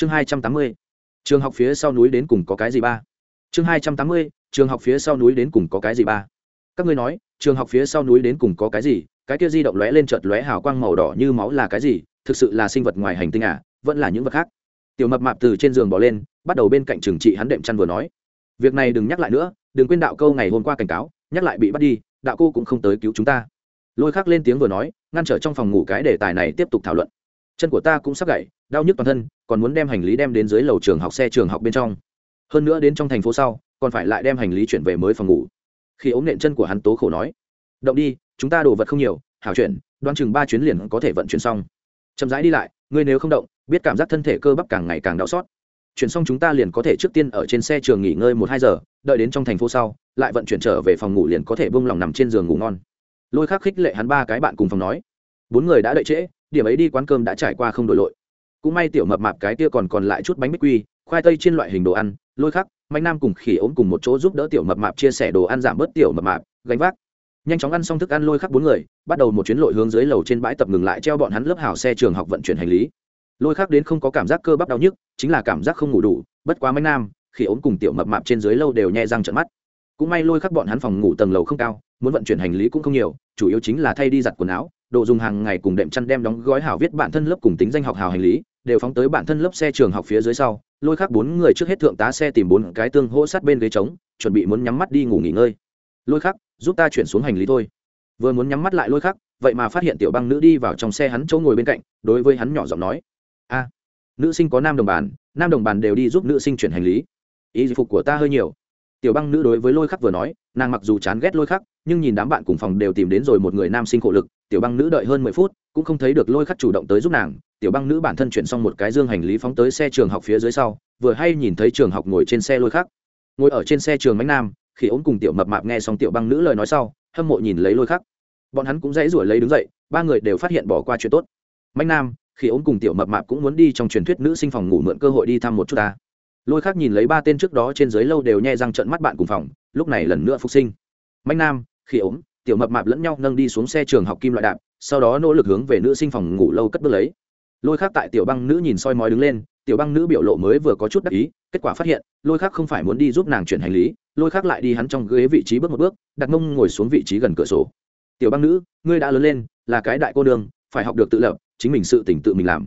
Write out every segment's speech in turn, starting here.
chương hai trăm tám mươi, trường học phía sau núi đến cùng có cái gì ba? Chương hai trăm tám mươi, trường học phía sau núi đến cùng có cái gì ba? Các ngươi nói, trường học phía sau núi đến cùng có cái gì? Cái kia di động lóe lên chợt lóe hào quang màu đỏ như máu là cái gì? Thực sự là sinh vật ngoài hành tinh à? Vẫn là những vật khác? Tiểu mập mạp từ trên giường bỏ lên, bắt đầu bên cạnh trường trị hắn đệm chăn vừa nói. Việc này đừng nhắc lại nữa, đừng quên đạo câu ngày hôm qua cảnh cáo, nhắc lại bị bắt đi, đạo cô cũng không tới cứu chúng ta. Lôi khắc lên tiếng vừa nói, ngăn trở trong phòng ngủ cái đề tài này tiếp tục thảo luận chân của ta cũng sắp gãy, đau nhức toàn thân, còn muốn đem hành lý đem đến dưới lầu trường học xe trường học bên trong. Hơn nữa đến trong thành phố sau, còn phải lại đem hành lý chuyển về mới phòng ngủ. Khi ống nện chân của hắn tố khổ nói, động đi, chúng ta đồ vật không nhiều, hảo chuyển đoan chừng ba chuyến liền có thể vận chuyển xong. Chậm rãi đi lại, ngươi nếu không động, biết cảm giác thân thể cơ bắp càng ngày càng đau xót. Chuyển xong chúng ta liền có thể trước tiên ở trên xe trường nghỉ ngơi một hai giờ, đợi đến trong thành phố sau, lại vận chuyển trở về phòng ngủ liền có thể bông lòng nằm trên giường ngủ ngon. Lôi khắc khích lệ hắn ba cái bạn cùng phòng nói, bốn người đã đợi trễ điểm ấy đi quán cơm đã trải qua không đổi lội. Cũng may tiểu mập mạp cái kia còn còn lại chút bánh bích quy, khoai tây trên loại hình đồ ăn, lôi khắc, mạnh nam cùng khỉ ốm cùng một chỗ giúp đỡ tiểu mập mạp chia sẻ đồ ăn giảm bớt tiểu mập mạp, gánh vác. Nhanh chóng ăn xong thức ăn lôi khắc bốn người, bắt đầu một chuyến lội hướng dưới lầu trên bãi tập ngừng lại treo bọn hắn lớp hào xe trường học vận chuyển hành lý. Lôi khắc đến không có cảm giác cơ bắp đau nhức, chính là cảm giác không ngủ đủ, bất quá mạnh nam, khỉ ốm cùng tiểu mập mạp trên dưới lâu đều nhẹ răng trận mắt. Cũng may lôi khắc bọn hắn phòng ngủ tầng lầu không cao, muốn vận chuyển hành lý cũng không nhiều, chủ yếu chính là thay đi giặt quần áo đồ dùng hàng ngày cùng đệm chăn đem đóng gói hảo viết bản thân lớp cùng tính danh học hào hành lý, đều phóng tới bản thân lớp xe trường học phía dưới sau, lôi khắc bốn người trước hết thượng tá xe tìm bốn cái tương hỗ sát bên ghế trống, chuẩn bị muốn nhắm mắt đi ngủ nghỉ ngơi. Lôi khắc giúp ta chuyển xuống hành lý thôi. Vừa muốn nhắm mắt lại lôi khắc vậy mà phát hiện tiểu băng nữ đi vào trong xe hắn chỗ ngồi bên cạnh, đối với hắn nhỏ giọng nói, a, nữ sinh có nam đồng bàn, nam đồng bàn đều đi giúp nữ sinh chuyển hành lý. Ý phục của ta hơi nhiều. Tiểu băng nữ đối với lôi khắc vừa nói, nàng mặc dù chán ghét lôi khắc nhưng nhìn đám bạn cùng phòng đều tìm đến rồi một người nam sinh khổ lực tiểu băng nữ đợi hơn mười phút, cũng không thấy được lôi khắc chủ động tới giúp nàng. Tiểu băng nữ bản thân chuyển xong một cái dương hành lý phóng tới xe trường học phía dưới sau, vừa hay nhìn thấy trường học ngồi trên xe lôi khắc. Ngồi ở trên xe trường mánh nam, khi ốm cùng tiểu mập mạp nghe xong tiểu băng nữ lời nói sau, hâm mộ nhìn lấy lôi khắc. Bọn hắn cũng dãy ruổi lấy đứng dậy, ba người đều phát hiện bỏ qua chuyện tốt. Mánh nam, khi ốm cùng tiểu mập mạp cũng muốn đi trong truyền thuyết nữ sinh phòng ngủ mượn cơ hội đi thăm một chút ta. Lôi khắc nhìn lấy ba tên trước đó trên dưới lâu đều nhẹ răng trận mắt bạn cùng phòng, lúc này lần nữa phục sinh. Mánh nam, khi ốm tiểu mập mạp lẫn nhau nâng đi xuống xe trường học kim loại đạp, sau đó nỗ lực hướng về nữ sinh phòng ngủ lâu cất bước lấy. Lôi khác tại tiểu băng nữ nhìn soi mói đứng lên, tiểu băng nữ biểu lộ mới vừa có chút đắc ý, kết quả phát hiện, lôi khác không phải muốn đi giúp nàng chuyển hành lý, lôi khác lại đi hắn trong ghế vị trí bước một bước, đặt mông ngồi xuống vị trí gần cửa sổ. Tiểu băng nữ, ngươi đã lớn lên, là cái đại cô đường phải học được tự lập, chính mình sự tỉnh tự mình làm.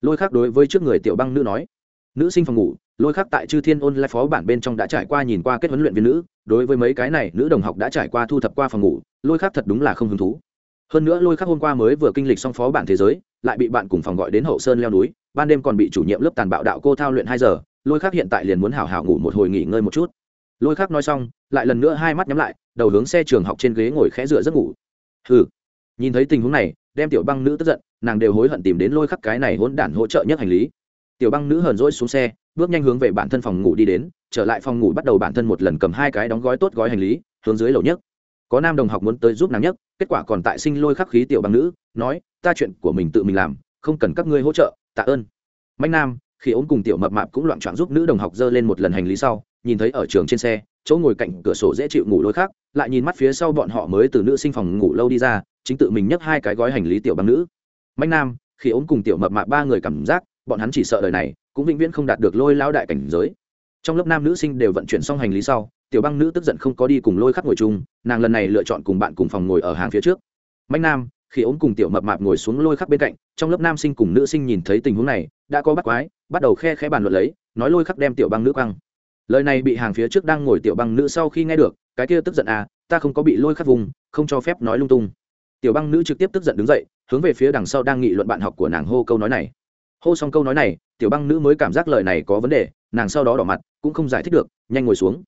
Lôi khác đối với trước người tiểu băng nữ nói. Nữ sinh phòng ngủ lôi khắc tại chư thiên ôn lại phó bản bên trong đã trải qua nhìn qua kết huấn luyện viên nữ, đối với mấy cái này, nữ đồng học đã trải qua thu thập qua phòng ngủ, lôi khắc thật đúng là không hứng thú. Hơn nữa lôi khắc hôm qua mới vừa kinh lịch xong phó bản thế giới, lại bị bạn cùng phòng gọi đến hậu sơn leo núi, ban đêm còn bị chủ nhiệm lớp tàn bạo đạo cô thao luyện hai giờ, lôi khắc hiện tại liền muốn hào hào ngủ một hồi nghỉ ngơi một chút. Lôi khắc nói xong, lại lần nữa hai mắt nhắm lại, đầu hướng xe trường học trên ghế ngồi khẽ dựa giấc ngủ. Hừ. Nhìn thấy tình huống này, đem tiểu băng nữ tức giận, nàng đều hối hận tìm đến lôi khắc cái này hỗn đản hỗ trợ nhất hành lý. Tiểu băng nữ hờn rỗi xuống xe bước nhanh hướng về bản thân phòng ngủ đi đến, trở lại phòng ngủ bắt đầu bản thân một lần cầm hai cái đóng gói tốt gói hành lý, hướng dưới lầu nhất có nam đồng học muốn tới giúp nàng nhất kết quả còn tại sinh lôi khắc khí tiểu bằng nữ, nói, ta chuyện của mình tự mình làm, không cần các ngươi hỗ trợ, tạ ơn. Mạnh nam, khi ốm cùng tiểu mập mạp cũng loạn trọn giúp nữ đồng học dơ lên một lần hành lý sau, nhìn thấy ở trường trên xe, chỗ ngồi cạnh cửa sổ dễ chịu ngủ lôi khác lại nhìn mắt phía sau bọn họ mới từ nữ sinh phòng ngủ lâu đi ra, chính tự mình nhấc hai cái gói hành lý tiểu bằng nữ. Mạnh nam, khi ốm cùng tiểu mập mạp ba người cảm giác, bọn hắn chỉ sợ đời này cũng vĩnh viễn không đạt được lôi lao đại cảnh giới. Trong lớp nam nữ sinh đều vận chuyển xong hành lý sau, tiểu băng nữ tức giận không có đi cùng lôi khắc ngồi chung, nàng lần này lựa chọn cùng bạn cùng phòng ngồi ở hàng phía trước. Mạnh nam, khi ốm cùng tiểu mập mạp ngồi xuống lôi khắc bên cạnh, trong lớp nam sinh cùng nữ sinh nhìn thấy tình huống này, đã có bắt quái, bắt đầu khe khẽ bàn luận lấy, nói lôi khắc đem tiểu băng nữ quăng. Lời này bị hàng phía trước đang ngồi tiểu băng nữ sau khi nghe được, cái kia tức giận à ta không có bị lôi khắc vùng, không cho phép nói lung tung. Tiểu băng nữ trực tiếp tức giận đứng dậy, hướng về phía đằng sau đang nghị luận bạn học của nàng hô câu nói này hô xong câu nói này, tiểu băng nữ mới cảm giác lời này có vấn đề, nàng sau đó đỏ mặt, cũng không giải thích được, nhanh ngồi xuống.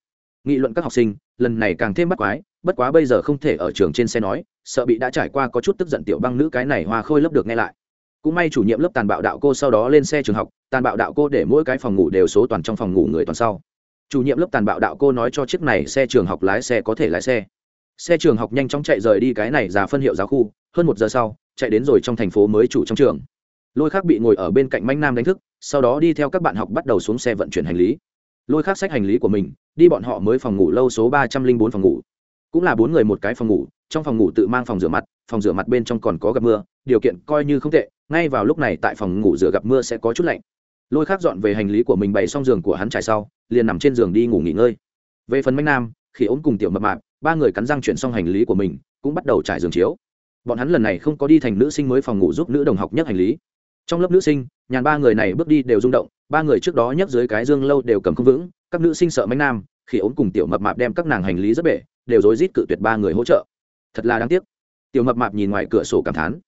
Nghị luận các học sinh, lần này càng thêm bắt quái, bất quá bây giờ không thể ở trường trên xe nói, sợ bị đã trải qua có chút tức giận tiểu băng nữ cái này hoa khôi lớp được nghe lại. Cũng may chủ nhiệm lớp tàn bạo đạo cô sau đó lên xe trường học, tàn bạo đạo cô để mỗi cái phòng ngủ đều số toàn trong phòng ngủ người toàn sau. Chủ nhiệm lớp tàn bạo đạo cô nói cho chiếc này xe trường học lái xe có thể lái xe. Xe trường học nhanh chóng chạy rời đi cái này ra phân hiệu giáo khu, hơn một giờ sau, chạy đến rồi trong thành phố mới chủ trong trường lôi khác bị ngồi ở bên cạnh manh nam đánh thức, sau đó đi theo các bạn học bắt đầu xuống xe vận chuyển hành lý. Lôi khác sách hành lý của mình, đi bọn họ mới phòng ngủ lâu số ba trăm linh bốn phòng ngủ. Cũng là bốn người một cái phòng ngủ, trong phòng ngủ tự mang phòng rửa mặt, phòng rửa mặt bên trong còn có gặp mưa, điều kiện coi như không tệ, ngay vào lúc này tại phòng ngủ rửa gặp mưa sẽ có chút lạnh. Lôi khác dọn về hành lý của mình bày xong giường của hắn trải sau, liền nằm trên giường đi ngủ nghỉ ngơi. Về phần manh nam, khi ốm cùng tiểu mập mạp, ba người cắn răng chuyển xong hành lý của mình, cũng bắt đầu trải giường chiếu. Bọn hắn lần này không có đi thành nữ sinh mới phòng ngủ giúp nữ đồng học nhấc hành lý trong lớp nữ sinh, nhàn ba người này bước đi đều rung động, ba người trước đó nhấc dưới cái dương lâu đều cầm không vững, các nữ sinh sợ mánh nam, khi ốm cùng tiểu mập mạp đem các nàng hành lý rất bể, đều rối rít cự tuyệt ba người hỗ trợ. Thật là đáng tiếc. Tiểu mập mạp nhìn ngoài cửa sổ cảm thán.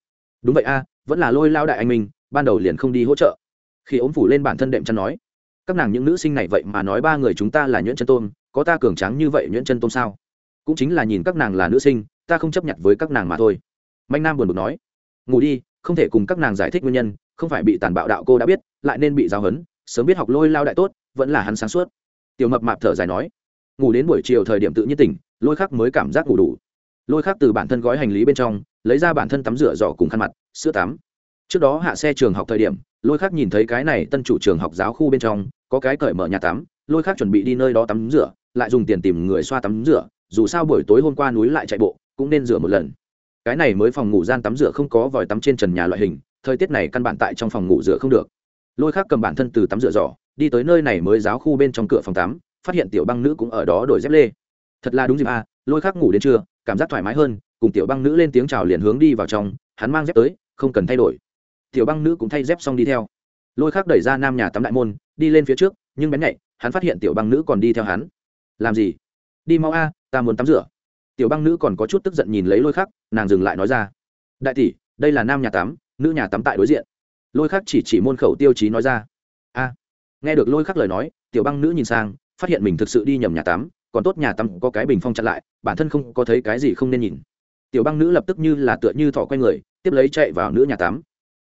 Đúng vậy a, vẫn là lôi lao đại anh minh ban đầu liền không đi hỗ trợ. Khi ốm phủ lên bản thân đệm chăn nói, các nàng những nữ sinh này vậy mà nói ba người chúng ta là nhuyễn chân tôm, có ta cường tráng như vậy nhuyễn chân tôm sao? Cũng chính là nhìn các nàng là nữ sinh, ta không chấp nhận với các nàng mà thôi. Mạnh nam buồn bực nói, ngủ đi không thể cùng các nàng giải thích nguyên nhân, không phải bị tàn bạo đạo cô đã biết, lại nên bị giáo hấn sớm biết học lôi lao đại tốt, vẫn là hắn sáng suốt. Tiểu mập mạp thở dài nói, ngủ đến buổi chiều thời điểm tự nhiên tỉnh, lôi khắc mới cảm giác ngủ đủ. Lôi khắc từ bản thân gói hành lý bên trong, lấy ra bản thân tắm rửa giỏ cùng khăn mặt, sữa tắm. Trước đó hạ xe trường học thời điểm, lôi khắc nhìn thấy cái này tân chủ trường học giáo khu bên trong, có cái cởi mở nhà tắm, lôi khắc chuẩn bị đi nơi đó tắm rửa, lại dùng tiền tìm người xoa tắm rửa, dù sao buổi tối hôm qua núi lại chạy bộ, cũng nên rửa một lần cái này mới phòng ngủ gian tắm rửa không có vòi tắm trên trần nhà loại hình, thời tiết này căn bản tại trong phòng ngủ rửa không được. Lôi khác cầm bản thân từ tắm rửa giỏ, đi tới nơi này mới giáo khu bên trong cửa phòng tắm, phát hiện tiểu băng nữ cũng ở đó đổi dép lê. Thật là đúng dịp à lôi khác ngủ đến trưa, cảm giác thoải mái hơn, cùng tiểu băng nữ lên tiếng chào liền hướng đi vào trong, hắn mang dép tới, không cần thay đổi. Tiểu băng nữ cũng thay dép xong đi theo. Lôi khác đẩy ra nam nhà tắm đại môn, đi lên phía trước, nhưng bén nhạy, hắn phát hiện tiểu băng nữ còn đi theo hắn. Làm gì? Đi mau a, ta muốn tắm rửa tiểu băng nữ còn có chút tức giận nhìn lấy lôi khắc, nàng dừng lại nói ra. Đại tỷ, đây là nam nhà tắm nữ nhà tắm tại đối diện. Lôi khắc chỉ chỉ môn khẩu tiêu chí nói ra. A. Nghe được lôi khắc lời nói, tiểu băng nữ nhìn sang, phát hiện mình thực sự đi nhầm nhà tắm còn tốt nhà tắm có cái bình phong chặn lại, bản thân không có thấy cái gì không nên nhìn. Tiểu băng nữ lập tức như là tựa như thỏ q u a người, tiếp lấy chạy vào nữ nhà tắm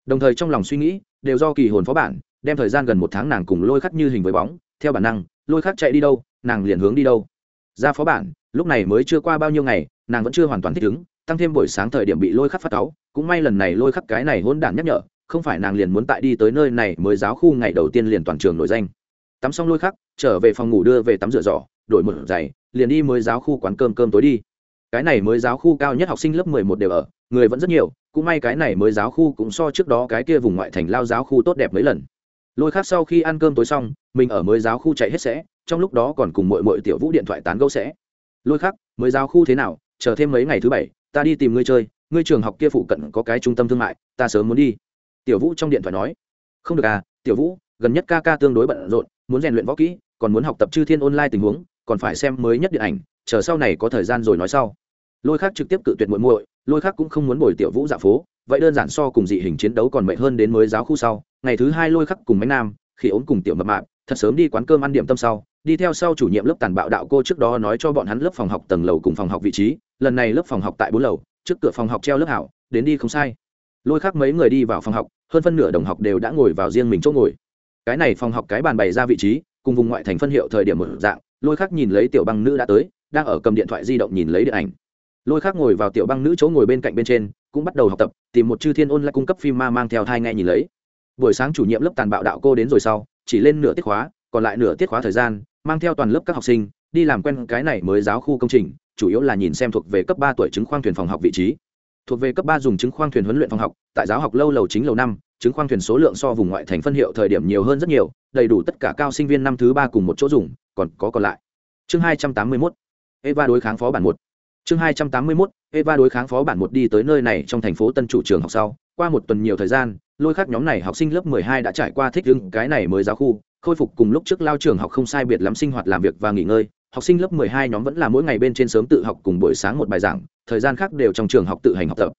đồng thời trong lòng suy nghĩ, đều do kỳ hồn phó bản, đem thời gian gần một tháng nàng cùng lôi khắc như hình với bóng, theo bản năng, lôi khắc chạy đi đâu, nàng liền hướng đi đâu ra phó bản, lúc này mới chưa qua bao nhiêu ngày, nàng vẫn chưa hoàn toàn thích ứng, tăng thêm buổi sáng thời điểm bị lôi khắc phát cáu, cũng may lần này lôi khắc cái này hôn đản nhắc nhở, không phải nàng liền muốn tại đi tới nơi này mới giáo khu ngày đầu tiên liền toàn trường nổi danh. Tắm xong lôi khắc trở về phòng ngủ đưa về tắm rửa giỏ, đổi một giày, liền đi mới giáo khu quán cơm cơm tối đi. Cái này mới giáo khu cao nhất học sinh lớp mười một đều ở, người vẫn rất nhiều, cũng may cái này mới giáo khu cũng so trước đó cái kia vùng ngoại thành lao giáo khu tốt đẹp mấy lần. Lôi khắc sau khi ăn cơm tối xong, mình ở mới giáo khu chạy hết sẽ trong lúc đó còn cùng mội mội tiểu vũ điện thoại tán gẫu sẽ. Lôi khắc, mới giao khu thế nào, chờ thêm mấy ngày thứ bảy, ta đi tìm ngươi chơi, ngươi trường học kia phụ cận có cái trung tâm thương mại, ta sớm muốn đi. Tiểu vũ trong điện thoại nói. Không được à tiểu vũ, gần nhất ca ca tương đối bận rộn, muốn rèn luyện võ kỹ, còn muốn học tập chư thiên online tình huống, còn phải xem mới nhất điện ảnh, chờ sau này có thời gian rồi nói sau. Lôi khác trực tiếp cự tuyệt muội muội, lôi khác cũng không muốn bồi tiểu vũ dạo phố, vậy đơn giản so cùng dị hình chiến đấu còn mệt hơn đến mới giáo khu sau. Ngày thứ hai lôi khắc cùng bánh nam khi ốm cùng tiểu mập mạp, thật sớm đi quán cơm ăn điểm tâm sau đi theo sau chủ nhiệm lớp tàn bạo đạo cô trước đó nói cho bọn hắn lớp phòng học tầng lầu cùng phòng học vị trí, lần này lớp phòng học tại bốn lầu, trước cửa phòng học treo lớp hảo, đến đi không sai. Lôi khác mấy người đi vào phòng học, hơn phân nửa đồng học đều đã ngồi vào riêng mình chỗ ngồi. Cái này phòng học cái bàn bày ra vị trí, cùng vùng ngoại thành phân hiệu thời điểm một dạng, lôi khác nhìn lấy tiểu băng nữ đã tới, đang ở cầm điện thoại di động nhìn lấy điện ảnh. Lôi khác ngồi vào tiểu băng nữ chỗ ngồi bên cạnh bên trên, cũng bắt đầu học tập, tìm một chư thiên ôn lại cung cấp phim ma mang theo thai nghe nhìn lấy. Buổi sáng chủ nhiệm lớp tàn bạo đạo cô đến rồi sau, chỉ lên nửa tiết khóa, còn lại nửa tiết khóa thời gian mang theo toàn lớp các học sinh, đi làm quen cái này mới giáo khu công trình, chủ yếu là nhìn xem thuộc về cấp ba tuổi chứng khoang thuyền phòng học vị trí. Thuộc về cấp ba dùng chứng khoang thuyền huấn luyện phòng học, tại giáo học lâu lầu chính lầu năm, chứng khoang thuyền số lượng so vùng ngoại thành phân hiệu thời điểm nhiều hơn rất nhiều, đầy đủ tất cả cao sinh viên năm thứ ba cùng một chỗ dùng, còn có còn lại. Chương hai trăm tám mươi mốt, eva đối kháng phó bản một. Chương hai trăm tám mươi mốt, eva đối kháng phó bản một đi tới nơi này trong thành phố tân chủ trường học sau. Qua một tuần nhiều thời gian, lôi khác nhóm này học sinh lớp mười hai đã trải qua thích ứng cái này mới giáo khu khôi phục cùng lúc trước lao trường học không sai biệt lắm sinh hoạt làm việc và nghỉ ngơi. Học sinh lớp mười hai nhóm vẫn là mỗi ngày bên trên sớm tự học cùng buổi sáng một bài giảng, thời gian khác đều trong trường học tự hành học tập.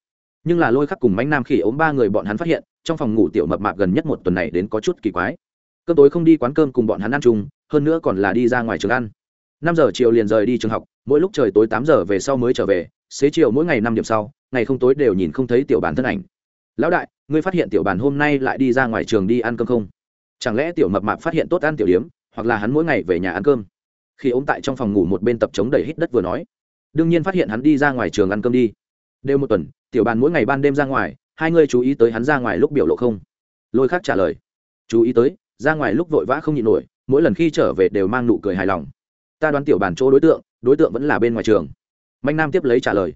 Nhưng là lôi khắc cùng mánh nam khỉ ốm ba người bọn hắn phát hiện, trong phòng ngủ tiểu mập mạp gần nhất một tuần này đến có chút kỳ quái. Cơm tối không đi quán cơm cùng bọn hắn ăn chung, hơn nữa còn là đi ra ngoài trường ăn. Năm giờ chiều liền rời đi trường học, mỗi lúc trời tối tám giờ về sau mới trở về, xế chiều mỗi ngày năm điểm sau, ngày không tối đều nhìn không thấy tiểu bản thân ảnh. Lão đại, ngươi phát hiện tiểu bản hôm nay lại đi ra ngoài trường đi ăn cơm không? Chẳng lẽ tiểu mập mạp phát hiện tốt ăn tiểu điếm, hoặc là hắn mỗi ngày về nhà ăn cơm? Khi ốm tại trong phòng ngủ một bên tập chống đẩy hít đất vừa nói, đương nhiên phát hiện hắn đi ra ngoài trường ăn cơm đi. Đều một tuần, tiểu bàn mỗi ngày ban đêm ra ngoài, hai ngươi chú ý tới hắn ra ngoài lúc biểu lộ không? Lôi khác trả lời, chú ý tới, ra ngoài lúc vội vã không nhịn nổi, mỗi lần khi trở về đều mang nụ cười hài lòng. Ta đoán tiểu bàn chỗ đối tượng đối tượng vẫn là bên ngoài trường. Mạnh nam tiếp lấy trả lời,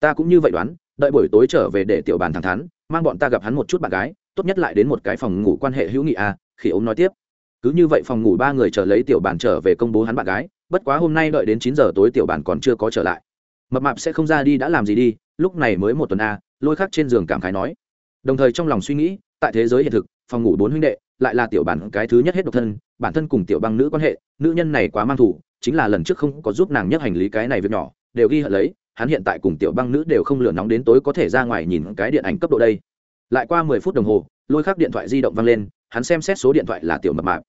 ta cũng như vậy đoán, đợi buổi tối trở về để tiểu bàn thẳng thắn, mang bọn ta gặp hắn một chút bạn gái, tốt nhất lại đến một cái phòng ngủ quan hệ hữu nghị à khi ống nói tiếp. Cứ như vậy phòng ngủ ba người chờ lấy tiểu bản trở về công bố hắn bạn gái, bất quá hôm nay đợi đến chín giờ tối tiểu bản còn chưa có trở lại. Mập mạp sẽ không ra đi đã làm gì đi, lúc này mới một tuần a, lôi khắc trên giường cảm khái nói. Đồng thời trong lòng suy nghĩ, tại thế giới hiện thực, phòng ngủ bốn huynh đệ, lại là tiểu bản cái thứ nhất hết độc thân, bản thân cùng tiểu băng nữ quan hệ, nữ nhân này quá mang thủ, chính là lần trước không có giúp nàng nhất hành lý cái này việc nhỏ, đều ghi hận lấy, hắn hiện tại cùng tiểu băng nữ đều không lửa nóng đến tối có thể ra ngoài nhìn cái điện ảnh cấp độ đây. Lại qua mười phút đồng hồ lôi khắc điện thoại di động văng lên, hắn xem xét số điện thoại là tiểu mập mạp.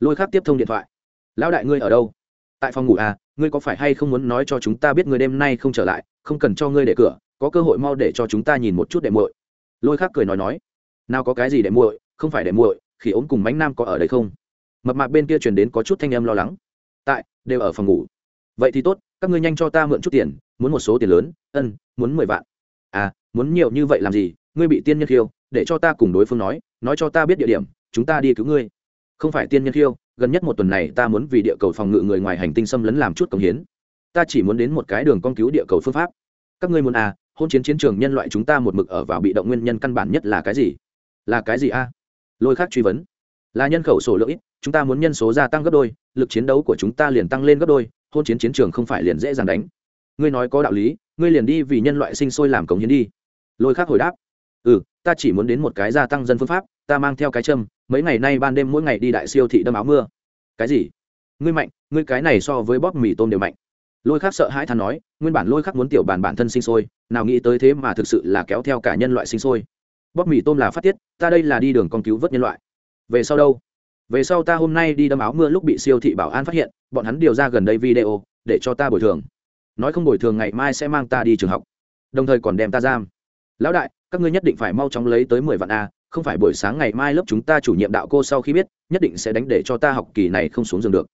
Lôi khắc tiếp thông điện thoại. Lão đại ngươi ở đâu? Tại phòng ngủ à ngươi có phải hay không muốn nói cho chúng ta biết ngươi đêm nay không trở lại, không cần cho ngươi để cửa, có cơ hội mau để cho chúng ta nhìn một chút để muội. Lôi khắc cười nói nói. Nào có cái gì để muội, không phải để muội, khi ốm cùng bánh nam có ở đây không? Mập mạp bên kia truyền đến có chút thanh âm lo lắng. Tại, đều ở phòng ngủ. Vậy thì tốt, các ngươi nhanh cho ta mượn chút tiền, muốn một số tiền lớn, ân, muốn mười vạn. À muốn nhiều như vậy làm gì, ngươi bị tiên nhân khiêu để cho ta cùng đối phương nói nói cho ta biết địa điểm, chúng ta đi cứu ngươi. Không phải tiên nhân khiêu, gần nhất một tuần này ta muốn vì địa cầu phòng ngự người ngoài hành tinh xâm lấn làm chút công hiến. Ta chỉ muốn đến một cái đường con cứu địa cầu phương pháp. Các ngươi muốn à hôn chiến chiến trường nhân loại chúng ta một mực ở vào bị động nguyên nhân căn bản nhất là cái gì? Là cái gì a? À? lôi khác truy vấn. Là nhân khẩu số lượng ít, chúng ta muốn nhân số gia tăng gấp đôi, lực chiến đấu của chúng ta liền tăng lên gấp đôi, hôn chiến chiến trường không phải liền dễ dàng đánh. Ngươi nói có đạo lý, ngươi liền đi vì nhân loại sinh sôi làm cống hiến đi. Lôi khác hồi đáp ừ ta chỉ muốn đến một cái gia tăng dân phương pháp, ta mang theo cái châm, mấy ngày nay ban đêm mỗi ngày đi đại siêu thị đâm áo mưa. Cái gì? Ngươi mạnh, ngươi cái này so với bóp mì tôm đều mạnh. Lôi khác sợ hãi than nói, nguyên bản lôi khác muốn tiểu bản bản thân sinh sôi, nào nghĩ tới thế mà thực sự là kéo theo cả nhân loại sinh sôi. Bóp mì tôm là phát tiết, ta đây là đi đường con cứu vớt nhân loại. Về sau đâu? Về sau ta hôm nay đi đâm áo mưa lúc bị siêu thị bảo an phát hiện, bọn hắn điều ra gần đây video, để cho ta bồi thường. Nói không bồi thường ngày mai sẽ mang ta đi trường học. Đồng thời còn đem ta giam. Lão đại các ngươi nhất định phải mau chóng lấy tới mười vạn a, không phải buổi sáng ngày mai lớp chúng ta chủ nhiệm đạo cô sau khi biết, nhất định sẽ đánh để cho ta học kỳ này không xuống giường được.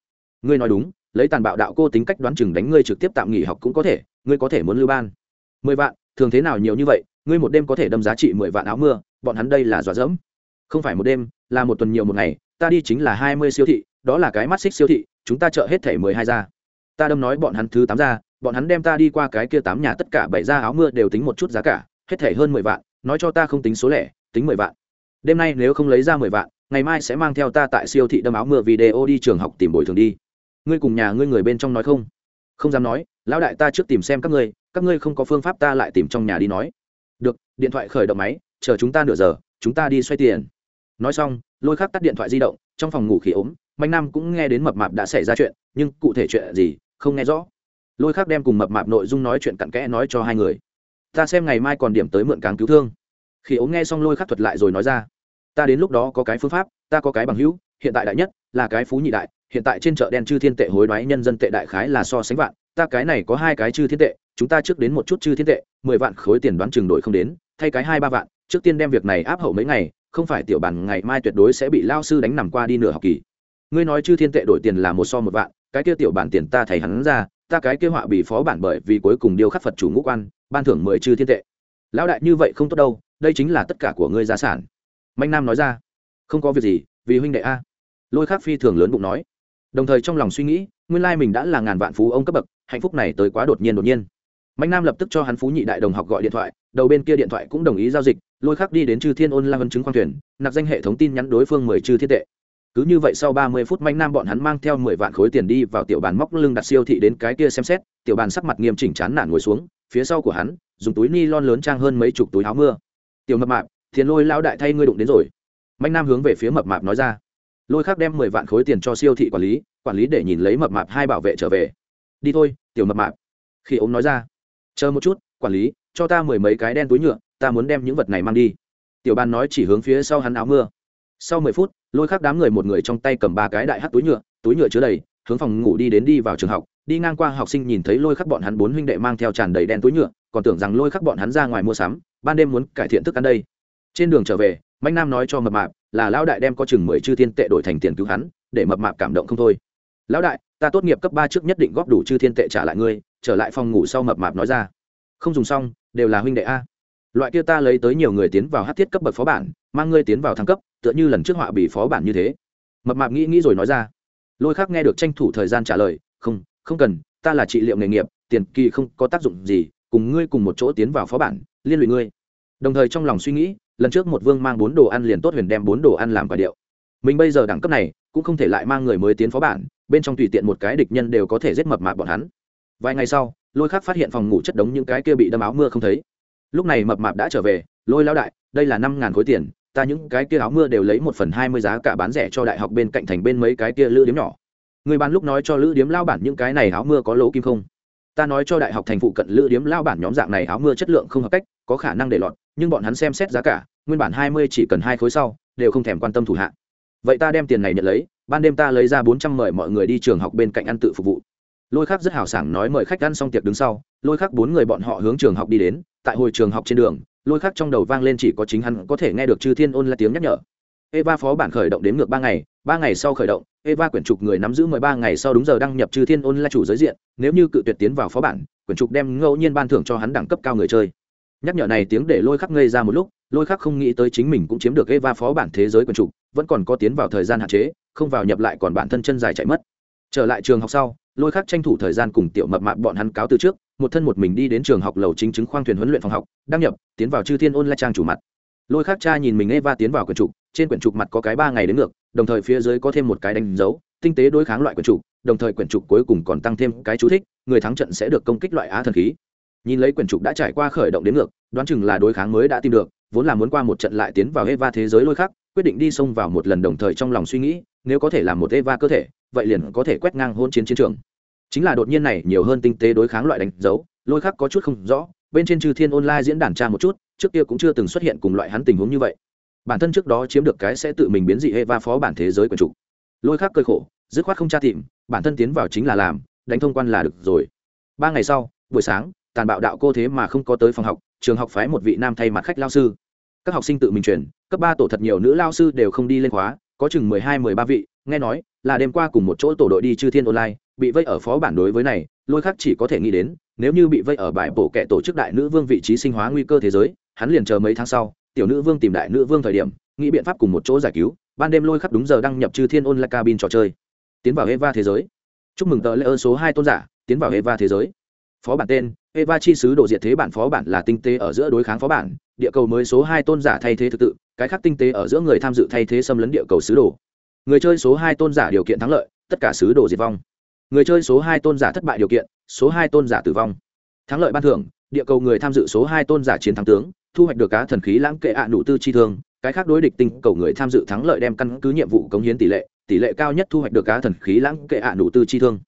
Ngươi nói đúng, lấy tàn bạo đạo cô tính cách đoán chừng đánh ngươi trực tiếp tạm nghỉ học cũng có thể, ngươi có thể muốn lưu ban. Mười vạn, thường thế nào nhiều như vậy, ngươi một đêm có thể đâm giá trị mười vạn áo mưa, bọn hắn đây là dọa dẫm. Không phải một đêm, là một tuần nhiều một ngày, ta đi chính là hai mươi siêu thị, đó là cái mắt xích siêu thị, chúng ta chợ hết thẻ mười hai ra ta đâm nói bọn hắn thứ tám ra bọn hắn đem ta đi qua cái kia tám nhà tất cả bảy ra áo mưa đều tính một chút giá cả hết thể hơn mười vạn, nói cho ta không tính số lẻ, tính mười vạn. Đêm nay nếu không lấy ra mười vạn, ngày mai sẽ mang theo ta tại siêu thị đâm áo mưa video đi trường học tìm bồi thường đi. Ngươi cùng nhà ngươi người bên trong nói không? Không dám nói, lão đại ta trước tìm xem các ngươi các ngươi không có phương pháp ta lại tìm trong nhà đi nói. Được, điện thoại khởi động máy, chờ chúng ta nửa giờ, chúng ta đi xoay tiền. Nói xong, lôi khắc tắt điện thoại di động, trong phòng ngủ khí ốm, mạnh nam cũng nghe đến mập mạp đã xảy ra chuyện, nhưng cụ thể chuyện gì, không nghe rõ. Lôi khắc đem cùng mập mạp nội dung nói chuyện cặn kẽ nói cho hai người ta xem ngày mai còn điểm tới mượn cáng cứu thương. Khi ống nghe xong lôi khắc thuật lại rồi nói ra, ta đến lúc đó có cái phương pháp, ta có cái bằng hữu, hiện tại đại nhất là cái phú nhị đại, hiện tại trên chợ đen chư thiên tệ hối đoái nhân dân tệ đại khái là so sánh vạn, ta cái này có hai cái chư thiên tệ, chúng ta trước đến một chút chư thiên tệ, mười vạn khối tiền đoán chừng đổi không đến, thay cái hai ba vạn, trước tiên đem việc này áp hậu mấy ngày, không phải tiểu bản ngày mai tuyệt đối sẽ bị lao sư đánh nằm qua đi nửa học kỳ. Ngươi nói chư thiên tệ đổi tiền là một so một vạn, cái kia tiểu bản tiền ta thầy hắn ra, ta cái kia họa bị phó bản bởi vì cuối cùng điêu khắc phật chủ ngũ quan ban thưởng mười chư thiên tệ. Lão đại như vậy không tốt đâu, đây chính là tất cả của ngươi gia sản. Mạnh nam nói ra. Không có việc gì, vì huynh đệ a. Lôi khắc phi thường lớn bụng nói. Đồng thời trong lòng suy nghĩ, nguyên lai mình đã là ngàn vạn phú ông cấp bậc, hạnh phúc này tới quá đột nhiên đột nhiên. Mạnh nam lập tức cho hắn phú nhị đại đồng học gọi điện thoại, đầu bên kia điện thoại cũng đồng ý giao dịch, lôi khắc đi đến chư thiên ôn la vân chứng khoang thuyền, nạp danh hệ thống tin nhắn đối phương mười chư thiên tệ. Cứ như vậy sau ba mươi phút mạnh nam bọn hắn mang theo mười vạn khối tiền đi vào tiểu bàn móc lưng đặt siêu thị đến cái kia xem xét, tiểu bàn sắc mặt nghiêm chỉnh chán nản ngồi xuống phía sau của hắn, dùng túi ni lon lớn trang hơn mấy chục túi áo mưa. Tiểu mập mạp, thiền lôi lao đại thay ngươi đụng đến rồi. Mạnh nam hướng về phía mập mạp nói ra. Lôi khắc đem mười vạn khối tiền cho siêu thị quản lý quản lý để nhìn lấy mập mạp hai bảo vệ trở về. Đi thôi, tiểu mập mạp. Khi ông nói ra. Chờ một chút, quản lý, cho ta mười mấy cái đen túi nhựa, ta muốn đem những vật này mang đi. Tiểu ban nói chỉ hướng phía sau hắn áo mưa. Sau mười phút, lôi khắc đám người một người trong tay cầm ba cái đại hát túi nhựa túi nhựa chứa đầy, hướng phòng ngủ đi đến đi vào trường học đi ngang qua học sinh nhìn thấy lôi khắc bọn hắn bốn huynh đệ mang theo tràn đầy đen túi nhựa, còn tưởng rằng lôi khắc bọn hắn ra ngoài mua sắm, ban đêm muốn cải thiện thức ăn đây. Trên đường trở về, mạnh nam nói cho mập mạp là lão đại đem có chừng mười chư thiên tệ đổi thành tiền cứu hắn, để mập mạp cảm động không thôi. Lão đại, ta tốt nghiệp cấp ba trước nhất định góp đủ chư thiên tệ trả lại ngươi, trở lại phòng ngủ sau mập mạp nói ra. Không dùng xong, đều là huynh đệ a. Loại kia ta lấy tới nhiều người tiến vào hát thiết cấp bậc phó bản, mang ngươi tiến vào thăng cấp, tựa như lần trước họa bị phó bản như thế. Mập mạp nghĩ nghĩ rồi nói ra. Lôi khác nghe được tranh thủ thời gian trả lời, không không cần, ta là trị liệu nghề nghiệp, tiền kỳ không có tác dụng gì, cùng ngươi cùng một chỗ tiến vào phó bản, liên lụy ngươi. Đồng thời trong lòng suy nghĩ, lần trước một vương mang bốn đồ ăn liền tốt huyền đem bốn đồ ăn làm quả điệu. Mình bây giờ đẳng cấp này, cũng không thể lại mang người mới tiến phó bản, bên trong tùy tiện một cái địch nhân đều có thể giết mập mạp bọn hắn. Vài ngày sau, lôi khác phát hiện phòng ngủ chất đống những cái kia bị đâm áo mưa không thấy. Lúc này mập mạp đã trở về, lôi lao đại, đây là năm ngàn khối tiền, ta những cái kia áo mưa đều lấy một phần hai mươi giá cả bán rẻ cho đại học bên cạnh thành bên mấy cái kia lữ điếm nhỏ người bán lúc nói cho lữ điếm lao bản những cái này áo mưa có lỗ kim không? Ta nói cho đại học thành phụ cận lữ điếm lao bản nhóm dạng này áo mưa chất lượng không hợp cách, có khả năng để lọt, nhưng bọn hắn xem xét giá cả, nguyên bản hai mươi chỉ cần hai khối sau, đều không thèm quan tâm thủ hạ. Vậy ta đem tiền này nhận lấy, ban đêm ta lấy ra bốn trăm mời mọi người đi trường học bên cạnh ăn tự phục vụ. Lôi khắc rất hào sảng nói mời khách ăn xong tiệc đứng sau, lôi khắc bốn người bọn họ hướng trường học đi đến, tại hồi trường học trên đường, lôi khắc trong đầu vang lên chỉ có chính hắn có thể nghe được chư thiên ôn là tiếng nhắc nhở eva phó bản khởi động đến ngược ba ngày ba ngày sau khởi động, eva quyển trục người nắm giữ mười ba ngày sau đúng giờ đăng nhập chư thiên ôn là chủ giới diện, nếu như cự tuyệt tiến vào phó bản, quyển trục đem ngẫu nhiên ban thưởng cho hắn đẳng cấp cao người chơi. Nhắc nhở này tiếng để lôi khắc ngây ra một lúc, lôi khắc không nghĩ tới chính mình cũng chiếm được eva phó bản thế giới quyển trục, vẫn còn có tiến vào thời gian hạn chế, không vào nhập lại còn bản thân chân dài chạy mất. Trở lại trường học sau, lôi khắc tranh thủ thời gian cùng tiểu mập mạp bọn hắn cáo từ trước, một thân một mình đi đến trường học lầu chính chứng khoang thuyền huấn luyện phòng học, đăng nhập, tiến vào chư thiên ôn la trang chủ mặt. Lôi khắc cha nhìn mình eva tiến vào quyển trục trên quyển trục mặt có cái ba ngày đến ngược, đồng thời phía dưới có thêm một cái đánh dấu, tinh tế đối kháng loại quyển trục, đồng thời quyển trục cuối cùng còn tăng thêm cái chú thích, người thắng trận sẽ được công kích loại á thần khí. Nhìn lấy quyển trục đã trải qua khởi động đến ngược, đoán chừng là đối kháng mới đã tìm được, vốn là muốn qua một trận lại tiến vào eva thế giới lôi khắc, quyết định đi xông vào một lần đồng thời trong lòng suy nghĩ, nếu có thể làm một eva cơ thể, vậy liền có thể quét ngang hôn chiến chiến trường. Chính là đột nhiên này, nhiều hơn tinh tế đối kháng loại đánh dấu, lôi khắc có chút không rõ, bên trên trừ thiên online diễn đàn tra một chút, trước kia cũng chưa từng xuất hiện cùng loại hắn tình huống như vậy bản thân trước đó chiếm được cái sẽ tự mình biến dị hệ va phó bản thế giới quần chủ. Lôi khắc cơi khổ, dứt khoát không tra tìm, bản thân tiến vào chính là làm, đánh thông quan là được rồi. Ba ngày sau, buổi sáng, tàn bạo đạo cô thế mà không có tới phòng học, trường học phái một vị nam thay mặt khách lao sư. Các học sinh tự mình truyền cấp ba tổ thật nhiều nữ lao sư đều không đi lên khóa, có chừng mười hai, mười ba vị, nghe nói là đêm qua cùng một chỗ tổ đội đi chư thiên online, bị vây ở phó bản đối với này, lôi khắc chỉ có thể nghĩ đến, nếu như bị vây ở bãi bổ kệ tổ chức đại nữ vương vị trí sinh hóa nguy cơ thế giới, hắn liền chờ mấy tháng sau tiểu nữ vương tìm đại nữ vương thời điểm, nghĩ biện pháp cùng một chỗ giải cứu, ban đêm lôi khắp đúng giờ đăng nhập chư thiên online cabin trò chơi. Tiến vào eva thế giới. Chúc mừng tờ lễ ơn số hai tôn giả, tiến vào eva thế giới. Phó bản tên, eva chi sứ đồ diệt thế bản phó bản là tinh tế ở giữa đối kháng phó bản, địa cầu mới số hai tôn giả thay thế thực tự, cái khác tinh tế ở giữa người tham dự thay thế xâm lấn địa cầu sứ đồ. Người chơi số hai tôn giả điều kiện thắng lợi, tất cả sứ đồ diệt vong. Người chơi số hai tôn giả thất bại điều kiện, số hai tôn giả tử vong. Thắng lợi ban thưởng, địa cầu người tham dự số hai tôn giả chiến thắng tướng thu hoạch được cá thần khí lãng kệ ạ à nụ tư chi thương, cái khác đối địch tinh cầu người tham dự thắng lợi đem căn cứ nhiệm vụ cống hiến tỷ lệ tỷ lệ cao nhất thu hoạch được cá thần khí lãng kệ ạ à nụ tư chi thương.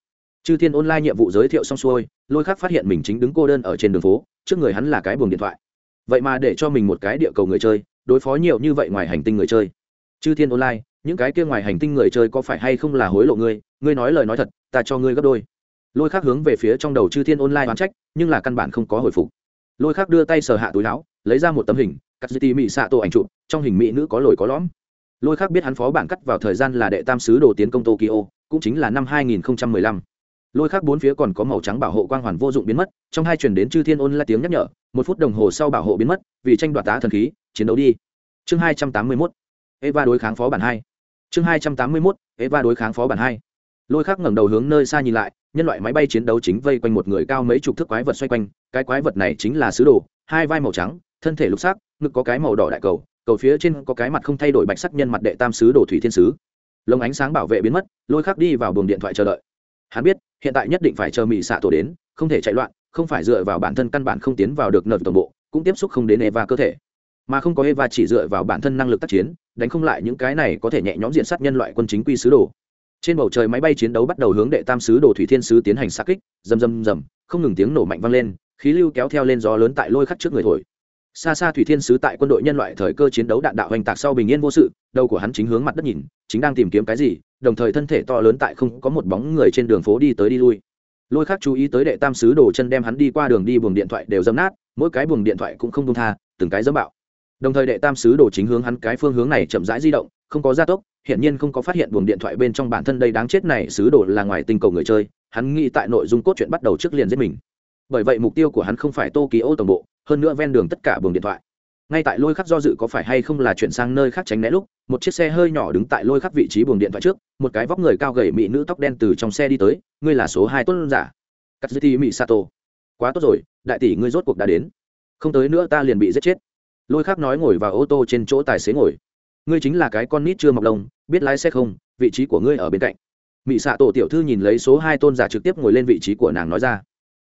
Chư thiên online nhiệm vụ giới thiệu xong xuôi, lôi khắc phát hiện mình chính đứng cô đơn ở trên đường phố, trước người hắn là cái buồng điện thoại. Vậy mà để cho mình một cái địa cầu người chơi, đối phó nhiều như vậy ngoài hành tinh người chơi. Chư thiên online, những cái kia ngoài hành tinh người chơi có phải hay không là hối lộ ngươi? Ngươi nói lời nói thật, ta cho ngươi gấp đôi. Lôi khác hướng về phía trong đầu chư thiên online oán trách, nhưng là căn bản không có hồi phục. Lôi khác đưa tay sờ hạ túi láo lấy ra một tấm hình, cắt dư tì mỹ xạ tổ ảnh chụp, trong hình mỹ nữ có lồi có lõm lôi khác biết hắn phó bản cắt vào thời gian là đệ tam sứ đồ tiến công tokyo, cũng chính là năm 2015. lôi khác bốn phía còn có màu trắng bảo hộ quang hoàn vô dụng biến mất, trong hai chuyển đến chư thiên ôn là tiếng nhắc nhở, một phút đồng hồ sau bảo hộ biến mất, vì tranh đoạt tá thần khí, chiến đấu đi chương 281. eva đối kháng phó bản hai chương 281. eva đối kháng phó bản hai lôi khác ngẩng đầu hướng nơi xa nhìn lại, nhân loại máy bay chiến đấu chính vây quanh một người cao mấy chục thước quái vật xoay quanh, cái quái vật này chính là sứ đồ, hai vai màu trắng thân thể lục sắc, ngực có cái màu đỏ đại cầu cầu phía trên có cái mặt không thay đổi bạch sắc nhân mặt đệ tam sứ đồ thủy thiên sứ. Lồng ánh sáng bảo vệ biến mất, lôi khắc đi vào buồng điện thoại chờ đợi. Hắn biết, hiện tại nhất định phải chờ mỹ xạ tổ đến, không thể chạy loạn, không phải dựa vào bản thân căn bản không tiến vào được nợ tổng bộ, cũng tiếp xúc không đến eva cơ thể. Mà không có eva chỉ dựa vào bản thân năng lực tác chiến, đánh không lại những cái này có thể nhẹ nhõm diện sát nhân loại quân chính quy sứ đồ. Trên bầu trời máy bay chiến đấu bắt đầu hướng đệ tam sứ đồ thủy thiên sứ tiến hành xa kích, rầm rầm rầm, không ngừng tiếng nổ mạnh vang lên, khí lưu kéo theo lên gió lớn tại lôi khắc trước người thổi xa xa thủy thiên sứ tại quân đội nhân loại thời cơ chiến đấu đạn đạo hoành tạc sau bình yên vô sự, đầu của hắn chính hướng mặt đất nhìn, chính đang tìm kiếm cái gì, đồng thời thân thể to lớn tại không có một bóng người trên đường phố đi tới đi lui. Lôi khác chú ý tới đệ tam sứ đồ chân đem hắn đi qua đường đi buồng điện thoại đều dấm nát, mỗi cái buồng điện thoại cũng không đông tha, từng cái dấm bạo. Đồng thời đệ tam sứ đồ chính hướng hắn cái phương hướng này chậm rãi di động, không có gia tốc hiện nhiên không có phát hiện buồng điện thoại bên trong bản thân đây đáng chết này sứ đồ là ngoài tinh cầu người chơi, hắn nghĩ tại nội dung cốt truyện bắt đầu trước liền giết mình bởi vậy mục tiêu của hắn không phải tô ký ô tổng bộ, hơn nữa ven đường tất cả buồng điện thoại. Ngay tại lôi khắc do dự có phải hay không là chuyển sang nơi khác tránh né lúc, một chiếc xe hơi nhỏ đứng tại lôi khắc vị trí buồng điện thoại trước, một cái vóc người cao gầy mỹ nữ tóc đen từ trong xe đi tới, ngươi là số hai tuân giả. Cắt mỹ sato quá tốt rồi, đại tỷ ngươi rốt cuộc đã đến. Không tới nữa ta liền bị giết chết. Lôi khắc nói ngồi vào ô tô trên chỗ tài xế ngồi. Ngươi chính là cái con nít chưa mọc lông, biết lái xe không, vị trí của ngươi ở bên cạnh. Mỹ xạ tổ tiểu thư nhìn lấy số hai tôn giả trực tiếp ngồi lên vị trí của nàng nói ra.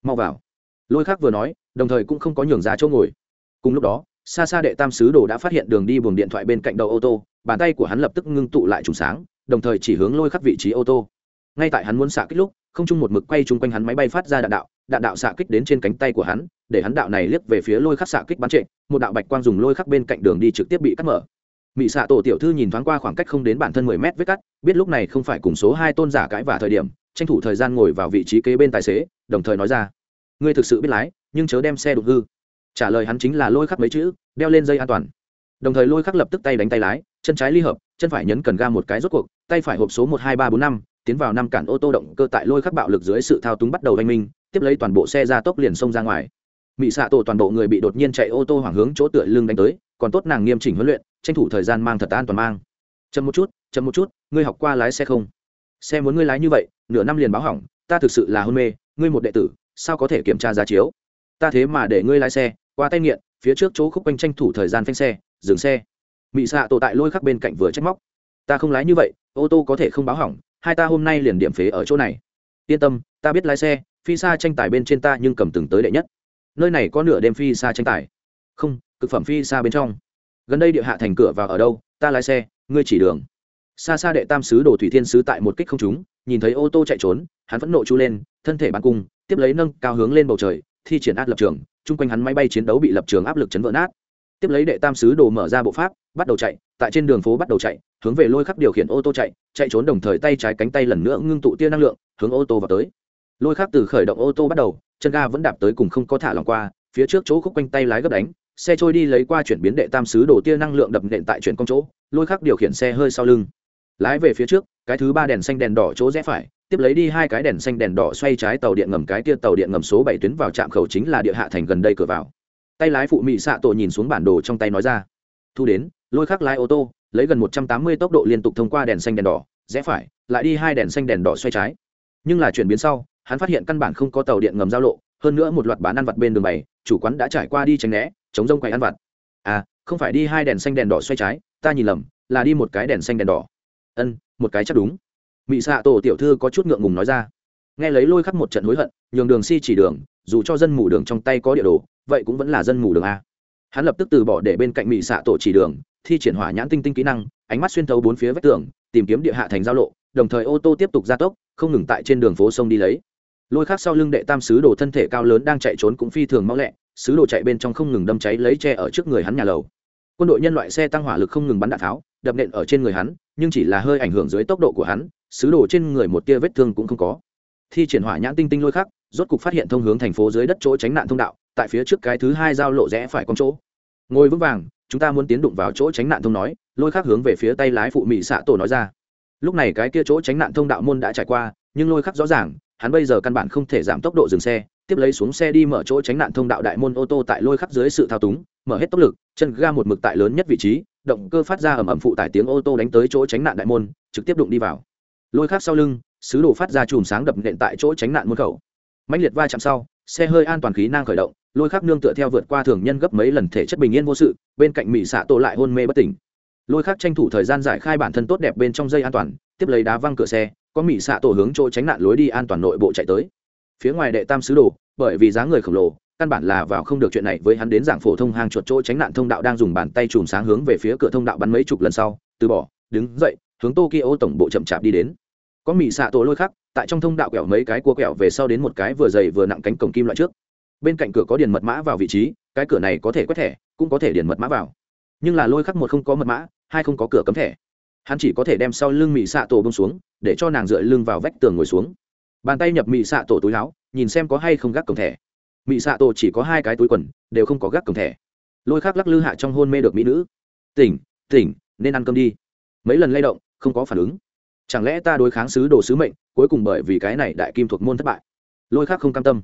Mau vào lôi khác vừa nói, đồng thời cũng không có nhường ra chỗ ngồi. Cùng lúc đó, xa xa đệ tam sứ đồ đã phát hiện đường đi buồng điện thoại bên cạnh đầu ô tô, bàn tay của hắn lập tức ngưng tụ lại trùng sáng, đồng thời chỉ hướng lôi khắc vị trí ô tô. Ngay tại hắn muốn xạ kích lúc, không chung một mực quay chung quanh hắn máy bay phát ra đạn đạo đạn đạo xạ kích đến trên cánh tay của hắn, để hắn đạo này liếc về phía lôi khắc xạ kích bắn trệ, một đạo bạch quang dùng lôi khắc bên cạnh đường đi trực tiếp bị cắt mở. Mỹ xạ tổ tiểu thư nhìn thoáng qua khoảng cách không đến bản thân mười mét vết cắt, biết lúc này không phải cùng số hai tôn giả cãi vả thời điểm, tranh thủ thời gian ngồi vào vị trí kế bên tài xế, đồng thời nói ra ngươi thực sự biết lái, nhưng chớ đem xe đục hư. Trả lời hắn chính là lôi khắc mấy chữ, đeo lên dây an toàn. Đồng thời lôi khắc lập tức tay đánh tay lái, chân trái ly hợp, chân phải nhấn cần ga một cái rốt cuộc, tay phải hộp số một hai ba bốn năm, tiến vào năm cản ô tô động cơ tại lôi khắc bạo lực dưới sự thao túng bắt đầu oanh minh, tiếp lấy toàn bộ xe ra tốc liền xông ra ngoài. Mỹ xạ tổ toàn bộ người bị đột nhiên chạy ô tô hoảng hướng chỗ tựa lưng đánh tới, còn tốt nàng nghiêm chỉnh huấn luyện, tranh thủ thời gian mang thật an toàn mang. Chậm một chút, chậm một chút, ngươi học qua lái xe không? Xe muốn ngươi lái như vậy, nửa năm liền báo hỏng, ta thực sự là hôn mê, ngươi một đệ tử sao có thể kiểm tra giá chiếu? Ta thế mà để ngươi lái xe, qua tay nghiện, phía trước chỗ khúc quanh tranh thủ thời gian phanh xe, dừng xe. Mị xạ tổ tại lôi khắc bên cạnh vừa trách móc. Ta không lái như vậy, ô tô có thể không báo hỏng, hai ta hôm nay liền điểm phế ở chỗ này. Yên tâm, ta biết lái xe, phi xa tranh tài bên trên ta nhưng cầm từng tới đệ nhất. Nơi này có nửa đêm phi xa tranh tài. Không, cực phẩm phi xa bên trong. Gần đây địa hạ thành cửa vào ở đâu, ta lái xe, ngươi chỉ đường xa xa đệ tam sứ đồ thủy thiên sứ tại một kích không trúng, nhìn thấy ô tô chạy trốn, hắn vẫn nộ chu lên, thân thể bắn cung, tiếp lấy nâng cao hướng lên bầu trời, thi triển át lập trường, chung quanh hắn máy bay chiến đấu bị lập trường áp lực chấn vỡ nát. Tiếp lấy đệ tam sứ đồ mở ra bộ pháp, bắt đầu chạy, tại trên đường phố bắt đầu chạy, hướng về lôi khắc điều khiển ô tô chạy chạy trốn đồng thời tay trái cánh tay lần nữa ngưng tụ tia năng lượng, hướng ô tô vào tới. Lôi khắc từ khởi động ô tô bắt đầu, chân ga vẫn đạp tới cùng không có thả lòng qua, phía trước chỗ khúc quanh tay lái gấp đánh, xe trôi đi lấy qua chuyển biến đệ tam sứ đổ tia năng lượng đập nện tại chuyển công chỗ, lôi khắc điều khiển xe hơi sau lưng lái về phía trước, cái thứ ba đèn xanh đèn đỏ chỗ rẽ phải, tiếp lấy đi hai cái đèn xanh đèn đỏ xoay trái tàu điện ngầm, cái kia tàu điện ngầm số bảy tuyến vào trạm khẩu chính là địa hạ thành gần đây cửa vào. Tay lái phụ mỹ xạ tổ nhìn xuống bản đồ trong tay nói ra, thu đến, lôi khắc lái ô tô, lấy gần một trăm tám mươi tốc độ liên tục thông qua đèn xanh đèn đỏ, rẽ phải, lại đi hai đèn xanh đèn đỏ xoay trái. Nhưng là chuyển biến sau, hắn phát hiện căn bản không có tàu điện ngầm giao lộ, hơn nữa một loạt bán ăn vặt bên đường bày, chủ quán đã trải qua đi tránh né, chống rông quầy ăn vặt. À không phải đi hai đèn xanh đèn đỏ xoay trái, ta nhìn lầm, là đi một cái đèn xanh đèn đỏ ân, một cái chắc đúng. Mỹ xạ tổ tiểu thư có chút ngượng ngùng nói ra. Nghe lấy lôi khắc một trận hối hận, nhường đường si chỉ đường, dù cho dân mù đường trong tay có địa đồ, vậy cũng vẫn là dân mù đường a. Hắn lập tức từ bỏ để bên cạnh mỹ xạ tổ chỉ đường, thi triển hỏa nhãn tinh tinh kỹ năng, ánh mắt xuyên thấu bốn phía vách tường, tìm kiếm địa hạ thành giao lộ, đồng thời ô tô tiếp tục gia tốc, không ngừng tại trên đường phố sông đi lấy. Lôi khác sau lưng đệ tam sứ đồ thân thể cao lớn đang chạy trốn cũng phi thường mau lẹ, sứ đồ chạy bên trong không ngừng đâm cháy lấy tre ở trước người hắn nhà lầu quân đội nhân loại xe tăng hỏa lực không ngừng bắn đạn tháo, đập nện ở trên người hắn, nhưng chỉ là hơi ảnh hưởng dưới tốc độ của hắn xứ đồ trên người một tia vết thương cũng không có. Thi triển hỏa nhãn tinh tinh lôi khắc, rốt cục phát hiện thông hướng thành phố dưới đất chỗ tránh nạn thông đạo, tại phía trước cái thứ hai giao lộ rẽ phải con chỗ. Ngồi vững vàng, chúng ta muốn tiến đụng vào chỗ tránh nạn thông nói, lôi khắc hướng về phía tay lái phụ mỹ xạ tổ nói ra. Lúc này cái kia chỗ tránh nạn thông đạo môn đã trải qua, nhưng lôi khắc rõ ràng, hắn bây giờ căn bản không thể giảm tốc độ dừng xe tiếp lấy xuống xe đi mở chỗ tránh nạn thông đạo đại môn ô tô tại lôi khắp dưới sự thao túng, mở hết tốc lực, chân ga một mực tại lớn nhất vị trí, động cơ phát ra ầm ầm phụ tải tiếng ô tô đánh tới chỗ tránh nạn đại môn, trực tiếp đụng đi vào. Lôi khắp sau lưng, sứ đồ phát ra chùm sáng đập nện tại chỗ tránh nạn môn khẩu. Mãnh liệt va chạm sau, xe hơi an toàn khí năng khởi động, lôi khắc nương tựa theo vượt qua thường nhân gấp mấy lần thể chất bình yên vô sự, bên cạnh mỹ xạ tổ lại hôn mê bất tỉnh. Lôi khắc tranh thủ thời gian giải khai bản thân tốt đẹp bên trong dây an toàn, tiếp lấy đá văng cửa xe, có mỹ xạ tổ hướng chỗ tránh nạn lối đi an toàn nội bộ chạy tới phía ngoài đệ tam sứ đồ, bởi vì giá người khổng lồ, căn bản là vào không được chuyện này với hắn đến dạng phổ thông hàng chuột chỗ tránh nạn thông đạo đang dùng bàn tay chùm sáng hướng về phía cửa thông đạo bắn mấy chục lần sau, từ bỏ, đứng dậy, hướng tokyo tổng bộ chậm chạp đi đến. Có mỹ xạ tổ lôi khắc, tại trong thông đạo quẹo mấy cái cua quẹo về sau đến một cái vừa dày vừa nặng cánh cổng kim loại trước. Bên cạnh cửa có điền mật mã vào vị trí, cái cửa này có thể quét thẻ, cũng có thể điền mật mã vào. Nhưng là lôi khắc một không có mật mã, hai không có cửa cấm thẻ. Hắn chỉ có thể đem sau lưng mỹ xạ tổ bông xuống, để cho nàng dựa lưng vào vách tường ngồi xuống bàn tay nhập mỹ xạ tổ túi láo nhìn xem có hay không gác cổng thẻ. Mỹ xạ tổ chỉ có hai cái túi quần, đều không có gác cổng thẻ. Lôi khắc lắc lư hạ trong hôn mê được mỹ nữ. Tỉnh tỉnh, nên ăn cơm đi. Mấy lần lay động, không có phản ứng. Chẳng lẽ ta đối kháng sứ đồ sứ mệnh, cuối cùng bởi vì cái này đại kim thuộc môn thất bại? Lôi khắc không cam tâm.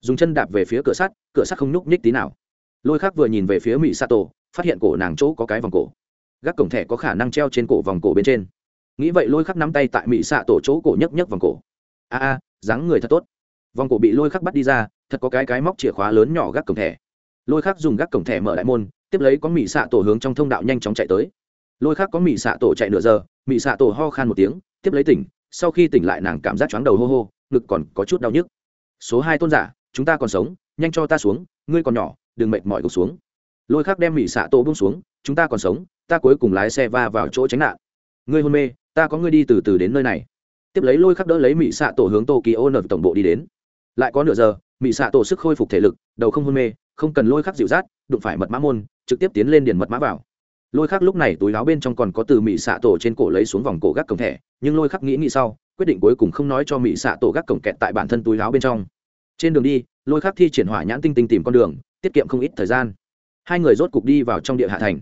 Dùng chân đạp về phía cửa sắt cửa sắt không nhúc nhích tí nào. Lôi khắc vừa nhìn về phía mỹ sato phát hiện cổ nàng chỗ có cái vòng cổ. Gác cổng thẻ có khả năng treo trên cổ vòng cổ bên trên. Nghĩ vậy lôi khắc nắm tay tại mỹ xạ tổ chỗ cổ nhấc nhấc vòng cổ a a, dáng người thật tốt. Vòng cổ bị lôi khắc bắt đi ra, thật có cái cái móc chìa khóa lớn nhỏ gác cổng thẻ. Lôi khắc dùng gác cổng thẻ mở đại môn, tiếp lấy có mỹ xạ tổ hướng trong thông đạo nhanh chóng chạy tới. Lôi khắc có mị xạ tổ chạy nửa giờ, mị xạ tổ ho khan một tiếng, tiếp lấy tỉnh, sau khi tỉnh lại nàng cảm giác chóng đầu hô hô, ngực còn có chút đau nhức. Số hai tôn giả, chúng ta còn sống, nhanh cho ta xuống, ngươi còn nhỏ, đừng mệt mỏi gục xuống. Lôi khắc đem mị xạ tổ bung xuống, chúng ta còn sống, ta cuối cùng lái xe va vào chỗ tránh nạn. Ngươi hôn mê, ta có ngươi đi từ từ đến nơi này tiếp lấy lôi khắc đỡ lấy mỹ xạ tổ hướng tokyo nợ tổng bộ đi đến. Lại có nửa giờ mỹ xạ tổ sức khôi phục thể lực, đầu không hôn mê, không cần lôi khắc dịu rát đụng phải mật mã môn, trực tiếp tiến lên điền mật mã vào. Lôi khắc lúc này túi láo bên trong còn có từ mỹ xạ tổ trên cổ lấy xuống vòng cổ gác cổng thẻ, nhưng lôi khắc nghĩ nghĩ sau, quyết định cuối cùng không nói cho mỹ xạ tổ gác cổng kẹt tại bản thân túi láo bên trong. Trên đường đi, lôi khắc thi triển hỏa nhãn tinh tinh tìm con đường, tiết kiệm không ít thời gian. Hai người rốt cục đi vào trong địa hạ thành.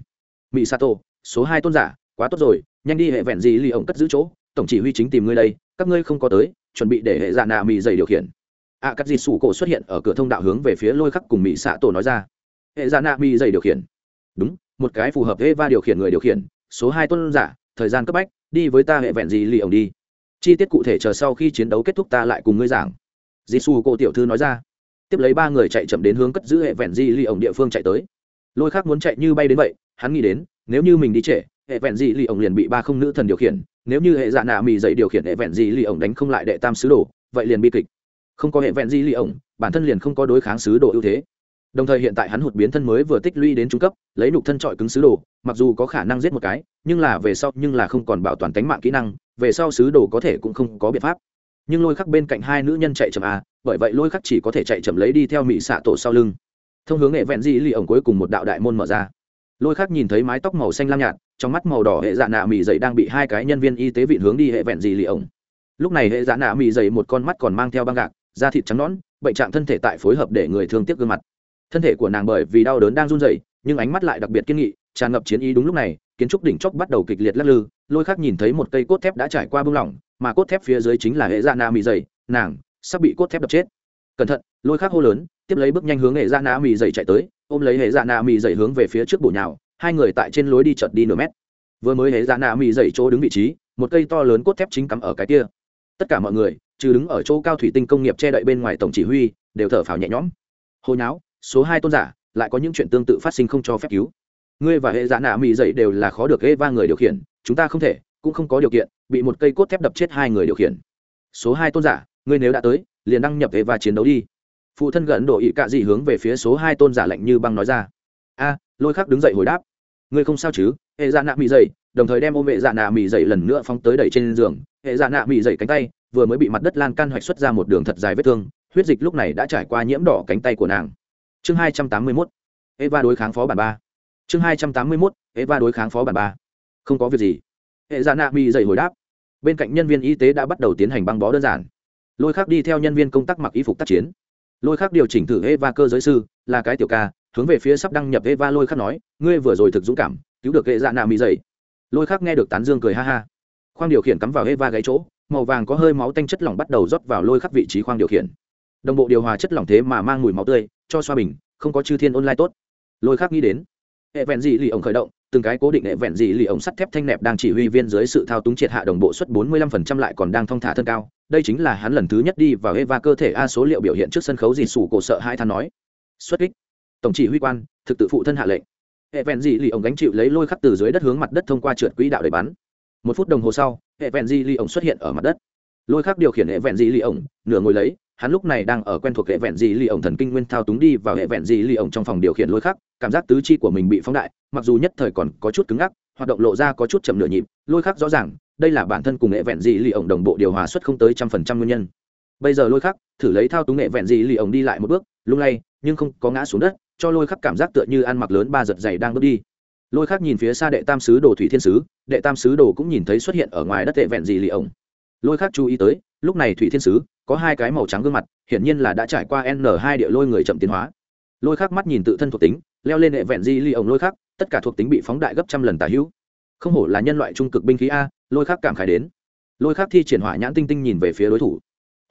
Mỹ xạ tổ, số hai tôn giả, quá tốt rồi, nhanh đi hệ vẹn gì lì ổng cất giữ chỗ, tổng chỉ huy chính tìm ngươi đây các ngươi không có tới, chuẩn bị để hệ dạ nạ mì dày điều khiển. Ạ cắt dịt sủ cổ xuất hiện ở cửa thông đạo hướng về phía lôi khắc cùng mỹ xạ tổ nói ra. Hệ dạ nạ mì dày điều khiển. Đúng, một cái phù hợp hệ va điều khiển người điều khiển, số hai tôn giả, thời gian cấp bách, đi với ta hệ vẹn gì lì ổng đi. Chi tiết cụ thể chờ sau khi chiến đấu kết thúc ta lại cùng ngươi giảng. Dì su cổ tiểu thư nói ra. Tiếp lấy ba người chạy chậm đến hướng cất giữ hệ vẹn di ly ổng địa phương chạy tới. Lôi khác muốn chạy như bay đến vậy, hắn nghĩ đến, nếu như mình đi trễ hệ vẹn dị lì ổng liền bị ba không nữ thần điều khiển, nếu như hệ dạ nạ mì dậy điều khiển hệ vẹn dị lì ổng đánh không lại đệ tam sứ đồ, vậy liền bi kịch. Không có hệ vẹn dị lì ổng, bản thân liền không có đối kháng sứ đồ ưu thế. Đồng thời hiện tại hắn hụt biến thân mới vừa tích lũy đến trung cấp, lấy nục thân trọi cứng sứ đồ, mặc dù có khả năng giết một cái, nhưng là về sau, nhưng là không còn bảo toàn tánh mạng kỹ năng, về sau sứ đồ có thể cũng không có biện pháp. Nhưng lôi khắc bên cạnh hai nữ nhân chạy chậm à? bởi vậy lôi khắc chỉ có thể chạy chậm lấy đi theo mỹ xạ tổ sau lưng. Thông hướng hệ vẹn dị lì ổng cuối cùng một đạo đại môn mở ra. Lôi khắc nhìn thấy mái tóc màu xanh lam nhạt trong mắt màu đỏ hệ dạ nạ mì dậy đang bị hai cái nhân viên y tế vịn hướng đi hệ vẹn gì lì ổng. Lúc này hệ dạ nạ mì dậy một con mắt còn mang theo băng gạc da thịt trắng nõn bệnh trạng thân thể tại phối hợp để người thương tiếc gương mặt. Thân thể của nàng bởi vì đau đớn đang run rẩy nhưng ánh mắt lại đặc biệt kiên nghị tràn ngập chiến ý đúng lúc này kiến trúc đỉnh chóp bắt đầu kịch liệt lắc lư lôi khác nhìn thấy một cây cốt thép đã trải qua bưng lỏng mà cốt thép phía dưới chính là hệ dạ nạ mì dày, nàng sắp bị cốt thép đập chết. Cẩn thận lôi khác hô lớn tiếp lấy bước nhanh hướng hệ dạ nạ mì dày chạy tới ôm lấy hệ dạ nạ mì dày hướng về phía trước bổ nhào hai người tại trên lối đi chợt đi nửa mét. Vừa mới hễ ra nạ mỹ dậy chỗ đứng vị trí, một cây to lớn cốt thép chính cắm ở cái kia. Tất cả mọi người, trừ đứng ở chỗ cao thủy tinh công nghiệp che đậy bên ngoài tổng chỉ huy, đều thở phào nhẹ nhõm. Hồi nháo, số hai tôn giả, lại có những chuyện tương tự phát sinh không cho phép cứu. Ngươi và hệ giả nạ mỹ dậy đều là khó được ghê va người điều khiển, chúng ta không thể, cũng không có điều kiện, bị một cây cốt thép đập chết hai người điều khiển. Số hai tôn giả, ngươi nếu đã tới, liền đăng nhập hệ và chiến đấu đi. Phụ thân gần độ ỵ cạ dị hướng về phía số hai tôn giả lạnh như băng nói ra. A, lôi khắc đứng dậy hồi đáp ngươi không sao chứ? Hệ dạ nạ mị dậy, đồng thời đem ôm hệ dạ nạ mị dậy lần nữa phóng tới đẩy trên giường. Hệ dạ nạ mị dậy cánh tay, vừa mới bị mặt đất lan can hoạch xuất ra một đường thật dài vết thương, huyết dịch lúc này đã trải qua nhiễm đỏ cánh tay của nàng. Chương hai trăm tám mươi mốt, eva đối kháng phó bản ba. Chương hai trăm tám mươi mốt, eva đối kháng phó bản ba. Không có việc gì. Hệ dạ nạ mị dậy hồi đáp. Bên cạnh nhân viên y tế đã bắt đầu tiến hành băng bó đơn giản. Lôi khác đi theo nhân viên công tác mặc y phục tác chiến. Lôi khác điều chỉnh thử eva cơ giới sư, là cái tiểu ca hướng về phía sắp đăng nhập eva lôi khắc nói, ngươi vừa rồi thực dũng cảm, cứu được hệ dạ nạ mỹ dày lôi khắc nghe được tán dương cười ha ha. Khoang điều khiển cắm vào eva gáy chỗ, màu vàng có hơi máu tanh chất lỏng bắt đầu rót vào lôi khắc vị trí khoang điều khiển. Đồng bộ điều hòa chất lỏng thế mà mang mùi máu tươi, cho xoa bình, không có chư thiên online tốt. Lôi khắc nghĩ đến, hệ vẹn dị lì ổng khởi động, từng cái cố định hệ vẹn dị lì ổng sắt thép thanh nẹp đang chỉ huy viên dưới sự thao túng triệt hạ đồng bộ suất 45% lại còn đang thong thả thân cao. Đây chính là hắn lần thứ nhất đi vào eva cơ thể a số liệu biểu hiện trước sân khấu dì sủ cổ sợ hai than nói. Xuất kích tổng chỉ huy quan, thực tự phụ thân hạ lệnh. Hệ vẹn dị lì ổng gánh chịu lấy lôi khắc từ dưới đất hướng mặt đất thông qua trượt quỹ đạo để bắn. Một phút đồng hồ sau, hệ vẹn dị lì ổng xuất hiện ở mặt đất. Lôi khắc điều khiển hệ vẹn dị lì ổng, nửa ngồi lấy, hắn lúc này đang ở quen thuộc hệ vẹn dị lì ổng thần kinh nguyên thao túng đi vào hệ vẹn dị lì ổng trong phòng điều khiển lôi khắc, cảm giác tứ chi của mình bị phóng đại, mặc dù nhất thời còn có chút cứng ngắc, hoạt động lộ ra có chút chậm nửa nhịp, lôi khắc rõ ràng, đây là bản thân cùng hệ vẹn dị lì ổng đồng bộ điều hòa suất không tới trăm phần trăm nguyên nhân. Bây giờ lôi khắc, thử lấy thao túng hệ vẹn dị lì ổng đi lại một bước, lung lay, nhưng không có ngã xuống đất cho lôi khắc cảm giác tựa như ăn mặc lớn ba giật dày đang bước đi. Lôi khắc nhìn phía xa đệ tam sứ đồ thủy thiên sứ, đệ tam sứ đồ cũng nhìn thấy xuất hiện ở ngoài đất tệ vẹn gì lì ổng. Lôi khắc chú ý tới, lúc này thủy thiên sứ, có hai cái màu trắng gương mặt, hiển nhiên là đã trải qua n hai địa lôi người chậm tiến hóa. Lôi khắc mắt nhìn tự thân thuộc tính, leo lên hệ vẹn di ly ổng lôi khắc, tất cả thuộc tính bị phóng đại gấp trăm lần tả hữu. Không hổ là nhân loại trung cực binh khí a, lôi khắc cảm khải đến. Lôi khắc thi triển hỏa nhãn tinh tinh nhìn về phía đối thủ.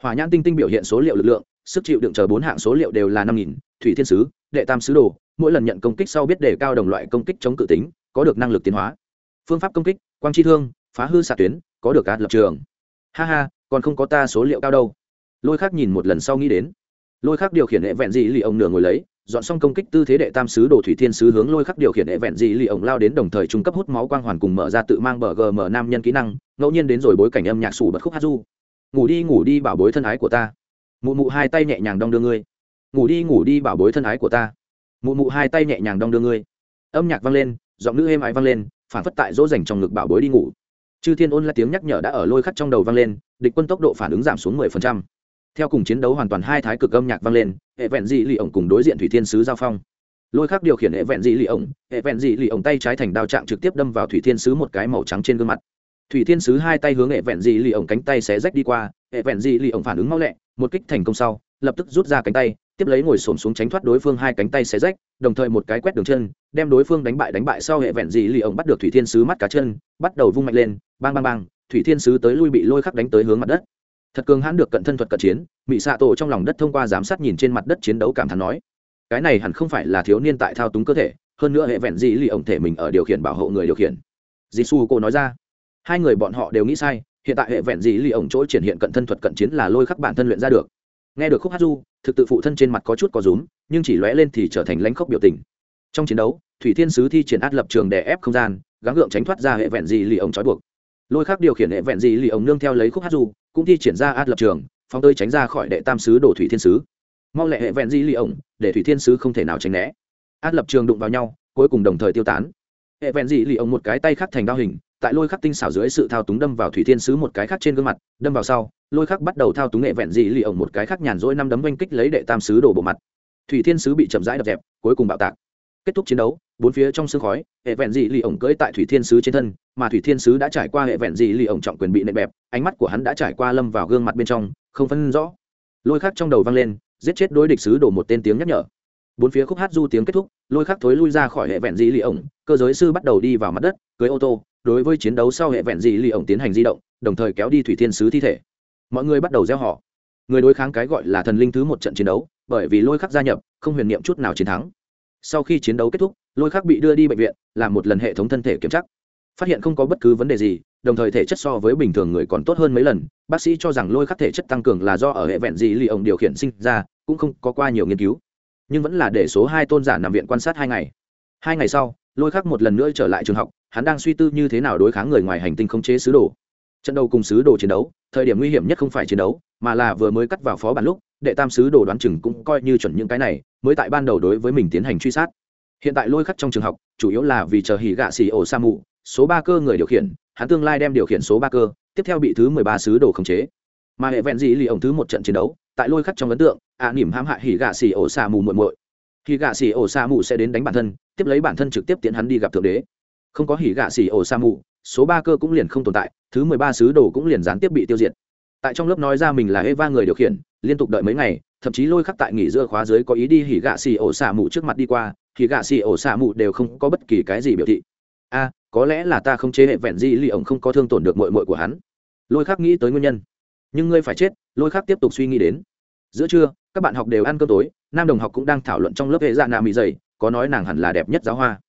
Hỏa nhãn tinh tinh biểu hiện số liệu lực lượng sức chịu đựng chờ bốn hạng số liệu đều là năm nghìn, thủy thiên sứ, đệ tam sứ đồ, mỗi lần nhận công kích sau biết đề cao đồng loại công kích chống cự tính, có được năng lực tiến hóa. Phương pháp công kích, quang chi thương, phá hư xạ tuyến, có được át lập trường. Ha ha, còn không có ta số liệu cao đâu. Lôi khác nhìn một lần sau nghĩ đến. Lôi khác điều khiển hệ vẹn gì lì ông nửa ngồi lấy, dọn xong công kích tư thế đệ tam sứ đồ thủy thiên sứ hướng lôi khắc điều khiển hệ vẹn dị lì ổng lao đến đồng thời trung cấp hút máu quang hoàn cùng mở ra tự mang bờ gm nam nhân kỹ năng, ngẫu nhiên đến rồi bối cảnh âm nhạc sủ bật khúc hát du. Ngủ đi ngủ đi bảo bối thân ái của ta mụ mụ hai tay nhẹ nhàng đong đưa ngươi. Ngủ đi ngủ đi, bảo bối thân ái của ta. Mụ mụ hai tay nhẹ nhàng đong đưa ngươi. Âm nhạc vang lên, giọng nữ êm ái vang lên phản phất tại dỗ dành trong ngực bảo bối đi ngủ. Chư thiên ôn là tiếng nhắc nhở đã ở lôi khắc trong đầu vang lên, địch quân tốc độ phản ứng giảm xuống 10%. theo cùng chiến đấu hoàn toàn hai thái cực âm nhạc vang lên, hệ vẹn dị lì ổng cùng đối diện thủy thiên sứ giao phong. Lôi khắc điều khiển hệ vẹn dị lì ổng, hệ vẹn dị lì ổng tay trái thành đao trạng trực tiếp đâm vào thủy thiên sứ một cái màu trắng trên gương mặt. Thủy thiên sứ hai tay hướng hệ vẹn dị lì ổng cánh tay xé rách đi qua, hệ vẹn dị lì ổng phản ứng mau lẹ một kích thành công sau, lập tức rút ra cánh tay, tiếp lấy ngồi xổm xuống tránh thoát đối phương hai cánh tay xé rách, đồng thời một cái quét đường chân, đem đối phương đánh bại đánh bại sau hệ vẹn dị lì ổng bắt được thủy thiên sứ mắt cá chân, bắt đầu vung mạnh lên, bang bang bang, thủy thiên sứ tới lui bị lôi khắc đánh tới hướng mặt đất. Thật cường hãn được cận thân thuật cận chiến mỹ xạ tổ trong lòng đất thông qua giám sát nhìn trên mặt đất chiến đấu cảm thán nói, cái này hẳn không phải là thiếu niên tại thao túng cơ thể, hơn nữa hệ vẹn dị lì ổng thể mình ở điều khiển bảo hộ người điều khiển. Dì su cô nói ra, hai người bọn họ đều nghĩ sai hiện tại hệ vẹn dị lì ổng chỗ triển hiện cận thân thuật cận chiến là lôi khắc bản thân luyện ra được. Nghe được khúc hát du, thực tự phụ thân trên mặt có chút có rúm, nhưng chỉ lóe lên thì trở thành lãnh khốc biểu tình. Trong chiến đấu, thủy thiên sứ thi triển át lập trường đè ép không gian, gắng gượng tránh thoát ra hệ vẹn dị lì ổng trói buộc. Lôi khắc điều khiển hệ vẹn dị lì ổng nương theo lấy khúc hát du, cũng thi triển ra át lập trường, phóng tơi tránh ra khỏi đệ tam sứ đổ thủy thiên sứ. Mau lệ hệ vẹn dị lì ổng, để thủy thiên sứ không thể nào tránh né. Át lập trường đụng vào nhau, cuối cùng đồng thời tiêu tán. Hệ vẹn dị lì ổng một cái tay khắc thành đao hình tại lôi khắc tinh xảo dưới sự thao túng đâm vào thủy thiên sứ một cái khác trên gương mặt, đâm vào sau, lôi khắc bắt đầu thao túng nghệ vẹn dị lì ổng một cái khác nhàn rỗi năm đấm oanh kích lấy đệ tam sứ đổ bộ mặt. Thủy thiên sứ bị chậm rãi đập dẹp, cuối cùng bạo tạc. Kết thúc chiến đấu, bốn phía trong sương khói, hệ vẹn dị lì ổng cưỡi tại thủy thiên sứ trên thân, mà thủy thiên sứ đã trải qua hệ vẹn dị lì ổng trọng quyền bị nệm bẹp, ánh mắt của hắn đã trải qua lâm vào gương mặt bên trong, không phân rõ. Lôi khắc trong đầu vang lên, giết chết đối địch sứ đổ một tên tiếng nhắc nhở. Bốn phía khúc hát du tiếng kết thúc, lôi khắc thối lui ra khỏi hệ vẹn dị lì ổng, cơ giới sư bắt đầu đi vào mặt đất cưới ô tô đối với chiến đấu sau hệ vẹn dị lì ổng tiến hành di động, đồng thời kéo đi thủy thiên sứ thi thể. Mọi người bắt đầu gieo họ. Người đối kháng cái gọi là thần linh thứ một trận chiến đấu, bởi vì lôi khắc gia nhập, không huyền niệm chút nào chiến thắng. Sau khi chiến đấu kết thúc, lôi khắc bị đưa đi bệnh viện, làm một lần hệ thống thân thể kiểm tra. Phát hiện không có bất cứ vấn đề gì, đồng thời thể chất so với bình thường người còn tốt hơn mấy lần. Bác sĩ cho rằng lôi khắc thể chất tăng cường là do ở hệ vẹn dị lì ổng điều khiển sinh ra, cũng không có qua nhiều nghiên cứu. Nhưng vẫn là để số hai tôn giả nằm viện quan sát hai ngày. Hai ngày sau, lôi khắc một lần nữa trở lại trường học hắn đang suy tư như thế nào đối kháng người ngoài hành tinh không chế sứ đồ. Trận đầu cùng sứ đồ chiến đấu thời điểm nguy hiểm nhất không phải chiến đấu mà là vừa mới cắt vào phó bản lúc đệ tam sứ đồ đoán chừng cũng coi như chuẩn những cái này mới tại ban đầu đối với mình tiến hành truy sát. Hiện tại lôi khắc trong trường học chủ yếu là vì chờ hỉ gạ xì ổ sa mù số ba cơ người điều khiển hắn tương lai đem điều khiển số ba cơ tiếp theo bị thứ mười ba sứ đồ khống chế. Mà hệ vẹn dị lì ổng thứ một trận chiến đấu tại lôi khắc trong ấn tượng ạ à, nỉm hãm hại hỉ gạ xì ổ sa mù muộn muội. Hỉ gạ xì ổ sa mù sẽ đến đánh bản thân tiếp lấy bản thân trực tiếp tiến hắn đi gặp thượng đế không có hỉ gạ xỉ ổ sa mù, số ba cơ cũng liền không tồn tại, thứ mười ba sứ đồ cũng liền gián tiếp bị tiêu diệt. Tại trong lớp nói ra mình là eva người điều khiển, liên tục đợi mấy ngày, thậm chí lôi khắc tại nghỉ giữa khóa dưới có ý đi hỉ gạ xì ổ xạ mù trước mặt đi qua thì gạ xì ổ xạ mù đều không có bất kỳ cái gì biểu thị. A, có lẽ là ta không chế hệ vẹn gì lì ổng không có thương tổn được mội mội của hắn. Lôi khắc nghĩ tới nguyên nhân. Nhưng ngươi phải chết, lôi khắc tiếp tục suy nghĩ đến. Giữa trưa, các bạn học đều ăn cơm tối, nam đồng học cũng đang thảo luận trong lớp hệ dạ nạ mỹ dày, có nói nàng hẳn là đẹp nhất giáo hoa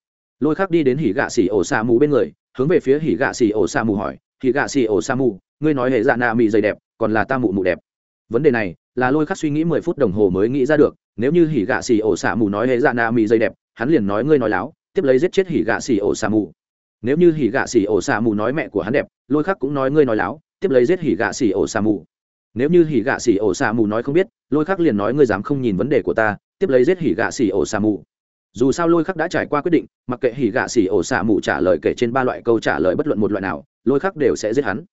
lôi khắc đi đến hỉ gạ xì ổ xạ mù bên người, hướng về phía hỉ gạ xì ổ xạ mù hỏi, hỉ gạ xì ổ xạ mù, ngươi nói hệ dạ nạ mỹ dày đẹp, còn là ta mụ mụ đẹp? Vấn đề này là lôi khắc suy nghĩ mười phút đồng hồ mới nghĩ ra được, nếu như hỉ gạ xì ổ xạ mù nói hệ dạ nạ mỹ dày đẹp, hắn liền nói ngươi nói láo, tiếp lấy giết chết hỉ gạ xì ổ xạ mù. Nếu như hỉ gạ xì ổ xạ mù nói mẹ của hắn đẹp, lôi khắc cũng nói ngươi nói láo, tiếp lấy giết hỉ gạ xì ổ xạ mù. Nếu như hỉ gạ xì ổ xạ mù nói không biết, lôi khắc liền nói ngươi dám không nhìn vấn đề của ta, tiếp lấy giết hỉ gạ xì ổ xạ mù dù sao lôi khắc đã trải qua quyết định, mặc kệ hỉ gạ xì ổ xạ mù trả lời kể trên ba loại câu trả lời bất luận một loại nào, lôi khắc đều sẽ giết hắn.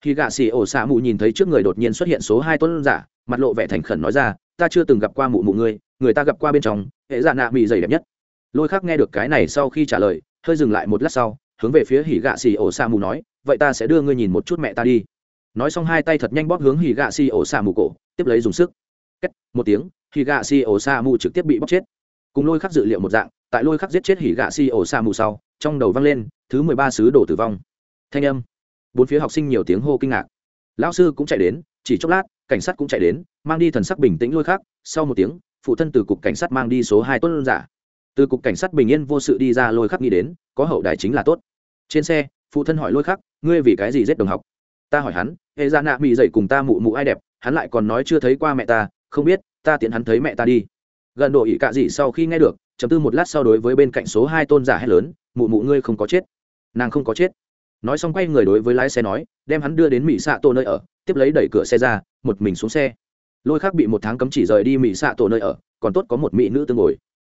Khi gạ xì ổ xạ mù nhìn thấy trước người đột nhiên xuất hiện số hai tuấn giả, mặt lộ vẻ thành khẩn nói ra, ta chưa từng gặp qua mụ mụ ngươi, người ta gặp qua bên trong, hệ dạ nạ mị dày đẹp nhất. Lôi khắc nghe được cái này sau khi trả lời, hơi dừng lại một lát sau, hướng về phía hỉ gạ xì ổ xạ mù nói, vậy ta sẽ đưa ngươi nhìn một chút mẹ ta đi. Nói xong hai tay thật nhanh bóp hướng hỉ gạ xì ổ xạ mù cổ, tiếp lấy dùng sức. Cách một tiếng, hỉ gạ xì ổ xạ mù trực tiếp bị bóp chết cùng lôi khắc dự liệu một dạng, tại lôi khắc giết chết hỉ gạ si ổ xa mù sau, trong đầu vang lên, thứ mười ba sứ đổ tử vong. Thanh âm. Bốn phía học sinh nhiều tiếng hô kinh ngạc. Lão sư cũng chạy đến, chỉ chốc lát, cảnh sát cũng chạy đến, mang đi thần sắc bình tĩnh lôi khắc. sau một tiếng, phụ thân từ cục cảnh sát mang đi số hai tuân giả. Từ cục cảnh sát bình yên vô sự đi ra lôi khắc nghĩ đến, có hậu đài chính là tốt. Trên xe, phụ thân hỏi lôi khắc, ngươi vì cái gì giết đồng học? Ta hỏi hắn hệ ra dạ nạ mỹ dậy cùng ta mụ mụ ai đẹp, hắn lại còn nói chưa thấy qua mẹ ta, không biết, ta tiện hắn thấy mẹ ta đi gần độ ỷ cạ dị sau khi nghe được, chấm tư một lát sau đối với bên cạnh số hai tôn giả hét lớn, mụ mụ ngươi không có chết. Nàng không có chết. Nói xong quay người đối với lái xe nói, đem hắn đưa đến mỹ xạ tổ nơi ở, tiếp lấy đẩy cửa xe ra, một mình xuống xe. Lôi khắc bị một tháng cấm chỉ rời đi mỹ xạ tổ nơi ở, còn tốt có một mỹ nữ tương ngồi.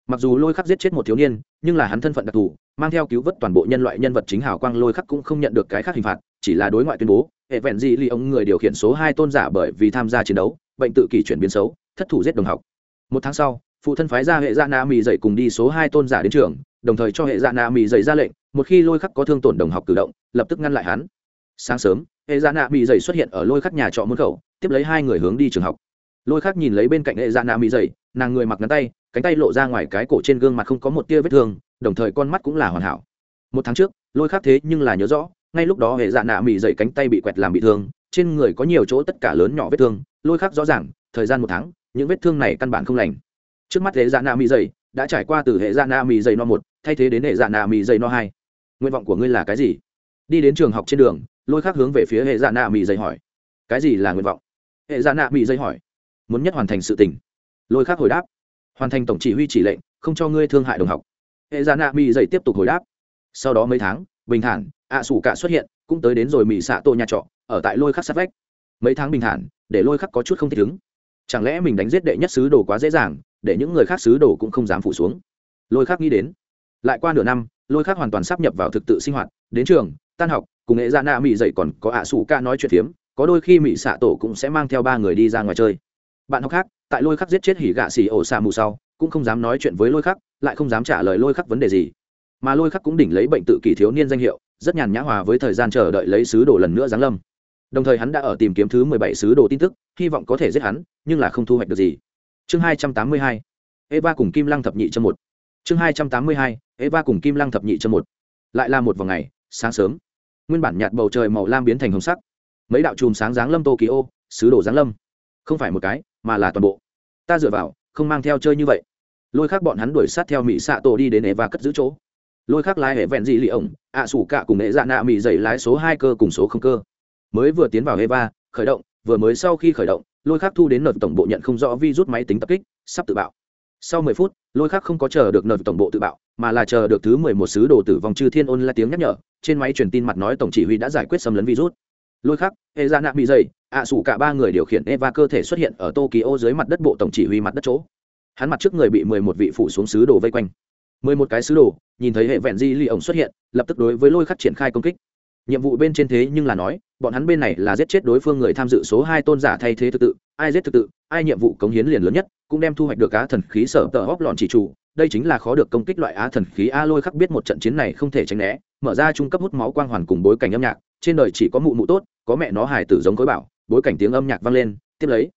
Mặc dù lôi khắc giết chết một thiếu niên, nhưng là hắn thân phận đặc thù, mang theo cứu vớt toàn bộ nhân loại nhân vật chính hào quang lôi khắc cũng không nhận được cái khác hình phạt, chỉ là đối ngoại tuyên bố, hệ vẹn gì ly ông người điều khiển số hai tôn giả bởi vì tham gia chiến đấu, bệnh tự kỷ chuyển biến xấu, thất thủ giết đồng học một tháng sau, phụ thân phái ra hệ Dạ na mì dậy cùng đi số hai tôn giả đến trường, đồng thời cho hệ Dạ na mì dậy ra lệnh, một khi lôi khắc có thương tổn đồng học cử động, lập tức ngăn lại hắn. Sáng sớm, hệ Dạ na mì dậy xuất hiện ở lôi khắc nhà trọ môn khẩu, tiếp lấy hai người hướng đi trường học. Lôi khắc nhìn lấy bên cạnh hệ Dạ na mì dậy, nàng người mặc ngắn tay, cánh tay lộ ra ngoài cái cổ trên gương mặt không có một tia vết thương, đồng thời con mắt cũng là hoàn hảo. Một tháng trước, lôi khắc thế nhưng là nhớ rõ, ngay lúc đó hệ dạ nạ mì dậy cánh tay bị quẹt làm bị thương, trên người có nhiều chỗ tất cả lớn nhỏ vết thương, lôi khắc rõ ràng, thời gian một tháng những vết thương này căn bản không lành. Trước mắt hệ dạ nạ mì dày, đã trải qua từ hệ dạ nạ mì dày no một, thay thế đến hệ dạ nạ mì dày no hai. Nguyện vọng của ngươi là cái gì? Đi đến trường học trên đường, lôi khắc hướng về phía hệ dạ nạ mì dày hỏi. Cái gì là nguyện vọng? Hệ dạ nạ mì dày hỏi. Muốn nhất hoàn thành sự tình. Lôi khắc hồi đáp. Hoàn thành tổng chỉ huy chỉ lệnh, không cho ngươi thương hại đồng học. Hệ dạ nạ mì dày tiếp tục hồi đáp. Sau đó mấy tháng, bình thản, ạ à sủ cả xuất hiện, cũng tới đến rồi mỹ xạ tô nhà trọ, ở tại lôi khắc sát vách. Mấy tháng bình thản, để lôi khắc có chút không thích ứng chẳng lẽ mình đánh giết đệ nhất sứ đồ quá dễ dàng, để những người khác sứ đồ cũng không dám phủ xuống? Lôi khắc nghĩ đến. Lại qua nửa năm, lôi khắc hoàn toàn sắp nhập vào thực tự sinh hoạt, đến trường, tan học, cùng nghệ gia na mỹ dậy còn có ạ à sủ ca nói chuyện phiếm, có đôi khi mỹ xạ tổ cũng sẽ mang theo ba người đi ra ngoài chơi. Bạn học khác, tại lôi khắc giết chết hỉ gạ xỉ ổ xạ mù sau, cũng không dám nói chuyện với lôi khắc, lại không dám trả lời lôi khắc vấn đề gì. Mà lôi khắc cũng đỉnh lấy bệnh tự kỷ thiếu niên danh hiệu, rất nhàn nhã hòa với thời gian chờ đợi lấy sứ đồ lần nữa giáng lâm đồng thời hắn đã ở tìm kiếm thứ mười bảy sứ đồ tin tức, hy vọng có thể giết hắn, nhưng là không thu hoạch được gì. Chương hai trăm tám mươi hai. Eva cùng kim lăng thập nhị chân một. Chương hai trăm tám mươi hai. Eva cùng kim lăng thập nhị chân một. Lại là một vào ngày, sáng sớm. Nguyên bản nhạt bầu trời màu lam biến thành hồng sắc. Mấy đạo chùm sáng giáng lâm tokyo, sứ đồ giáng lâm. Không phải một cái, mà là toàn bộ. Ta dựa vào, không mang theo chơi như vậy. Lôi khác bọn hắn đuổi sát theo mỹ xạ tổ đi đến eva cất giữ chỗ. Lôi khác lái hệ vẹn dị lì ổng, ạ sủ cạ cùng nệ dạ nạ mỹ dày lái số hai cơ cùng số không cơ mới vừa tiến vào eva khởi động vừa mới sau khi khởi động lôi khác thu đến nợ tổng bộ nhận không rõ vi rút máy tính tập kích sắp tự bạo. Sau mười phút lôi khác không có chờ được nợ tổng bộ tự bạo mà là chờ được thứ mười một sứ đồ tử vong chư thiên ôn là tiếng nhắc nhở trên máy truyền tin mặt nói tổng chỉ huy đã giải quyết xâm lấn virus lôi khắc, hệ dạ nạ bị dày ạ sủ cả ba người điều khiển eva cơ thể xuất hiện ở tokyo dưới mặt đất bộ tổng chỉ huy mặt đất chỗ. Hắn mặt trước người bị mười một vị phủ xuống sứ đồ vây quanh. Mười một cái sứ đồ nhìn thấy hệ vẹn di ly ổng xuất hiện lập tức đối với lôi khắc triển khai công kích nhiệm vụ bên trên thế nhưng là nói bọn hắn bên này là giết chết đối phương người tham dự số hai tôn giả thay thế thực tự ai giết thực tự ai nhiệm vụ cống hiến liền lớn nhất cũng đem thu hoạch được á thần khí sở tờ hóc lọn chỉ chủ đây chính là khó được công kích loại á thần khí a lôi khắc biết một trận chiến này không thể tránh né mở ra trung cấp hút máu quang hoàn cùng bối cảnh âm nhạc trên đời chỉ có mụ mụ tốt có mẹ nó hài tử giống cối bảo bối cảnh tiếng âm nhạc vang lên tiếp lấy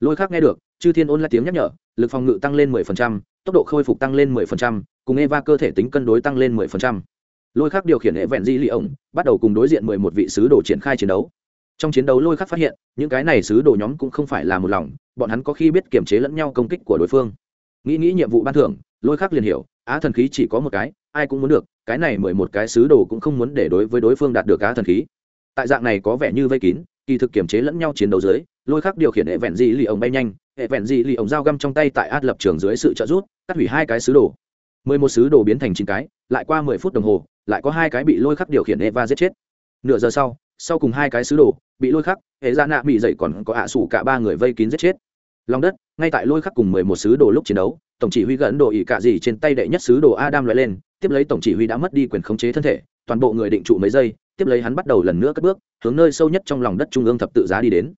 lôi khắc nghe được chư thiên ôn là tiếng nhắc nhở lực phòng ngự tăng lên mười phần trăm tốc độ khôi phục tăng lên 10%, cùng Eva cơ thể tính cân đối tăng lên 10%. Lôi Khắc điều khiển hệ vẹn di lì ổng, bắt đầu cùng đối diện 11 vị sứ đồ triển khai chiến đấu. Trong chiến đấu Lôi Khắc phát hiện, những cái này sứ đồ nhóm cũng không phải là một lòng, bọn hắn có khi biết kiểm chế lẫn nhau công kích của đối phương. Nghĩ nghĩ nhiệm vụ ban thưởng, Lôi Khắc liền hiểu, á thần khí chỉ có một cái, ai cũng muốn được, cái này 11 cái sứ đồ cũng không muốn để đối với đối phương đạt được á thần khí. Tại dạng này có vẻ như vây kín, kỳ thực kiểm chế lẫn nhau chiến đấu dưới, Lôi Khắc điều khiển hệ vẹn di lì ổng bay nhanh, hệ vẹn di lì ổng dao găm trong tay tại át lập trường dưới sự trợ giúp cắt hủy hai cái sứ đồ mười một sứ đồ biến thành chín cái lại qua mười phút đồng hồ, lại có hai cái bị lôi khắc điều khiển eva giết chết. Nửa giờ sau sau cùng hai cái sứ đồ bị lôi khắc hệ ra nạ bị dậy còn có ạ sủ cả ba người vây kín giết chết. Lòng đất, ngay tại lôi khắc cùng mười một sứ đồ lúc chiến đấu, tổng chỉ huy gần đồ ỉ cả gì trên tay đệ nhất sứ đồ adam loại lên, tiếp lấy tổng chỉ huy đã mất đi quyền khống chế thân thể, toàn bộ người định trụ mấy giây, tiếp lấy hắn bắt đầu lần nữa cất bước, hướng nơi sâu nhất trong lòng đất trung ương thập tự giá đi đến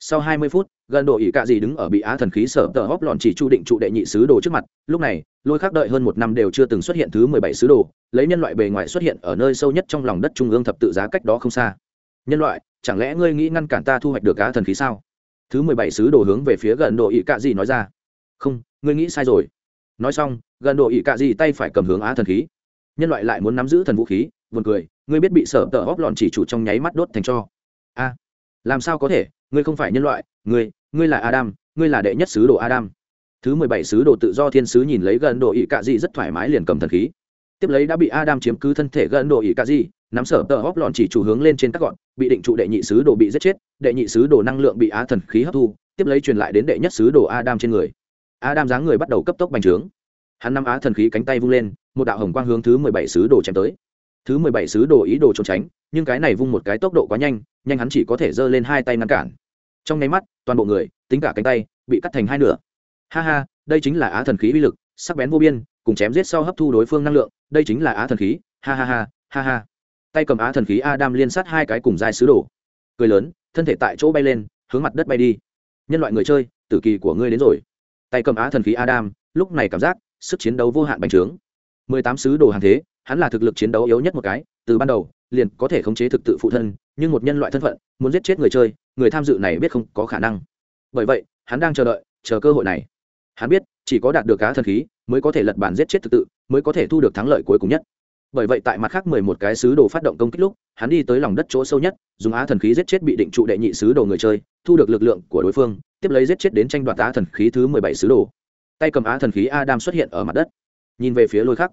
sau hai mươi phút, gần độ ỷ cạ gì đứng ở bị á thần khí sở tờ hóp lọn chỉ chu định trụ đệ nhị sứ đồ trước mặt, lúc này, lôi khác đợi hơn một năm đều chưa từng xuất hiện thứ mười bảy sứ đồ, lấy nhân loại bề ngoài xuất hiện ở nơi sâu nhất trong lòng đất trung ương thập tự giá cách đó không xa. Nhân loại, chẳng lẽ ngươi nghĩ ngăn cản ta thu hoạch được á thần khí sao? Thứ mười bảy sứ đồ hướng về phía gần độ ỷ cạ gì nói ra. Không, ngươi nghĩ sai rồi. Nói xong, gần độ ỷ cạ gì tay phải cầm hướng á thần khí. Nhân loại lại muốn nắm giữ thần vũ khí, buồn cười, ngươi biết bị sở tờ hóp lọn chỉ chủ trong nháy mắt đốt thành cho. A, làm sao có thể? Ngươi không phải nhân loại, ngươi ngươi là adam, ngươi là đệ nhất sứ đồ adam. Thứ mười bảy sứ đồ tự do thiên sứ nhìn lấy gần đồ ỵ cạ dị rất thoải mái liền cầm thần khí. Tiếp lấy đã bị adam chiếm cứ thân thể gần đồ ỵ cạ dị, nắm sở tờ hóp lòn chỉ chủ hướng lên trên các gọn, bị định trụ đệ nhị sứ đồ bị giết chết, đệ nhị sứ đồ năng lượng bị á thần khí hấp thu, tiếp lấy truyền lại đến đệ nhất sứ đồ adam trên người. Adam dáng người bắt đầu cấp tốc bành trướng. Hắn năm á thần khí cánh tay vung lên, một đạo hồng quang hướng thứ mười bảy sứ đồ chém tới thứ mười bảy sứ đồ ý đồ trốn tránh, nhưng cái này vung một cái tốc độ quá nhanh nhanh hắn chỉ có thể giơ lên hai tay ngăn cản. Trong nháy mắt, toàn bộ người, tính cả cánh tay, bị cắt thành hai nửa. Ha ha, đây chính là á thần khí uy lực, sắc bén vô biên, cùng chém giết sau hấp thu đối phương năng lượng, đây chính là á thần khí. Ha ha ha ha ha. Tay cầm á thần khí adam liên sát hai cái cùng dài sứ đồ. Cười lớn, thân thể tại chỗ bay lên, hướng mặt đất bay đi. Nhân loại người chơi, tử kỳ của ngươi đến rồi. Tay cầm á thần khí adam, lúc này cảm giác, sức chiến đấu vô hạn bành trướng mười tám sứ đồ hàng thế, hắn là thực lực chiến đấu yếu nhất một cái, từ ban đầu, liền có thể khống chế thực tự phụ thân, nhưng một nhân loại thân phận, muốn giết chết người chơi, người tham dự này biết không có khả năng. Bởi vậy, hắn đang chờ đợi, chờ cơ hội này. Hắn biết, chỉ có đạt được cá thần khí, mới có thể lật bản giết chết thực tự, mới có thể thu được thắng lợi cuối cùng nhất. Bởi vậy tại mặt khác mười một cái sứ đồ phát động công kích lúc, hắn đi tới lòng đất chỗ sâu nhất, dùng á thần khí giết chết bị định trụ đệ nhị sứ đồ người chơi, thu được lực lượng của đối phương, tiếp lấy giết chết đến tranh đoạt á thần khí thứ mười bảy sứ đồ. Tay cầm á thần khí adam xuất hiện ở mặt đất nhìn về phía lôi khắc.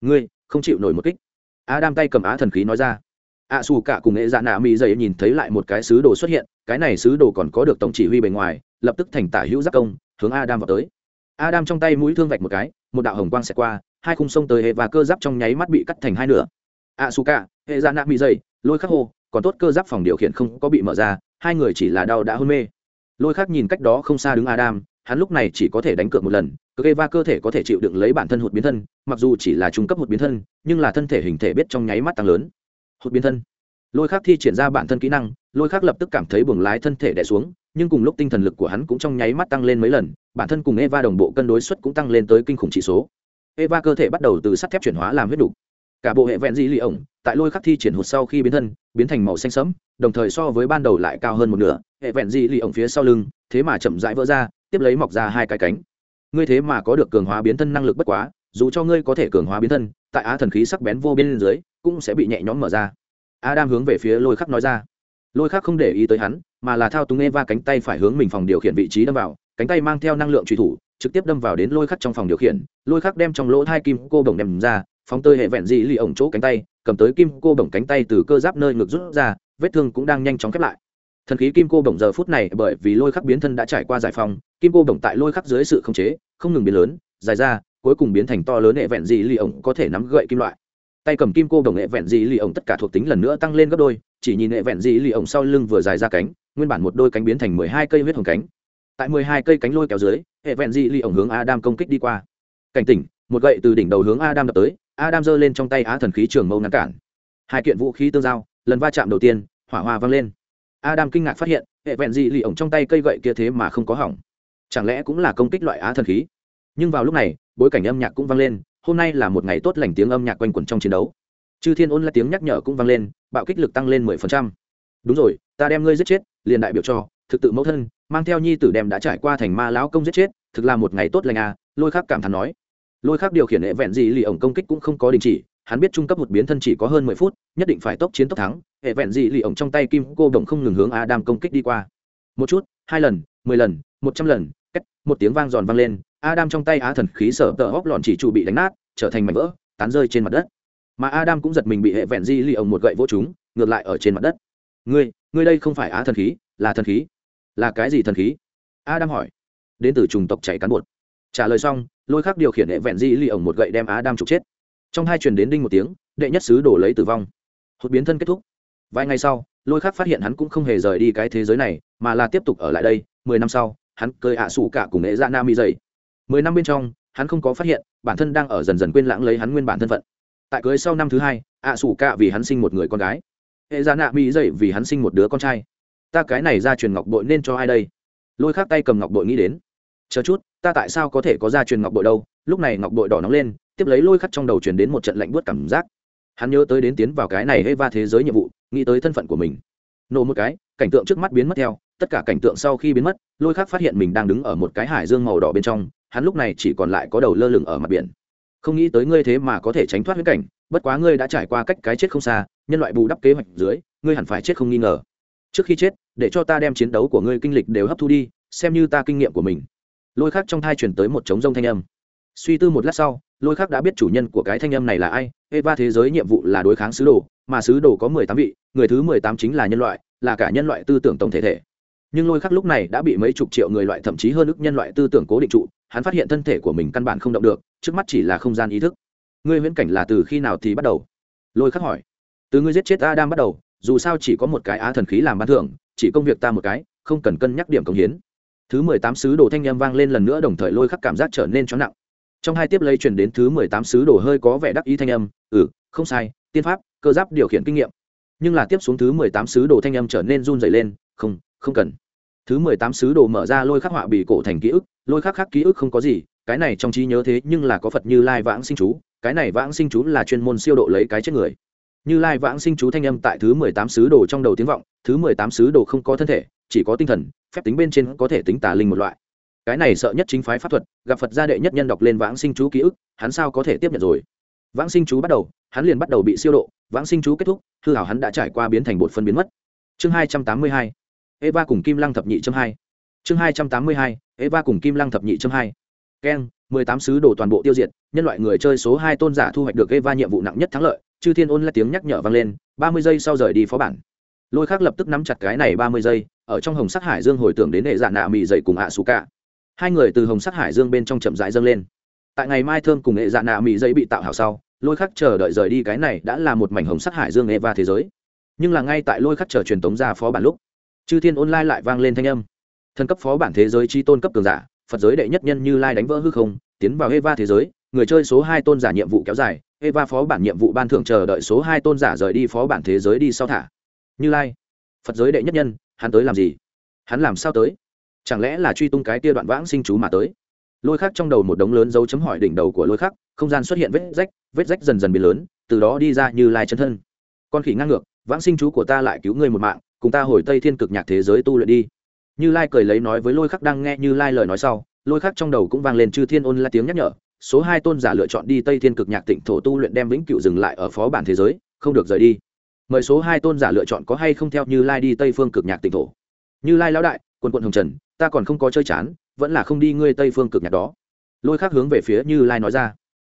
Ngươi, không chịu nổi một kích. Adam tay cầm á thần khí nói ra. A xù cả cùng nghệ dạ nạ mỹ dậy nhìn thấy lại một cái sứ đồ xuất hiện, cái này sứ đồ còn có được tổng chỉ huy bề ngoài, lập tức thành tả hữu giác công, hướng adam vào tới. Adam trong tay mũi thương vạch một cái, một đạo hồng quang xẹt qua, hai khung sông tới hệ và cơ giáp trong nháy mắt bị cắt thành hai nửa. A xù cả, hệ dạ nạ mỹ dậy, lôi khắc hô, còn tốt cơ giáp phòng điều khiển không có bị mở ra, hai người chỉ là đau đã hôn mê. Lôi khắc nhìn cách đó không xa đứng adam, hắn lúc này chỉ có thể đánh cược một lần gây va cơ thể có thể chịu đựng lấy bản thân hụt biến thân, mặc dù chỉ là trung cấp hụt biến thân, nhưng là thân thể hình thể biết trong nháy mắt tăng lớn. Hụt biến thân. Lôi khác thi triển ra bản thân kỹ năng, lôi khác lập tức cảm thấy buồng lái thân thể đẻ xuống, nhưng cùng lúc tinh thần lực của hắn cũng trong nháy mắt tăng lên mấy lần, bản thân cùng eva đồng bộ cân đối suất cũng tăng lên tới kinh khủng chỉ số. Eva cơ thể bắt đầu từ sắt thép chuyển hóa làm huyết đục. Cả bộ hệ vẹn di lì ổng, tại lôi khắc thi triển hụt sau khi biến thân, biến thành màu xanh sẫm, đồng thời so với ban đầu lại cao hơn một nửa, hệ vẹn di lì ổng phía sau lưng, thế mà chậm rãi vỡ ra, tiếp lấy mọc ra hai cái cánh ngươi thế mà có được cường hóa biến thân năng lực bất quá, dù cho ngươi có thể cường hóa biến thân, tại á thần khí sắc bén vô biên dưới, cũng sẽ bị nhẹ nhõm mở ra. Adam hướng về phía lôi khắc nói ra. Lôi khắc không để ý tới hắn, mà là thao túng eva cánh tay phải hướng mình phòng điều khiển vị trí đâm vào, cánh tay mang theo năng lượng truy thủ, trực tiếp đâm vào đến lôi khắc trong phòng điều khiển. Lôi khắc đem trong lỗ hai kim cô bồng đem ra, phóng tơi hệ vẹn dị lì ổng chỗ cánh tay, cầm tới kim cô bồng cánh tay từ cơ giáp nơi ngực rút ra, vết thương cũng đang nhanh chóng khép lại. Thần khí kim cô bồng giờ phút này bởi vì lôi khắc biến thân đã trải qua giải phóng kim cô đồng tại lôi khắc dưới sự khống chế, không ngừng biến lớn, dài ra, cuối cùng biến thành to lớn hệ vẹn dị lì ổng có thể nắm gậy kim loại. Tay cầm kim cô đồng hệ vẹn dị lì ổng tất cả thuộc tính lần nữa tăng lên gấp đôi, chỉ nhìn hệ vẹn dị lì ổng sau lưng vừa dài ra cánh, nguyên bản một đôi cánh biến thành mười hai cây huyết hồng cánh. Tại mười hai cây cánh lôi kéo dưới, hệ vẹn dị lì ổng hướng adam công kích đi qua. Cảnh tỉnh, một gậy từ đỉnh đầu hướng adam đập tới, adam giơ lên trong tay á thần khí trường mâu ngăn cản. Hai kiện vũ khí tương giao, lần va chạm đầu tiên, hỏa hoa vang lên. Adam kinh ngạc phát hiện, hệ vẹn dị lì ổng trong tay cây gậy kia thế mà không có hỏng chẳng lẽ cũng là công kích loại á thần khí? Nhưng vào lúc này, bối cảnh âm nhạc cũng vang lên, hôm nay là một ngày tốt lành tiếng âm nhạc quanh quẩn trong chiến đấu. Chư thiên ôn là tiếng nhắc nhở cũng vang lên, bạo kích lực tăng lên mười phần trăm. Đúng rồi, ta đem ngươi giết chết, liền đại biểu cho, thực tự mẫu thân, mang theo nhi tử đem đã trải qua thành ma lão công giết chết, thực là một ngày tốt lành à lôi khắc cảm thán nói. Lôi khắc điều khiển hệ vẹn gì lì ổng công kích cũng không có đình chỉ, hắn biết trung cấp một biến thân chỉ có hơn mười phút, nhất định phải tốc chiến tốc thắng, hệ vẹn gì lì ổng trong tay kim cô đồng không ngừng hướng adam công kích đi qua. Một chút, hai lần, mười lần một trăm lần cách một tiếng vang giòn vang lên, adam trong tay á thần khí sở tờ hóc lòn chỉ trụ bị đánh nát, trở thành mảnh vỡ, tán rơi trên mặt đất. Mà adam cũng giật mình bị hệ vẹn di li ông một gậy vỗ chúng ngược lại ở trên mặt đất. Ngươi ngươi đây không phải á thần khí, là thần khí. Là cái gì thần khí? Adam hỏi. Đến từ trùng tộc chảy cán bột. Trả lời xong, lôi khắc điều khiển hệ vẹn di li ông một gậy đem adam trục chết. Trong hai truyền đến đinh một tiếng, đệ nhất sứ đổ lấy tử vong. Hột biến thân kết thúc. Vài ngày sau, lôi khắc phát hiện hắn cũng không hề rời đi cái thế giới này, mà là tiếp tục ở lại đây, mười năm sau hắn cười ạ à sủ cả cùng nghệ dạ ra nam mi dày. Mười năm bên trong, hắn không có phát hiện, bản thân đang ở dần dần quên lãng lấy hắn nguyên bản thân phận. Tại cưới sau năm thứ hai, ạ à sủ cạ vì hắn sinh một người con gái. Hệ gia dạ nạ mỹ dậy vì hắn sinh một đứa con trai. Ta cái này ra truyền ngọc bội nên cho ai đây? Lôi khác tay cầm ngọc bội nghĩ đến. Chờ chút, ta tại sao có thể có ra truyền ngọc bội đâu? Lúc này ngọc bội đỏ nóng lên, tiếp lấy lôi khắc trong đầu truyền đến một trận lạnh buốt cảm giác. Hắn nhớ tới đến tiến vào cái này hê va thế giới nhiệm vụ, nghĩ tới thân phận của mình. Nổ một cái, cảnh tượng trước mắt biến mất theo tất cả cảnh tượng sau khi biến mất, lôi khắc phát hiện mình đang đứng ở một cái hải dương màu đỏ bên trong, hắn lúc này chỉ còn lại có đầu lơ lửng ở mặt biển. Không nghĩ tới ngươi thế mà có thể tránh thoát huyết cảnh, bất quá ngươi đã trải qua cách cái chết không xa, nhân loại bù đắp kế hoạch dưới, ngươi hẳn phải chết không nghi ngờ. Trước khi chết, để cho ta đem chiến đấu của ngươi kinh lịch đều hấp thu đi, xem như ta kinh nghiệm của mình. Lôi khác trong thai chuyển tới một trống rông thanh âm. Suy tư một lát sau, lôi khác đã biết chủ nhân của cái thanh âm này là ai, eva thế giới nhiệm vụ là đối kháng sứ đồ, mà sứ đồ có mười tám vị, người thứ mười tám chính là nhân loại, là cả nhân loại tư tưởng tổng thể thể nhưng lôi khắc lúc này đã bị mấy chục triệu người loại thậm chí hơn ức nhân loại tư tưởng cố định trụ, hắn phát hiện thân thể của mình căn bản không động được, trước mắt chỉ là không gian ý thức. Ngươi viễn cảnh là từ khi nào thì bắt đầu? Lôi khắc hỏi. Từ ngươi giết chết ta đang bắt đầu, dù sao chỉ có một cái á thần khí làm ban thưởng, chỉ công việc ta một cái, không cần cân nhắc điểm công hiến. Thứ mười tám sứ đồ thanh â m vang lên lần nữa đồng thời lôi khắc cảm giác trở nên chóng nặng. Trong hai tiếp lây truyền đến thứ mười tám sứ đồ hơi có vẻ đắc ý thanh âm ừ không sai, tiên pháp, cơ giáp điều khiển kinh nghiệm. Nhưng là tiếp xuống thứ mười tám sứ đồ thanh âm trở nên run dày lên, không không cần. Thứ mười tám sứ đồ mở ra lôi khắc họa bị cổ thành ký ức, lôi khắc khắc ký ức không có gì, cái này trong trí nhớ thế nhưng là có phật như lai vãng sinh chú, cái này vãng sinh chú là chuyên môn siêu độ lấy cái chết người. Như lai vãng sinh chú thanh âm tại thứ mười tám sứ đồ trong đầu tiếng vọng, thứ mười tám sứ đồ không có thân thể, chỉ có tinh thần, phép tính bên trên có thể tính tà linh một loại. Cái này sợ nhất chính phái pháp thuật, gặp phật gia đệ nhất nhân đọc lên vãng sinh chú ký ức, hắn sao có thể tiếp nhận rồi? Vãng sinh chú bắt đầu, hắn liền bắt đầu bị siêu độ, vãng sinh chú kết thúc, hư hảo hắn đã trải qua biến thành bột phân biến mất. Chương hai trăm tám mươi hai eva cùng kim lăng thập nhị chấm hai. Chương hai trăm tám mươi hai, eva cùng kim lăng thập nhị chấm hai. Keng, mười tám sứ đồ toàn bộ tiêu diệt, nhân loại người chơi số hai tôn giả thu hoạch được eva nhiệm vụ nặng nhất thắng lợi, chư thiên ôn là tiếng nhắc nhở vang lên, ba mươi giây sau rời đi phó bản. Lôi khác lập tức nắm chặt cái này ba mươi giây, ở trong hồng sắc hải dương hồi tưởng đến hệ dạ nạ mị dậy cùng hạ cả hai người từ hồng sắc hải dương bên trong chậm rãi dâng lên. Tại ngày mai thơm cùng hệ dạ nạ mị dậy bị tạo hảo sau, lôi khắc chờ đợi rời đi cái này đã là một mảnh hồng sắc hải dương eva thế giới. Nhưng là ngay tại lôi khắc chờ truyền tống ra phó bản lúc chư thiên online lại vang lên thanh âm. Thần cấp phó bản thế giới chi tôn cấp cường giả, phật giới đệ nhất nhân như lai đánh vỡ hư không, tiến vào eva thế giới, người chơi số hai tôn giả nhiệm vụ kéo dài, eva phó bản nhiệm vụ ban thưởng chờ đợi số hai tôn giả rời đi phó bản thế giới đi sau thả. Như lai, phật giới đệ nhất nhân, hắn tới làm gì? Hắn làm sao tới? Chẳng lẽ là truy tung cái tia đoạn vãng sinh chú mà tới? Lôi khắc trong đầu một đống lớn dấu chấm hỏi đỉnh đầu của lôi khắc, không gian xuất hiện vết rách vết rách dần dần biến lớn, từ đó đi ra như lai chân thân. Con khỉ ngang ngược, vãng sinh chú của ta lại cứu ngươi một mạng cùng ta hồi tây thiên cực nhạc thế giới tu luyện đi. Như lai cười lấy nói với lôi khắc đang nghe như lai lời nói sau, lôi khắc trong đầu cũng vang lên chư thiên ôn la tiếng nhắc nhở, số hai tôn giả lựa chọn đi tây thiên cực nhạc tịnh thổ tu luyện đem vĩnh cựu dừng lại ở phó bản thế giới, không được rời đi. Mời số hai tôn giả lựa chọn có hay không theo như lai đi tây phương cực nhạc tịnh thổ. Như lai lão đại quân quận hồng trần, ta còn không có chơi chán, vẫn là không đi ngươi tây phương cực nhạc đó. Lôi khắc hướng về phía như lai nói ra.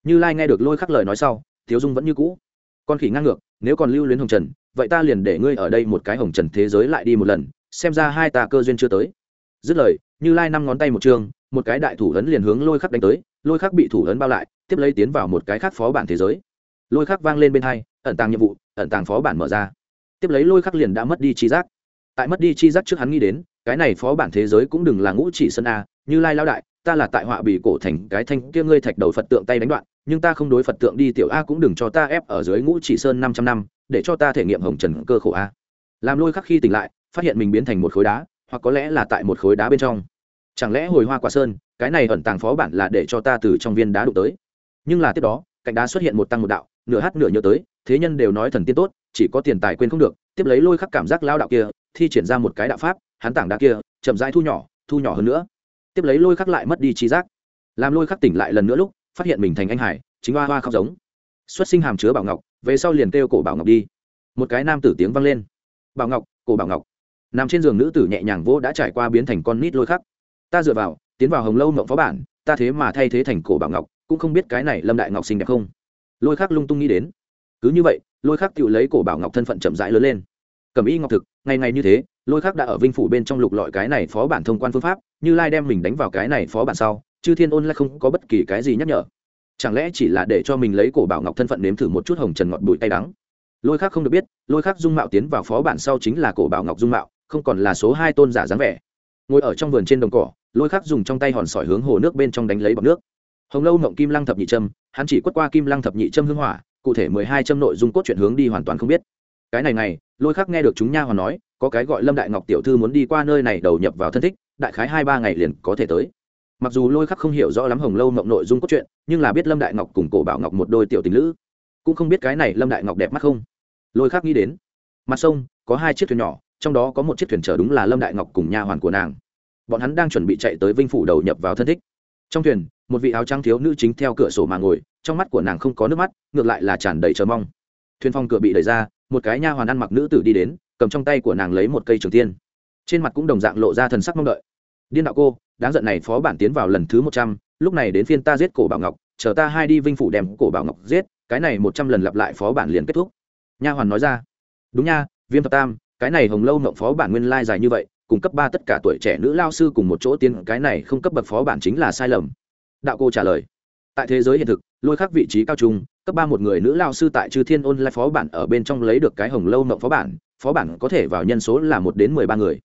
Như lai nghe được lôi khắc lời nói sau thiếu dung vẫn như cũ. Con khỉ ngang ngược, nếu còn lưu luyến hồng trần vậy ta liền để ngươi ở đây một cái hồng trần thế giới lại đi một lần, xem ra hai ta cơ duyên chưa tới. Dứt lời, như lai năm ngón tay một chương một cái đại thủ ấn liền hướng lôi khắc đánh tới, lôi khắc bị thủ ấn bao lại, tiếp lấy tiến vào một cái khác phó bản thế giới. Lôi khắc vang lên bên hai, ẩn tàng nhiệm vụ, ẩn tàng phó bản mở ra. Tiếp lấy lôi khắc liền đã mất đi chi giác. Tại mất đi chi giác trước hắn nghĩ đến, cái này phó bản thế giới cũng đừng là ngũ chỉ sân a, như lai lao đại, ta là tại họa bị cổ thành cái thanh kia ngươi thạch đầu phật tượng tay đánh đoạn, nhưng ta không đối phật tượng đi, tiểu a cũng đừng cho ta ép ở dưới ngũ chỉ sơn năm trăm năm để cho ta thể nghiệm hồng trần cơ khổ a. Làm lôi khắc khi tỉnh lại, phát hiện mình biến thành một khối đá, hoặc có lẽ là tại một khối đá bên trong. Chẳng lẽ hồi hoa quả sơn, cái này ẩn tàng phó bản là để cho ta từ trong viên đá đụng tới? Nhưng là tiếp đó, cạnh đá xuất hiện một tăng một đạo, nửa hát nửa nhớ tới, thế nhân đều nói thần tiên tốt, chỉ có tiền tài quên không được, tiếp lấy lôi khắc cảm giác lao đạo kia, thi triển ra một cái đạo pháp, hắn tảng đá kia, chậm rãi thu nhỏ thu nhỏ hơn nữa. Tiếp lấy lôi khắc lại mất đi trí giác. Làm lôi khắc tỉnh lại lần nữa lúc, phát hiện mình thành anh hải, chính hoa hoa khóc giống. Xuất sinh hàm chứa bảo ngọc về sau liền kêu cổ bảo ngọc đi. Một cái nam tử tiếng vang lên. Bảo ngọc, cổ bảo ngọc. Nằm trên giường nữ tử nhẹ nhàng vỗ đã trải qua biến thành con nít lôi khắc. Ta dựa vào, tiến vào hồng lâu mộng phó bản, ta thế mà thay thế thành cổ bảo ngọc, cũng không biết cái này lâm đại ngọc xinh đẹp không. Lôi khắc lung tung nghĩ đến. Cứ như vậy, lôi khắc tự lấy cổ bảo ngọc thân phận chậm rãi lớn lên. Cầm y ngọc thực, ngày ngày như thế, lôi khắc đã ở vinh phủ bên trong lục lọi cái này phó bản thông quan phương pháp, như lai đem mình đánh vào cái này phó bản sau, chư thiên ôn lại không có bất kỳ cái gì nhắc nhở chẳng lẽ chỉ là để cho mình lấy cổ bảo ngọc thân phận nếm thử một chút hồng trần ngọt bụi tay đắng? Lôi khác không được biết, lôi khác dung mạo tiến vào phó bản sau chính là cổ bảo ngọc dung mạo, không còn là số hai tôn giả dáng vẻ. Ngồi ở trong vườn trên đồng cỏ, lôi khác dùng trong tay hòn sỏi hướng hồ nước bên trong đánh lấy bọc nước. Hồng lâu mộng kim lăng thập nhị trâm, hắn chỉ quất qua kim lăng thập nhị trâm hưng hỏa, cụ thể mười hai trâm nội dung cốt chuyển hướng đi hoàn toàn không biết. Cái này này lôi khác nghe được chúng nha hoàn nói, có cái gọi lâm đại ngọc tiểu thư muốn đi qua nơi này đầu nhập vào thân thích, đại khái hai ba ngày liền có thể tới mặc dù lôi khắc không hiểu rõ lắm hồng lâu mộng nội dung cốt truyện, nhưng là biết lâm đại ngọc cùng cổ bảo ngọc một đôi tiểu tình lữ. Cũng không biết cái này lâm đại ngọc đẹp mắt không? Lôi khắc nghĩ đến. Mặt sông, có hai chiếc thuyền nhỏ, trong đó có một chiếc thuyền chở đúng là lâm đại ngọc cùng nha hoàn của nàng. Bọn hắn đang chuẩn bị chạy tới vinh phủ đầu nhập vào thân thích. Trong thuyền, một vị áo trắng thiếu nữ chính theo cửa sổ mà ngồi, trong mắt của nàng không có nước mắt, ngược lại là tràn đầy chờ mong. Thuyền phong cửa bị đẩy ra, một cái nha hoàn ăn mặc nữ tử đi đến, cầm trong tay của nàng lấy một cây trường tiên. Trên mặt cũng đồng dạng lộ ra thần sắc mong đợi điên đạo cô, đáng giận này phó bản tiến vào lần thứ một trăm, lúc này đến phiên ta giết cổ bảo ngọc, chờ ta hai đi vinh phủ đem cổ bảo ngọc giết, cái này một trăm lần lặp lại phó bản liền kết thúc. Nha hoàn nói ra. Đúng nha, viêm thập tam, cái này hồng lâu mộng phó bản nguyên lai dài như vậy, cùng cấp ba tất cả tuổi trẻ nữ lao sư cùng một chỗ tiến, cái này không cấp bậc phó bản chính là sai lầm. Đạo cô trả lời. Tại thế giới hiện thực, lôi khắc vị trí cao trung, cấp ba một người nữ lao sư tại chư thiên ôn lại phó bản ở bên trong lấy được cái hồng lâu mộng phó bản phó bản có thể vào nhân số là một đến mười ba người.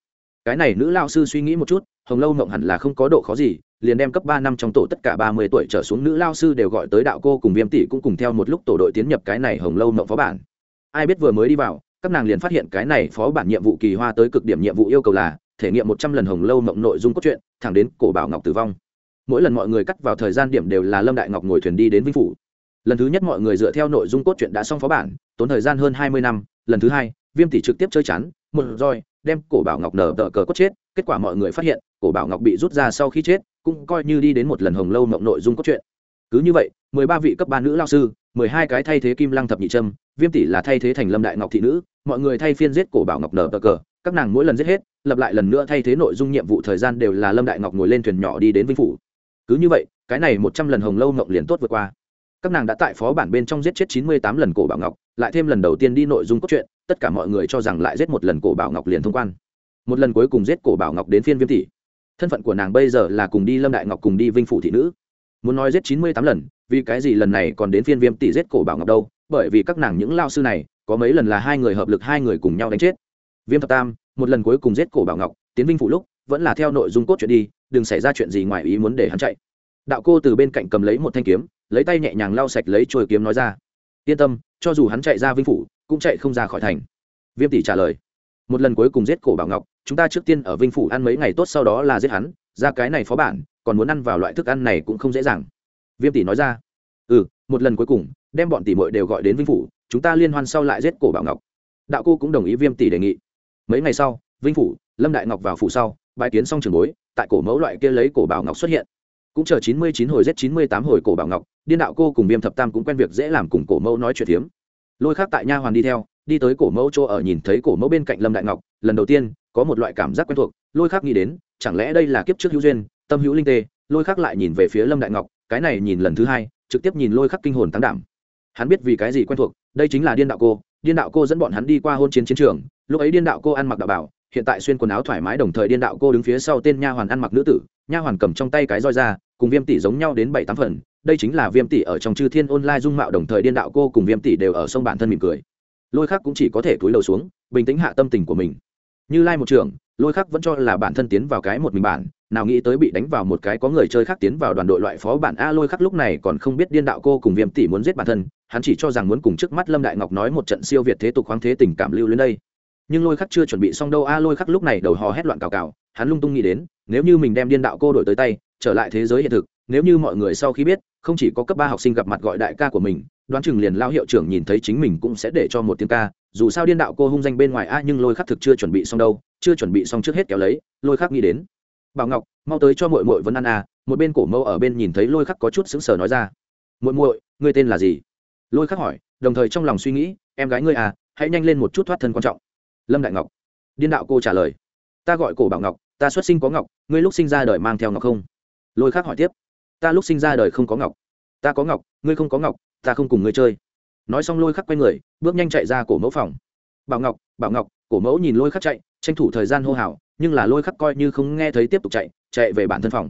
Cái này nữ lao sư suy nghĩ một chút hồng lâu mộng hẳn là không có độ khó gì, liền đem cấp ba năm trong tổ tất cả ba mươi tuổi trở xuống nữ lao sư đều gọi tới đạo cô cùng viêm tỷ cũng cùng theo một lúc tổ đội tiến nhập cái này hồng lâu mộng phó bản. Ai biết vừa mới đi vào, các nàng liền phát hiện cái này phó bản nhiệm vụ kỳ hoa tới cực điểm nhiệm vụ yêu cầu là thể nghiệm một trăm lần hồng lâu mộng nội dung cốt truyện, thẳng đến cổ bảo ngọc tử vong. Mỗi lần mọi người cắt vào thời gian điểm đều là lâm đại ngọc ngồi thuyền đi đến vinh phủ. Lần thứ nhất mọi người dựa theo nội dung cốt truyện đã xong phó bản, tốn thời gian hơn hai mươi năm, lần thứ hai, viêm tỷ trực tiếp chơi chắn một roi đem cổ bảo ngọc nở tờ cờ cốt chết, kết quả mọi người phát hiện, cổ bảo ngọc bị rút ra sau khi chết, cũng coi như đi đến một lần hồng lâu mộng nội dung cốt truyện. Cứ như vậy, mười ba vị cấp ba nữ lao sư, mười hai cái thay thế kim lăng thập nhị trâm, viêm tỷ là thay thế thành lâm đại ngọc thị nữ, mọi người thay phiên giết cổ bảo ngọc nở tờ cờ, các nàng mỗi lần giết hết lập lại lần nữa thay thế nội dung nhiệm vụ thời gian đều là lâm đại ngọc ngồi lên thuyền nhỏ đi đến vinh phủ. Cứ như vậy, cái này một trăm lần hồng lâu mộng liền tốt vượt qua. Các nàng đã tại phó bản bên trong giết chết chín mươi tám lần cổ bảo ngọc, lại thêm lần đầu tiên đi nội dung cốt truyện tất cả mọi người cho rằng lại giết một lần cổ bảo ngọc liền thông quan. Một lần cuối cùng giết cổ bảo ngọc đến phiên viêm tỷ thân phận của nàng bây giờ là cùng đi lâm đại ngọc cùng đi vinh phủ thị nữ. Muốn nói giết chín mươi tám lần, vì cái gì lần này còn đến phiên viêm tỷ giết cổ bảo ngọc đâu? Bởi vì các nàng những lao sư này, có mấy lần là hai người hợp lực hai người cùng nhau đánh chết. Viêm thập tam, một lần cuối cùng giết cổ bảo ngọc, tiến vinh phủ lúc, vẫn là theo nội dung cốt chuyện đi, đừng xảy ra chuyện gì ngoài ý muốn để hắn chạy. Đạo cô từ bên cạnh cầm lấy một thanh kiếm, lấy tay nhẹ nhàng lau sạch lấy trôi kiếm nói ra. Yên tâm, cho dù hắn chạy ra vinh phủ cũng chạy không ra khỏi thành. Viêm tỷ trả lời, một lần cuối cùng giết cổ bảo ngọc, chúng ta trước tiên ở vinh phủ ăn mấy ngày tốt sau đó là giết hắn, ra cái này phó bản, còn muốn ăn vào loại thức ăn này cũng không dễ dàng. Viêm tỷ nói ra ừ một lần cuối cùng, đem bọn tỷ mội đều gọi đến vinh phủ, chúng ta liên hoan sau lại giết cổ bảo ngọc. Đạo cô cũng đồng ý viêm tỷ đề nghị. Mấy ngày sau, vinh phủ, lâm đại ngọc vào phủ sau bài kiến xong trường bối, tại cổ mẫu loại kia lấy cổ bảo ngọc xuất hiện. Cũng chờ chín mươi chín hồi giết chín mươi tám hồi cổ bảo ngọc, điên đạo cô cùng viêm thập tam cũng quen việc dễ làm cùng cổ mẫu nói chuyện hiếm lôi khác tại nha hoàn đi theo, đi tới cổ mẫu chỗ ở nhìn thấy cổ mẫu bên cạnh lâm đại ngọc, lần đầu tiên, có một loại cảm giác quen thuộc, lôi khác nghĩ đến, chẳng lẽ đây là kiếp trước hữu duyên, tâm hữu linh tê, lôi khác lại nhìn về phía lâm đại ngọc, cái này nhìn lần thứ hai, trực tiếp nhìn lôi khắc kinh hồn tăng đảm. Hắn biết vì cái gì quen thuộc, đây chính là điên đạo cô, điên đạo cô dẫn bọn hắn đi qua hôn chiến chiến trường, lúc ấy điên đạo cô ăn mặc đạo bảo, hiện tại xuyên quần áo thoải mái đồng thời điên đạo cô đứng phía sau tên nha hoàn ăn mặc nữ tử, nha hoàn cầm trong tay cái roi ra, cùng viêm tỷ giống nhau đến bảy tám phần đây chính là viêm tỷ ở trong chư thiên online dung mạo đồng thời điên đạo cô cùng viêm tỷ đều ở sông bản thân mỉm cười. Lôi khắc cũng chỉ có thể túi đầu xuống, bình tĩnh hạ tâm tình của mình. Như lai một trường lôi khắc vẫn cho là bản thân tiến vào cái một mình bản, nào nghĩ tới bị đánh vào một cái có người chơi khác tiến vào đoàn đội loại phó bản a. Lôi khắc lúc này còn không biết điên đạo cô cùng viêm tỷ muốn giết bản thân, hắn chỉ cho rằng muốn cùng trước mắt lâm đại ngọc nói một trận siêu việt thế tục khoáng thế tình cảm lưu lên đây. Nhưng lôi khắc chưa chuẩn bị xong đâu a. Lôi khắc lúc này đầu hò hét loạn cào cào, hắn lung tung nghĩ đến, nếu như mình đem điên đạo cô đổi tới tay, trở lại thế giới hiện thực, nếu như mọi người sau khi biết không chỉ có cấp ba học sinh gặp mặt gọi đại ca của mình, đoán chừng liền lao hiệu trưởng nhìn thấy chính mình cũng sẽ để cho một tiếng ca, dù sao điên đạo cô hung danh bên ngoài a nhưng lôi khắc thực chưa chuẩn bị xong đâu, chưa chuẩn bị xong trước hết kéo lấy, lôi khắc nghĩ đến. Bảo ngọc, mau tới cho mội mội vẫn ăn à một bên cổ mâu ở bên nhìn thấy lôi khắc có chút sững sờ nói ra. Muội muội, ngươi tên là gì? Lôi khắc hỏi, đồng thời trong lòng suy nghĩ, em gái ngươi à hãy nhanh lên một chút thoát thân quan trọng. Lâm đại ngọc, điên đạo cô trả lời. Ta gọi cổ bảo ngọc, ta xuất sinh có ngọc, ngươi lúc sinh ra đời mang theo ngọc không? Lôi khắc hỏi tiếp ta lúc sinh ra đời không có ngọc. Ta có ngọc, ngươi không có ngọc, ta không cùng ngươi chơi. Nói xong lôi khắc quay người, bước nhanh chạy ra cổ mẫu phòng. Bảo ngọc bảo ngọc, cổ mẫu nhìn lôi khắc chạy, tranh thủ thời gian hô hào, nhưng là lôi khắc coi như không nghe thấy tiếp tục chạy chạy về bản thân phòng.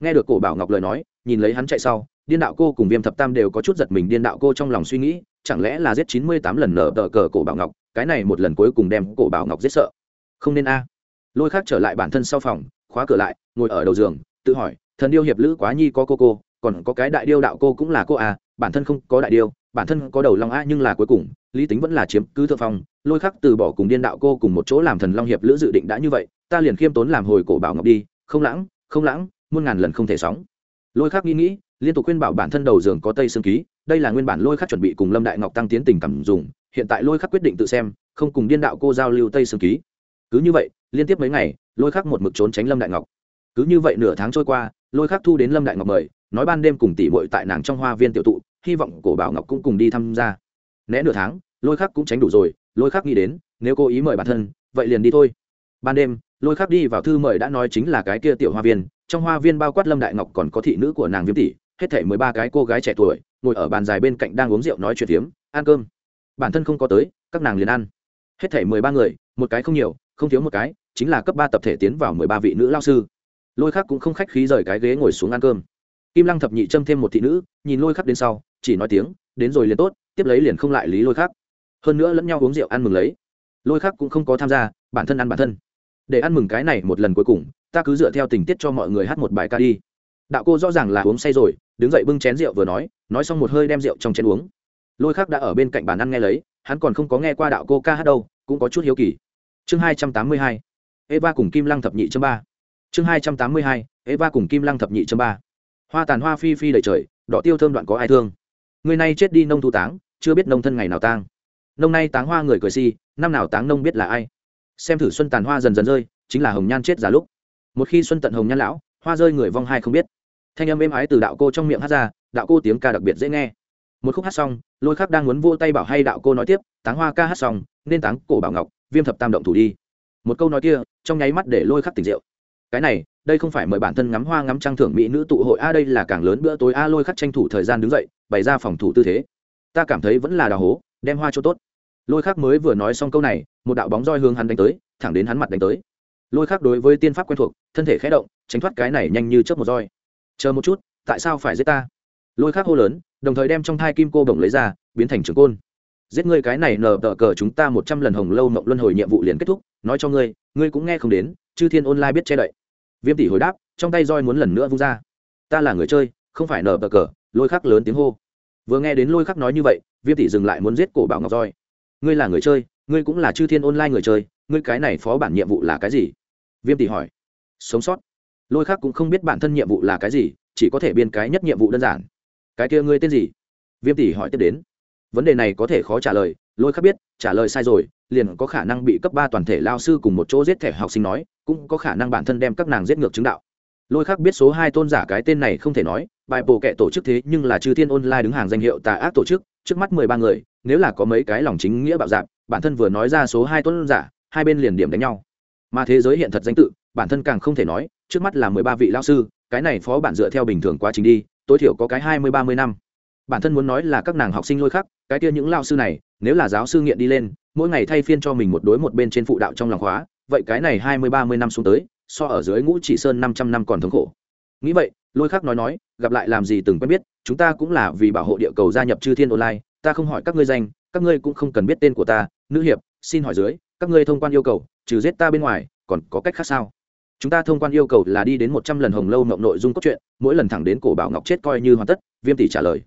Nghe được cổ bảo ngọc lời nói, nhìn lấy hắn chạy sau, điên đạo cô cùng viêm thập tam đều có chút giật mình, điên đạo cô trong lòng suy nghĩ, chẳng lẽ là giết chín mươi tám lần nở tờ cờ cổ bảo ngọc, cái này một lần cuối cùng đem cổ bảo ngọc giết sợ. Không nên a. Lôi khắc trở lại bản thân sau phòng, khóa cửa lại, ngồi ở đầu giường, tự hỏi thần điêu hiệp lữ quá nhi có cô cô, còn có cái đại điêu đạo cô cũng là cô à bản thân không có đại điêu, bản thân có đầu long a nhưng là cuối cùng, lý tính vẫn là chiếm cứ thượng phong, lôi khắc từ bỏ cùng điên đạo cô cùng một chỗ làm thần long hiệp lữ dự định đã như vậy, ta liền khiêm tốn làm hồi cổ bảo ngọc đi, không lãng không lãng, muôn ngàn lần không thể sóng. Lôi khắc nghĩ nghĩ, liên tục khuyên bảo bản thân đầu giường có tây xương ký, đây là nguyên bản lôi khắc chuẩn bị cùng lâm đại ngọc tăng tiến tình cảm dùng, hiện tại lôi khắc quyết định tự xem, không cùng điên đạo cô giao lưu tây xương ký. Cứ như vậy, liên tiếp mấy ngày, lôi khắc một mực trốn tránh lâm đại ngọc. Cứ như vậy nửa tháng trôi qua lôi khắc thu đến lâm đại ngọc mời, nói ban đêm cùng tỷ bội tại nàng trong hoa viên tiểu tụ, hy vọng cổ bảo ngọc cũng cùng đi tham gia. Né nửa tháng, lôi khắc cũng tránh đủ rồi, lôi khắc nghĩ đến, nếu cô ý mời bản thân, vậy liền đi thôi. Ban đêm, lôi khắc đi vào thư mời đã nói chính là cái kia tiểu hoa viên, trong hoa viên bao quát lâm đại ngọc còn có thị nữ của nàng viêm tỷ, hết thể mười ba cái cô gái trẻ tuổi, ngồi ở bàn dài bên cạnh đang uống rượu nói chuyện tiếm ăn cơm. Bản thân không có tới, các nàng liền ăn. Hết thể mười ba người, một cái không nhiều, không thiếu một cái, chính là cấp ba tập thể tiến vào mười ba vị nữ lao sư lôi khắc cũng không khách khí rời cái ghế ngồi xuống ăn cơm. Kim lăng thập nhị châm thêm một thị nữ, nhìn lôi khắc đến sau, chỉ nói tiếng, đến rồi liền tốt, tiếp lấy liền không lại lý lôi khắc. Hơn nữa lẫn nhau uống rượu ăn mừng lấy. Lôi khắc cũng không có tham gia, bản thân ăn bản thân. Để ăn mừng cái này một lần cuối cùng, ta cứ dựa theo tình tiết cho mọi người hát một bài ca đi. Đạo cô rõ ràng là uống say rồi, đứng dậy bưng chén rượu vừa nói nói xong một hơi đem rượu trong chén uống. Lôi khắc đã ở bên cạnh bàn ăn nghe lấy, hắn còn không có nghe qua đạo cô ca hát đâu, cũng có chút hiếu kỳ. Chương hai trăm tám mươi hai, eva cùng kim lăng thập nhị châm ba chương hai trăm tám mươi hai, eva cùng kim lăng thập nhị chấm ba. Hoa tàn hoa phi phi đầy trời, đỏ tiêu thơm đoạn có ai thương. Người này chết đi nông thu táng, chưa biết nông thân ngày nào tang. Nông nay táng hoa người cười si, năm nào táng nông biết là ai. Xem thử xuân tàn hoa dần dần rơi, chính là hồng nhan chết già lúc. Một khi xuân tận hồng nhan lão, hoa rơi người vong hai không biết. Thanh âm êm ái từ đạo cô trong miệng hát ra, đạo cô tiếng ca đặc biệt dễ nghe. Một khúc hát xong, lôi khắc đang muốn vô tay bảo hay đạo cô nói tiếp, táng hoa ca hát xong, nên táng cổ bảo ngọc, viêm thập tam động thủ đi. Một câu nói kia, trong nháy mắt để lôi khắc tỉnh rượu cái này, đây không phải mời bản thân ngắm hoa ngắm trăng thưởng mỹ nữ tụ hội. A đây là càng lớn bữa tối. A lôi khắc tranh thủ thời gian đứng dậy, bày ra phòng thủ tư thế. Ta cảm thấy vẫn là đào hố, đem hoa cho tốt. Lôi khắc mới vừa nói xong câu này, một đạo bóng roi hướng hắn đánh tới, thẳng đến hắn mặt đánh tới. Lôi khắc đối với tiên pháp quen thuộc, thân thể khé động, tránh thoát cái này nhanh như chớp một roi. Chờ một chút, tại sao phải giết ta? Lôi khắc hô lớn, đồng thời đem trong thai kim cô bổng lấy ra, biến thành trường côn. Giết ngươi cái này nở tờ cờ chúng ta một trăm lần hồng lâu mộng luân hồi nhiệm vụ liền kết thúc. Nói cho ngươi ngươi cũng nghe không đến chư thiên online biết che đậy. Viêm tỷ hồi đáp, trong tay roi muốn lần nữa vung ra. Ta là người chơi, không phải nở tờ cờ, lôi khắc lớn tiếng hô. Vừa nghe đến lôi khắc nói như vậy, viêm tỷ dừng lại muốn giết cổ bảo ngọc roi. Ngươi là người chơi, ngươi cũng là chư thiên online người chơi, ngươi cái này phó bản nhiệm vụ là cái gì? Viêm tỷ hỏi. Sống sót. Lôi khắc cũng không biết bản thân nhiệm vụ là cái gì, chỉ có thể biên cái nhất nhiệm vụ đơn giản. Cái kia ngươi tên gì? Viêm tỷ hỏi tiếp đến. Vấn đề này có thể khó trả lời lôi khắc biết, trả lời sai rồi, liền có khả năng bị cấp ba toàn thể lao sư cùng một chỗ giết thẻ học sinh nói, cũng có khả năng bản thân đem các nàng giết ngược chứng đạo. Lôi khắc biết số hai tôn giả cái tên này không thể nói, bài bổ kệ tổ chức thế nhưng là chư thiên online đứng hàng danh hiệu tà ác tổ chức, trước mắt mười ba người, nếu là có mấy cái lòng chính nghĩa bạo dạp bản thân vừa nói ra số hai tôn giả, hai bên liền điểm đánh nhau. Mà thế giới hiện thật danh tự, bản thân càng không thể nói, trước mắt là mười ba vị lao sư, cái này phó bản dựa theo bình thường quá trình đi, tối thiểu có cái hai mươi ba mươi năm bản thân muốn nói là các nàng học sinh lôi khắc, cái kia những lao sư này, nếu là giáo sư nghiện đi lên, mỗi ngày thay phiên cho mình một đối một bên trên phụ đạo trong lòng khóa, vậy cái này hai mươi, ba mươi năm xuống tới, so ở dưới ngũ chỉ sơn năm trăm năm còn thống khổ. Nghĩ vậy, lôi khắc nói nói, gặp lại làm gì từng quen biết, chúng ta cũng là vì bảo hộ địa cầu gia nhập chư thiên online, ta không hỏi các ngươi danh, các ngươi cũng không cần biết tên của ta, nữ hiệp, xin hỏi dưới, các ngươi thông quan yêu cầu, trừ giết ta bên ngoài, còn có cách khác sao? Chúng ta thông quan yêu cầu là đi đến một trăm lần hồng lâu mộng nội dung cốt truyện, mỗi lần thẳng đến cổ bảo ngọc chết coi như hoàn tất, viêm tỷ trả lời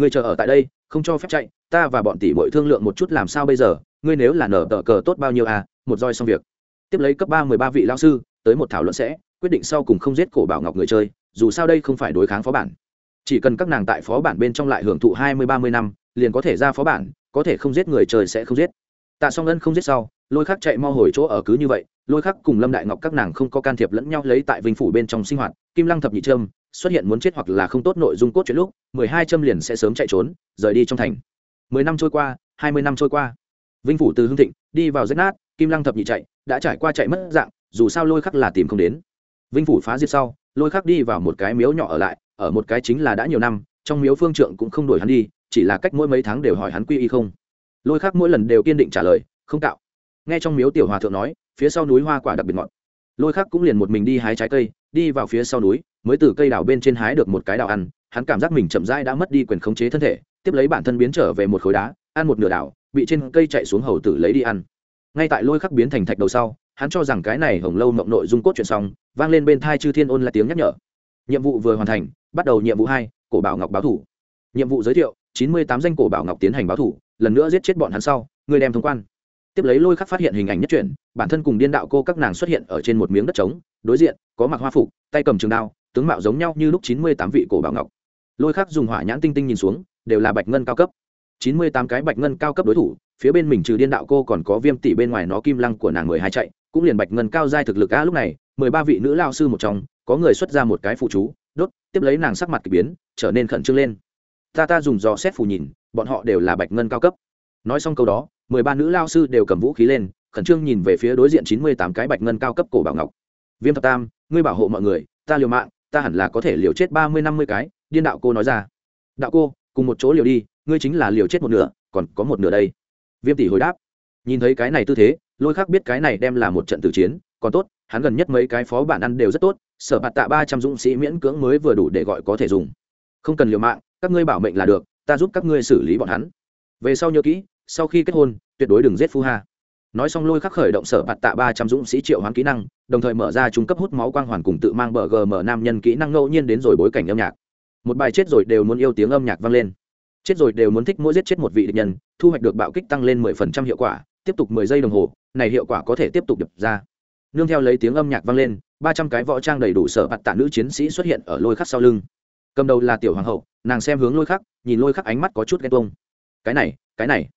ngươi chờ ở tại đây, không cho phép chạy, ta và bọn tỷ bội thương lượng một chút làm sao bây giờ, ngươi nếu là nở tờ cờ tốt bao nhiêu à một roi xong việc. Tiếp lấy cấp ba mười ba vị lao sư, tới một thảo luận sẽ, quyết định sau cùng không giết cổ bảo ngọc người chơi, dù sao đây không phải đối kháng phó bản. Chỉ cần các nàng tại phó bản bên trong lại hưởng thụ hai mươi, ba mươi năm, liền có thể ra phó bản, có thể không giết người chơi sẽ không giết. Tạ song ân không giết sau lôi khắc chạy mau hồi chỗ ở cứ như vậy, lôi khắc cùng lâm đại ngọc các nàng không có can thiệp lẫn nhau lấy tại vinh phủ bên trong sinh hoạt, kim lăng thập nhị trâm, xuất hiện muốn chết hoặc là không tốt nội dung cốt chuyện lúc, mười hai trâm liền sẽ sớm chạy trốn, rời đi trong thành. mười năm trôi qua, hai mươi năm trôi qua. Vinh phủ từ hưng thịnh, đi vào rách nát, kim lăng thập nhị chạy, đã trải qua chạy mất dạng, dù sao lôi khắc là tìm không đến. Vinh phủ phá diệt sau, lôi khắc đi vào một cái miếu nhỏ ở lại, ở một cái chính là đã nhiều năm, trong miếu phương trượng cũng không đổi hắn đi, chỉ là cách mỗi mấy tháng đều hỏi hắn quy y không. Lôi khắc mỗi lần đều kiên định trả lời, không cạo nghe trong miếu tiểu hòa thượng nói, phía sau núi hoa quả đặc biệt ngọt. Lôi khắc cũng liền một mình đi hái trái cây, đi vào phía sau núi, mới từ cây đào bên trên hái được một cái đào ăn. Hắn cảm giác mình chậm rãi đã mất đi quyền khống chế thân thể, tiếp lấy bản thân biến trở về một khối đá, ăn một nửa đào bị trên cây chạy xuống hầu tử lấy đi ăn. Ngay tại lôi khắc biến thành thạch đầu sau, hắn cho rằng cái này hồng lâu mộng nội dung cốt chuyện xong, vang lên bên thai chư thiên ôn là tiếng nhắc nhở. Nhiệm vụ vừa hoàn thành, bắt đầu nhiệm vụ hai, cổ bảo ngọc báo thủ. Nhiệm vụ giới thiệu, chín mươi tám danh cổ bảo ngọc tiến hành báo thủ, lần nữa giết chết bọn hắn sau, người đem thông quan tiếp lấy lôi khắc phát hiện hình ảnh nhất truyện bản thân cùng điên đạo cô các nàng xuất hiện ở trên một miếng đất trống, đối diện, có mặc hoa phục, tay cầm trường đao, tướng mạo giống nhau như lúc chín mươi tám vị cổ bảo ngọc. Lôi khắc dùng hỏa nhãn tinh tinh nhìn xuống, đều là bạch ngân cao cấp. chín mươi tám cái bạch ngân cao cấp đối thủ, phía bên mình trừ điên đạo cô còn có viêm tỷ bên ngoài nó kim lăng của nàng mười hai chạy, cũng liền bạch ngân cao giai thực lực a lúc này, mười ba vị nữ lao sư một trong, có người xuất ra một cái phụ chú, đốt, tiếp lấy nàng sắc mặt k ỳ biến, trở nên khẩn trương lên. Ta ta dùng dò xét phù nhìn, bọn họ đều là bạch ngân cao cấp. Nói xong câu đó mười ba nữ lao sư đều cầm vũ khí lên, khẩn trương nhìn về phía đối diện chín mươi tám cái bạch ngân cao cấp cổ bảo ngọc. Viêm thập tam, ngươi bảo hộ mọi người, ta liều mạng, ta hẳn là có thể liều chết ba mươi năm mươi cái, điên đạo cô nói ra. Đạo cô, cùng một chỗ liều đi, ngươi chính là liều chết một nửa, còn có một nửa đây. Viêm tỷ hồi đáp. Nhìn thấy cái này tư thế, lôi khác biết cái này đem là một trận tử chiến, còn tốt, hắn gần nhất mấy cái phó bản ăn đều rất tốt, sở bạt tạ ba trăm dũng sĩ miễn cưỡng mới vừa đủ để gọi có thể dùng. Không cần liều mạng, các ngươi bảo mệnh là được, ta giúp các ngươi xử lý bọn hắn. Về sau nhớ kỹ sau khi kết hôn, tuyệt đối đừng giết phu ha. Nói xong lôi khắc khởi động sở bạt tạ ba trăm dũng sĩ triệu hoán kỹ năng, đồng thời mở ra trung cấp hút máu quang hoàn cùng tự mang bờ gm nam nhân kỹ năng ngẫu nhiên đến rồi bối cảnh âm nhạc. Một bài chết rồi đều muốn yêu tiếng âm nhạc vang lên. Chết rồi đều muốn thích mỗi giết chết một vị địch nhân, thu hoạch được bạo kích tăng lên mười phần trăm hiệu quả, tiếp tục mười giây đồng hồ, này hiệu quả có thể tiếp tục đập ra. Nương theo lấy tiếng âm nhạc vang lên, ba trăm cái võ trang đầy đủ sở bạt tạ nữ chiến sĩ xuất hiện ở lôi khắc sau lưng. Cầm đầu là tiểu hoàng hậu, nàng xem hướng lôi khắc, nhìn lôi khắc ánh mắt có chút ghen tuông. Cái này cái này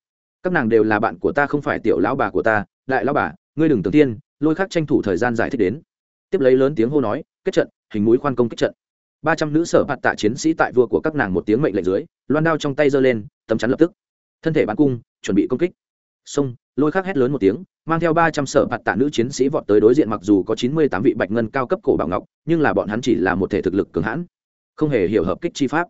các nàng đều là bạn của ta, không phải tiểu lão bà của ta, đại lão bà, ngươi đừng tưởng tiên, lôi khắc tranh thủ thời gian giải thích đến. Tiếp lấy lớn tiếng hô nói, kết trận, hình mũi khoan công kết trận. Ba trăm nữ sở bạt tạ chiến sĩ tại vua của các nàng một tiếng mệnh lệnh dưới, loan đao trong tay giơ lên, tấm chắn lập tức. Thân thể bắn cung, chuẩn bị công kích. Xông, lôi khắc hét lớn một tiếng, mang theo ba trăm sở bạt tạ nữ chiến sĩ vọt tới đối diện mặc dù có chín mươi tám vị bạch ngân cao cấp cổ bảo ngọc, nhưng là bọn hắn chỉ là một thể thực lực cường hãn, không hề hiểu hợp kích chi pháp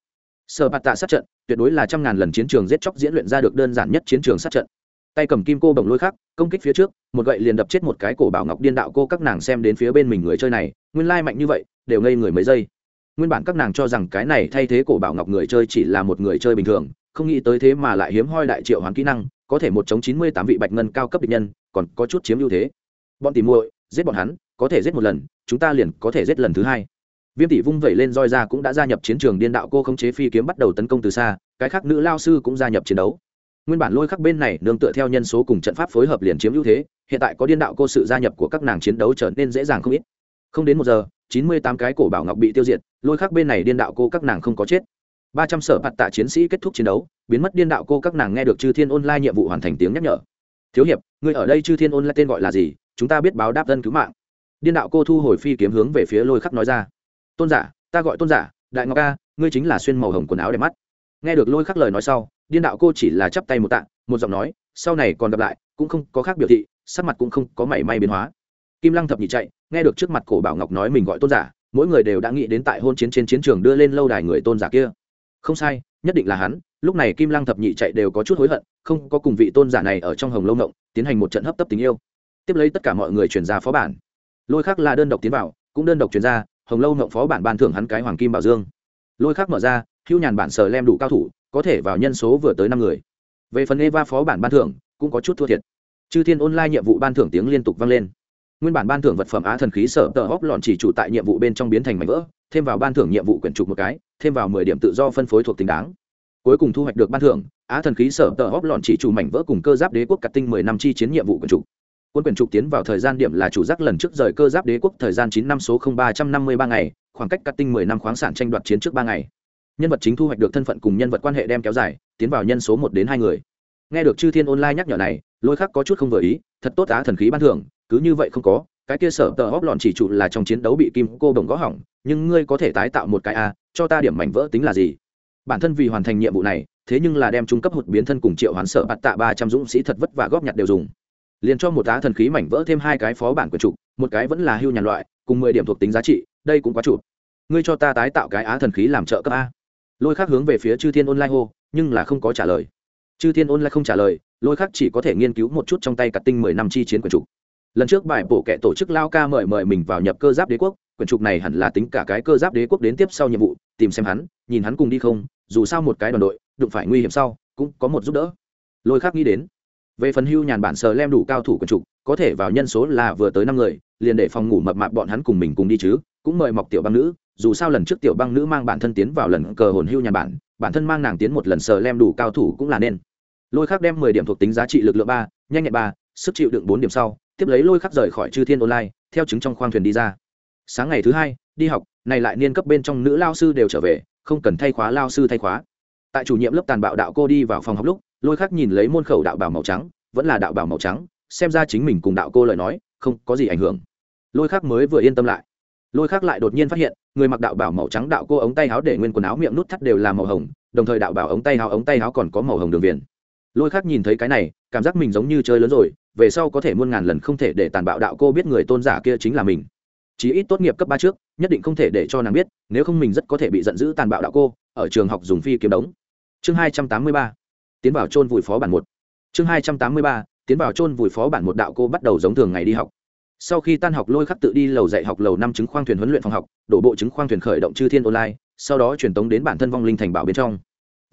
sở bạt tạ sát trận, tuyệt đối là trăm ngàn lần chiến trường giết chóc diễn luyện ra được đơn giản nhất chiến trường sát trận. Tay cầm kim cô bồng lôi khắc, công kích phía trước, một gậy liền đập chết một cái cổ bảo ngọc điên đạo cô các nàng xem đến phía bên mình người chơi này, nguyên lai mạnh như vậy, đều ngây người mấy giây. Nguyên bản các nàng cho rằng cái này thay thế cổ bảo ngọc người chơi chỉ là một người chơi bình thường, không nghĩ tới thế mà lại hiếm hoi đại triệu hoán kỹ năng, có thể một chống chín mươi tám vị bạch ngân cao cấp địch nhân, còn có chút chiếm ưu thế. Bọn tìm muội, giết bọn hắn, có thể giết một lần, chúng ta liền có thể giết lần thứ hai viêm tỷ vung vẩy lên roi ra cũng đã gia nhập chiến trường điên đạo cô không chế phi kiếm bắt đầu tấn công từ xa, cái khác nữ lao sư cũng gia nhập chiến đấu. Nguyên bản lôi khắc bên này nương tựa theo nhân số cùng trận pháp phối hợp liền chiếm ưu thế, hiện tại có điên đạo cô sự gia nhập của các nàng chiến đấu trở nên dễ dàng không ít. Không đến một giờ, chín mươi tám cái cổ bảo ngọc bị tiêu diệt, lôi khắc bên này điên đạo cô các nàng không có chết. ba trăm sở bạt tạ chiến sĩ kết thúc chiến đấu, biến mất điên đạo cô các nàng nghe được chư thiên ôn lai nhiệm vụ hoàn thành tiếng nhắc nhở. Thiếu hiệp người ở đây chư thiên ôn lai tên gọi là gì? Chúng ta biết báo đáp dân cứu mạng. Điên đạo cô thu hồi phi kiếm hướng về phía lôi khắc nói ra tôn giả, ta gọi tôn giả, đại ngọc ca ngươi chính là xuyên màu hồng quần áo đẹp mắt. Nghe được lôi khắc lời nói sau, điên đạo cô chỉ là chắp tay một tạ, một giọng nói, sau này còn gặp lại, cũng không có khác biểu thị, sắc mặt cũng không có mảy may biến hóa. Kim lăng thập nhị chạy, nghe được trước mặt cổ bảo ngọc nói mình gọi tôn giả, mỗi người đều đã nghĩ đến tại hôn chiến trên chiến trường đưa lên lâu đài người tôn giả kia. Không sai, nhất định là hắn, lúc này kim lăng thập nhị chạy đều có chút hối hận, không có cùng vị tôn giả này ở trong hồng lâu ngộng, tiến hành một trận hấp tấp tình yêu. Tiếp lấy tất cả mọi người chuyển ra phó bản. Lôi khác là đơn độc tiến vào, cũng đơn độc chuyển ra hồng lâu mộng phó bản ban thưởng hắn cái hoàng kim bảo dương. Lôi khác mở ra hữu nhàn bản sờ lem đủ cao thủ, có thể vào nhân số vừa tới năm người. Về phần eva phó bản ban thưởng, cũng có chút thua thiệt. Chư thiên online nhiệm vụ ban thưởng tiếng liên tục vang lên. Nguyên bản ban thưởng vật phẩm á thần khí sở tờ hóc lọn chỉ chủ tại nhiệm vụ bên trong biến thành mảnh vỡ, thêm vào ban thưởng nhiệm vụ quyển trục một cái, thêm vào mười điểm tự do phân phối thuộc tính đáng. Cuối cùng thu hoạch được ban thưởng, á thần khí sở tờ hóc lọn chỉ chủ mảnh vỡ cùng cơ giáp đế quốc cắt tinh mười năm chi chiến nhiệm vụ quyển trục quân quyển trục tiến vào thời gian điểm là chủ giác lần trước rời cơ giáp đế quốc thời gian chín năm số ba trăm năm mươi ba ngày, khoảng cách cắt tinh mười năm khoáng sản tranh đoạt chiến trước ba ngày. Nhân vật chính thu hoạch được thân phận cùng nhân vật quan hệ đem kéo dài, tiến vào nhân số một đến hai người. Nghe được chư thiên online nhắc nhở này, lôi khắc có chút không vừa ý, thật tốt á thần khí ban thưởng, cứ như vậy không có, cái kia sở tờ hóc lọn chỉ trụ là trong chiến đấu bị kim cô đồng gõ hỏng, nhưng ngươi có thể tái tạo một cái a, cho ta điểm mảnh vỡ tính là gì? Bản thân vì hoàn thành nhiệm vụ này, thế nhưng là đem trung cấp hụt biến thân cùng triệu hoán sở bạt tạ ba trăm dũng sĩ thật vất vả góp nhặt đều dùng liền cho một tá thần khí mảnh vỡ thêm hai cái phó bản quyền trục, một cái vẫn là hưu nhàn loại, cùng mười điểm thuộc tính giá trị, đây cũng quá chụp. Ngươi cho ta tái tạo cái á thần khí làm trợ cấp a. Lôi khác hướng về phía chư thiên online hô, nhưng là không có trả lời. Chư thiên online không trả lời, lôi khác chỉ có thể nghiên cứu một chút trong tay cả tinh mười năm chi chiến quyền trục. Lần trước bài bổ kệ tổ chức lao ca mời mời mình vào nhập cơ giáp đế quốc quyển trục này hẳn là tính cả cái cơ giáp đế quốc đến tiếp sau nhiệm vụ, tìm xem hắn, nhìn hắn cùng đi không, dù sao một cái đoàn đội, đụng phải nguy hiểm sau, cũng có một giúp đỡ. Lôi khác nghĩ đến về phần hưu nhàn bản sờ lem đủ cao thủ quần trục, có thể vào nhân số là vừa tới năm người, liền để phòng ngủ mập mạp bọn hắn cùng mình cùng đi chứ, cũng mời mọc tiểu băng nữ, dù sao lần trước tiểu băng nữ mang bản thân tiến vào lần cờ hồn hưu nhàn bản bản thân mang nàng tiến một lần sờ lem đủ cao thủ cũng là nên. Lôi khắc đem mười điểm thuộc tính giá trị lực lượng ba, nhanh nhẹn ba, sức chịu đựng bốn điểm sau, tiếp lấy lôi khắc rời khỏi chư thiên online, theo chứng trong khoang thuyền đi ra. Sáng ngày thứ hai, đi học, này lại niên cấp bên trong nữ lao sư đều trở về, không cần thay khóa lao sư thay khóa. Tại chủ nhiệm lớp tàn bạo đạo cô đi vào phòng học lúc lôi khắc nhìn lấy môn khẩu đạo bảo màu trắng, vẫn là đạo bảo màu trắng, xem ra chính mình cùng đạo cô lời nói, không có gì ảnh hưởng. Lôi khắc mới vừa yên tâm lại. Lôi khắc lại đột nhiên phát hiện, người mặc đạo bảo màu trắng đạo cô ống tay áo để nguyên quần áo miệng nút thắt đều là màu hồng, đồng thời đạo bảo ống tay áo, ống tay áo còn có màu hồng đường viền. Lôi khắc nhìn thấy cái này, cảm giác mình giống như chơi lớn rồi, về sau có thể muôn ngàn lần không thể để tàn bạo đạo cô biết người tôn giả kia chính là mình. Chí ít tốt nghiệp cấp ba trước, nhất định không thể để cho nàng biết, nếu không mình rất có thể bị giận dữ tàn bạo đạo cô, ở trường học dùng phi kiếm đống. Chương hai trăm tám mươi ba tiến vào chôn vùi phó bản một. Chương hai trăm tám mươi ba, tiến vào chôn vùi phó bản một đạo cô bắt đầu giống thường ngày đi học. Sau khi tan học lôi khắc tự đi lầu dạy học lầu năm chứng khoang thuyền huấn luyện phòng học, đổ bộ chứng khoang thuyền khởi động chư thiên online, sau đó truyền tống đến bản thân vong linh thành bảo bên trong.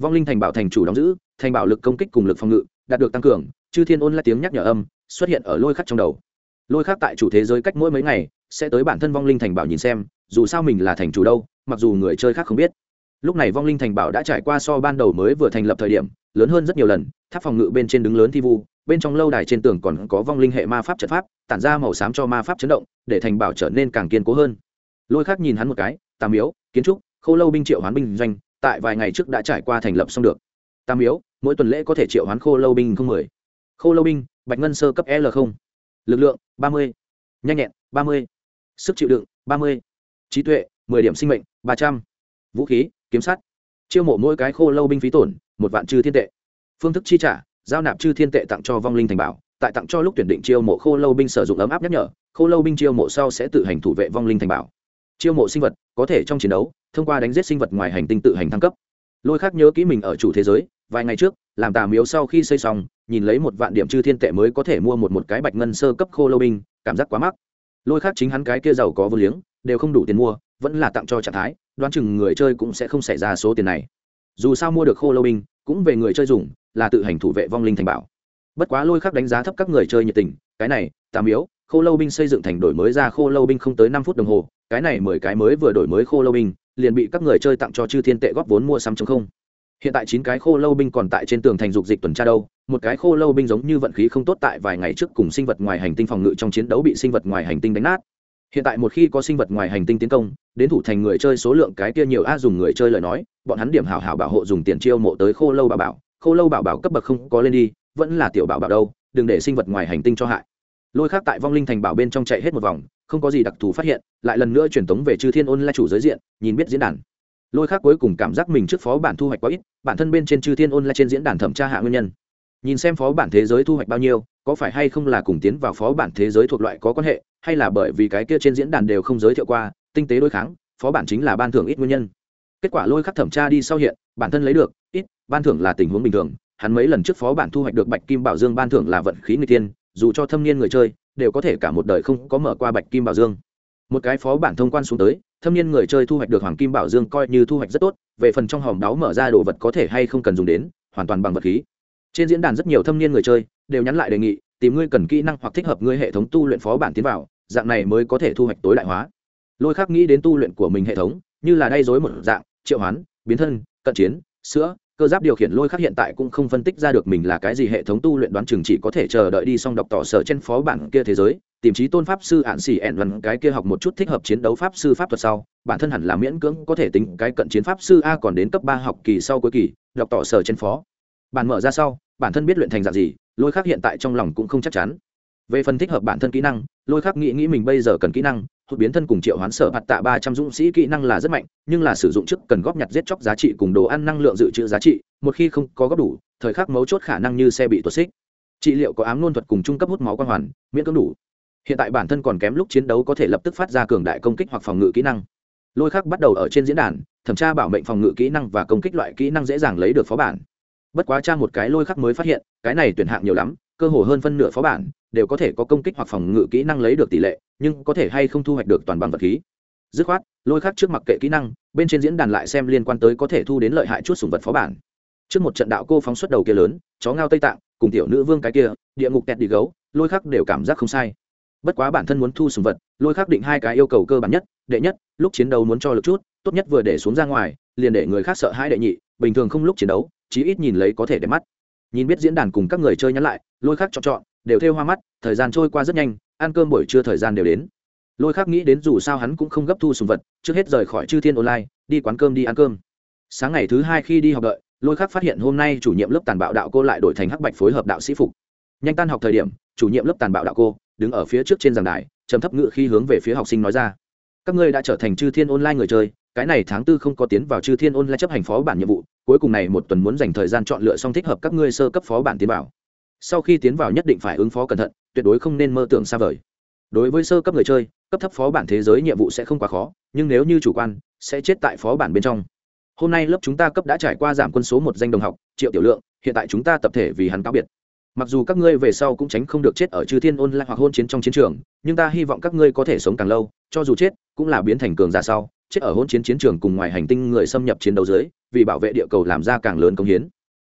Vong linh thành bảo thành chủ đóng giữ, thành bảo lực công kích cùng lực phòng ngự, đạt được tăng cường, chư thiên ôn là tiếng nhắc nhở âm, xuất hiện ở lôi khắc trong đầu. Lôi khắc tại chủ thế giới cách mỗi mấy ngày, sẽ tới bản thân vong linh thành bảo nhìn xem, dù sao mình là thành chủ đâu, mặc dù người chơi khác không biết. Lúc này vong linh thành bảo đã trải qua so ban đầu mới vừa thành lập thời điểm lớn hơn rất nhiều lần, tháp phòng ngự bên trên đứng lớn thi vu, bên trong lâu đài trên tường còn có vong linh hệ ma pháp trận pháp, tản ra màu xám cho ma pháp chấn động, để thành bảo trở nên càng kiên cố hơn. Lôi khác nhìn hắn một cái tà miếu, kiến trúc, khâu lâu binh triệu hoán binh doanh, tại vài ngày trước đã trải qua thành lập xong được. Tam miếu, mỗi tuần lễ có thể triệu hoán khô lâu binh không mười. Khô lâu binh, bạch ngân sơ cấp l không. Lực lượng, ba mươi. Nhanh nhẹn, ba mươi. Sức chịu đựng, ba mươi. Trí tuệ, mười điểm sinh mệnh, ba trăm. Vũ khí, kiếm sắt. Chiêu mộ mỗi cái khô lâu binh phí tổn một vạn chư thiên tệ. Phương thức chi trả, giao nạp chư thiên tệ tặng cho vong linh thành bảo, tại tặng cho lúc tuyển định chiêu mộ khô lâu binh sử dụng ấm áp nhắc nhở, khô lâu binh chiêu mộ sau sẽ tự hành thủ vệ vong linh thành bảo. Chiêu mộ sinh vật, có thể trong chiến đấu, thông qua đánh giết sinh vật ngoài hành tinh tự hành thăng cấp. Lôi khác nhớ kỹ mình ở chủ thế giới, vài ngày trước, làm tà miếu sau khi xây xong, nhìn lấy một vạn điểm chư thiên tệ mới có thể mua một một cái bạch ngân sơ cấp khô lâu binh, cảm giác quá mắc. Lôi khác chính hắn cái kia giàu có vô liếng, đều không đủ tiền mua, vẫn là tặng cho trạng thái, đoán chừng người chơi cũng sẽ không xảy ra số tiền này. Dù sao mua được khô lâu binh cũng về người chơi dùng, là tự hành thủ vệ vong linh thành bảo. Bất quá lôi khắc đánh giá thấp các người chơi nhiệt tình, cái này tà miếu, khô lâu binh xây dựng thành đổi mới ra khô lâu binh không tới năm phút đồng hồ, cái này mười cái mới vừa đổi mới khô lâu binh, liền bị các người chơi tặng cho chư thiên tệ góp vốn mua sắm chống không. Hiện tại chín cái khô lâu binh còn tại trên tường thành dục dịch tuần tra đâu, một cái khô lâu binh giống như vận khí không tốt tại vài ngày trước cùng sinh vật ngoài hành tinh phòng ngự trong chiến đấu bị sinh vật ngoài hành tinh đánh nát hiện tại một khi có sinh vật ngoài hành tinh tiến công, đến thủ thành người chơi số lượng cái kia nhiều a dùng người chơi lời nói, bọn hắn điểm hảo hảo bảo hộ dùng tiền chiêu mộ tới khô lâu bảo bảo. Khô lâu bảo bảo cấp bậc không có lên đi, vẫn là tiểu bảo bảo đâu, đừng để sinh vật ngoài hành tinh cho hại. Lôi khác tại vong linh thành bảo bên trong chạy hết một vòng, không có gì đặc thù phát hiện, lại lần nữa truyền tống về chư thiên ôn la chủ giới diện, nhìn biết diễn đàn. Lôi khác cuối cùng cảm giác mình trước phó bản thu hoạch quá ít, bản thân bên trên chư thiên ôn la trên diễn đàn thẩm tra hạ nguyên nhân nhìn xem phó bản thế giới thu hoạch bao nhiêu, có phải hay không là cùng tiến vào phó bản thế giới thuộc loại có quan hệ, hay là bởi vì cái kia trên diễn đàn đều không giới thiệu qua, tinh tế đối kháng, phó bản chính là ban thưởng ít nguyên nhân. Kết quả lôi khắc thẩm tra đi sau hiện, bản thân lấy được, ít, ban thưởng là tình huống bình thường, hắn mấy lần trước phó bản thu hoạch được bạch kim bảo dương ban thưởng là vận khí người tiên, dù cho thâm niên người chơi, đều có thể cả một đời không có mở qua bạch kim bảo dương. Một cái phó bản thông quan xuống tới, thâm niên người chơi thu hoạch được hoàng kim bảo dương coi như thu hoạch rất tốt, về phần trong hòm đáo mở ra đồ vật có thể hay không cần dùng đến, hoàn toàn bằng vật khí trên diễn đàn rất nhiều thâm niên người chơi đều nhắn lại đề nghị, tìm ngươi cần kỹ năng hoặc thích hợp ngươi hệ thống tu luyện phó bản tiến vào, dạng này mới có thể thu hoạch tối đại hóa. Lôi khác nghĩ đến tu luyện của mình hệ thống, như là đay dối một dạng, triệu hoán, biến thân, cận chiến, sữa, cơ giáp điều khiển lôi khắc hiện tại cũng không phân tích ra được mình là cái gì hệ thống tu luyện đoán chừng chỉ có thể chờ đợi đi xong đọc tỏ sở trên phó bản kia thế giới, tìm trí tôn pháp sư ạn xỉ ẹn văn cái kia học một chút thích hợp chiến đấu pháp sư pháp thuật sau, bản thân hẳn là miễn cưỡng có thể tính cái cận chiến pháp sư a còn đến cấp ba học kỳ sau cuối kỳ, đọc tỏ sở trên phó bản mở ra sau, bản thân biết luyện thành dạng gì, lôi khắc hiện tại trong lòng cũng không chắc chắn. Về phần thích hợp bản thân kỹ năng, lôi khắc nghĩ nghĩ mình bây giờ cần kỹ năng, hụt biến thân cùng triệu hoán sở hạt tạ ba trăm dũng sĩ kỹ năng là rất mạnh, nhưng là sử dụng trước cần góp nhặt giết chóc giá trị cùng đồ ăn năng lượng dự trữ giá trị, một khi không có góp đủ, thời khắc mấu chốt khả năng như xe bị tuột xích. Trị liệu có ám ngôn thuật cùng trung cấp hút máu quan hoàn, miễn cưỡng đủ. Hiện tại bản thân còn kém lúc chiến đấu có thể lập tức phát ra cường đại công kích hoặc phòng ngự kỹ năng. Lôi khắc bắt đầu ở trên diễn đàn, thẩm tra bảo mệnh phòng ngự kỹ năng và công kích loại kỹ năng dễ dàng lấy được phó bản bất quá tra một cái lôi khắc mới phát hiện, cái này tuyển hạng nhiều lắm, cơ hồ hơn phân nửa phó bản đều có thể có công kích hoặc phòng ngự kỹ năng lấy được tỷ lệ, nhưng có thể hay không thu hoạch được toàn bằng vật khí. Dứt khoát, lôi khắc trước mặc kệ kỹ năng, bên trên diễn đàn lại xem liên quan tới có thể thu đến lợi hại chút sùng vật phó bản. Trước một trận đạo cô phóng xuất đầu kia lớn, chó ngao tây tạng, cùng tiểu nữ vương cái kia, địa ngục tẹt đi gấu, lôi khắc đều cảm giác không sai. Bất quá bản thân muốn thu sùng vật, lôi khắc định hai cái yêu cầu cơ bản nhất, đệ nhất, lúc chiến đấu muốn cho lực chút, tốt nhất vừa để xuống ra ngoài, liền để người khác sợ hai đệ nhị, bình thường không lúc chiến đấu chí ít nhìn lấy có thể để mắt. Nhìn biết diễn đàn cùng các người chơi nhắn lại, lôi khắc chọn chọn, đều theo hoa mắt, thời gian trôi qua rất nhanh, ăn cơm buổi trưa thời gian đều đến. Lôi khắc nghĩ đến dù sao hắn cũng không gấp thu sùng vật, trước hết rời khỏi chư thiên online, đi quán cơm đi ăn cơm. Sáng ngày thứ hai khi đi học đợi, lôi khắc phát hiện hôm nay chủ nhiệm lớp tàn bạo đạo cô lại đổi thành hắc bạch phối hợp đạo sĩ phục. Nhanh tan học thời điểm, chủ nhiệm lớp tàn bạo đạo cô, đứng ở phía trước trên giảng đài, trầm thấp ngự khi hướng về phía học sinh nói ra. Các ngươi đã trở thành chư thiên online người chơi, cái này tháng tư không có tiến vào chư thiên online chấp hành phó bản nhiệm vụ cuối cùng này một tuần muốn dành thời gian chọn lựa xong thích hợp các ngươi sơ cấp phó bản tiến vào. Sau khi tiến vào nhất định phải ứng phó cẩn thận, tuyệt đối không nên mơ tưởng xa vời. Đối với sơ cấp người chơi, cấp thấp phó bản thế giới nhiệm vụ sẽ không quá khó, nhưng nếu như chủ quan, sẽ chết tại phó bản bên trong. Hôm nay lớp chúng ta cấp đã trải qua giảm quân số một danh đồng học, triệu tiểu lượng, hiện tại chúng ta tập thể vì hắn cáo biệt. Mặc dù các ngươi về sau cũng tránh không được chết ở chư thiên ôn lại hoặc hôn chiến trong chiến trường, nhưng ta hy vọng các ngươi có thể sống càng lâu, cho dù chết, cũng là biến thành cường giả sau, chết ở hôn chiến chiến trường cùng ngoài hành tinh người xâm nhập chiến đấu dưới vì bảo vệ địa cầu làm ra càng lớn công hiến.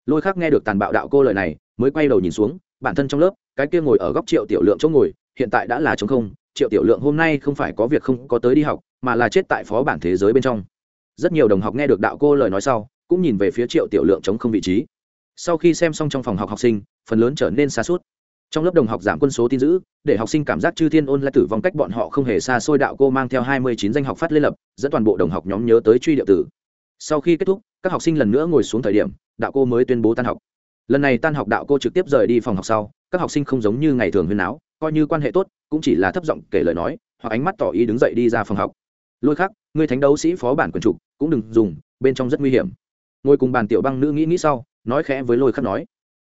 Lôi khác nghe được tàn bạo đạo cô lời này, mới quay đầu nhìn xuống, bản thân trong lớp, cái kia ngồi ở góc triệu tiểu lượng chỗ ngồi, hiện tại đã là chống không, triệu tiểu lượng hôm nay không phải có việc không có tới đi học, mà là chết tại phó bản thế giới bên trong. Rất nhiều đồng học nghe được đạo cô lời nói sau, cũng nhìn về phía triệu tiểu lượng chống không vị trí. Sau khi xem xong trong phòng học học sinh, phần lớn trở nên xa suốt. Trong lớp đồng học giảm quân số tin giữ, để học sinh cảm giác chư thiên ôn lại tử vong cách bọn họ không hề xa xôi, đạo cô mang theo hai mươi chín danh học phát lên lập, dẫn toàn bộ đồng học nhóm nhớ tới truy điệu tử sau khi kết thúc, các học sinh lần nữa ngồi xuống thời điểm, đạo cô mới tuyên bố tan học. Lần này tan học đạo cô trực tiếp rời đi phòng học sau, các học sinh không giống như ngày thường huyên áo coi như quan hệ tốt, cũng chỉ là thấp giọng kể lời nói, hoặc ánh mắt tỏ ý đứng dậy đi ra phòng học. Lôi khác người thánh đấu sĩ phó bản quần trục cũng đừng dùng, bên trong rất nguy hiểm. Ngồi cùng bàn tiểu băng nữ nghĩ nghĩ sau, nói khẽ với lôi khắc nói,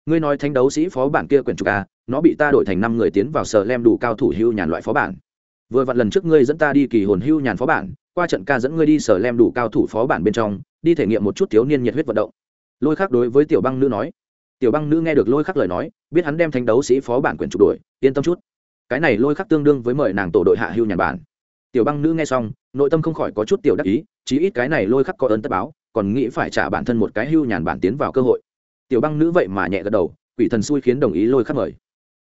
ngươi nói thánh đấu sĩ phó bản kia quyển trục à nó bị ta đổi thành năm người tiến vào sở lem đủ cao thủ hưu nhàn loại phó bản vừa vặn lần trước ngươi dẫn ta đi kỳ hồn hưu nhàn phó bản qua trận ca dẫn ngươi đi sở lem đủ cao thủ phó bản bên trong đi thể nghiệm một chút thiếu niên nhiệt huyết vận động. Lôi khắc đối với tiểu băng nữ nói. Tiểu băng nữ nghe được lôi khắc lời nói biết hắn đem thánh đấu sĩ phó bản quyền trục đuổi, yên tâm chút. Cái này lôi khắc tương đương với mời nàng tổ đội hạ hưu nhàn bản. Tiểu băng nữ nghe xong nội tâm không khỏi có chút tiểu đắc ý chí ít cái này lôi khắc có ơn tất báo còn nghĩ phải trả bản thân một cái hưu nhàn bản tiến vào cơ hội. Tiểu băng nữ vậy mà nhẹ gật đầu quỷ thần xui khiến đồng ý lôi khắc mời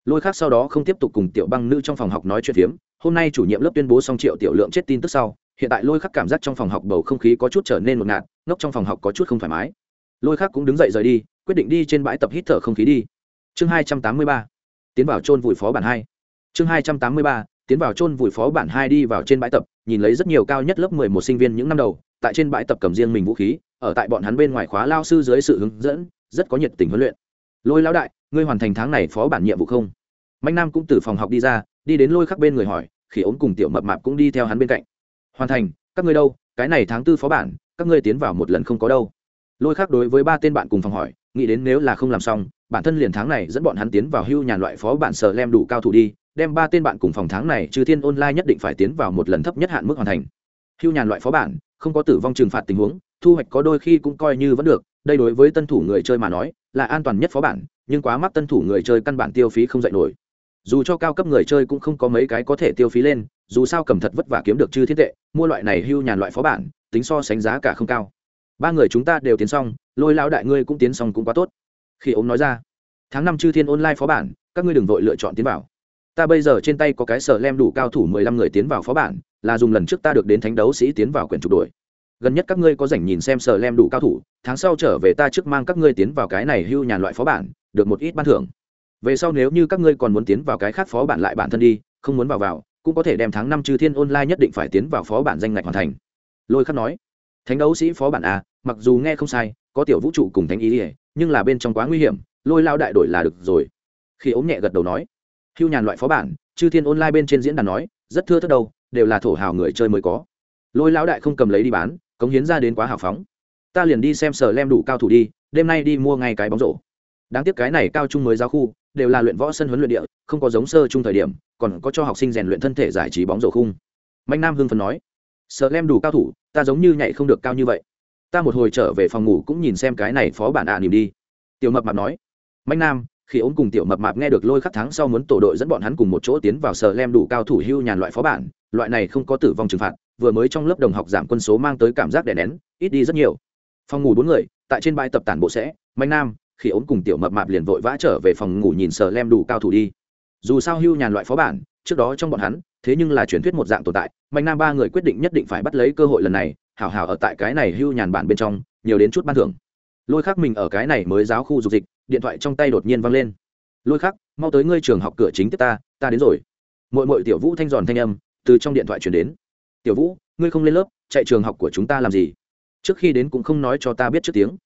lôi khác sau đó không tiếp tục cùng tiểu băng nữ trong phòng học nói chuyện phiếm. Hôm nay chủ nhiệm lớp tuyên bố xong triệu tiểu lượng chết tin tức sau, hiện tại lôi khắc cảm giác trong phòng học bầu không khí có chút trở nên một ngạt, ngốc trong phòng học có chút không thoải mái. Lôi khắc cũng đứng dậy rời đi, quyết định đi trên bãi tập hít thở không khí đi. Chương hai trăm tám mươi ba, tiến vào chôn vùi phó bản hai. Chương hai trăm tám mươi ba, tiến vào chôn vùi phó bản hai đi vào trên bãi tập, nhìn lấy rất nhiều cao nhất lớp mười một sinh viên những năm đầu, tại trên bãi tập cầm riêng mình vũ khí, ở tại bọn hắn bên ngoài khóa lao sư dưới sự hướng dẫn, rất có nhiệt tình huấn luyện. Lôi lão đại, ngươi hoàn thành tháng này phó bản nhiệm vụ không? Mạnh nam cũng từ phòng học đi ra, đi đến lôi khắc bên người hỏi khi ốm cùng tiểu mập mạp cũng đi theo hắn bên cạnh. Hoàn thành, các ngươi đâu? Cái này tháng tư phó bản, các ngươi tiến vào một lần không có đâu. Lôi khắc đối với ba tên bạn cùng phòng hỏi, nghĩ đến nếu là không làm xong, bản thân liền tháng này dẫn bọn hắn tiến vào hưu nhàn loại phó bản sở lem đủ cao thủ đi, đem ba tên bạn cùng phòng tháng này trừ thiên online nhất định phải tiến vào một lần thấp nhất hạn mức hoàn thành. Hưu nhàn loại phó bản, không có tử vong trừng phạt tình huống, thu hoạch có đôi khi cũng coi như vẫn được, đây đối với tân thủ người chơi mà nói, là an toàn nhất phó bản, nhưng quá mắc tân thủ người chơi căn bản tiêu phí không dạy nổi dù cho cao cấp người chơi cũng không có mấy cái có thể tiêu phí lên, dù sao cầm thật vất vả kiếm được chư thiết tệ, mua loại này hưu nhàn loại phó bản, tính so sánh giá cả không cao. Ba người chúng ta đều tiến xong, lôi lao đại ngươi cũng tiến xong cũng quá tốt. Khi ống nói ra, tháng năm chư thiên online phó bản, các ngươi đừng vội lựa chọn tiến vào. Ta bây giờ trên tay có cái sở lem đủ cao thủ mười lăm người tiến vào phó bản, là dùng lần trước ta được đến thánh đấu sĩ tiến vào quyển trục đuổi gần nhất các ngươi có rảnh nhìn xem sở lem đủ cao thủ, tháng sau trở về ta trước mang các ngươi tiến vào cái này hưu nhàn loại phó bản, được một ít ban thưởng về sau nếu như các ngươi còn muốn tiến vào cái khác phó bản lại bản thân đi, không muốn vào vào, cũng có thể đem tháng năm chư thiên online nhất định phải tiến vào phó bản danh ngạch hoàn thành. Lôi khắc nói. Thánh đấu sĩ phó bản a, mặc dù nghe không sai, có tiểu vũ trụ cùng thánh ý ỉa nhưng là bên trong quá nguy hiểm, lôi lao đại đổi là được rồi. Khi ốm nhẹ gật đầu nói. Hưu nhàn loại phó bản, chư thiên online bên trên diễn đàn nói, rất thưa thất đâu đều là thổ hào người chơi mới có. Lôi lão đại không cầm lấy đi bán, cống hiến ra đến quá hào phóng. Ta liền đi xem sở lem đủ cao thủ đi, đêm nay đi mua ngay cái bóng rổ. Đáng tiếc cái này cao trung mới giáo khu đều là luyện võ sân huấn luyện địa, không có giống sơ chung thời điểm, còn có cho học sinh rèn luyện thân thể giải trí bóng rổ khung. Mạnh nam hưng phấn nói sở lem đủ cao thủ, ta giống như nhảy không được cao như vậy. Ta một hồi trở về phòng ngủ cũng nhìn xem cái này phó bản ạ à nỉm đi. Tiểu mập mạp nói, mạnh nam, khi ống cùng tiểu mập mạp nghe được lôi khắc tháng sau muốn tổ đội dẫn bọn hắn cùng một chỗ tiến vào sở lem đủ cao thủ hưu nhàn loại phó bản, loại này không có tử vong trừng phạt, vừa mới trong lớp đồng học giảm quân số mang tới cảm giác đè nén, ít đi rất nhiều. Phòng ngủ bốn người, tại trên bãi tập tản bộ sẽ, mạnh nam khi ống cùng tiểu mập mạp liền vội vã trở về phòng ngủ nhìn sờ lem đủ cao thủ đi. Dù sao hưu nhàn loại phó bản, trước đó trong bọn hắn, thế nhưng là truyền thuyết một dạng tồn tại, mạnh nam ba người quyết định nhất định phải bắt lấy cơ hội lần này, hảo hảo ở tại cái này hưu nhàn bản bên trong, nhiều đến chút ban thưởng. Lôi khắc mình ở cái này mới giáo khu dục dịch, điện thoại trong tay đột nhiên văng lên. Lôi khắc, mau tới ngươi trường học cửa chính tiếp ta ta đến rồi. Mội mội tiểu vũ thanh giòn thanh âm từ trong điện thoại chuyển đến. Tiểu vũ, ngươi không lên lớp, chạy trường học của chúng ta làm gì? Trước khi đến cũng không nói cho ta biết trước tiếng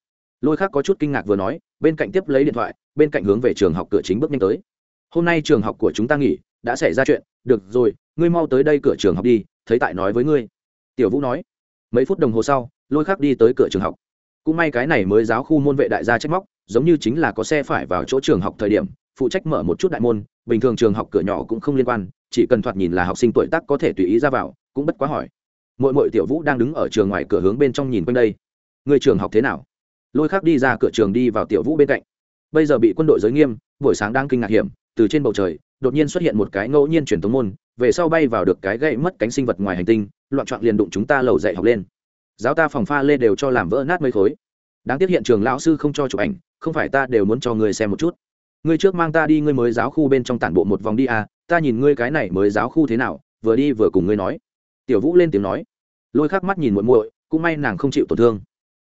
lôi khác có chút kinh ngạc vừa nói, bên cạnh tiếp lấy điện thoại, bên cạnh hướng về trường học cửa chính bước nhanh tới. Hôm nay trường học của chúng ta nghỉ, đã xảy ra chuyện, được rồi, ngươi mau tới đây cửa trường học đi, thấy tại nói với ngươi. Tiểu vũ nói. Mấy phút đồng hồ sau, lôi khác đi tới cửa trường học. Cũng may cái này mới giáo khu môn vệ đại gia trách móc, giống như chính là có xe phải vào chỗ trường học thời điểm, phụ trách mở một chút đại môn, bình thường trường học cửa nhỏ cũng không liên quan, chỉ cần thoạt nhìn là học sinh tuổi tác có thể tùy ý ra vào, cũng bất quá hỏi. Mỗi mỗi tiểu vũ đang đứng ở trường ngoài cửa hướng bên trong nhìn quanh đây. Người trường học thế nào? Lôi khác đi ra cửa trường đi vào tiểu vũ bên cạnh. Bây giờ bị quân đội giới nghiêm, buổi sáng đang kinh ngạc hiểm, từ trên bầu trời, đột nhiên xuất hiện một cái ngẫu nhiên truyền thống môn, về sau bay vào được cái gậy mất cánh sinh vật ngoài hành tinh, loạn trọn liền đụng chúng ta lầu dạy học lên. Giáo ta phòng pha lê đều cho làm vỡ nát mấy khối. Đáng tiếc hiện trường lão sư không cho chụp ảnh, không phải ta đều muốn cho người xem một chút. Ngươi trước mang ta đi ngươi mới giáo khu bên trong tản bộ một vòng đi à ta nhìn ngươi cái này mới giáo khu thế nào, vừa đi vừa cùng ngươi nói. Tiểu vũ lên tiếng nói. Lôi khắc mắt nhìn muội muội, cũng may nàng không chịu tổn thương.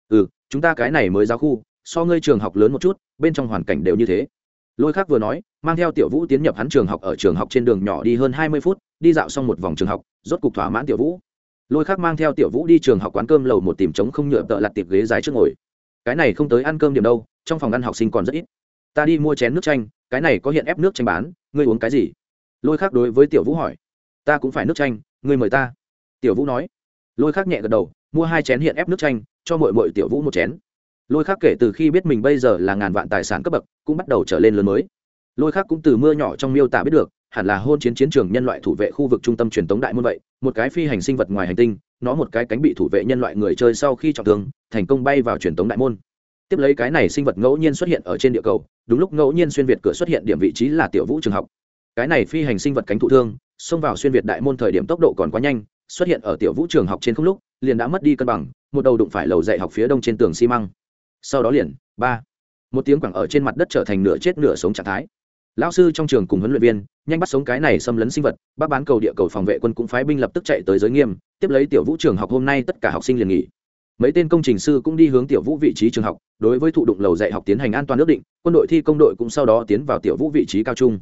Ừ chúng ta cái này mới giáo khu, so ngươi trường học lớn một chút, bên trong hoàn cảnh đều như thế. Lôi khắc vừa nói, mang theo tiểu vũ tiến nhập hắn trường học ở trường học trên đường nhỏ đi hơn hai mươi phút, đi dạo xong một vòng trường học, rốt cục thỏa mãn tiểu vũ. Lôi khắc mang theo tiểu vũ đi trường học quán cơm lầu một tìm trống không nhựa tợ lặt tiệc ghế dài trước ngồi. Cái này không tới ăn cơm điểm đâu, trong phòng ăn học sinh còn rất ít. Ta đi mua chén nước chanh, cái này có hiện ép nước chanh bán, ngươi uống cái gì? Lôi khắc đối với tiểu vũ hỏi. Ta cũng phải nước chanh, ngươi mời ta. Tiểu vũ nói. Lôi khắc nhẹ gật đầu mua hai chén hiện ép nước chanh, cho mội mội tiểu vũ một chén. Lôi khác kể từ khi biết mình bây giờ là ngàn vạn tài sản cấp bậc, cũng bắt đầu trở lên lớn mới. Lôi khác cũng từ mưa nhỏ trong miêu tả biết được, hẳn là hôn chiến chiến trường nhân loại thủ vệ khu vực trung tâm truyền thống đại môn vậy, một cái phi hành sinh vật ngoài hành tinh, nó một cái cánh bị thủ vệ nhân loại người chơi sau khi trọng thương, thành công bay vào truyền thống đại môn. Tiếp lấy cái này sinh vật ngẫu nhiên xuất hiện ở trên địa cầu, đúng lúc ngẫu nhiên xuyên việt cửa xuất hiện điểm vị trí là tiểu vũ trường học. Cái này phi hành sinh vật cánh thụ thương, xông vào xuyên việt đại môn thời điểm tốc độ còn quá nhanh, xuất hiện ở tiểu vũ trường học trên không lúc liền đã mất đi cân bằng, một đầu đụng phải lầu dạy học phía đông trên tường xi măng. Sau đó liền, ba, một tiếng quẳng ở trên mặt đất trở thành nửa chết nửa sống trạng thái. Lão sư trong trường cùng huấn luyện viên, nhanh bắt sống cái này xâm lấn sinh vật, bác bán cầu địa cầu phòng vệ quân cũng phái binh lập tức chạy tới giới nghiêm, tiếp lấy tiểu vũ trường học hôm nay tất cả học sinh liền nghỉ. Mấy tên công trình sư cũng đi hướng tiểu vũ vị trí trường học, đối với thụ đụng lầu dạy học tiến hành an toàn ước định, quân đội thi công đội cũng sau đó tiến vào tiểu vũ vị trí cao trung.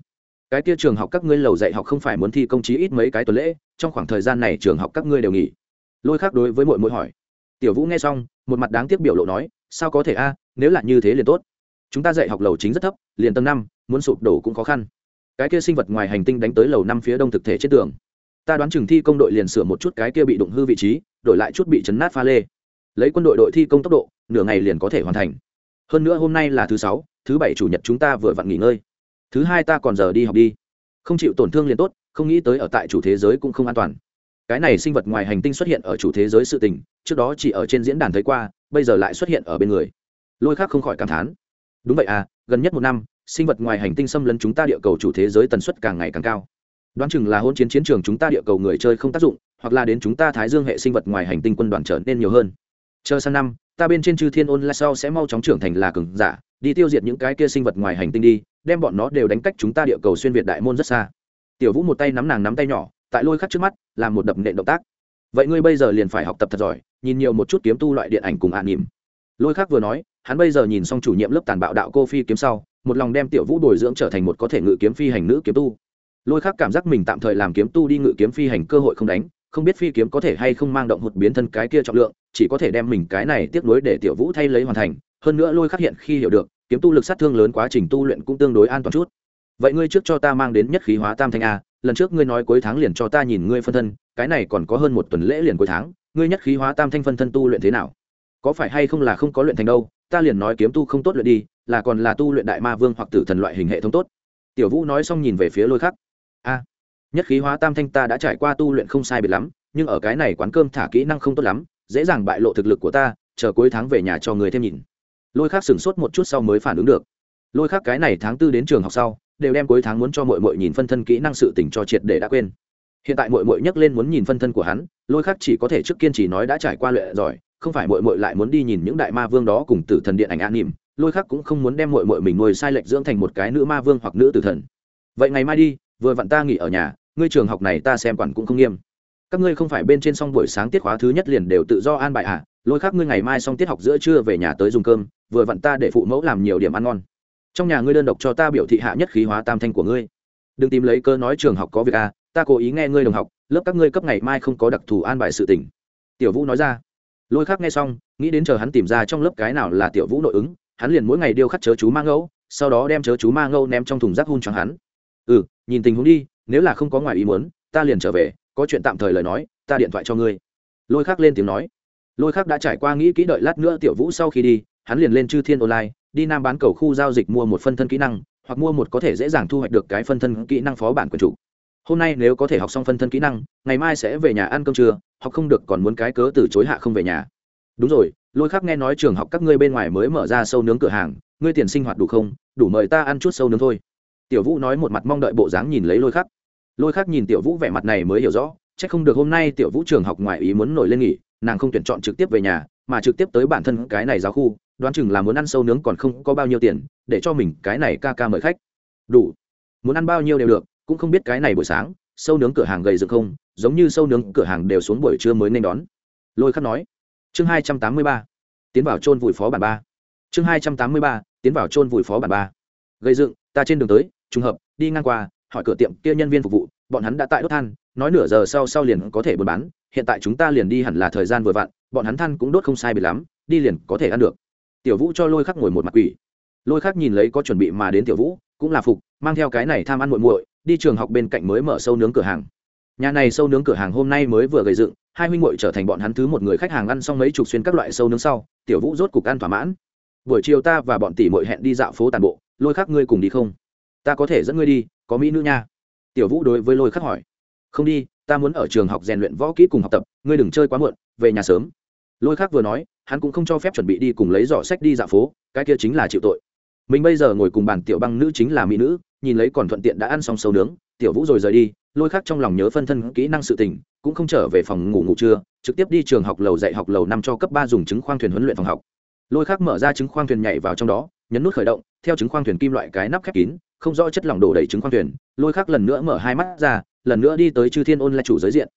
Cái kia trường học các ngươi lầu dạy học không phải muốn thi công trí ít mấy cái tuần lễ, trong khoảng thời gian này trường học các ngươi đều nghỉ lôi khác đối với mội mội hỏi. Tiểu vũ nghe xong, một mặt đáng tiếc biểu lộ nói, sao có thể a, nếu là như thế liền tốt. Chúng ta dạy học lầu chính rất thấp, liền tầng năm, muốn sụp đổ cũng khó khăn. Cái kia sinh vật ngoài hành tinh đánh tới lầu năm phía đông thực thể trên tường. Ta đoán chừng thi công đội liền sửa một chút cái kia bị đụng hư vị trí, đổi lại chút bị chấn nát pha lê. Lấy quân đội đội thi công tốc độ, nửa ngày liền có thể hoàn thành. Hơn nữa hôm nay là thứ sáu, thứ bảy chủ nhật chúng ta vừa vặn nghỉ ngơi. Thứ hai ta còn giờ đi học đi. Không chịu tổn thương liền tốt, không nghĩ tới ở tại chủ thế giới cũng không an toàn cái này sinh vật ngoài hành tinh xuất hiện ở chủ thế giới sự tình, trước đó chỉ ở trên diễn đàn thấy qua, bây giờ lại xuất hiện ở bên người. Lôi khác không khỏi cảm thán. Đúng vậy à gần nhất một năm, sinh vật ngoài hành tinh xâm lấn chúng ta địa cầu chủ thế giới tần suất càng ngày càng cao. Đoán chừng là hôn chiến chiến trường chúng ta địa cầu người chơi không tác dụng, hoặc là đến chúng ta thái dương hệ sinh vật ngoài hành tinh quân đoàn trở nên nhiều hơn. Chờ sang năm, ta bên trên chư thiên ôn la sau sẽ mau chóng trưởng thành là cường giả, đi tiêu diệt những cái kia sinh vật ngoài hành tinh đi, đem bọn nó đều đánh cách chúng ta địa cầu xuyên việt đại môn rất xa. Tiểu vũ một tay nắm nàng nắm tay nhỏ tại lôi khắc trước mắt, làm một đập nện động tác. Vậy ngươi bây giờ liền phải học tập thật giỏi, nhìn nhiều một chút kiếm tu loại điện ảnh cùng ạ à nỉm lôi khắc vừa nói, hắn bây giờ nhìn xong chủ nhiệm lớp tàn bạo đạo cô phi kiếm sau, một lòng đem tiểu vũ bồi dưỡng trở thành một có thể ngự kiếm phi hành nữ kiếm tu. Lôi khắc cảm giác mình tạm thời làm kiếm tu đi ngự kiếm phi hành cơ hội không đánh, không biết phi kiếm có thể hay không mang động một biến thân cái kia trọng lượng, chỉ có thể đem mình cái này tiếp nối để tiểu vũ thay lấy hoàn thành. Hơn nữa lôi khắc hiện khi hiểu được, kiếm tu lực sát thương lớn quá trình tu luyện cũng tương đối an toàn chút. Vậy ngươi trước cho ta mang đến nhất khí hóa tam thanh a lần trước ngươi nói cuối tháng liền cho ta nhìn ngươi phân thân, cái này còn có hơn một tuần lễ liền cuối tháng, ngươi nhất khí hóa tam thanh phân thân tu luyện thế nào? Có phải hay không là không có luyện thành đâu, ta liền nói kiếm tu không tốt luyện đi, là còn là tu luyện đại ma vương hoặc tử thần loại hình hệ thống tốt. Tiểu vũ nói xong nhìn về phía lôi khắc. A, nhất khí hóa tam thanh ta đã trải qua tu luyện không sai biệt lắm, nhưng ở cái này quán cơm thả kỹ năng không tốt lắm, dễ dàng bại lộ thực lực của ta, chờ cuối tháng về nhà cho người thêm nhìn. Lôi khác sửng sốt một chút sau mới phản ứng được. Lôi khác cái này tháng tư đến trường học sau đều đem cuối tháng muốn cho mội mội nhìn phân thân kỹ năng sự tỉnh cho triệt để đã quên. Hiện tại mội mội nhắc lên muốn nhìn phân thân của hắn, lôi khác chỉ có thể trước kiên trì nói đã trải qua luyện giỏi không phải mội mội lại muốn đi nhìn những đại ma vương đó cùng tử thần điện ảnh an nỉm, lôi khác cũng không muốn đem mội mội mình nuôi sai lệch dưỡng thành một cái nữ ma vương hoặc nữ tử thần. Vậy ngày mai đi, vừa vặn ta nghỉ ở nhà, ngươi trường học này ta xem quản cũng không nghiêm. Các ngươi không phải bên trên xong buổi sáng tiết khóa thứ nhất liền đều tự do an bài à? Lôi khác ngươi ngày mai xong tiết học giữa trưa về nhà tới dùng cơm, vừa vặn ta để phụ mẫu làm nhiều điểm ăn ngon trong nhà ngươi đơn độc cho ta biểu thị hạ nhất khí hóa tam thanh của ngươi. Đừng tìm lấy cơ nói trường học có việc à ta cố ý nghe ngươi đồng học, lớp các ngươi cấp ngày mai không có đặc thù an bài sự tỉnh tiểu vũ nói ra. Lôi khác nghe xong, nghĩ đến chờ hắn tìm ra trong lớp cái nào là tiểu vũ nội ứng, hắn liền mỗi ngày điêu khắc chớ chú ma ngẫu, sau đó đem chớ chú ma ngẫu ném trong thùng rác hun cho hắn. Ừ nhìn tình huống đi, nếu là không có ngoài ý muốn, ta liền trở về, có chuyện tạm thời lời nói, ta điện thoại cho ngươi. Lôi khác lên tiếng nói. Lôi khác đã trải qua nghĩ kỹ đợi lát nữa tiểu vũ sau khi đi, hắn liền lên chư thiên online đi nam bán cầu khu giao dịch mua một phân thân kỹ năng, hoặc mua một có thể dễ dàng thu hoạch được cái phân thân kỹ năng phó bản quyền chủ. Hôm nay nếu có thể học xong phân thân kỹ năng, ngày mai sẽ về nhà ăn cơm trưa, học không được còn muốn cái cớ từ chối hạ không về nhà. Đúng rồi, lôi khắc nghe nói trường học các ngươi bên ngoài mới mở ra sâu nướng cửa hàng, ngươi tiền sinh hoạt đủ không? Đủ mời ta ăn chút sâu nướng thôi. Tiểu vũ nói một mặt mong đợi bộ dáng nhìn lấy lôi khắc. Lôi khắc nhìn tiểu vũ vẻ mặt này mới hiểu rõ c h ắ c không được hôm nay tiểu vũ trường học ngoài ý muốn nổi lên nghỉ, nàng không tuyển chọn trực tiếp về nhà mà trực tiếp tới bản thân cái này giáo khu, đoán chừng là muốn ăn sâu nướng còn không có bao nhiêu tiền, để cho mình cái này ca ca mời khách. Đủ. Muốn ăn bao nhiêu đều được, cũng không biết cái này buổi sáng, sâu nướng cửa hàng gầy dựng không, giống như sâu nướng cửa hàng đều xuống buổi trưa mới nên đón. Lôi khắc nói. Chương hai trăm tám mươi ba. Tiến vào chôn vùi phó bản ba. Chương hai trăm tám mươi ba, tiến vào chôn vùi phó bản ba. Gây dựng, ta trên đường tới, trùng hợp, đi ngang qua, hỏi cửa tiệm kia nhân viên phục vụ, bọn hắn đã tại đốt than, nói nửa giờ sau sau liền có thể buôn bán, hiện tại chúng ta liền đi hẳn là thời gian vừa vặn bọn hắn than cũng đốt không sai bị lắm, đi liền có thể ăn được. Tiểu vũ cho lôi khắc ngồi một mặt quỷ. Lôi khắc nhìn lấy có chuẩn bị mà đến tiểu vũ, cũng là phục, mang theo cái này tham ăn muội muội, đi trường học bên cạnh mới mở sâu nướng cửa hàng. Nhà này sâu nướng cửa hàng hôm nay mới vừa gầy dựng, hai huynh muội trở thành bọn hắn thứ một người khách hàng ăn xong mấy chục xuyên các loại sâu nướng sau, tiểu vũ rốt cục ăn thỏa mãn. Buổi chiều ta và bọn tỷ muội hẹn đi dạo phố tàn bộ, lôi khắc ngươi cùng đi không? Ta có thể dẫn ngươi đi, có mỹ nữ nha. Tiểu vũ đối với lôi khắc hỏi. Không đi, ta muốn ở trường học rèn luyện võ kỹ cùng học tập, ngươi đừng chơi quá muộn, về nhà sớm lôi khắc vừa nói, hắn cũng không cho phép chuẩn bị đi cùng lấy giỏ sách đi dạo phố, cái kia chính là chịu tội. Mình bây giờ ngồi cùng bàn tiểu băng nữ chính là mỹ nữ, nhìn lấy còn thuận tiện đã ăn xong sâu nướng, tiểu vũ rồi rời đi, lôi khắc trong lòng nhớ phân thân kỹ năng sự tình, cũng không trở về phòng ngủ ngủ trưa, trực tiếp đi trường học lầu dạy học lầu năm cho cấp ba dùng chứng khoang thuyền huấn luyện phòng học. Lôi khắc mở ra chứng khoang thuyền nhảy vào trong đó, nhấn nút khởi động, theo chứng khoang thuyền kim loại cái nắp khép kín, không rõ chất lỏng đổ đầy chứng khoang thuyền, lôi khắc lần nữa mở hai mắt ra, lần nữa đi tới chư thiên ôn là chủ giới diện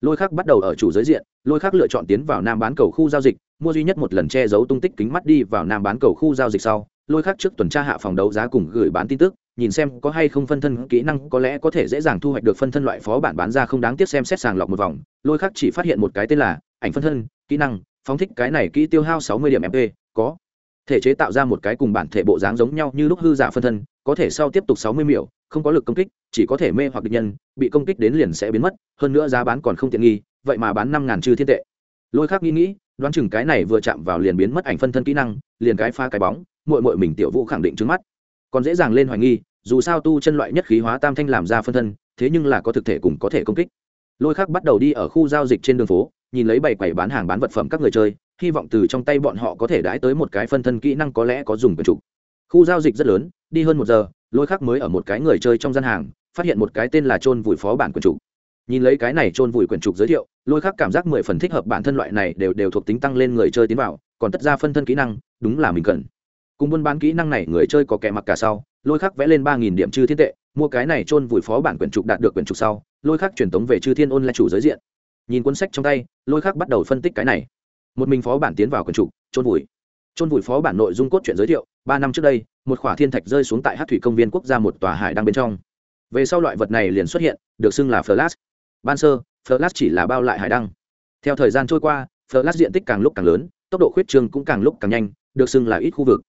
lôi khác bắt đầu ở chủ giới diện, lôi khác lựa chọn tiến vào nam bán cầu khu giao dịch, mua duy nhất một lần che giấu tung tích kính mắt đi vào nam bán cầu khu giao dịch sau, lôi khác trước tuần tra hạ phòng đấu giá cùng gửi bán tin tức, nhìn xem có hay không phân thân kỹ năng, có lẽ có thể dễ dàng thu hoạch được phân thân loại phó bản bán ra không đáng tiếc xem xét sàng lọc một vòng. Lôi khác chỉ phát hiện một cái tên là ảnh phân thân, kỹ năng, phóng thích cái này kỹ tiêu hao sáu mươi điểm mp có thể chế tạo ra một cái cùng bản thể bộ dáng giống nhau như lúc hư giả phân thân, có thể sau tiếp tục sáu mươi miểu, không có lực công kích, chỉ có thể mê hoặc địch nhân, bị công kích đến liền sẽ biến mất, hơn nữa giá bán còn không tiện nghi, vậy mà bán năm ngàn chư thiên tệ. Lôi khác nghĩ nghĩ, đoán chừng cái này vừa chạm vào liền biến mất ảnh phân thân kỹ năng, liền cái pha cái bóng mội mội mình tiểu vũ khẳng định trước mắt. Còn dễ dàng lên hoài nghi, dù sao tu chân loại nhất khí hóa tam thanh làm ra phân thân, thế nhưng là có thực thể cùng có thể công kích. Lôi khác bắt đầu đi ở khu giao dịch trên đường phố, nhìn lấy bảy quầy bán hàng bán vật phẩm các người chơi hy vọng từ trong tay bọn họ có thể đãi tới một cái phân thân kỹ năng có lẽ có dùng quyền trục. Khu giao dịch rất lớn, đi hơn một giờ, lôi khác mới ở một cái người chơi trong gian hàng, phát hiện một cái tên là trôn vùi phó bản quyền trục. Nhìn lấy cái này trôn vùi quyền trục giới thiệu, lôi khác cảm giác mười phần thích hợp bản thân loại này đều đều thuộc tính tăng lên người chơi tiến vào, còn tất ra phân thân kỹ năng, đúng là mình cần. Cùng buôn bán kỹ năng này người chơi có kẻ mặc cả sau, lôi khắc vẽ lên ba nghìn điểm chư thiên tệ, mua cái này chôn vùi phó bản quyển trục đạt được quyển trục sau, lôi khắc truyền tống về chư thiên ôn lại chủ giới diện. Nhìn cuốn sách trong tay, lôi khắc bắt đầu phân tích cái này một mình phó bản tiến vào quần trục trôn vùi. Trôn vùi phó bản nội dung cốt truyện giới thiệu, ba năm trước đây, một khỏa thiên thạch rơi xuống tại hát thủy công viên quốc gia một tòa hải đang bên trong. Về sau loại vật này liền xuất hiện, được xưng là flash. Ban sơ, flash chỉ là bao lại hải đăng. Theo thời gian trôi qua, flash diện tích càng lúc càng lớn, tốc độ khuyết trương cũng càng lúc càng nhanh, được xưng là ít khu vực.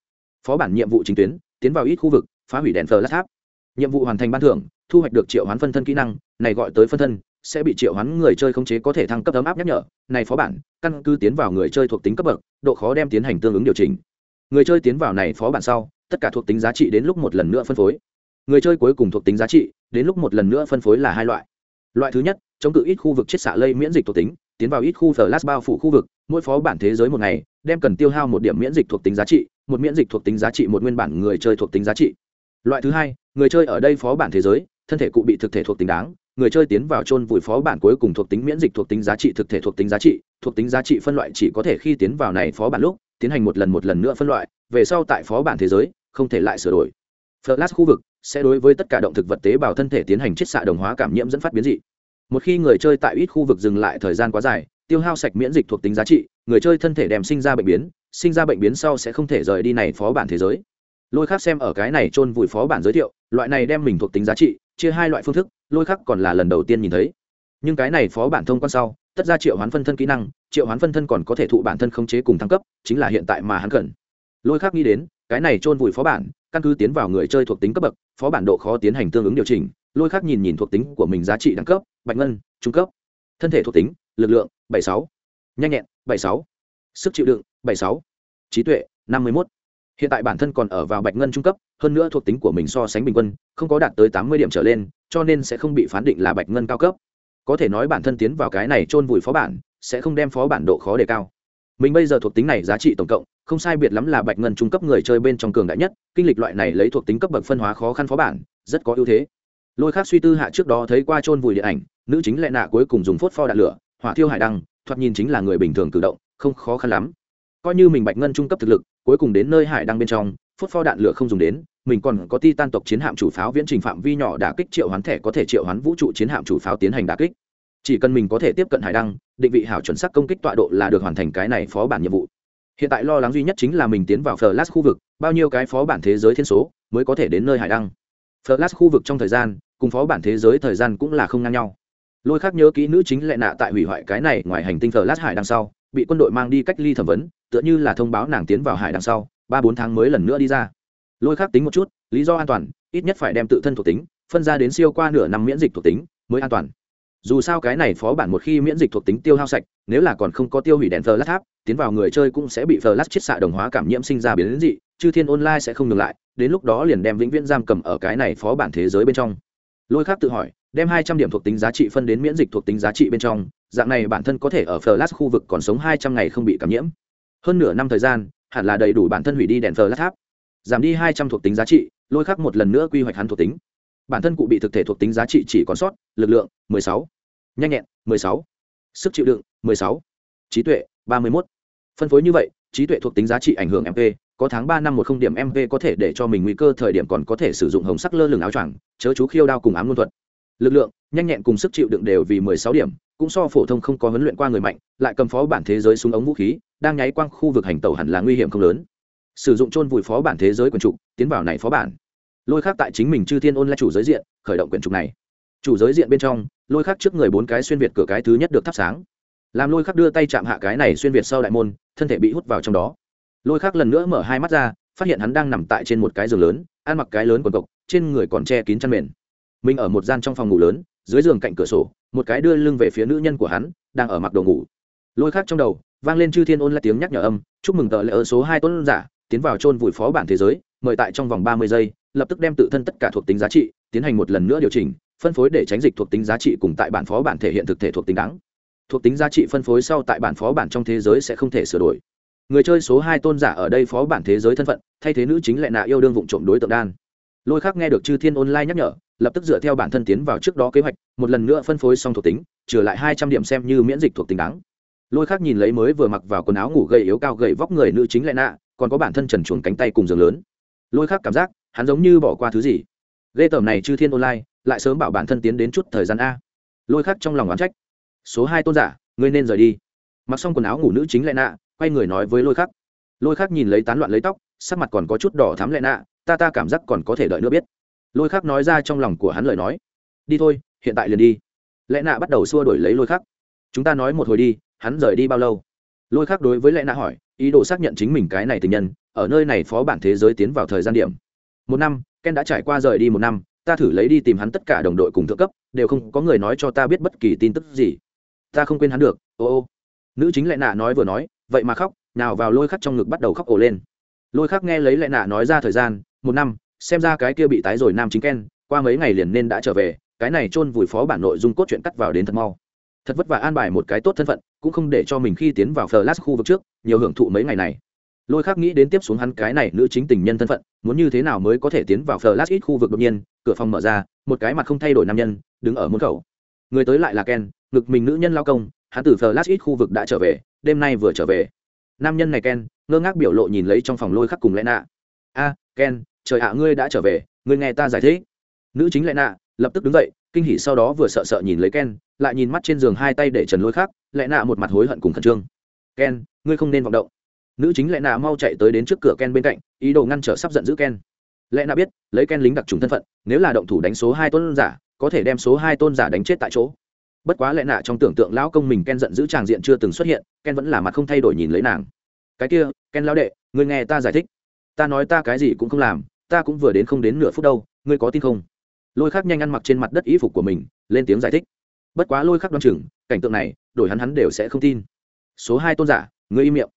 Phó bản nhiệm vụ chính tuyến, tiến vào ít khu vực, phá hủy đèn flash tháp. Nhiệm vụ hoàn thành ban thưởng, thu hoạch được triệu hoán phân thân kỹ năng, này gọi tới phân thân sẽ bị triệu hoán người chơi khống chế có thể thăng cấp ấm áp nhắc nhở. Này phó bản, căn cứ tiến vào người chơi thuộc tính cấp bậc, độ khó đem tiến hành tương ứng điều chỉnh. Người chơi tiến vào này phó bản sau, tất cả thuộc tính giá trị đến lúc một lần nữa phân phối. Người chơi cuối cùng thuộc tính giá trị, đến lúc một lần nữa phân phối là hai loại. Loại thứ nhất, chống cự ít khu vực chiết xạ lây miễn dịch thuộc tính, tiến vào ít khu flash bao phủ khu vực, mỗi phó bản thế giới một ngày, đem cần tiêu hao một điểm miễn dịch thuộc tính giá trị, một miễn dịch thuộc tính giá trị một nguyên bản người chơi thuộc tính giá trị. Loại thứ hai, người chơi ở đây phó bản thế giới, thân thể cụ bị thực thể thuộc tính đáng người chơi tiến vào chôn vùi phó bản cuối cùng thuộc tính miễn dịch thuộc tính giá trị, thực thể thuộc tính giá trị, thuộc tính giá trị phân loại chỉ có thể khi tiến vào này phó bản lúc, tiến hành một lần một lần nữa phân loại, về sau tại phó bản thế giới, không thể lại sửa đổi. Flash khu vực sẽ đối với tất cả động thực vật tế bào thân thể tiến hành chiết xạ đồng hóa cảm nhiễm dẫn phát biến dị. Một khi người chơi tại ít khu vực dừng lại thời gian quá dài, tiêu hao sạch miễn dịch thuộc tính giá trị, người chơi thân thể đem sinh ra bệnh biến, sinh ra bệnh biến sau sẽ không thể rời đi này phó bản thế giới. Lôi khác xem ở cái này chôn vùi phó bản giới thiệu, loại này đem mình thuộc tính giá trị chia hai loại phương thức, lôi khắc còn là lần đầu tiên nhìn thấy. Nhưng cái này phó bản thông quan sau, tất ra triệu hoán phân thân kỹ năng, triệu hoán phân thân còn có thể thụ bản thân khống chế cùng thăng cấp, chính là hiện tại mà hắn cần. Lôi khắc nghĩ đến, cái này chôn vùi phó bản, căn cứ tiến vào người chơi thuộc tính cấp bậc, phó bản độ khó tiến hành tương ứng điều chỉnh, lôi khắc nhìn nhìn thuộc tính của mình giá trị đẳng cấp, bạch ngân, trung cấp. Thân thể thuộc tính, lực lượng, bảy sáu. Nhanh nhẹn, bảy sáu. Sức chịu đựng, bảy sáu. Trí tuệ, năm mươi một hiện tại bản thân còn ở vào bạch ngân trung cấp, hơn nữa thuộc tính của mình so sánh bình quân, không có đạt tới tám mươi điểm trở lên, cho nên sẽ không bị phán định là bạch ngân cao cấp. Có thể nói bản thân tiến vào cái này chôn vùi phó bản, sẽ không đem phó bản độ khó đề cao. Mình bây giờ thuộc tính này giá trị tổng cộng, không sai biệt lắm là bạch ngân trung cấp người chơi bên trong cường đại nhất, kinh lịch loại này lấy thuộc tính cấp bậc phân hóa khó khăn phó bản, rất có ưu thế. Lôi khác suy tư hạ trước đó thấy qua chôn vùi điện ảnh, nữ chính lệ nạ cuối cùng dùng phốt pho đạn lửa, hỏa thiêu hải đăng, thoạt nhìn chính là người bình thường cử động, không khó khăn lắm. Coi như mình bạch ngân trung cấp thực lực cuối cùng đến nơi hải đăng bên trong, phốt pho đạn lửa không dùng đến, mình còn có ti tan tộc chiến hạm chủ pháo viễn trình phạm vi nhỏ đả kích triệu hoán thẻ có thể triệu hoán vũ trụ chiến hạm chủ pháo tiến hành đả kích. Chỉ cần mình có thể tiếp cận hải đăng, định vị hảo chuẩn xác công kích tọa độ là được hoàn thành cái này phó bản nhiệm vụ. Hiện tại lo lắng duy nhất chính là mình tiến vào flash khu vực, bao nhiêu cái phó bản thế giới thiên số mới có thể đến nơi hải đăng. Flash khu vực trong thời gian, cùng phó bản thế giới thời gian cũng là không ngang nhau. Lôi khác nhớ kỹ nữ chính lệ nạ tại hủy hoại cái này ngoài hành tinh flash hải Đăng sau bị quân đội mang đi cách ly thẩm vấn, tựa như là thông báo nàng tiến vào hải đằng sau, ba bốn tháng mới lần nữa đi ra. Lôi khác tính một chút, lý do an toàn, ít nhất phải đem tự thân thuộc tính, phân ra đến siêu qua nửa năm miễn dịch thuộc tính, mới an toàn. Dù sao cái này phó bản một khi miễn dịch thuộc tính tiêu hao sạch, nếu là còn không có tiêu hủy đèn flash tháp, tiến vào người chơi cũng sẽ bị flash chiết xạ đồng hóa cảm nhiễm sinh ra biến dị, chư thiên online sẽ không ngừng lại, đến lúc đó liền đem vĩnh viễn giam cầm ở cái này phó bản thế giới bên trong. Lôi khác tự hỏi, đem hai trăm điểm thuộc tính giá trị phân đến miễn dịch thuộc tính giá trị bên trong dạng này bản thân có thể ở flash khu vực còn sống hai trăm ngày không bị cảm nhiễm hơn nửa năm thời gian, hẳn là đầy đủ bản thân hủy đi đèn flash tháp giảm đi hai trăm thuộc tính giá trị, lôi khắc một lần nữa quy hoạch hắn thuộc tính bản thân cụ bị thực thể thuộc tính giá trị chỉ còn sót, lực lượng 16. nhanh nhẹn 16. sức chịu đựng 16. trí tuệ 31. phân phối như vậy, trí tuệ thuộc tính giá trị ảnh hưởng mp có tháng ba năm một không điểm mp có thể để cho mình nguy cơ thời điểm còn có thể sử dụng hồng sắc lơ lửng áo choàng, chớ chú khiêu đao cùng ám luân thuật lực lượng, nhanh nhẹn cùng sức chịu đựng đều vì 16 điểm cũng so phổ thông không có huấn luyện qua người mạnh, lại cầm phó bản thế giới súng ống vũ khí, đang nháy quang khu vực hành tẩu hẳn là nguy hiểm không lớn. Sử dụng chôn vùi phó bản thế giới quyền trục tiến vào này phó bản. Lôi khác tại chính mình chư thiên ôn là chủ giới diện, khởi động quyền trục này. Chủ giới diện bên trong, lôi khác trước người bốn cái xuyên việt cửa cái thứ nhất được thắp sáng. Làm lôi khắc đưa tay chạm hạ cái này xuyên việt sau đại môn, thân thể bị hút vào trong đó. Lôi khắc lần nữa mở hai mắt ra, phát hiện hắn đang nằm tại trên một cái giường lớn, ăn mặc cái lớn quần cộc, trên người còn che kín chăn mền. Mình ở một gian trong phòng ngủ lớn dưới giường cạnh cửa sổ, một cái đưa lưng về phía nữ nhân của hắn, đang ở mặc đồ ngủ. Lôi khắc trong đầu, vang lên chư thiên ôn là tiếng nhắc nhở âm, chúc mừng tờ lễ ở số hai tuấn giả, tiến vào chôn vùi phó bản thế giới, mời tại trong vòng ba mươi giây, lập tức đem tự thân tất cả thuộc tính giá trị, tiến hành một lần nữa điều chỉnh, phân phối để tránh dịch thuộc tính giá trị cùng tại bản phó bản thể hiện thực thể thuộc tính đáng. Thuộc tính giá trị phân phối sau tại bản phó bản trong thế giới sẽ không thể sửa đổi. Người chơi số hai tôn giả ở đây phó bản thế giới thân phận, thay thế nữ chính lại nạ yêu đương vụ trộm đối tượng đan. Lôi khác nghe được chư thiên online nhắc nhở lập tức dựa theo bản thân tiến vào trước đó kế hoạch, một lần nữa phân phối xong thuộc tính, trừ lại hai trăm điểm xem như miễn dịch thuộc tính đáng. Lôi khác nhìn lấy mới vừa mặc vào quần áo ngủ gầy yếu cao gầy vóc người nữ chính lại nạ còn có bản thân trần chuồn cánh tay cùng giường lớn. Lôi khác cảm giác, hắn giống như bỏ qua thứ gì. Ghê tởm này chư thiên online, lại sớm bảo bản thân tiến đến chút thời gian a. Lôi khác trong lòng oán trách. Số hai tôn giả, ngươi nên rời đi. Mặc xong quần áo ngủ nữ chính lại nạ quay người nói với lôi khắc. Lôi khắc nhìn lấy tán loạn lấy tóc, sắc mặt còn có chút đỏ thắm lại nạ ta ta cảm giác còn có thể đợi nữa biết lôi khắc nói ra trong lòng của hắn lời nói. Đi thôi, hiện tại liền đi. Lẽ nạ bắt đầu xua đổi lấy lôi khắc. Chúng ta nói một hồi đi, hắn rời đi bao lâu? Lôi khắc đối với lẽ nạ hỏi, ý đồ xác nhận chính mình cái này tình nhân, ở nơi này phó bản thế giới tiến vào thời gian điểm. Một năm, ken đã trải qua rời đi một năm, ta thử lấy đi tìm hắn tất cả đồng đội cùng thượng cấp, đều không có người nói cho ta biết bất kỳ tin tức gì. Ta không quên hắn được, ô ô. Nữ chính lệ nạ nói vừa nói, vậy mà khóc, nào vào lôi khắc trong ngực bắt đầu khóc ổ lên. Lôi khắc nghe lấy lệ nạ nói ra thời gian, một năm xem ra cái kia bị tái rồi nam chính ken, qua mấy ngày liền nên đã trở về, cái này chôn vùi phó bản nội dung cốt truyện cắt vào đến thật mau. Thật vất vả an bài một cái tốt thân phận, cũng không để cho mình khi tiến vào flash khu vực trước, nhiều hưởng thụ mấy ngày này. Lôi khác nghĩ đến tiếp xuống hắn cái này nữ chính tình nhân thân phận, muốn như thế nào mới có thể tiến vào flash ít khu vực đột nhiên, cửa phòng mở ra, một cái mặt không thay đổi nam nhân, đứng ở môn khẩu. Người tới lại là ken, ngực mình nữ nhân lao công, hắn từ flash ít khu vực đã trở về, đêm nay vừa trở về. Nam nhân này ken, ngơ ngác biểu lộ nhìn lấy trong phòng lôi khắc cùng lẽ nạ a, ken trời ạ, ngươi đã trở về, ngươi nghe ta giải thích. Nữ chính lệ nạ lập tức đứng dậy, kinh hỉ sau đó vừa sợ sợ nhìn lấy ken, lại nhìn mắt trên giường hai tay để trần lôi khác lệ nạ một mặt hối hận cùng khẩn trương. Ken, ngươi không nên vọng động. Nữ chính lệ nạ mau chạy tới đến trước cửa ken bên cạnh, ý đồ ngăn trở sắp giận giữ ken. Lệ nạ biết, lấy ken lính đặc trùng thân phận, nếu là động thủ đánh số hai tôn giả, có thể đem số hai tôn giả đánh chết tại chỗ. Bất quá lệ nạ trong tưởng tượng lão công mình ken giận giữ tràng diện chưa từng xuất hiện, ken vẫn là mặt không thay đổi nhìn lấy nàng. Cái kia, ken lão đệ, ngươi nghe ta giải thích. Ta nói ta cái gì cũng không làm ta cũng vừa đến không đến nửa phút đâu, ngươi có tin không? Lôi khắc nhanh ăn mặc trên mặt đất y phục của mình, lên tiếng giải thích. Bất quá lôi khắc đoan chừng, cảnh tượng này, đổi hắn hắn đều sẽ không tin. Số hai tôn giả, ngươi im miệng.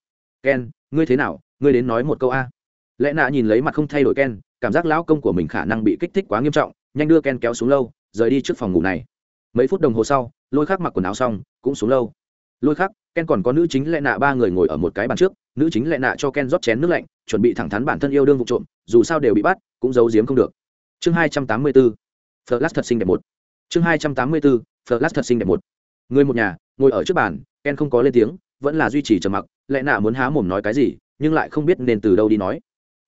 Ken, ngươi thế nào? Ngươi đến nói một câu a. Lẽ nạ nhìn lấy mặt không thay đổi ken, cảm giác lão công của mình khả năng bị kích thích quá nghiêm trọng, nhanh đưa ken kéo xuống lâu, rời đi trước phòng ngủ này. Mấy phút đồng hồ sau, lôi khắc mặc quần áo xong, cũng xuống lâu. Lôi khắc, ken còn có nữ chính lẽ nạ ba người ngồi ở một cái bàn trước nữ chính lại nạ cho ken rót chén nước lạnh, chuẩn bị thẳng thắn bản thân yêu đương vụ trộm, dù sao đều bị bắt, cũng giấu giếm không được. Chương hai trăm tám mươi bốn flash thật xinh đẹp một. Chương hai trăm tám mươi bốn flash thật xinh đẹp một. Người một nhà, ngồi ở trước bàn, ken không có lên tiếng, vẫn là duy trì trầm mặc, lệ nạ muốn há mồm nói cái gì, nhưng lại không biết nên từ đâu đi nói.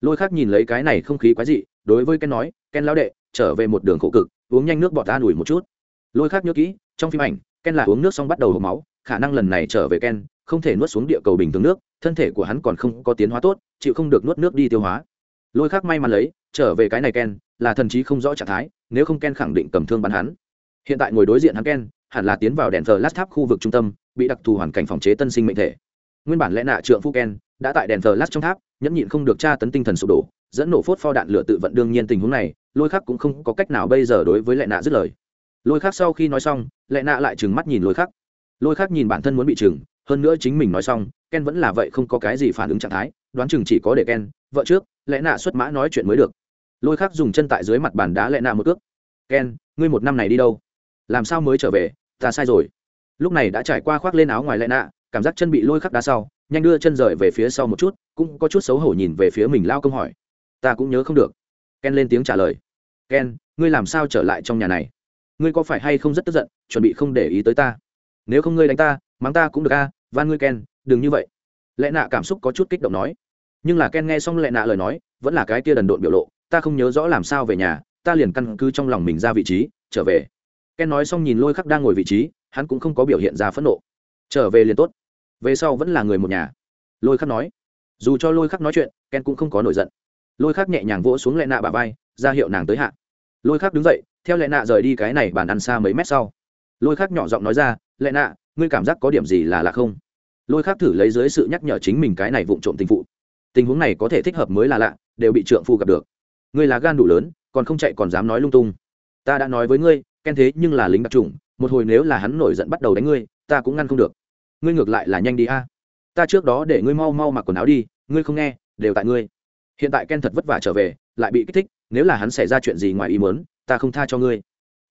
Lôi khác nhìn lấy cái này không khí quái dị, đối với ken nói, ken lão đệ, trở về một đường khổ cực, uống nhanh nước bọt ta đuổi một chút. Lôi khác nhớ kỹ, trong phim ảnh, ken là uống nước xong bắt đầu hộp máu, khả năng lần này trở về ken, không thể nuốt xuống địa cầu bình thường nước thân thể của hắn còn không có tiến hóa tốt, chịu không được nuốt nước đi tiêu hóa. Lôi khác may mắn lấy, trở về cái này ken, là thần trí không rõ trạng thái, nếu không ken khẳng định cầm thương bắn hắn. Hiện tại ngồi đối diện hắn ken, hẳn là tiến vào đèn thờ lát tháp khu vực trung tâm, bị đặc thù hoàn cảnh phòng chế tân sinh mệnh thể. Nguyên bản lẽ nạ trượng phu ken, đã tại đèn thờ lát trong tháp, nhẫn nhịn không được tra tấn tinh thần sụp đổ, dẫn nổ phốt pho đạn lửa tự vận đương nhiên tình huống này, lôi khắc cũng không có cách nào bây giờ đối với lệ nạ dứt lời. Lôi khắc sau khi nói xong lệ nạ lại trừng mắt nhìn lôi khắc lôi khắc nhìn bản thân muốn bị trừng, hơn nữa chính mình nói xong, ken vẫn là vậy không có cái gì phản ứng trạng thái, đoán chừng chỉ có để ken, vợ trước, lẽ nạ xuất mã nói chuyện mới được. Lôi khắc dùng chân tại dưới mặt bàn đá lẽ nạ một cước. Ken, ngươi một năm này đi đâu? Làm sao mới trở về? Ta sai rồi. Lúc này đã trải qua khoác lên áo ngoài lẽ nạ, cảm giác chân bị lôi khắc đá sau, nhanh đưa chân rời về phía sau một chút, cũng có chút xấu hổ nhìn về phía mình lao công hỏi. Ta cũng nhớ không được. Ken lên tiếng trả lời. Ken, ngươi làm sao trở lại trong nhà này? Ngươi có phải hay không rất tức giận, chuẩn bị không để ý tới ta? Nếu không ngươi đánh ta, mắng ta cũng được a, van ngươi ken, đừng như vậy. Lẽ nạ cảm xúc có chút kích động nói. Nhưng là ken nghe xong lẽ nạ lời nói, vẫn là cái kia đần độn biểu lộ, ta không nhớ rõ làm sao về nhà, ta liền căn cứ trong lòng mình ra vị trí, trở về. Ken nói xong nhìn lôi khắc đang ngồi vị trí, hắn cũng không có biểu hiện ra phẫn nộ. Trở về liền tốt. Về sau vẫn là người một nhà. Lôi khắc nói. Dù cho lôi khắc nói chuyện, ken cũng không có nổi giận. Lôi khắc nhẹ nhàng vỗ xuống lệ nạ bà vai, ra hiệu nàng tới hạ. Lôi khắc đứng dậy, theo lệ nạ rời đi cái này bàn ăn xa mấy mét sau. Lôi khắc nhỏ giọng nói ra Lẽ nạ, ngươi cảm giác có điểm gì là lạ không? Lôi khắc thử lấy dưới sự nhắc nhở chính mình cái này vụng trộm tình phụ. Tình huống này có thể thích hợp mới là lạ, đều bị trượng phu gặp được. Ngươi là gan đủ lớn, còn không chạy còn dám nói lung tung. Ta đã nói với ngươi, ken thế nhưng là lính đặc trùng một hồi nếu là hắn nổi giận bắt đầu đánh ngươi, ta cũng ngăn không được. Ngươi ngược lại là nhanh đi a. Ta trước đó để ngươi mau mau mặc quần áo đi, ngươi không nghe, đều tại ngươi. Hiện tại ken thật vất vả trở về, lại bị kích thích, nếu là hắn xảy ra chuyện gì ngoài ý muốn, ta không tha cho ngươi.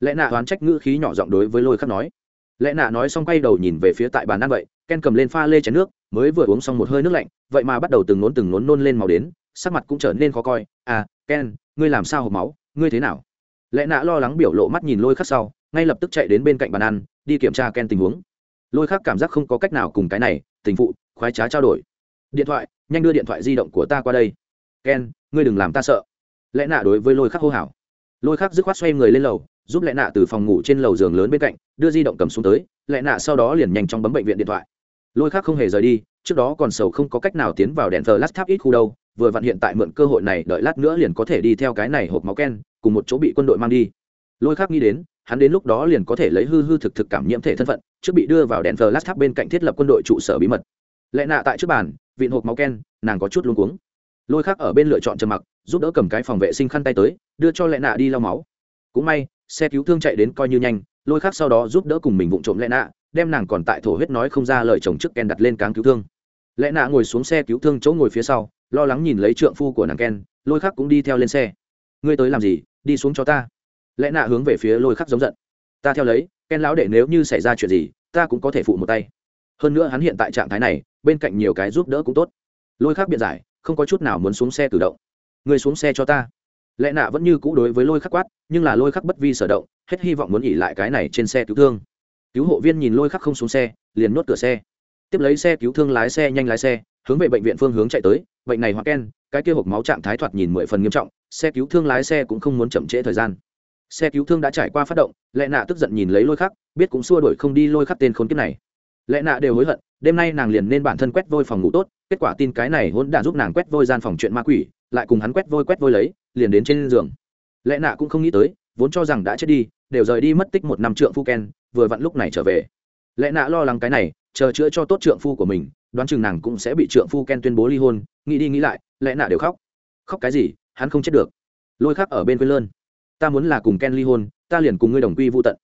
Lẽ nạ oán trách ngữ khí nhỏ giọng đối với lôi khắc nói lẽ nạ nói xong quay đầu nhìn về phía tại bàn ăn vậy, ken cầm lên pha lê chén nước, mới vừa uống xong một hơi nước lạnh, vậy mà bắt đầu từng nốn từng nốn nôn lên màu đến, sắc mặt cũng trở nên khó coi. À ken, ngươi làm sao hộp máu, ngươi thế nào? Lẽ nạ lo lắng biểu lộ mắt nhìn lôi khắc sau, ngay lập tức chạy đến bên cạnh bàn ăn, đi kiểm tra ken tình huống. Lôi khắc cảm giác không có cách nào cùng cái này, tình phụ, khoái trá trao đổi. Điện thoại, nhanh đưa điện thoại di động của ta qua đây. Ken, ngươi đừng làm ta sợ. Lẽ nạ đối với lôi khắc hô hào. Lôi khắc dứt khoát xoay người lên lầu, giúp lẽ nạ từ phòng ngủ trên lầu giường lớn bên cạnh đưa di động cầm xuống tới lẽ nạ sau đó liền nhanh chóng bấm bệnh viện điện thoại. Lôi khắc không hề rời đi, trước đó còn sầu không có cách nào tiến vào đèn thờ lát tháp ít khu đâu, vừa vặn hiện tại mượn cơ hội này đợi lát nữa liền có thể đi theo cái này hộp máu ken, cùng một chỗ bị quân đội mang đi. Lôi khắc nghĩ đến, hắn đến lúc đó liền có thể lấy hư hư thực thực cảm nhiễm thể thân phận, trước bị đưa vào đèn thờ lát tháp bên cạnh thiết lập quân đội trụ sở bí mật. Lẽ nạ tại trước bàn, vịn hộp máu ken, nàng có chút luống cuống. Lôi khắc ở bên lựa chọn trầm mặc, giúp đỡ cầm cái phòng vệ sinh khăn tay tới, đưa cho lẽ nạ đi lau máu. Cũng may, xe cứu thương chạy đến coi như nhanh lôi khắc sau đó giúp đỡ cùng mình vụng trộm lẽ nạ, đem nàng còn tại thổ huyết nói không ra lời chồng trước ken đặt lên cáng cứu thương. Lẽ nạ ngồi xuống xe cứu thương chỗ ngồi phía sau, lo lắng nhìn lấy trượng phu của nàng ken, lôi khắc cũng đi theo lên xe. Ngươi tới làm gì? Đi xuống cho ta. Lẽ nạ hướng về phía lôi khắc giống giận. Ta theo lấy, ken lão đệ nếu như xảy ra chuyện gì, ta cũng có thể phụ một tay. Hơn nữa hắn hiện tại trạng thái này, bên cạnh nhiều cái giúp đỡ cũng tốt. Lôi khắc biện giải, không có chút nào muốn xuống xe cử động. Ngươi xuống xe cho ta lẽ nạ vẫn như cũ đối với lôi khắc quát, nhưng là lôi khắc bất vi sở động, hết hy vọng muốn nghỉ lại cái này trên xe cứu thương. Cứu hộ viên nhìn lôi khắc không xuống xe, liền nuốt cửa xe. Tiếp lấy xe cứu thương lái xe nhanh lái xe, hướng về bệnh viện phương hướng chạy tới, bệnh này hoặc ken, cái kia hộp máu trạng thái thoạt nhìn mười phần nghiêm trọng, xe cứu thương lái xe cũng không muốn chậm trễ thời gian. Xe cứu thương đã trải qua phát động, lẽ nạ tức giận nhìn lấy lôi khắc, biết cũng xua đuổi không đi lôi khắc tên khốn kiếp này. Lẽ nạ đều hối hận, đêm nay nàng liền nên bản thân quét vôi phòng ngủ tốt, kết quả tin cái này hôn đã giúp nàng quét vôi gian phòng chuyện ma quỷ, lại cùng hắn quét vôi quét vôi lấy liền đến trên giường. Lẽ nạ cũng không nghĩ tới, vốn cho rằng đã chết đi, đều rời đi mất tích một năm trượng phu ken, vừa vặn lúc này trở về. Lẽ nạ lo lắng cái này, chờ chữa cho tốt trượng phu của mình, đoán chừng nàng cũng sẽ bị trượng phu ken tuyên bố ly hôn, nghĩ đi nghĩ lại lẽ nạ đều khóc. Khóc cái gì, hắn không chết được. Lôi khắc ở bên quên lơn. Ta muốn là cùng ken ly hôn, ta liền cùng ngươi đồng quy vô tận.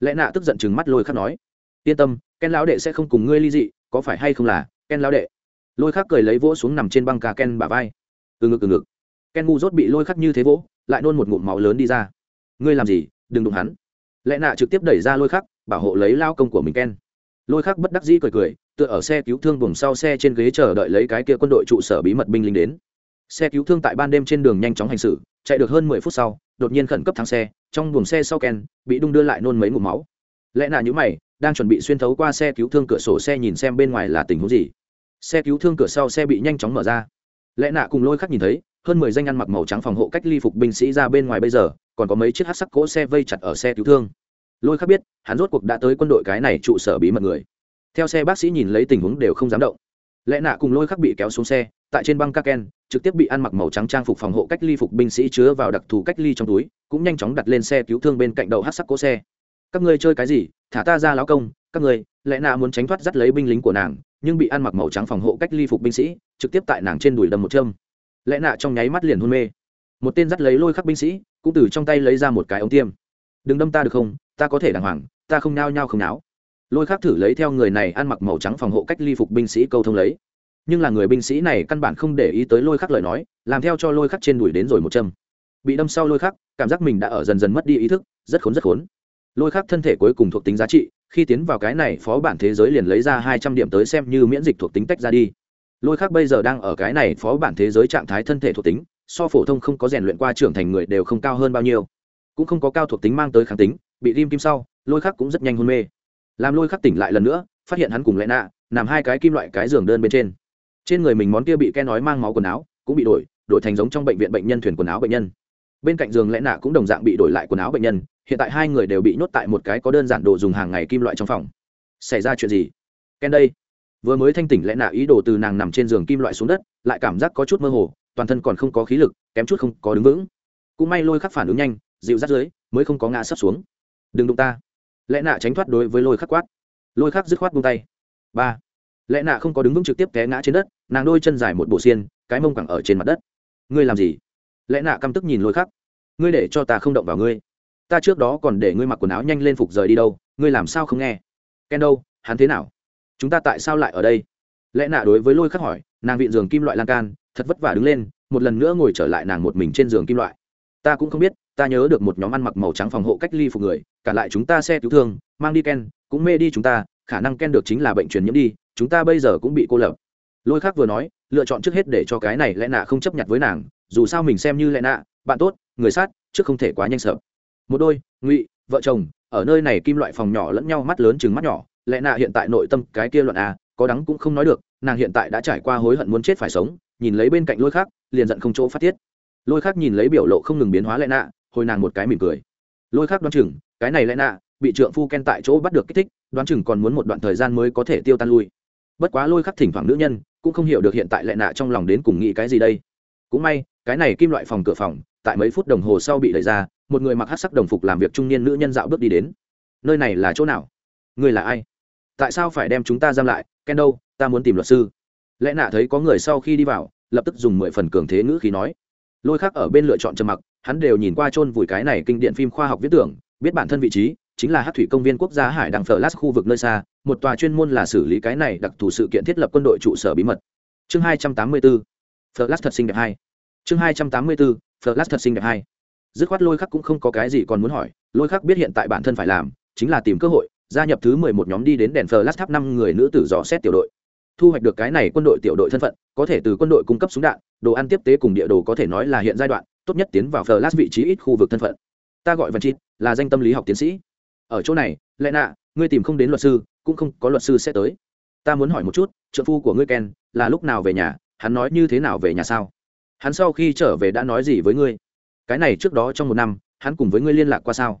Lẽ nạ tức giận chừng mắt lôi khắc nói. Yên tâm, ken lão đệ sẽ không cùng ngươi ly dị, có phải hay không là, ken lão đệ. Lôi khắc cười lấy vỗ xuống nằm trên băng cà ken bả vai. Từ ngực từ ngực ken ngu rốt bị lôi khắc như thế vỗ, lại nôn một ngụm máu lớn đi ra. Ngươi làm gì? Đừng đụng hắn. Lẽ nạ trực tiếp đẩy ra lôi khắc, bảo hộ lấy lao công của mình ken. Lôi khắc bất đắc dĩ cười cười, tựa ở xe cứu thương buồng sau xe trên ghế chờ đợi lấy cái kia quân đội trụ sở bí mật binh lính đến. Xe cứu thương tại ban đêm trên đường nhanh chóng hành xử, chạy được hơn mười phút sau, đột nhiên khẩn cấp thắng xe, trong buồng xe sau ken, bị đung đưa lại nôn mấy ngụm máu. Lẽ nạ nhíu mày, đang chuẩn bị xuyên thấu qua xe cứu thương cửa sổ xe nhìn xem bên ngoài là tình huống gì. Xe cứu thương cửa sau xe bị nhanh chóng mở ra. Lẽ nạ cùng lôi khắc nhìn thấy hơn mười danh ăn mặc màu trắng phòng hộ cách ly phục binh sĩ ra bên ngoài bây giờ, còn có mấy chiếc hát sắc cỗ xe vây chặt ở xe cứu thương. Lôi khắc biết, hắn rốt cuộc đã tới quân đội cái này trụ sở bí mật người. Theo xe bác sĩ nhìn lấy tình huống đều không dám động. Lẽ nạ cùng lôi khắc bị kéo xuống xe, tại trên băng ca ken trực tiếp bị ăn mặc màu trắng trang phục phòng hộ cách ly phục binh sĩ chứa vào đặc thù cách ly trong túi, cũng nhanh chóng đặt lên xe cứu thương bên cạnh đầu hát sắc cỗ xe. Các ngươi chơi cái gì? Thả ta ra lão công, các ngươi. Lẽ nạ muốn tránh thoát dắt lấy binh lính của nàng, nhưng bị ăn mặc màu trắng phòng hộ cách ly phục binh sĩ, trực tiếp tại nàng trên đùi đâm một châm lẽ nạ trong nháy mắt liền hôn mê. Một tên dắt lấy lôi khắc binh sĩ, cũng từ trong tay lấy ra một cái ống tiêm. Đừng đâm ta được không? Ta có thể đàng hoàng, ta không nao nhao không náo. Lôi khắc thử lấy theo người này ăn mặc màu trắng phòng hộ cách ly phục binh sĩ câu thông lấy. Nhưng là người binh sĩ này căn bản không để ý tới lôi khắc lời nói, làm theo cho lôi khắc trên đùi đến rồi một châm. Bị đâm sau lôi khắc, cảm giác mình đã ở dần dần mất đi ý thức, rất khốn rất khốn. Lôi khắc thân thể cuối cùng thuộc tính giá trị, khi tiến vào cái này phó bản thế giới liền lấy ra hai trăm điểm tới xem như miễn dịch thuộc tính tách ra đi lôi khắc bây giờ đang ở cái này phó bản thế giới trạng thái thân thể thuộc tính, so phổ thông không có rèn luyện qua trưởng thành người đều không cao hơn bao nhiêu. Cũng không có cao thuộc tính mang tới kháng tính, bị tim kim sau, lôi khắc cũng rất nhanh hôn mê. Làm lôi khắc tỉnh lại lần nữa, phát hiện hắn cùng lẽ nạ nằm hai cái kim loại cái giường đơn bên trên. Trên người mình món kia bị ke nói mang máu quần áo, cũng bị đổi đổi thành giống trong bệnh viện bệnh nhân thuyền quần áo bệnh nhân. Bên cạnh giường lẽ nạ cũng đồng dạng bị đổi lại quần áo bệnh nhân, hiện tại hai người đều bị nhốt tại một cái có đơn giản đồ dùng hàng ngày kim loại trong phòng. Xảy ra chuyện gì? Ken đây vừa mới thanh tỉnh lẽ nạ ý đồ từ nàng nằm trên giường kim loại xuống đất, lại cảm giác có chút mơ hồ, toàn thân còn không có khí lực, kém chút không có đứng vững. Cũng may lôi khắc phản ứng nhanh, dịu rát dưới, mới không có ngã sấp xuống. Đừng đụng ta. Lẽ nạ tránh thoát đối với lôi khắc quát. Lôi khắc dứt khoát buông tay. Ba. Lẽ nạ không có đứng vững trực tiếp té ngã trên đất, nàng đôi chân dài một bộ xiên, cái mông cẳng ở trên mặt đất. Ngươi làm gì? Lẽ nạ căm tức nhìn lôi khắc. Ngươi để cho ta không động vào ngươi. Ta trước đó còn để ngươi mặc quần áo nhanh lên phục rời đi đâu, ngươi làm sao không nghe? Ken đâu, hắn thế nào? Chúng ta tại sao lại ở đây? Lẽ nạ đối với lôi khắc hỏi, nàng vịn giường kim loại lan can, thật vất vả đứng lên, một lần nữa ngồi trở lại nàng một mình trên giường kim loại. Ta cũng không biết, ta nhớ được một nhóm ăn mặc màu trắng phòng hộ cách ly phục người, cả lại chúng ta xe cứu thương, mang đi ken, cũng mê đi chúng ta, khả năng ken được chính là bệnh truyền nhiễm đi, chúng ta bây giờ cũng bị cô lập. Lôi khác vừa nói, lựa chọn trước hết để cho cái này lẽ nạ không chấp nhận với nàng, dù sao mình xem như lẽ nạ, bạn tốt, người sát, trước không thể quá nhanh sợ. Một đôi, ngụy, vợ chồng, ở nơi này kim loại phòng nhỏ lẫn nhau mắt lớn chừng mắt nhỏ lẽ nạ hiện tại nội tâm cái kia luận à, có đắng cũng không nói được nàng hiện tại đã trải qua hối hận muốn chết phải sống nhìn lấy bên cạnh lôi khác liền giận không chỗ phát tiết. Lôi khác nhìn lấy biểu lộ không ngừng biến hóa lẽ nạ hồi nàng một cái mỉm cười. Lôi khác đoán chừng cái này lẽ nạ bị trượng phu ken tại chỗ bắt được kích thích đoán chừng còn muốn một đoạn thời gian mới có thể tiêu tan lui. Bất quá lôi khắc thỉnh thoảng nữ nhân cũng không hiểu được hiện tại lẽ nạ trong lòng đến cùng nghĩ cái gì đây. Cũng may cái này kim loại phòng cửa phòng tại mấy phút đồng hồ sau bị đẩy ra một người mặc hát sắc đồng phục làm việc trung niên nữ nhân dạo bước đi đến. Nơi này là chỗ nào? Người là ai? Tại sao phải đem chúng ta giam lại? Ken đâu? Ta muốn tìm luật sư. Lẽ nạ thấy có người sau khi đi vào, lập tức dùng mười phần cường thế ngữ khí nói. Lôi khác ở bên lựa chọn trầm mặc, hắn đều nhìn qua chôn vùi cái này kinh điện phim khoa học viết tưởng, biết bản thân vị trí, chính là hát thủy công viên quốc gia hải đằng phở lát khu vực nơi xa, một tòa chuyên môn là xử lý cái này đặc thù sự kiện thiết lập quân đội trụ sở bí mật. Chương hai trăm tám mươi bốn flash thật xinh đẹp hai chương hai trăm tám mươi bốn flash thật xinh đẹp hai dứt khoát lôi khắc cũng không có cái gì còn muốn hỏi, lôi khắc biết hiện tại bản thân phải làm, chính là tìm cơ hội gia nhập thứ mười một nhóm đi đến đèn flash tháp năm người nữ tử dò xét tiểu đội. Thu hoạch được cái này quân đội tiểu đội thân phận, có thể từ quân đội cung cấp súng đạn, đồ ăn tiếp tế cùng địa đồ có thể nói là hiện giai đoạn, tốt nhất tiến vào flash vị trí ít khu vực thân phận. Ta gọi văn chít, là danh tâm lý học tiến sĩ. Ở chỗ này lẽ nạ, ngươi tìm không đến luật sư, cũng không có luật sư sẽ tới. Ta muốn hỏi một chút, trợ phu của ngươi ken, là lúc nào về nhà, hắn nói như thế nào về nhà sao? Hắn sau khi trở về đã nói gì với ngươi? Cái này trước đó trong một năm, hắn cùng với ngươi liên lạc qua sao?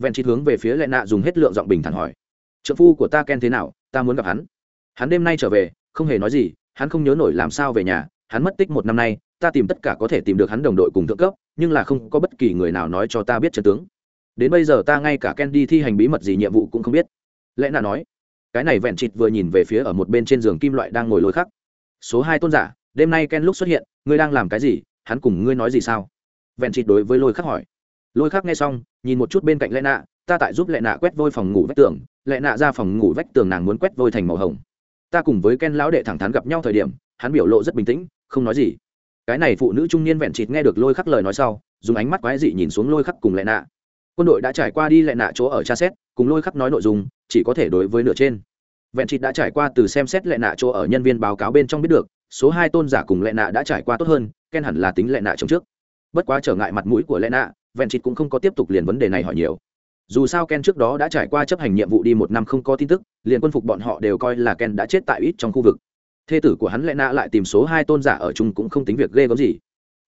Vẹn chỉ hướng về phía lệ nạ dùng hết lượng giọng bình thản hỏi. Trợ phu của ta ken thế nào? Ta muốn gặp hắn. Hắn đêm nay trở về, không hề nói gì, hắn không nhớ nổi làm sao về nhà, hắn mất tích một năm nay, ta tìm tất cả có thể tìm được hắn đồng đội cùng thượng cấp, nhưng là không có bất kỳ người nào nói cho ta biết chân tướng. Đến bây giờ ta ngay cả ken đi thi hành bí mật gì nhiệm vụ cũng không biết. Lẽ nạ nói. Cái này vẹn chịt vừa nhìn về phía ở một bên trên giường kim loại đang ngồi lôi khắc. Số hai tôn giả, đêm nay ken lúc xuất hiện, ngươi đang làm cái gì? Hắn cùng ngươi nói gì sao? Vẹn chịt đối với lôi khắc hỏi lôi khác nghe xong, nhìn một chút bên cạnh lẽ nạ, ta tại giúp Lệ nạ quét vôi phòng ngủ vách tường, Lệ nạ ra phòng ngủ vách tường nàng muốn quét vôi thành màu hồng. Ta cùng với ken lão đệ thẳng thắn gặp nhau thời điểm, hắn biểu lộ rất bình tĩnh, không nói gì. Cái này phụ nữ trung niên vẹn chịt nghe được lôi khắc lời nói sau, dùng ánh mắt quái dị nhìn xuống lôi khắc cùng Lệ nạ. Quân đội đã trải qua đi Lệ nạ chỗ ở tra xét, cùng lôi khắc nói nội dung, chỉ có thể đối với nửa trên. Vẹn chịt đã trải qua từ xem xét lệ nạ chỗ ở nhân viên báo cáo bên trong biết được, số hai tôn giả cùng lệ nạ đã trải qua tốt hơn, ken hẳn là tính lệ nạ trong trước. Bất quá trở ngại mặt mũi của lệ nạ vẹn chịt cũng không có tiếp tục liền vấn đề này hỏi nhiều. Dù sao ken trước đó đã trải qua chấp hành nhiệm vụ đi một năm không có tin tức, liền quân phục bọn họ đều coi là ken đã chết tại ít trong khu vực. Thê tử của hắn lẽ nạ lại tìm số hai tôn giả ở chung cũng không tính việc ghê gớm gì.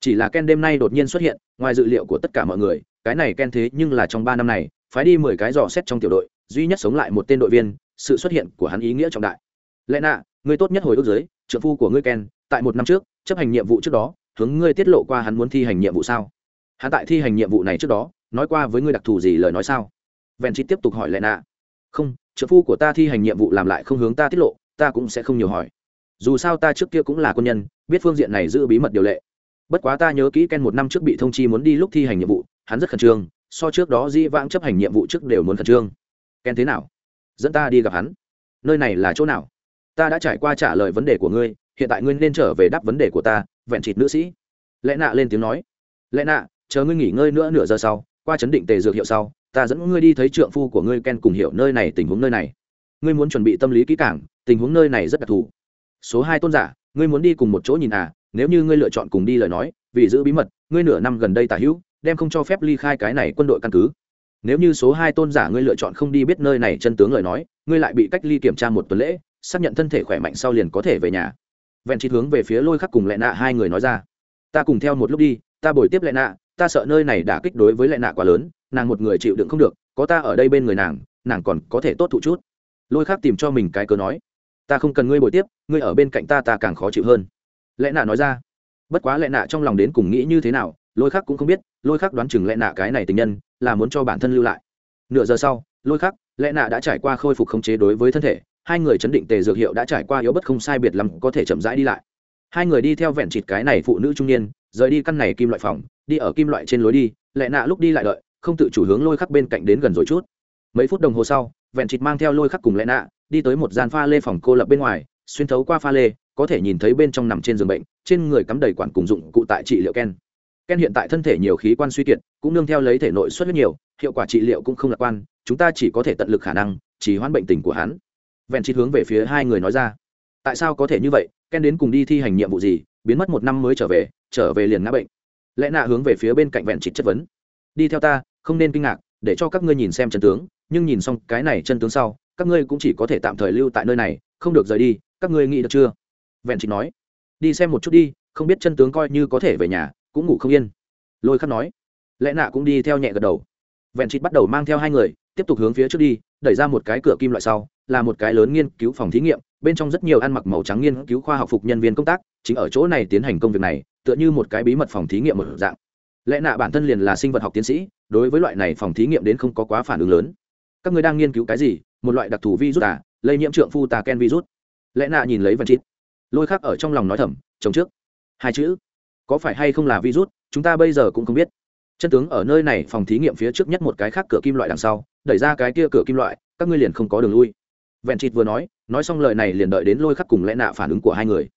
Chỉ là ken đêm nay đột nhiên xuất hiện, ngoài dự liệu của tất cả mọi người, cái này ken thế nhưng là trong ba năm này, phái đi mười cái dò xét trong tiểu đội, duy nhất sống lại một tên đội viên, sự xuất hiện của hắn ý nghĩa trọng đại. Lẽ nạ người tốt nhất hồi ước giới trợ phu của ngươi ken, tại một năm trước, chấp hành nhiệm vụ trước đó, hướng ngươi tiết lộ qua hắn muốn thi hành nhiệm vụ sao? Hắn tại thi hành nhiệm vụ này trước đó, nói qua với ngươi đặc thù gì lời nói sao? Ven chi tiếp tục hỏi lệ nạ. Không, trợ phu của ta thi hành nhiệm vụ làm lại không hướng ta tiết lộ, ta cũng sẽ không nhiều hỏi. Dù sao ta trước kia cũng là quân nhân, biết phương diện này giữ bí mật điều lệ. Bất quá ta nhớ kỹ ken một năm trước bị thông chi muốn đi lúc thi hành nhiệm vụ, hắn rất khẩn trương, so trước đó di vãng chấp hành nhiệm vụ trước đều muốn khẩn trương. Ken thế nào? Dẫn ta đi gặp hắn. Nơi này là chỗ nào? Ta đã trải qua trả lời vấn đề của ngươi, hiện tại ngươi nên trở về đáp vấn đề của ta, vẹn trịt nữ sĩ. Lẽ nạ lên tiếng nói. Lẽ nạ chờ ngươi nghỉ ngơi nữa nửa giờ sau, qua chấn định tề dược hiệu sau, ta dẫn ngươi đi thấy trượng phu của ngươi ken cùng hiểu nơi này tình huống nơi này. Ngươi muốn chuẩn bị tâm lý kỹ cảng tình huống nơi này rất đặc thù. Số hai tôn giả, ngươi muốn đi cùng một chỗ nhìn à nếu như ngươi lựa chọn cùng đi lời nói, vì giữ bí mật, ngươi nửa năm gần đây tả hữu, đem không cho phép ly khai cái này quân đội căn cứ. Nếu như số hai tôn giả ngươi lựa chọn không đi biết nơi này chân tướng lời nói, ngươi lại bị cách ly kiểm tra một tuần lễ, xác nhận thân thể khỏe mạnh sau liền có thể về nhà. Vẹn chỉ hướng về phía lôi khắc cùng lệ nạ hai người nói ra. Ta cùng theo một lúc đi, ta bồi tiếp lệ nạ ta sợ nơi này đã kích đối với lệ nạ quá lớn, nàng một người chịu đựng không được, có ta ở đây bên người nàng nàng còn có thể tốt thụ chút. Lôi khắc tìm cho mình cái cớ nói, ta không cần ngươi bồi tiếp, ngươi ở bên cạnh ta ta càng khó chịu hơn. Lệ nạ nói ra, bất quá lệ nạ trong lòng đến cùng nghĩ như thế nào, lôi khắc cũng không biết, lôi khắc đoán chừng lệ nạ cái này tình nhân, là muốn cho bản thân lưu lại. Nửa giờ sau, lôi khắc, lệ nạ đã trải qua khôi phục khống chế đối với thân thể, hai người chấn định tề dược hiệu đã trải qua yếu bất không sai biệt lắm, có thể chậm rãi đi lại. Hai người đi theo vẹn chịt cái này phụ nữ trung niên, rời đi căn này kim loại phòng đi ở kim loại trên lối đi lệ nạ lúc đi lại đợi, không tự chủ hướng lôi khắc bên cạnh đến gần rồi chút. Mấy phút đồng hồ sau, vẹn chịt mang theo lôi khắc cùng lệ nạ, đi tới một gian pha lê phòng cô lập bên ngoài, xuyên thấu qua pha lê, có thể nhìn thấy bên trong nằm trên giường bệnh, trên người cắm đầy quản cùng dụng cụ tại trị liệu ken. Ken hiện tại thân thể nhiều khí quan suy kiệt, cũng nương theo lấy thể nội xuất huyết nhiều, hiệu quả trị liệu cũng không lạc quan, chúng ta chỉ có thể tận lực khả năng chỉ hoãn bệnh tình của hắn. Vẹn chít hướng về phía hai người nói ra. Tại sao có thể như vậy? Ken đến cùng đi thi hành nhiệm vụ gì? Biến mất một năm mới trở về trở về liền ngã bệnh lẽ nạ hướng về phía bên cạnh vẹn trịt chất vấn. Đi theo ta, không nên kinh ngạc, để cho các ngươi nhìn xem chân tướng, nhưng nhìn xong cái này chân tướng sau, các ngươi cũng chỉ có thể tạm thời lưu tại nơi này, không được rời đi, các ngươi nghĩ được chưa? Vẹn trịt nói. Đi xem một chút đi, không biết chân tướng coi như có thể về nhà, cũng ngủ không yên. Lôi khắc nói. Lẽ nạ cũng đi theo nhẹ gật đầu. Vẹn trịt bắt đầu mang theo hai người, tiếp tục hướng phía trước đi, đẩy ra một cái cửa kim loại sau, là một cái lớn nghiên cứu phòng thí nghiệm, bên trong rất nhiều ăn mặc màu trắng nghiên cứu khoa học phục nhân viên công tác, chính ở chỗ này tiến hành công việc này tựa như một cái bí mật phòng thí nghiệm một dạng. Lẽ nạ bản thân liền là sinh vật học tiến sĩ, đối với loại này phòng thí nghiệm đến không có quá phản ứng lớn. Các người đang nghiên cứu cái gì? Một loại đặc thù virus à? Lây nhiễm trượng phu tà ken virus. Lẽ nạ nhìn lấy văn chít. Lôi khắc ở trong lòng nói thầm, chồng trước, hai chữ, có phải hay không là virus? Chúng ta bây giờ cũng không biết. Chân tướng ở nơi này, phòng thí nghiệm phía trước nhất một cái khác cửa kim loại đằng sau, đẩy ra cái kia cửa kim loại, các ngươi liền không có đường lui. Vẹn chịt vừa nói nói xong lời này liền đợi đến lôi khắc cùng lẽ nạ phản ứng của hai người.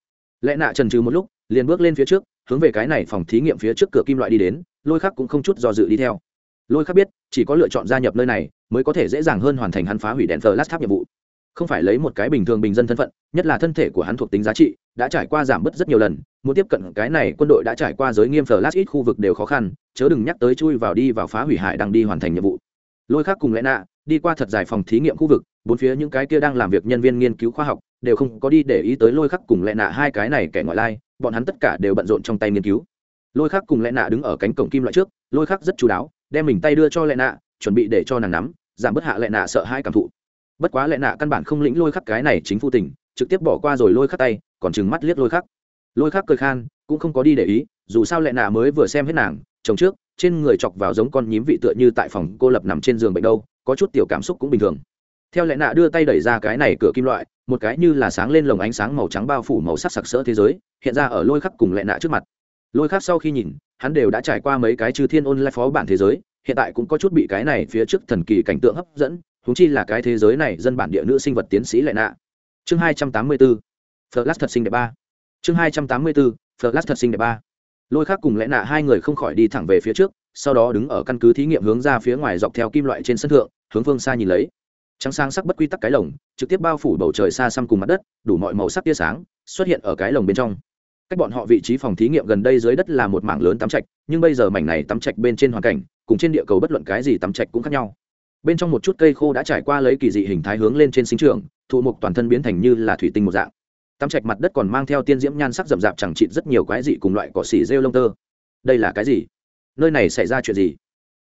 Lẽ nạ trần trừ một lúc, liền bước lên phía trước hướng về cái này phòng thí nghiệm phía trước cửa kim loại đi đến, lôi khắc cũng không chút do dự đi theo. Lôi khắc biết, chỉ có lựa chọn gia nhập nơi này, mới có thể dễ dàng hơn hoàn thành hắn phá hủy đèn thờ lát tháp nhiệm vụ. Không phải lấy một cái bình thường bình dân thân phận, nhất là thân thể của hắn thuộc tính giá trị, đã trải qua giảm bớt rất nhiều lần, muốn tiếp cận cái này quân đội đã trải qua giới nghiêm thờ lát ít khu vực đều khó khăn, chớ đừng nhắc tới chui vào đi vào phá hủy hải đang đi hoàn thành nhiệm vụ. Lôi khắc cùng lẽ nạ đi qua thật dài phòng thí nghiệm khu vực, bốn phía những cái kia đang làm việc nhân viên nghiên cứu khoa học đều không có đi để ý tới lôi khắc cùng lẽ nạ hai cái này kẻ ngoại lai bọn hắn tất cả đều bận rộn trong tay nghiên cứu. Lôi khắc cùng lẽ nạ đứng ở cánh cổng kim loại trước, lôi khắc rất chú đáo, đem mình tay đưa cho lẽ nạ, chuẩn bị để cho nàng nắm, giảm bớt hạ lẽ nạ sợ hai cảm thụ. Bất quá lẽ nạ căn bản không lĩnh lôi khắc cái này chính phu tình, trực tiếp bỏ qua rồi lôi khắc tay, còn chừng mắt liếc lôi khắc. Lôi khắc cười khan, cũng không có đi để ý, dù sao lẽ nạ mới vừa xem hết nàng, chồng trước, trên người chọc vào giống con nhím vị tựa như tại phòng cô lập nằm trên giường bệnh đâu, có chút tiểu cảm xúc cũng bình thường. Theo lẽ nạ đưa tay đẩy ra cái này cửa kim loại một cái như là sáng lên lồng ánh sáng màu trắng bao phủ màu sắc sặc sỡ thế giới, hiện ra ở lôi khắc cùng lẽ nạ trước mặt. Lôi khắc sau khi nhìn, hắn đều đã trải qua mấy cái chư thiên ôn lại phó bản thế giới, hiện tại cũng có chút bị cái này phía trước thần kỳ cảnh tượng hấp dẫn húng chi là cái thế giới này dân bản địa nữ sinh vật tiến sĩ lệ nạ. Chương hai trăm tám mươi bốn, flash thật sinh đẹp ba. Chương hai trăm tám mươi bốn, flash thật sinh đẹp ba. Lôi khác cùng lẽ nạ hai người không khỏi đi thẳng về phía trước, sau đó đứng ở căn cứ thí nghiệm hướng ra phía ngoài dọc theo kim loại trên sân thượng, hướng phương xa nhìn lấy trắng sáng sắc bất quy tắc cái lồng, trực tiếp bao phủ bầu trời xa xăm cùng mặt đất, đủ mọi màu sắc tia sáng, xuất hiện ở cái lồng bên trong. Cách bọn họ vị trí phòng thí nghiệm gần đây dưới đất là một mảng lớn tắm trạch, nhưng bây giờ mảnh này tắm trạch bên trên hoàn cảnh, cùng trên địa cầu bất luận cái gì tắm trạch cũng khác nhau. Bên trong một chút cây khô đã trải qua lấy kỳ dị hình thái hướng lên trên sinh trường thụ mục toàn thân biến thành như là thủy tinh một dạng. Tắm trạch mặt đất còn mang theo tiên diễm nhan sắc rậm rạp chẳng chịt rất nhiều quái dị cùng loại cỏ xỉ rêu lông tơ. Đây là cái gì? Nơi này xảy ra chuyện gì?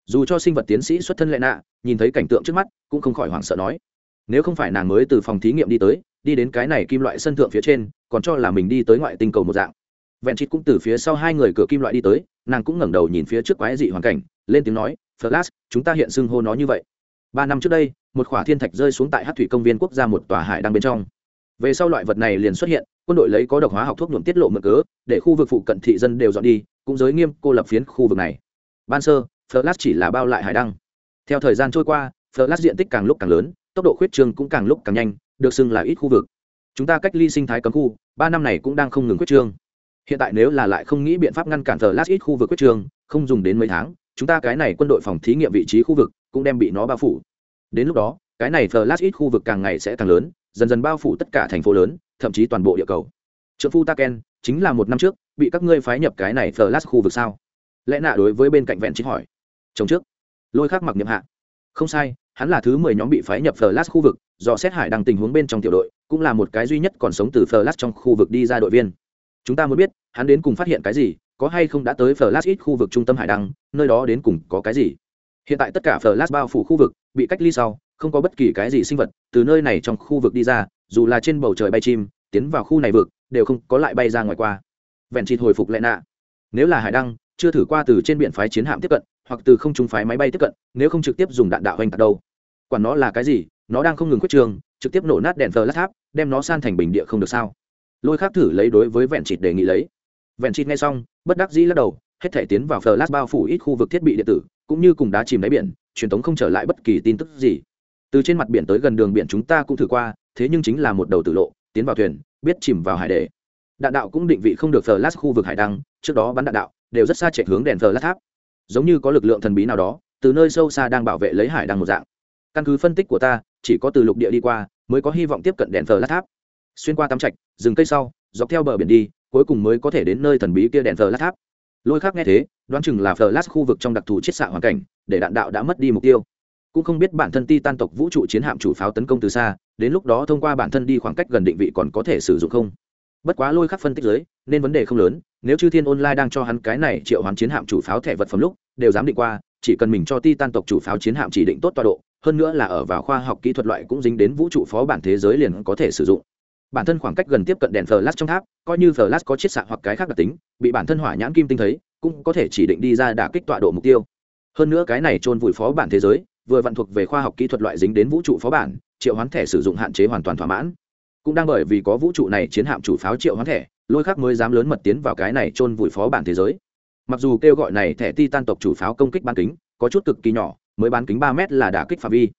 Dù cho sinh vật tiến sĩ xuất thân lệ nạ, nhìn thấy cảnh tượng trước mắt, cũng không khỏi hoảng sợ nói, nếu không phải nàng mới từ phòng thí nghiệm đi tới, đi đến cái này kim loại sân thượng phía trên, còn cho là mình đi tới ngoại tinh cầu một dạng. Vẹn chít cũng từ phía sau hai người cửa kim loại đi tới, nàng cũng ngẩng đầu nhìn phía trước quái dị hoàn cảnh, lên tiếng nói, flash, chúng ta hiện xưng hô nó như vậy. Ba năm trước đây, một khỏa thiên thạch rơi xuống tại hát thủy công viên quốc gia một tòa hải đang bên trong. Về sau loại vật này liền xuất hiện, quân đội lấy có độc hóa học thuốc nhuộm tiết lộ mực cớ để khu vực phụ cận thị dân đều dọn đi, cũng giới nghiêm cô lập phiến khu vực này. Ban sơ flash chỉ là bao lại hải đăng. Theo thời gian trôi qua, flash diện tích càng lúc càng lớn, tốc độ khuyết trương cũng càng lúc càng nhanh, được xưng là ít khu vực. Chúng ta cách ly sinh thái cấm khu, ba năm này cũng đang không ngừng khuyết trương. Hiện tại nếu là lại không nghĩ biện pháp ngăn cản flash ít khu vực khuyết trương, không dùng đến mấy tháng, chúng ta cái này quân đội phòng thí nghiệm vị trí khu vực cũng đem bị nó bao phủ. Đến lúc đó, cái này flash ít khu vực càng ngày sẽ càng lớn, dần dần bao phủ tất cả thành phố lớn, thậm chí toàn bộ địa cầu. Trợ phu taken, chính là một năm trước, bị các ngươi phái nhập cái này flash khu vực sao? Lẽ nạ đối với bên cạnh vẹn chính hỏi chồng trước. Lôi khắc mặc nhiệm hạ. Không sai, hắn là thứ mười nhóm bị phái nhập flash khu vực, do xét hải đăng tình huống bên trong tiểu đội, cũng là một cái duy nhất còn sống từ flash trong khu vực đi ra đội viên. Chúng ta muốn biết, hắn đến cùng phát hiện cái gì, có hay không đã tới flash ít khu vực trung tâm hải đăng nơi đó đến cùng có cái gì? Hiện tại tất cả flash bao phủ khu vực, bị cách ly sau, không có bất kỳ cái gì sinh vật, từ nơi này trong khu vực đi ra, dù là trên bầu trời bay chim, tiến vào khu này vực, đều không có lại bay ra ngoài qua. Vẹn chịt hồi phục lại nạ. Nếu là hải đăng chưa thử qua từ trên biển phái chiến hạm tiếp cận hoặc từ không trung phái máy bay tiếp cận, nếu không trực tiếp dùng đạn đạo hoành tạc đâu. Quản nó là cái gì? Nó đang không ngừng quyết trường, trực tiếp nổ nát đèn thờ lát tháp, đem nó san thành bình địa không được sao? Lôi khác thử lấy đối với vẹn chịt đề nghị lấy. Vẹn chịt nghe xong, bất đắc dĩ lắc đầu, hết thể tiến vào flash lát bao phủ ít khu vực thiết bị điện tử, cũng như cùng đá chìm đáy biển, truyền thống không trở lại bất kỳ tin tức gì. Từ trên mặt biển tới gần đường biển chúng ta cũng thử qua, thế nhưng chính là một đầu tử lộ, tiến vào thuyền, biết chìm vào hải đề. Đạn đạo cũng định vị không được flash lát khu vực hải đăng, trước đó bắn đạn đạo, đều rất xa chạy hướng đèn flash lát tháp giống như có lực lượng thần bí nào đó, từ nơi sâu xa đang bảo vệ lấy hải đăng một dạng. Căn cứ phân tích của ta, chỉ có từ lục địa đi qua mới có hy vọng tiếp cận đèn thờ lát tháp. Xuyên qua tắm trạch, rừng cây sau, dọc theo bờ biển đi, cuối cùng mới có thể đến nơi thần bí kia đèn thờ lát tháp. Lôi khác nghe thế, đoán chừng là thờ lát khu vực trong đặc thù chiết xạ hoàn cảnh, để đạn đạo đã mất đi mục tiêu. Cũng không biết bản thân ti tan tộc vũ trụ chiến hạm chủ pháo tấn công từ xa, đến lúc đó thông qua bản thân đi khoảng cách gần định vị còn có thể sử dụng không? Bất quá lôi khắc phân tích giới, nên vấn đề không lớn, nếu chư thiên online đang cho hắn cái này triệu hoán chiến hạm chủ pháo thẻ vật phẩm lúc, đều dám định qua, chỉ cần mình cho ti tan tộc chủ pháo chiến hạm chỉ định tốt tọa độ, hơn nữa là ở vào khoa học kỹ thuật loại cũng dính đến vũ trụ phó bản thế giới liền có thể sử dụng. Bản thân khoảng cách gần tiếp cận đèn flash trong tháp, coi như flash có chiết xạ hoặc cái khác đặc tính, bị bản thân hỏa nhãn kim tinh thấy, cũng có thể chỉ định đi ra đả kích tọa độ mục tiêu. Hơn nữa cái này trôn vùi phó bản thế giới, vừa vận thuộc về khoa học kỹ thuật loại dính đến vũ trụ phó bản, triệu hoán thẻ sử dụng hạn chế hoàn toàn thỏa mãn cũng đang bởi vì có vũ trụ này chiến hạm chủ pháo triệu hoán thẻ, lôi khắc mới dám lớn mật tiến vào cái này chôn vùi phó bản thế giới. Mặc dù kêu gọi này thẻ ti tan tộc chủ pháo công kích bán kính, có chút cực kỳ nhỏ, mới bán kính ba m là đả kích phạm vi.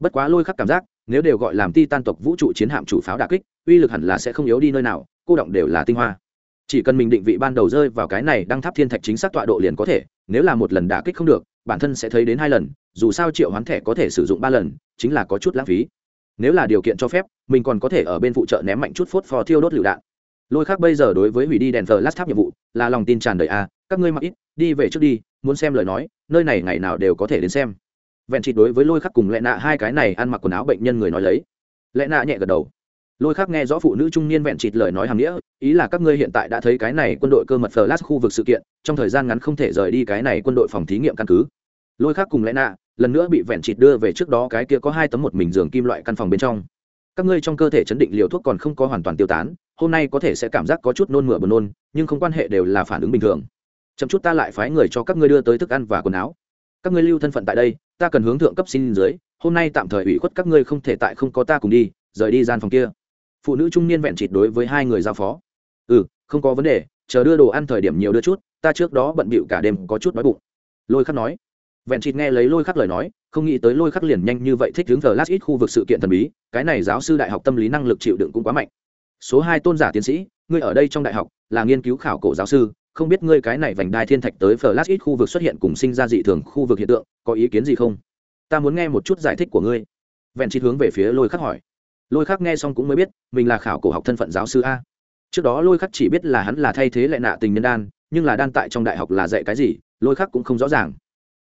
Bất quá lôi khắc cảm giác, nếu đều gọi làm ti tan tộc vũ trụ chiến hạm chủ pháo đả kích, uy lực hẳn là sẽ không yếu đi nơi nào, cô động đều là tinh hoa. Chỉ cần mình định vị ban đầu rơi vào cái này đăng tháp thiên thạch chính xác tọa độ liền có thể, nếu là một lần đả kích không được, bản thân sẽ thấy đến hai lần, dù sao triệu hoán thẻ có thể sử dụng ba lần, chính là có chút lãng phí nếu là điều kiện cho phép, mình còn có thể ở bên phụ trợ ném mạnh chút phốt phò thiêu đốt lựu đạn. Lôi khác bây giờ đối với hủy đi đèn thờ lát tháp nhiệm vụ, là lòng tin tràn đầy a các ngươi mặc ít, đi về trước đi, muốn xem lời nói, nơi này ngày nào đều có thể đến xem. Vẹn chỉ đối với lôi khắc cùng lệ nạ hai cái này ăn mặc quần áo bệnh nhân người nói lấy. Lệ nạ nhẹ gật đầu. Lôi khắc nghe rõ phụ nữ trung niên vẹn chịt lời nói hàm nghĩa, ý là các ngươi hiện tại đã thấy cái này quân đội cơ mật flash khu vực sự kiện, trong thời gian ngắn không thể rời đi cái này quân đội phòng thí nghiệm căn cứ lôi khác cùng lẽ nạ, lần nữa bị vẹn chịt đưa về trước đó cái kia có hai tấm một mình giường kim loại căn phòng bên trong. Các ngươi trong cơ thể chấn định liều thuốc còn không có hoàn toàn tiêu tán, hôm nay có thể sẽ cảm giác có chút nôn mửa buồn nôn, nhưng không quan hệ đều là phản ứng bình thường. Chậm chút ta lại phái người cho các ngươi đưa tới thức ăn và quần áo. Các ngươi lưu thân phận tại đây, ta cần hướng thượng cấp xin dưới, hôm nay tạm thời ủy khuất các ngươi không thể tại không có ta cùng đi, rời đi gian phòng kia. Phụ nữ trung niên vẹn chịt đối với hai người giao phó. Ừ không có vấn đề, chờ đưa đồ ăn thời điểm nhiều đưa chút, ta trước đó bận bịu cả đêm có chút đói bụng. Lôi khắc nói vẹn chịt nghe lấy lôi khắc lời nói, không nghĩ tới lôi khắc liền nhanh như vậy thích hướng thờ lát ít khu vực sự kiện thần bí, cái này giáo sư đại học tâm lý năng lực chịu đựng cũng quá mạnh. Số hai tôn giả tiến sĩ, ngươi ở đây trong đại học, là nghiên cứu khảo cổ giáo sư, không biết ngươi cái này vành đai thiên thạch tới lát ít khu vực xuất hiện cùng sinh ra dị thường khu vực hiện tượng, có ý kiến gì không? Ta muốn nghe một chút giải thích của ngươi. Vẹn chỉ hướng về phía lôi khắc hỏi. Lôi khắc nghe xong cũng mới biết, mình là khảo cổ học thân phận giáo sư a. Trước đó lôi khắc chỉ biết là hắn là thay thế lại nạ tình nhân đan, nhưng là đan tại trong đại học là dạy cái gì, lôi khắc cũng không rõ ràng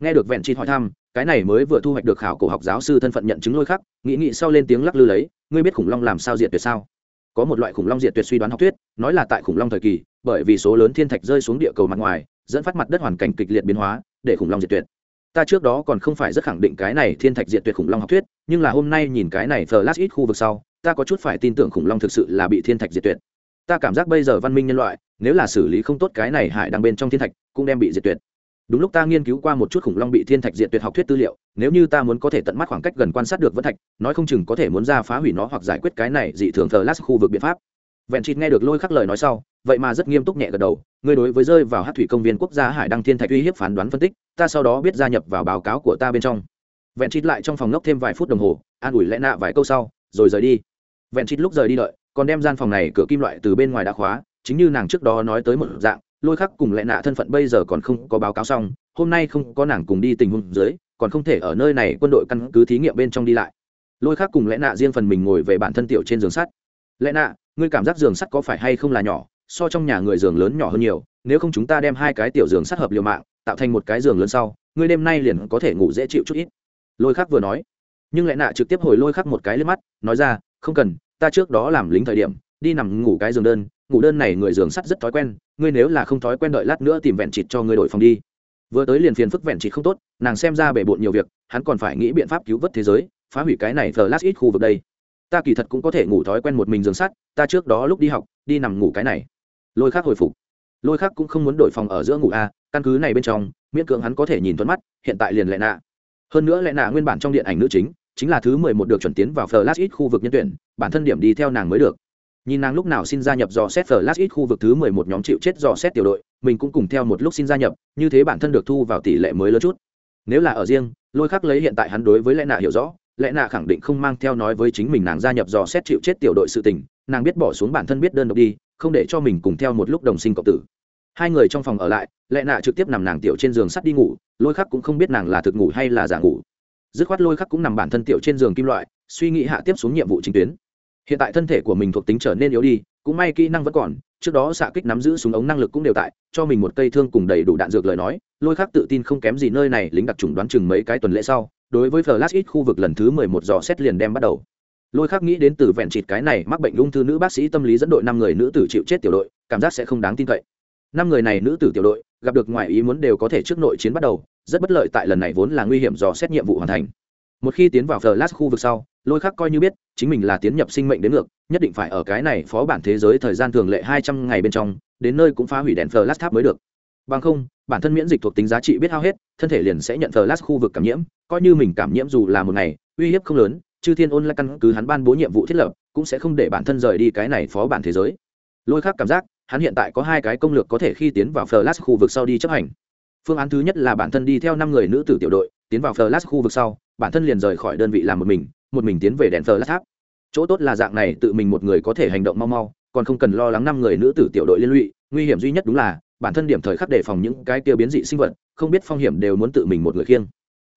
nghe được vẹn chi hỏi thăm, cái này mới vừa thu hoạch được khảo cổ học giáo sư thân phận nhận chứng lôi khắc, nghĩ nghĩ sau lên tiếng lắc lư lấy, ngươi biết khủng long làm sao diệt tuyệt sao? Có một loại khủng long diệt tuyệt suy đoán học thuyết, nói là tại khủng long thời kỳ, bởi vì số lớn thiên thạch rơi xuống địa cầu mặt ngoài, dẫn phát mặt đất hoàn cảnh kịch liệt biến hóa, để khủng long diệt tuyệt. Ta trước đó còn không phải rất khẳng định cái này thiên thạch diệt tuyệt khủng long học thuyết, nhưng là hôm nay nhìn cái này flash ít khu vực sau, ta có chút phải tin tưởng khủng long thực sự là bị thiên thạch diệt tuyệt. Ta cảm giác bây giờ văn minh nhân loại, nếu là xử lý không tốt cái này hải đang bên trong thiên thạch, cũng đem bị diệt tuyệt đúng lúc ta nghiên cứu qua một chút khủng long bị thiên thạch diệt tuyệt học thuyết tư liệu, nếu như ta muốn có thể tận mắt khoảng cách gần quan sát được vân thạch, nói không chừng có thể muốn ra phá hủy nó hoặc giải quyết cái này dị thường thờ lát khu vực biện pháp. Vẹn chịt nghe được lôi khắc lời nói sau, vậy mà rất nghiêm túc nhẹ gật đầu, ngươi đối với rơi vào hát thủy công viên quốc gia hải đăng thiên thạch uy hiếp phán đoán phân tích, ta sau đó biết gia nhập vào báo cáo của ta bên trong. Vẹn chịt lại trong phòng ngốc thêm vài phút đồng hồ, an ủi lẽ nạ vài câu sau, rồi rời đi. Vẹn chịt lúc rời đi đợi, còn đem gian phòng này cửa kim loại từ bên ngoài đã khóa, chính như nàng trước đó nói tới một dạng lôi khắc cùng lẽ nạ thân phận bây giờ còn không có báo cáo xong, hôm nay không có nàng cùng đi tình huống dưới, còn không thể ở nơi này quân đội căn cứ thí nghiệm bên trong đi lại. Lôi khắc cùng lẽ nạ riêng phần mình ngồi về bản thân tiểu trên giường sắt. Lẽ nạ, ngươi cảm giác giường sắt có phải hay không là nhỏ, so trong nhà người giường lớn nhỏ hơn nhiều, nếu không chúng ta đem hai cái tiểu giường sắt hợp liều mạng, tạo thành một cái giường lớn sau, ngươi đêm nay liền có thể ngủ dễ chịu chút ít. Lôi khắc vừa nói. Nhưng lẽ nạ trực tiếp hồi lôi khắc một cái lên mắt, nói ra, không cần, ta trước đó làm lính thời điểm, đi nằm ngủ cái giường đơn ngủ đơn này người giường sắt rất thói quen, ngươi nếu là không thói quen đợi lát nữa tìm vẹn chịt cho ngươi đổi phòng đi. Vừa tới liền phiền phức vẹn chịt không tốt, nàng xem ra bể bộn nhiều việc, hắn còn phải nghĩ biện pháp cứu vớt thế giới, phá hủy cái này thờ lát ít khu vực đây. Ta kỳ thật cũng có thể ngủ thói quen một mình giường sắt, ta trước đó lúc đi học, đi nằm ngủ cái này. Lôi khác hồi phục. Lôi khác cũng không muốn đổi phòng ở giữa ngủ a, căn cứ này bên trong, miễn cưỡng hắn có thể nhìn thuận mắt, hiện tại liền lệ nạ. Hơn nữa lệ nạ nguyên bản trong điện ảnh nữ chính chính là thứ mười một được chuẩn tiến vào flash ít khu vực nhân tuyển, bản thân điểm đi theo nàng mới được nhìn nàng lúc nào xin gia nhập dò xét flash ít khu vực thứ mười một nhóm chịu chết dò xét tiểu đội, mình cũng cùng theo một lúc xin gia nhập, như thế bản thân được thu vào tỷ lệ mới lớn chút. Nếu là ở riêng, lôi khắc lấy hiện tại hắn đối với lẽ nạ hiểu rõ lẽ nạ khẳng định không mang theo nói với chính mình nàng gia nhập dò xét chịu chết tiểu đội sự tình, nàng biết bỏ xuống bản thân biết đơn độc đi, không để cho mình cùng theo một lúc đồng sinh cộng tử. Hai người trong phòng ở lại lẽ nạ trực tiếp nằm nàng tiểu trên giường sắt đi ngủ, lôi khắc cũng không biết nàng là thực ngủ hay là giả ngủ. Dứt khoát lôi khắc cũng nằm bản thân tiểu trên giường kim loại, suy nghĩ hạ tiếp xuống nhiệm vụ chính tuyến hiện tại thân thể của mình thuộc tính trở nên yếu đi, cũng may kỹ năng vẫn còn, trước đó xạ kích nắm giữ súng ống năng lực cũng đều tại, cho mình một cây thương cùng đầy đủ đạn dược lời nói, lôi khắc tự tin không kém gì nơi này lính đặc trùng đoán chừng mấy cái tuần lễ sau, đối với flash ít khu vực lần thứ mười một dò xét liền đem bắt đầu. Lôi khắc nghĩ đến từ vẹn chịt cái này mắc bệnh ung thư nữ bác sĩ tâm lý dẫn đội năm người nữ tử chịu chết tiểu đội, cảm giác sẽ không đáng tin cậy. Năm người này nữ tử tiểu đội, gặp được ngoài ý muốn đều có thể trước nội chiến bắt đầu, rất bất lợi tại lần này vốn là nguy hiểm dò xét nhiệm vụ hoàn thành một khi tiến vào flash khu vực sau, lôi khắc coi như biết, chính mình là tiến nhập sinh mệnh đến ngược, nhất định phải ở cái này phó bản thế giới thời gian thường lệ hai trăm ngày bên trong, đến nơi cũng phá hủy đèn flash tháp mới được. Bằng không, bản thân miễn dịch thuộc tính giá trị biết hao hết, thân thể liền sẽ nhận flash khu vực cảm nhiễm, coi như mình cảm nhiễm dù là một ngày, uy hiếp không lớn, chư thiên ôn lại căn cứ hắn ban bố nhiệm vụ thiết lập, cũng sẽ không để bản thân rời đi cái này phó bản thế giới. Lôi khắc cảm giác, hắn hiện tại có hai cái công lược có thể khi tiến vào flash khu vực sau đi chấp hành. Phương án thứ nhất là bản thân đi theo năm người nữ tử tiểu đội, tiến vào flash khu vực sau bản thân liền rời khỏi đơn vị làm một mình một mình tiến về đèn flash tháp. Chỗ tốt là dạng này tự mình một người có thể hành động mau mau, còn không cần lo lắng năm người nữ tử tiểu đội liên lụy, nguy hiểm duy nhất đúng là bản thân điểm thời khắc đề phòng những cái tiêu biến dị sinh vật, không biết phong hiểm đều muốn tự mình một người khiêng.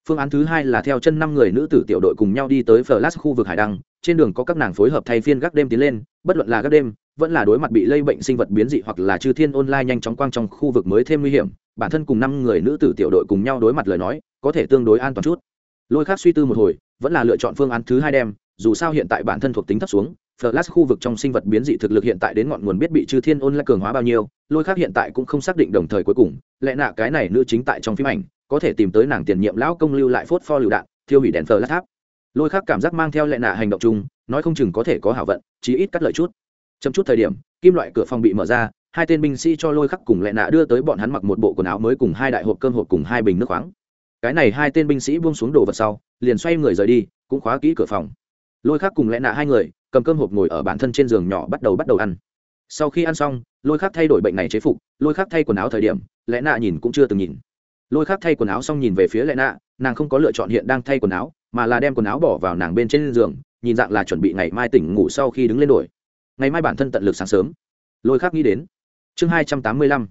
Phương án thứ hai là theo chân năm người nữ tử tiểu đội cùng nhau đi tới flash khu vực hải đăng, trên đường có các nàng phối hợp thay phiên gác đêm tiến lên, bất luận là gác đêm, vẫn là đối mặt bị lây bệnh sinh vật biến dị hoặc là chư thiên online nhanh chóng quang trong khu vực mới thêm nguy hiểm, bản thân cùng năm người nữ tử tiểu đội cùng nhau đối mặt lời nói, có thể tương đối an toàn chút lôi khác suy tư một hồi vẫn là lựa chọn phương án thứ hai đem dù sao hiện tại bản thân thuộc tính thấp xuống Flash khu vực trong sinh vật biến dị thực lực hiện tại đến ngọn nguồn biết bị Chư Thiên Ôn lại cường hóa bao nhiêu, Lôi Khác hiện tại cũng không xác định đồng thời cuối cùng, lẽ nạ cái này nữ chính tại trong phim ảnh, có thể tìm tới nàng tiền nhiệm lão công lưu lại phốt pho lưu đạn, thiêu hủy đèn Flash tháp. Lôi Khác cảm giác mang theo lẽ nạ hành động chung, nói không chừng có thể có hảo vận, chí ít cắt lợi chút. Chấm chút thời điểm, kim loại cửa phòng bị mở ra, hai tên binh sĩ cho Lôi Khắc cùng lẽ nạ đưa tới bọn hắn mặc một bộ quần áo mới cùng hai đại hộp cơm hộp cùng hai bình nước khoáng. Cái này hai tên binh sĩ buông xuống đồ vật sau, liền xoay người rời đi, cũng khóa kỹ cửa phòng. Lôi Khắc cùng lẽ nạ hai người cầm cơm hộp ngồi ở bản thân trên giường nhỏ bắt đầu bắt đầu ăn. Sau khi ăn xong lôi khác thay đổi bệnh này chế phục lôi khác thay quần áo thời điểm lẽ nạ nhìn cũng chưa từng nhìn. Lôi khác thay quần áo xong nhìn về phía lẽ nạ nàng không có lựa chọn hiện đang thay quần áo mà là đem quần áo bỏ vào nàng bên trên giường nhìn dạng là chuẩn bị ngày mai tỉnh ngủ sau khi đứng lên đổi ngày mai bản thân tận lực sáng sớm. Lôi khác nghĩ đến. Chương hai trăm tám mươi lăm.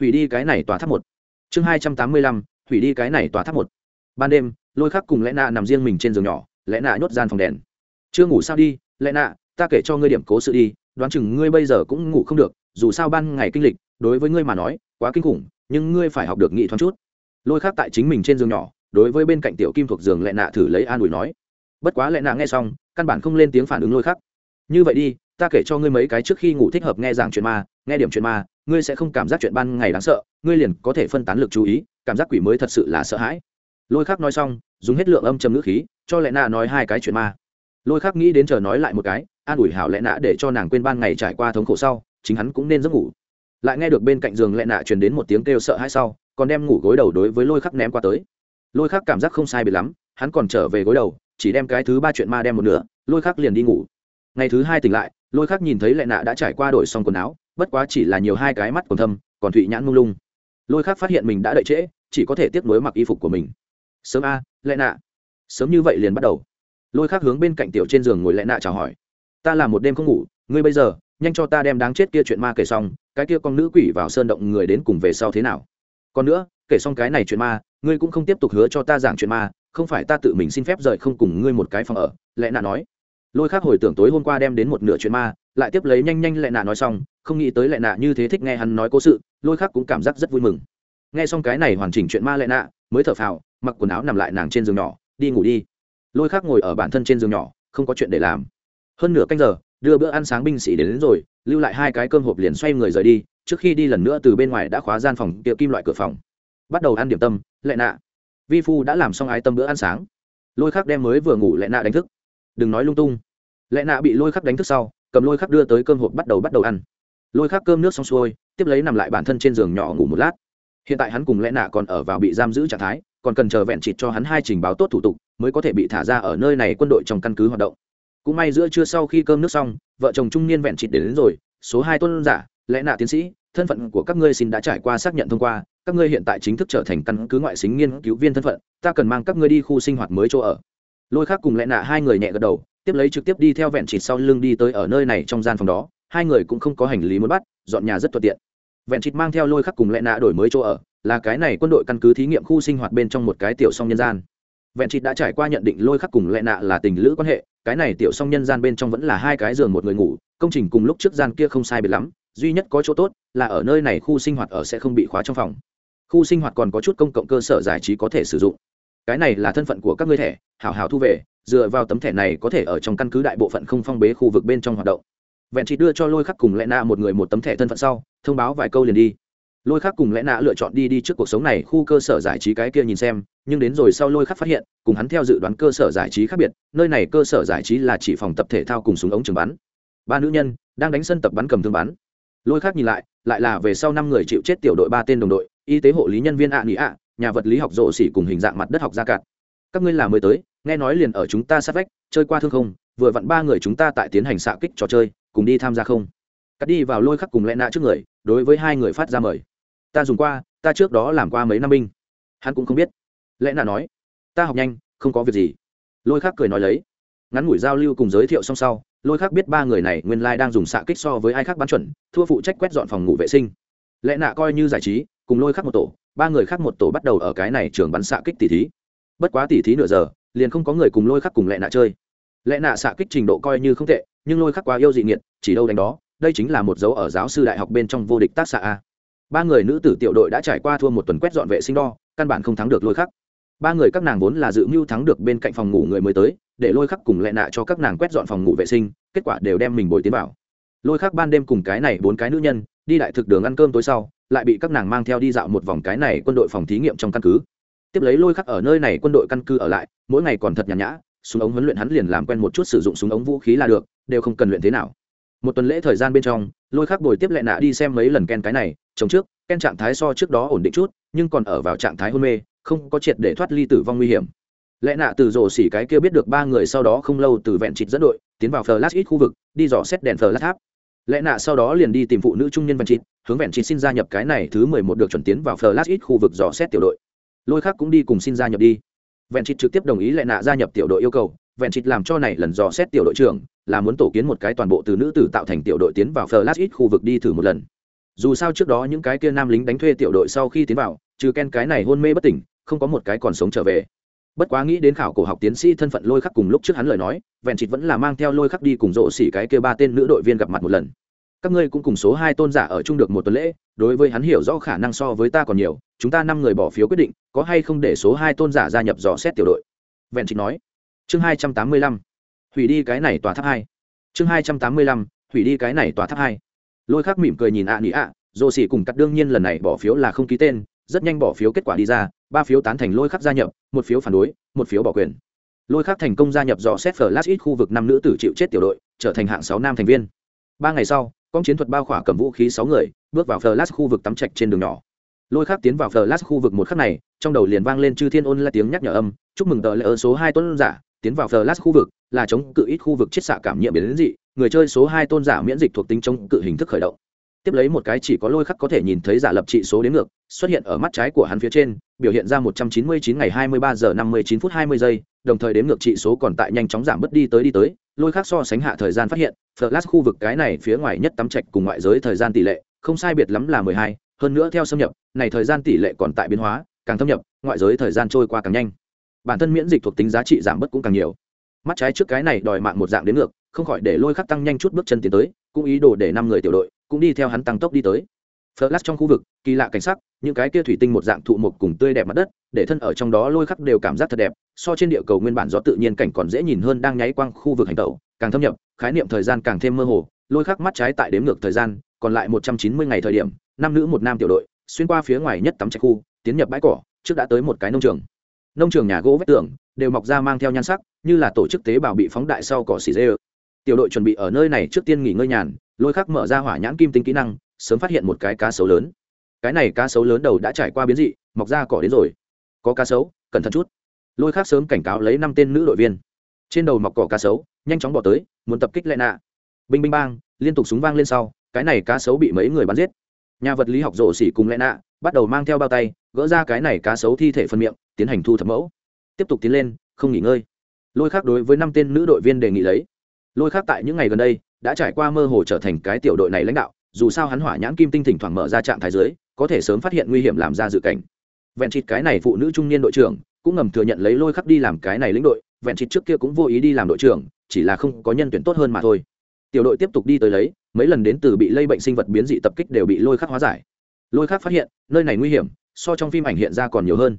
Hủy đi cái này tòa tháp một. Chương hai trăm tám mươi lăm hủy đi cái này tòa tháp một. Ban đêm, lôi khắc cùng lẽ nạ nằm riêng mình trên giường nhỏ lẽ nạ nhốt gian phòng đèn. Chưa ngủ sao đi lẽ nạ, ta kể cho ngươi điểm cố sự đi, đoán chừng ngươi bây giờ cũng ngủ không được, dù sao ban ngày kinh lịch, đối với ngươi mà nói, quá kinh khủng, nhưng ngươi phải học được nghị thoáng chút. Lôi khắc tại chính mình trên giường nhỏ, đối với bên cạnh tiểu kim thuộc giường lẹ nạ thử lấy an ủi nói. Bất quá lẹ nạ nghe xong, căn bản không lên tiếng phản ứng lôi khắc. Như vậy đi, ta kể cho ngươi mấy cái trước khi ngủ thích hợp nghe giảng chuyện ma, nghe điểm chuyện ma, ngươi sẽ không cảm giác chuyện ban ngày đáng sợ, ngươi liền có thể phân tán lực chú ý cảm giác quỷ mới thật sự là sợ hãi. Lôi khắc nói xong, dùng hết lượng âm chầm ngữ khí, cho lẽ nạ nói hai cái chuyện ma. Lôi khắc nghĩ đến chờ nói lại một cái, an ủi hảo lẽ nạ để cho nàng quên ban ngày trải qua thống khổ sau, chính hắn cũng nên giấc ngủ. Lại nghe được bên cạnh giường lẽ nạ truyền đến một tiếng kêu sợ hãi sau, còn đem ngủ gối đầu đối với lôi khắc ném qua tới. Lôi khắc cảm giác không sai biệt lắm, hắn còn trở về gối đầu, chỉ đem cái thứ ba chuyện ma đem một nửa, lôi khắc liền đi ngủ. Ngày thứ hai tỉnh lại, lôi khắc nhìn thấy lệ nạ đã trải qua đổi xong quần áo, bất quá chỉ là nhiều hai cái mắt còn thâm, còn thụy nhãn mông lung. Lôi khắc phát hiện mình đã đợi trễ chỉ có thể tiếp nối mặc y phục của mình. Sớm a, lẹ nạ. Sớm như vậy liền bắt đầu. Lôi khác hướng bên cạnh tiểu trên giường ngồi lẹ nạ chào hỏi. Ta làm một đêm không ngủ, ngươi bây giờ, nhanh cho ta đem đáng chết kia chuyện ma kể xong, cái kia con nữ quỷ vào sơn động người đến cùng về sau thế nào? Còn nữa, kể xong cái này chuyện ma, ngươi cũng không tiếp tục hứa cho ta giảng chuyện ma, không phải ta tự mình xin phép rời không cùng ngươi một cái phòng ở lẽ nạ nói. Lôi khác hồi tưởng tối hôm qua đem đến một nửa chuyện ma, lại tiếp lấy nhanh nhanh lẹ nạ nói xong, không nghĩ tới lẹ nạ như thế thích nghe hắn nói cố sự, lôi khác cũng cảm giác rất vui mừng nghe xong cái này hoàn chỉnh chuyện ma Lệ nạ mới thở phào mặc quần áo nằm lại nàng trên giường nhỏ đi ngủ đi. Lôi khác ngồi ở bản thân trên giường nhỏ không có chuyện để làm. Hơn nửa canh giờ đưa bữa ăn sáng binh sĩ đến, đến rồi lưu lại hai cái cơm hộp liền xoay người rời đi trước khi đi lần nữa từ bên ngoài đã khóa gian phòng kia kim loại cửa phòng. Bắt đầu ăn điểm tâm lệ nạ. Vi phu đã làm xong ái tâm bữa ăn sáng. Lôi khắc đem mới vừa ngủ lệ nạ đánh thức. Đừng nói lung tung. Lệ nạ bị lôi khắc đánh thức sau cầm lôi khắc đưa tới cơm hộp bắt đầu bắt đầu ăn. Lôi khắc cơm nước xong xuôi tiếp lấy nằm lại bản thân trên giường nhỏ ngủ một lát hiện tại hắn cùng lẽ nạ còn ở vào bị giam giữ trạng thái còn cần chờ vẹn chịt cho hắn hai trình báo tốt thủ tục mới có thể bị thả ra ở nơi này quân đội trong căn cứ hoạt động. Cũng may giữa trưa sau khi cơm nước xong vợ chồng trung niên vẹn chịt đến, đến rồi số hai tuân giả lẽ nạ tiến sĩ thân phận của các ngươi xin đã trải qua xác nhận thông qua các ngươi hiện tại chính thức trở thành căn cứ ngoại xính nghiên cứu viên thân phận ta cần mang các ngươi đi khu sinh hoạt mới chỗ ở. Lôi khác cùng lẽ nạ hai người nhẹ gật đầu tiếp lấy trực tiếp đi theo vẹn chịt sau lưng đi tới ở nơi này trong gian phòng đó hai người cũng không có hành lý muốn bắt dọn nhà rất thuận tiện vẹn chịt mang theo lôi khắc cùng lẽ nạ đổi mới chỗ ở, là cái này quân đội căn cứ thí nghiệm khu sinh hoạt bên trong một cái tiểu song nhân gian. Vẹn chịt đã trải qua nhận định lôi khắc cùng lẽ nạ là tình lữ quan hệ, cái này tiểu song nhân gian bên trong vẫn là hai cái giường một người ngủ, công trình cùng lúc trước gian kia không sai biệt lắm, duy nhất có chỗ tốt là ở nơi này khu sinh hoạt ở sẽ không bị khóa trong phòng. Khu sinh hoạt còn có chút công cộng cơ sở giải trí có thể sử dụng. Cái này là thân phận của các ngươi thẻ, hảo hảo thu về, dựa vào tấm thẻ này có thể ở trong căn cứ đại bộ phận không phong bế khu vực bên trong hoạt động vẹn chỉ đưa cho lôi khắc cùng lẽ nạ một người một tấm thẻ thân phận sau, thông báo vài câu liền đi. Lôi khắc cùng lẽ nạ lựa chọn đi đi trước cuộc sống này khu cơ sở giải trí cái kia nhìn xem, nhưng đến rồi sau lôi khắc phát hiện, cùng hắn theo dự đoán cơ sở giải trí khác biệt, nơi này cơ sở giải trí là chỉ phòng tập thể thao cùng súng ống trường bắn. Ba nữ nhân đang đánh sân tập bắn cầm thương bắn. Lôi khắc nhìn lại lại là về sau năm người chịu chết tiểu đội ba tên đồng đội, y tế hộ lý nhân viên ạ nghĩ ạ, nhà vật lý học rộ xỉ cùng hình dạng mặt đất học gia cạn. Các ngươi là mới tới, nghe nói liền ở chúng ta sát vách, chơi qua thương không, vừa vặn ba người chúng ta tại tiến hành xạ kích trò chơi cùng đi tham gia không? Cắt đi vào lôi khắc cùng lẽ nạ trước người, đối với hai người phát ra mời. Ta dùng qua, ta trước đó làm qua mấy năm binh. Hắn cũng không biết. Lẽ nạ nói, ta học nhanh, không có việc gì. Lôi khắc cười nói lấy. Ngắn ngủi giao lưu cùng giới thiệu xong sau, lôi khắc biết ba người này nguyên lai、like、đang dùng xạ kích so với ai khác bắn chuẩn, thua phụ trách quét dọn phòng ngủ vệ sinh. Lẽ nạ coi như giải trí, cùng lôi khắc một tổ, ba người khác một tổ bắt đầu ở cái này trường bắn xạ kích tỉ thí. Bất quá tỉ thí nửa giờ, liền không có người cùng lôi khắc cùng lẽ nạ chơi lẽ nạ xạ kích trình độ coi như không tệ, nhưng lôi khắc quá yêu dị nghiệt, chỉ đâu đánh đó, đây chính là một dấu ở giáo sư đại học bên trong vô địch tác xạ a. Ba người nữ tử tiểu đội đã trải qua thua một tuần quét dọn vệ sinh đo, căn bản không thắng được lôi khắc. Ba người các nàng vốn là dự mưu thắng được bên cạnh phòng ngủ người mới tới, để lôi khắc cùng lẹ nạ cho các nàng quét dọn phòng ngủ vệ sinh, kết quả đều đem mình bồi tiến vào. Lôi khắc ban đêm cùng cái này bốn cái nữ nhân, đi đại thực đường ăn cơm tối sau, lại bị các nàng mang theo đi dạo một vòng cái này quân đội phòng thí nghiệm trong căn cứ. Tiếp lấy lôi khắc ở nơi này quân đội căn cứ ở lại, mỗi ngày còn thật nhàn nhã súng ống huấn luyện hắn liền làm quen một chút sử dụng súng ống vũ khí là được, đều không cần luyện thế nào. Một tuần lễ thời gian bên trong, lôi khắc bồi tiếp lại nạ đi xem mấy lần ken cái này chống trước, ken trạng thái so trước đó ổn định chút, nhưng còn ở vào trạng thái hôn mê, không có triệt để thoát ly tử vong nguy hiểm. Lẽ nạ từ rổ xỉ cái kia biết được ba người sau đó không lâu từ vẹn trịt dẫn đội, tiến vào flash ít khu vực, đi dò xét đèn flash tháp. Lẽ nạ sau đó liền đi tìm phụ nữ trung nhân vẹn trịt, hướng vẹn trịt xin gia nhập cái này thứ mười một được chuẩn tiến vào flash ít khu vực dò xét tiểu đội. Lôi khác cũng đi cùng xin gia nhập đi vẹn trịt trực tiếp đồng ý lại nạ gia nhập tiểu đội yêu cầu, vẹn trịt làm cho này lần dò xét tiểu đội trưởng, là muốn tổ kiến một cái toàn bộ từ nữ tử tạo thành tiểu đội tiến vào flash ít khu vực đi thử một lần. Dù sao trước đó những cái kia nam lính đánh thuê tiểu đội sau khi tiến vào, trừ ken cái này hôn mê bất tỉnh, không có một cái còn sống trở về. Bất quá nghĩ đến khảo cổ học tiến sĩ thân phận lôi khắc cùng lúc trước hắn lời nói, vẹn trịt vẫn là mang theo lôi khắc đi cùng rộ xỉ cái kia ba tên nữ đội viên gặp mặt một lần các ngươi cũng cùng số hai tôn giả ở chung được một tuần lễ, đối với hắn hiểu rõ khả năng so với ta còn nhiều, chúng ta năm người bỏ phiếu quyết định, có hay không để số hai tôn giả gia nhập dò xét tiểu đội? Vẹn chịt nói. Chương hai trăm tám mươi lăm. Hủy đi cái này tòa tháp hai. Chương hai trăm tám mươi lăm. Hủy đi cái này tòa tháp hai. Lôi khắc mỉm cười nhìn ạ à nỉ ạ, dồ xỉ cùng cắt đương nhiên lần này bỏ phiếu là không ký tên, rất nhanh bỏ phiếu kết quả đi ra, ba phiếu tán thành lôi khắc gia nhập, một phiếu phản đối, một phiếu bỏ quyền. Lôi khắc thành công gia nhập dò xét phở lát ít khu vực năm nữ tử chịu chết tiểu đội, trở thành hạng sáu nam thành viên. Ba ngày sau con chiến thuật bao khỏa cầm vũ khí sáu người, bước vào phở lát khu vực tắm trạch trên đường nhỏ. Lôi khác tiến vào phở lát khu vực một khắc này, trong đầu liền vang lên chư thiên ôn là tiếng nhắc nhở âm, chúc mừng tờ lễ ơ số hai tuấn giả, tiến vào phở lát khu vực, là chống cự ít khu vực chiết xạ cảm nhiễm biến dị, người chơi số hai tôn giả miễn dịch thuộc tính chống cự hình thức khởi động. Tiếp lấy một cái chỉ có lôi khắc có thể nhìn thấy giả lập trị số đến ngược, xuất hiện ở mắt trái của hắn phía trên, biểu hiện ra một trăm chín mươi chín ngày hai mươi ba giờ năm mươi chín phút hai mươi giây, đồng thời đếm ngược trị số còn tại nhanh chóng giảm bớt đi tới đi tới lôi khắc so sánh hạ thời gian phát hiện flash khu vực cái này phía ngoài nhất tắm trạch cùng ngoại giới thời gian tỷ lệ không sai biệt lắm là mười hai, hơn nữa theo xâm nhập, này thời gian tỷ lệ còn tại biến hóa, càng thâm nhập, ngoại giới thời gian trôi qua càng nhanh. Bản thân miễn dịch thuộc tính giá trị giảm bớt cũng càng nhiều. Mắt trái trước cái này đòi mạng một dạng đến ngược, không khỏi để lôi khắc tăng nhanh chút bước chân tiến tới, cũng ý đồ để năm người tiểu đội cũng đi theo hắn tăng tốc đi tới. Flash trong khu vực, kỳ lạ cảnh sắc, những cái kia thủy tinh một dạng thụ mục cùng tươi đẹp mặt đất, để thân ở trong đó lôi khắc đều cảm giác thật đẹp, so trên địa cầu nguyên bản gió tự nhiên cảnh còn dễ nhìn hơn đang nháy quang khu vực hành tẩu, càng thâm nhập, khái niệm thời gian càng thêm mơ hồ, lôi khắc mắt trái tại đếm ngược thời gian, còn lại một trăm chín mươi ngày thời điểm, năm nữ một nam tiểu đội, xuyên qua phía ngoài nhất tắm trạch khu, tiến nhập bãi cỏ, trước đã tới một cái nông trường. Nông trường nhà gỗ vách tường đều mọc ra mang theo nhan sắc, như là tổ chức tế bào bị phóng đại sau cỏ xỉ dê. Tiểu đội chuẩn bị ở nơi này trước tiên nghỉ ngơi nhàn, lôi khắc mở ra hỏa nhãn kim tinh kỹ năng, sớm phát hiện một cái cá sấu lớn. Cái này cá sấu lớn đầu đã trải qua biến dị, mọc ra cỏ đến rồi. Có cá sấu, cẩn thận chút. Lôi khác sớm cảnh cáo lấy năm tên nữ đội viên. Trên đầu mọc cỏ cá sấu, nhanh chóng bỏ tới, muốn tập kích lệ nạ binh binh bang, liên tục súng vang lên sau, cái này cá sấu bị mấy người bắn giết. Nhà vật lý học rổ xỉ cùng lệ nạ bắt đầu mang theo bao tay, gỡ ra cái này cá sấu thi thể phân miệng, tiến hành thu thập mẫu. Tiếp tục tiến lên, không nghỉ ngơi. Lôi khác đối với năm tên nữ đội viên đề nghị lấy. Lôi khác tại những ngày gần đây, đã trải qua mơ hồ trở thành cái tiểu đội này lãnh đạo dù sao hắn hỏa nhãn kim tinh thỉnh thoảng mở ra trạng thái dưới, có thể sớm phát hiện nguy hiểm làm ra dự cảnh. Vẹn chịt cái này phụ nữ trung niên đội trưởng, cũng ngầm thừa nhận lấy lôi khắc đi làm cái này lĩnh đội, vẹn chịt trước kia cũng vô ý đi làm đội trưởng, chỉ là không có nhân tuyển tốt hơn mà thôi. Tiểu đội tiếp tục đi tới lấy, mấy lần đến từ bị lây bệnh sinh vật biến dị tập kích đều bị lôi khắc hóa giải. Lôi khắc phát hiện, nơi này nguy hiểm, so trong phim ảnh hiện ra còn nhiều hơn.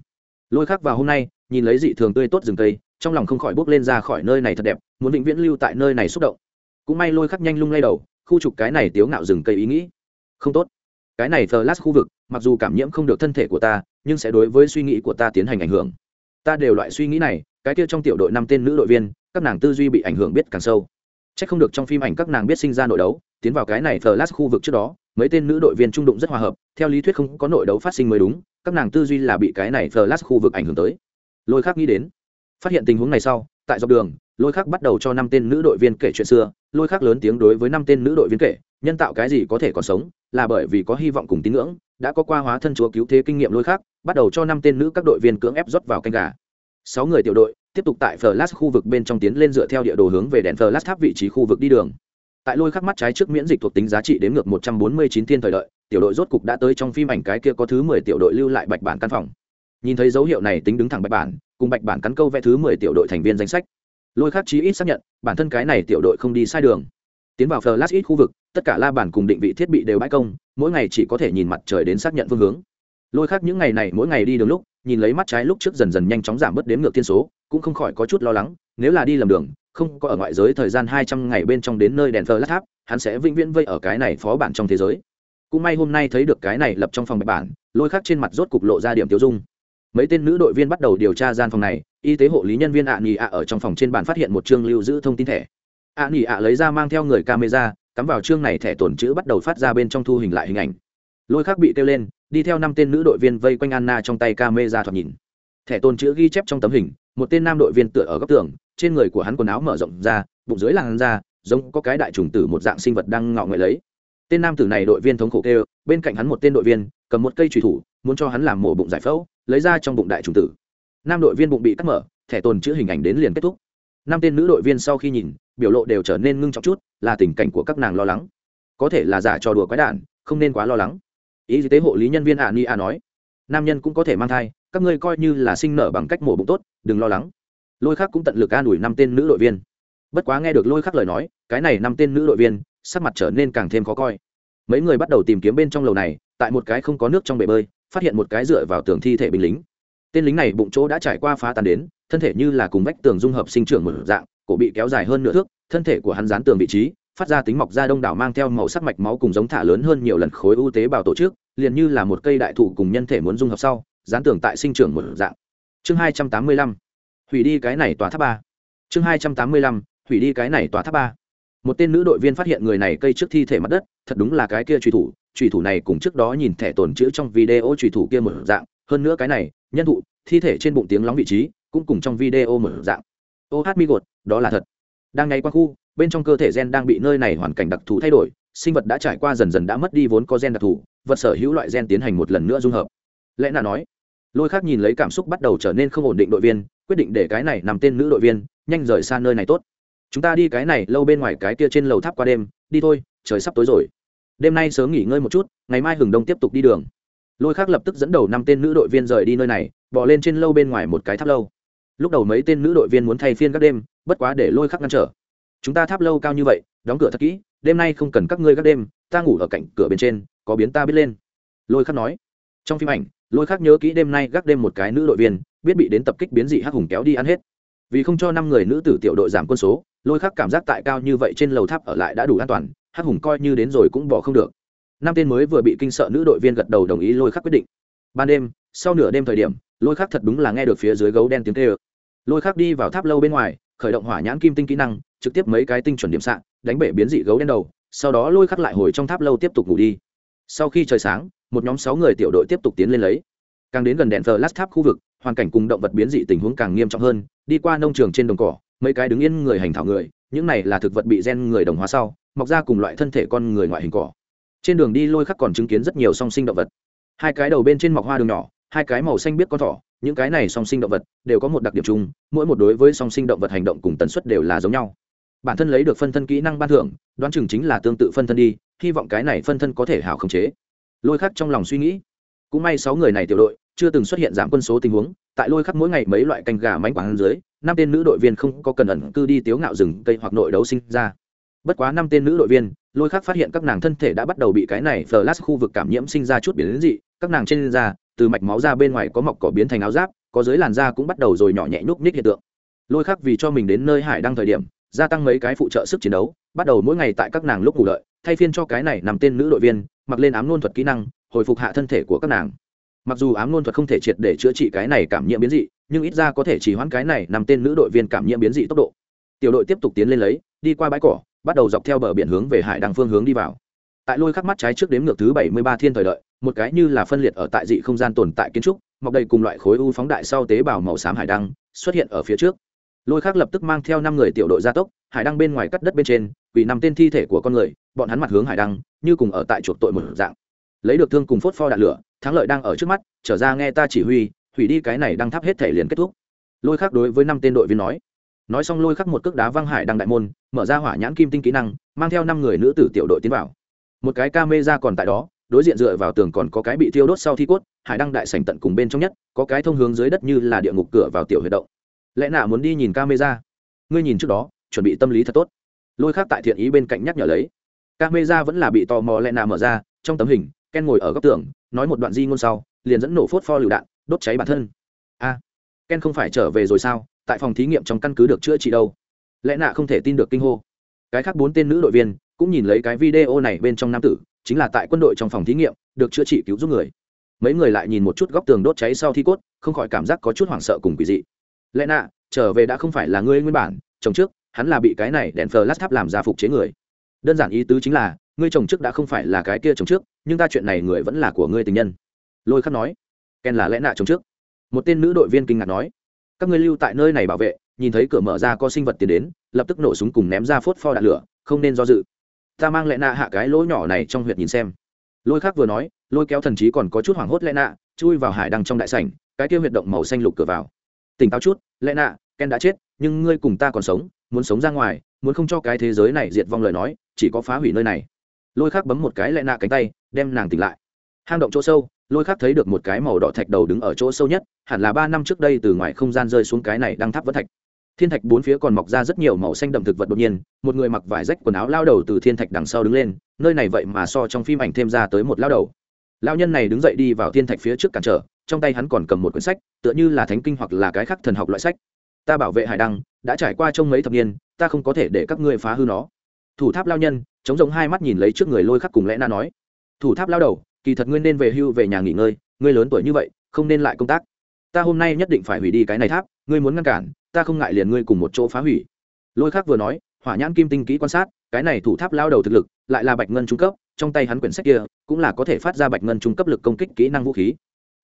Lôi khắc vào hôm nay, nhìn lấy dị thường tươi tốt rừng cây, trong lòng không khỏi bốc lên ra khỏi nơi này thật đẹp, muốn vĩnh viễn lưu tại nơi này xúc động. Cũng may lôi khắc nhanh lung lay đầu khu trục cái này tiếu ngạo rừng cây ý nghĩ. Không tốt. Cái này flash khu vực, mặc dù cảm nhiễm không được thân thể của ta, nhưng sẽ đối với suy nghĩ của ta tiến hành ảnh hưởng. Ta đều loại suy nghĩ này, cái kia trong tiểu đội năm tên nữ đội viên, các nàng tư duy bị ảnh hưởng biết càng sâu. C h ắ c không được trong phim ảnh các nàng biết sinh ra nội đấu, tiến vào cái này flash khu vực trước đó, mấy tên nữ đội viên trung đụng rất hòa hợp, theo lý thuyết không có nội đấu phát sinh mới đúng, các nàng tư duy là bị cái này flash khu vực ảnh hưởng tới. Lôi khác nghĩ đến, phát hiện tình huống này sau, tại dọc đường lôi khác bắt đầu cho năm tên nữ đội viên kể chuyện xưa, lôi khác lớn tiếng đối với năm tên nữ đội viên kể, nhân tạo cái gì có thể còn sống, là bởi vì có hy vọng cùng tín ngưỡng, đã có qua hóa thân chúa cứu thế kinh nghiệm lôi khác bắt đầu cho năm tên nữ các đội viên cưỡng ép rót vào canh gà. Sáu người tiểu đội, tiếp tục tại flash khu vực bên trong tiến lên dựa theo địa đồ hướng về đèn flash tháp vị trí khu vực đi đường. Tại lôi khắc mắt trái trước miễn dịch thuộc tính giá trị đến ngược một trăm bốn mươi chín thiên thời đợi, tiểu đội rốt cục đã tới trong phim ảnh cái kia có thứ mười tiểu đội lưu lại bạch bản căn phòng. Nhìn thấy dấu hiệu này tính đứng thẳng bạch bản, cùng bạch bản cắn câu vẽ thứ mười tiểu đội thành viên danh sách lôi khắc chí ít xác nhận, bản thân cái này tiểu đội không đi sai đường. Tiến vào flash ít khu vực, tất cả la bàn cùng định vị thiết bị đều bãi công, mỗi ngày chỉ có thể nhìn mặt trời đến xác nhận phương hướng. Lôi khắc những ngày này mỗi ngày đi đường lúc, nhìn lấy mắt trái lúc trước dần dần nhanh chóng giảm bớt đếm ngược thiên số, cũng không khỏi có chút lo lắng, nếu là đi lầm đường, không có ở ngoại giới thời gian hai trăm ngày bên trong đến nơi đèn phơ lát tháp, hắn sẽ vĩnh viễn vây ở cái này phó bản trong thế giới. Cũng may hôm nay thấy được cái này lập trong phòng bạch bản, lôi khắc trên mặt rốt cục lộ ra điểm tiêu dung. Mấy tên nữ đội viên bắt đầu điều tra gian phòng này y tế hộ lý nhân viên ạ nghỉ ạ ở trong phòng trên bàn phát hiện một chương lưu giữ thông tin thẻ. ạ nghỉ ạ lấy ra mang theo người camera, cắm vào chương này thẻ tổn chữ bắt đầu phát ra bên trong thu hình lại hình ảnh. Lôi khác bị kêu lên, đi theo năm tên nữ đội viên vây quanh anna trong tay camera thoạt nhìn. Thẻ tồn chữ ghi chép trong tấm hình, một tên nam đội viên tựa ở góc tường, trên người của hắn quần áo mở rộng ra, bụng dưới làn da, giống có cái đại trùng tử một dạng sinh vật đang ngọ ngợi lấy. Tên nam tử này đội viên thống khổ kêu, bên cạnh hắn một tên đội viên, cầm một cây trùy thủ, muốn cho hắn làm mổ bụng giải phẫu, lấy ra trong bụng đại trùng tử nam đội viên bụng bị cắt mở, thẻ tồn chữ hình ảnh đến liền kết thúc. Năm tên nữ đội viên sau khi nhìn, biểu lộ đều trở nên ngưng trọng chút, là tình cảnh của các nàng lo lắng. Có thể là giả trò đùa quái đản, không nên quá lo lắng. Y tế hộ lý nhân viên ạ ni a nói. Nam nhân cũng có thể mang thai, các ngươi coi như là sinh nở bằng cách mổ bụng tốt, đừng lo lắng. Lôi khắc cũng tận lực an ủi năm tên nữ đội viên. Bất quá nghe được lôi khắc lời nói, cái này năm tên nữ đội viên, sắc mặt trở nên càng thêm khó coi. Mấy người bắt đầu tìm kiếm bên trong lầu này, tại một cái không có nước trong bể bơi, phát hiện một cái dựa vào tường thi thể binh lính tên lính này bụng chỗ đã trải qua phá tan đến, thân thể như là cùng vách tường dung hợp sinh trưởng một dạng, cổ bị kéo dài hơn nửa thước, thân thể của hắn dán tường vị trí, phát ra tính mọc ra đông đảo mang theo màu sắc mạch máu cùng giống thả lớn hơn nhiều lần khối ưu tế bào tổ chức, liền như là một cây đại thụ cùng nhân thể muốn dung hợp sau, dán tường tại sinh trưởng một dạng. Chương hai trăm tám mươi lăm. Hủy đi cái này tòa tháp ba. Chương hai trăm tám mươi lăm. Hủy đi cái này tòa tháp ba. Một tên nữ đội viên phát hiện người này cây trước thi thể mặt đất, thật đúng là cái kia truy thủ truy thủ này cùng trước đó nhìn thẻ tồn chữ trong video truy thủ kia một dạng, hơn nữa cái này nhân thụ, thi thể trên bụng tiếng lóng vị trí, cũng cùng trong video mở dạng. Ô hát mi gột, đó là thật. Đang ngay qua khu, bên trong cơ thể gen đang bị nơi này hoàn cảnh đặc thù thay đổi, sinh vật đã trải qua dần dần đã mất đi vốn có gen đặc thù, vật sở hữu loại gen tiến hành một lần nữa dung hợp. Lẽ nào nói, lôi khác nhìn lấy cảm xúc bắt đầu trở nên không ổn định đội viên, quyết định để cái này nằm tên nữ đội viên, nhanh rời xa nơi này tốt. Chúng ta đi cái này, lâu bên ngoài cái kia trên lầu tháp qua đêm, đi thôi, trời sắp tối rồi. Đêm nay sớm nghỉ ngơi một chút, ngày mai hừng đông tiếp tục đi đường lôi khác lập tức dẫn đầu năm tên nữ đội viên rời đi nơi này bỏ lên trên lâu bên ngoài một cái tháp lâu. Lúc đầu mấy tên nữ đội viên muốn thay phiên các đêm, bất quá để lôi khắc ngăn trở. Chúng ta tháp lâu cao như vậy, đóng cửa thật kỹ, đêm nay không cần các ngươi các đêm, ta ngủ ở cạnh cửa bên trên, có biến ta biết lên. Lôi khắc nói. Trong phim ảnh, lôi khắc nhớ kỹ đêm nay gác đêm một cái nữ đội viên, biết bị đến tập kích biến dị hắc hùng kéo đi ăn hết. Vì không cho năm người nữ tử tiểu đội giảm quân số, lôi khắc cảm giác tại cao như vậy trên lầu tháp ở lại đã đủ an toàn, hắc hùng coi như đến rồi cũng bỏ không được năm tên mới vừa bị kinh sợ nữ đội viên gật đầu đồng ý lôi khắc quyết định. Ban đêm, sau nửa đêm thời điểm, lôi khắc thật đúng là nghe được phía dưới gấu đen tiếng tê ơ lôi khắc đi vào tháp lâu bên ngoài, khởi động hỏa nhãn kim tinh kỹ năng, trực tiếp mấy cái tinh chuẩn điểm xạ, đánh bể biến dị gấu đen đầu, sau đó lôi khắc lại hồi trong tháp lâu tiếp tục ngủ đi. Sau khi trời sáng, một nhóm sáu người tiểu đội tiếp tục tiến lên lấy. Càng đến gần đèn thờ lát tháp khu vực, hoàn cảnh cùng động vật biến dị tình huống càng nghiêm trọng hơn, đi qua nông trường trên đồng cỏ, mấy cái đứng yên người hành thảo người, những này là thực vật bị gen người đồng hóa sau, mọc ra cùng loại thân thể con người ngoại hình cỏ trên đường đi lôi khắc còn chứng kiến rất nhiều song sinh động vật. Hai cái đầu bên trên mọc hoa đường nhỏ, hai cái màu xanh biết con thỏ, những cái này song sinh động vật đều có một đặc điểm chung, mỗi một đối với song sinh động vật hành động cùng tần suất đều là giống nhau. Bản thân lấy được phân thân kỹ năng ban thưởng, đoán chừng chính là tương tự phân thân đi, hy vọng cái này phân thân có thể hảo khống chế. Lôi khắc trong lòng suy nghĩ. Cũng may sáu người này tiểu đội chưa từng xuất hiện giảm quân số tình huống, tại lôi khắc mỗi ngày mấy loại canh gà mánh quảng dưới, năm tên nữ đội viên không có cần ẩn cư đi tiếu ngạo rừng cây hoặc nội đấu sinh ra bất quá năm tên nữ đội viên lôi khắc phát hiện các nàng thân thể đã bắt đầu bị cái này flash khu vực cảm nhiễm sinh ra chút biến dị. Các nàng trên da từ mạch máu ra bên ngoài có mọc cỏ biến thành áo giáp có dưới làn da cũng bắt đầu rồi nhỏ nhẹ nhúc nhích hiện tượng. Lôi khắc vì cho mình đến nơi hải đăng thời điểm gia tăng mấy cái phụ trợ sức chiến đấu bắt đầu mỗi ngày tại các nàng lúc ngủ lợi, thay phiên cho cái này nằm tên nữ đội viên mặc lên ám nôn thuật kỹ năng hồi phục hạ thân thể của các nàng. Mặc dù ám nôn thuật không thể triệt để chữa trị cái này cảm nhiễm biến dị nhưng ít ra có thể chỉ hoãn cái này nằm tên nữ đội viên cảm nhiễm biến dị tốc độ. Tiểu đội tiếp tục tiến lên lấy đi qua bãi cỏ bắt đầu dọc theo bờ biển hướng về hải đăng phương hướng đi vào. Tại lôi khắc mắt trái trước đếm ngược thứ bảy mươi ba thiên thời đợi, một cái như là phân liệt ở tại dị không gian tồn tại kiến trúc, mọc đầy cùng loại khối u phóng đại sau tế bào màu xám hải đăng, xuất hiện ở phía trước. Lôi khắc lập tức mang theo năm người tiểu đội gia tốc, hải đăng bên ngoài cắt đất bên trên vì nằm tên thi thể của con người, bọn hắn mặt hướng hải đăng, như cùng ở tại chuộc tội một dạng. Lấy được thương cùng phốt pho đạn lửa, thắng lợi đang ở trước mắt, trở ra nghe ta chỉ huy, hủy đi cái này đang thắp hết thể liền kết thúc. Lôi khắc đối với năm tên đội viên nói nói xong lôi khắc một cước đá văng hải đăng đại môn, mở ra hỏa nhãn kim tinh kỹ năng, mang theo năm người nữ tử tiểu đội tiến vào. Một cái ca mê ra còn tại đó, đối diện dựa vào tường còn có cái bị thiêu đốt sau thi cốt, hải đăng đại sảnh tận cùng bên trong nhất, có cái thông hướng dưới đất như là địa ngục cửa vào tiểu huyệt động. Lẽ nào muốn đi nhìn ca mê ra ngươi nhìn trước đó, chuẩn bị tâm lý thật tốt. Lôi khác tại thiện ý bên cạnh nhắc nhở lấy. Ca mê ra vẫn là bị tò mò lẽ nào mở ra, trong tấm hình, ken ngồi ở góc tường, nói một đoạn di ngôn sau, liền dẫn nổ phốt pho lựu đạn, đốt cháy bản thân. A, ken không phải trở về rồi sao? Tại phòng thí nghiệm trong căn cứ được chữa trị đâu. Lẽ nạ không thể tin được kinh hô. Cái khác bốn tên nữ đội viên cũng nhìn lấy cái video này bên trong nam tử, chính là tại quân đội trong phòng thí nghiệm, được chữa trị cứu giúp người. Mấy người lại nhìn một chút góc tường đốt cháy sau thi cốt, không khỏi cảm giác có chút hoảng sợ cùng quỷ dị. Lẽ nạ, trở về đã không phải là ngươi nguyên bản, chồng trước, hắn là bị cái này đèn phờ lát tháp làm ra phục chế người. Đơn giản ý tứ chính là, ngươi chồng trước đã không phải là cái kia chồng trước, nhưng ta chuyện này người vẫn là của ngươi tình nhân. Lôi khắc nói, ken là lẽ nạ chồng trước. Một tên nữ đội viên kinh ngạc nói các ngươi lưu tại nơi này bảo vệ, nhìn thấy cửa mở ra có sinh vật tiến đến, lập tức nổ súng cùng ném ra phốt pho đạn lửa, không nên do dự. Ta mang lẽ nạ hạ cái lỗ nhỏ này trong huyệt nhìn xem. Lôi khác vừa nói, lôi kéo thần trí còn có chút hoảng hốt lẽ nạ, chui vào hải đăng trong đại sảnh, cái kia huyệt động màu xanh lục cửa vào. Tỉnh táo chút, lẽ nạ, ken đã chết, nhưng ngươi cùng ta còn sống, muốn sống ra ngoài, muốn không cho cái thế giới này diệt vong lời nói, chỉ có phá hủy nơi này. Lôi khác bấm một cái lẽ nạ cánh tay, đem nàng tỉnh lại. Hang động chỗ sâu lôi khắc thấy được một cái màu đỏ thạch đầu đứng ở chỗ sâu nhất, hẳn là ba năm trước đây từ ngoài không gian rơi xuống cái này đang tháp vẫn thạch. Thiên thạch bốn phía còn mọc ra rất nhiều màu xanh đậm thực vật đột nhiên, một người mặc vải rách quần áo lao đầu từ thiên thạch đằng sau đứng lên, nơi này vậy mà so trong phim ảnh thêm ra tới một lao đầu. Lao nhân này đứng dậy đi vào thiên thạch phía trước cản trở, trong tay hắn còn cầm một quyển sách, tựa như là thánh kinh hoặc là cái khác thần học loại sách. Ta bảo vệ hải đăng, đã trải qua trong mấy thập niên, ta không có thể để các ngươi phá hư nó. Thủ tháp lao nhân, chống giống hai mắt nhìn lấy trước người lôi khắc cùng lẽ na nói. Thủ tháp lao đầu kỳ thật ngươi nên về hưu về nhà nghỉ ngơi ngươi lớn tuổi như vậy không nên lại công tác. Ta hôm nay nhất định phải hủy đi cái này tháp ngươi muốn ngăn cản ta không ngại liền ngươi cùng một chỗ phá hủy. Lôi khắc vừa nói hỏa nhãn kim tinh kỹ quan sát cái này thủ tháp lao đầu thực lực lại là bạch ngân trung cấp trong tay hắn quyển sách kia cũng là có thể phát ra bạch ngân trung cấp lực công kích kỹ năng vũ khí.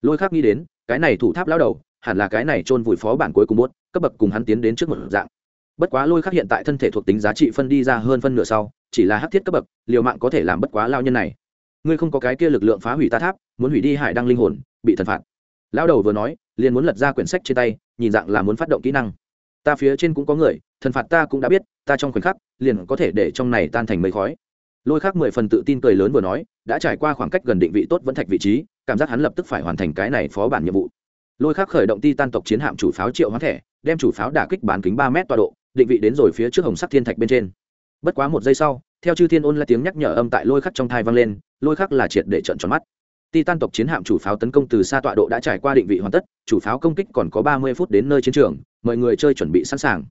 Lôi khắc nghĩ đến cái này thủ tháp lao đầu hẳn là cái này chôn vùi phó bản cuối cùng muốn, cấp bậc cùng hắn tiến đến trước một dạng. Bất quá lôi khắc hiện tại thân thể thuộc tính giá trị phân đi ra hơn phân nửa sau chỉ là hắc thiết cấp bậc liều mạng có thể làm bất quá lao nhân này ngươi không có cái kia lực lượng phá hủy ta tháp, muốn hủy đi hải đăng linh hồn, bị thần phạt. Lao đầu vừa nói, liền muốn lật ra quyển sách trên tay, nhìn dạng là muốn phát động kỹ năng. Ta phía trên cũng có người, thần phạt ta cũng đã biết, ta trong khoảnh khắc, liền có thể để trong này tan thành mây khói. Lôi khác mười phần tự tin cười lớn vừa nói, đã trải qua khoảng cách gần định vị tốt vẫn thạch vị trí, cảm giác hắn lập tức phải hoàn thành cái này phó bản nhiệm vụ. Lôi khác khởi động ti tan tộc chiến hạm chủ pháo triệu hoán thẻ, đem chủ pháo đả kích bán kính ba m tọa độ, định vị đến rồi phía trước hồng sắc thiên thạch bên trên. Bất quá một giây sau, theo chư thiên ôn là tiếng nhắc nhở âm tại lôi khắc trong thai vang lên lôi khắc là triệt để trận tròn mắt. Titan tộc chiến hạm chủ pháo tấn công từ xa tọa độ đã trải qua định vị hoàn tất, chủ pháo công kích còn có ba mươi phút đến nơi chiến trường, mọi người chơi chuẩn bị sẵn sàng.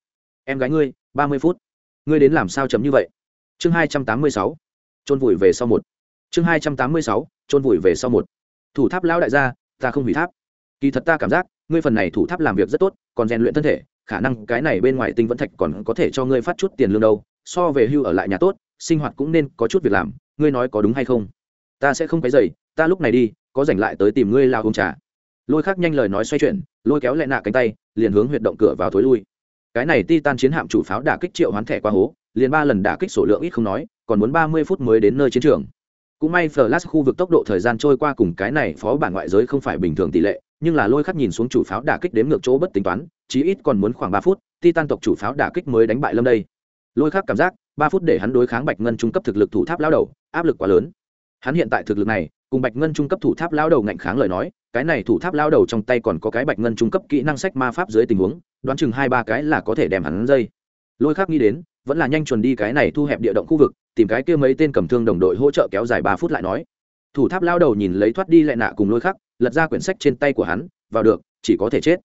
Em gái ngươi, ba mươi phút. Ngươi đến làm sao chấm như vậy? Chương hai trăm tám mươi sáu. Trôn vùi về sau một. Chương hai trăm tám mươi sáu trôn vùi về sau một. Thủ tháp lão đại gia, ta không hủy tháp. Kỳ thật ta cảm giác, ngươi phần này thủ tháp làm việc rất tốt, còn rèn luyện thân thể, khả năng cái này bên ngoài tinh vẫn thạch còn có thể cho ngươi phát chút tiền lương đâu, so về hưu ở lại nhà tốt sinh hoạt cũng nên có chút việc làm, ngươi nói có đúng hay không? Ta sẽ không cái dày ta lúc này đi, có rảnh lại tới tìm ngươi lao uống trà. Lôi khác nhanh lời nói xoay chuyển, lôi kéo lại nạ cánh tay, liền hướng huyệt động cửa vào thối lui. Cái này ti tan chiến hạm chủ pháo đả kích triệu hoán thẻ qua hố, liền ba lần đả kích số lượng ít không nói, còn muốn ba mươi phút mới đến nơi chiến trường. Cũng may flash khu vực tốc độ thời gian trôi qua cùng cái này phó bản ngoại giới không phải bình thường tỷ lệ, nhưng là lôi khắc nhìn xuống chủ pháo đả kích đếm ngược chỗ bất tính toán, chí ít còn muốn khoảng ba phút, titan tộc chủ pháo đả kích mới đánh bại lâm đây. Lôi khắc cảm giác ba phút để hắn đối kháng bạch ngân trung cấp thực lực thủ tháp lao đầu, áp lực quá lớn. Hắn hiện tại thực lực này, cùng bạch ngân trung cấp thủ tháp lao đầu ngạnh kháng lời nói, cái này thủ tháp lao đầu trong tay còn có cái bạch ngân trung cấp kỹ năng sách ma pháp dưới tình huống, đoán chừng hai ba cái là có thể đem hắn dây lôi khắc nghĩ đến, vẫn là nhanh chuẩn đi cái này thu hẹp địa động khu vực, tìm cái kia mấy tên cầm thương đồng đội hỗ trợ kéo dài ba phút lại nói. Thủ tháp lao đầu nhìn lấy thoát đi lại nạ cùng lôi khắc, lật ra quyển sách trên tay của hắn, vào được, chỉ có thể chết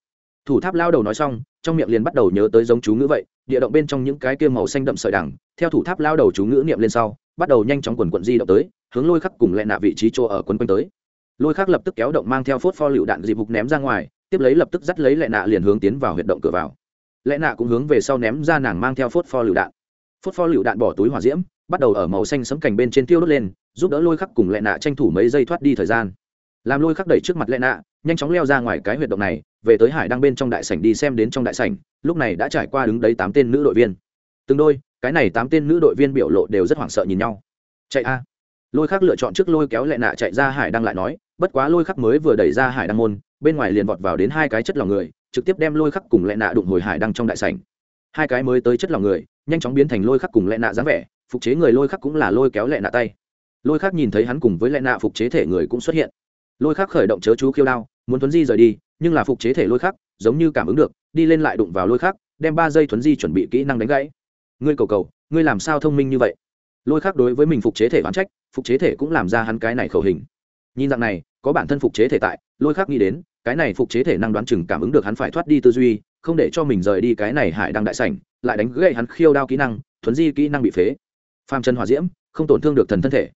thủ tháp lao đầu nói xong, trong miệng liền bắt đầu nhớ tới giống chú ngữ vậy, địa động bên trong những cái kia màu xanh đậm sợi đằng, theo thủ tháp lao đầu chú ngữ niệm lên sau, bắt đầu nhanh chóng quần quận di động tới, hướng lôi khắc cùng lại nạ vị trí chỗ ở quấn quanh tới. Lôi khắc lập tức kéo động mang theo phốt pho lựu đạn dịp hục ném ra ngoài, tiếp lấy lập tức dắt lấy lại nạ liền hướng tiến vào huyệt động cửa vào. Lẽ nạ cũng hướng về sau ném ra nàng mang theo phốt pho lựu đạn. Phốt pho lựu đạn bỏ túi hỏa diễm, bắt đầu ở màu xanh sấm cành bên trên tiêu đốt lên, giúp đỡ lôi khắc cùng lẹ nạ tranh thủ mấy giây thoát đi thời gian. Làm lôi khắc đẩy trước mặt lẹ nạ, nhanh chóng leo ra ngoài cái huyệt động này về tới hải đang bên trong đại sảnh đi xem đến trong đại sảnh, lúc này đã trải qua đứng đấy tám tên nữ đội viên. Từng đôi, cái này tám tên nữ đội viên biểu lộ đều rất hoảng sợ nhìn nhau. Chạy a. Lôi khắc lựa chọn trước lôi kéo lẹ nạ chạy ra hải đăng lại nói, bất quá lôi khắc mới vừa đẩy ra hải đăng môn, bên ngoài liền vọt vào đến hai cái chất lòng người, trực tiếp đem lôi khắc cùng lẹ nạ đụng hồi hải đăng trong đại sảnh. Hai cái mới tới chất lòng người, nhanh chóng biến thành lôi khắc cùng lẹ nạ dáng vẻ, phục chế người lôi khắc cũng là lôi kéo lẹ nạ tay. Lôi khắc nhìn thấy hắn cùng với lẹ nạ phục chế thể người cũng xuất hiện. Lôi khắc khởi động chớ chú khiêu đao, muốn tuấn di rời đi nhưng là phục chế thể lôi khắc, giống như cảm ứng được, đi lên lại đụng vào lôi khắc, đem ba giây thuấn di chuẩn bị kỹ năng đánh gãy. Ngươi cầu cầu, ngươi làm sao thông minh như vậy? Lôi khắc đối với mình phục chế thể bán trách, phục chế thể cũng làm ra hắn cái này khẩu hình. Nhìn dạng này, có bản thân phục chế thể tại, lôi khắc nghĩ đến, cái này phục chế thể năng đoán chừng cảm ứng được hắn phải thoát đi tư duy, không để cho mình rời đi cái này hải đang đại sảnh, lại đánh gậy hắn khiêu đao kỹ năng thuấn di kỹ năng bị phế. Phàm chân hỏa diễm, không tổn thương được thần thân thể.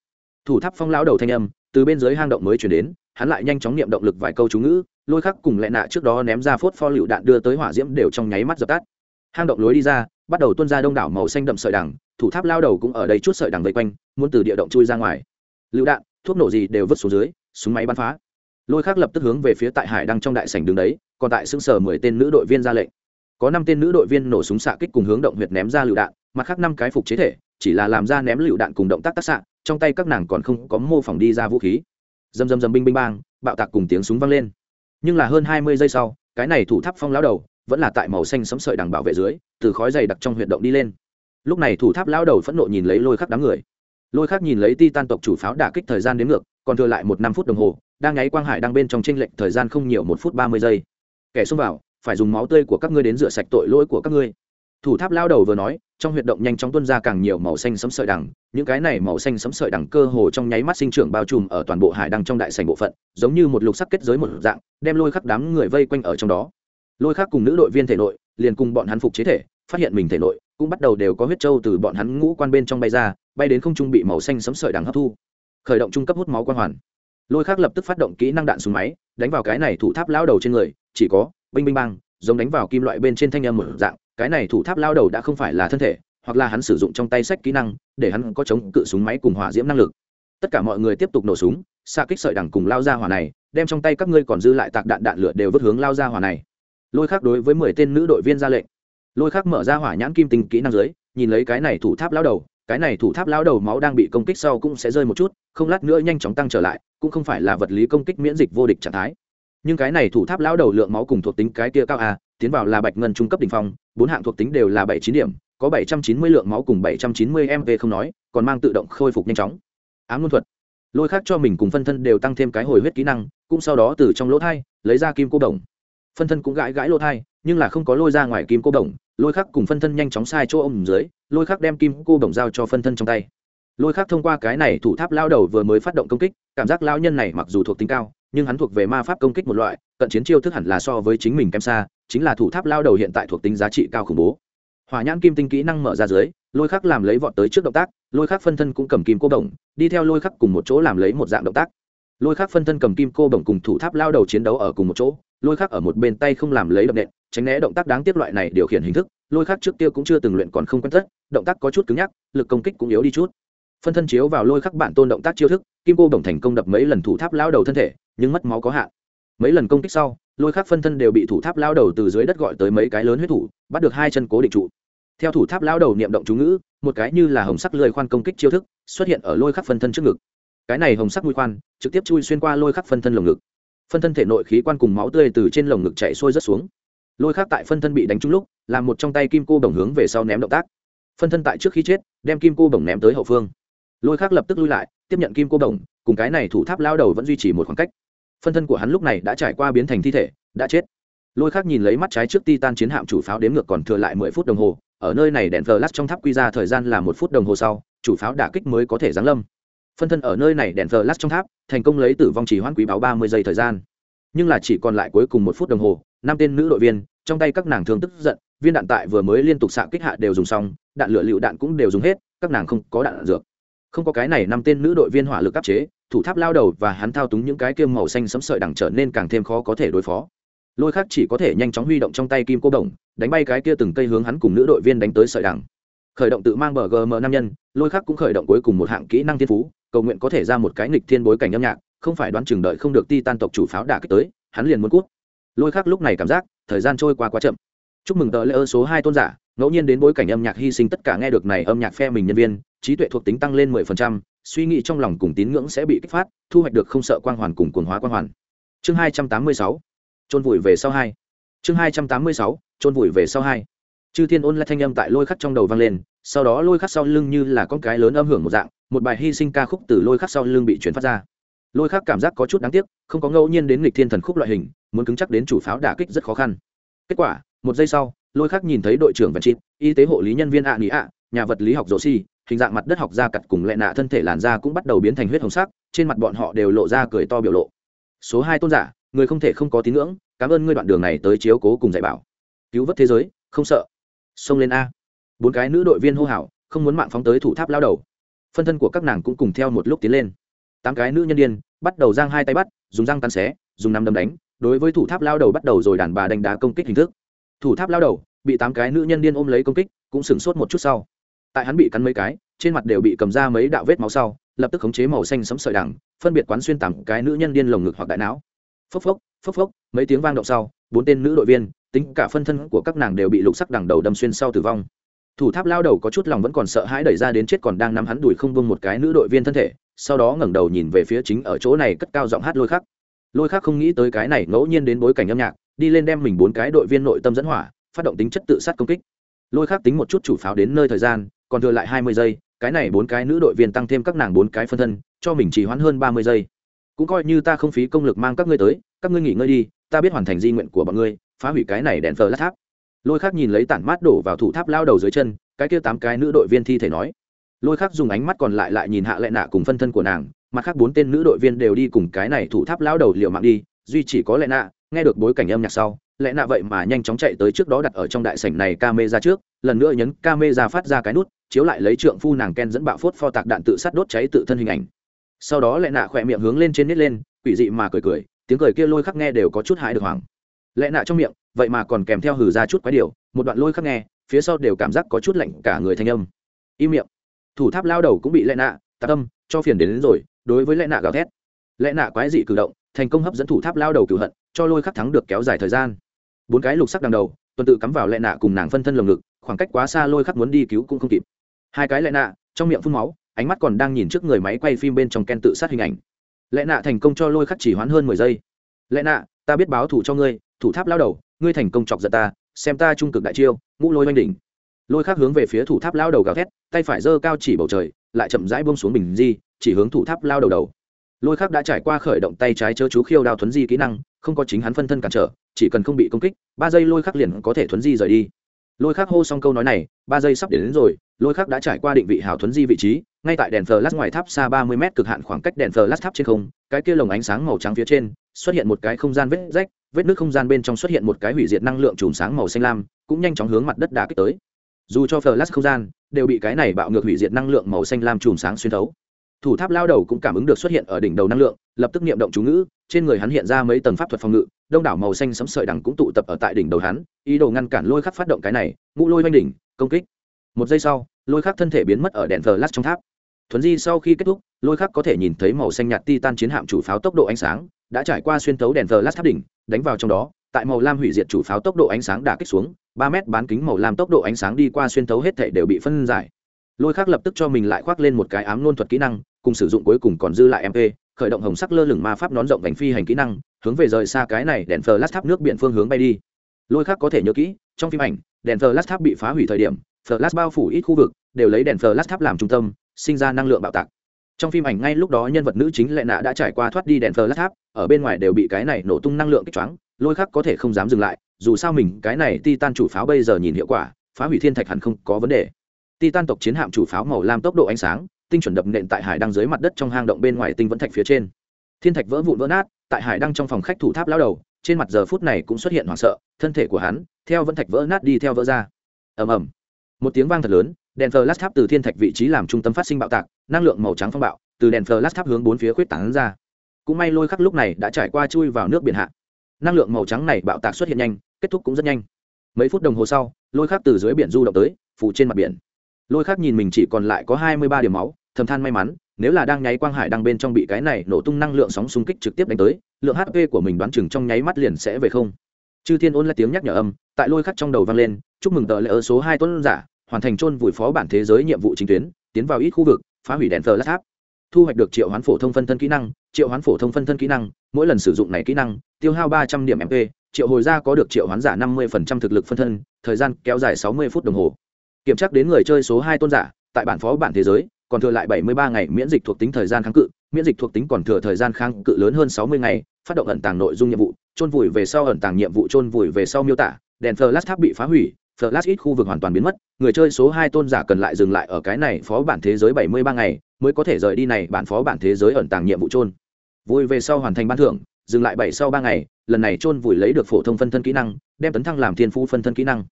Thủ tháp phong lão đầu thanh âm, từ bên dưới hang động mới chuyển đến hắn lại nhanh chóng niệm động lực vài câu chú ngữ, lôi khắc cùng lẹ nạ trước đó ném ra phốt pho lựu đạn đưa tới hỏa diễm đều trong nháy mắt dập tắt. Hang động lối đi ra, bắt đầu tuôn ra đông đảo màu xanh đậm sợi đằng, thủ tháp lao đầu cũng ở đây chút sợi đằng vây quanh, muốn từ địa động chui ra ngoài. Lựu đạn, thuốc nổ gì đều vứt xuống dưới, súng máy bắn phá. Lôi khắc lập tức hướng về phía tại hải đăng trong đại sảnh đứng đấy, còn tại xưng sở mười tên nữ đội viên ra lệnh. Có năm tên nữ đội viên nổ súng xạ kích cùng hướng động huyệt ném ra lựu đạn, mặt khác năm cái phục chế thể, chỉ là làm ra ném lựu đạn cùng động tác tác xạ, trong tay các nàng còn không có mô phỏng đi ra vũ khí dầm dầm dầm binh binh bang, bạo tạc cùng tiếng súng vang lên. Nhưng là hơn hai mươi giây sau, cái này thủ tháp phong lão đầu vẫn là tại màu xanh sấm sợi đằng bảo vệ dưới, từ khói dày đặc trong huyệt động đi lên. Lúc này thủ tháp lão đầu phẫn nộ nhìn lấy lôi khắc đám người. Lôi khắc nhìn lấy ti tan tộc chủ pháo đả kích thời gian đến ngược, còn thừa lại một năm phút đồng hồ, đang nháy quang hải đang bên trong tranh lệch thời gian không nhiều một phút ba mươi giây. Kẻ xông vào, phải dùng máu tươi của các ngươi đến rửa sạch tội lỗi của các ngươi. Thủ tháp lao đầu vừa nói trong huyệt động nhanh chóng tuôn ra càng nhiều màu xanh sấm sợi đằng, những cái này màu xanh sấm sợi đằng cơ hồ trong nháy mắt sinh trưởng bao trùm ở toàn bộ hải đăng trong đại sành bộ phận, giống như một lục sắc kết giới một dạng, đem lôi khắc đám người vây quanh ở trong đó. Lôi khắc cùng nữ đội viên thể nội, liền cùng bọn hắn phục chế thể, phát hiện mình thể nội cũng bắt đầu đều có huyết trâu từ bọn hắn ngũ quan bên trong bay ra, bay đến không trung bị màu xanh sấm sợi đằng hấp thu. Khởi động trung cấp hút máu quan hoàn. Lôi khắc lập tức phát động kỹ năng đạn súng máy, đánh vào cái này thủ tháp lao đầu trên người, chỉ có binh binh băng giống đánh vào kim loại bên trên thanh âm một dạng cái này thủ tháp lao đầu đã không phải là thân thể, hoặc là hắn sử dụng trong tay sách kỹ năng, để hắn có chống cự súng máy cùng hỏa diễm năng lực. Tất cả mọi người tiếp tục nổ súng xa kích sợi đằng cùng lao ra hỏa này, đem trong tay các ngươi còn dư lại tạc đạn đạn lửa đều vứt hướng lao ra hỏa này. Lôi khác đối với mười tên nữ đội viên ra lệnh. Lôi khác mở ra hỏa nhãn kim tinh kỹ năng dưới, nhìn lấy cái này thủ tháp lao đầu, cái này thủ tháp lao đầu máu đang bị công kích sau cũng sẽ rơi một chút, không lát nữa nhanh chóng tăng trở lại, cũng không phải là vật lý công kích miễn dịch vô địch trạng thái nhưng cái này thủ tháp lão đầu lượng máu cùng thuộc tính cái kia cao a tiến vào là bạch ngân trung cấp đ ỉ n h phong, bốn hạng thuộc tính đều là bảy chín điểm, có bảy trăm chín mươi lượng máu cùng bảy trăm chín mươi mv không nói, còn mang tự động khôi phục nhanh chóng. Ám luân thuật. Lôi khác cho mình cùng phân thân đều tăng thêm cái hồi huyết kỹ năng, cũng sau đó từ trong lỗ thai, lấy ra kim cô đồng. Phân thân cũng gãi gãi lỗ thai, nhưng là không có lôi ra ngoài kim cô đồng, lôi khắc cùng phân thân nhanh chóng sai chỗ ôm dưới, lôi khắc đem kim cô đồng giao cho phân thân trong tay. Lôi khắc thông qua cái này thủ tháp lao đầu vừa mới phát động công kích, cảm giác lao nhân này mặc dù thuộc tính cao nhưng hắn thuộc về ma pháp công kích một loại, cận chiến chiêu thức hẳn là so với chính mình kém xa, chính là thủ tháp lao đầu hiện tại thuộc tính giá trị cao khủng bố. Hỏa nhãn kim tinh kỹ năng mở ra dưới, lôi khắc làm lấy vọt tới trước động tác, lôi khắc phân thân cũng cầm kim cô đồng, đi theo lôi khắc cùng một chỗ làm lấy một dạng động tác. Lôi khắc phân thân cầm kim cô đồng cùng thủ tháp lao đầu chiến đấu ở cùng một chỗ, lôi khắc ở một bên tay không làm lấy đập nện, tránh né động tác đáng tiếc loại này điều khiển hình thức, lôi khắc trước tiêu cũng chưa từng luyện còn không quen tất động tác có chút cứng nhắc, lực công kích cũng yếu đi chút. Phân thân chiếu vào lôi khắc bản tôn động tác chiêu thức, kim cô đồng thành công đập mấy lần thủ tháp lao đầu thân thể nhưng mất máu có hạn. Mấy lần công kích sau, lôi khắc phân thân đều bị thủ tháp lao đầu từ dưới đất gọi tới mấy cái lớn huyết thủ, bắt được hai chân cố định trụ. Theo thủ tháp lao đầu niệm động chú ngữ, một cái như là hồng sắc lơi khoan công kích chiêu thức, xuất hiện ở lôi khắc phân thân trước ngực. Cái này hồng sắc mũi khoan, trực tiếp chui xuyên qua lôi khắc phân thân lồng ngực. Phân thân thể nội khí quan cùng máu tươi từ trên lồng ngực chạy sôi rất xuống. Lôi khắc tại phân thân bị đánh trúng lúc, làm một trong tay kim cô đồng hướng về sau ném động tác. Phân thân tại trước khi chết, đem kim cô đồng ném tới hậu phương. Lôi khắc lập tức lui lại, tiếp nhận kim cô đồng cùng cái này thủ tháp lao đầu vẫn duy trì một khoảng cách phân thân của hắn lúc này đã trải qua biến thành thi thể, đã chết. Lôi khắc nhìn lấy mắt trái trước ti tan chiến hạm chủ pháo đếm ngược còn thừa lại mười phút đồng hồ, ở nơi này đèn vờ lắc trong tháp quy ra thời gian là một phút đồng hồ sau, chủ pháo đả kích mới có thể giáng lâm. Phân thân ở nơi này đèn vờ lắc trong tháp, thành công lấy tử vong chỉ hoãn quý báo ba mươi giây thời gian. Nhưng là chỉ còn lại cuối cùng một phút đồng hồ, năm tên nữ đội viên, trong tay các nàng thường tức giận, viên đạn tại vừa mới liên tục xạ kích hạ đều dùng xong, đạn lửa lựu đạn cũng đều dùng hết, các nàng không có đạn dược. Không có cái này năm tên nữ đội viên hỏa lực áp chế thủ tháp lao đầu và hắn thao túng những cái kiêm màu xanh sẫm sợi đằng trở nên càng thêm khó có thể đối phó. Lôi khác chỉ có thể nhanh chóng huy động trong tay kim cô đồng, đánh bay cái kia từng cây hướng hắn cùng nữ đội viên đánh tới sợi đằng. Khởi động tự mang bờ gm nam nhân, lôi khác cũng khởi động cuối cùng một hạng kỹ năng thiên phú, cầu nguyện có thể ra một cái nghịch thiên bối cảnh âm nhạc, không phải đoán chừng đợi không được ti tan tộc chủ pháo đả kích tới, hắn liền muốn cút. Lôi khác lúc này cảm giác, thời gian trôi qua quá chậm. Chúc mừng tờ lễ số hai tôn giả, ngẫu nhiên đến bối cảnh âm nhạc hy sinh tất cả nghe được này âm nhạc phe mình nhân viên, trí tuệ thuộc tính tăng lên mười phần trăm suy nghĩ trong lòng cùng tín ngưỡng sẽ bị kích phát, thu hoạch được không sợ quang hoàn cùng cuồng hóa quang hoàn. Chương hai trăm tám mươi sáu trôn vùi về sau hai. Chương hai trăm tám mươi sáu trôn vùi về sau hai. Chư thiên ôn lại thanh âm tại lôi khắc trong đầu vang lên, sau đó lôi khắc sau lưng như là con cái lớn âm hưởng một dạng, một bài hy sinh ca khúc từ lôi khắc sau lưng bị chuyển phát ra. Lôi khắc cảm giác có chút đáng tiếc, không có ngẫu nhiên đến nghịch thiên thần khúc loại hình, muốn cứng chắc đến chủ pháo đả kích rất khó khăn. Kết quả, một giây sau, lôi khắc nhìn thấy đội trưởng vật chịt, y tế hộ lý nhân viên ạ nỉ ạ, nhà vật lý học rổ xi hình dạng mặt đất học ra cặt cùng lẹ nạ thân thể làn da cũng bắt đầu biến thành huyết hồng sắc, trên mặt bọn họ đều lộ ra cười to biểu lộ. Số hai tôn giả, người không thể không có tín ngưỡng, cảm ơn ngươi đoạn đường này tới chiếu cố cùng dạy bảo. Cứu vớt thế giới, không sợ. Xông lên a. Bốn cái nữ đội viên hô hào, không muốn mạng phóng tới thủ tháp lao đầu. Phân thân của các nàng cũng cùng theo một lúc tiến lên. Tám cái nữ nhân điên, bắt đầu giang hai tay bắt, dùng răng cắn xé, dùng năm đấm đánh, đối với thủ tháp lao đầu bắt đầu rồi đàn bà đánh đá công kích hình thức. Thủ tháp lao đầu, bị tám cái nữ nhân điên ôm lấy công kích, cũng sửng sốt một chút sau tại hắn bị cắn mấy cái, trên mặt đều bị cầm ra mấy đạo vết máu sau, lập tức khống chế màu xanh sấm sợi đằng, phân biệt quán xuyên tặng cái nữ nhân điên lồng ngực hoặc đại não. Phốc phốc phốc phốc, mấy tiếng vang động sau, bốn tên nữ đội viên, tính cả phân thân của các nàng đều bị lục sắc đằng đầu đâm xuyên sau tử vong. Thủ tháp lao đầu có chút lòng vẫn còn sợ hãi đẩy ra đến chết còn đang nắm hắn đuổi không vương một cái nữ đội viên thân thể, sau đó ngẩng đầu nhìn về phía chính ở chỗ này cất cao giọng hát lôi khắc. Lôi khắc không nghĩ tới cái này ngẫu nhiên đến bối cảnh âm nhạc, đi lên đem mình bốn cái đội viên nội tâm dẫn hỏa, phát động tính chất tự sát công kích. Lôi khắc tính một chút chủ pháo đến nơi thời gian còn thừa lại hai mươi giây, cái này bốn cái nữ đội viên tăng thêm các nàng bốn cái phân thân, cho mình chỉ hoãn hơn ba mươi giây. Cũng coi như ta không phí công lực mang các ngươi tới, các ngươi nghỉ ngơi đi, ta biết hoàn thành di nguyện của bọn ngươi, phá hủy cái này đèn thờ lát tháp. Lôi khác nhìn lấy tản mát đổ vào thủ tháp lao đầu dưới chân, cái kia tám cái nữ đội viên thi thể nói. Lôi khác dùng ánh mắt còn lại lại nhìn hạ lệ nạ cùng phân thân của nàng, mặt khác bốn tên nữ đội viên đều đi cùng cái này thủ tháp lao đầu liệu mạng đi, duy chỉ có lệ nạ, nghe được bối cảnh âm nhạc sau, lệ nạ vậy mà nhanh chóng chạy tới trước đó đặt ở trong đại sảnh này ca mê ra trước lần nữa nhấn ca mê ra phát ra cái nút chiếu lại lấy trượng phu nàng ken dẫn bạo phốt pho tạc đạn tự sát đốt cháy tự thân hình ảnh. Sau đó lại nạ khỏe miệng hướng lên trên nít lên quỷ dị mà cười cười tiếng cười kia lôi khắc nghe đều có chút hại được hoàng lệ nạ trong miệng vậy mà còn kèm theo hử ra chút quái điều một đoạn lôi khắc nghe phía sau đều cảm giác có chút lạnh cả người thanh âm. Im miệng. Thủ tháp lao đầu cũng bị lệ nạ tạc tâm cho phiền đến, đến rồi đối với lệ nạ gào thét. Lệ nạ quái dị cử động thành công hấp dẫn thủ tháp lao đầu cửu hận cho lôi khắc thắng được kéo dài thời gian. Bốn cái lục sắc đằng đầu tuần tự cắm vào lệ nạ cùng nàng phân thân lồng ngực khoảng cách quá xa lôi khắc muốn đi cứu cũng không kịp. Hai cái lẽ nạ, trong miệng phun máu, ánh mắt còn đang nhìn trước người máy quay phim bên trong ken tự sát hình ảnh. Lẽ nạ thành công cho lôi khắc chỉ hoãn hơn mười giây. Lẽ nạ, ta biết báo thủ cho ngươi, thủ tháp lao đầu, ngươi thành công chọc giận ta, xem ta trung cực đại chiêu, ngũ lôi oanh đỉnh. Lôi khắc hướng về phía thủ tháp lao đầu gào thét, tay phải giơ cao chỉ bầu trời, lại chậm rãi buông xuống bình di, chỉ hướng thủ tháp lao đầu đầu. Lôi khắc đã trải qua khởi động tay trái chớ chú khiêu đao thuấn di kỹ năng, không có chính hắn phân thân cản trở, chỉ cần không bị công kích, ba giây lôi khắc liền có thể thuấn di rời đi lôi khắc hô xong câu nói này ba giây sắp đến, đến rồi lôi khắc đã trải qua định vị hào thuấn di vị trí ngay tại đèn flash ngoài tháp xa ba mươi m cực hạn khoảng cách đèn flash tháp trên không cái kia lồng ánh sáng màu trắng phía trên xuất hiện một cái không gian vết rách vết nước không gian bên trong xuất hiện một cái hủy diệt năng lượng chùm sáng màu xanh lam cũng nhanh chóng hướng mặt đất đà kích tới. Dù cho flash không gian đều bị cái này bạo ngược hủy diệt năng lượng màu xanh lam chùm sáng xuyên thấu. Thủ tháp lao đầu cũng cảm ứng được xuất hiện ở đỉnh đầu năng lượng lập tức niệm động chú ngữ trên người hắn hiện ra mấy tầng pháp thuật phòng ngự, đông đảo màu xanh sấm sợi đằng cũng tụ tập ở tại đỉnh đầu hắn, ý đồ ngăn cản lôi khắc phát động cái này, ngũ lôi oanh đỉnh, công kích. Một giây sau, lôi khắc thân thể biến mất ở đèn thờ lát trong tháp. Thuấn di sau khi kết thúc, lôi khắc có thể nhìn thấy màu xanh nhạt ti tan chiến hạm chủ pháo tốc độ ánh sáng, đã trải qua xuyên tấu đèn thờ lát tháp đỉnh, đánh vào trong đó, tại màu lam hủy diệt chủ pháo tốc độ ánh sáng đã kích xuống, ba mét bán kính màu lam tốc độ ánh sáng đi qua xuyên tấu hết thể đều bị phân giải. Lôi khắc lập tức cho mình lại khoác lên một cái ám nôn thuật kỹ năng, cùng sử dụng cuối cùng còn dư lại mp khởi động hồng sắc lơ lửng ma pháp nón rộng vành phi hành kỹ năng, hướng về rời xa cái này đèn phờ lát tháp nước biển phương hướng bay đi. Lôi khắc có thể nhớ kỹ, trong phim ảnh, đèn phờ lát tháp bị phá hủy thời điểm phờ lát bao phủ ít khu vực, đều lấy đèn phờ lát tháp làm trung tâm, sinh ra năng lượng bạo tạc. Trong phim ảnh ngay lúc đó nhân vật nữ chính lệ nạ đã trải qua thoát đi đèn phờ lát tháp, ở bên ngoài đều bị cái này nổ tung năng lượng kích choáng, lôi khắc có thể không dám dừng lại, dù sao mình, cái này ti tan chủ pháo bây giờ nhìn hiệu quả, phá hủy thiên thạch hẳn không có vấn đề. Ti tan tộc chiến hạm chủ pháo màu lam tốc độ ánh sáng tinh chuẩn đập nện tại hải đăng dưới mặt đất trong hang động bên ngoài tinh vẫn thạch phía trên. Thiên thạch vỡ vụn vỡ nát, tại hải đăng trong phòng khách thủ tháp lao đầu, trên mặt giờ phút này cũng xuất hiện hoảng sợ, thân thể của hắn, theo vẫn thạch vỡ nát đi theo vỡ ra. Ầm ầm. Một tiếng vang thật lớn, đèn flash tháp từ thiên thạch vị trí làm trung tâm phát sinh bạo tạc, năng lượng màu trắng phong bạo, từ đèn flash tháp hướng bốn phía khuyết tảng ra. Cũng may lôi khắc lúc này đã trải qua chui vào nước biển hạ. Năng lượng màu trắng này bạo tạc xuất hiện nhanh, kết thúc cũng rất nhanh. Mấy phút đồng hồ sau, lôi khắc từ dưới biển du động tới, phủ trên mặt biển lôi khắc nhìn mình chỉ còn lại có hai mươi ba điểm máu, thầm than may mắn, nếu là đang nháy quang hải đang bên trong bị cái này nổ tung năng lượng sóng xung kích trực tiếp đánh tới, lượng hp của mình đoán chừng trong nháy mắt liền sẽ về không. Chư thiên ôn là tiếng nhắc nhở âm, tại lôi khắc trong đầu vang lên, chúc mừng tờ lễ ở số hai tuấn giả, hoàn thành chôn vùi phó bản thế giới nhiệm vụ chính tuyến, tiến vào ít khu vực, phá hủy đèn thờ lát tháp. Thu hoạch được triệu hoán phổ thông phân thân kỹ năng, triệu hoán phổ thông phân thân kỹ năng, mỗi lần sử dụng này kỹ năng, tiêu hao ba trăm điểm mp triệu hồi ra có được triệu hoán giả năm mươi thực lực phân thân, thời gian kéo dài sáu mươi phút đồng hồ kiểm tra đến người chơi số hai tôn giả, tại bản phó bản thế giới, còn thừa lại 73 ngày miễn dịch thuộc tính thời gian kháng cự, miễn dịch thuộc tính còn thừa thời gian kháng cự lớn hơn 60 ngày, phát động ẩn tàng nội dung nhiệm vụ trôn vùi về sau ẩn tàng nhiệm vụ trôn vùi về sau miêu tả, đèn flash tháp bị phá hủy, flash ít khu vực hoàn toàn biến mất, người chơi số hai tôn giả cần lại dừng lại ở cái này phó bản thế giới 73 ngày mới có thể rời đi này bản phó bản thế giới ẩn tàng nhiệm vụ trôn vùi về sau hoàn thành ban thưởng, dừng lại bảy sau ba ngày, lần này trôn vùi lấy được phổ thông phân thân kỹ năng, đem tấn thăng làm thiên phú phân thân kỹ năng.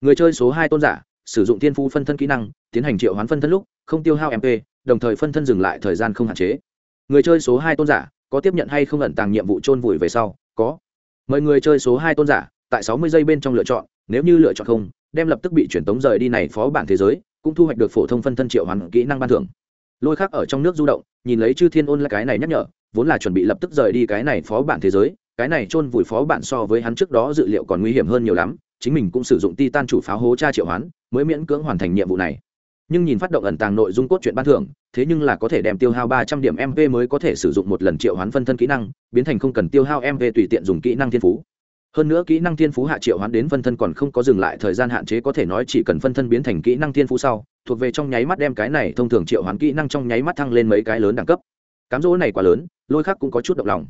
Người chơi số hai tôn giả sử dụng thiên phú phân thân kỹ năng, tiến hành triệu hoán phân thân lúc, không tiêu hao mp đồng thời phân thân dừng lại thời gian không hạn chế. Người chơi số hai tôn giả, có tiếp nhận hay không ẩn tàng nhiệm vụ trôn vùi về sau? Có. Mời người chơi số hai tôn giả, tại sáu mươi giây bên trong lựa chọn, nếu như lựa chọn không, đem lập tức bị chuyển tống rời đi này phó bản thế giới, cũng thu hoạch được phổ thông phân thân triệu hoán kỹ năng ban thưởng. Lôi khác ở trong nước du động, nhìn lấy chư thiên ôn là cái này nhắc nhở, vốn là chuẩn bị lập tức rời đi cái này phó bản thế giới, cái này chôn vùi phó bản so với hắn trước đó dự liệu còn nguy hiểm hơn nhiều lắm chính mình cũng sử dụng titan chủ pháo hố tra triệu hoán, mới miễn cưỡng hoàn thành nhiệm vụ này. Nhưng nhìn phát động ẩn tàng nội dung cốt truyện ban thưởng, thế nhưng là có thể đem tiêu hao ba trăm điểm mv mới có thể sử dụng một lần triệu hoán phân thân kỹ năng, biến thành không cần tiêu hao mv tùy tiện dùng kỹ năng thiên phú. Hơn nữa kỹ năng thiên phú hạ triệu hoán đến phân thân còn không có dừng lại, thời gian hạn chế có thể nói chỉ cần phân thân biến thành kỹ năng thiên phú sau, thuộc về trong nháy mắt đem cái này thông thường triệu hoán kỹ năng trong nháy mắt thăng lên mấy cái lớn đẳng cấp. Cám dỗ này quá lớn, lôi khác cũng có chút động lòng.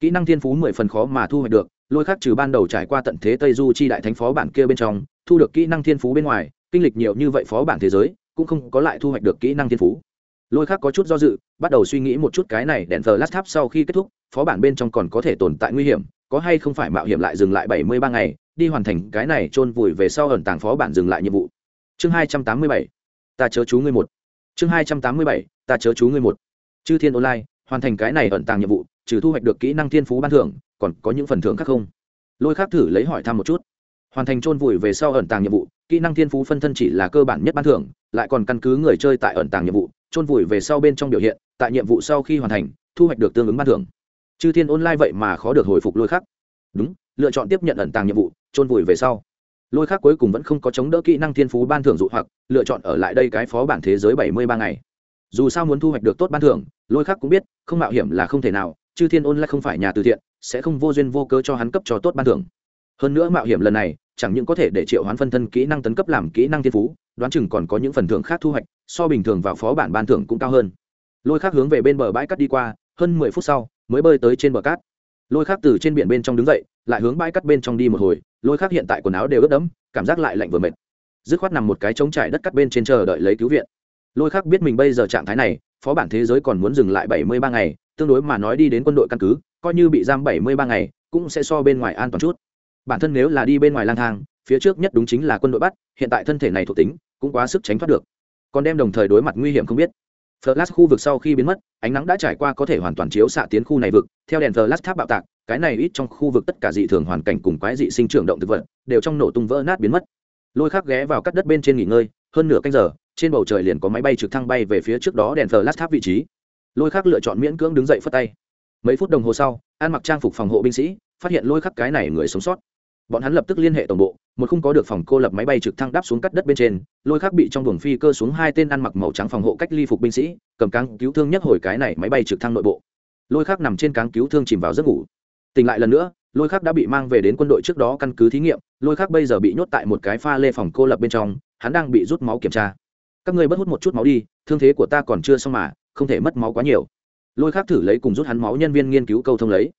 Kỹ năng thiên phú mười phần khó mà thu hoạch được lôi khắc trừ ban đầu trải qua tận thế tây du chi đại thánh phó bản kia bên trong, thu được kỹ năng thiên phú bên ngoài, kinh lịch nhiều như vậy phó bản thế giới, cũng không có lại thu hoạch được kỹ năng thiên phú. Lôi khắc có chút do dự, bắt đầu suy nghĩ một chút cái này đèn thờ lát tháp sau khi kết thúc, phó bản bên trong còn có thể tồn tại nguy hiểm, có hay không phải mạo hiểm lại dừng lại bảy mươi ba ngày, đi hoàn thành cái này chôn vùi về sau ẩn tàng phó bản dừng lại nhiệm vụ. Chương hai trăm tám mươi bảy, ta chớ chú ngươi một. Chương hai trăm tám mươi bảy, ta chớ chú ngươi một. Chư thiên online, hoàn thành cái này ẩn tàng nhiệm vụ, trừ thu hoạch được kỹ năng thiên phú ban thưởng còn có những phần thưởng khác không? Lôi khác thử lấy hỏi thăm một chút. Hoàn thành chôn vùi về sau ẩn tàng nhiệm vụ, kỹ năng thiên phú phân thân chỉ là cơ bản nhất ban thưởng, lại còn căn cứ người chơi tại ẩn tàng nhiệm vụ, chôn vùi về sau bên trong biểu hiện, tại nhiệm vụ sau khi hoàn thành, thu hoạch được tương ứng ban thưởng. Chư thiên online vậy mà khó được hồi phục lôi khắc. Đúng, lựa chọn tiếp nhận ẩn tàng nhiệm vụ, chôn vùi về sau. Lôi khắc cuối cùng vẫn không có chống đỡ kỹ năng thiên phú ban thưởng dụ hoặc, lựa chọn ở lại đây cái phó bản thế giới bảy mươi ba ngày. Dù sao muốn thu hoạch được tốt ban thưởng, lôi khắc cũng biết, không mạo hiểm là không thể nào, chư thiên ôn lại không phải nhà từ thiện sẽ không vô duyên vô cớ cho hắn cấp cho tốt ban thưởng. Hơn nữa mạo hiểm lần này, chẳng những có thể để triệu hoán phân thân kỹ năng tấn cấp làm kỹ năng thiên phú, đoán chừng còn có những phần thưởng khác thu hoạch, so bình thường vào phó bản ban thưởng cũng cao hơn. Lôi khác hướng về bên bờ bãi cắt đi qua, hơn mười phút sau, mới bơi tới trên bờ cát. Lôi khác từ trên biển bên trong đứng dậy, lại hướng bãi cắt bên trong đi một hồi, lôi khác hiện tại quần áo đều ướt đẫm, cảm giác lại lạnh vừa mệt. Dứt khoát nằm một cái trống trải đất cắt bên trên chờ đợi lấy cứu viện. Lôi khác biết mình bây giờ trạng thái này, phó bản thế giới còn muốn dừng lại bảy mươi ba ngày, tương đối mà nói đi đến quân đội căn cứ coi như bị giam bảy mươi ba ngày cũng sẽ so bên ngoài an toàn chút bản thân nếu là đi bên ngoài lang thang phía trước nhất đúng chính là quân đội bắt hiện tại thân thể này thuộc tính cũng quá sức tránh thoát được còn đem đồng thời đối mặt nguy hiểm không biết Flash khu vực sau khi biến mất, ánh nắng đã trải qua có thể hoàn toàn chiếu xạ tiến khu này vực, theo đèn Flash tháp bạo tạc, cái này ít trong khu vực tất cả dị thường hoàn cảnh cùng quái dị sinh trưởng động thực vật, đều trong nổ tung vỡ nát biến mất. Lôi Khắc ghé vào cắt đất bên trên nghỉ ngơi, hơn nửa canh giờ, trên bầu trời liền có máy bay trực thăng bay về phía trước đó đèn Flash tháp vị trí. Lôi Khắc lựa chọn miễn cưỡng đứng dậy phất tay. Mấy phút đồng hồ sau, an mặc trang phục phòng hộ binh sĩ, phát hiện Lôi Khắc cái này người sống sót. Bọn hắn lập tức liên hệ tổng bộ một khung có được phòng cô lập máy bay trực thăng đáp xuống cắt đất bên trên lôi khắc bị trong buồng phi cơ xuống hai tên ăn mặc màu trắng phòng hộ cách ly phục binh sĩ cầm cáng cứu thương nhất hồi cái này máy bay trực thăng nội bộ. Lôi khắc nằm trên cáng cứu thương chìm vào giấc ngủ. Tỉnh lại lần nữa lôi khắc đã bị mang về đến quân đội trước đó căn cứ thí nghiệm lôi khắc bây giờ bị nhốt tại một cái pha lê phòng cô lập bên trong hắn đang bị rút máu kiểm tra. Các ngươi bất hút một chút máu đi thương thế của ta còn chưa xong mà không thể mất máu quá nhiều lôi khắc thử lấy cùng rút hắn máu nhân viên nghiên cứu câu thông lấy.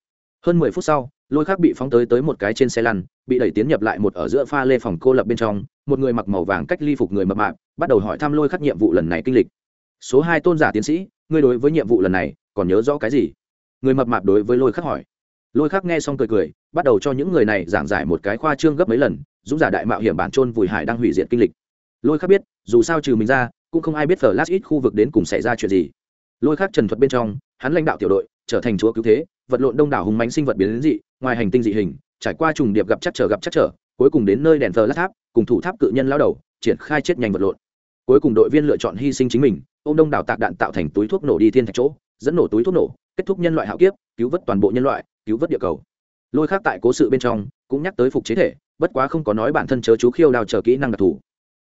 Hơn mười phút sau, lôi khác bị phóng tới tới một cái trên xe lăn, bị đẩy tiến nhập lại một ở giữa pha lê phòng cô lập bên trong, một người mặc màu vàng cách ly phục người mập mạp, bắt đầu hỏi thăm lôi khắc nhiệm vụ lần này kinh lịch. Số hai tôn giả tiến sĩ, ngươi đối với nhiệm vụ lần này, còn nhớ rõ cái gì? Người mập mạp đối với lôi khắc hỏi. Lôi khắc nghe xong cười cười, bắt đầu cho những người này giảng giải một cái khoa trương gấp mấy lần, dũng giả đại mạo hiểm bản trôn vùi hải đang hủy diệt kinh lịch. Lôi khắc biết, dù sao trừ mình ra, cũng không ai biết phở lát ít khu vực đến cùng xảy ra chuyện gì. Lôi khắc trần thuật bên trong hắn lãnh đạo tiểu đội, trở thành chúa cứu thế, vật lộn đông đảo hùng mánh sinh vật biến đến dị, ngoài hành tinh dị hình, trải qua trùng điệp gặp chắc trở gặp chắc trở, cuối cùng đến nơi đèn thờ lát tháp, cùng thủ tháp cự nhân lao đầu, triển khai chết nhanh vật lộn. Cuối cùng đội viên lựa chọn hy sinh chính mình ô m đông đảo tạc đạn tạo thành túi thuốc nổ đi thiên thạch chỗ, dẫn nổ túi thuốc nổ, kết thúc nhân loại hạo kiếp, cứu vớt toàn bộ nhân loại, cứu vớt địa cầu. Lôi khác tại cố sự bên trong, cũng nhắc tới phục chế thể, bất quá không có nói bản thân chớ chú khiêu đào chờ kỹ năng đặc thù.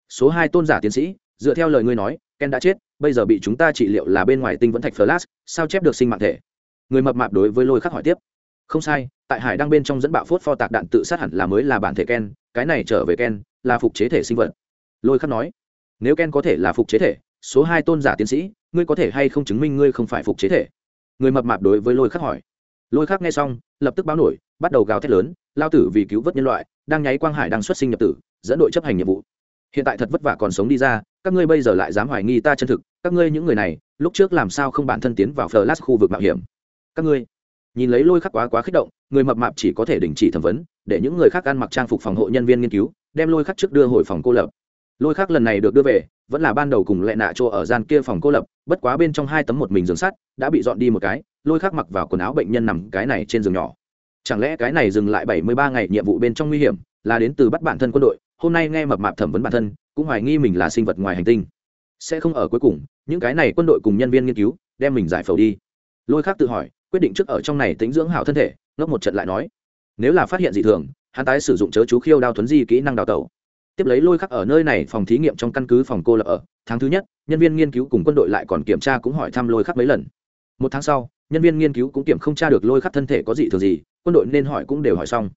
Số hai tôn giả tiến sĩ dựa theo lời ngươi nói, ken đã chết, bây giờ bị chúng ta trị liệu là bên ngoài tinh vẫn thạch flash, sao chép được sinh mạng thể? Người mập mạp đối với lôi khắc hỏi tiếp. Không sai, tại hải đang bên trong dẫn bạo phốt pho tạc đạn tự sát hẳn là mới là bản thể ken, cái này trở về ken, là phục chế thể sinh vật. Lôi khắc nói, nếu ken có thể là phục chế thể, số hai tôn giả tiến sĩ, ngươi có thể hay không chứng minh ngươi không phải phục chế thể? Người mập mạp đối với lôi khắc hỏi. Lôi khắc nghe xong, lập tức báo nổi, bắt đầu gào thét lớn, lao tử vì cứu vớt nhân loại, đang nháy quang hải đang xuất sinh nhập tử, dẫn đội chấp hành nhiệm vụ. Hiện tại thật vất vả còn sống đi ra các ngươi bây giờ lại dám hoài nghi ta chân thực, các ngươi những người này, lúc trước làm sao không bản thân tiến vào phờ lát khu vực mạo hiểm? Các ngươi, nhìn lấy lôi khắc quá quá kích động, người mập mạp chỉ có thể đình chỉ thẩm vấn, để những người khác ăn mặc trang phục phòng hộ nhân viên nghiên cứu, đem lôi khắc trước đưa hồi phòng cô lập. Lôi khắc lần này được đưa về, vẫn là ban đầu cùng lẹ nạ chỗ ở gian kia phòng cô lập, bất quá bên trong hai tấm một mình giường sắt, đã bị dọn đi một cái, lôi khắc mặc vào quần áo bệnh nhân nằm cái này trên giường nhỏ. Chẳng lẽ cái này dừng lại bảy mươi ba ngày nhiệm vụ bên trong nguy hiểm, là đến từ bắt bản thân quân đội? Hôm nay nghe mập mạp thẩm vấn bản thân cũng hoài nghi mình là sinh vật ngoài hành tinh. Sẽ không ở cuối cùng, những cái này quân đội cùng nhân viên nghiên cứu, đem mình giải phẫu đi. Lôi khác tự hỏi, quyết định trước ở trong này tính dưỡng hảo thân thể, ngốc một trận lại nói. Nếu là phát hiện dị thường, hắn tái sử dụng chớ chú khiêu đao thuấn di kỹ năng đào tẩu. Tiếp lấy lôi khắc ở nơi này phòng thí nghiệm trong căn cứ phòng cô lập ở, tháng thứ nhất, nhân viên nghiên cứu cùng quân đội lại còn kiểm tra cũng hỏi thăm lôi khắc mấy lần. Một tháng sau, nhân viên nghiên cứu cũng kiểm không tra được lôi khắc thân thể có dị thường gì, quân đội nên hỏi cũng đều hỏi xong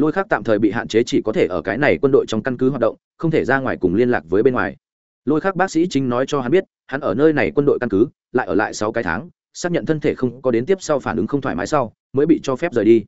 lôi khắc tạm thời bị hạn chế chỉ có thể ở cái này quân đội trong căn cứ hoạt động, không thể ra ngoài cùng liên lạc với bên ngoài. Lôi khắc bác sĩ chính nói cho hắn biết, hắn ở nơi này quân đội căn cứ, lại ở lại sáu cái tháng, xác nhận thân thể không có đến tiếp sau phản ứng không thoải mái sau, mới bị cho phép rời đi.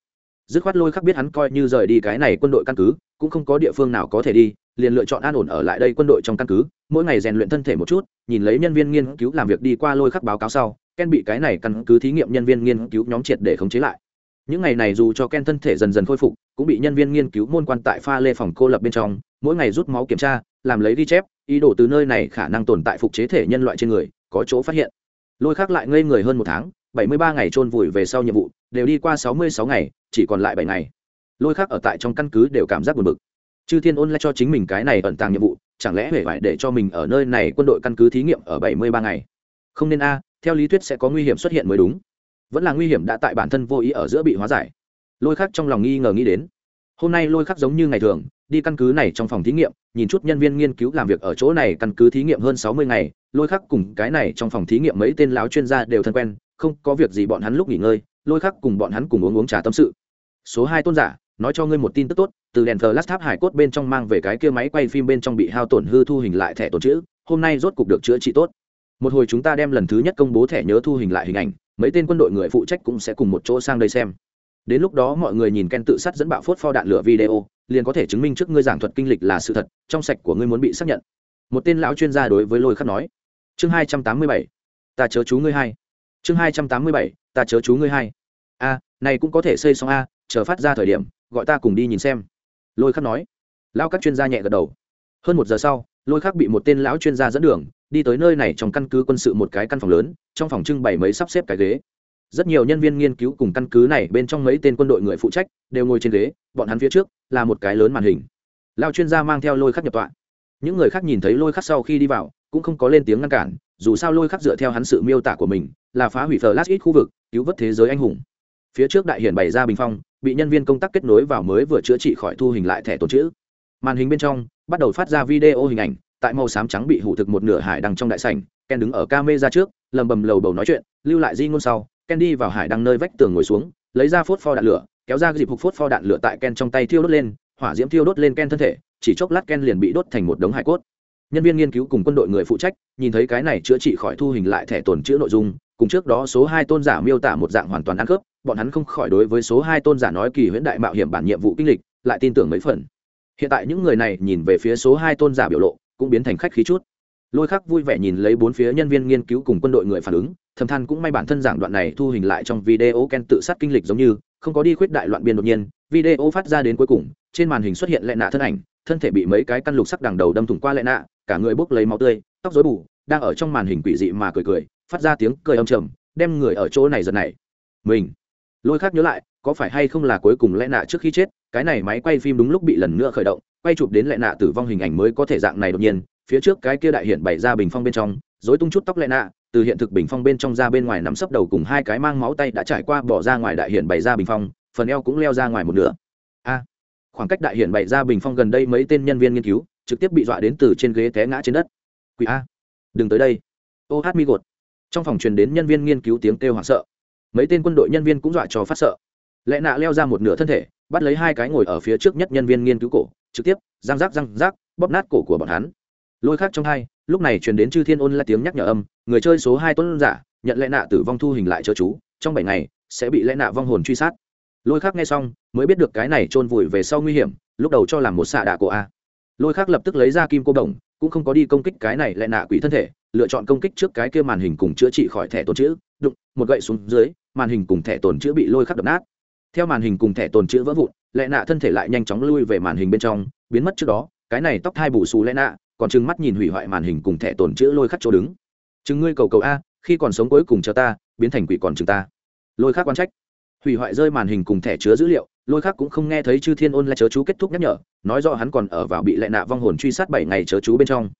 Dứt khoát lôi khắc biết hắn coi như rời đi cái này quân đội căn cứ, cũng không có địa phương nào có thể đi, liền lựa chọn an ổn ở lại đây quân đội trong căn cứ, mỗi ngày rèn luyện thân thể một chút, nhìn lấy nhân viên nghiên cứu làm việc đi qua lôi khắc báo cáo sau, ken bị cái này căn cứ thí nghiệm nhân viên nghiên cứu nhóm triệt để khống chế lại những ngày này dù cho ken thân thể dần dần khôi phục, cũng bị nhân viên nghiên cứu môn quan tại pha lê phòng cô lập bên trong, mỗi ngày rút máu kiểm tra, làm lấy ghi chép, ý đồ từ nơi này khả năng tồn tại phục chế thể nhân loại trên người, có chỗ phát hiện. Lôi khắc lại ngây người hơn một tháng, bảy mươi ba ngày trôn vùi về sau nhiệm vụ, đều đi qua sáu mươi sáu ngày, chỉ còn lại bảy ngày. Lôi khắc ở tại trong căn cứ đều cảm giác buồn bực. Chư thiên ôn lại cho chính mình cái này ẩn tàng nhiệm vụ, chẳng lẽ hề phải để cho mình ở nơi này quân đội căn cứ thí nghiệm ở bảy mươi ba ngày? Không nên a, theo lý thuyết sẽ có nguy hiểm xuất hiện mới đúng vẫn là nguy hiểm đã tại bản thân vô ý ở giữa bị hóa giải. Lôi khắc trong lòng nghi ngờ nghĩ đến, hôm nay lôi khắc giống như ngày thường, đi căn cứ này trong phòng thí nghiệm, nhìn chút nhân viên nghiên cứu làm việc ở chỗ này căn cứ thí nghiệm hơn sáu mươi ngày, lôi khắc cùng cái này trong phòng thí nghiệm mấy tên láo chuyên gia đều thân quen, không có việc gì bọn hắn lúc nghỉ ngơi, lôi khắc cùng bọn hắn cùng uống uống trà tâm sự. Số hai tôn giả, nói cho ngươi một tin tức tốt, từ đèn thờ lát tháp hải cốt bên trong mang về cái kia máy quay phim bên trong bị hao tổn hư thu hình lại thẻ tổn chữ, hôm nay rốt cục được chữa trị tốt một hồi chúng ta đem lần thứ nhất công bố thẻ nhớ thu hình lại hình ảnh, mấy tên quân đội người phụ trách cũng sẽ cùng một chỗ sang đây xem. Đến lúc đó mọi người nhìn ken tự sát dẫn bạo phốt pho đạn lửa video, liền có thể chứng minh trước ngươi giảng thuật kinh lịch là sự thật, trong sạch của ngươi muốn bị xác nhận. Một tên lão chuyên gia đối với lôi khắc nói. Chương hai trăm tám mươi bảy, ta chớ chú ngươi hai chương hai trăm tám mươi bảy, ta chớ chú ngươi hai a, này cũng có thể xây xong a, chờ phát ra thời điểm, gọi ta cùng đi nhìn xem. Lôi khắc nói. Lão các chuyên gia nhẹ gật đầu. Hơn một giờ sau, lôi khắc bị một tên lão chuyên gia dẫn đường đi tới nơi này trong căn cứ quân sự một cái căn phòng lớn, trong phòng trưng bày mấy sắp xếp cái ghế. Rất nhiều nhân viên nghiên cứu cùng căn cứ này bên trong mấy tên quân đội người phụ trách đều ngồi trên ghế, bọn hắn phía trước là một cái lớn màn hình. Lao chuyên gia mang theo lôi khắc nhập tọa. Những người khác nhìn thấy lôi khắc sau khi đi vào, cũng không có lên tiếng ngăn cản, dù sao lôi khắc dựa theo hắn sự miêu tả của mình, là phá hủy lát ít khu vực, cứu vớt thế giới anh hùng. Phía trước đại hiển bày ra bình phong, bị nhân viên công tác kết nối vào mới vừa chữa trị khỏi thu hình lại thẻ tồn chữ. Màn hình bên trong bắt đầu phát ra video hình ảnh tại màu xám trắng bị hủ thực một nửa hải đăng trong đại sảnh, ken đứng ở ca mê ra trước, lầm bầm lầu bầu nói chuyện, lưu lại di ngôn sau, ken đi vào hải đăng nơi vách tường ngồi xuống, lấy ra phốt pho đạn lửa, kéo ra dịp hục phốt pho đạn lửa tại ken trong tay thiêu đốt lên, hỏa diễm thiêu đốt lên ken thân thể, chỉ chốc lát ken liền bị đốt thành một đống hải cốt. Nhân viên nghiên cứu cùng quân đội người phụ trách, nhìn thấy cái này chữa trị khỏi thu hình lại thẻ tồn chữa nội dung, cùng trước đó số hai tôn giả miêu tả một dạng hoàn toàn ăn khớp, bọn hắn không khỏi đối với số hai tôn giả nói kỳ huyễn đại mạo hiểm bản nhiệm vụ kinh lịch, lại tin tưởng mấy phần. Hiện tại những người này nhìn về phía số hai tôn giả biểu lộ cũng biến thành khách khí chút. Lôi khắc vui vẻ nhìn lấy bốn phía nhân viên nghiên cứu cùng quân đội người phản ứng, thầm than cũng may bản thân giảng đoạn này thu hình lại trong video ken tự sát kinh lịch giống như, không có đi khuyết đại loạn biên đột nhiên, video phát ra đến cuối cùng, trên màn hình xuất hiện lệ nạ thân ảnh, thân thể bị mấy cái căn lục sắc đằng đầu đâm thủng qua lệ nạ, cả người bốc lấy máu tươi, tóc rối bù, đang ở trong màn hình quỷ dị mà cười cười, phát ra tiếng cười âm trầm, đem người ở chỗ này giật này. Mình. Lôi khắc nhớ lại, có phải hay không là cuối cùng lệ nạ trước khi chết, cái này máy quay phim đúng lúc bị lần nữa khởi động quay chụp đến lệ nạ tử vong hình ảnh mới có thể dạng này đột nhiên, phía trước cái kia đại hiện bày ra bình phong bên trong dối tung chút tóc lệ nạ, từ hiện thực bình phong bên trong ra bên ngoài nắm sấp đầu cùng hai cái mang máu tay đã trải qua bỏ ra ngoài đại hiện bày ra bình phong, phần eo cũng leo ra ngoài một nửa. A, khoảng cách đại hiện bày ra bình phong gần đây mấy tên nhân viên nghiên cứu, trực tiếp bị dọa đến từ trên ghế té ngã trên đất. Quỷ a, đừng tới đây. Ô hát mi gột. Trong phòng truyền đến nhân viên nghiên cứu tiếng kêu hoảng sợ. Mấy tên quân đội nhân viên cũng dọa cho phát sợ. Lẽ nạ leo ra một nửa thân thể, bắt lấy hai cái ngồi ở phía trước nhất nhân viên nghiên cứu cổ trực tiếp, răng rác răng rác, bóp nát cổ của bọn hắn. Lôi khác trong hai, lúc này truyền đến chư thiên ôn là tiếng nhắc nhở âm, người chơi số hai tuấn giả, nhận lẽ nạ tử vong thu hình lại chớ chú, trong bảy ngày, sẽ bị lẽ nạ vong hồn truy sát. Lôi khác nghe xong, mới biết được cái này chôn vùi về sau nguy hiểm, lúc đầu cho làm một xạ đạ cổ a. Lôi khác lập tức lấy ra kim cô đồng, cũng không có đi công kích cái này lẽ nạ quỷ thân thể, lựa chọn công kích trước cái kia màn hình cùng chữa trị khỏi thẻ tồn chữ, đụng, một gậy xuống dưới, màn hình cùng thẻ tồn chữ bị lôi khắc đập nát. Theo màn hình cùng thẻ tồn chữ vỡ vụn lẽ nạ thân thể lại nhanh chóng lui về màn hình bên trong, biến mất trước đó, cái này tóc hai bù xù lẽ nạ, còn trừng mắt nhìn hủy hoại màn hình cùng thẻ tồn chữ lôi khắc chỗ đứng. Chừng ngươi cầu cầu a, khi còn sống cuối cùng cho ta, biến thành quỷ còn chừng ta. Lôi khắc quan trách. Hủy hoại rơi màn hình cùng thẻ chứa dữ liệu, lôi khắc cũng không nghe thấy chư thiên ôn lại chớ chú kết thúc nhắc nhở, nói rõ hắn còn ở vào bị lệ nạ vong hồn truy sát bảy ngày chớ chú bên trong.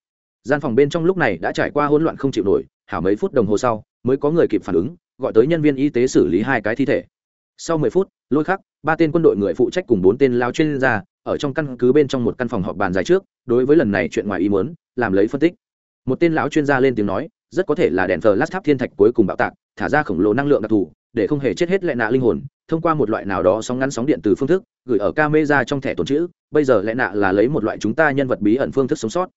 Gian phòng bên trong lúc này đã trải qua hỗn loạn không chịu nổi, hảo mấy phút đồng hồ sau, mới có người kịp phản ứng, gọi tới nhân viên y tế xử lý hai cái thi thể. Sau mười phút, lôi khắc ba tên quân đội người phụ trách cùng bốn tên lao chuyên gia, ở trong căn cứ bên trong một căn phòng họp bàn dài trước, đối với lần này chuyện ngoài ý muốn, làm lấy phân tích. Một tên lão chuyên gia lên tiếng nói, rất có thể là đèn thờ lát tháp thiên thạch cuối cùng bạo tạc, thả ra khổng lồ năng lượng đặc thù, để không hề chết hết lệ nạ linh hồn, thông qua một loại nào đó sóng ngắn sóng điện từ phương thức, gửi ở camera trong thẻ tồn chữ, bây giờ lệ nạ là lấy một loại chúng ta nhân vật bí ẩn phương thức sống sót.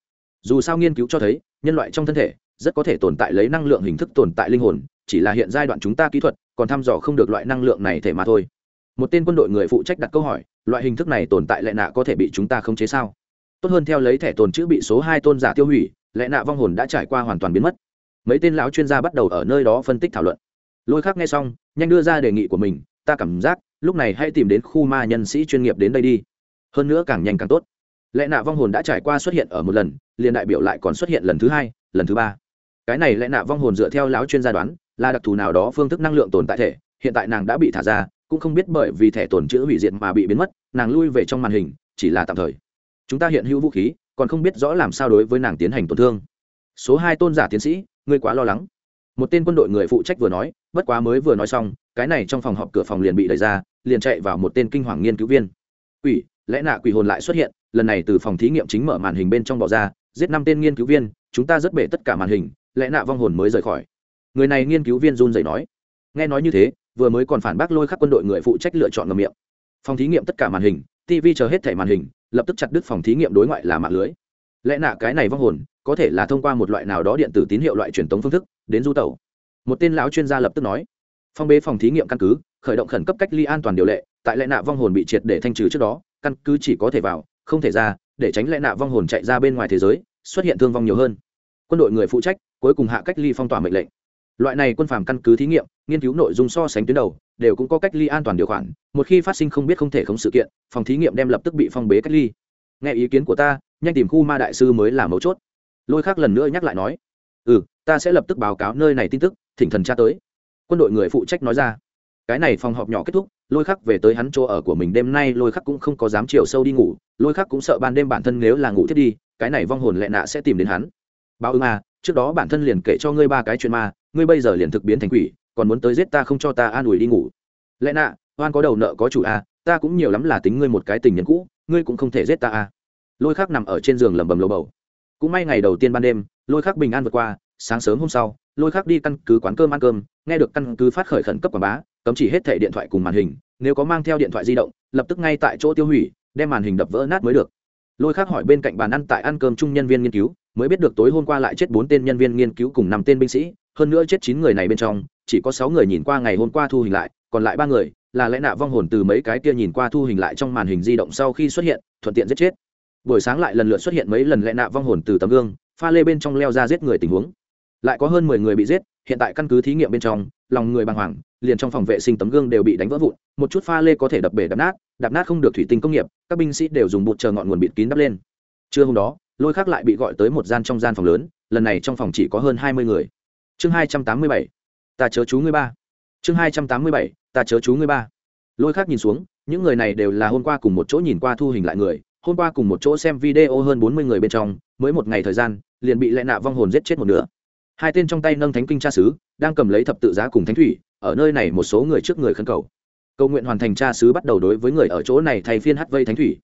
Dù sao nghiên cứu cho thấy, nhân loại trong thân thể, rất có thể tồn tại lấy năng lượng hình thức tồn tại linh hồn, chỉ là hiện giai đoạn chúng ta kỹ thuật, còn thăm dò không được loại năng lượng này thể mà thôi một tên quân đội người phụ trách đặt câu hỏi, loại hình thức này tồn tại lệ nạ có thể bị chúng ta khống chế sao? Tốt hơn theo lấy thẻ tồn chữ bị số hai tôn giả tiêu hủy lệ nạ vong hồn đã trải qua hoàn toàn biến mất. Mấy tên lão chuyên gia bắt đầu ở nơi đó phân tích thảo luận. Lôi khác nghe xong, nhanh đưa ra đề nghị của mình, ta cảm giác, lúc này hãy tìm đến khu ma nhân sĩ chuyên nghiệp đến đây đi. Hơn nữa càng nhanh càng tốt. Lệ nạ vong hồn đã trải qua xuất hiện ở một lần, liền đại biểu lại còn xuất hiện lần thứ hai, lần thứ ba. Cái này lệ nạ vong hồn dựa theo lão chuyên gia đoán, là đặc thù nào đó phương thức năng lượng tồn tại thể, hiện tại nàng đã bị thả ra cũng không biết bởi vì thẻ tổn chữ hủy diệt mà bị biến mất, nàng lui về trong màn hình, chỉ là tạm thời. Chúng ta hiện hữu vũ khí, còn không biết rõ làm sao đối với nàng tiến hành tổn thương. Số hai tôn giả tiến sĩ, ngươi quá lo lắng. Một tên quân đội người phụ trách vừa nói, bất quá mới vừa nói xong, cái này trong phòng họp cửa phòng liền bị đẩy ra, liền chạy vào một tên kinh hoàng nghiên cứu viên. Quỷ, lẽ nạ quỷ hồn lại xuất hiện, lần này từ phòng thí nghiệm chính mở màn hình bên trong bỏ ra, giết năm tên nghiên cứu viên, chúng ta rất bể tất cả màn hình, lẽ nạ vong hồn mới rời khỏi. Người này nghiên cứu viên run rẩy nói. Nghe nói như thế vừa mới còn phản bác lôi khắc quân đội người phụ trách lựa chọn ngầm miệng. Phòng thí nghiệm tất cả màn hình tv chờ hết thẻ màn hình, lập tức chặt đứt phòng thí nghiệm đối ngoại là mạng lưới. Lẽ nạ cái này vong hồn, có thể là thông qua một loại nào đó điện tử tín hiệu loại truyền tống phương thức, đến du tẩu. Một tên lão chuyên gia lập tức nói, phong bế phòng thí nghiệm căn cứ, khởi động khẩn cấp cách ly an toàn điều lệ, tại lẽ nạ vong hồn bị triệt để thanh trừ trước đó, căn cứ chỉ có thể vào, không thể ra, để tránh lẽ nạ vong hồn chạy ra bên ngoài thế giới, xuất hiện thương vong nhiều hơn. Quân đội người phụ trách cuối cùng hạ cách ly phong tỏa mệnh lệnh loại này quân phàm căn cứ thí nghiệm, nghiên cứu nội dung so sánh tuyến đầu, đều cũng có cách ly an toàn điều khoản, một khi phát sinh không biết không thể không sự kiện, phòng thí nghiệm đem lập tức bị phong bế cách ly. Nghe ý kiến của ta, nhanh tìm khu ma đại sư mới là mấu chốt. Lôi khác lần nữa nhắc lại nói ừ ta sẽ lập tức báo cáo nơi này tin tức, thỉnh thần tra tới. Quân đội người phụ trách nói ra. Cái này phòng họp nhỏ kết thúc, lôi khắc về tới hắn chỗ ở của mình đêm nay, lôi khắc cũng không có dám chiều sâu đi ngủ, lôi khắc cũng sợ ban đêm bản thân nếu là ngủ thiết đi, cái này vong hồn lệ nạ sẽ tìm đến hắn. Báo ưng à trước đó bản thân liền kể cho ngươi ba cái chuyện ma ngươi bây giờ liền thực biến thành quỷ, còn muốn tới giết ta không cho ta an ủi đi ngủ. Lẽ nạ, oan có đầu nợ có chủ à ta cũng nhiều lắm là tính ngươi một cái tình nhân cũ, ngươi cũng không thể giết ta à lôi khắc nằm ở trên giường lẩm bẩm lầu bầu. Cũng may ngày đầu tiên ban đêm, lôi khắc bình an vượt qua, sáng sớm hôm sau, lôi khắc đi căn cứ quán cơm ăn cơm, nghe được căn cứ phát khởi khẩn cấp quảng bá, cấm chỉ hết thẻ điện thoại cùng màn hình, nếu có mang theo điện thoại di động, lập tức ngay tại chỗ tiêu hủy, đem màn hình đập vỡ nát mới được. Lôi khắc hỏi bên cạnh bàn ăn tại ăn cơm chung nhân viên nghiên cứu, mới biết được tối hôm qua lại chết bốn tên nhân viên nghiên cứu cùng năm tên binh sĩ hơn nữa chết chín người này bên trong, chỉ có sáu người nhìn qua ngày hôm qua thu hình lại, còn lại ba người, là lẽ nạ vong hồn từ mấy cái kia nhìn qua thu hình lại trong màn hình di động sau khi xuất hiện, thuận tiện giết chết. Buổi sáng lại lần lượt xuất hiện mấy lần lẽ nạ vong hồn từ tấm gương, pha lê bên trong leo ra giết người tình huống. Lại có hơn mười người bị giết, hiện tại căn cứ thí nghiệm bên trong, lòng người bàng hoàng, liền trong phòng vệ sinh tấm gương đều bị đánh vỡ vụn, một chút pha lê có thể đập bể đập nát đập nát không được thủy tinh công nghiệp, các binh sĩ đều dùng bột chờ ngọn nguồn bịt kín đắp lên. Trưa hôm đó, lôi khác lại bị gọi tới một gian trong gian phòng lớn, lần này trong phòng chỉ có hơn hai mươi người chương hai trăm tám mươi bảy, ta chớ chú ngươi ba. Chương hai trăm tám mươi bảy, ta chớ chú ngươi ba. Lôi khác nhìn xuống, những người này đều là hôm qua cùng một chỗ nhìn qua thu hình lại người, hôm qua cùng một chỗ xem video hơn bốn mươi người bên trong, mới một ngày thời gian, liền bị lệ nạ vong hồn giết chết một nửa. Hai tên trong tay nâng thánh kinh cha sứ, đang cầm lấy thập tự giá cùng thánh thủy, ở nơi này một số người trước người khấn cầu. Cầu nguyện hoàn thành cha sứ bắt đầu đối với người ở chỗ này thay phiên hắt vây thánh thủy.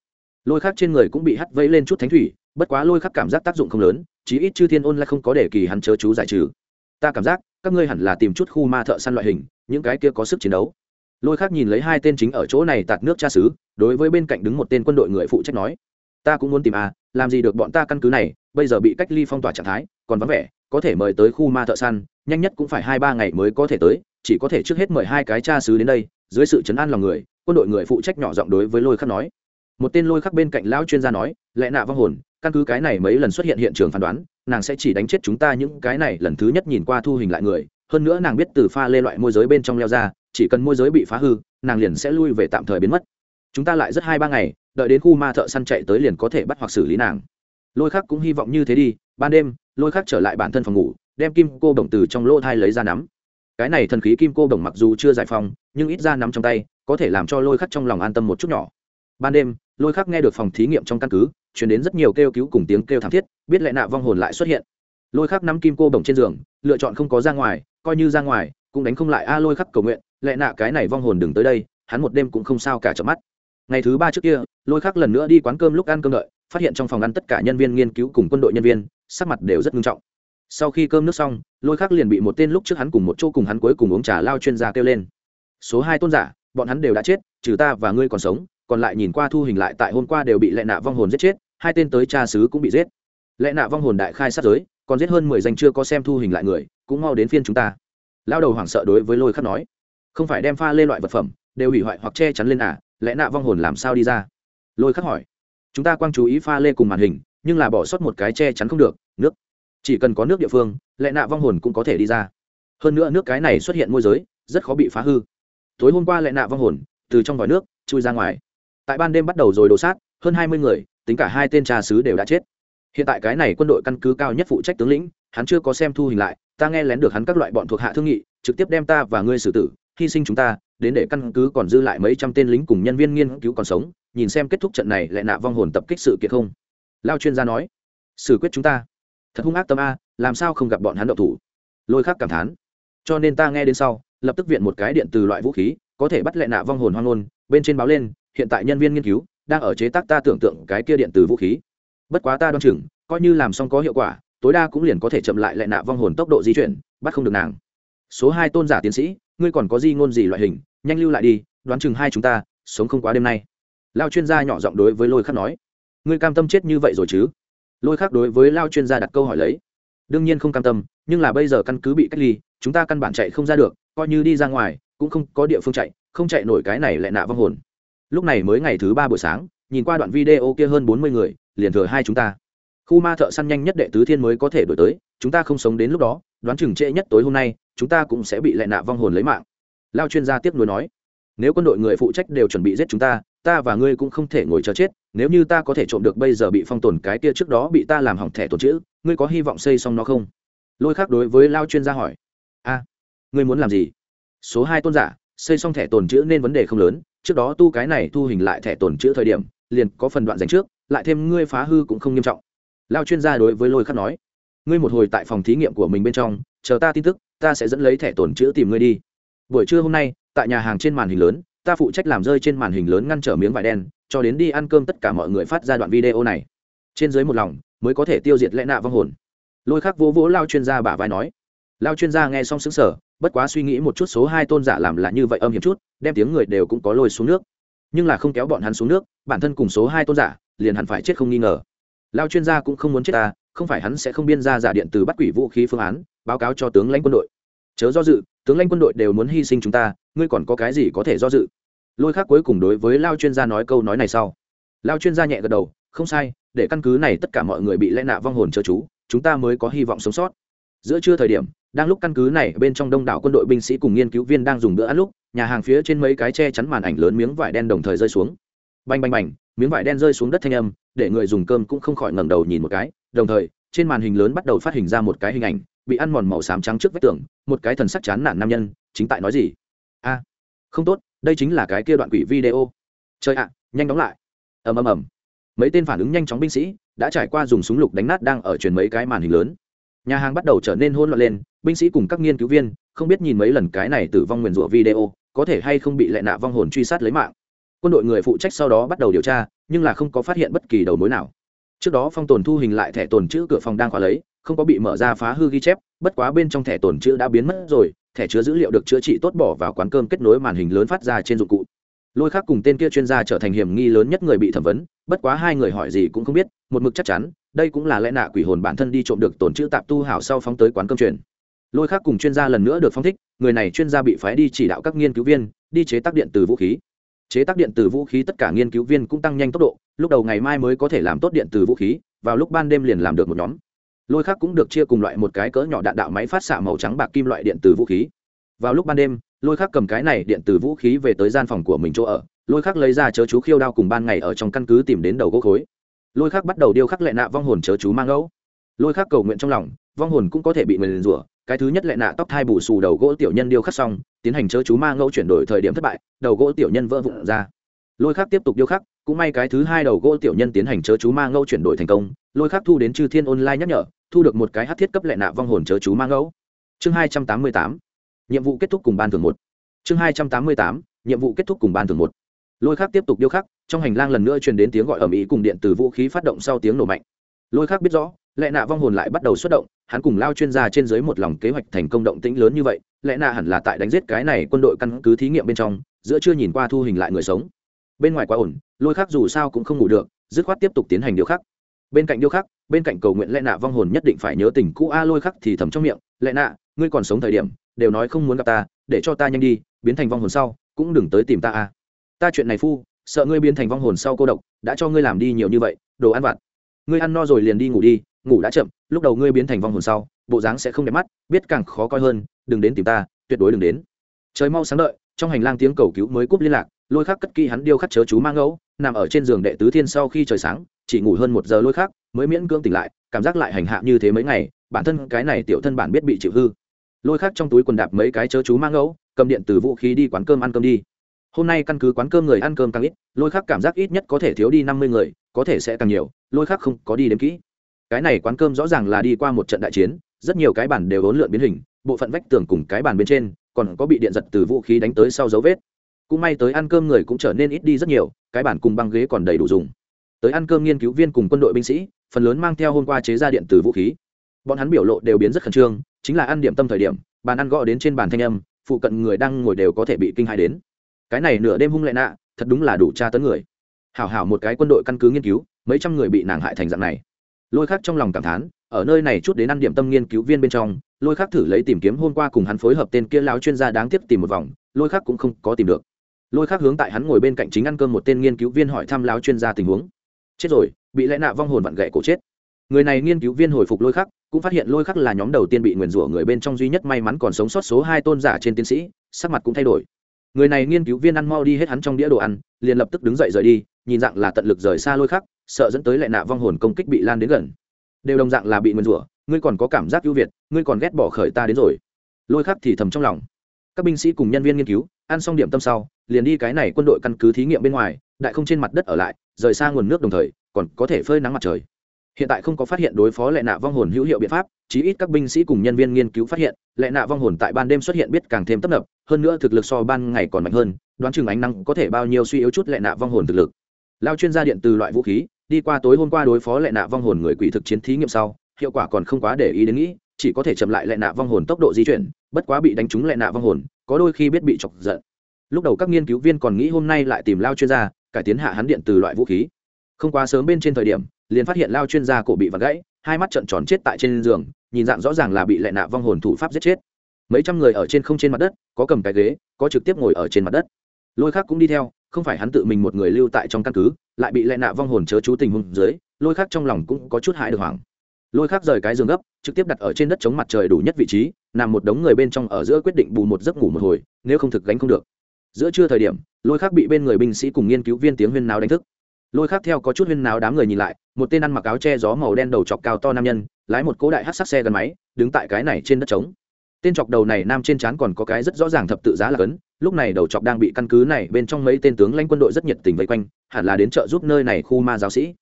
Lôi khắc trên người cũng bị hắt vây lên chút thánh thủy, bất quá lôi khắc cảm giác tác dụng không lớn, chí ít chư thiên ôn lại không có để kỳ hắn chớ chú giải trừ ta cảm giác các ngươi hẳn là tìm chút khu ma thợ săn loại hình những cái kia có sức chiến đấu. Lôi khắc nhìn lấy hai tên chính ở chỗ này tạt nước cha xứ, đối với bên cạnh đứng một tên quân đội người phụ trách nói ta cũng muốn tìm à làm gì được bọn ta căn cứ này bây giờ bị cách ly phong tỏa trạng thái còn vắng vẻ có thể mời tới khu ma thợ săn nhanh nhất cũng phải hai ba ngày mới có thể tới chỉ có thể trước hết mời hai cái cha xứ đến đây. Dưới sự chấn an lòng người quân đội người phụ trách nhỏ giọng đối với lôi khắc nói. Một tên lôi khắc bên cạnh lão chuyên gia nói lẽ nạ vong hồn căn cứ cái này mấy lần xuất hiện hiện trường phán đoán nàng sẽ chỉ đánh chết chúng ta những cái này lần thứ nhất nhìn qua thu hình lại người, hơn nữa nàng biết từ pha lê loại môi giới bên trong leo ra, chỉ cần môi giới bị phá hư, nàng liền sẽ lui về tạm thời biến mất. Chúng ta lại rất hai ba ngày, đợi đến khu ma thợ săn chạy tới liền có thể bắt hoặc xử lý nàng. Lôi khắc cũng hy vọng như thế đi, ban đêm, lôi khắc trở lại bản thân phòng ngủ, đem kim cô đồng từ trong lỗ thai lấy ra nắm. Cái này thần khí kim cô đồng mặc dù chưa giải phong nhưng ít ra nắm trong tay, có thể làm cho lôi khắc trong lòng an tâm một chút nhỏ. Ban đêm, lôi khắc nghe được phòng thí nghiệm trong căn cứ chuyển đến rất nhiều kêu cứu cùng tiếng kêu thảm thiết, biết lẽ nạ vong hồn lại xuất hiện. Lôi khắc nắm kim cô bồng trên giường, lựa chọn không có ra ngoài, coi như ra ngoài, cũng đánh không lại a lôi khắc cầu nguyện, lẽ nạ cái này vong hồn đừng tới đây, hắn một đêm cũng không sao cả chợp mắt. Ngày thứ ba trước kia, lôi khắc lần nữa đi quán cơm lúc ăn cơm đợi, phát hiện trong phòng ăn tất cả nhân viên nghiên cứu cùng quân đội nhân viên, sắc mặt đều rất nghiêm trọng. Sau khi cơm nước xong, lôi khắc liền bị một tên lúc trước hắn cùng một chỗ cùng hắn cuối cùng uống trà lao chuyên gia kêu lên. Số hai tôn giả, bọn hắn đều đã chết, trừ ta và ngươi còn sống còn lại nhìn qua thu hình lại tại hôm qua đều bị lệ nạ vong hồn giết chết, hai tên tới cha xứ cũng bị giết. Lệ nạ vong hồn đại khai sát giới, còn giết hơn mười danh chưa có xem thu hình lại người, cũng mau đến phiên chúng ta. Lao đầu hoảng sợ đối với lôi khắc nói. Không phải đem pha lê loại vật phẩm, đều hủy hoại hoặc che chắn lên à lẽ nạ vong hồn làm sao đi ra? Lôi khắc hỏi. Chúng ta quang chú ý pha lê cùng màn hình, nhưng là bỏ sót một cái che chắn không được, nước. Chỉ cần có nước địa phương lẽ nạ vong hồn cũng có thể đi ra. Hơn nữa nước cái này xuất hiện môi giới, rất khó bị phá hư. Tối hôm qua lẽ nạ vong hồn, từ trong vòi nước, chui ra ngoài tại ban đêm bắt đầu rồi đổ sát, hơn hai mươi người, tính cả hai tên trà sứ đều đã chết. Hiện tại cái này quân đội căn cứ cao nhất phụ trách tướng lĩnh, hắn chưa có xem thu hình lại, ta nghe lén được hắn các loại bọn thuộc hạ thương nghị, trực tiếp đem ta và ngươi xử tử, hy sinh chúng ta, đến để căn cứ còn dư lại mấy trăm tên lính cùng nhân viên nghiên cứu còn sống, nhìn xem kết thúc trận này lại nạ vong hồn tập kích sự kiện không. Lao chuyên gia nói, xử quyết chúng ta. Thật hung ác tâm a, làm sao không gặp bọn hắn độc thủ? Lôi khắc cảm thán. Cho nên ta nghe đến sau, lập tức viện một cái điện từ loại vũ khí, có thể bắt lại nạ vong hồn hoang ngôn, bên trên báo lên hiện tại nhân viên nghiên cứu đang ở chế tác ta tưởng tượng cái kia điện từ vũ khí. Bất quá ta đoan chừng, coi như làm xong có hiệu quả, tối đa cũng liền có thể chậm lại lại nạ vong hồn tốc độ di chuyển, bắt không được nàng. Số hai tôn giả tiến sĩ, ngươi còn có di ngôn gì loại hình, nhanh lưu lại đi, đoán chừng hai chúng ta sống không quá đêm nay. Lao chuyên gia nhỏ giọng đối với lôi khắc nói. Ngươi cam tâm chết như vậy rồi chứ? Lôi khắc đối với lao chuyên gia đặt câu hỏi lấy. Đương nhiên không cam tâm, nhưng là bây giờ căn cứ bị cách ly, chúng ta căn bản chạy không ra được, coi như đi ra ngoài, cũng không có địa phương chạy, không chạy nổi cái này lại nạ vong hồn lúc này mới ngày thứ ba buổi sáng, nhìn qua đoạn video kia hơn bốn mươi người, liền thừa hai chúng ta. Khu ma thợ săn nhanh nhất đệ tứ thiên mới có thể đổi tới, chúng ta không sống đến lúc đó, đoán chừng trễ nhất tối hôm nay, chúng ta cũng sẽ bị lại nạ vong hồn lấy mạng. Lao chuyên gia tiếp nối nói, nếu quân đội người phụ trách đều chuẩn bị giết chúng ta ta và ngươi cũng không thể ngồi chờ chết, nếu như ta có thể trộm được bây giờ bị phong tồn cái kia trước đó bị ta làm hỏng thẻ tồn chữ, ngươi có hy vọng xây xong nó không? Lôi khác đối với lao chuyên gia hỏi, a, ngươi muốn làm gì? Số hai tôn giả, xây xong thẻ tồn chữ nên vấn đề không lớn trước đó tu cái này thu hình lại thẻ tồn chữ thời điểm, liền có phần đoạn dành trước, lại thêm ngươi phá hư cũng không nghiêm trọng. Lao chuyên gia đối với lôi khắc nói, ngươi một hồi tại phòng thí nghiệm của mình bên trong, chờ ta tin tức, ta sẽ dẫn lấy thẻ tồn chữ tìm ngươi đi. Buổi trưa hôm nay, tại nhà hàng trên màn hình lớn, ta phụ trách làm rơi trên màn hình lớn ngăn trở miếng vải đen, cho đến đi ăn cơm tất cả mọi người phát ra đoạn video này. Trên dưới một lòng, mới có thể tiêu diệt lẽ nạ vong hồn. Lôi khắc vỗ vỗ lao chuyên gia bả vai nói lao chuyên gia nghe xong xứng sở bất quá suy nghĩ một chút số hai tôn giả làm là như vậy âm hiểm chút, đem tiếng người đều cũng có lôi xuống nước. Nhưng là không kéo bọn hắn xuống nước, bản thân cùng số hai tôn giả, liền hẳn phải chết không nghi ngờ. Lao chuyên gia cũng không muốn chết ta, không phải hắn sẽ không biên ra giả điện từ bắt quỷ vũ khí phương án, báo cáo cho tướng lãnh quân đội. Chớ do dự, tướng lãnh quân đội đều muốn hy sinh chúng ta, ngươi còn có cái gì có thể do dự? Lôi khác cuối cùng đối với lao chuyên gia nói câu nói này sau. Lao chuyên gia nhẹ gật đầu, không sai, để căn cứ này tất cả mọi người bị lẽ nạ vong hồn chớ chú, chúng ta mới có hy vọng sống sót. Giữa trưa thời điểm đang lúc căn cứ này, bên trong đông đảo quân đội binh sĩ cùng nghiên cứu viên đang dùng bữa ăn lúc, nhà hàng phía trên mấy cái che chắn màn ảnh lớn miếng vải đen đồng thời rơi xuống. Bành bành bành, miếng vải đen rơi xuống đất thanh âm, để người dùng cơm cũng không khỏi ngẩng đầu nhìn một cái. Đồng thời, trên màn hình lớn bắt đầu phát hình ra một cái hình ảnh, bị ăn mòn màu xám trắng trước vách tường, một cái thần sắc chán nản nam nhân, chính tại nói gì? A, không tốt, đây chính là cái kia đoạn quỷ video. Chơi ạ, nhanh đóng lại. Ầm ầm ầm. Mấy tên phản ứng nhanh chóng binh sĩ đã trải qua dùng súng lục đánh nát đang ở truyền mấy cái màn hình lớn nhà hàng bắt đầu trở nên hỗn loạn lên, binh sĩ cùng các nghiên cứu viên, không biết nhìn mấy lần cái này tử vong nguyền rủa video, có thể hay không bị lệ nạ vong hồn truy sát lấy mạng. Quân đội người phụ trách sau đó bắt đầu điều tra, nhưng là không có phát hiện bất kỳ đầu mối nào. Trước đó phong tồn thu hình lại thẻ tồn chữ cửa phòng đang khóa lấy, không có bị mở ra phá hư ghi chép, bất quá bên trong thẻ tồn chữ đã biến mất rồi, thẻ chứa dữ liệu được chữa trị tốt bỏ vào quán cơm kết nối màn hình lớn phát ra trên dụng cụ lôi khác cùng tên kia chuyên gia trở thành hiểm nghi lớn nhất người bị thẩm vấn, bất quá hai người hỏi gì cũng không biết, một mực chắc chắn, đây cũng là lẽ nạ quỷ hồn bản thân đi trộm được tổn chữ tạp tu hảo sau phóng tới quán cơm truyền. Lôi khác cùng chuyên gia lần nữa được phong thích, người này chuyên gia bị phái đi chỉ đạo các nghiên cứu viên, đi chế tác điện từ vũ khí. Chế tác điện từ vũ khí tất cả nghiên cứu viên cũng tăng nhanh tốc độ, lúc đầu ngày mai mới có thể làm tốt điện từ vũ khí, vào lúc ban đêm liền làm được một nhóm. Lôi khác cũng được chia cùng loại một cái cỡ nhỏ đạn đạo máy phát xạ màu trắng bạc kim loại điện từ vũ khí. Vào lúc ban đêm lôi khắc cầm cái này điện từ vũ khí về tới gian phòng của mình chỗ ở, lôi khắc lấy ra chớ chú khiêu đao cùng ban ngày ở trong căn cứ tìm đến đầu gỗ khối. Lôi khắc bắt đầu điêu khắc lệ nạ vong hồn chớ chú mang ngẫu lôi khắc cầu nguyện trong lòng, vong hồn cũng có thể bị nguyền rủa, cái thứ nhất lệ nạ tóc thai bù xù đầu gỗ tiểu nhân điêu khắc xong, tiến hành chớ chú mang ngẫu chuyển đổi thời điểm thất bại, đầu gỗ tiểu nhân vỡ vụn ra. Lôi khắc tiếp tục điêu khắc, cũng may cái thứ hai đầu gỗ tiểu nhân tiến hành chớ chú mang ngẫu chuyển đổi thành công, lôi khắc thu đến chư thiên online nhắc nhở, thu được một cái hát thiết cấp lệ nạ vong hồn chớ chú mang ngẫu chương hai trăm tám mươi tám nhiệm vụ kết thúc cùng ban thường một. Chương hai trăm tám mươi tám, nhiệm vụ kết thúc cùng ban thường một. Lôi khác tiếp tục điêu khắc, trong hành lang lần nữa truyền đến tiếng gọi ở mỹ cùng điện từ vũ khí phát động sau tiếng nổ mạnh. Lôi khác biết rõ, lệ nạ vong hồn lại bắt đầu xuất động, hắn cùng lao chuyên gia trên dưới một lòng kế hoạch thành công động tĩnh lớn như vậy lẽ nạ hẳn là tại đánh giết cái này quân đội căn cứ thí nghiệm bên trong, giữa chưa nhìn qua thu hình lại người sống. Bên ngoài quá ổn, lôi khác dù sao cũng không ngủ được, dứt khoát tiếp tục tiến hành điêu khắc. Bên cạnh điêu khắc, bên cạnh cầu nguyện lẽ nạ vong hồn nhất định phải nhớ tình cũ a, lôi khắc thì thầm trong miệng lẽ nạ, ngươi còn sống thời điểm đều nói không muốn gặp ta, để cho ta nhanh đi, biến thành vong hồn sau, cũng đừng tới tìm ta à. Ta chuyện này phu, sợ ngươi biến thành vong hồn sau cô độc, đã cho ngươi làm đi nhiều như vậy, đồ ăn vặt. Ngươi ăn no rồi liền đi ngủ đi, ngủ đã chậm, lúc đầu ngươi biến thành vong hồn sau, bộ dáng sẽ không đẹp mắt, biết càng khó coi hơn, đừng đến tìm ta, tuyệt đối đừng đến. Trời mau sáng đợi, trong hành lang tiếng cầu cứu mới cúp liên lạc, lôi khắc cất kỹ hắn điêu khắc chớ chú mang ngẫu, nằm ở trên giường đệ tứ thiên sau khi trời sáng, chỉ ngủ hơn một giờ lôi khắc, mới miễn cưỡng tỉnh lại, cảm giác lại hành hạ như thế mấy ngày, bản thân cái này tiểu thân bản biết bị chịu hư lôi khác trong túi quần đạp mấy cái chớ chú mang ngẫu, cầm điện từ vũ khí đi quán cơm ăn cơm đi. Hôm nay căn cứ quán cơm người ăn cơm càng ít, lôi khác cảm giác ít nhất có thể thiếu đi năm mươi người, có thể sẽ càng nhiều, lôi khác không có đi đếm kỹ. Cái này quán cơm rõ ràng là đi qua một trận đại chiến, rất nhiều cái bản đều hỗn lượn biến hình, bộ phận vách tường cùng cái bàn bên trên, còn có bị điện giật từ vũ khí đánh tới sau dấu vết. Cũng may tới ăn cơm người cũng trở nên ít đi rất nhiều, cái bản cùng băng ghế còn đầy đủ dùng. Tới ăn cơm nghiên cứu viên cùng quân đội binh sĩ, phần lớn mang theo hôm qua chế ra điện từ vũ khí. Bọn hắn biểu lộ đều biến rất khẩn trương chính là ăn điểm tâm thời điểm, bàn ăn gõ đến trên bàn thanh âm, phụ cận người đang ngồi đều có thể bị kinh hãi đến. Cái này nửa đêm hung lệ nạ, thật đúng là đủ tra tấn người. Hảo hảo một cái quân đội căn cứ nghiên cứu, mấy trăm người bị nàng hại thành dạng này. Lôi khác trong lòng cảm thán, ở nơi này chút đến ăn điểm tâm nghiên cứu viên bên trong, lôi khác thử lấy tìm kiếm hôm qua cùng hắn phối hợp tên kia lão chuyên gia đáng tiếc tìm một vòng, lôi khác cũng không có tìm được. Lôi khác hướng tại hắn ngồi bên cạnh chính ăn cơm một tên nghiên cứu viên hỏi thăm lão chuyên gia tình huống. Chết rồi, bị lẽ nạ vong hồn vặn gậy cổ chết người này nghiên cứu viên hồi phục lôi khắc, cũng phát hiện lôi khắc là nhóm đầu tiên bị nguyền rủa người bên trong duy nhất may mắn còn sống sót số hai tôn giả trên tiến sĩ, sắc mặt cũng thay đổi. Người này nghiên cứu viên ăn mau đi hết hắn trong đĩa đồ ăn, liền lập tức đứng dậy rời đi, nhìn dạng là tận lực rời xa lôi khắc, sợ dẫn tới lại nạ vong hồn công kích bị lan đến gần. Đều đồng dạng là bị nguyền rủa, ngươi còn có cảm giác ưu việt, ngươi còn ghét bỏ khởi ta đến rồi. Lôi khắc thì thầm trong lòng. Các binh sĩ cùng nhân viên nghiên cứu, ăn xong điểm tâm sau, liền đi cái này quân đội căn cứ thí nghiệm bên ngoài, đại không trên mặt đất ở lại, rời xa nguồn nước đồng thời, còn có thể phơi nắng mặt trời hiện tại không có phát hiện đối phó lệ nạ vong hồn hữu hiệu biện pháp, chí ít các binh sĩ cùng nhân viên nghiên cứu phát hiện, lệ nạ vong hồn tại ban đêm xuất hiện biết càng thêm tấp nập, hơn nữa thực lực so ban ngày còn mạnh hơn, đoán chừng ánh năng có thể bao nhiêu suy yếu chút lệ nạ vong hồn thực lực. Lao chuyên gia điện từ loại vũ khí, đi qua tối hôm qua đối phó lệ nạ vong hồn người quỷ thực chiến thí nghiệm sau, hiệu quả còn không quá để ý đến nghĩ, chỉ có thể chậm lại lệ nạ vong hồn tốc độ di chuyển, bất quá bị đánh trúng lệ nạ vong hồn, có đôi khi biết bị chọc giận. Lúc đầu các nghiên cứu viên còn nghĩ hôm nay lại tìm lao chuyên gia, cải tiến hạ hắn điện từ loại vũ khí không quá sớm bên trên thời điểm, liền phát hiện lao chuyên gia cổ bị vặt gãy, hai mắt trợn tròn chết tại trên giường, nhìn dạng rõ ràng là bị lệ nạ vong hồn thủ pháp giết chết. Mấy trăm người ở trên không trên mặt đất, có cầm cái ghế, có trực tiếp ngồi ở trên mặt đất. Lôi khác cũng đi theo, không phải hắn tự mình một người lưu tại trong căn cứ, lại bị lệ nạ vong hồn chớ chú tình hôn dưới, lôi khác trong lòng cũng có chút hại được hoảng. Lôi khác rời cái giường gấp, trực tiếp đặt ở trên đất chống mặt trời đủ nhất vị trí, nằm một đống người bên trong ở giữa quyết định bù một giấc ngủ một hồi, nếu không thực gánh không được. Giữa trưa thời điểm, lôi khác bị bên người binh sĩ cùng nghiên cứu viên tiếng huyên nào đánh thức lôi khác theo có chút huyên nào đám người nhìn lại, một tên ăn mặc áo che gió màu đen đầu chọc cao to nam nhân, lái một cỗ đại hát sắc xe gắn máy, đứng tại cái này trên đất trống. Tên chọc đầu này nam trên trán còn có cái rất rõ ràng thập tự giá là cấn lúc này đầu chọc đang bị căn cứ này bên trong mấy tên tướng lãnh quân đội rất nhiệt tình vây quanh, hẳn là đến trợ giúp nơi này khu ma giáo sĩ.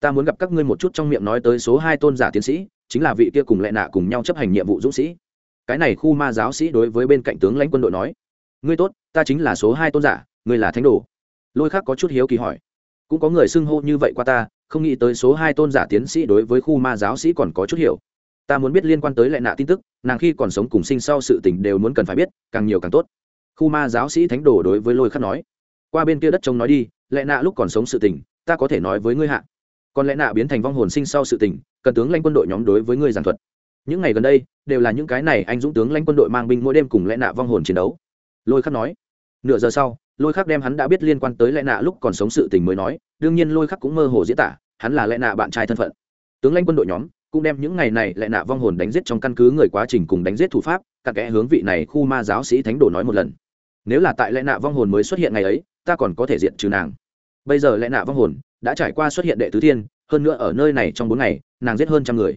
Ta muốn gặp các ngươi một chút trong miệng nói tới số hai tôn giả tiến sĩ, chính là vị kia cùng lệ nạ cùng nhau chấp hành nhiệm vụ dũng sĩ. Cái này khu ma giáo sĩ đối với bên cạnh tướng lãnh quân đội nói, ngươi tốt, ta chính là số hai tôn giả, ngươi là thánh đồ. Lôi khác có chút hiếu kỳ hỏi cũng có người xưng hô như vậy qua ta, không nghĩ tới số hai tôn giả tiến sĩ đối với khu ma giáo sĩ còn có chút hiểu. Ta muốn biết liên quan tới lệ nạ tin tức, nàng khi còn sống cùng sinh sau sự tình đều muốn cần phải biết, càng nhiều càng tốt. Khu ma giáo sĩ thánh đồ đối với lôi khắc nói. Qua bên kia đất trông nói đi, lệ nạ lúc còn sống sự tình, ta có thể nói với ngươi hạ. Còn lẽ nạ biến thành vong hồn sinh sau sự tình, cần tướng lãnh quân đội nhóm đối với ngươi giảng thuật. Những ngày gần đây, đều là những cái này anh dũng tướng lãnh quân đội mang binh mỗi đêm cùng lẽ nạ vong hồn chiến đấu. Lôi khắc nói. Nửa giờ sau lôi khắc đem hắn đã biết liên quan tới lẽ nạ lúc còn sống sự tình mới nói, đương nhiên lôi khắc cũng mơ hồ diễn tả, hắn là lẽ nạ bạn trai thân phận. Tướng lãnh quân đội nhóm cũng đem những ngày này lẽ nạ vong hồn đánh giết trong căn cứ người quá trình cùng đánh giết thủ pháp các kẽ hướng vị này khu ma giáo sĩ thánh đồ nói một lần. Nếu là tại lẽ nạ vong hồn mới xuất hiện ngày ấy, ta còn có thể diện trừ nàng. Bây giờ lẽ nạ vong hồn đã trải qua xuất hiện đệ tứ thiên, hơn nữa ở nơi này trong bốn ngày, nàng giết hơn trăm người.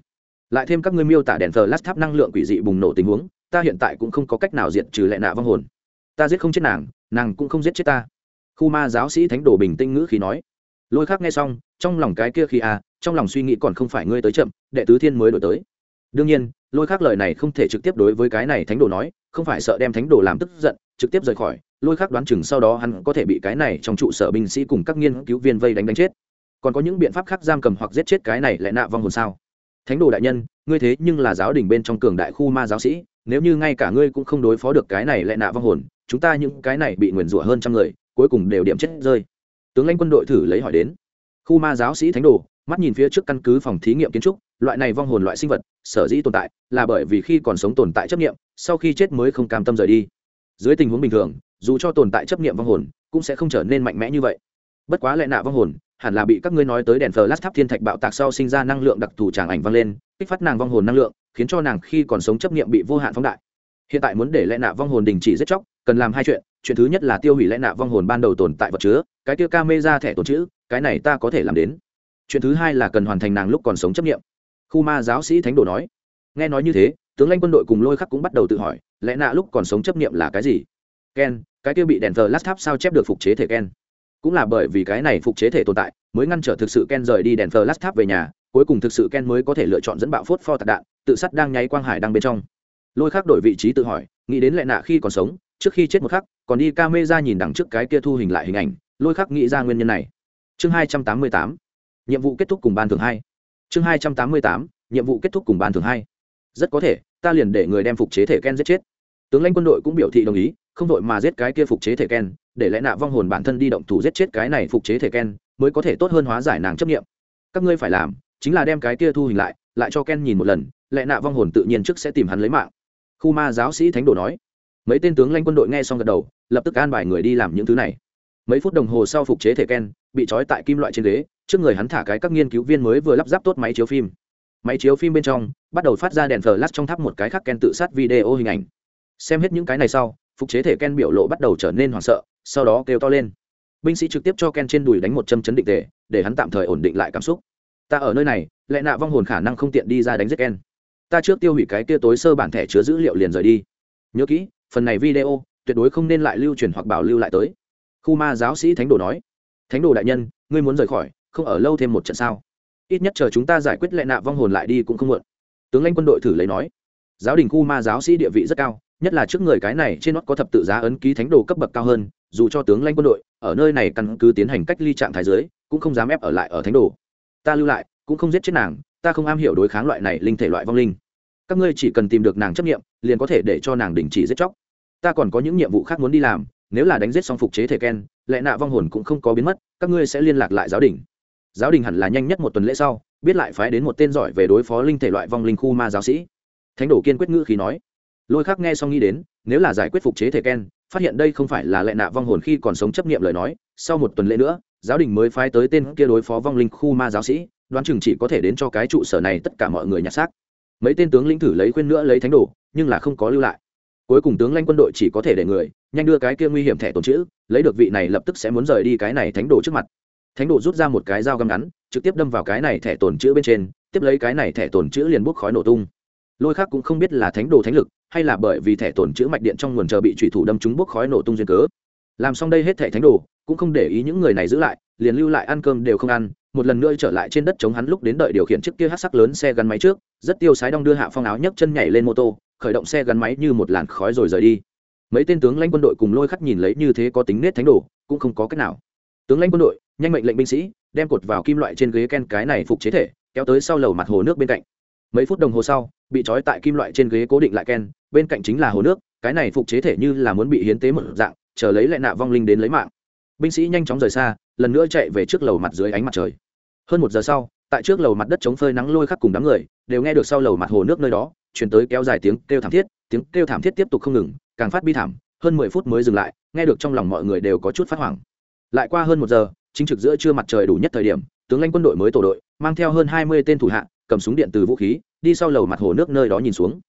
Lại thêm các ngươi miêu tả đèn thờ lát tháp năng lượng quỷ dị bùng nổ tình huống, ta hiện tại cũng không có cách nào diệt trừ lệ nạ vong hồn ta giết không chết nàng nàng cũng không giết chết ta. Khu ma giáo sĩ thánh đồ bình tĩnh ngữ khí nói. Lôi khác nghe xong, trong lòng cái kia khi à trong lòng suy nghĩ còn không phải ngươi tới chậm, đệ tứ thiên mới đổi tới. Đương nhiên, lôi khác lời này không thể trực tiếp đối với cái này thánh đồ nói, không phải sợ đem thánh đồ làm tức giận, trực tiếp rời khỏi. Lôi khác đoán chừng sau đó hắn có thể bị cái này trong trụ sở binh sĩ cùng các nghiên cứu viên vây đánh đánh chết. Còn có những biện pháp khác giam cầm hoặc giết chết cái này lại nạ vong hồn sao? Thánh đồ đại nhân, ngươi thế nhưng là giáo đình bên trong cường đại khu ma giáo sĩ, nếu như ngay cả ngươi cũng không đối phó được cái này lại nạ vong hồn chúng ta những cái này bị nguyền rủa hơn trăm người, cuối cùng đều điểm chết rơi. Tướng lãnh quân đội thử lấy hỏi đến. Khu ma giáo sĩ thánh đồ, mắt nhìn phía trước căn cứ phòng thí nghiệm kiến trúc, loại này vong hồn loại sinh vật, sở dĩ tồn tại, là bởi vì khi còn sống tồn tại chấp nghiệm, sau khi chết mới không cam tâm rời đi. Dưới tình huống bình thường, dù cho tồn tại chấp nghiệm vong hồn, cũng sẽ không trở nên mạnh mẽ như vậy. Bất quá lệ nạ vong hồn, hẳn là bị các ngươi nói tới đèn flash tháp thiên thạch bạo tạc sau sinh ra năng lượng đặc thù tràng ảnh vang lên, kích phát nàng vong hồn năng lượng, khiến cho nàng khi còn sống chấp nghiệm bị vô hạn phóng đại. Hiện tại muốn để lệ nạ vong hồn đình chỉ giết chóc cần làm hai chuyện chuyện thứ nhất là tiêu hủy lẽ nạ vong hồn ban đầu tồn tại vật chứa, cái tiêu ca mê ra thẻ tồn chữ, cái này ta có thể làm đến. Chuyện thứ hai là cần hoàn thành nàng lúc còn sống chấp nghiệm khu ma giáo sĩ thánh đồ nói. Nghe nói như thế, tướng lãnh quân đội cùng lôi khắc cũng bắt đầu tự hỏi, lẽ nạ lúc còn sống chấp nghiệm là cái gì? Ken, cái kia bị đèn thờ lát tháp sao chép được phục chế thể ken? Cũng là bởi vì cái này phục chế thể tồn tại, mới ngăn trở thực sự ken rời đi đèn thờ lát tháp về nhà, cuối cùng thực sự ken mới có thể lựa chọn dẫn bạo phốt pho tạc đạn, tự sát đang nháy quang hải đang bên trong. Lôi khắc đổi vị trí tự hỏi, nghĩ đến lệ nạ khi còn sống trước khi chết một khắc, còn đi ca mê ra nhìn đằng trước cái kia thu hình lại hình ảnh, lôi khắc nghĩ ra nguyên nhân này. Chương hai trăm tám mươi tám, nhiệm vụ kết thúc cùng ban thường hai. Chương hai trăm tám mươi tám, nhiệm vụ kết thúc cùng ban thường hai. Rất có thể, ta liền để người đem phục chế thể ken giết chết. Tướng lãnh quân đội cũng biểu thị đồng ý, không đội mà giết cái kia phục chế thể ken, để lẽ nạ vong hồn bản thân đi động thủ giết chết cái này phục chế thể ken, mới có thể tốt hơn hóa giải nàng chấp nghiệm các ngươi phải làm, chính là đem cái kia thu hình lại lại cho ken nhìn một lần, lẽ nạ vong hồn tự nhiên trước sẽ tìm hắn lấy mạng. Khu ma giáo sĩ thánh đồ nói mấy tên tướng lãnh quân đội nghe xong gật đầu, lập tức an bài người đi làm những thứ này. Mấy phút đồng hồ sau phục chế thể ken, bị trói tại kim loại trên ghế, trước người hắn thả cái các nghiên cứu viên mới vừa lắp ráp tốt máy chiếu phim. Máy chiếu phim bên trong, bắt đầu phát ra đèn flash trong tháp một cái khác ken tự sát video hình ảnh. Xem hết những cái này sau, phục chế thể ken biểu lộ bắt đầu trở nên hoảng sợ, sau đó kêu to lên. Binh sĩ trực tiếp cho ken trên đùi đánh một châm chấn định tề, để hắn tạm thời ổn định lại cảm xúc. Ta ở nơi này, lẽ nạ vong hồn khả năng không tiện đi ra đánh giết ken. Ta trước tiêu hủy cái kia tối sơ bản thẻ chứa dữ liệu liền rời đi. Nhớ kỹ phần này video, tuyệt đối không nên lại lưu truyền hoặc bảo lưu lại tới. Khu ma giáo sĩ thánh đồ nói, thánh đồ đại nhân, ngươi muốn rời khỏi, không ở lâu thêm một trận sao? Ít nhất chờ chúng ta giải quyết lệ nạ vong hồn lại đi cũng không muộn. Tướng lãnh quân đội thử lấy nói, giáo đình khu ma giáo sĩ địa vị rất cao, nhất là trước người cái này trên nó có thập tự giá ấn ký thánh đồ cấp bậc cao hơn, dù cho tướng lãnh quân đội ở nơi này căn cứ tiến hành cách ly trạng thái giới cũng không dám ép ở lại ở thánh đồ. Ta lưu lại, cũng không giết chết nàng, ta không am hiểu đối kháng loại này linh thể loại vong linh. Các ngươi chỉ cần tìm được nàng chấp nghiệm, liền có thể để cho nàng đình chỉ giết chóc ta còn có những nhiệm vụ khác muốn đi làm, nếu là đánh giết xong phục chế thể ken lẽ nạ vong hồn cũng không có biến mất, các ngươi sẽ liên lạc lại giáo đình. Giáo đình hẳn là nhanh nhất một tuần lễ sau, biết lại phái đến một tên giỏi về đối phó linh thể loại vong linh khu ma giáo sĩ. Thánh đồ kiên quyết ngữ khí nói. Lôi khắc nghe xong nghĩ đến, nếu là giải quyết phục chế thể ken, phát hiện đây không phải là lệ nạ vong hồn khi còn sống chấp nghiệm lời nói, sau một tuần lễ nữa, giáo đình mới phái tới tên kia đối phó vong linh khu ma giáo sĩ, đoán chừng chỉ có thể đến cho cái trụ sở này tất cả mọi người nhặt xác. Mấy tên tướng lĩnh thử lấy khuyên nữa lấy thánh đồ, nhưng là không có lưu lại cuối cùng tướng lãnh quân đội chỉ có thể để người, nhanh đưa cái kia nguy hiểm thẻ tồn chữ, lấy được vị này lập tức sẽ muốn rời đi cái này thánh đồ trước mặt. Thánh đồ rút ra một cái dao găm ngắn, trực tiếp đâm vào cái này thẻ tồn chữ bên trên, tiếp lấy cái này thẻ tồn chữ liền bốc khói nổ tung. Lôi khác cũng không biết là thánh đồ thánh lực, hay là bởi vì thẻ tồn chữ mạch điện trong nguồn chờ bị thủy thủ đâm trúng bốc khói nổ tung duyên cớ. Làm xong đây hết thẻ thánh đồ, cũng không để ý những người này giữ lại, liền lưu lại ăn cơm đều không ăn một lần nữa trở lại trên đất chống hắn lúc đến đợi điều khiển chiếc kia hát sắc lớn xe gắn máy trước, rất tiêu sái đong đưa hạ phong áo nhấc chân nhảy lên mô tô, khởi động xe gắn máy như một làn khói rồi rời đi. Mấy tên tướng lãnh quân đội cùng lôi khắc nhìn lấy như thế có tính nết thánh đồ, cũng không có cách nào. Tướng lãnh quân đội, nhanh mệnh lệnh binh sĩ, đem cột vào kim loại trên ghế ken cái này phục chế thể, kéo tới sau lầu mặt hồ nước bên cạnh. Mấy phút đồng hồ sau, bị trói tại kim loại trên ghế cố định lại ken, bên cạnh chính là hồ nước, cái này phục chế thể như là muốn bị hiến tế một dạng, chờ lấy lại nạ vong linh đến lấy mạng binh sĩ nhanh chóng rời xa, lần nữa chạy về trước lầu mặt dưới ánh mặt trời. Hơn một giờ sau, tại trước lầu mặt đất chống phơi nắng lôi khắc cùng đám người, đều nghe được sau lầu mặt hồ nước nơi đó chuyển tới kéo dài tiếng kêu thảm thiết, tiếng kêu thảm thiết tiếp tục không ngừng, càng phát bi thảm, hơn mười phút mới dừng lại, nghe được trong lòng mọi người đều có chút phát hoảng. Lại qua hơn một giờ, chính trực giữa trưa mặt trời đủ nhất thời điểm, tướng lãnh quân đội mới tổ đội, mang theo hơn hai mươi tên thủ hạ, cầm súng điện từ vũ khí, đi sau lầu mặt hồ nước nơi đó nhìn xuống.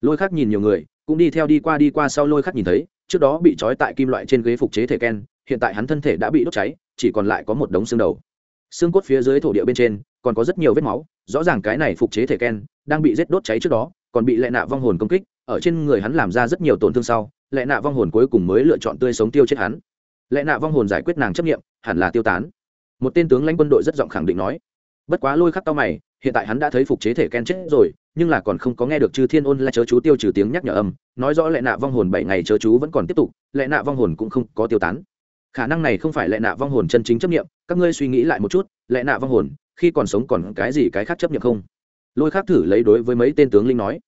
Lôi khắc nhìn nhiều người, cũng đi theo đi qua đi qua sau lôi khắc nhìn thấy, trước đó bị trói tại kim loại trên ghế phục chế thể ken hiện tại hắn thân thể đã bị đốt cháy, chỉ còn lại có một đống xương đầu. Xương cốt phía dưới thổ địa bên trên, còn có rất nhiều vết máu, rõ ràng cái này phục chế thể ken đang bị rết đốt cháy trước đó, còn bị lệ nạ vong hồn công kích, ở trên người hắn làm ra rất nhiều tổn thương sau, lệ nạ vong hồn cuối cùng mới lựa chọn tươi sống tiêu chết hắn. Lệ nạ vong hồn giải quyết nàng chấp nghiệm hẳn là tiêu tán. Một tên tướng lãnh quân đội rất giọng khẳng định nói. Bất quá lôi khắc tao mày, hiện tại hắn đã thấy phục chế thể ken chết rồi, nhưng là còn không có nghe được chư thiên ôn là chớ chú tiêu trừ tiếng nhắc nhở âm, nói rõ lệ nạ vong hồn bảy ngày chớ chú vẫn còn tiếp tục, lệ nạ vong hồn cũng không có tiêu tán khả năng này không phải lệ nạ vong hồn chân chính chấp nghiệm các ngươi suy nghĩ lại một chút, lệ nạ vong hồn, khi còn sống còn cái gì cái khác chấp nghiệm không? Lôi khác thử lấy đối với mấy tên tướng linh nói,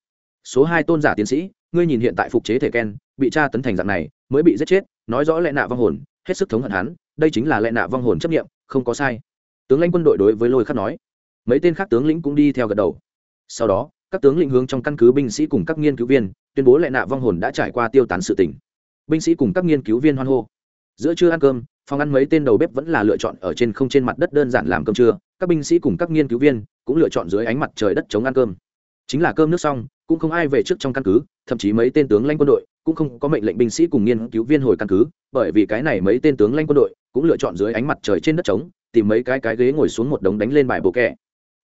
số hai tôn giả tiến sĩ, ngươi nhìn hiện tại phục chế thể ken, bị tra tấn thành dạng này, mới bị giết chết, nói rõ lệ nạ vong hồn, hết sức thống hận hắn, đây chính là lệ nạ vong hồn chấp nghiệm không có sai. Tướng lãnh quân đội đối với lôi khắc nói, mấy tên khác tướng lĩnh cũng đi theo gật đầu. Sau đó, các tướng lĩnh hướng trong căn cứ binh sĩ cùng các nghiên cứu viên, tuyên bố lệ nạ vong hồn đã trải qua tiêu tán sự tỉnh binh sĩ cùng các nghiên cứu viên hoan hô giữa trưa ăn cơm, phòng ăn mấy tên đầu bếp vẫn là lựa chọn ở trên không trên mặt đất đơn giản làm cơm trưa, các binh sĩ cùng các nghiên cứu viên cũng lựa chọn dưới ánh mặt trời đất chống ăn cơm. Chính là cơm nước xong, cũng không ai về trước trong căn cứ, thậm chí mấy tên tướng lãnh quân đội cũng không có mệnh lệnh binh sĩ cùng nghiên cứu viên hồi căn cứ, bởi vì cái này mấy tên tướng lãnh quân đội cũng lựa chọn dưới ánh mặt trời trên đất trống tìm mấy cái cái ghế ngồi xuống một đống đánh lên bài bộ kẹ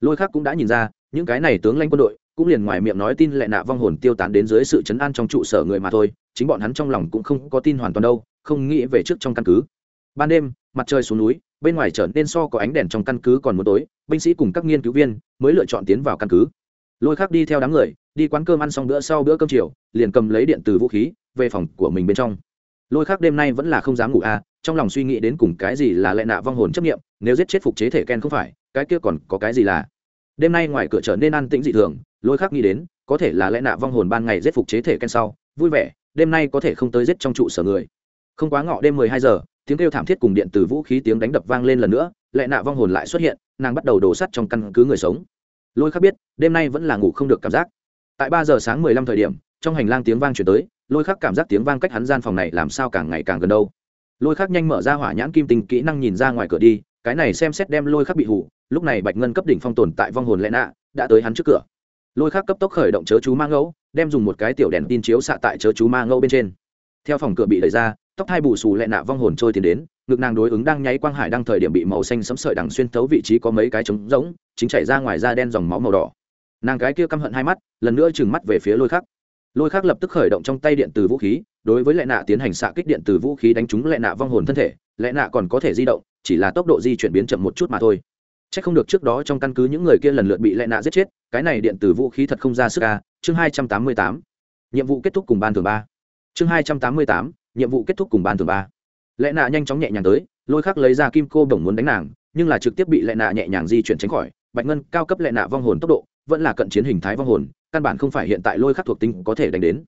lôi khác cũng đã nhìn ra những cái này tướng lãnh quân đội cũng liền ngoài miệng nói tin lệ nạ vong hồn tiêu tán đến dưới sự chấn an trong trụ sở người mà thôi chính bọn hắn trong lòng cũng không có tin hoàn toàn đâu không nghĩ về trước trong căn cứ. Ban đêm mặt trời xuống núi bên ngoài trở nên so có ánh đèn trong căn cứ còn muốn tối binh sĩ cùng các nghiên cứu viên mới lựa chọn tiến vào căn cứ. Lôi khác đi theo đám người đi quán cơm ăn xong bữa sau bữa cơm chiều liền cầm lấy điện từ vũ khí về phòng của mình bên trong. Lôi khác đêm nay vẫn là không dám ngủ à, trong lòng suy nghĩ đến cùng cái gì là lệ nạ vong hồn chấp nghiệm nếu giết chết phục chế thể ken không phải cái kia còn có cái gì là? Đêm nay ngoài cửa trở nên an tĩnh dị thường, lôi khác nghĩ đến, có thể là lẽ nạ vong hồn ban ngày giết phục chế thể ken sau, vui vẻ, đêm nay có thể không tới giết trong trụ sở người. Không quá ngọ đêm mười hai giờ, tiếng kêu thảm thiết cùng điện từ vũ khí tiếng đánh đập vang lên lần nữa, lẽ nạ vong hồn lại xuất hiện, nàng bắt đầu đổ sắt trong căn cứ người sống. Lôi khác biết, đêm nay vẫn là ngủ không được cảm giác. Tại ba giờ sáng mười lăm thời điểm, trong hành lang tiếng vang chuyển tới, lôi khắc cảm giác tiếng vang cách hắn gian phòng này làm sao càng ngày càng gần đâu. Lôi khắc nhanh mở ra hỏa nhãn kim tình kỹ năng nhìn ra ngoài cửa đi, cái này xem xét đem lôi khắc bị hủ lúc này bạch ngân cấp đỉnh phong tồn tại vong hồn lẽ nạ đã tới hắn trước cửa. Lôi khắc cấp tốc khởi động chớ chú ma ngẫu, đem dùng một cái tiểu đèn tin chiếu xạ tại chớ chú ma ngẫu bên trên. Theo phòng cửa bị đẩy ra, tóc hai bù xù lẹ nạ vong hồn trôi tiến đến, ngực nàng đối ứng đang nháy quang hải đang thời điểm bị màu xanh sấm sợi đằng xuyên thấu vị trí có mấy cái trống rỗng, chính chảy ra ngoài da đen dòng máu màu đỏ. Nàng cái kia căm hận hai mắt, lần nữa trừng mắt về phía lôi khắc. Lôi khắc lập tức khởi động trong tay điện từ vũ khí, đối với lệ nạ tiến hành xạ kích điện từ vũ khí đánh trúng lệ nạ vong hồn thân thể lệ nạ còn có thể di động, chỉ là tốc độ di chuyển biến chậm một chút mà thôi chắc không được trước đó trong căn cứ những người kia lần lượt bị lệ nạ giết chết, cái này điện tử vũ khí thật không ra sức a. chương hai trăm tám mươi tám, nhiệm vụ kết thúc cùng ban thường ba. Chương hai trăm tám mươi tám, nhiệm vụ kết thúc cùng ban thường ba. Lệ nạ nhanh chóng nhẹ nhàng tới, lôi khắc lấy ra kim cô đồng muốn đánh nàng, nhưng là trực tiếp bị lệ nạ nhẹ nhàng di chuyển tránh khỏi, bạch ngân cao cấp lệ nạ vong hồn tốc độ, vẫn là cận chiến hình thái vong hồn, căn bản không phải hiện tại lôi khắc thuộc tính có thể đánh đến.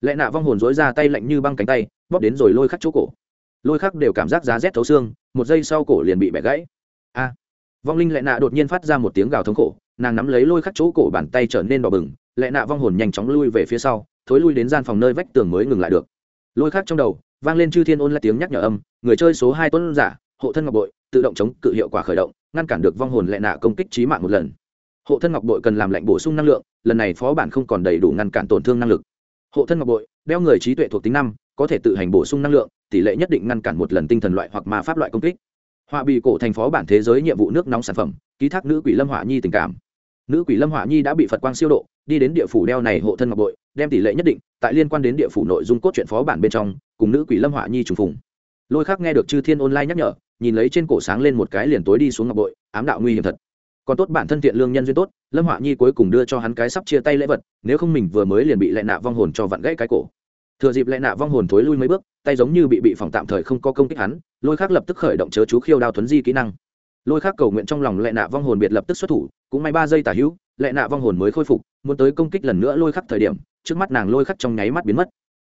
Lệ nạ vong hồn rối ra tay lạnh như băng cánh tay, bóp đến rồi lôi khắc chỗ cổ. Lôi khắc đều cảm giác giá rét thấu xương, một giây sau cổ liền bị bẻ gãy vong linh lệ nạ đột nhiên phát ra một tiếng gào thống khổ, nàng nắm lấy lôi khắc chỗ cổ bàn tay trở nên đỏ bừng, Lệ nạ vong hồn nhanh chóng lui về phía sau, thối lui đến gian phòng nơi vách tường mới ngừng lại được. Lôi khắc trong đầu, vang lên chư thiên ôn là tiếng nhắc nhở âm, người chơi số hai tuấn giả, hộ thân ngọc bội, tự động chống cự hiệu quả khởi động, ngăn cản được vong hồn lệ nạ công kích trí mạng một lần. Hộ thân ngọc bội cần làm lệnh bổ sung năng lượng, lần này phó bản không còn đầy đủ ngăn cản tổn thương năng lực. Hộ thân ngọc bội, đeo người trí tuệ thuộc tính năm, có thể tự hành bổ sung năng lượng, tỷ lệ nhất định ngăn cản một lần tinh thần loại hoặc ma pháp loại công kích họa bị cổ thành phó bản thế giới nhiệm vụ nước nóng sản phẩm, ký thác nữ quỷ lâm họa nhi tình cảm. Nữ quỷ lâm họa nhi đã bị phật quang siêu độ, đi đến địa phủ đeo này hộ thân ngọc bội, đem tỷ lệ nhất định, tại liên quan đến địa phủ nội dung cốt truyện phó bản bên trong, cùng nữ quỷ lâm họa nhi trùng phùng. Lôi khác nghe được chư thiên online nhắc nhở, nhìn lấy trên cổ sáng lên một cái liền tối đi xuống ngọc bội, ám đạo nguy hiểm thật. Còn tốt bản thân thiện lương nhân duyên tốt, lâm họa nhi cuối cùng đưa cho hắn cái sắp chia tay lễ vật, nếu không mình vừa mới liền bị lại nạ vong hồn cho vặn gãy cái cổ thừa dịp lẹ nạ vong hồn thối lui mấy bước, tay giống như bị bị phòng tạm thời không có công kích hắn, lôi khác lập tức khởi động chớ chú khiêu đao thuấn di kỹ năng. Lôi khác cầu nguyện trong lòng lệ nạ vong hồn biệt lập tức xuất thủ, cũng may ba giây tả hữu, lệ nạ vong hồn mới khôi phục, muốn tới công kích lần nữa lôi khắc thời điểm, trước mắt nàng lôi khắc trong nháy mắt biến mất.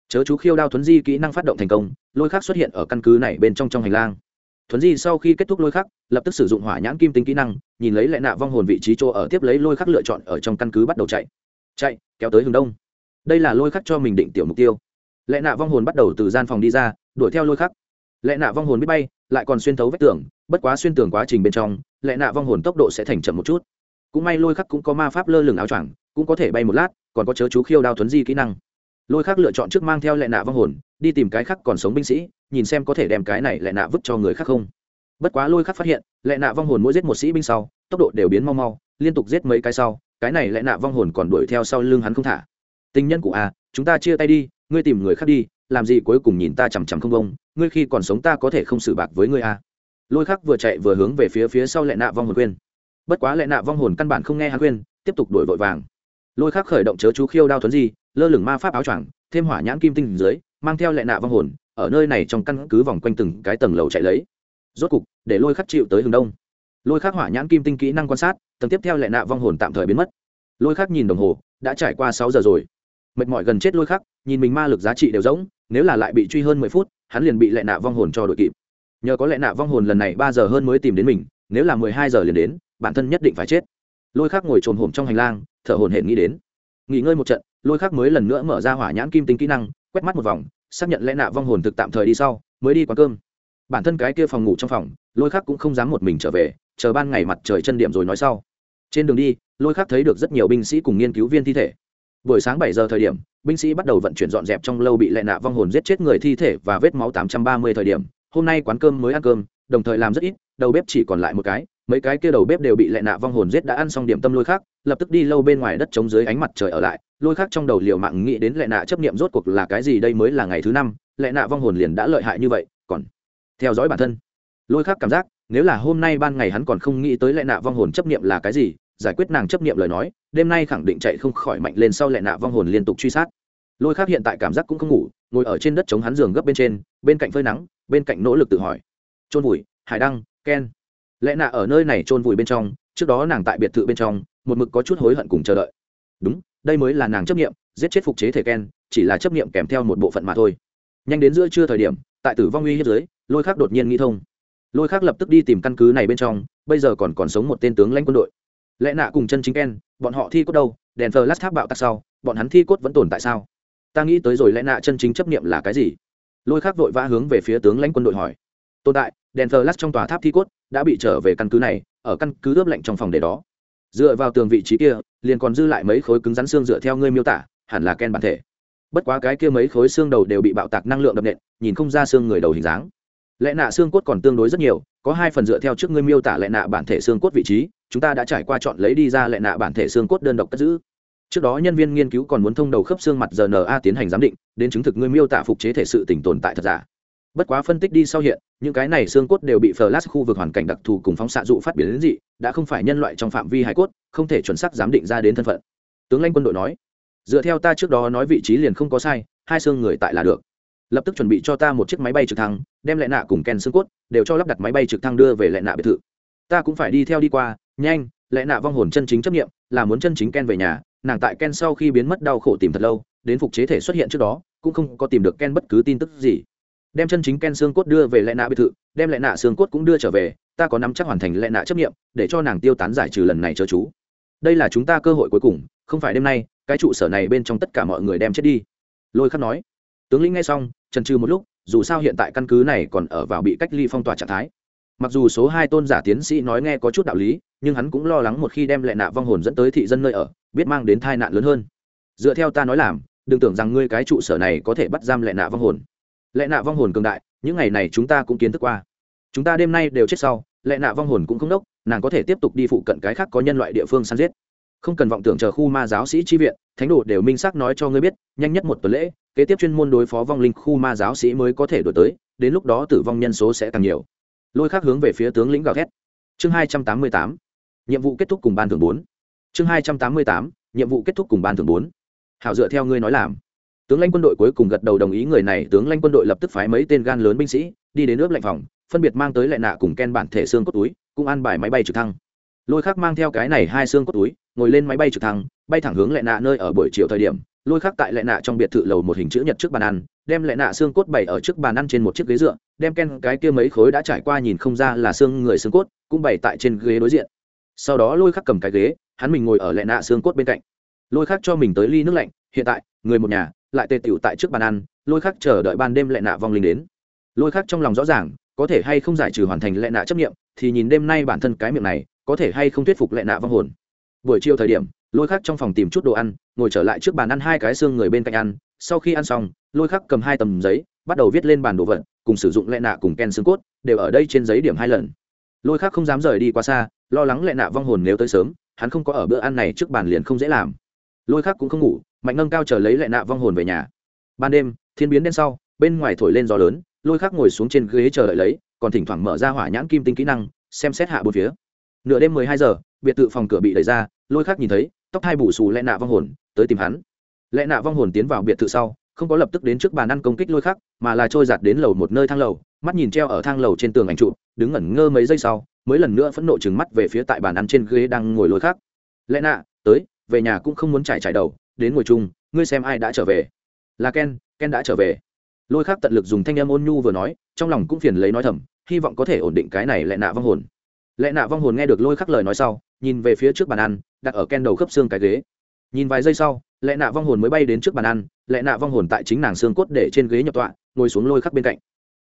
Chớ chú khiêu đao thuấn di kỹ năng phát động thành công, lôi khắc xuất hiện ở căn cứ này bên trong trong hành lang. Thuấn di sau khi kết thúc lôi khắc, lập tức sử dụng hỏa nhãn kim tinh kỹ năng, nhìn lấy lẹ nạ vong hồn vị trí chỗ ở tiếp lấy lôi khắc lựa chọn ở trong căn cứ bắt đầu chạy. Chạy, kéo tới hướng đông. Đây là lôi khắc cho mình định tiểu mục tiêu lệ nạ vong hồn bắt đầu từ gian phòng đi ra, đuổi theo lôi khắc. Lệ nạ vong hồn biết bay, lại còn xuyên thấu vách tường, bất quá xuyên tường quá trình bên trong, lệ nạ vong hồn tốc độ sẽ thành chậm một chút. Cũng may lôi khắc cũng có ma pháp lơ lửng áo choàng, cũng có thể bay một lát, còn có chớ chú khiêu đao thuấn di kỹ năng. Lôi khắc lựa chọn trước mang theo lệ nạ vong hồn, đi tìm cái khác còn sống binh sĩ, nhìn xem có thể đem cái này lệ nạ vứt cho người khác không. Bất quá lôi khắc phát hiện, lệ nạ vong hồn mỗi giết một sĩ binh sau, tốc độ đều biến mau mau, liên tục giết mấy cái sau, cái này lệ nạ vong hồn còn đuổi theo sau lưng hắn không thả. Tình nhân của a chúng ta chia tay đi ngươi tìm người khác đi, làm gì cuối cùng nhìn ta chằm chằm không bông, ngươi khi còn sống ta có thể không xử bạc với ngươi a lôi khắc vừa chạy vừa hướng về phía phía sau lệ nạ vong hồn khuyên bất quá lệ nạ vong hồn căn bản không nghe hắn khuyên, tiếp tục đuổi vội vàng. Lôi khắc khởi động chớ chú khiêu đao thuấn di, lơ lửng ma pháp áo choàng, thêm hỏa nhãn kim tinh dưới, mang theo lệ nạ vong hồn, ở nơi này trong căn cứ vòng quanh từng cái tầng lầu chạy lấy. Rốt cục, để lôi khắc chịu tới hướng đông. Lôi khắc hỏa nhãn kim tinh kỹ năng quan sát, tầng tiếp theo lệ nạ vong hồn tạm thời biến mất. Lôi khắc nhìn đồng hồ, đã trải qua sáu giờ rồi. Mệt mỏi gần chết lôi khắc nhìn mình ma lực giá trị đều rỗng nếu là lại bị truy hơn mười phút, hắn liền bị lệ nạ vong hồn cho đội kịp. Nhờ có lệ nạ vong hồn lần này ba giờ hơn mới tìm đến mình, nếu là mười hai giờ liền đến, bản thân nhất định phải chết. Lôi khắc ngồi trồn hổm trong hành lang, thở hồn hển nghĩ đến. Nghỉ ngơi một trận, lôi khác mới lần nữa mở ra hỏa nhãn kim tính kỹ năng, quét mắt một vòng, xác nhận lẽ nạ vong hồn thực tạm thời đi sau, mới đi quán cơm. Bản thân cái kia phòng ngủ trong phòng, lôi khác cũng không dám một mình trở về, chờ ban ngày mặt trời chân điểm rồi nói sau. Trên đường đi, lôi khác thấy được rất nhiều binh sĩ cùng nghiên cứu viên thi thể buổi sáng bảy giờ thời điểm, binh sĩ bắt đầu vận chuyển dọn dẹp trong lâu bị lệ nạ vong hồn giết chết người thi thể và vết máu tám trăm ba mươi thời điểm. Hôm nay quán cơm mới ăn cơm, đồng thời làm rất ít, đầu bếp chỉ còn lại một cái. Mấy cái kia đầu bếp đều bị lệ nạ vong hồn giết đã ăn xong điểm tâm lôi khác lập tức đi lâu bên ngoài đất trống dưới ánh mặt trời ở lại. Lôi khác trong đầu liều mạng nghĩ đến lệ nạ chấp nghiệm rốt cuộc là cái gì đây mới là ngày thứ năm, lệ nạ vong hồn liền đã lợi hại như vậy, còn theo dõi bản thân. Lôi khác cảm giác, nếu là hôm nay ban ngày hắn còn không nghĩ tới lệ nạ vong hồn chấp nghiệm là cái gì giải quyết nàng chấp niệm lời nói, đêm nay khẳng định chạy không khỏi mạnh lên sau lẹ nạ vong hồn liên tục truy sát. Lôi khác hiện tại cảm giác cũng không ngủ, ngồi ở trên đất chống hắn giường gấp bên trên, bên cạnh phơi nắng, bên cạnh nỗ lực tự hỏi. Trôn vùi, hải đăng, ken. Lẽ nạ ở nơi này trôn vùi bên trong, trước đó nàng tại biệt thự bên trong, một mực có chút hối hận cùng chờ đợi. Đúng, đây mới là nàng chấp nghiệm giết chết phục chế thể ken, chỉ là chấp nghiệm kèm theo một bộ phận mà thôi. Nhanh đến giữa trưa thời điểm, tại tử vong uy hiếp dưới, lôi khác đột nhiên nghĩ thông. Lôi khác lập tức đi tìm căn cứ này bên trong, bây giờ còn còn sống một tên tướng lãnh quân đội lẽ nạ cùng chân chính ken, bọn họ thi cốt đâu? Đèn thờ lát tháp bạo tắc sau, bọn hắn thi cốt vẫn tồn tại sao? Ta nghĩ tới rồi, lẽ nạ chân chính chấp nghiệm là cái gì? Lôi khác vội vã hướng về phía tướng lãnh quân đội hỏi. Tồn tại, đèn thờ lát trong tòa tháp thi cốt đã bị trở về căn cứ này, ở căn cứ ướp lạnh trong phòng để đó. Dựa vào tường vị trí kia, liền còn dư lại mấy khối cứng rắn xương dựa theo ngươi miêu tả, hẳn là ken bản thể. Bất quá cái kia mấy khối xương đầu đều bị bạo tạc năng lượng đập nện, nhìn không ra xương người đầu hình dáng. Lẽ nạ xương cốt còn tương đối rất nhiều, có hai phần dựa theo trước ngươi miêu tả lẽ nạ bản thể xương cốt vị trí chúng ta đã trải qua chọn lấy đi ra lệ nạ bản thể xương cốt đơn độc cất giữ. Trước đó nhân viên nghiên cứu còn muốn thông đầu khớp xương mặt rna tiến hành giám định, đến chứng thực ngươi miêu tả phục chế thể sự tỉnh tồn tại thật giả. Bất quá phân tích đi sau hiện, những cái này xương cốt đều bị flash khu vực hoàn cảnh đặc thù cùng phóng xạ dụ phát biến đến dị, đã không phải nhân loại trong phạm vi hải cốt, không thể chuẩn xác giám định ra đến thân phận. Tướng lãnh quân đội nói, dựa theo ta trước đó nói vị trí liền không có sai, hai xương người tại là được. Lập tức chuẩn bị cho ta một chiếc máy bay trực thăng, đem lại nạ cùng ken xương cốt đều cho lắp đặt máy bay trực thăng đưa về lại nạ biệt thự. Ta cũng phải đi theo đi qua nhanh, lẽ nạ vong hồn chân chính chấp nghiệm là muốn chân chính ken về nhà, nàng tại ken sau khi biến mất đau khổ tìm thật lâu, đến phục chế thể xuất hiện trước đó, cũng không có tìm được ken bất cứ tin tức gì. Đem chân chính ken xương cốt đưa về lẽ nạ biệt thự, đem lẽ nạ xương cốt cũng đưa trở về, ta có nắm chắc hoàn thành lẽ nạ chấp nghiệm để cho nàng tiêu tán giải trừ lần này chớ chú. Đây là chúng ta cơ hội cuối cùng, không phải đêm nay, cái trụ sở này bên trong tất cả mọi người đem chết đi. Lôi khắc nói. Tướng lĩnh nghe xong trần trừ một lúc, dù sao hiện tại căn cứ này còn ở vào bị cách ly phong tỏa trạng thái. Mặc dù số hai tôn giả tiến sĩ nói nghe có chút đạo lý nhưng hắn cũng lo lắng một khi đem lệ nạ vong hồn dẫn tới thị dân nơi ở, biết mang đến tai nạn lớn hơn. Dựa theo ta nói làm, đừng tưởng rằng ngươi cái trụ sở này có thể bắt giam lệ nạ vong hồn. Lệ nạ vong hồn cường đại, những ngày này chúng ta cũng kiến thức qua. Chúng ta đêm nay đều chết sau, lệ nạ vong hồn cũng không đốc, nàng có thể tiếp tục đi phụ cận cái khác có nhân loại địa phương săn giết. Không cần vọng tưởng chờ khu ma giáo sĩ chi viện, thánh đồ đều minh xác nói cho ngươi biết, nhanh nhất một tuần lễ, kế tiếp chuyên môn đối phó vong linh khu ma giáo sĩ mới có thể đổi tới, đến lúc đó tử vong nhân số sẽ càng nhiều. Lôi khác hướng về phía tướng lĩnh gào thét. Chương hai trăm tám mươi tám nhiệm vụ kết thúc cùng ban thường bốn. Chương hai trăm tám mươi tám, nhiệm vụ kết thúc cùng ban thường bốn. Hảo dựa theo ngươi nói làm. Tướng lãnh quân đội cuối cùng gật đầu đồng ý người này, tướng lãnh quân đội lập tức phái mấy tên gan lớn binh sĩ, đi đến nước lạnh phòng, phân biệt mang tới lại nạ cùng ken bản thể xương cốt túi, cũng an bài máy bay trực thăng. Lôi khác mang theo cái này hai xương cốt túi, ngồi lên máy bay trực thăng, bay thẳng hướng lại nạ nơi ở buổi chiều thời điểm, lôi khác tại lại nạ trong biệt thự lầu một hình chữ nhật trước bàn ăn, đem lại nạ xương cốt bày ở trước bàn ăn trên một chiếc ghế dựa, đem ken cái kia mấy khối đã trải qua nhìn không ra là xương người xương cốt, cũng bày tại trên ghế đối diện sau đó lôi khắc cầm cái ghế, hắn mình ngồi ở lẹ nạ xương cốt bên cạnh. Lôi khắc cho mình tới ly nước lạnh, hiện tại, người một nhà, lại tề tựu tại trước bàn ăn, lôi khắc chờ đợi ban đêm lẹ nạ vong linh đến. Lôi khắc trong lòng rõ ràng, có thể hay không giải trừ hoàn thành lệ nạ chấp nghiệm thì nhìn đêm nay bản thân cái miệng này, có thể hay không thuyết phục lệ nạ vong hồn. Buổi chiều thời điểm, lôi khắc trong phòng tìm chút đồ ăn, ngồi trở lại trước bàn ăn hai cái xương người bên cạnh ăn. Sau khi ăn xong, lôi khắc cầm hai tầm giấy, bắt đầu viết lên bàn đồ vật, cùng sử dụng lệ nạ cùng ken xương cốt, đều ở đây trên giấy điểm hai lần. Lôi khắc không dám rời đi quá xa lo lắng lệ nạ vong hồn nếu tới sớm, hắn không có ở bữa ăn này trước bàn liền không dễ làm. Lôi khắc cũng không ngủ, mạnh nâng cao chờ lấy lệ nạ vong hồn về nhà. Ban đêm, thiên biến đen sau, bên ngoài thổi lên gió lớn, lôi khắc ngồi xuống trên ghế chờ đợi lấy, còn thỉnh thoảng mở ra hỏa nhãn kim tinh kỹ năng, xem xét hạ bốn phía. Nửa đêm mười hai giờ, biệt thự phòng cửa bị đẩy ra, lôi khắc nhìn thấy, tóc hai bù xù lẽ nạ vong hồn, tới tìm hắn. Lẽ nạ vong hồn tiến vào biệt thự sau, không có lập tức đến trước bàn ăn công kích lôi khắc mà là trôi giạt đến lầu một nơi thang lầu, mắt nhìn treo ở thang lầu trên tường ảnh trụ đứng ngẩn ngơ mấy giây sau mới lần nữa phẫn nộ chừng mắt về phía tại bàn ăn trên ghế đang ngồi lôi khắc lẽ nạ, tới, về nhà cũng không muốn trải trải đầu, đến ngồi chung, ngươi xem ai đã trở về. Là ken ken đã trở về. Lôi khắc tận lực dùng thanh em ôn nhu vừa nói, trong lòng cũng phiền lấy nói thầm, hy vọng có thể ổn định cái này lẽ nạ vong hồn. Lẽ nạ vong hồn nghe được lôi khắc lời nói sau, nhìn về phía trước bàn ăn, đặt ở ken đầu khớp xương cái ghế. Nhìn vài giây sau, lẽ nạ vong hồn mới bay đến trước bàn ăn, lẽ nạ vong hồn tại chính nàng xương cốt để trên ghế nhập tọa, ngồi xuống lôi khắc bên cạnh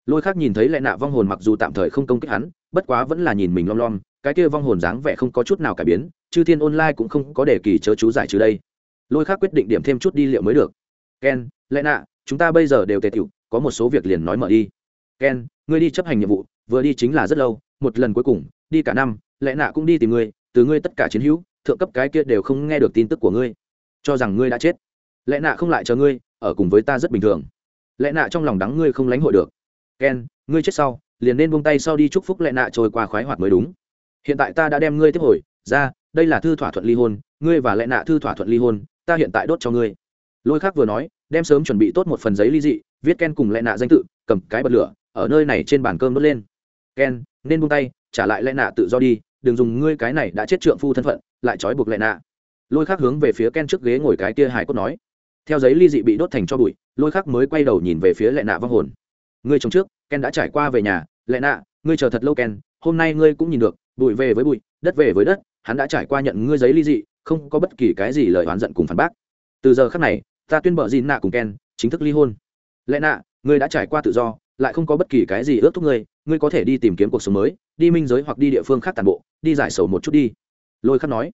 lôi khác nhìn thấy lẽ nạ vong hồn mặc dù tạm thời không công kích hắn, bất quá vẫn là nhìn mình lom lom, cái kia vong hồn dáng vẻ không có chút nào cải biến, chư thiên online cũng không có đề kỳ chớ chú giải trừ đây. Lôi khác quyết định điểm thêm chút đi liệu mới được. Ken lẽ nạ, chúng ta bây giờ đều tề tiểu, có một số việc liền nói mở đi. Ken, ngươi đi chấp hành nhiệm vụ, vừa đi chính là rất lâu, một lần cuối cùng, đi cả năm lẽ nạ cũng đi tìm ngươi, từ ngươi tất cả chiến hữu, thượng cấp cái kia đều không nghe được tin tức của ngươi. Cho rằng ngươi đã chết. Lẽ nạ không lại chờ ngươi, ở cùng với ta rất bình thường. Lẽ nạ trong lòng đắng ngươi không lánh hội được ken, ngươi chết sau, liền nên buông tay sau đi chúc phúc lệ nạ trôi qua khoái hoạt mới đúng. Hiện tại ta đã đem ngươi tiếp hồi, ra, đây là thư thỏa thuận ly hôn, ngươi và lệ nạ thư thỏa thuận ly hôn, ta hiện tại đốt cho ngươi. Lôi khác vừa nói, đem sớm chuẩn bị tốt một phần giấy ly dị, viết ken cùng lệ nạ danh tự, cầm cái bật lửa, ở nơi này trên bàn cơm đốt lên. Ken, nên buông tay, trả lại lệ nạ tự do đi, đừng dùng ngươi cái này đã chết trượng phu thân phận, lại trói buộc lệ nạ. Lôi khác hướng về phía ken trước ghế ngồi cái kia hải cốt nói. Theo giấy ly dị bị đốt thành cho bụi, lôi khác mới quay đầu nhìn về phía lệ nạ vong hồn ngươi chồng trước, ken đã trải qua về nhà lẽ nạ, ngươi chờ thật lâu ken, hôm nay ngươi cũng nhìn được, bụi về với bụi, đất về với đất, hắn đã trải qua nhận ngươi giấy ly dị, không có bất kỳ cái gì lời oán giận cùng phản bác. Từ giờ khác này, ta tuyên bợ gìn nạ cùng ken, chính thức ly hôn. Lẽ nạ, ngươi đã trải qua tự do, lại không có bất kỳ cái gì ước thúc ngươi ngươi có thể đi tìm kiếm cuộc sống mới, đi minh giới hoặc đi địa phương khác tàn bộ, đi giải sầu một chút đi. Lôi khắc nói.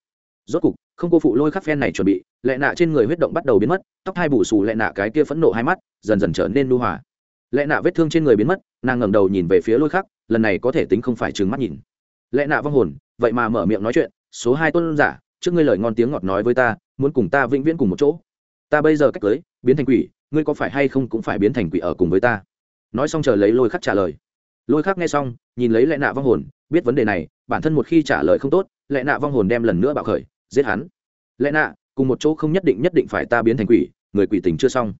Rốt cục, không cô phụ lôi khắc phen này chuẩn bị lệ nạ trên người huyết động bắt đầu biến mất, tóc hai bù xù lệ nạ cái kia phẫn nộ hai mắt, dần dần trở nên nu hòa lệ nạ vết thương trên người biến mất, nàng ngẩng đầu nhìn về phía lôi khắc, lần này có thể tính không phải trừng mắt nhìn. Lệ nạ vong hồn, vậy mà mở miệng nói chuyện, số hai tôn giả, trước ngươi lời ngon tiếng ngọt nói với ta, muốn cùng ta vĩnh viễn cùng một chỗ. Ta bây giờ cách cưới, biến thành quỷ, ngươi có phải hay không cũng phải biến thành quỷ ở cùng với ta? Nói xong chờ lấy lôi khắc trả lời. Lôi khắc nghe xong, nhìn lấy lệ nạ vong hồn, biết vấn đề này, bản thân một khi trả lời không tốt lệ nạ vong hồn đem lần nữa bạo khởi, giết hắn. Lệ nạ, cùng một chỗ không nhất định nhất định phải ta biến thành quỷ, người quỷ tình chưa xong.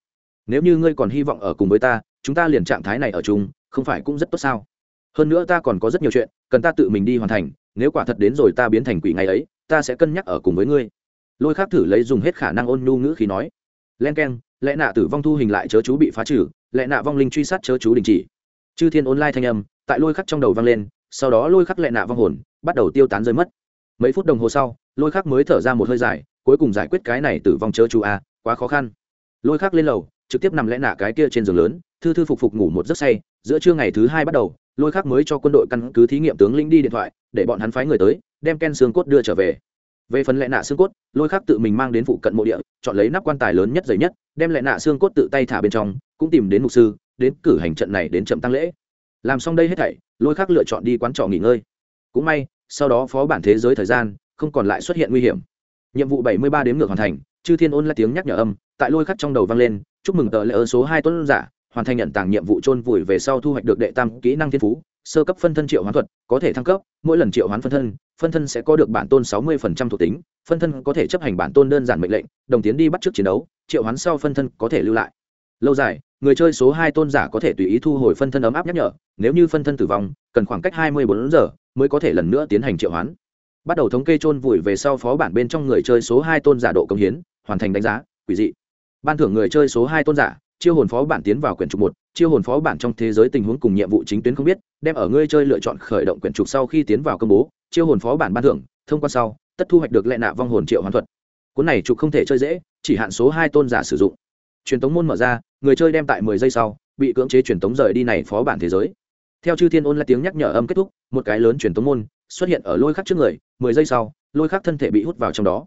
Nếu như ngươi còn hy vọng ở cùng với ta chúng ta liền trạng thái này ở chung, không phải cũng rất tốt sao? Hơn nữa ta còn có rất nhiều chuyện, cần ta tự mình đi hoàn thành, nếu quả thật đến rồi ta biến thành quỷ ngày ấy, ta sẽ cân nhắc ở cùng với ngươi. Lôi khác thử lấy dùng hết khả năng ôn nhu ngữ khi nói. Len k e n lẽ nạ tử vong thu hình lại chớ chú bị phá trừ lẽ nạ vong linh truy sát chớ chú đình chỉ. Chư thiên online thanh âm tại lôi khắc trong đầu vang lên, sau đó lôi khắc lệ nạ vong hồn bắt đầu tiêu tán rơi mất. Mấy phút đồng hồ sau, lôi khắc mới thở ra một hơi dài, cuối cùng giải quyết cái này tử vong chớ chú a quá khó khăn. Lôi khắc lên lầu trực tiếp nằm lẽ nạ cái kia trên giường lớn, thư thư phục phục ngủ một giấc say, giữa trưa ngày thứ hai bắt đầu, lôi khắc mới cho quân đội căn cứ thí nghiệm tướng lĩnh đi điện thoại, để bọn hắn phái người tới, đem ken xương cốt đưa trở về. Về phần lệ nạ xương cốt, lôi khắc tự mình mang đến phụ cận mộ địa, chọn lấy nắp quan tài lớn nhất dày nhất, đem lệ nạ xương cốt tự tay thả bên trong, cũng tìm đến mục sư, đến cử hành trận này đến chậm tăng lễ. Làm xong đây hết thảy, lôi khắc lựa chọn đi quán trọ nghỉ ngơi. Cũng may, sau đó phó bản thế giới thời gian, không còn lại xuất hiện nguy hiểm. Nhiệm vụ bảy mươi ba đếm ngược hoàn thành, chư thiên ôn là tiếng nhắc nhở âm, tại lôi khắc trong đầu vang lên chúc mừng tờ lễ ơn số hai tuấn giả, hoàn thành nhận tàng nhiệm vụ trôn vùi về sau thu hoạch được đệ tam kỹ năng thiên phú, sơ cấp phân thân triệu hoán thuật, có thể thăng cấp, mỗi lần triệu hoán phân thân phân thân sẽ có được bản tôn sáu mươi thuộc tính, phân thân có thể chấp hành bản tôn đơn giản mệnh lệnh, đồng tiến đi bắt trước chiến đấu, triệu hoán sau phân thân có thể lưu lại. Lâu dài, người chơi số hai tôn giả có thể tùy ý thu hồi phân thân ấm áp nhắc nhở, nếu như phân thân tử vong, cần khoảng cách hai mươi bốn giờ mới có thể lần nữa tiến hành triệu hoán. Bắt đầu thống kê trôn vùi về sau phó bản bên trong người chơi số hai tôn giả độ công hiến, hoàn thành đánh giá, quỷ dị ban thưởng người chơi số hai tôn giả, chiêu hồn phó bản tiến vào quyển trục một, chiêu hồn phó bản trong thế giới tình huống cùng nhiệm vụ chính tuyến không biết, đem ở ngươi chơi lựa chọn khởi động quyển trục sau khi tiến vào công bố, chiêu hồn phó bản ban thưởng, thông qua sau, tất thu hoạch được lệ nạ vong hồn triệu hoàn thuật. Cuốn này trục không thể chơi dễ, chỉ hạn số hai tôn giả sử dụng. Truyền tống môn mở ra, người chơi đem tại mười giây sau, bị cưỡng chế truyền tống rời đi này phó bản thế giới. Theo chư thiên ôn là tiếng nhắc nhở âm kết thúc, một cái lớn truyền tống môn xuất hiện ở lôi khắc trước người, mười giây sau, lôi khắc thân thể bị hút vào trong đó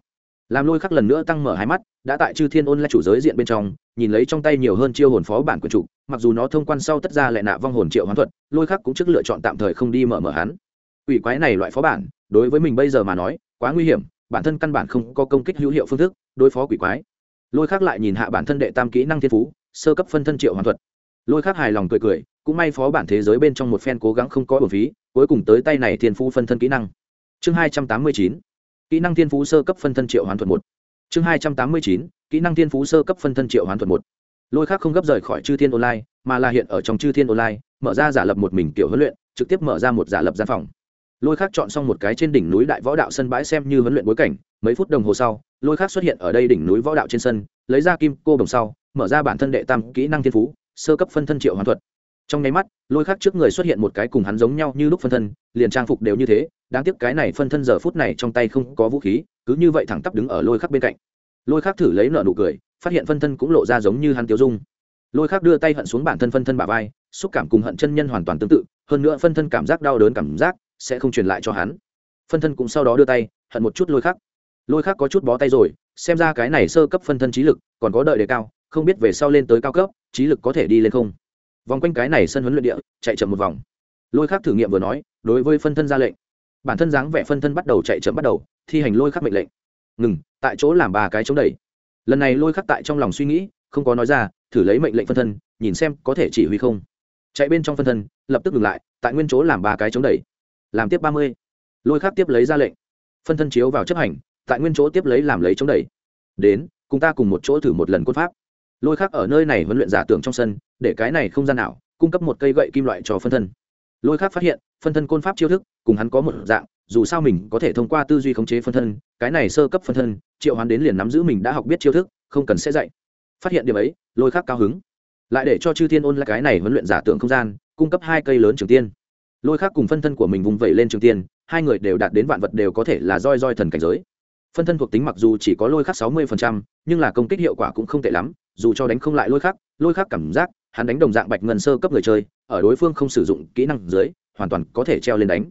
làm lôi khắc lần nữa tăng mở hai mắt, đã tại chư thiên ôn lại chủ giới diện bên trong, nhìn lấy trong tay nhiều hơn chiêu hồn phó bản quyền chủ, mặc dù nó thông quan sau tất ra lại nạ vong hồn triệu hoán thuật, lôi khắc cũng trước lựa chọn tạm thời không đi mở mở hắn. Ủy quái này loại phó bản, đối với mình bây giờ mà nói, quá nguy hiểm, bản thân căn bản không có công kích hữu hiệu phương thức, đối phó quỷ quái. Lôi khắc lại nhìn hạ bản thân đệ tam kỹ năng thiên phú, sơ cấp phân thân triệu hoàn thuật. Lôi khắc hài lòng cười cười, cũng may phó bản thế giới bên trong một phen cố gắng không có bổn phí, cuối cùng tới tay này thiên phú phân thân kỹ năng. Chương hai trăm tám mươi chín kỹ năng thiên phú sơ cấp phân thân triệu hoàn thuật một. Chương hai trăm tám mươi chín, kỹ năng thiên phú sơ cấp phân thân triệu hoàn thuật một. Lôi khác không gấp rời khỏi chư thiên online, mà là hiện ở trong chư thiên online, mở ra giả lập một mình kiểu huấn luyện, trực tiếp mở ra một giả lập gian phòng. Lôi khác chọn xong một cái trên đỉnh núi đại võ đạo sân bãi xem như huấn luyện bối cảnh, mấy phút đồng hồ sau, lôi khác xuất hiện ở đây đỉnh núi võ đạo trên sân, lấy ra kim cô đồng sau, mở ra bản thân đệ tam kỹ năng thiên phú, sơ cấp phân thân triệu hoàn thuật trong nháy mắt, lôi khác trước người xuất hiện một cái cùng hắn giống nhau như lúc phân thân, liền trang phục đều như thế, đáng tiếc cái này phân thân giờ phút này trong tay không có vũ khí, cứ như vậy thẳng tắp đứng ở lôi khắc bên cạnh. Lôi khắc thử lấy nợ nụ cười, phát hiện phân thân cũng lộ ra giống như hắn tiêu dung. Lôi khắc đưa tay hận xuống bản thân phân thân bà vai, xúc cảm cùng hận chân nhân hoàn toàn tương tự, hơn nữa phân thân cảm giác đau đớn cảm giác sẽ không truyền lại cho hắn. Phân thân cũng sau đó đưa tay, hận một chút lôi khắc. Lôi khắc có chút bó tay rồi, xem ra cái này sơ cấp phân thân trí lực còn có đợi đề cao, không biết về sau lên tới cao cấp, trí lực có thể đi lên không? Vòng quanh cái này sân huấn luyện địa, chạy chậm một vòng. Lôi khắc thử nghiệm vừa nói, đối với phân thân ra lệnh. Bản thân dáng vẻ phân thân bắt đầu chạy chậm bắt đầu, thi hành lôi khắc mệnh lệnh. Ngừng, tại chỗ làm ba cái chống đẩy. Lần này lôi khắc tại trong lòng suy nghĩ, không có nói ra, thử lấy mệnh lệnh phân thân, nhìn xem có thể chỉ huy không. Chạy bên trong phân thân, lập tức ngừng lại, tại nguyên chỗ làm ba cái chống đẩy. Làm tiếp ba mươi. Lôi khắc tiếp lấy ra lệnh. Phân thân chiếu vào chấp hành, tại nguyên chỗ tiếp lấy làm lấy chống đẩy. Đến, cùng ta cùng một chỗ thử một lần quân pháp. Lôi khắc ở nơi này huấn luyện giả tưởng trong sân để cái này không gian nào cung cấp một cây gậy kim loại cho phân thân. Lôi khắc phát hiện, phân thân côn pháp chiêu thức, cùng hắn có một dạng, dù sao mình có thể thông qua tư duy khống chế phân thân, cái này sơ cấp phân thân, triệu hoán đến liền nắm giữ mình đã học biết chiêu thức, không cần sẽ dạy. Phát hiện điểm ấy, lôi khắc cao hứng. Lại để cho chư thiên ôn lại cái này huấn luyện giả tưởng không gian, cung cấp hai cây lớn trường tiên. Lôi khắc cùng phân thân của mình vùng vẩy lên trường tiên, hai người đều đạt đến vạn vật đều có thể là roi roi thần cảnh giới. Phân thân thuộc tính mặc dù chỉ có lôi khắc sáu mươi nhưng là công kích hiệu quả cũng không tệ lắm, dù cho đánh không lại lôi khắc lôi khắc cảm giác hắn đánh đồng dạng bạch ngân sơ cấp người chơi, ở đối phương không sử dụng kỹ năng dưới, hoàn toàn có thể treo lên đánh.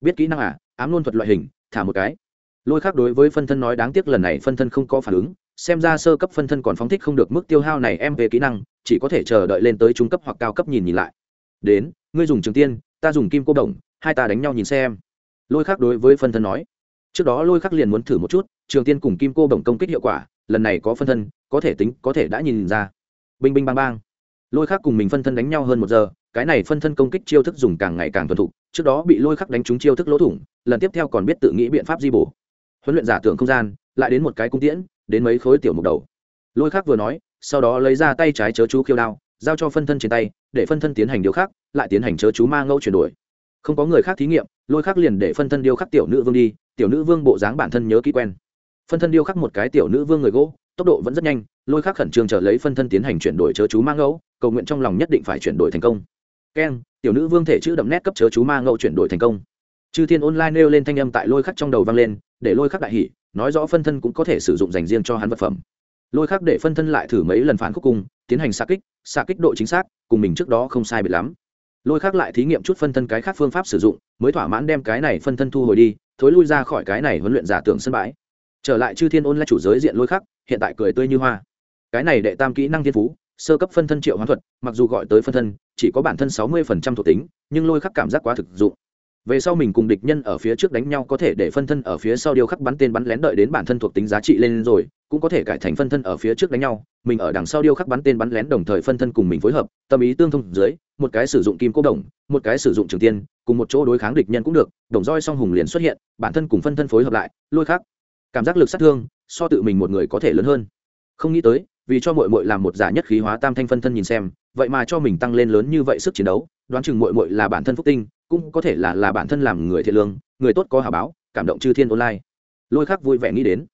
Biết kỹ năng à? Ám luôn thuật loại hình, thả một cái. Lôi khắc đối với phân thân nói đáng tiếc lần này phân thân không có phản ứng, xem ra sơ cấp phân thân còn phóng thích không được mức tiêu hao này em về kỹ năng, chỉ có thể chờ đợi lên tới trung cấp hoặc cao cấp nhìn nhìn lại. Đến, ngươi dùng trường tiên, ta dùng kim cô đồng, hai ta đánh nhau nhìn xem. Lôi khắc đối với phân thân nói. Trước đó lôi khắc liền muốn thử một chút, trường tiên cùng kim cô đồng công kích hiệu quả, lần này có phân thân, có thể tính, có thể đã nhìn ra. Binh binh bang bang lôi khắc cùng mình phân thân đánh nhau hơn một giờ, cái này phân thân công kích chiêu thức dùng càng ngày càng thuần thục, trước đó bị lôi khắc đánh trúng chiêu thức lỗ thủng, lần tiếp theo còn biết tự nghĩ biện pháp di bổ. Huấn luyện giả tưởng không gian, lại đến một cái cung tiễn, đến mấy khối tiểu mục đầu. Lôi khắc vừa nói, sau đó lấy ra tay trái chớ chú khiêu đao, giao cho phân thân trên tay, để phân thân tiến hành điều khác lại tiến hành chớ chú ma ngẫu chuyển đổi. Không có người khác thí nghiệm, lôi khắc liền để phân thân điêu khắc tiểu nữ vương đi, tiểu nữ vương bộ dáng bản thân nhớ kỹ quen. Phân thân điêu khắc một cái tiểu nữ vương người gỗ, tốc độ vẫn rất nhanh, lôi khắc khẩn trương chờ lấy phân thân tiến hành chuyển đổi chớ chú ma ngẫu cầu nguyện trong lòng nhất định phải chuyển đổi thành công. Keng tiểu nữ vương thể chữ đậm nét cấp chớ chú ma ngẫu chuyển đổi thành công. Chư thiên online nêu lên thanh âm tại lôi khắc trong đầu vang lên, để lôi khắc đại hỷ nói rõ phân thân cũng có thể sử dụng dành riêng cho hắn vật phẩm. Lôi khắc để phân thân lại thử mấy lần phản khúc cung tiến hành xa kích xa kích độ chính xác, cùng mình trước đó không sai biệt lắm. Lôi khắc lại thí nghiệm chút phân thân cái khác phương pháp sử dụng, mới thỏa mãn đem cái này phân thân thu hồi đi, thối lui ra khỏi cái này huấn luyện giả tưởng sân bãi. Trở lại chư thiên ôn chủ giới diện lôi khắc, hiện tại cười tươi như hoa. Cái này đệ tam kỹ năng thiên phú sơ cấp phân thân triệu hoán thuật, mặc dù gọi tới phân thân, chỉ có bản thân sáu mươi phần trăm thuộc tính, nhưng lôi khắc cảm giác quá thực dụng. Về sau mình cùng địch nhân ở phía trước đánh nhau có thể để phân thân ở phía sau điêu khắc bắn tên bắn lén đợi đến bản thân thuộc tính giá trị lên rồi, cũng có thể cải thành phân thân ở phía trước đánh nhau. Mình ở đằng sau điêu khắc bắn tên bắn lén đồng thời phân thân cùng mình phối hợp, tâm ý tương thông dưới, một cái sử dụng kim cố đồng, một cái sử dụng trường tiên, cùng một chỗ đối kháng địch nhân cũng được, đồng roi song hùng liền xuất hiện, bản thân cùng phân thân phối hợp lại, lôi khắc. Cảm giác lực sát thương, so tự mình một người có thể lớn hơn. Không nghĩ tới vì cho mội mội làm một giả nhất khí hóa tam thanh phân thân nhìn xem, vậy mà cho mình tăng lên lớn như vậy sức chiến đấu, đoán chừng mội mội là bản thân phúc tinh, cũng có thể là là bản thân làm người thiện lương, người tốt có hả báo, cảm động chư thiên online. Lôi khắc vui vẻ nghĩ đến.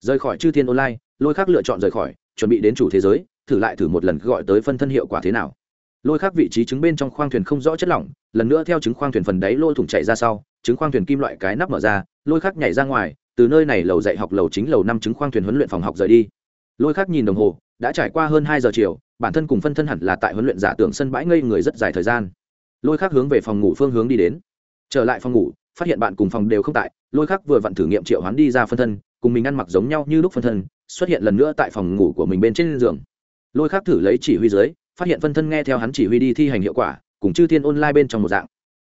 Rời khỏi chư thiên online, lôi khắc lựa chọn rời khỏi, chuẩn bị đến chủ thế giới, thử lại thử một lần gọi tới phân thân hiệu quả thế nào. Lôi khắc vị trí trứng bên trong khoang thuyền không rõ chất lỏng, lần nữa theo trứng khoang thuyền phần đáy lôi thủng chạy ra sau trứng khoang thuyền kim loại cái nắp mở ra, lôi khắc nhảy ra ngoài, từ nơi này lầu dạy học lầu chính lầu năm trứng khoang thuyền huấn luyện phòng học rời đi lôi khắc nhìn đồng hồ, đã trải qua hơn hai giờ chiều, bản thân cùng phân thân hẳn là tại huấn luyện giả tưởng sân bãi ngây người rất dài thời gian. Lôi khắc hướng về phòng ngủ phương hướng đi đến. Trở lại phòng ngủ, phát hiện bạn cùng phòng đều không tại, lôi khắc vừa vặn thử nghiệm triệu hoán đi ra phân thân, cùng mình ăn mặc giống nhau như lúc phân thân, xuất hiện lần nữa tại phòng ngủ của mình bên trên giường. Lôi khắc thử lấy chỉ huy dưới, phát hiện phân thân nghe theo hắn chỉ huy đi thi hành hiệu quả, cùng chư thiên online bên trong một dạng.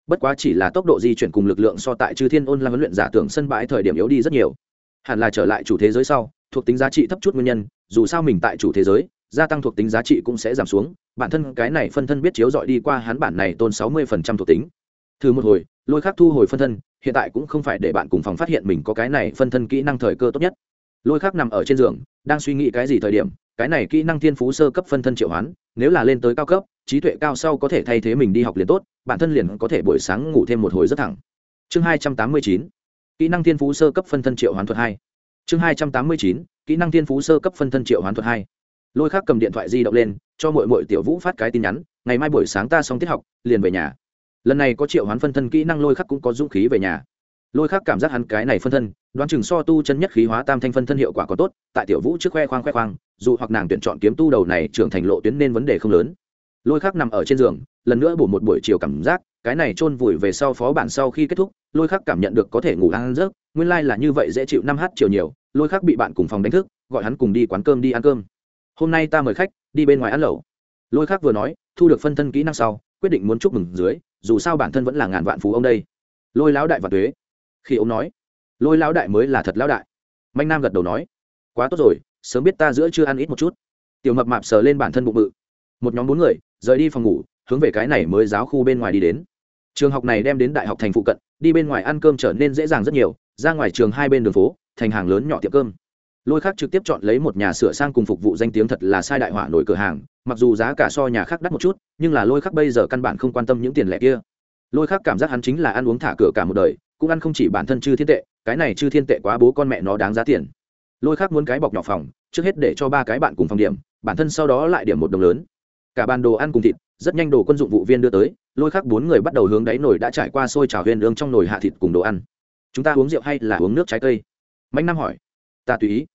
Bất quá chỉ là tốc độ di chuyển cùng lực lượng so tại chư thiên online huấn luyện giả tưởng sân bãi thời điểm yếu đi rất nhiều. Hẳn là trở lại chủ thế giới sau thuộc tính giá trị thấp chút nguyên nhân, dù sao mình tại chủ thế giới, gia tăng thuộc tính giá trị cũng sẽ giảm xuống, bản thân cái này phân thân biết chiếu dọi đi qua hắn bản này tôn sáu mươi phần trăm thuộc tính. Thử một hồi, lôi khắc thu hồi phân thân, hiện tại cũng không phải để bạn cùng phòng phát hiện mình có cái này phân thân kỹ năng thời cơ tốt nhất. Lôi khắc nằm ở trên giường, đang suy nghĩ cái gì thời điểm, cái này kỹ năng thiên phú sơ cấp phân thân triệu hoán, nếu là lên tới cao cấp, trí tuệ cao sau có thể thay thế mình đi học liền tốt, bản thân liền có thể buổi sáng ngủ thêm một hồi rất thẳng. Chương hai trăm tám mươi chín, kỹ năng thiên phú sơ cấp phân thân triệu hoán thuật hai chương hai trăm tám mươi chín, kỹ năng thiên phú sơ cấp phân thân triệu hoán thuật hai. Lôi khác cầm điện thoại di động lên, cho mội mội tiểu vũ phát cái tin nhắn, ngày mai buổi sáng ta xong tiết học, liền về nhà. Lần này có triệu hoán phân thân kỹ năng lôi khắc cũng có dũng khí về nhà. Lôi khác cảm giác hắn cái này phân thân, đoán chừng so tu chân nhất khí hóa tam thanh phân thân hiệu quả có tốt, tại tiểu vũ trước khoe khoang khoe khoang, dù hoặc nàng tuyển chọn kiếm tu đầu này trưởng thành lộ tuyến nên vấn đề không lớn. Lôi khác nằm ở trên giường, lần nữa bổ một buổi chiều cảm giác cái này chôn vùi về sau phó bản sau khi kết thúc, lôi khắc cảm nhận được có thể ngủ ăn rớt nguyên lai、like、là như vậy dễ chịu năm h chiều nhiều, lôi khắc bị bạn cùng phòng đánh thức, gọi hắn cùng đi quán cơm đi ăn cơm. Hôm nay ta mời khách, đi bên ngoài ăn lẩu. Lôi khắc vừa nói, thu được phân thân kỹ năng sau, quyết định muốn chúc mừng dưới, dù sao bản thân vẫn là ngàn vạn phú ông đây. Lôi lão đại và tuế. Khi ông nói, lôi lão đại mới là thật lão đại. Manh nam gật đầu nói, quá tốt rồi, sớm biết ta giữa chưa ăn ít một chút. Tiểu mập mạp sờ lên bản thân bụng bự. Một nhóm bốn người, rời đi phòng ngủ, hướng về cái này mới giáo khu bên ngoài đi đến trường học này đem đến đại học thành phụ cận, đi bên ngoài ăn cơm trở nên dễ dàng rất nhiều, ra ngoài trường hai bên đường phố, thành hàng lớn nhỏ tiệm cơm. Lôi khác trực tiếp chọn lấy một nhà sửa sang cùng phục vụ danh tiếng thật là sai đại hỏa nổi cửa hàng, mặc dù giá cả so nhà khác đắt một chút, nhưng là lôi khác bây giờ căn bản không quan tâm những tiền lẻ kia. Lôi khác cảm giác hắn chính là ăn uống thả cửa cả một đời, cũng ăn không chỉ bản thân chư thiên tệ, cái này chư thiên tệ quá bố con mẹ nó đáng giá tiền. Lôi khác muốn cái bọc nhỏ phòng, trước hết để cho ba cái bạn cùng phòng điểm, bản thân sau đó lại điểm một đồng lớn. Cả bàn đồ ăn cùng thịt rất nhanh đồ quân dụng vụ viên đưa tới, lôi khắc bốn người bắt đầu hướng đáy nồi đã trải qua sôi trào huyền ương trong nồi hạ thịt cùng đồ ăn. Chúng ta uống rượu hay là uống nước trái cây? Mạnh nam hỏi. Ta tùy ý.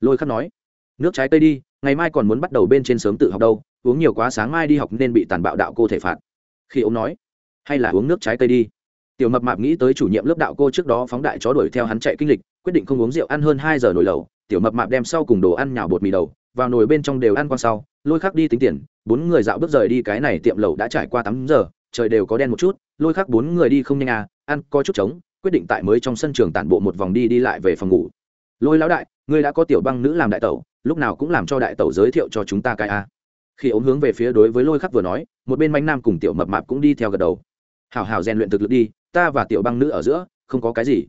Lôi khắc nói. Nước trái cây đi, ngày mai còn muốn bắt đầu bên trên sớm tự học đâu, uống nhiều quá sáng mai đi học nên bị tàn bạo đạo cô thể phạt. Khi ông nói, hay là uống nước trái cây đi. Tiểu mập mạp nghĩ tới chủ nhiệm lớp đạo cô trước đó phóng đại chó đuổi theo hắn chạy kinh lịch, quyết định không uống rượu ăn hơn hai giờ nồi lẩu tiểu mập mạp đem sau cùng đồ ăn nhào bột mì đầu, vào nồi bên trong đều ăn qua sau, lôi khắc đi tính tiền, bốn người dạo bước rời đi cái này tiệm lẩu đã trải qua tám giờ, trời đều có đen một chút, lôi khắc bốn người đi không nhanh à ăn có chút trống, quyết định tại mới trong sân trường tản bộ một vòng đi đi lại về phòng ngủ. Lôi lão đại, ngươi đã có tiểu băng nữ làm đại tẩu, lúc nào cũng làm cho đại tẩu giới thiệu cho chúng ta cái a khi ống hướng về phía đối với lôi khắc vừa nói, một bên bánh nam cùng tiểu mập mạp cũng đi theo gật đầu. Hào hào rèn luyện thực lực đi, ta và tiểu băng nữ ở giữa, không có cái gì.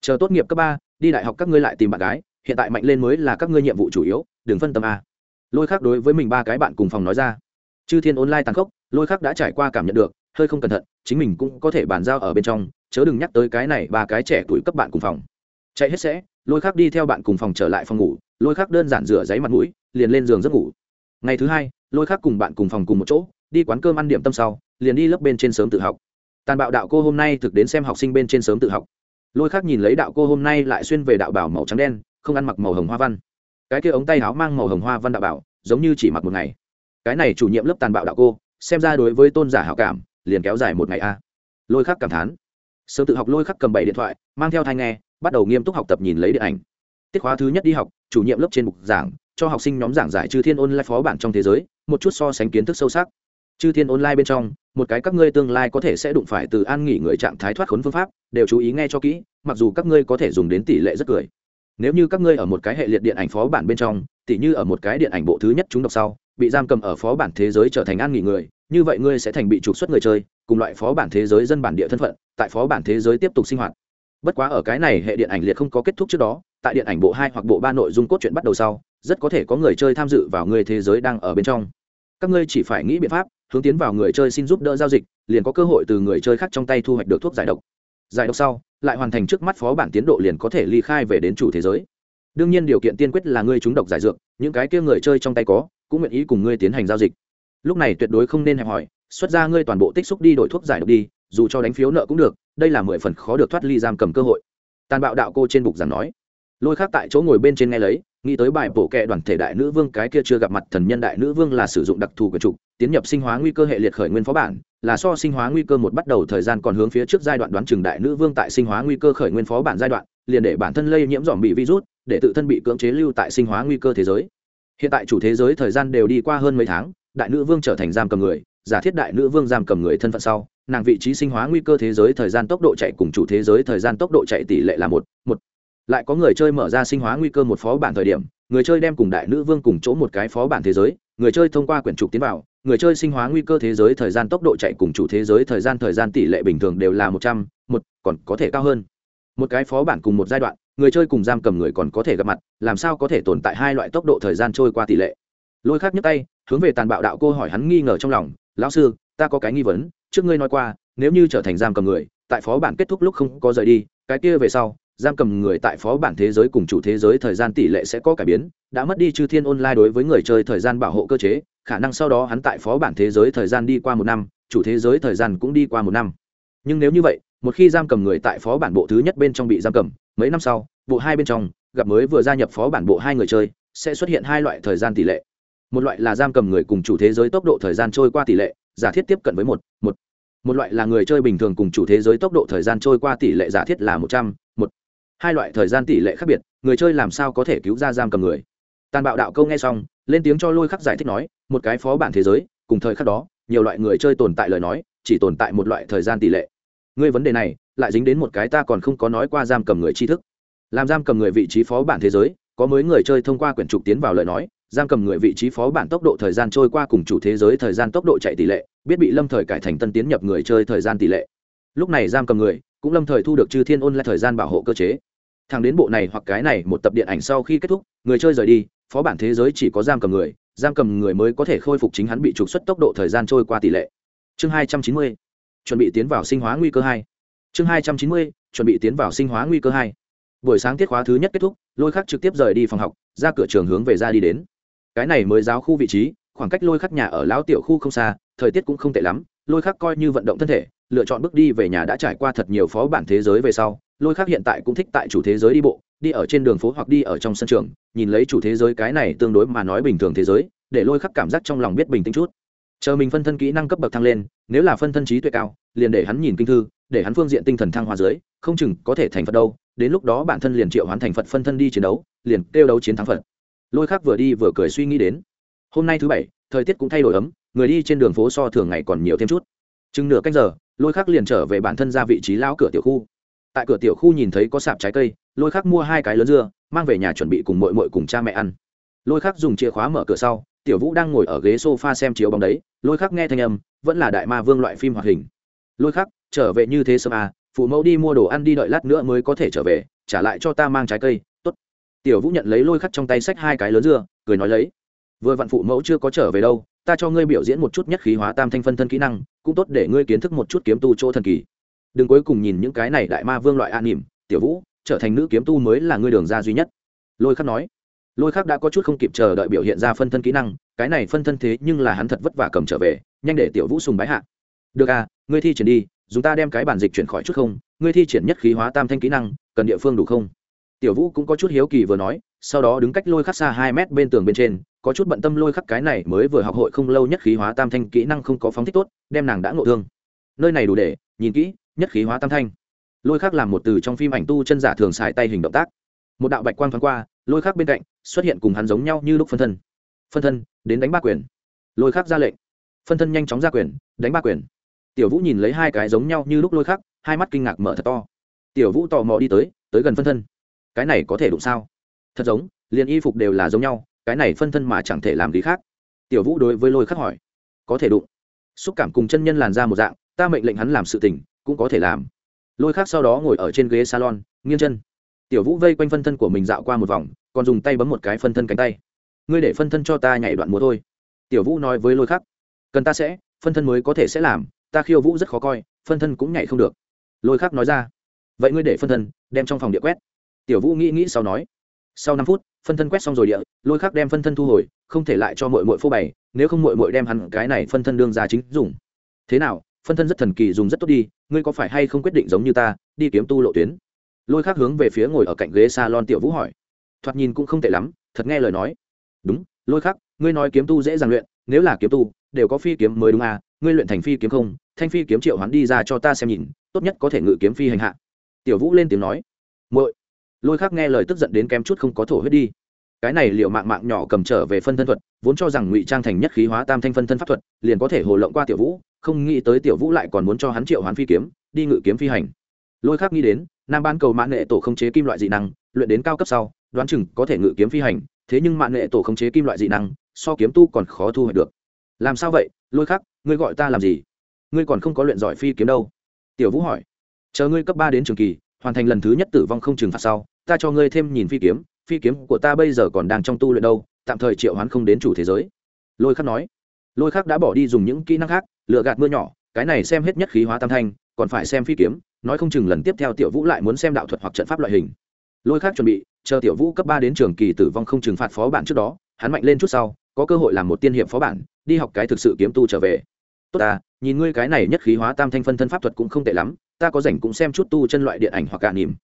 Chờ tốt nghiệp cấp ba, đi đại học các ngươi lại tìm bạn gái hiện tại mạnh lên mới là các ngươi nhiệm vụ chủ yếu, đừng phân tâm a. Lôi khắc đối với mình ba cái bạn cùng phòng nói ra. Chư thiên online tàn khốc, lôi khắc đã trải qua cảm nhận được, hơi không cẩn thận, chính mình cũng có thể bàn giao ở bên trong, chớ đừng nhắc tới cái này ba cái trẻ tuổi cấp bạn cùng phòng. Chạy hết sẽ, lôi khắc đi theo bạn cùng phòng trở lại phòng ngủ, lôi khắc đơn giản rửa giấy mặt mũi, liền lên giường giấc ngủ. Ngày thứ hai, lôi khắc cùng bạn cùng phòng cùng một chỗ, đi quán cơm ăn điểm tâm sau, liền đi lớp bên trên sớm tự học. Tàn bạo đạo cô hôm nay thực đến xem học sinh bên trên sớm tự học. Lôi khắc nhìn lấy đạo cô hôm nay lại xuyên về đạo bảo màu trắng đen không ăn mặc màu hồng hoa văn. Cái kia ống tay áo mang màu hồng hoa văn đạo bảo, giống như chỉ mặc một ngày. Cái này chủ nhiệm lớp tàn bạo đạo cô, xem ra đối với tôn giả hảo cảm, liền kéo dài một ngày a. Lôi khắc cảm thán. Sớm tự học lôi khắc cầm bảy điện thoại, mang theo thai nghe, bắt đầu nghiêm túc học tập nhìn lấy điện ảnh. Tiết khóa thứ nhất đi học, chủ nhiệm lớp trên mục giảng, cho học sinh nhóm giảng giải chư thiên online phó bản trong thế giới, một chút so sánh kiến thức sâu sắc. Chư thiên online bên trong, một cái các ngươi tương lai có thể sẽ đụng phải từ an nghỉ người trạng thái thoát khốn phương pháp, đều chú ý nghe cho kỹ, mặc dù các ngươi có thể dùng đến tỷ lệ rất cười nếu như các ngươi ở một cái hệ liệt điện ảnh phó bản bên trong tỷ như ở một cái điện ảnh bộ thứ nhất chúng đọc sau, bị giam cầm ở phó bản thế giới trở thành an nghỉ người, như vậy ngươi sẽ thành bị trục xuất người chơi, cùng loại phó bản thế giới dân bản địa thân phận, tại phó bản thế giới tiếp tục sinh hoạt. Bất quá ở cái này hệ điện ảnh liệt không có kết thúc trước đó, tại điện ảnh bộ hai hoặc bộ ba nội dung cốt truyện bắt đầu sau, rất có thể có người chơi tham dự vào người thế giới đang ở bên trong. Các ngươi chỉ phải nghĩ biện pháp, hướng tiến vào người chơi xin giúp đỡ giao dịch, liền có cơ hội từ người chơi khác trong tay thu hoạch được thuốc giải độc. Giải độc sau lại hoàn thành trước mắt phó bản tiến độ liền có thể ly khai về đến chủ thế giới. Đương nhiên điều kiện tiên quyết là ngươi trúng độc giải dược, những cái kia người chơi trong tay có, cũng nguyện ý cùng ngươi tiến hành giao dịch. Lúc này tuyệt đối không nên hẹp hỏi, xuất ra ngươi toàn bộ tích xúc đi đổi thuốc giải độc đi, dù cho đánh phiếu nợ cũng được, đây là mười phần khó được thoát ly giam cầm cơ hội. Tàn bạo đạo cô trên bục giảng nói. Lôi khác tại chỗ ngồi bên trên nghe lấy, nghĩ tới bài bổ kệ đoàn thể đại nữ vương, cái kia chưa gặp mặt thần nhân đại nữ vương là sử dụng đặc thù của trục tiến nhập sinh hóa nguy cơ hệ liệt khởi nguyên phó bản, là so sinh hóa nguy cơ một bắt đầu thời gian còn hướng phía trước giai đoạn đoán chừng đại nữ vương tại sinh hóa nguy cơ khởi nguyên phó bản giai đoạn, liền để bản thân lây nhiễm dòm bị virus, để tự thân bị cưỡng chế lưu tại sinh hóa nguy cơ thế giới. Hiện tại chủ thế giới thời gian đều đi qua hơn mấy tháng, đại nữ vương trở thành giam cầm người, giả thiết đại nữ vương giam cầm người thân phận sau, nàng vị trí sinh hóa nguy cơ thế giới thời gian tốc độ chạy cùng chủ thế giới thời gian tốc độ chạy tỷ lệ là một một. Lại có người chơi mở ra sinh hóa nguy cơ một phó bản thời điểm, người chơi đem cùng đại nữ vương cùng chỗ một cái phó bản thế giới, người chơi thông qua quyển trục tiến vào người chơi sinh hóa nguy cơ thế giới thời gian tốc độ chạy cùng chủ thế giới thời gian thời gian tỷ lệ bình thường đều là một trăm, một, còn có thể cao hơn. Một cái phó bản cùng một giai đoạn, người chơi cùng giam cầm người còn có thể gặp mặt, làm sao có thể tồn tại hai loại tốc độ thời gian trôi qua tỷ lệ? Lôi khác nhấc tay, hướng về tàn bạo đạo cô hỏi hắn nghi ngờ trong lòng, lão sư, ta có cái nghi vấn, trước ngươi nói qua, nếu như trở thành giam cầm người, tại phó bản kết thúc lúc không có rời đi, cái kia về sau giam cầm người tại phó bản thế giới cùng chủ thế giới thời gian tỷ lệ sẽ có cải biến, đã mất đi chư thiên online đối với người chơi thời gian bảo hộ cơ chế, khả năng sau đó hắn tại phó bản thế giới thời gian đi qua một năm, chủ thế giới thời gian cũng đi qua một năm. Nhưng nếu như vậy, một khi giam cầm người tại phó bản bộ thứ nhất bên trong bị giam cầm, mấy năm sau, bộ hai bên trong, gặp mới vừa gia nhập phó bản bộ hai người chơi, sẽ xuất hiện hai loại thời gian tỷ lệ. Một loại là giam cầm người cùng chủ thế giới tốc độ thời gian trôi qua tỷ lệ, giả thiết tiếp cận với một một. Một loại là người chơi bình thường cùng chủ thế giới tốc độ thời gian trôi qua tỷ lệ giả thiết là một trăm, một hai loại thời gian tỷ lệ khác biệt, người chơi làm sao có thể cứu ra giam cầm người. Tàn bạo đạo câu nghe xong, lên tiếng cho lôi khắc giải thích nói, một cái phó bản thế giới, cùng thời khắc đó, nhiều loại người chơi tồn tại lời nói, chỉ tồn tại một loại thời gian tỷ lệ. Ngươi vấn đề này, lại dính đến một cái ta còn không có nói qua giam cầm người tri thức. Làm giam cầm người vị trí phó bản thế giới, có mới người chơi thông qua quyển trục tiến vào lời nói, giam cầm người vị trí phó bản tốc độ thời gian trôi qua cùng chủ thế giới thời gian tốc độ chạy tỷ lệ, biết bị lâm thời cải thành tân tiến nhập người chơi thời gian tỷ lệ. Lúc này giam cầm người, cũng lâm thời thu được chư thiên ôn lại thời gian bảo hộ cơ chế thằng đến bộ này hoặc cái này một tập điện ảnh sau khi kết thúc, người chơi rời đi, phó bản thế giới chỉ có giam cầm người, giam cầm người mới có thể khôi phục chính hắn bị trục xuất tốc độ thời gian trôi qua tỷ lệ. Chương hai trăm chín mươi, chuẩn bị tiến vào sinh hóa nguy cơ hai. Chương hai trăm chín mươi, chuẩn bị tiến vào sinh hóa nguy cơ hai. Buổi sáng tiết khóa thứ nhất kết thúc, lôi khắc trực tiếp rời đi phòng học, ra cửa trường hướng về ra đi đến. Cái này mới giáo khu vị trí, khoảng cách lôi khắc nhà ở lão tiểu khu không xa, thời tiết cũng không tệ lắm, lôi khắc coi như vận động thân thể lựa chọn bước đi về nhà đã trải qua thật nhiều phó bản thế giới về sau, lôi khắc hiện tại cũng thích tại chủ thế giới đi bộ, đi ở trên đường phố hoặc đi ở trong sân trường, nhìn lấy chủ thế giới cái này tương đối mà nói bình thường thế giới, để lôi khắc cảm giác trong lòng biết bình tĩnh chút. Chờ mình phân thân kỹ năng cấp bậc thăng lên, nếu là phân thân trí tuệ cao, liền để hắn nhìn kinh thư, để hắn phương diện tinh thần thăng hoa dưới, không chừng có thể thành phật đâu, đến lúc đó bản thân liền triệu hoán thành phật phân thân đi chiến đấu, liền kêu đấu chiến thắng phật. Lôi khắc vừa đi vừa cười suy nghĩ đến. Hôm nay thứ bảy, thời tiết cũng thay đổi ấm, người đi trên đường phố so thường ngày còn nhiều thêm chút chừng nửa cách giờ, lôi khắc liền trở về bản thân ra vị trí lão cửa tiểu khu. Tại cửa tiểu khu nhìn thấy có sạp trái cây, lôi khắc mua hai cái lớn dưa, mang về nhà chuẩn bị cùng mội mội cùng cha mẹ ăn. Lôi khắc dùng chìa khóa mở cửa sau, tiểu vũ đang ngồi ở ghế s o f a xem chiếu bóng đấy, lôi khắc nghe thanh âm, vẫn là đại ma vương loại phim hoạt hình. Lôi khắc, trở về như thế sớm à phụ mẫu đi mua đồ ăn đi đợi lát nữa mới có thể trở về, trả lại cho ta mang trái cây t ố t tiểu vũ nhận lấy lôi khắc trong tay xách hai cái lớn dưa, cười nói lấy. Vừa vặn phụ mẫu chưa có trở về đâu ta cho ngươi biểu diễn một chút nhất khí hóa tam thanh phân thân kỹ năng, cũng tốt để ngươi kiến thức một chút kiếm tu chỗ thần kỳ. Đừng cuối cùng nhìn những cái này đại ma vương loại an nỉm, tiểu vũ, trở thành nữ kiếm tu mới là ngươi đường ra duy nhất. Lôi khắc nói. Lôi khắc đã có chút không kịp chờ đợi biểu hiện ra phân thân kỹ năng, cái này phân thân thế nhưng là hắn thật vất vả cầm trở về, nhanh để tiểu vũ sùng bái hạ. Được à ngươi thi triển đi, dùng ta đem cái bản dịch chuyển khỏi chút không, ngươi thi triển nhất khí hóa tam thanh kỹ năng, cần địa phương đủ không? Tiểu vũ cũng có chút hiếu kỳ vừa nói, sau đó đứng cách lôi khắc xa hai mét bên tường bên trên có chút bận tâm lôi khắc cái này mới vừa học hội không lâu nhất khí hóa tam thanh kỹ năng không có phóng thích tốt, đem nàng đã ngộ thương. Nơi này đủ để nhìn kỹ, nhất khí hóa tam thanh. Lôi khắc làm một từ trong phim ảnh tu chân giả thường xài tay hình động tác. Một đạo bạch quang thoáng qua, lôi khắc bên cạnh xuất hiện cùng hắn giống nhau như lúc phân thân. Phân thân, đến đánh ba quyền. Lôi khắc ra lệnh. Phân thân nhanh chóng ra quyền, đánh ba quyền. Tiểu vũ nhìn lấy hai cái giống nhau như lúc lôi khắc, hai mắt kinh ngạc mở thật to. Tiểu vũ tò mò đi tới tới gần phân thân. Cái này có thể đụng sao? Thật giống, liền y phục đều là giống nhau cái này phân thân mà chẳng thể làm gì khác. Tiểu vũ đối với lôi khắc hỏi, có thể đụng. Xúc cảm cùng chân nhân làn ra một dạng, ta mệnh lệnh hắn làm sự tình, cũng có thể làm. Lôi khắc sau đó ngồi ở trên ghế salon, nghiêng chân. Tiểu vũ vây quanh phân thân của mình dạo qua một vòng, còn dùng tay bấm một cái phân thân cánh tay. Ngươi để phân thân cho ta nhảy đoạn múa thôi. Tiểu vũ nói với lôi khắc, cần ta sẽ, phân thân mới có thể sẽ làm, ta khiêu vũ rất khó coi, phân thân cũng nhảy không được. Lôi khắc nói ra, vậy ngươi để phân thân, đem trong phòng địa quét. Tiểu vũ nghĩ nghĩ sau nói, sau năm phút phân thân quét xong rồi địa, lôi khắc đem phân thân thu hồi, không thể lại cho mội mội phô bày, nếu không mội mội đem hẳn cái này phân thân đương ra chính dùng. Thế nào, phân thân rất thần kỳ dùng rất tốt đi, ngươi có phải hay không quyết định giống như ta, đi kiếm tu lộ tuyến? Lôi khắc hướng về phía ngồi ở cạnh ghế s a lon tiểu vũ hỏi. Thoạt nhìn cũng không tệ lắm, thật nghe lời nói. Đúng, lôi khắc, ngươi nói kiếm tu dễ dàng luyện, nếu là kiếm tu, đều có phi kiếm mới đúng à ngươi luyện thành phi kiếm không, thanh phi kiếm triệu hắn đi ra cho ta xem nhìn, tốt nhất có thể ngự kiếm phi hành hạ. Tiểu vũ lên tiếng nói. Muội lôi khắc nghe lời tức giận đến kém chút không có thổ huyết đi. Cái này liệu mạng mạng nhỏ cầm trở về phân thân thuật, vốn cho rằng ngụy trang thành nhất khí hóa tam thanh phân thân pháp thuật, liền có thể hồ lộng qua tiểu vũ, không nghĩ tới tiểu vũ lại còn muốn cho hắn triệu hoán phi kiếm, đi ngự kiếm phi hành. Lôi khắc nghĩ đến, nam ban cầu mạng nghệ tổ không chế kim loại dị năng, luyện đến cao cấp sau, đoán chừng có thể ngự kiếm phi hành, thế nhưng mạng nghệ tổ không chế kim loại dị năng, so kiếm tu còn khó thu hoạch được. Làm sao vậy, lôi khắc, ngươi gọi ta làm gì? Ngươi còn không có luyện giỏi phi kiếm đâu. Tiểu vũ hỏi. Chờ ngươi cấp ba đến trường kỳ, hoàn thành lần thứ nhất tử vong không trừng phạt sau ta cho ngươi thêm nhìn phi kiếm phi kiếm của ta bây giờ còn đang trong tu luyện đâu, tạm thời triệu hoán không đến chủ thế giới. Lôi khắc nói. Lôi khắc đã bỏ đi dùng những kỹ năng khác, lựa gạt mưa nhỏ, cái này xem hết nhất khí hóa tam thanh, còn phải xem phi kiếm, nói không chừng lần tiếp theo tiểu vũ lại muốn xem đạo thuật hoặc trận pháp loại hình. Lôi khắc chuẩn bị, chờ tiểu vũ cấp ba đến trường kỳ tử vong không trừng phạt phó bản trước đó, hắn mạnh lên chút sau, có cơ hội làm một tiên hiệp phó bản, đi học cái thực sự kiếm tu trở về. Tốt ta, nhìn ngươi cái này nhất khí hóa tam thanh phân thân pháp thuật cũng không tệ lắm, ta có rảnh cũng xem chút tu chân loại điện ảnh hoặc cả nỉm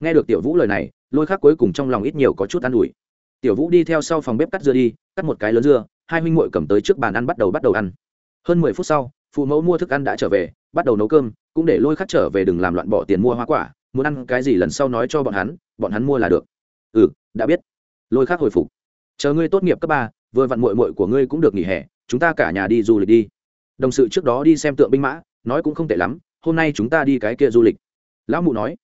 nghe được tiểu vũ lời này, lôi khác cuối cùng trong lòng ít nhiều có chút an ủi. Tiểu vũ đi theo sau phòng bếp cắt dưa đi, cắt một cái lớn dưa, hai huynh muội cầm tới trước bàn ăn bắt đầu bắt đầu ăn. Hơn mười phút sau, phụ mẫu mua thức ăn đã trở về, bắt đầu nấu cơm, cũng để lôi khắc trở về đừng làm loạn bỏ tiền mua hoa quả, muốn ăn cái gì lần sau nói cho bọn hắn bọn hắn mua là được. Ừ đã biết. Lôi khắc hồi phục. Chờ ngươi tốt nghiệp cấp ba, vừa vặn mội mội của ngươi cũng được nghỉ hè, chúng ta cả nhà đi du lịch đi. Đồng sự trước đó đi xem tượng binh mã, nói cũng không tệ lắm, hôm nay chúng ta đi cái kia du lịch. Lão mụ nói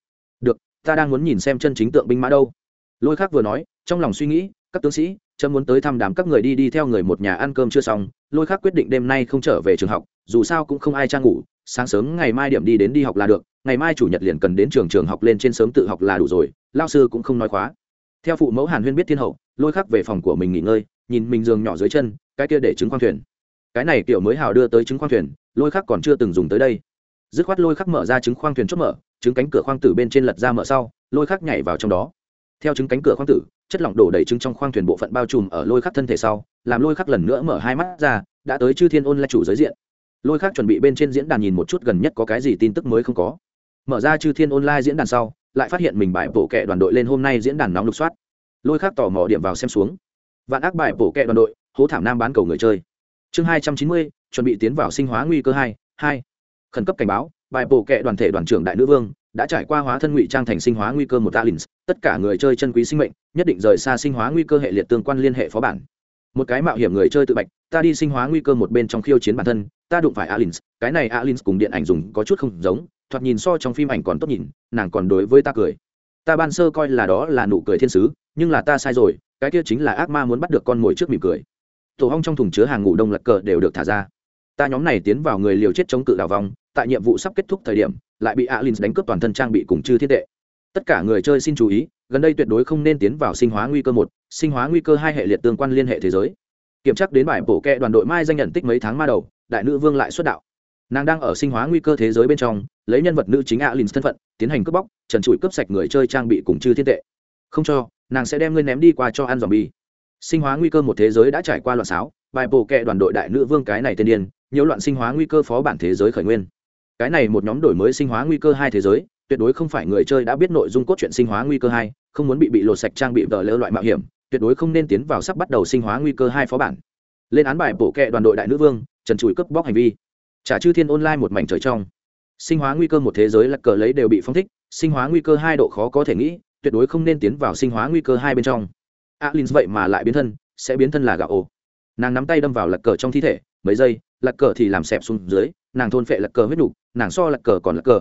ta đang muốn nhìn xem chân chính tượng binh mã đâu. Lôi khắc vừa nói, trong lòng suy nghĩ, các tướng sĩ trâm muốn tới thăm đám các người đi đi theo người một nhà ăn cơm chưa xong, lôi khắc quyết định đêm nay không trở về trường học, dù sao cũng không ai trang ngủ, sáng sớm ngày mai điểm đi đến đi học là được, ngày mai chủ nhật liền cần đến trường trường học lên trên sớm tự học là đủ rồi lao sư cũng không nói khóa. Theo phụ mẫu hàn huyên biết thiên hậu, lôi khắc về phòng của mình nghỉ ngơi, nhìn mình giường nhỏ dưới chân, cái kia để trứng khoang thuyền. Cái này kiểu mới hào đưa tới trứng khoang thuyền, lôi khắc còn chưa từng dùng tới đây dứt khoát lôi khắc mở ra trứng khoang thuyền chốt mở, trứng cánh cửa khoang tử bên trên lật ra mở sau, lôi khắc nhảy vào trong đó. Theo trứng cánh cửa khoang tử, chất lỏng đổ đầy trứng trong khoang thuyền bộ phận bao trùm ở lôi khắc thân thể sau, làm lôi khắc lần nữa mở hai mắt ra, đã tới chư thiên ôn là chủ giới diện. Lôi khắc chuẩn bị bên trên diễn đàn nhìn một chút gần nhất có cái gì tin tức mới không có. Mở ra chư thiên online diễn đàn sau, lại phát hiện mình bài bổ kệ đoàn đội lên hôm nay diễn đàn nóng lục soát. Lôi khắc tò mò điểm vào xem xuống. Vạn ác bài bổ kệ đoàn đội, hố thảm nam bán cầu người chơi. Chương hai trăm chín mươi, chuẩn bị tiến vào sinh hóa nguy cơ hai hai khẩn cấp cảnh báo, bài bổ kệ đoàn thể đoàn trưởng đại nữ vương đã trải qua hóa thân ngụy trang thành sinh hóa nguy cơ một alins, tất cả người chơi chân quý sinh mệnh, nhất định rời xa sinh hóa nguy cơ hệ liệt tương quan liên hệ phó bản. Một cái mạo hiểm người chơi tự bạch, ta đi sinh hóa nguy cơ một bên trong khiêu chiến bản thân, ta đụng phải alins, cái này alins cùng điện ảnh dùng có chút không giống, thoạt nhìn so trong phim ảnh còn tốt nhìn, nàng còn đối với ta cười. Ta ban sơ coi là đó là nụ cười thiên sứ, nhưng là ta sai rồi, cái kia chính là ác ma muốn bắt được con mồi trước mỉm cười. Tổ hong trong thùng chứa hàng ngủ đông lật cờ đều được thả ra ta nhóm này tiến vào người liều chết chống cự đào vong tại nhiệm vụ sắp kết thúc thời điểm, lại bị alin đánh cướp toàn thân trang bị cùng chư thiết tệ. Tất cả người chơi xin chú ý, gần đây tuyệt đối không nên tiến vào sinh hóa nguy cơ một, sinh hóa nguy cơ hai hệ liệt tương quan liên hệ thế giới. Kiểm tra đến bài bổ kẹ đoàn đội mai danh nhận tích mấy tháng ma đầu, đại nữ vương lại xuất đạo. Nàng đang ở sinh hóa nguy cơ thế giới bên trong, lấy nhân vật nữ chính alin thân phận, tiến hành cướp bóc, trần trụi cướp sạch người chơi trang bị cùng chư thiên tệ. Không cho, nàng sẽ đem ngươi ném đi qua cho ăn dòm bi sinh hóa nguy cơ một thế giới đã trải qua loạn xáo, bài bổ kẹ đoàn đội đại nữ vương cái này tên điên nhiều loạn sinh hóa nguy cơ phó bản thế giới khởi nguyên. Cái này một nhóm đổi mới sinh hóa nguy cơ hai thế giới, tuyệt đối không phải người chơi đã biết nội dung cốt truyện sinh hóa nguy cơ hai, không muốn bị bị lột sạch trang bị đợi lỡ loại mạo hiểm, tuyệt đối không nên tiến vào sắp bắt đầu sinh hóa nguy cơ hai phó bản. Lên án bài bổ kệ đoàn đội đại nữ vương, trần trụi cướp bóc hành vi. Trả chư thiên online một mảnh trời trong. Sinh hóa nguy cơ một thế giới là cờ lấy đều bị phong thích, sinh hóa nguy cơ hai độ khó có thể nghĩ, tuyệt đối không nên tiến vào sinh hóa nguy cơ hai bên trong. Alin vậy mà lại biến thân, sẽ biến thân là gạo ồ nàng nắm tay đâm vào lật cờ trong thi thể, mấy giây lật cờ thì làm xẹp xuống dưới nàng thôn phệ lật cờ huyết đủ, nàng so lật cờ còn lật cờ.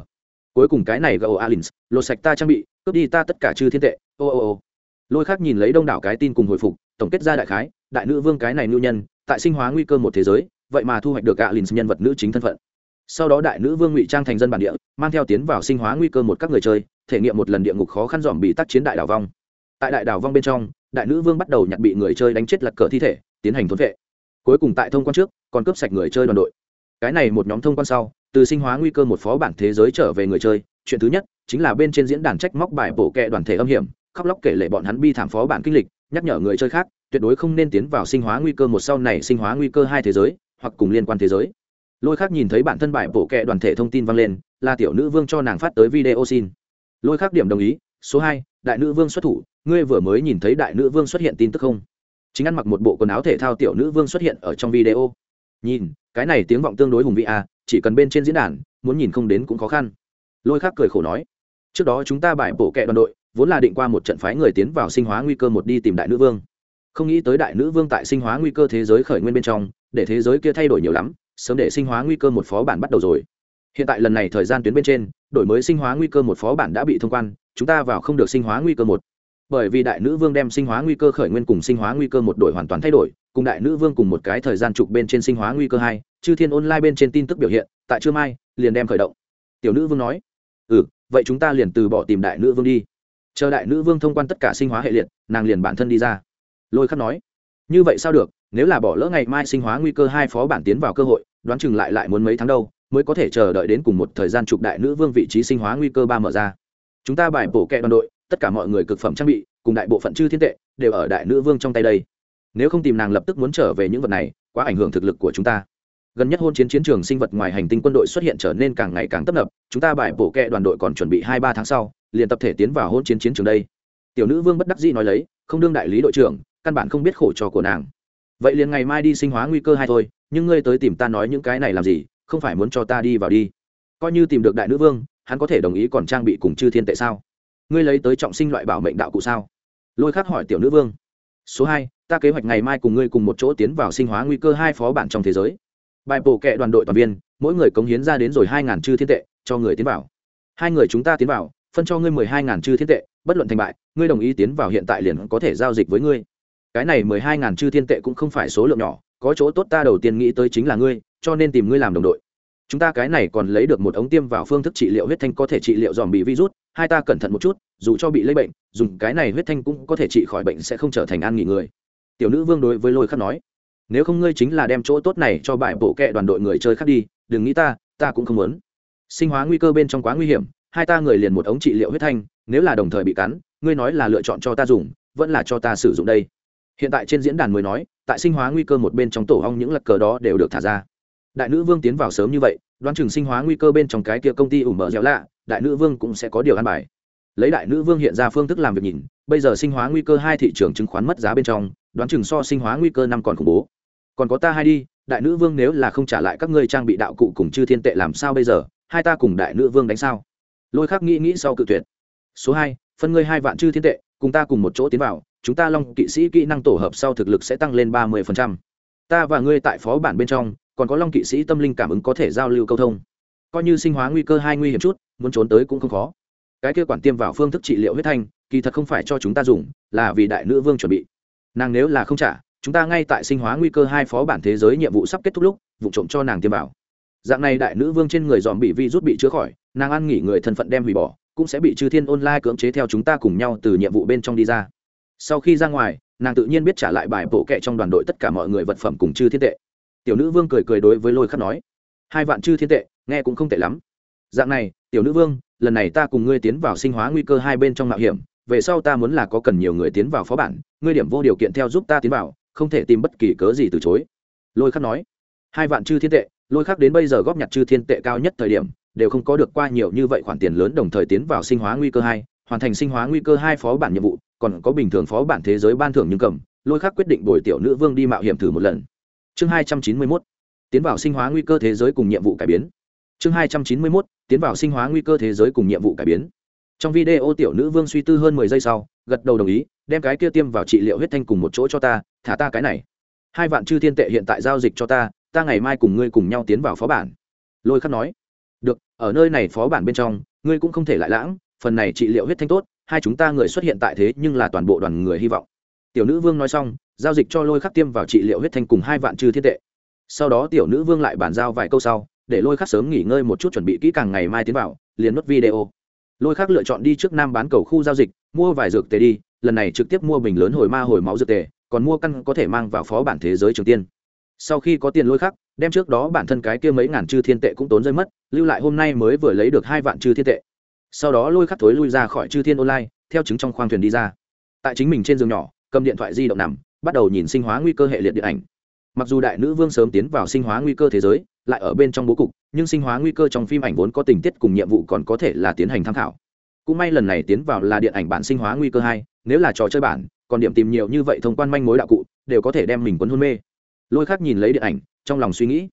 Cuối cùng cái này gạo alins lột sạch ta trang bị cướp đi ta tất cả chư thiên tệ. Ô ô ô. Lôi khác nhìn lấy đông đảo cái tin cùng hồi phục tổng kết ra đại khái đại nữ vương cái này nữ nhân tại sinh hóa nguy cơ một thế giới vậy mà thu hoạch được alins nhân vật nữ chính thân phận. Sau đó đại nữ vương ngụy trang thành dân bản địa mang theo tiến vào sinh hóa nguy cơ một các người chơi thể nghiệm một lần địa ngục khó khăn dòm bị tác chiến đại đảo vong. Tại đại đảo vong bên trong đại nữ vương bắt đầu nhặt bị người chơi đánh chết lật cờ thi thể tiến hành thốn vệ cuối cùng tại thông quan trước, còn cướp sạch người chơi đoàn đội. Cái này một nhóm thông quan sau, từ sinh hóa nguy cơ một phó bản thế giới trở về người chơi. Chuyện thứ nhất, chính là bên trên diễn đàn trách móc bài bổ kẹ đoàn thể âm hiểm, khóc lóc kể lệ bọn hắn bi thảm phó bản kinh lịch, nhắc nhở người chơi khác, tuyệt đối không nên tiến vào sinh hóa nguy cơ một sau này sinh hóa nguy cơ hai thế giới, hoặc cùng liên quan thế giới. Lôi khác nhìn thấy bản thân bài bổ kẹ đoàn thể thông tin vang lên, là tiểu nữ vương cho nàng phát tới video xin. Lôi khác điểm đồng ý, số hai, đại nữ vương xuất thủ, ngươi vừa mới nhìn thấy đại nữ vương xuất hiện tin tức không? Chính ăn mặc một bộ quần áo thể thao tiểu nữ vương xuất hiện ở trong video. Nhìn, cái này tiếng vọng tương đối hùng vị à chỉ cần bên trên diễn đàn, muốn nhìn không đến cũng khó khăn. Lôi khác cười khổ nói, trước đó chúng ta bài bổ kẹ đoàn đội, vốn là định qua một trận phái người tiến vào sinh hóa nguy cơ một đi tìm đại nữ vương. Không nghĩ tới đại nữ vương tại sinh hóa nguy cơ thế giới khởi nguyên bên trong, để thế giới kia thay đổi nhiều lắm, sớm để sinh hóa nguy cơ một phó bản bắt đầu rồi. Hiện tại lần này thời gian tuyến bên trên, đổi mới sinh hóa nguy cơ một phó bản đã bị thông quan, chúng ta vào không được sinh hóa nguy cơ một bởi vì đại nữ vương đem sinh hóa nguy cơ khởi nguyên cùng sinh hóa nguy cơ một đổi hoàn toàn thay đổi, cùng đại nữ vương cùng một cái thời gian trục bên trên sinh hóa nguy cơ hai, chư thiên online bên trên tin tức biểu hiện, tại trưa mai, liền đem khởi động. Tiểu nữ vương nói ừ vậy chúng ta liền từ bỏ tìm đại nữ vương đi. Chờ đại nữ vương thông quan tất cả sinh hóa hệ liệt, nàng liền bản thân đi ra. Lôi khắc nói, như vậy sao được, nếu là bỏ lỡ ngày mai sinh hóa nguy cơ hai phó bản tiến vào cơ hội, đoán chừng lại lại muốn mấy tháng đâu, mới có thể chờ đợi đến cùng một thời gian trục đại nữ vương vị trí sinh hóa nguy cơ ba mở ra. Chúng ta bài bổ kẹ đoàn đội tất cả mọi người cực phẩm trang bị, cùng đại bộ phận chư thiên tệ, đều ở đại nữ vương trong tay đây. Nếu không tìm nàng lập tức muốn trở về những vật này, quá ảnh hưởng thực lực của chúng ta. Gần nhất hôn chiến chiến trường sinh vật ngoài hành tinh quân đội xuất hiện trở nên càng ngày càng tấp nập, chúng ta bài bổ kẹ đoàn đội còn chuẩn bị hai ba tháng sau, liền tập thể tiến vào hôn chiến chiến trường đây. Tiểu nữ vương bất đắc dĩ nói lấy, không đương đại lý đội trưởng, căn bản không biết khổ trò của nàng. Vậy liền ngày mai đi sinh hóa nguy cơ hay thôi, nhưng ngươi tới tìm ta nói những cái này làm gì, không phải muốn cho ta đi vào đi. Coi như tìm được đại nữ vương, hắn có thể đồng ý còn trang bị cùng chư thiên tệ sao? Ngươi lấy tới trọng sinh loại bảo mệnh đạo cụ sao? Lôi khắc hỏi tiểu nữ vương. Số hai, ta kế hoạch ngày mai cùng ngươi cùng một chỗ tiến vào sinh hóa nguy cơ hai phó bản trong thế giới. Bài bổ kệ đoàn đội toàn viên, mỗi người cống hiến ra đến rồi hai ngàn chư thiên tệ, cho người tiến vào. Hai người chúng ta tiến vào, phân cho ngươi mười hai ngàn chư thiên tệ, bất luận thành bại, ngươi đồng ý tiến vào hiện tại liền có thể giao dịch với ngươi. Cái này mười hai ngàn chư thiên tệ cũng không phải số lượng nhỏ, có chỗ tốt ta đầu tiên nghĩ tới chính là ngươi, cho nên tìm ngươi làm đồng đội. Chúng ta cái này còn lấy được một ống tiêm vào phương thức trị liệu huyết thanh có thể trị liệu dòm bị virus hai ta cẩn thận một chút, dù cho bị lây bệnh, dùng cái này huyết thanh cũng có thể trị khỏi bệnh sẽ không trở thành an nghỉ người. Tiểu nữ vương đối với lôi khắc nói. Nếu không ngươi chính là đem chỗ tốt này cho bài bộ kệ đoàn đội người chơi khác đi, đừng nghĩ ta ta cũng không muốn. Sinh hóa nguy cơ bên trong quá nguy hiểm, hai ta người liền một ống trị liệu huyết thanh, nếu là đồng thời bị cắn, ngươi nói là lựa chọn cho ta dùng, vẫn là cho ta sử dụng đây. Hiện tại trên diễn đàn mới nói, tại sinh hóa nguy cơ một bên trong tổ hong những lật cờ đó đều được thả ra. Đại nữ vương tiến vào sớm như vậy đoán chừng sinh hóa nguy cơ bên trong cái kia công ty ủ mở dẻo lạ, đại nữ vương cũng sẽ có điều ăn bài. Lấy đại nữ vương hiện ra phương thức làm việc nhìn, bây giờ sinh hóa nguy cơ hai thị trường chứng khoán mất giá bên trong, đoán chừng so sinh hóa nguy cơ năm còn khủng bố. Còn có ta hai đi, đại nữ vương nếu là không trả lại các ngươi trang bị đạo cụ cùng chư thiên tệ làm sao bây giờ, hai ta cùng đại nữ vương đánh sao? Lôi khắc nghĩ nghĩ sau cự tuyệt. Số hai, phân ngươi hai vạn chư thiên tệ, cùng ta cùng một chỗ tiến vào, chúng ta long kỵ sĩ kỹ năng tổ hợp sau thực lực sẽ tăng lên ba mươi ta và ngươi tại phó bản bên trong còn có long kỵ sĩ tâm linh cảm ứng có thể giao lưu câu thông. Coi như sinh hóa nguy cơ hai nguy hiểm chút, muốn trốn tới cũng không khó. Cái kia quản tiêm vào phương thức trị liệu huyết thanh, kỳ thật không phải cho chúng ta dùng, là vì đại nữ vương chuẩn bị. Nàng nếu là không trả, chúng ta ngay tại sinh hóa nguy cơ hai phó bản thế giới nhiệm vụ sắp kết thúc lúc, vụ trộm cho nàng tiêm vào. Dạng này đại nữ vương trên người dòm bị vi rút bị chữa khỏi, nàng ăn nghỉ người thân phận đem hủy bỏ, cũng sẽ bị chư thiên online cưỡng chế theo chúng ta cùng nhau từ nhiệm vụ bên trong đi ra. Sau khi ra ngoài, nàng tự nhiên biết trả lại bài bộ kệ trong đoàn đội tất cả mọi người vật phẩm cùng chư thiên tệ tiểu nữ vương cười cười đối với lôi khắc nói, hai vạn chư thiên tệ, nghe cũng không tệ lắm. Dạng này, tiểu nữ vương, lần này ta cùng ngươi tiến vào sinh hóa nguy cơ hai bên trong mạo hiểm, về sau ta muốn là có cần nhiều người tiến vào phó bản, ngươi điểm vô điều kiện theo giúp ta tiến vào, không thể tìm bất kỳ cớ gì từ chối. Lôi khắc nói, hai vạn chư thiên tệ, lôi khắc đến bây giờ góp nhặt chư thiên tệ cao nhất thời điểm, đều không có được qua nhiều như vậy khoản tiền lớn đồng thời tiến vào sinh hóa nguy cơ hai, hoàn thành sinh hóa nguy cơ hai phó bản nhiệm vụ, còn có bình thường phó bản thế giới ban thưởng nhưng cầm. Lôi khắc quyết định đổi tiểu nữ vương đi mạo hiểm thử một lần chương hai trăm chín mươi mốt, tiến vào sinh hóa nguy cơ thế giới cùng nhiệm vụ cải biến. Chương hai trăm chín mươi mốt, tiến vào sinh hóa nguy cơ thế giới cùng nhiệm vụ cải biến. Trong video, tiểu nữ vương suy tư hơn mười giây sau, gật đầu đồng ý, đem cái kia tiêm vào trị liệu huyết thanh cùng một chỗ cho ta, thả ta cái này. Hai vạn chư thiên tệ hiện tại giao dịch cho ta ta ngày mai cùng ngươi cùng nhau tiến vào phó bản. Lôi khắc nói, được, ở nơi này phó bản bên trong, ngươi cũng không thể lại lãng, phần này trị liệu huyết thanh tốt, hai chúng ta người xuất hiện tại thế nhưng là toàn bộ đoàn người hy vọng. Tiểu nữ vương nói xong giao dịch cho lôi khắc tiêm vào trị liệu huyết thanh cùng hai vạn chư thiên tệ. Sau đó tiểu nữ vương lại bàn giao vài câu sau, để lôi khắc sớm nghỉ ngơi một chút chuẩn bị kỹ càng ngày mai tiến vào, liền nốt video. Lôi khắc lựa chọn đi trước nam bán cầu khu giao dịch, mua vài dược tề đi, lần này trực tiếp mua bình lớn hồi ma hồi máu dược tề, còn mua căn có thể mang vào phó bản thế giới trường tiên. Sau khi có tiền lôi khắc, đem trước đó bản thân cái kia mấy ngàn chư thiên tệ cũng tốn rơi mất, lưu lại hôm nay mới vừa lấy được hai vạn chư thiên tệ. Sau đó lôi khắc thối lui ra khỏi chư thiên online, theo chứng trong khoang thuyền đi ra. Tại chính mình trên giường nhỏ, cầm điện thoại di động nằm bắt đầu nhìn sinh hóa nguy cơ hệ liệt điện ảnh. Mặc dù đại nữ vương sớm tiến vào sinh hóa nguy cơ thế giới, lại ở bên trong bố cục, nhưng sinh hóa nguy cơ trong phim ảnh vốn có tình tiết cùng nhiệm vụ còn có thể là tiến hành tham khảo. Cũng may lần này tiến vào là điện ảnh bản sinh hóa nguy cơ hai, nếu là trò chơi bản, còn điểm tìm nhiều như vậy thông quan manh mối đạo cụ, đều có thể đem mình quấn hôn mê. Lôi khắc nhìn lấy điện ảnh, trong lòng suy nghĩ.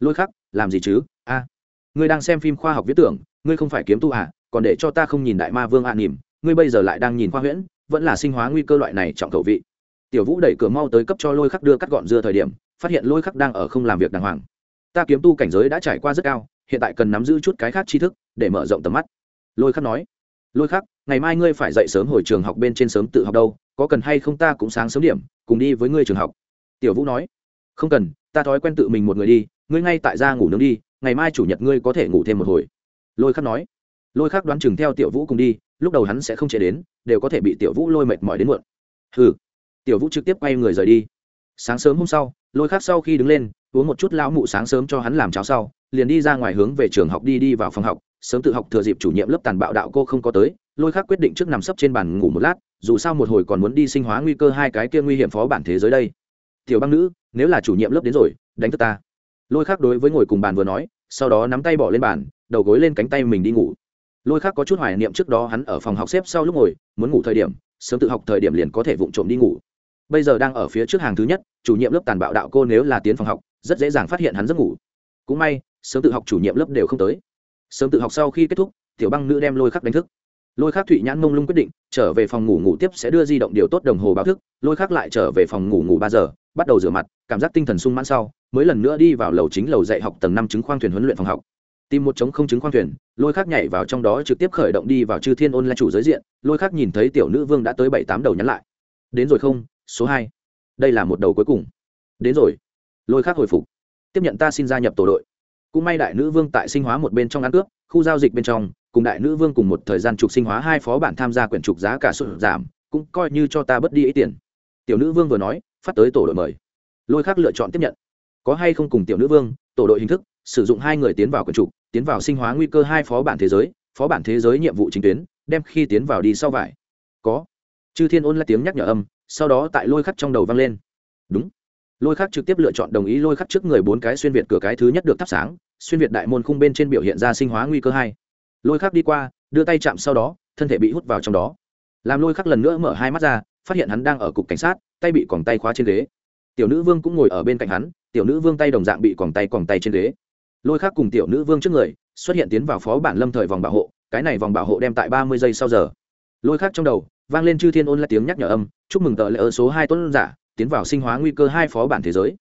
Lôi khắc, làm gì chứ? A, ngươi đang xem phim khoa học viễn tưởng, ngươi không phải kiếm tu à còn để cho ta không nhìn đại ma vương ạ à nỉm, ngươi bây giờ lại đang nhìn khoa huyễn, vẫn là sinh hóa nguy cơ loại này trọng khẩu vị tiểu vũ đẩy cửa mau tới cấp cho lôi khắc đưa cắt gọn dưa thời điểm, phát hiện lôi khắc đang ở không làm việc đàng hoàng. Ta kiếm tu cảnh giới đã trải qua rất cao, hiện tại cần nắm giữ chút cái khác tri thức, để mở rộng tầm mắt. Lôi khắc nói, lôi khắc, ngày mai ngươi phải dậy sớm hồi trường học bên trên sớm tự học đâu, có cần hay không ta cũng sáng sớm điểm, cùng đi với ngươi trường học. Tiểu vũ nói, không cần, ta thói quen tự mình một người đi, ngươi ngay tại ra ngủ nướng đi, ngày mai chủ nhật ngươi có thể ngủ thêm một hồi. Lôi khắc nói, lôi khắc đoán chừng theo tiểu vũ cùng đi, lúc đầu hắn sẽ không chạy đến, đều có thể bị tiểu vũ lôi mệt mỏi đến muộn. Hừ tiểu vũ trực tiếp quay người rời đi. Sáng sớm hôm sau, lôi khắc sau khi đứng lên, uống một chút lão mụ sáng sớm cho hắn làm cháo sau, liền đi ra ngoài hướng về trường học đi đi vào phòng học. Sớm tự học thừa dịp chủ nhiệm lớp tàn bạo đạo cô không có tới, lôi khắc quyết định trước nằm sấp trên bàn ngủ một lát, dù sao một hồi còn muốn đi sinh hóa nguy cơ hai cái kia nguy hiểm phó bản thế giới đây. Tiểu băng nữ, nếu là chủ nhiệm lớp đến rồi, đánh thức ta. Lôi khác đối với ngồi cùng bàn vừa nói, sau đó nắm tay bỏ lên bàn, đầu gối lên cánh tay mình đi ngủ. Lôi khác có chút hoài niệm trước đó hắn ở phòng học xếp sau lúc ngồi, muốn ngủ thời điểm, sớm tự học thời điểm liền có thể vụng trộm đi ngủ bây giờ đang ở phía trước hàng thứ nhất, chủ nhiệm lớp tàn bạo đạo cô nếu là tiến phòng học, rất dễ dàng phát hiện hắn giấc ngủ. Cũng may, sớm tự học chủ nhiệm lớp đều không tới. Sớm tự học sau khi kết thúc, tiểu băng nữ đem lôi khắc đánh thức. Lôi khắc thụy nhãn mông lung quyết định, trở về phòng ngủ ngủ tiếp sẽ đưa di động điều tốt đồng hồ báo thức. Lôi khắc lại trở về phòng ngủ ngủ ba giờ, bắt đầu rửa mặt, cảm giác tinh thần sung mãn sau, mới lần nữa đi vào lầu chính lầu dạy học tầng năm chứng khoang thuyền huấn luyện phòng học. Tìm một chống không chứng khoang thuyền, lôi khắc nhảy vào trong đó trực tiếp khởi động đi vào chư thiên ôn là chủ giới diện. Lôi khắc nhìn thấy tiểu nữ vương đã tới bảy tám đầu nhắn lại. Đến rồi không? Số hai. Đây là một đầu cuối cùng. Đến rồi. Lôi khắc hồi phục. Tiếp nhận ta xin gia nhập tổ đội. Cũng may đại nữ vương tại sinh hóa một bên trong ăn cướp, khu giao dịch bên trong, cùng đại nữ vương cùng một thời gian trục sinh hóa hai phó bản tham gia quyển trục giá cả sụt giảm, cũng coi như cho ta bớt đi ít tiền. Tiểu nữ vương vừa nói, phát tới tổ đội mời. Lôi khác lựa chọn tiếp nhận. Có hay không cùng tiểu nữ vương, tổ đội hình thức, sử dụng hai người tiến vào quyển trục, tiến vào sinh hóa nguy cơ hai phó bản thế giới, phó bản thế giới nhiệm vụ chính tuyến, đem khi tiến vào đi sau vải. Có. Chư thiên ôn là tiếng nhắc nhở âm sau đó tại lôi khắc trong đầu vang lên. Đúng. Lôi khắc trực tiếp lựa chọn đồng ý lôi khắc trước người bốn cái xuyên việt cửa cái thứ nhất được thắp sáng, xuyên việt đại môn khung bên trên biểu hiện ra sinh hóa nguy cơ hai. Lôi khắc đi qua, đưa tay chạm sau đó, thân thể bị hút vào trong đó. Làm lôi khắc lần nữa mở hai mắt ra, phát hiện hắn đang ở cục cảnh sát, tay bị còng tay khóa trên ghế. Tiểu nữ vương cũng ngồi ở bên cạnh hắn, tiểu nữ vương tay đồng dạng bị còng tay còng tay trên ghế. Lôi khắc cùng tiểu nữ vương trước người, xuất hiện tiến vào phó bản lâm thời vòng bảo hộ, cái này vòng bảo hộ đem tại ba mươi giây sau giờ. Lôi khắc trong đầu vang lên chư thiên ôn lại tiếng nhắc nhở âm, chúc mừng tờ lễ ở số hai tôn giả, tiến vào sinh hóa nguy cơ hai phó bản thế giới.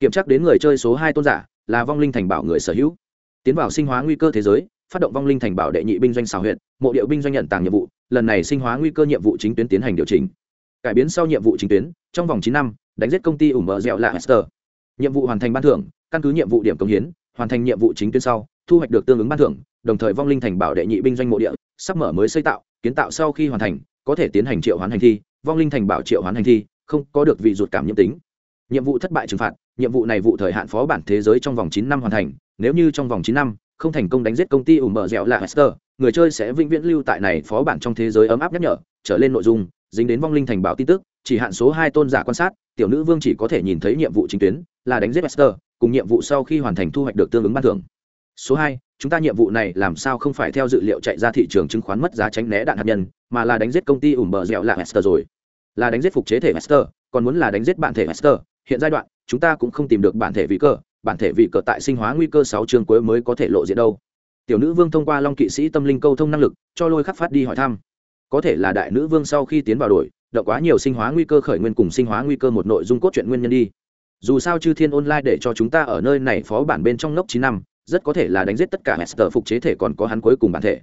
Kiểm tra đến người chơi số hai tôn giả, là vong linh thành bảo người sở hữu. Tiến vào sinh hóa nguy cơ thế giới, phát động vong linh thành bảo đệ nhị binh doanh xào huyện mộ điệu binh doanh nhận tàng nhiệm vụ, lần này sinh hóa nguy cơ nhiệm vụ chính tuyến tiến hành điều chỉnh. Cải biến sau nhiệm vụ chính tuyến, trong vòng chín năm, đánh giết công ty ủng mở dẻo là hester nhiệm vụ hoàn thành ban thưởng, căn cứ nhiệm vụ điểm công hiến, hoàn thành nhiệm vụ chính tuyến sau, thu hoạch được tương ứng ban thưởng, đồng thời vong linh thành bảo đệ nhị binh doanh mộ địa, sắp mở mới xây tạo, kiến tạo sau khi hoàn thành có thể tiến hành triệu hoán hành thi, vong linh thành bảo triệu hoán hành thi, không có được vị ruột cảm nhiễm tính. Nhiệm vụ thất bại trừng phạt, nhiệm vụ này vụ thời hạn phó bản thế giới trong vòng chín năm hoàn thành, nếu như trong vòng chín năm, không thành công đánh giết công ty ủ mở dẻo là hester, người chơi sẽ vĩnh viễn lưu tại này phó bản trong thế giới ấm áp nhắc nhở, trở lên nội dung, dính đến vong linh thành bảo tin tức, chỉ hạn số hai tôn giả quan sát, tiểu nữ vương chỉ có thể nhìn thấy nhiệm vụ chính tuyến, là đánh giết hester, cùng nhiệm vụ sau khi hoàn thành thu hoạch được tương ứng ban thưởng số hai, chúng ta nhiệm vụ này làm sao không phải theo dự liệu chạy ra thị trường chứng khoán mất giá tránh né đạn hạt nhân, mà là đánh giết công ty ủm bờ dẻo là hester rồi. Là đánh giết phục chế thể hester, còn muốn là đánh giết bản thể hester. Hiện giai đoạn, chúng ta cũng không tìm được bản thể vị cơ, bản thể vị cờ tại sinh hóa nguy cơ sáu chương cuối mới có thể lộ diện đâu. Tiểu nữ vương thông qua long kỵ sĩ tâm linh câu thông năng lực, cho lôi khắc phát đi hỏi thăm. Có thể là đại nữ vương sau khi tiến vào đổi đậu quá nhiều sinh hóa nguy cơ khởi nguyên cùng sinh hóa nguy cơ một nội dung cốt truyện nguyên nhân đi. Dù sao chư thiên online để cho chúng ta ở nơi này phó bản bên trong ngốc chín năm rất có thể là đánh giết tất cả hester phục chế thể còn có hắn cuối cùng bản thể.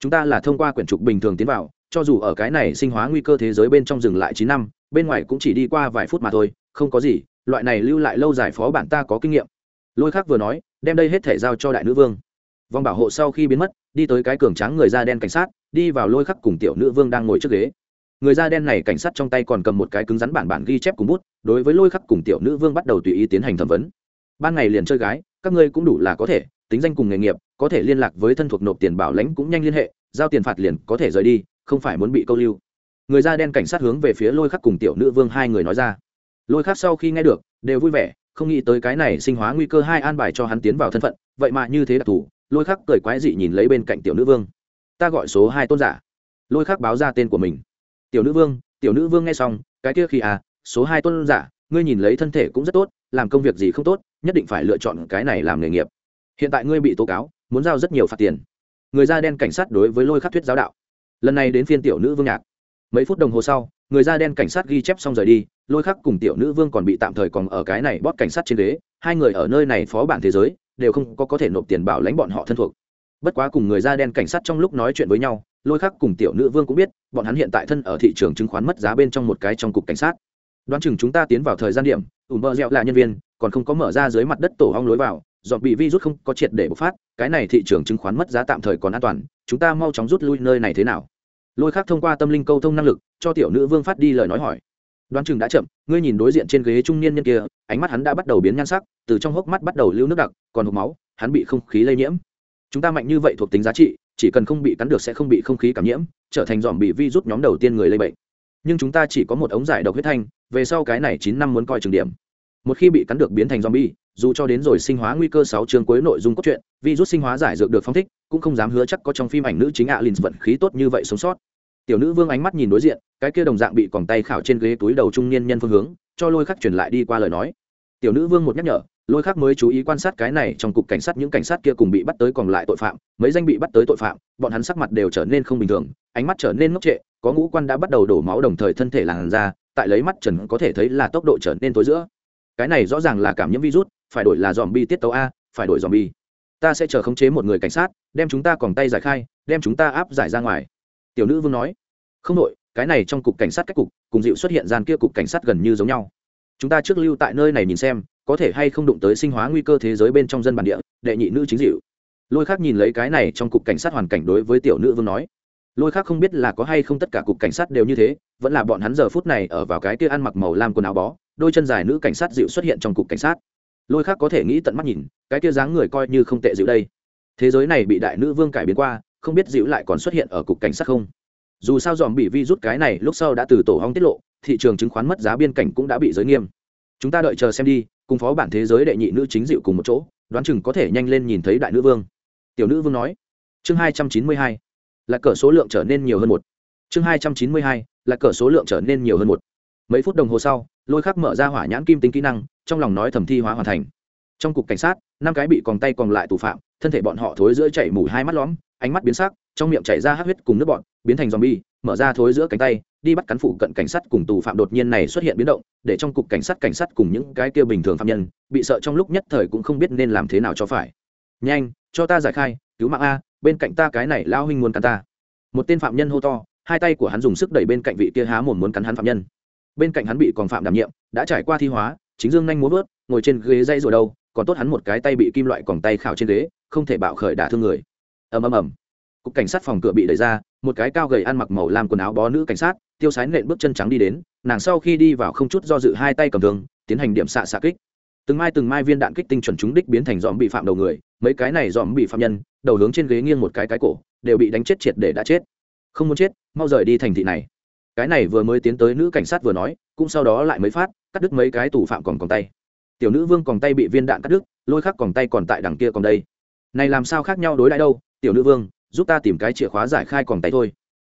Chúng ta là thông qua quyển trục bình thường tiến vào, cho dù ở cái này sinh hóa nguy cơ thế giới bên trong dừng lại chín năm, bên ngoài cũng chỉ đi qua vài phút mà thôi, không có gì, loại này lưu lại lâu dài phó bản ta có kinh nghiệm. Lôi khắc vừa nói, đem đây hết thể giao cho đại nữ vương. Vòng bảo hộ sau khi biến mất, đi tới cái cường tráng người da đen cảnh sát, đi vào lôi khắc cùng tiểu nữ vương đang ngồi trước ghế. Người da đen này cảnh sát trong tay còn cầm một cái cứng rắn bản bản ghi chép cùng bút, đối với lôi khắc cùng tiểu nữ vương bắt đầu tùy ý tiến hành thẩm vấn. Ban ngày liền chơi gái các ngươi cũng đủ là có thể, tính danh cùng nghề nghiệp, có thể liên lạc với thân thuộc nộp tiền bảo lãnh cũng nhanh liên hệ, giao tiền phạt liền có thể rời đi, không phải muốn bị câu lưu. Người da đen cảnh sát hướng về phía lôi khắc cùng tiểu nữ vương hai người nói ra. Lôi khắc sau khi nghe được, đều vui vẻ, không nghĩ tới cái này sinh hóa nguy cơ hai an bài cho hắn tiến vào thân phận, vậy mà như thế đặc thù, lôi khắc cười quái dị nhìn lấy bên cạnh tiểu nữ vương. Ta gọi số hai tôn giả. Lôi khắc báo ra tên của mình. Tiểu nữ vương, tiểu nữ vương nghe xong, cái kia khi à số hai tôn giả, ngươi nhìn lấy thân thể cũng rất tốt, làm công việc gì không tốt nhất định phải lựa chọn cái này làm nghề nghiệp. Hiện tại ngươi bị tố cáo, muốn giao rất nhiều phạt tiền. Người da đen cảnh sát đối với lôi khắc thuyết giáo đạo. Lần này đến phiên tiểu nữ vương nhạc. Mấy phút đồng hồ sau, người da đen cảnh sát ghi chép xong rời đi, lôi khắc cùng tiểu nữ vương còn bị tạm thời còn ở cái này bót cảnh sát trên ghế, hai người ở nơi này phó bản thế giới, đều không có có thể nộp tiền bảo lãnh bọn họ thân thuộc. Bất quá cùng người da đen cảnh sát trong lúc nói chuyện với nhau, lôi khắc cùng tiểu nữ vương cũng biết, bọn hắn hiện tại thân ở thị trường chứng khoán mất giá bên trong một cái trong cục cảnh sát. Đoán chừng chúng ta tiến vào thời gian điểm ủ mơ dẹo là nhân viên còn không có mở ra dưới mặt đất tổ hong lối vào, dọn bị virus không có triệt để bộc phát, cái này thị trường chứng khoán mất giá tạm thời còn an toàn, chúng ta mau chóng rút lui nơi này thế nào? Lôi khác thông qua tâm linh câu thông năng lực, cho tiểu nữ vương phát đi lời nói hỏi. Đoán chừng đã chậm, ngươi nhìn đối diện trên ghế trung niên nhân kia, ánh mắt hắn đã bắt đầu biến nhan sắc, từ trong hốc mắt bắt đầu lưu nước đặc, còn hộp máu, hắn bị không khí lây nhiễm. Chúng ta mạnh như vậy thuộc tính giá trị, chỉ cần không bị cắn được sẽ không bị không khí cảm nhiễm, trở thành dòm bị vi rút nhóm đầu tiên người lây bệnh. Nhưng chúng ta chỉ có một ống giải độc huyết thanh, về sau cái này chín năm muốn coi trường điểm một khi bị cắn được biến thành zombie, dù cho đến rồi sinh hóa nguy cơ sáu chương cuối nội dung cốt truyện, virus sinh hóa giải dược được phong thích, cũng không dám hứa chắc có trong phim ảnh nữ chính Alins vận khí tốt như vậy sống sót. Tiểu nữ vương ánh mắt nhìn đối diện, cái kia đồng dạng bị còng tay khảo trên ghế túi đầu trung niên nhân phương hướng, cho lôi khắc truyền lại đi qua lời nói. Tiểu nữ vương một nhắc nhở, lôi khắc mới chú ý quan sát cái này trong cục cảnh sát những cảnh sát kia cùng bị bắt tới còn lại tội phạm, mấy danh bị bắt tới tội phạm, bọn hắn sắc mặt đều trở nên không bình thường, ánh mắt trở nên ngốc trệ, có ngũ quan đã bắt đầu đổ máu đồng thời thân thể làn ra tại lấy mắt trần có thể thấy là tốc độ trở nên tối giữa cái này rõ ràng là cảm nhiễm virus, phải đổi là dòm bi tiết tấu a, phải đổi dòm bi ta sẽ chờ khống chế một người cảnh sát, đem chúng ta còn tay giải khai, đem chúng ta áp giải ra ngoài. Tiểu nữ vương nói. Không đội cái này trong cục cảnh sát cách cục, cùng dịu xuất hiện gian kia cục cảnh sát gần như giống nhau. Chúng ta trước lưu tại nơi này nhìn xem, có thể hay không đụng tới sinh hóa nguy cơ thế giới bên trong dân bản địa, đệ nhị nữ chính dịu. Lôi khác nhìn lấy cái này trong cục cảnh sát hoàn cảnh đối với tiểu nữ vương nói. Lôi khác không biết là có hay không tất cả cục cảnh sát đều như thế, vẫn là bọn hắn giờ phút này ở vào cái kia ăn mặc màu lam quần áo bó đôi chân dài nữ cảnh sát dịu xuất hiện trong cục cảnh sát. Lôi khác có thể nghĩ tận mắt nhìn, cái kia dáng người coi như không tệ dịu đây. Thế giới này bị đại nữ vương cải biến qua, không biết dịu lại còn xuất hiện ở cục cảnh sát không? Dù sao dòm bị vi rút cái này lúc sau đã từ tổ hong tiết lộ, thị trường chứng khoán mất giá biên cảnh cũng đã bị giới nghiêm. Chúng ta đợi chờ xem đi, cùng phó bản thế giới đệ nhị nữ chính dịu cùng một chỗ, đoán chừng có thể nhanh lên nhìn thấy đại nữ vương. Tiểu nữ vương nói. Chương hai trăm chín mươi hai, là cỡ số lượng trở nên nhiều hơn một. Chương hai trăm chín mươi hai, là cỡ số lượng trở nên nhiều hơn một mấy phút đồng hồ sau, lôi khắc mở ra hỏa nhãn kim tính kỹ năng, trong lòng nói thầm thi hóa hoàn thành. Trong cục cảnh sát, năm cái bị còn tay còn lại tù phạm, thân thể bọn họ thối giữa chảy mùi hai mắt lõm, ánh mắt biến sắc, trong miệng chảy ra hát huyết cùng nước bọn biến thành zombie, mở ra thối giữa cánh tay, đi bắt cán phụ cận cảnh sát cùng tù phạm đột nhiên này xuất hiện biến động, để trong cục cảnh sát cảnh sát cùng những cái kia bình thường phạm nhân, bị sợ trong lúc nhất thời cũng không biết nên làm thế nào cho phải. Nhanh, cho ta giải khai, cứu mạng a, bên cạnh ta cái này lao huynh muốn cắn ta. Một tên phạm nhân hô to, hai tay của hắn dùng sức đẩy bên cạnh vị kia há mồm muốn cắn hắn phạm nhân bên cạnh hắn bị còn phạm đảm nhiệm, đã trải qua thi hóa, chính dương nhanh muốn vớt, ngồi trên ghế dây rồi đâu, còn tốt hắn một cái tay bị kim loại còn tay khảo trên ghế, không thể bạo khởi đả thương người. Ầm ầm ầm. Cục cảnh sát phòng cửa bị đẩy ra, một cái cao gầy ăn mặc màu làm quần áo bó nữ cảnh sát, tiêu sái nện bước chân trắng đi đến, nàng sau khi đi vào không chút do dự hai tay cầm thương, tiến hành điểm xạ xạ kích. Từng mai từng mai viên đạn kích tinh chuẩn trúng đích biến thành dòm bị phạm đầu người, mấy cái này dòm bị phạm nhân, đầu hướng trên ghế nghiêng một cái cái cổ, đều bị đánh chết triệt để đã chết. Không muốn chết, mau rời đi thành thị này cái này vừa mới tiến tới nữ cảnh sát vừa nói, cũng sau đó lại mới phát, cắt đứt mấy cái tù phạm còn còn tay. Tiểu nữ vương còn tay bị viên đạn cắt đứt, lôi khắc còn tay còn tại đằng kia còn đây. Này làm sao khác nhau đối đãi đâu, tiểu nữ vương, giúp ta tìm cái chìa khóa giải khai còn tay thôi.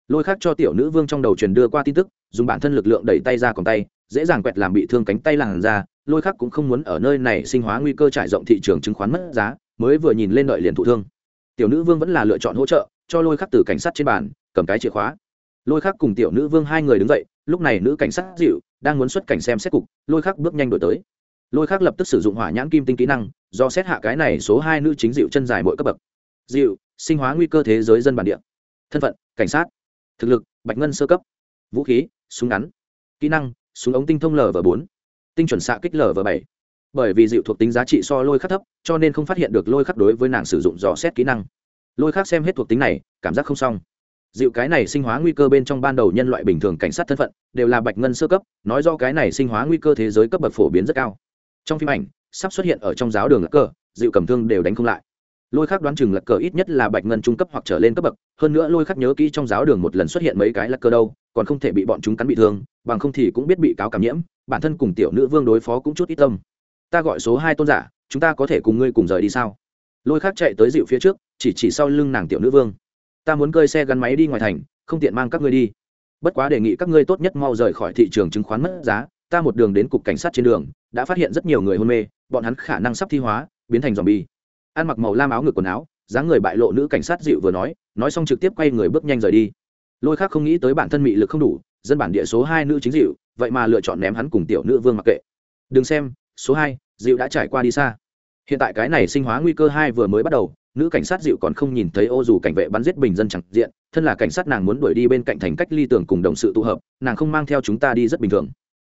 Lôi khắc cho tiểu nữ vương trong đầu truyền đưa qua tin tức, dùng bản thân lực lượng đẩy tay ra còn tay, dễ dàng quẹt làm bị thương cánh tay làn ra lôi khắc cũng không muốn ở nơi này sinh hóa nguy cơ trải rộng thị trường chứng khoán mất giá, mới vừa nhìn lên đợi liền thụ thương. Tiểu nữ vương vẫn là lựa chọn hỗ trợ, cho lôi khắc từ cảnh sát trên bàn, cầm cái chìa khóa lôi khắc cùng tiểu nữ vương hai người đứng dậy, lúc này nữ cảnh sát dịu, đang muốn xuất cảnh xem xét cục, lôi khắc bước nhanh đổi tới. Lôi khắc lập tức sử dụng hỏa nhãn kim tinh kỹ năng, do xét hạ cái này số hai nữ chính dịu chân dài mỗi cấp bậc. Dịu, sinh hóa nguy cơ thế giới dân bản địa. Thân phận, cảnh sát. Thực lực, bạch ngân sơ cấp. Vũ khí, súng ngắn. Kỹ năng, súng ống tinh thông lv bốn. Tinh chuẩn xạ kích lv bảy. Bởi vì dịu thuộc tính giá trị so lôi khắc thấp, cho nên không phát hiện được lôi khắc đối với nàng sử dụng dò xét kỹ năng. Lôi khắc xem hết thuộc tính này, cảm giác không xong dịu cái này sinh hóa nguy cơ bên trong ban đầu nhân loại bình thường cảnh sát thân phận, đều là bạch ngân sơ cấp, nói do cái này sinh hóa nguy cơ thế giới cấp bậc phổ biến rất cao. Trong phim ảnh, sắp xuất hiện ở trong giáo đường lạc cờ, dịu cầm thương đều đánh không lại. Lôi khác đoán chừng lạc cờ ít nhất là bạch ngân trung cấp hoặc trở lên cấp bậc, hơn nữa lôi khắc nhớ kỹ trong giáo đường một lần xuất hiện mấy cái lạc cờ đâu, còn không thể bị bọn chúng cắn bị thương, bằng không thì cũng biết bị cáo cảm nhiễm, bản thân cùng tiểu nữ vương đối phó cũng chút ít tâm. Ta gọi số hai tôn giả, chúng ta có thể cùng ngươi cùng rời đi sao? Lôi khác chạy tới dịu phía trước, chỉ chỉ sau lưng nàng tiểu nữ vương ta muốn cơi xe gắn máy đi ngoài thành, không tiện mang các ngươi đi. Bất quá đề nghị các ngươi tốt nhất mau rời khỏi thị trường chứng khoán mất giá, ta một đường đến cục cảnh sát trên đường, đã phát hiện rất nhiều người hôn mê, bọn hắn khả năng sắp thi hóa, biến thành dòm bi ăn mặc màu lam áo ngực quần áo, dáng người bại lộ nữ cảnh sát dịu vừa nói nói xong trực tiếp quay người bước nhanh rời đi. Lôi khác không nghĩ tới bản thân mị lực không đủ, dân bản địa số hai nữ chính dịu, vậy mà lựa chọn ném hắn cùng tiểu nữ vương mặc kệ. Đừng xem, số hai, dịu đã trải qua đi xa. Hiện tại cái này sinh hóa nguy cơ hai vừa mới bắt đầu nữ cảnh sát dịu còn không nhìn thấy ô dù cảnh vệ bắn giết bình dân chẳng diện, thân là cảnh sát nàng muốn đuổi đi bên cạnh thành cách ly tường cùng đồng sự tụ hợp, nàng không mang theo chúng ta đi rất bình thường.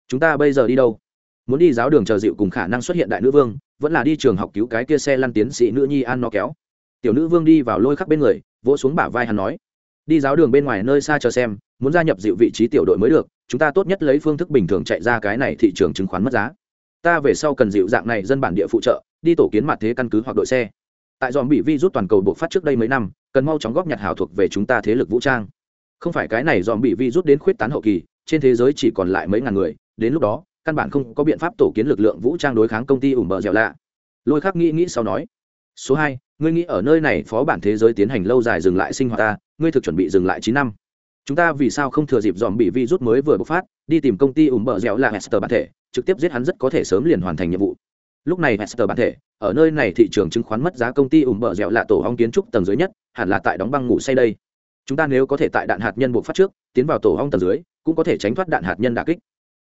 Chúng ta bây giờ đi đâu? Muốn đi giáo đường chờ dịu cùng khả năng xuất hiện đại nữ vương, vẫn là đi trường học cứu cái kia xe lăn tiến sĩ nữ nhi an nó kéo. Tiểu nữ vương đi vào lôi khắc bên người, vỗ xuống bả vai hắn nói, đi giáo đường bên ngoài nơi xa chờ xem, muốn gia nhập dịu vị trí tiểu đội mới được, chúng ta tốt nhất lấy phương thức bình thường chạy ra cái này thị trường chứng khoán mất giá. Ta về sau cần dịu dạng này dân bản địa phụ trợ, đi tổ kiến mặt thế căn cứ hoặc đội xe tại dòm bị vi rút toàn cầu buộc phát trước đây mấy năm, cần mau chóng góp nhặt hảo thuộc về chúng ta thế lực vũ trang. Không phải cái này dòm bị vi rút đến khuyết tán hậu kỳ, trên thế giới chỉ còn lại mấy ngàn người, đến lúc đó, căn bản không có biện pháp tổ kiến lực lượng vũ trang đối kháng công ty ủng bờ dẻo lạ. Lôi khắc nghĩ nghĩ sau nói, số hai, ngươi nghĩ ở nơi này phó bản thế giới tiến hành lâu dài dừng lại sinh hoạt ta, ngươi thực chuẩn bị dừng lại chín năm. Chúng ta vì sao không thừa dịp dòm bị virus mới vừa bộc phát, đi tìm công ty ủng bờ dẻo lạ hester bản thể, trực tiếp giết hắn rất có thể sớm liền hoàn thành nhiệm vụ lúc này hester bản thể, ở nơi này thị trường chứng khoán mất giá công ty ủng bờ dẻo lạ tổ hong kiến trúc tầng dưới nhất, hẳn là tại đóng băng ngủ say đây. Chúng ta nếu có thể tại đạn hạt nhân buộc phát trước, tiến vào tổ hong tầng dưới, cũng có thể tránh thoát đạn hạt nhân đà kích.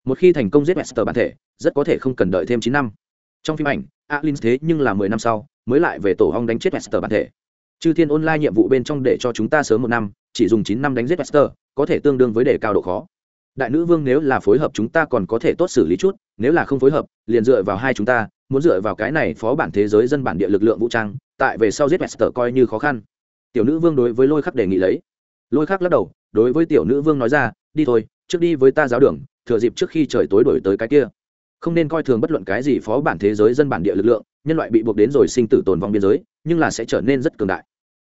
Một khi thành công giết hester bản thể, rất có thể không cần đợi thêm chín năm. Trong phim ảnh, alin thế nhưng là mười năm sau, mới lại về tổ hong đánh chết hester bản thể. Chư thiên online nhiệm vụ bên trong để cho chúng ta sớm một năm, chỉ dùng chín năm đánh giết hester, có thể tương đương với đề cao độ khó. Đại nữ vương nếu là phối hợp chúng ta còn có thể tốt xử lý chút, nếu là không phối hợp, liền dựa vào hai chúng ta muốn dựa vào cái này phó bản thế giới dân bản địa lực lượng vũ trang, tại về sau giết mester coi như khó khăn. Tiểu nữ vương đối với lôi khắc đề nghị lấy. Lôi khắc lắc đầu, đối với tiểu nữ vương nói ra, đi thôi, trước đi với ta giáo đường, thừa dịp trước khi trời tối đổi tới cái kia. Không nên coi thường bất luận cái gì phó bản thế giới dân bản địa lực lượng, nhân loại bị buộc đến rồi sinh tử tồn vong biên giới, nhưng là sẽ trở nên rất cường đại.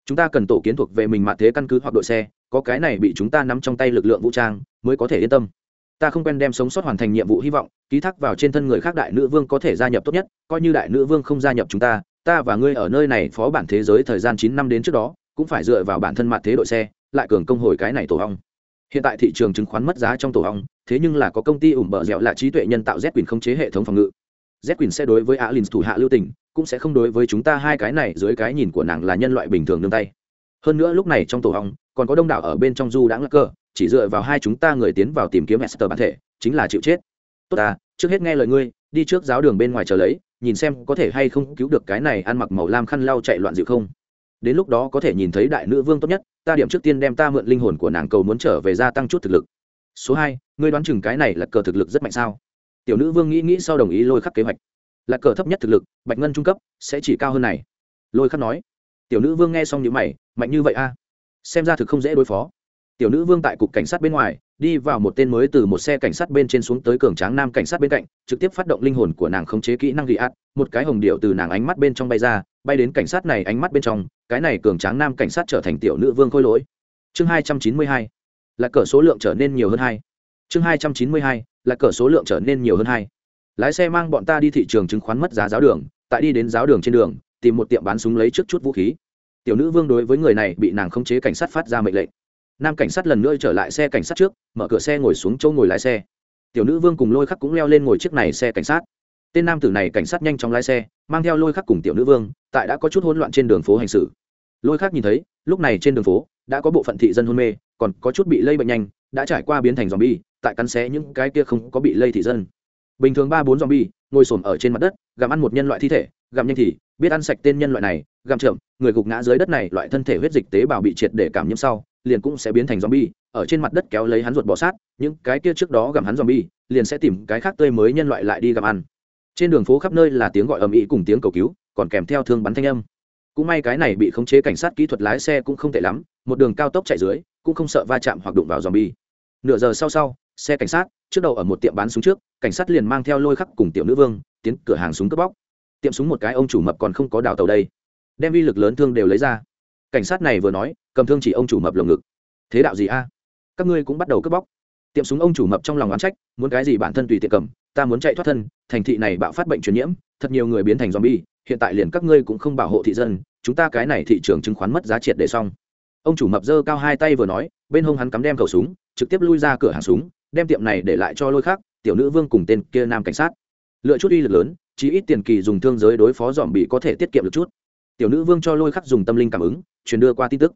Chúng ta cần tổ kiến thuộc về mình mạ thế căn cứ hoặc đội xe, có cái này bị chúng ta nắm trong tay lực lượng vũ trang, mới có thể yên tâm ta không quen đem sống sót hoàn thành nhiệm vụ hy vọng, ký thác vào trên thân người khác đại nữ vương có thể gia nhập tốt nhất, coi như đại nữ vương không gia nhập chúng ta ta và ngươi ở nơi này phó bản thế giới thời gian chín năm đến trước đó, cũng phải dựa vào bản thân mặt thế đội xe, lại cường công hồi cái này tổ hong hiện tại thị trường chứng khoán mất giá trong tổ hong thế nhưng là có công ty ủng bờ dẻo là trí tuệ nhân tạo z quyền không chế hệ thống phòng ngự. Z quyền sẽ đối với alin thủ hạ lưu tình, cũng sẽ không đối với chúng ta hai cái này dưới cái nhìn của nàng là nhân loại bình thường nương tay. Hơn nữa lúc này trong tổ hong còn có đông đảo ở bên trong du đã ngắc cơ chỉ dựa vào hai chúng ta người tiến vào tìm kiếm Esther bản thể, chính là chịu chết. Tốt ta, trước hết nghe lời ngươi, đi trước giáo đường bên ngoài chờ lấy, nhìn xem có thể hay không cứu được cái này ăn mặc màu lam khăn lau chạy loạn dịu không. Đến lúc đó có thể nhìn thấy đại nữ vương tốt nhất, ta điểm trước tiên đem ta mượn linh hồn của nàng cầu muốn trở về gia tăng chút thực lực. Số hai, ngươi đoán chừng cái này là cờ thực lực rất mạnh sao? Tiểu nữ vương nghĩ nghĩ sau đồng ý lôi khắc kế hoạch. Là cờ thấp nhất thực lực, bạch ngân trung cấp, sẽ chỉ cao hơn này. Lôi khắc nói. Tiểu nữ vương nghe xong nhíu mày, mạnh như vậy a? Xem ra thực không dễ đối phó tiểu nữ vương tại cục cảnh sát bên ngoài, đi vào một tên mới từ một xe cảnh sát bên trên xuống tới cường tráng nam cảnh sát bên cạnh, trực tiếp phát động linh hồn của nàng khống chế kỹ năng ghi ạt một cái hồng điệu từ nàng ánh mắt bên trong bay ra, bay đến cảnh sát này ánh mắt bên trong, cái này cường tráng nam cảnh sát trở thành tiểu nữ vương khôi lỗi. Chương hai trăm chín mươi hai, là cỡ số lượng trở nên nhiều hơn hai. Chương hai trăm chín mươi hai, là cỡ số lượng trở nên nhiều hơn hai. Lái xe mang bọn ta đi thị trường chứng khoán mất giá giáo đường, tại đi đến giáo đường trên đường, tìm một tiệm bán súng lấy trước chút vũ khí. Tiểu nữ vương đối với người này bị nàng khống chế cảnh sát phát ra mệnh lệnh nam cảnh sát lần nữa trở lại xe cảnh sát trước, mở cửa xe ngồi xuống chỗ ngồi lái xe. Tiểu nữ vương cùng lôi khắc cũng leo lên ngồi chiếc này xe cảnh sát. Tên nam tử này cảnh sát nhanh chóng lái xe, mang theo lôi khắc cùng tiểu nữ vương, tại đã có chút hỗn loạn trên đường phố hành xử. Lôi khắc nhìn thấy, lúc này trên đường phố, đã có bộ phận thị dân hôn mê, còn có chút bị lây bệnh nhanh, đã trải qua biến thành dòm bi tại cắn xé những cái kia không có bị lây thị dân. Bình thường ba bốn dòm bi ngồi sồn ở trên mặt đất, gặm ăn một nhân loại thi thể, gặm nhanh thì, biết ăn sạch tên nhân loại này gặm chậm người gục ngã dưới đất này loại thân thể huyết dịch tế bào bị triệt để cảm nhiễm sau liền cũng sẽ biến thành zombie, ở trên mặt đất kéo lấy hắn ruột bò sát, những cái kia trước đó gặm hắn zombie, liền sẽ tìm cái khác tươi mới nhân loại lại đi gặm ăn. Trên đường phố khắp nơi là tiếng gọi ầm ĩ cùng tiếng cầu cứu, còn kèm theo thương bắn thanh âm. Cũng may cái này bị khống chế cảnh sát kỹ thuật lái xe cũng không tệ lắm, một đường cao tốc chạy dưới, cũng không sợ va chạm hoặc đụng vào zombie. Nửa giờ sau sau, xe cảnh sát trước đầu ở một tiệm bán súng trước, cảnh sát liền mang theo lôi khắc cùng tiểu nữ vương, tiến cửa hàng súng cướp bóc. Tiệm súng một cái ông chủ mập còn không có đào tàu đây, đem vi lực lớn thương đều lấy ra. Cảnh sát này vừa nói, cầm thương chỉ ông chủ mập lồng ngực. Thế đạo gì a? Các ngươi cũng bắt đầu cướp bóc. Tiệm súng ông chủ mập trong lòng oán trách, muốn cái gì bản thân tùy tiện cầm, ta muốn chạy thoát thân, thành thị này bạo phát bệnh truyền nhiễm, thật nhiều người biến thành zombie, hiện tại liền các ngươi cũng không bảo hộ thị dân, chúng ta cái này thị trường chứng khoán mất giá triệt để xong. Ông chủ mập giơ cao hai tay vừa nói, bên hông hắn cắm đem khẩu súng, trực tiếp lui ra cửa hàng súng, đem tiệm này để lại cho lôi khác, tiểu nữ vương cùng tên kia nam cảnh sát. Lựa chút uy lực lớn chỉ ít tiền kỳ dùng thương giới đối phó dòm bị có thể tiết kiệm được chút tiểu nữ vương cho lôi khắc dùng tâm linh cảm ứng, truyền đưa qua tin tức.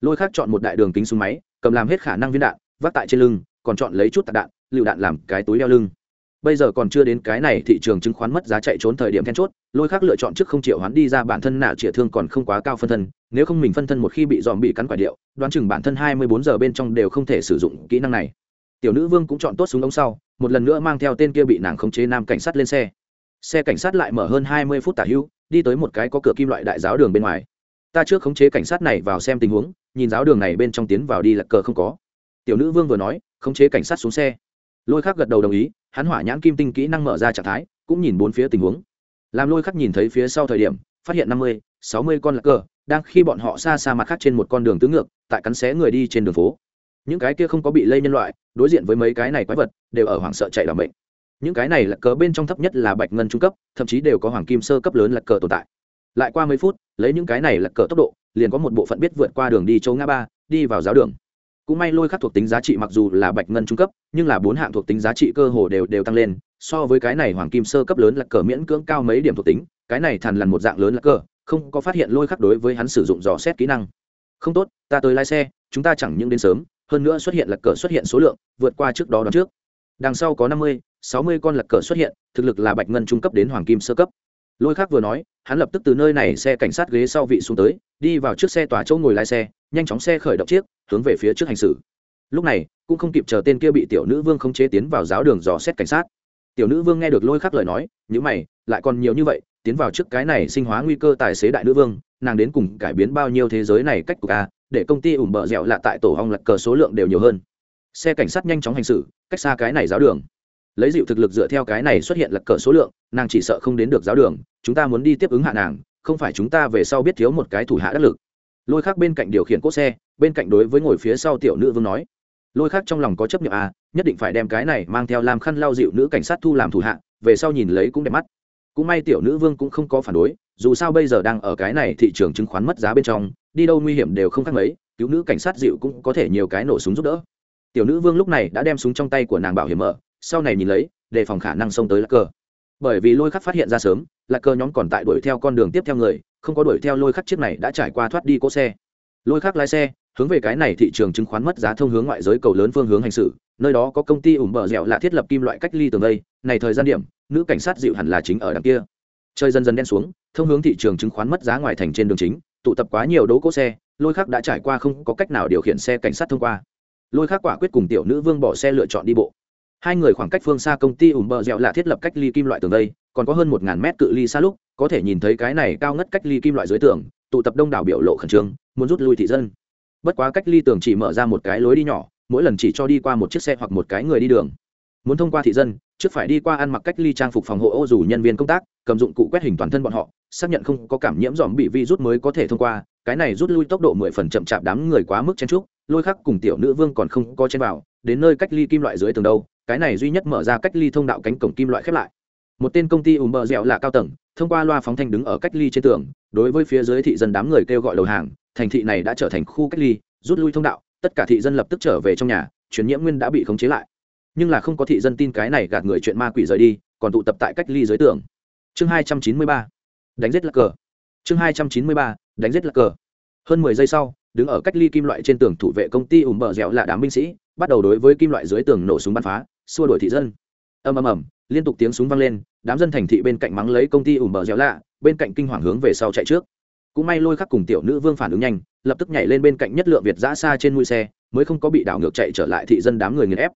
Lôi khắc chọn một đại đường kính súng máy, cầm làm hết khả năng viên đạn, vác tại trên lưng, còn chọn lấy chút tạc đạn, lựu đạn làm cái túi đeo lưng. Bây giờ còn chưa đến cái này thị trường chứng khoán mất giá chạy trốn thời điểm then chốt, lôi khác lựa chọn trước không triệu hoán đi ra bản thân nào chĩa thương còn không quá cao phân thân, nếu không mình phân thân một khi bị dòm bị cắn quả điệu, đoán chừng bản thân hai mươi bốn giờ bên trong đều không thể sử dụng kỹ năng này. Tiểu nữ vương cũng chọn tốt súng ống sau, một lần nữa mang theo tên kia bị nàng khống chế nam cảnh sát lên xe. Xe cảnh sát lại mở hơn hai mươi phút tả hữu đi tới một cái có cửa kim loại đại giáo đường bên ngoài. Ta trước khống chế cảnh sát này vào xem tình huống, nhìn giáo đường này bên trong tiến vào đi lật cờ không có. Tiểu nữ vương vừa nói, khống chế cảnh sát xuống xe. Lôi khắc gật đầu đồng ý, hắn hỏa nhãn kim tinh kỹ năng mở ra trạng thái, cũng nhìn bốn phía tình huống. Làm lôi khắc nhìn thấy phía sau thời điểm, phát hiện năm mươi, sáu mươi con lạc cờ, đang khi bọn họ xa xa mặt khác trên một con đường tứ ngược, tại cắn xé người đi trên đường phố. Những cái kia không có bị lây nhân loại, đối diện với mấy cái này quái vật, đều ở hoảng sợ chạy làm bệnh những cái này là cờ bên trong thấp nhất là bạch ngân trung cấp, thậm chí đều có hoàng kim sơ cấp lớn là cờ tồn tại. Lại qua mấy phút, lấy những cái này là cờ tốc độ, liền có một bộ phận biết vượt qua đường đi châu ngã ba, đi vào giáo đường. Cũng may lôi khắc thuộc tính giá trị mặc dù là bạch ngân trung cấp, nhưng là bốn hạng thuộc tính giá trị cơ hồ đều đều tăng lên, so với cái này hoàng kim sơ cấp lớn là cờ miễn cưỡng cao mấy điểm thuộc tính, cái này thằn lằn một dạng lớn là cờ, không có phát hiện lôi khắc đối với hắn sử dụng dò xét kỹ năng. Không tốt, ta tới lái xe, chúng ta chẳng những đến sớm, hơn nữa xuất hiện là cờ xuất hiện số lượng, vượt qua trước đó đón trước. Đằng sau có năm mươi sáu mươi con lật cờ xuất hiện, thực lực là bạch ngân trung cấp đến hoàng kim sơ cấp. Lôi khác vừa nói, hắn lập tức từ nơi này xe cảnh sát ghế sau vị xuống tới, đi vào trước xe tòa chỗ ngồi lái xe, nhanh chóng xe khởi động chiếc, hướng về phía trước hành xử. Lúc này, cũng không kịp chờ tên kia bị tiểu nữ vương không chế tiến vào giáo đường dò xét cảnh sát. Tiểu nữ vương nghe được lôi khắc lời nói nhữ mày, lại còn nhiều như vậy, tiến vào trước cái này sinh hóa nguy cơ tài xế đại nữ vương, nàng đến cùng cải biến bao nhiêu thế giới này cách của ca để công ty ủm bợ dẻo lạ tại tổ hong lật cờ số lượng đều nhiều hơn. Xe cảnh sát nhanh chóng hành xử, cách xa cái này giáo đường lấy dịu thực lực dựa theo cái này xuất hiện lật cờ số lượng, nàng chỉ sợ không đến được giáo đường, chúng ta muốn đi tiếp ứng hạ nàng, không phải chúng ta về sau biết thiếu một cái thủ hạ đắc lực. Lôi khác bên cạnh điều khiển cốt xe, bên cạnh đối với ngồi phía sau tiểu nữ vương nói. Lôi khác trong lòng có chấp nhận à nhất định phải đem cái này mang theo làm khăn lau dịu nữ cảnh sát thu làm thủ hạ, về sau nhìn lấy cũng đẹp mắt. Cũng may tiểu nữ vương cũng không có phản đối, dù sao bây giờ đang ở cái này thị trường chứng khoán mất giá bên trong, đi đâu nguy hiểm đều không khác mấy, cứu nữ cảnh sát dịu cũng có thể nhiều cái nổ súng giúp đỡ. Tiểu nữ vương lúc này đã đem súng trong tay của nàng bảo hiểm mở sau này nhìn lấy đề phòng khả năng xông tới lạc Cờ, bởi vì lôi khắc phát hiện ra sớm lạc Cờ nhóm còn tại đuổi theo con đường tiếp theo người không có đuổi theo lôi khắc chiếc này đã trải qua thoát đi cỗ xe. Lôi khắc lái xe hướng về cái này thị trường chứng khoán mất giá thông hướng ngoại giới cầu lớn phương hướng hành xử nơi đó có công ty ủng bờ dẻo là thiết lập kim loại cách ly tường đây này thời gian điểm nữ cảnh sát dịu hẳn là chính ở đằng kia. Chơi dần dần đen xuống thông hướng thị trường chứng khoán mất giá ngoài thành trên đường chính tụ tập quá nhiều đỗ cỗ xe lôi khắc đã trải qua không có cách nào điều khiển xe cảnh sát thông qua. Lôi khắc quả quyết cùng tiểu nữ vương bỏ xe lựa chọn đi bộ hai người khoảng cách phương xa công ty ủng bờ dẻo là thiết lập cách ly kim loại tường đây, còn có hơn một ngàn mét cự ly xa lúc, có thể nhìn thấy cái này cao ngất cách ly kim loại dưới tường, tụ tập đông đảo biểu lộ khẩn trương, muốn rút lui thị dân. Bất quá cách ly tường chỉ mở ra một cái lối đi nhỏ, mỗi lần chỉ cho đi qua một chiếc xe hoặc một cái người đi đường. Muốn thông qua thị dân, trước phải đi qua ăn mặc cách ly trang phục phòng hộ ô dù nhân viên công tác, cầm dụng cụ quét hình toàn thân bọn họ, xác nhận không có cảm nhiễm dòm bị vi rút mới có thể thông qua, cái này rút lui tốc độ mười phần chậm chạp đám người quá mức chen trúc lôi khắc cùng tiểu nữ vương còn không có chen vào, đến nơi cách ly kim loại dưới tường đâu cái này duy nhất mở ra cách ly thông đạo cánh cổng kim loại khép lại. Một tên công ty ùm bờ dẻo là cao tầng, thông qua loa phóng thanh đứng ở cách ly trên tường, đối với phía dưới thị dân đám người kêu gọi đầu hàng, thành thị này đã trở thành khu cách ly, rút lui thông đạo, tất cả thị dân lập tức trở về trong nhà, chuyển nhiễm nguyên đã bị khống chế lại. Nhưng là không có thị dân tin cái này gạt người chuyện ma quỷ rời đi, còn tụ tập tại cách ly dưới tường. Chương hai trăm chín mươi ba, đánh giết lạc cờ. Chương hai trăm chín mươi ba, đánh giết lạc cờ. Hơn mười giây sau, đứng ở cách ly kim loại trên tường thủ vệ công ty ùm bờ dẻo là đám binh sĩ, bắt đầu đối với kim loại dưới tường nổ súng bắn phá xua đuổi thị dân. Ầm ầm ầm, liên tục tiếng súng vang lên, đám dân thành thị bên cạnh mắng lấy công ty ủm bờ dẻo lạ, bên cạnh kinh hoàng hướng về sau chạy trước. Cũng may lôi khắc cùng tiểu nữ vương phản ứng nhanh, lập tức nhảy lên bên cạnh nhất lượng việt giã xa trên mũi xe, mới không có bị đảo ngược chạy trở lại thị dân đám người nghiền ép.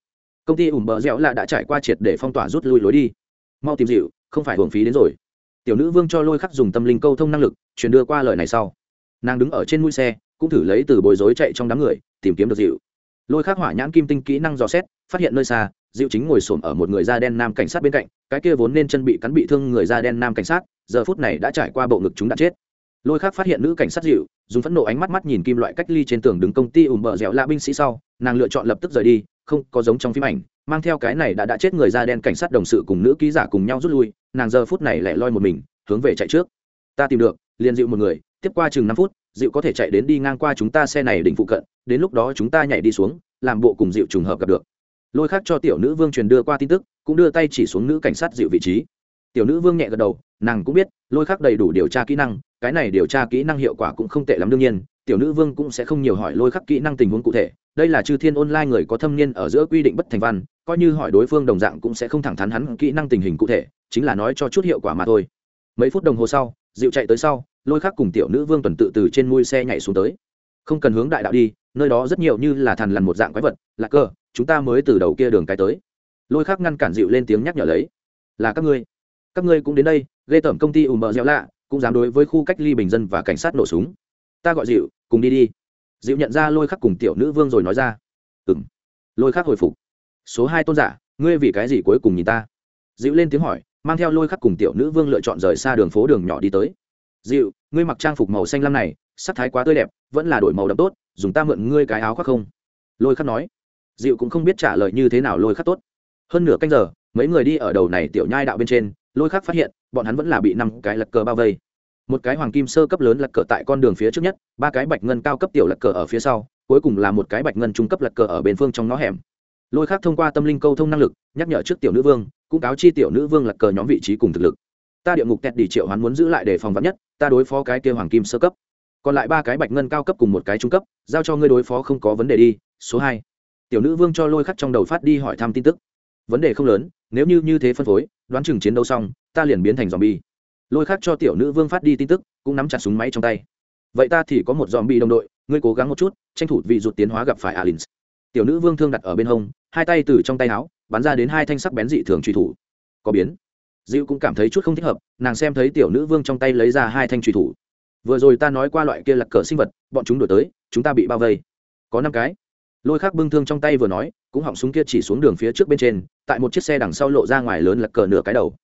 Công ty ủm bờ dẻo lạ đã trải qua triệt để phong tỏa rút lui lối đi. Mau tìm dịu, không phải hưởng phí đến rồi. Tiểu nữ vương cho lôi khắc dùng tâm linh câu thông năng lực, truyền đưa qua lời này sau. Nàng đứng ở trên mũi xe, cũng thử lấy từ bối rối chạy trong đám người, tìm kiếm được dịu. Lôi khắc hỏa nhãn kim tinh kỹ năng dò xét, phát hiện nơi xa dịu chính ngồi xổm ở một người da đen nam cảnh sát bên cạnh, cái kia vốn nên chân bị cắn bị thương người da đen nam cảnh sát, giờ phút này đã trải qua bộ ngực chúng đã chết. Lôi khác phát hiện nữ cảnh sát dịu dùng phẫn nộ ánh mắt mắt nhìn kim loại cách ly trên tường đứng công ty ủng bờ dẻo lạ binh sĩ sau, nàng lựa chọn lập tức rời đi, không có giống trong phim ảnh, mang theo cái này đã đã chết người da đen cảnh sát đồng sự cùng nữ ký giả cùng nhau rút lui, nàng giờ phút này lẻ loi một mình, hướng về chạy trước. Ta tìm được, liền dịu một người, tiếp qua chừng năm phút dịu có thể chạy đến đi ngang qua chúng ta xe này đỉnh phụ cận, đến lúc đó chúng ta nhảy đi xuống, làm bộ cùng dịu trùng hợp gặp được lôi khác cho tiểu nữ vương truyền đưa qua tin tức, cũng đưa tay chỉ xuống nữ cảnh sát dịu vị trí. Tiểu nữ vương nhẹ gật đầu, nàng cũng biết, lôi khác đầy đủ điều tra kỹ năng, cái này điều tra kỹ năng hiệu quả cũng không tệ lắm đương nhiên, tiểu nữ vương cũng sẽ không nhiều hỏi lôi khắc kỹ năng tình huống cụ thể. Đây là chư thiên online người có thâm niên ở giữa quy định bất thành văn, coi như hỏi đối phương đồng dạng cũng sẽ không thẳng thắn hắn kỹ năng tình hình cụ thể, chính là nói cho chút hiệu quả mà thôi. Mấy phút đồng hồ sau, dịu chạy tới sau, lôi khắc cùng tiểu nữ vương tuần tự từ trên mui xe nhảy xuống tới. Không cần hướng đại đạo đi, nơi đó rất nhiều như là thằn lằn một dạng quái vật, lạc cơ chúng ta mới từ đầu kia đường cái tới. Lôi khắc ngăn cản dịu lên tiếng nhắc nhở lấy. Là các ngươi. Các ngươi cũng đến đây, ghê tởm công ty ùm bợ dẻo lạ, cũng dám đối với khu cách ly bình dân và cảnh sát nổ súng. Ta gọi dịu, cùng đi đi. Dịu nhận ra lôi khắc cùng tiểu nữ vương rồi nói ra. Ừng lôi khắc hồi phục. Số hai tôn giả, ngươi vì cái gì cuối cùng nhìn ta? Dịu lên tiếng hỏi, mang theo lôi khắc cùng tiểu nữ vương lựa chọn rời xa đường phố đường nhỏ đi tới. Dịu, ngươi mặc trang phục màu xanh lam này, sắc thái quá tươi đẹp, vẫn là đổi màu đậm tốt, dùng ta mượn ngươi cái áo khoác không? Lôi khắc nói dịu cũng không biết trả lời như thế nào lôi khắc tốt. Hơn nửa canh giờ, mấy người đi ở đầu này tiểu nhai đạo bên trên, lôi khắc phát hiện, bọn hắn vẫn là bị năm cái lật cờ bao vây. Một cái hoàng kim sơ cấp lớn lật cờ tại con đường phía trước nhất, ba cái bạch ngân cao cấp tiểu lật cờ ở phía sau, cuối cùng là một cái bạch ngân trung cấp lật cờ ở bên phương trong ngõ hẻm. Lôi khác thông qua tâm linh câu thông năng lực, nhắc nhở trước tiểu nữ vương, cũng cáo chi tiểu nữ vương lật cờ nhóm vị trí cùng thực lực. Ta địa ngục tẹt đi triệu hắn muốn giữ lại để phòng vắn nhất, ta đối phó cái kia hoàng kim sơ cấp. Còn lại ba cái bạch ngân cao cấp cùng một cái trung cấp, giao cho ngươi đối phó không có vấn đề đi, số hai tiểu nữ vương cho lôi khắc trong đầu phát đi hỏi thăm tin tức. Vấn đề không lớn, nếu như như thế phân phối, đoán chừng chiến đấu xong, ta liền biến thành dòm bi lôi khắc cho tiểu nữ vương phát đi tin tức, cũng nắm chặt súng máy trong tay. Vậy ta thì có một dòm bi đồng đội, ngươi cố gắng một chút, tranh thủ vị ruột tiến hóa gặp phải alin tiểu nữ vương thương đặt ở bên hông, hai tay từ trong tay áo, bắn ra đến hai thanh sắc bén dị thường truy thủ. Có biến. Dịu cũng cảm thấy chút không thích hợp, nàng xem thấy tiểu nữ vương trong tay lấy ra hai thanh truy thủ. Vừa rồi ta nói qua loại kia là cờ sinh vật, bọn chúng đổi tới, chúng ta bị bao vây. Có năm cái lôi khác bưng thương trong tay vừa nói, cũng họng súng kia chỉ xuống đường phía trước bên trên, tại một chiếc xe đằng sau lộ ra ngoài lớn lật cờ nửa cái đầu.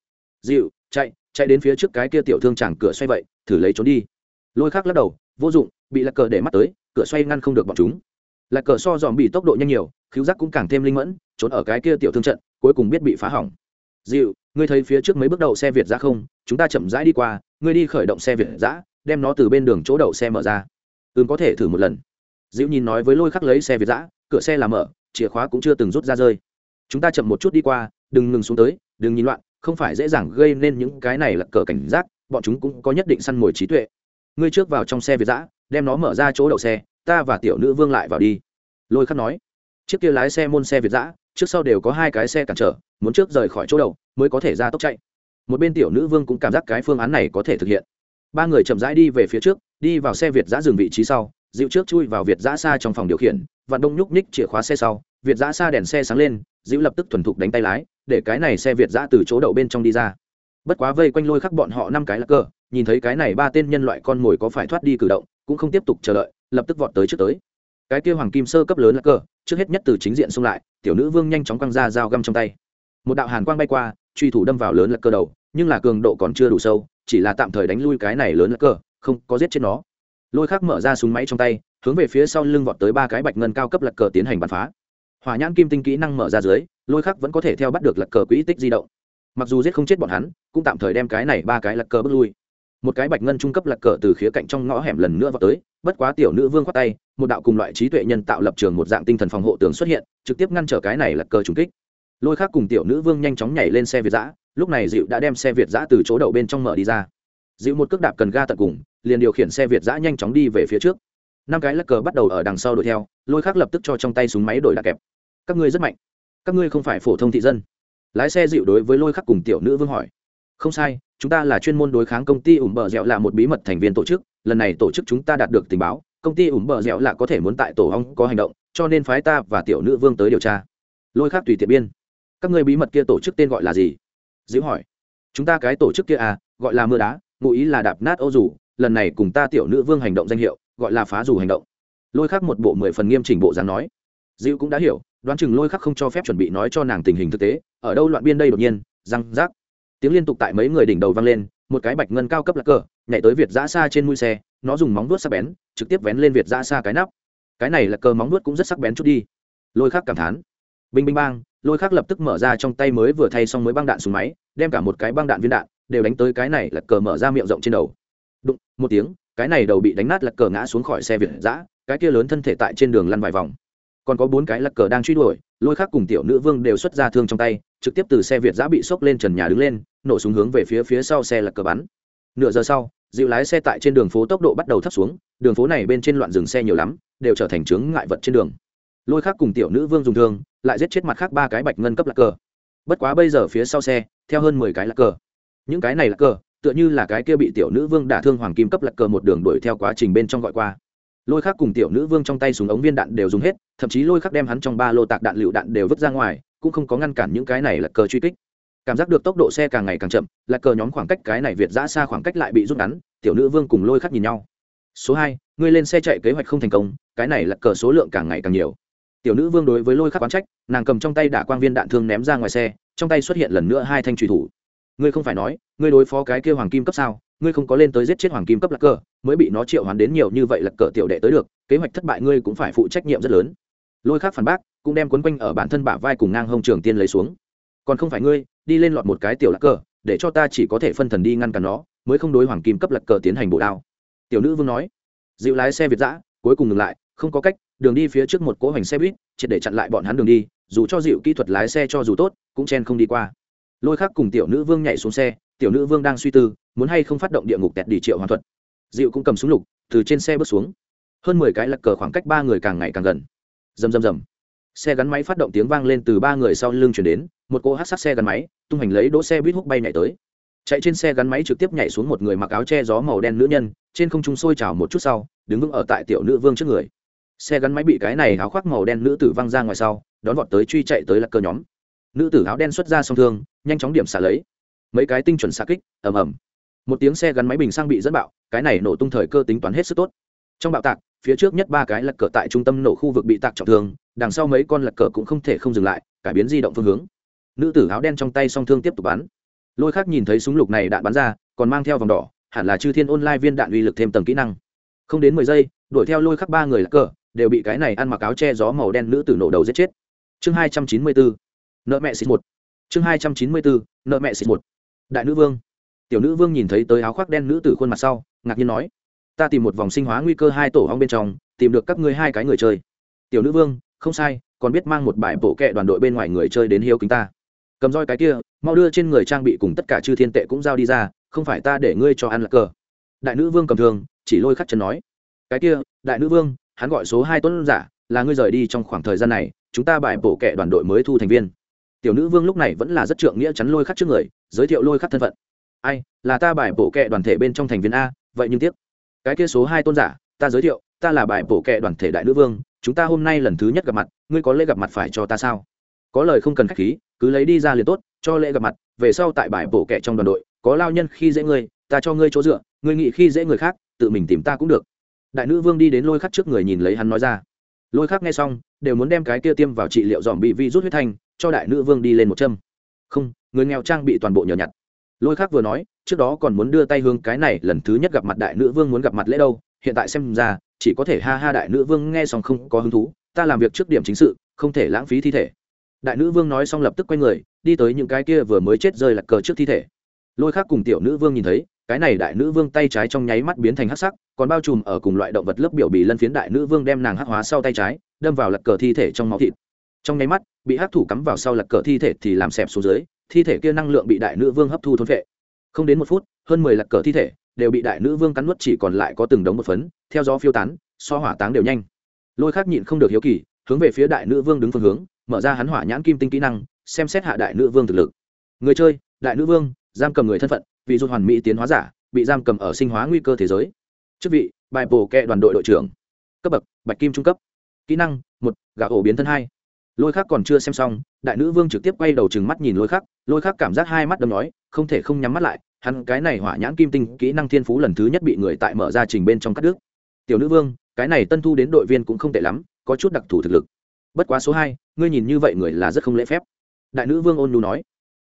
Dịu, chạy chạy đến phía trước cái kia tiểu thương chẳng cửa xoay vậy, thử lấy trốn đi. Lôi khác lắc đầu, vô dụng, bị lật cờ để mắt tới, cửa xoay ngăn không được bọn chúng. Lật cờ so dòm bị tốc độ nhanh nhiều, khiếu giác cũng càng thêm linh mẫn, trốn ở cái kia tiểu thương trận, cuối cùng biết bị phá hỏng. Dịu, ngươi thấy phía trước mấy bước đầu xe việt ra không? Chúng ta chậm rãi đi qua, ngươi đi khởi động xe việt giã, đem nó từ bên đường chỗ đậu xe mở ra. Ừm có thể thử một lần dịu nhìn nói với lôi khắc lấy xe việt giã cửa xe là mở, chìa khóa cũng chưa từng rút ra rơi. Chúng ta chậm một chút đi qua, đừng ngừng xuống tới, đừng nhìn loạn, không phải dễ dàng gây nên những cái này là cờ cảnh giác, bọn chúng cũng có nhất định săn mồi trí tuệ. Ngươi trước vào trong xe việt giã đem nó mở ra chỗ đậu xe, ta và tiểu nữ vương lại vào đi. Lôi khắc nói. Chiếc kia lái xe môn xe việt giã trước sau đều có hai cái xe cản trở, muốn trước rời khỏi chỗ đầu, mới có thể ra tốc chạy. Một bên tiểu nữ vương cũng cảm giác cái phương án này có thể thực hiện. Ba người chậm rãi đi về phía trước, đi vào xe việt giã dừng vị trí sau dịu trước chui vào việt giã xa trong phòng điều khiển, và đông nhúc nhích chìa khóa xe sau, việt giã xa đèn xe sáng lên, dịu lập tức thuần thục đánh tay lái, để cái này xe việt giã từ chỗ đậu bên trong đi ra. Bất quá vây quanh lôi khắc bọn họ năm cái là cơ, nhìn thấy cái này ba tên nhân loại con mồi có phải thoát đi cử động, cũng không tiếp tục chờ đợi, lập tức vọt tới trước tới. Cái kia hoàng kim sơ cấp lớn là cơ, trước hết nhất từ chính diện xông lại, tiểu nữ vương nhanh chóng quăng ra dao găm trong tay. Một đạo hàn quang bay qua, truy thủ đâm vào lớn là cơ đầu, nhưng là cường độ còn chưa đủ sâu, chỉ là tạm thời đánh lui cái này lớn là cơ, không có giết chết nó lôi khắc mở ra súng máy trong tay, hướng về phía sau lưng vọt tới ba cái bạch ngân cao cấp lật cờ tiến hành bắn phá. Hỏa nhãn kim tinh kỹ năng mở ra dưới, lôi khắc vẫn có thể theo bắt được lật cờ quỹ tích di động. Mặc dù giết không chết bọn hắn, cũng tạm thời đem cái này ba cái lật cờ bước lui. Một cái bạch ngân trung cấp lật cờ từ khía cạnh trong ngõ hẻm lần nữa vào tới, bất quá tiểu nữ vương khoát tay, một đạo cùng loại trí tuệ nhân tạo lập trường một dạng tinh thần phòng hộ tường xuất hiện, trực tiếp ngăn trở cái này lật cờ trùng kích. Lôi khác cùng tiểu nữ vương nhanh chóng nhảy lên xe việt giã, lúc này dịu đã đem xe việt giã từ chỗ đậu bên trong mở đi ra dịu một cước đạp cần ga tận cùng, liền điều khiển xe việt giã nhanh chóng đi về phía trước. Năm cái lắc cờ bắt đầu ở đằng sau đuổi theo, lôi khác lập tức cho trong tay súng máy đổi đạc kẹp. Các ngươi rất mạnh. Các ngươi không phải phổ thông thị dân. Lái xe dịu đối với lôi khắc cùng tiểu nữ vương hỏi. Không sai, chúng ta là chuyên môn đối kháng công ty ủng bờ dẻo là một bí mật thành viên tổ chức, lần này tổ chức chúng ta đạt được tình báo, công ty ủng bờ dẻo là có thể muốn tại tổ hong có hành động, cho nên phái ta và tiểu nữ vương tới điều tra. Lôi khắc tùy tiện biên. Các ngươi bí mật kia tổ chức tên gọi là gì? Dịu hỏi. Chúng ta cái tổ chức kia à gọi là mưa đá ngụ ý là đạp nát ô Dù, lần này cùng ta tiểu nữ vương hành động danh hiệu gọi là phá dù hành động. Lôi khắc một bộ mười phần nghiêm chỉnh bộ dáng nói. Dịu cũng đã hiểu đoán chừng lôi khắc không cho phép chuẩn bị nói cho nàng tình hình thực tế ở đâu loạn biên đây đột nhiên răng rác. Tiếng liên tục tại mấy người đỉnh đầu vang lên một cái bạch ngân cao cấp là cờ nhảy tới việt giã xa trên mũi xe nó dùng móng vuốt sắc bén trực tiếp vén lên việt giã xa cái nắp. Cái này là cờ móng vuốt cũng rất sắc bén chút đi. Lôi khắc cảm thán. Binh binh bang lôi khắc lập tức mở ra trong tay mới vừa thay xong mới băng đạn súng máy đem cả một cái băng đạn viên đạn đều đánh tới cái này lật cờ mở ra miệng rộng trên đầu. Đụng, một tiếng, cái này đầu bị đánh nát lật cờ ngã xuống khỏi xe việt giã cái kia lớn thân thể tại trên đường lăn vài vòng. Còn có bốn cái lật cờ đang truy đuổi, lôi khác cùng tiểu nữ vương đều xuất ra thương trong tay, trực tiếp từ xe việt giã bị sốc lên trần nhà đứng lên, nổ súng hướng về phía phía sau xe lật cờ bắn. Nửa giờ sau, dịu lái xe tại trên đường phố tốc độ bắt đầu thấp xuống, đường phố này bên trên loạn dừng xe nhiều lắm, đều trở thành chướng ngại vật trên đường. Lôi khác cùng tiểu nữ vương dùng thương, lại giết chết mặt khác ba cái bạch ngân cấp lạc cờ. Bất quá bây giờ phía sau xe, theo hơn mười cái lạc cờ những cái này là cờ, tựa như là cái kia bị tiểu nữ vương đả thương hoàng kim cấp lạc cờ một đường đuổi theo quá trình bên trong gọi qua. Lôi khác cùng tiểu nữ vương trong tay súng ống viên đạn đều dùng hết, thậm chí lôi khắc đem hắn trong ba lô tạc đạn lựu đạn đều vứt ra ngoài, cũng không có ngăn cản những cái này là cờ truy kích. Cảm giác được tốc độ xe càng ngày càng chậm, là cờ nhóm khoảng cách cái này việt giã xa khoảng cách lại bị rút ngắn, tiểu nữ vương cùng lôi khắc nhìn nhau. Số hai, ngươi lên xe chạy kế hoạch không thành công, cái này là cờ số lượng càng ngày càng nhiều. Tiểu nữ vương đối với lôi khắc quán trách, nàng cầm trong tay đả quang viên đạn thương ném ra ngoài xe, trong tay xuất hiện lần nữa hai thanh trùy thủ ngươi không phải nói, ngươi đối phó cái kia hoàng kim cấp sao? Ngươi không có lên tới giết chết hoàng kim cấp lạc cờ, mới bị nó triệu hoán đến nhiều như vậy lạc cờ tiểu đệ tới được, kế hoạch thất bại ngươi cũng phải phụ trách nhiệm rất lớn. Lôi khác phản bác, cũng đem quấn quanh ở bản thân bả vai cùng ngang hông trường tiên lấy xuống. Còn không phải ngươi, đi lên lọt một cái tiểu lạc cờ, để cho ta chỉ có thể phân thần đi ngăn cản nó, mới không đối hoàng kim cấp lạc cờ tiến hành bộ đao. Tiểu nữ vương nói, dịu lái xe việt giã cuối cùng ngừng lại, không có cách, đường đi phía trước một cỗ hoành xe buýt, triệt để chặn lại bọn hắn đường đi, dù cho dịu kỹ thuật lái xe cho dù tốt, cũng chen không đi qua lôi khác cùng tiểu nữ vương nhảy xuống xe, tiểu nữ vương đang suy tư, muốn hay không phát động địa ngục tẹt đi triệu hoàn thuật. Dịu cũng cầm súng lục, từ trên xe bước xuống. Hơn mười cái lật cờ khoảng cách ba người càng ngày càng gần. Rầm rầm rầm. Xe gắn máy phát động tiếng vang lên từ ba người sau lưng chuyển đến, một cô hát sát xe gắn máy, tung hành lấy đỗ xe buýt hút bay nhảy tới. Chạy trên xe gắn máy trực tiếp nhảy xuống một người mặc áo che gió màu đen nữ nhân, trên không trung sôi trào một chút sau, đứng vững ở tại tiểu nữ vương trước người. Xe gắn máy bị cái này áo khoác màu đen nữ tử văng ra ngoài sau, đón vọt tới truy chạy tới lạc cơ nhóm. Nữ tử áo đen xuất ra song thương nhanh chóng điểm xả lấy. Mấy cái tinh chuẩn xạ kích, ầm ầm. Một tiếng xe gắn máy bình sang bị dẫn bạo, cái này nổ tung thời cơ tính toán hết sức tốt. Trong bạo tạc, phía trước nhất ba cái lật cờ tại trung tâm nổ khu vực bị tạc trọng thương, đằng sau mấy con lật cờ cũng không thể không dừng lại, cải biến di động phương hướng. Nữ tử áo đen trong tay song thương tiếp tục bắn. Lôi khác nhìn thấy súng lục này đạn bắn ra, còn mang theo vòng đỏ, hẳn là chư thiên online viên đạn uy lực thêm tầng kỹ năng. Không đến mười giây, đuổi theo lôi khắc ba người lật cờ, đều bị cái này ăn mặc áo che gió màu đen nữ tử nổ đầu giết chết. Chương hai trăm chín mươi bốn, nợ mẹ xịt một chương hai trăm chín mươi bốn, nợ mẹ xịt một. Đại nữ vương. Tiểu nữ vương nhìn thấy tới áo khoác đen nữ tử khuôn mặt sau, ngạc nhiên nói, ta tìm một vòng sinh hóa nguy cơ hai tổ ong bên trong, tìm được các ngươi hai cái người chơi. Tiểu nữ vương, không sai, còn biết mang một bài bộ kệ đoàn đội bên ngoài người chơi đến hiếu kính ta. Cầm roi cái kia, mau đưa trên người trang bị cùng tất cả chư thiên tệ cũng giao đi ra, không phải ta để ngươi cho ăn là cờ. Đại nữ vương cầm thường chỉ lôi khắc chân nói, cái kia, đại nữ vương, hắn gọi số hai tuấn giả, là ngươi rời đi trong khoảng thời gian này, chúng ta bài bộ kệ đoàn đội mới thu thành viên tiểu nữ vương lúc này vẫn là rất trượng nghĩa chắn lôi khắc trước người, giới thiệu lôi khắc thân phận. Ai, là ta bài bộ kệ đoàn thể bên trong thành viên a, vậy nhưng tiếc. Cái kia số hai tôn giả, ta giới thiệu, ta là bài bộ kệ đoàn thể đại nữ vương, chúng ta hôm nay lần thứ nhất gặp mặt, ngươi có lễ gặp mặt phải cho ta sao? Có lời không cần khách khí, cứ lấy đi ra liền tốt, cho lễ gặp mặt, về sau tại bài bộ kệ trong đoàn đội, có lao nhân khi dễ ngươi, ta cho ngươi chỗ dựa, ngươi nghĩ khi dễ người khác, tự mình tìm ta cũng được. Đại nữ vương đi đến lôi khắc trước người nhìn lấy hắn nói ra. Lôi khắc nghe xong, đều muốn đem cái kia tiêm vào trị liệu dòm bị vi rút huyết thanh cho đại nữ vương đi lên một châm. Không, người nghèo trang bị toàn bộ nhờ nhặt. Lôi khác vừa nói, trước đó còn muốn đưa tay hướng cái này, lần thứ nhất gặp mặt đại nữ vương muốn gặp mặt lễ đâu, hiện tại xem ra, chỉ có thể ha ha đại nữ vương nghe xong không có hứng thú, ta làm việc trước điểm chính sự, không thể lãng phí thi thể. Đại nữ vương nói xong lập tức quay người, đi tới những cái kia vừa mới chết rơi lật cờ trước thi thể. Lôi khác cùng tiểu nữ vương nhìn thấy, cái này đại nữ vương tay trái trong nháy mắt biến thành hắc sắc, còn bao trùm ở cùng loại động vật lớp biểu bì lân phiến đại nữ vương đem nàng hắc hóa sau tay trái, đâm vào lật cờ thi thể trong máu thịt trong nháy mắt, bị hắc thủ cắm vào sau lật cờ thi thể thì làm xẹp xuống dưới, thi thể kia năng lượng bị đại nữ vương hấp thu thôn vệ không đến một phút, hơn mười lật cờ thi thể đều bị đại nữ vương cắn nuốt chỉ còn lại có từng đống một phấn, theo gió phiêu tán, so hỏa táng đều nhanh. Lôi khác nhịn không được hiếu kỳ, hướng về phía đại nữ vương đứng phương hướng, mở ra hắn hỏa nhãn kim tinh kỹ năng, xem xét hạ đại nữ vương thực lực. Người chơi, đại nữ vương, giam cầm người thân phận vị rút hoàn mỹ tiến hóa giả, bị giam cầm ở sinh hóa nguy cơ thế giới. Chức vị bài bổ kẹ đoàn đội đội trưởng. Cấp bậc, bạch kim trung cấp. Kỹ năng, một, gà ổ biến thân hai lôi khắc còn chưa xem xong, đại nữ vương trực tiếp quay đầu chừng mắt nhìn lôi khắc. lôi khắc cảm giác hai mắt đâm nói, không thể không nhắm mắt lại, hắn cái này hỏa nhãn kim tinh kỹ năng thiên phú lần thứ nhất bị người tại mở ra trình bên trong cắt đứt. Tiểu nữ vương, cái này tân thu đến đội viên cũng không tệ lắm, có chút đặc thù thực lực. Bất quá số hai, ngươi nhìn như vậy người là rất không lễ phép. Đại nữ vương ôn nhu nói.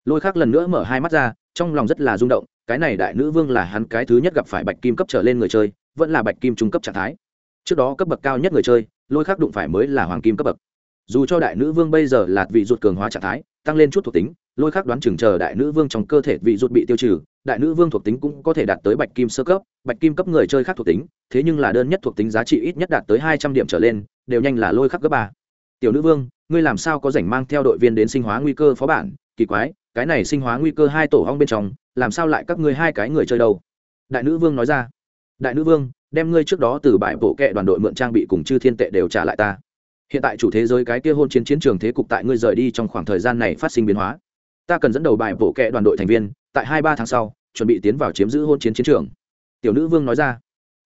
Lôi khác lần nữa mở hai mắt ra, trong lòng rất là rung động, cái này đại nữ vương là hắn cái thứ nhất gặp phải bạch kim cấp trở lên người chơi, vẫn là bạch kim trung cấp trạng thái. Trước đó cấp bậc cao nhất người chơi, lôi khác đụng phải mới là hoàng kim cấp bậc dù cho đại nữ vương bây giờ là vị ruột cường hóa trạng thái, tăng lên chút thuộc tính, lôi khác đoán chừng chờ đại nữ vương trong cơ thể vị ruột bị tiêu trừ, đại nữ vương thuộc tính cũng có thể đạt tới bạch kim sơ cấp, bạch kim cấp người chơi khác thuộc tính, thế nhưng là đơn nhất thuộc tính giá trị ít nhất đạt tới hai trăm điểm trở lên, đều nhanh là lôi khắc cấp ba. Tiểu nữ vương, ngươi làm sao có rảnh mang theo đội viên đến sinh hóa nguy cơ phó bản? Kỳ quái, cái này sinh hóa nguy cơ hai tổ hong bên trong, làm sao lại các ngươi hai cái người chơi đâu? Đại nữ vương nói ra. Đại nữ vương, đem ngươi trước đó từ bãi bộ kệ đoàn đội mượn trang bị cùng chư thiên tệ đều trả lại ta hiện tại chủ thế giới cái kia hôn chiến chiến trường thế cục tại ngươi rời đi trong khoảng thời gian này phát sinh biến hóa. Ta cần dẫn đầu bài bộ kệ đoàn đội thành viên, tại hai ba tháng sau, chuẩn bị tiến vào chiếm giữ hôn chiến chiến trường. Tiểu nữ vương nói ra.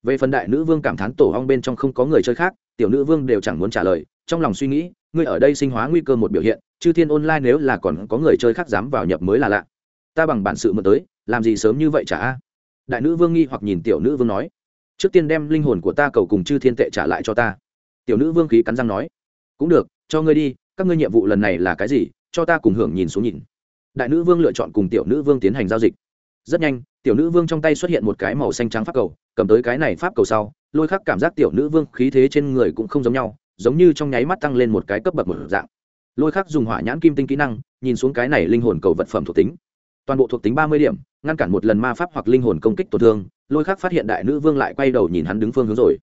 Về phần đại nữ vương cảm thán tổ hong bên trong không có người chơi khác, tiểu nữ vương đều chẳng muốn trả lời, trong lòng suy nghĩ, ngươi ở đây sinh hóa nguy cơ một biểu hiện, chư thiên online nếu là còn có người chơi khác dám vào nhập mới là lạ. Ta bằng bản sự mượn tới, làm gì sớm như vậy trả? A đại nữ vương nghi hoặc nhìn tiểu nữ vương nói. Trước tiên đem linh hồn của ta cầu cùng chư thiên tệ trả lại cho ta tiểu nữ vương khí cắn răng nói, cũng được, cho ngươi đi, các ngươi nhiệm vụ lần này là cái gì, cho ta cùng hưởng nhìn xuống nhìn. Đại nữ vương lựa chọn cùng tiểu nữ vương tiến hành giao dịch. Rất nhanh, tiểu nữ vương trong tay xuất hiện một cái màu xanh trắng pháp cầu, cầm tới cái này pháp cầu sau, lôi khắc cảm giác tiểu nữ vương khí thế trên người cũng không giống nhau, giống như trong nháy mắt tăng lên một cái cấp bậc một dạng. Lôi khắc dùng hỏa nhãn kim tinh kỹ năng, nhìn xuống cái này linh hồn cầu vật phẩm thuộc tính. Toàn bộ thuộc tính ba mươi điểm, ngăn cản một lần ma pháp hoặc linh hồn công kích tổn thương, lôi khắc phát hiện đại nữ vương lại quay đầu nhìn hắn đứng phương hướng rồi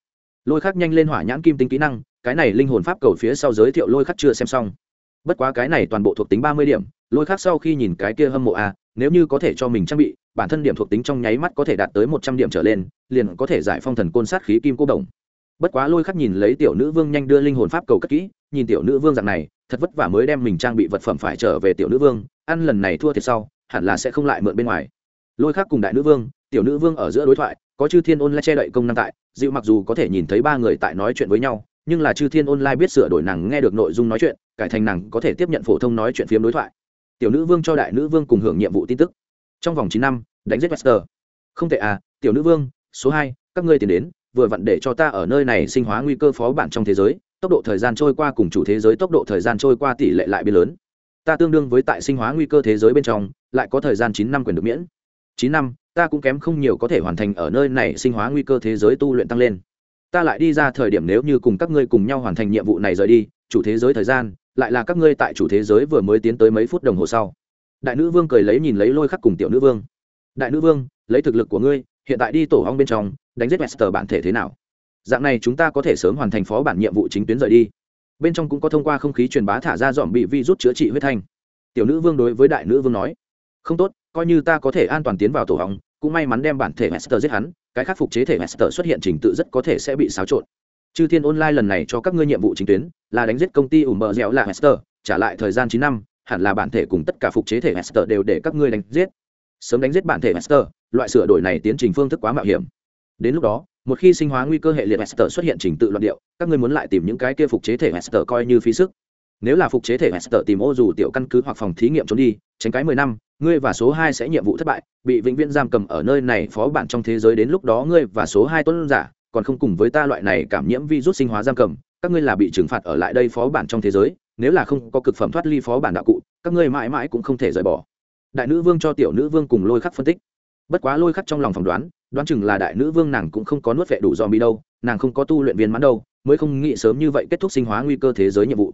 lôi khắc nhanh lên hỏa nhãn kim tinh kỹ năng, cái này linh hồn pháp cầu phía sau giới thiệu lôi khắc chưa xem xong. Bất quá cái này toàn bộ thuộc tính ba mươi điểm, lôi khắc sau khi nhìn cái kia hâm mộ a, nếu như có thể cho mình trang bị, bản thân điểm thuộc tính trong nháy mắt có thể đạt tới một trăm điểm trở lên, liền có thể giải phong thần côn sát khí kim cô đồng. Bất quá lôi khắc nhìn lấy tiểu nữ vương nhanh đưa linh hồn pháp cầu cất kỹ, nhìn tiểu nữ vương dạng này, thật vất vả mới đem mình trang bị vật phẩm phải trở về tiểu nữ vương, ăn lần này thua thiệt sau, hẳn là sẽ không lại mượn bên ngoài. Lôi khắc cùng đại nữ vương, tiểu nữ vương ở giữa đối thoại có chư thiên ôn Lai che đậy công năng tại dịu mặc dù có thể nhìn thấy ba người tại nói chuyện với nhau, nhưng là chư thiên online biết sửa đổi nàng nghe được nội dung nói chuyện, cải thành nàng có thể tiếp nhận phổ thông nói chuyện phiếm đối thoại. Tiểu nữ vương cho đại nữ vương cùng hưởng nhiệm vụ tin tức. Trong vòng chín năm, đánh giết master không tệ à tiểu nữ vương, số hai, các ngươi tìm đến, vừa vặn để cho ta ở nơi này sinh hóa nguy cơ phó bản trong thế giới, tốc độ thời gian trôi qua cùng chủ thế giới tốc độ thời gian trôi qua tỷ lệ lại biến lớn. Ta tương đương với tại sinh hóa nguy cơ thế giới bên trong, lại có thời gian chín năm quyền được miễn. Chín năm ta cũng kém không nhiều có thể hoàn thành ở nơi này sinh hóa nguy cơ thế giới tu luyện tăng lên. Ta lại đi ra thời điểm nếu như cùng các ngươi cùng nhau hoàn thành nhiệm vụ này rời đi, chủ thế giới thời gian, lại là các ngươi tại chủ thế giới vừa mới tiến tới mấy phút đồng hồ sau. Đại nữ vương cười lấy nhìn lấy lôi khắc cùng tiểu nữ vương. Đại nữ vương, lấy thực lực của ngươi, hiện tại đi tổ hong bên trong, đánh giết master bản thể thế nào? Dạng này chúng ta có thể sớm hoàn thành phó bản nhiệm vụ chính tuyến rời đi. Bên trong cũng có thông qua không khí truyền bá thả ra dòm bị vi rút chữa trị huyết thanh. Tiểu nữ vương đối với đại nữ vương nói, không tốt, coi như ta có thể an toàn tiến vào tổ ong cũng may mắn đem bản thể master giết hắn, cái khắc phục chế thể master xuất hiện trình tự rất có thể sẽ bị xáo trộn. Chư thiên online lần này cho các ngươi nhiệm vụ chính tuyến, là đánh giết công ty ủ mờ dẻo là master, trả lại thời gian chín năm, hẳn là bản thể cùng tất cả phục chế thể master đều để các ngươi đánh giết. Sớm đánh giết bản thể master, loại sửa đổi này tiến trình phương thức quá mạo hiểm. Đến lúc đó, một khi sinh hóa nguy cơ hệ liệt master xuất hiện trình tự luận điệu, các ngươi muốn lại tìm những cái kia phục chế thể master coi như phí sức nếu là phục chế thể hester tìm ô dù tiểu căn cứ hoặc phòng thí nghiệm trốn đi, tránh cái mười năm, ngươi và số hai sẽ nhiệm vụ thất bại, bị vĩnh viễn giam cầm ở nơi này phó bản trong thế giới đến lúc đó ngươi và số hai tuấn giả còn không cùng với ta loại này cảm nhiễm virus sinh hóa giam cầm, các ngươi là bị trừng phạt ở lại đây phó bản trong thế giới, nếu là không có cực phẩm thoát ly phó bản đạo cụ, các ngươi mãi mãi cũng không thể rời bỏ. Đại nữ vương cho tiểu nữ vương cùng lôi khắc phân tích. Bất quá lôi khắc trong lòng phỏng đoán đoán chừng là đại nữ vương nàng cũng không có nuốt vệ đủ dòm bi đâu, nàng không có tu luyện viên mãn đâu, mới không nghĩ sớm như vậy kết thúc sinh hóa nguy cơ thế giới nhiệm vụ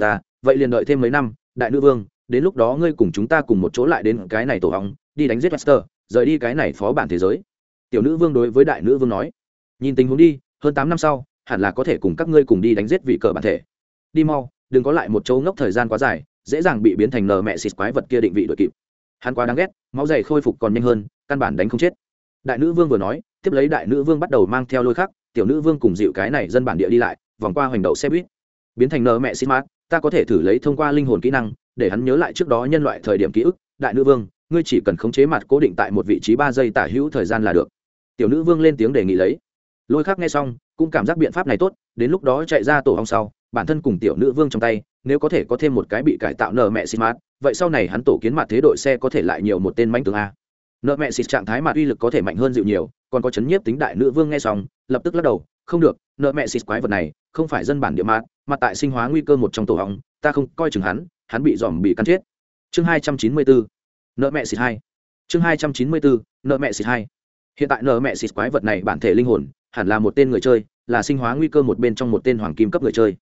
tốt à vậy liền đợi thêm mấy năm, đại nữ vương, đến lúc đó ngươi cùng chúng ta cùng một chỗ lại đến cái này tổ hóng đi đánh giết master rời đi cái này phó bản thế giới. Tiểu nữ vương đối với đại nữ vương nói. Nhìn tình huống đi, hơn tám năm sau, hẳn là có thể cùng các ngươi cùng đi đánh giết vị cờ bản thể. Đi mau, đừng có lại một chỗ ngốc thời gian quá dài, dễ dàng bị biến thành nờ mẹ xịt quái vật kia định vị đội kịp. Hắn quá đáng ghét, máu dày khôi phục còn nhanh hơn, căn bản đánh không chết. Đại nữ vương vừa nói, tiếp lấy đại nữ vương bắt đầu mang theo lôi khắc, tiểu nữ vương cùng dịu cái này dân bản địa đi lại, vòng qua hoành đậu xe buýt, biến thành nờ mẹ xịt mát ta có thể thử lấy thông qua linh hồn kỹ năng, để hắn nhớ lại trước đó nhân loại thời điểm ký ức, đại nữ vương, ngươi chỉ cần khống chế mặt cố định tại một vị trí ba giây tả hữu thời gian là được. Tiểu nữ vương lên tiếng đề nghị lấy. Lôi khắc nghe xong, cũng cảm giác biện pháp này tốt, đến lúc đó chạy ra tổ hong sau, bản thân cùng tiểu nữ vương trong tay, nếu có thể có thêm một cái bị cải tạo nợ mẹ xịt mát vậy sau này hắn tổ kiến mặt thế đội xe có thể lại nhiều một tên manh tướng a. Nợ mẹ xịt trạng thái mặt uy lực có thể mạnh hơn dịu nhiều, còn có chấn nhiếp tính đại nữ vương nghe xong, lập tức lắc đầu, không được, nợ mẹ xịt quái vật này, không phải dân bản địa mát mà tại sinh hóa nguy cơ một trong tổ hong ta không coi chừng hắn hắn bị dòm bị cắn chết. Chương hai trăm chín mươi bốn, nợ mẹ xịt hai. Chương hai trăm chín mươi bốn, nợ mẹ xịt hai. Hiện tại nợ mẹ xịt quái vật này bản thể linh hồn, hẳn là một tên người chơi, là sinh hóa nguy cơ một bên trong một tên hoàng kim cấp người chơi.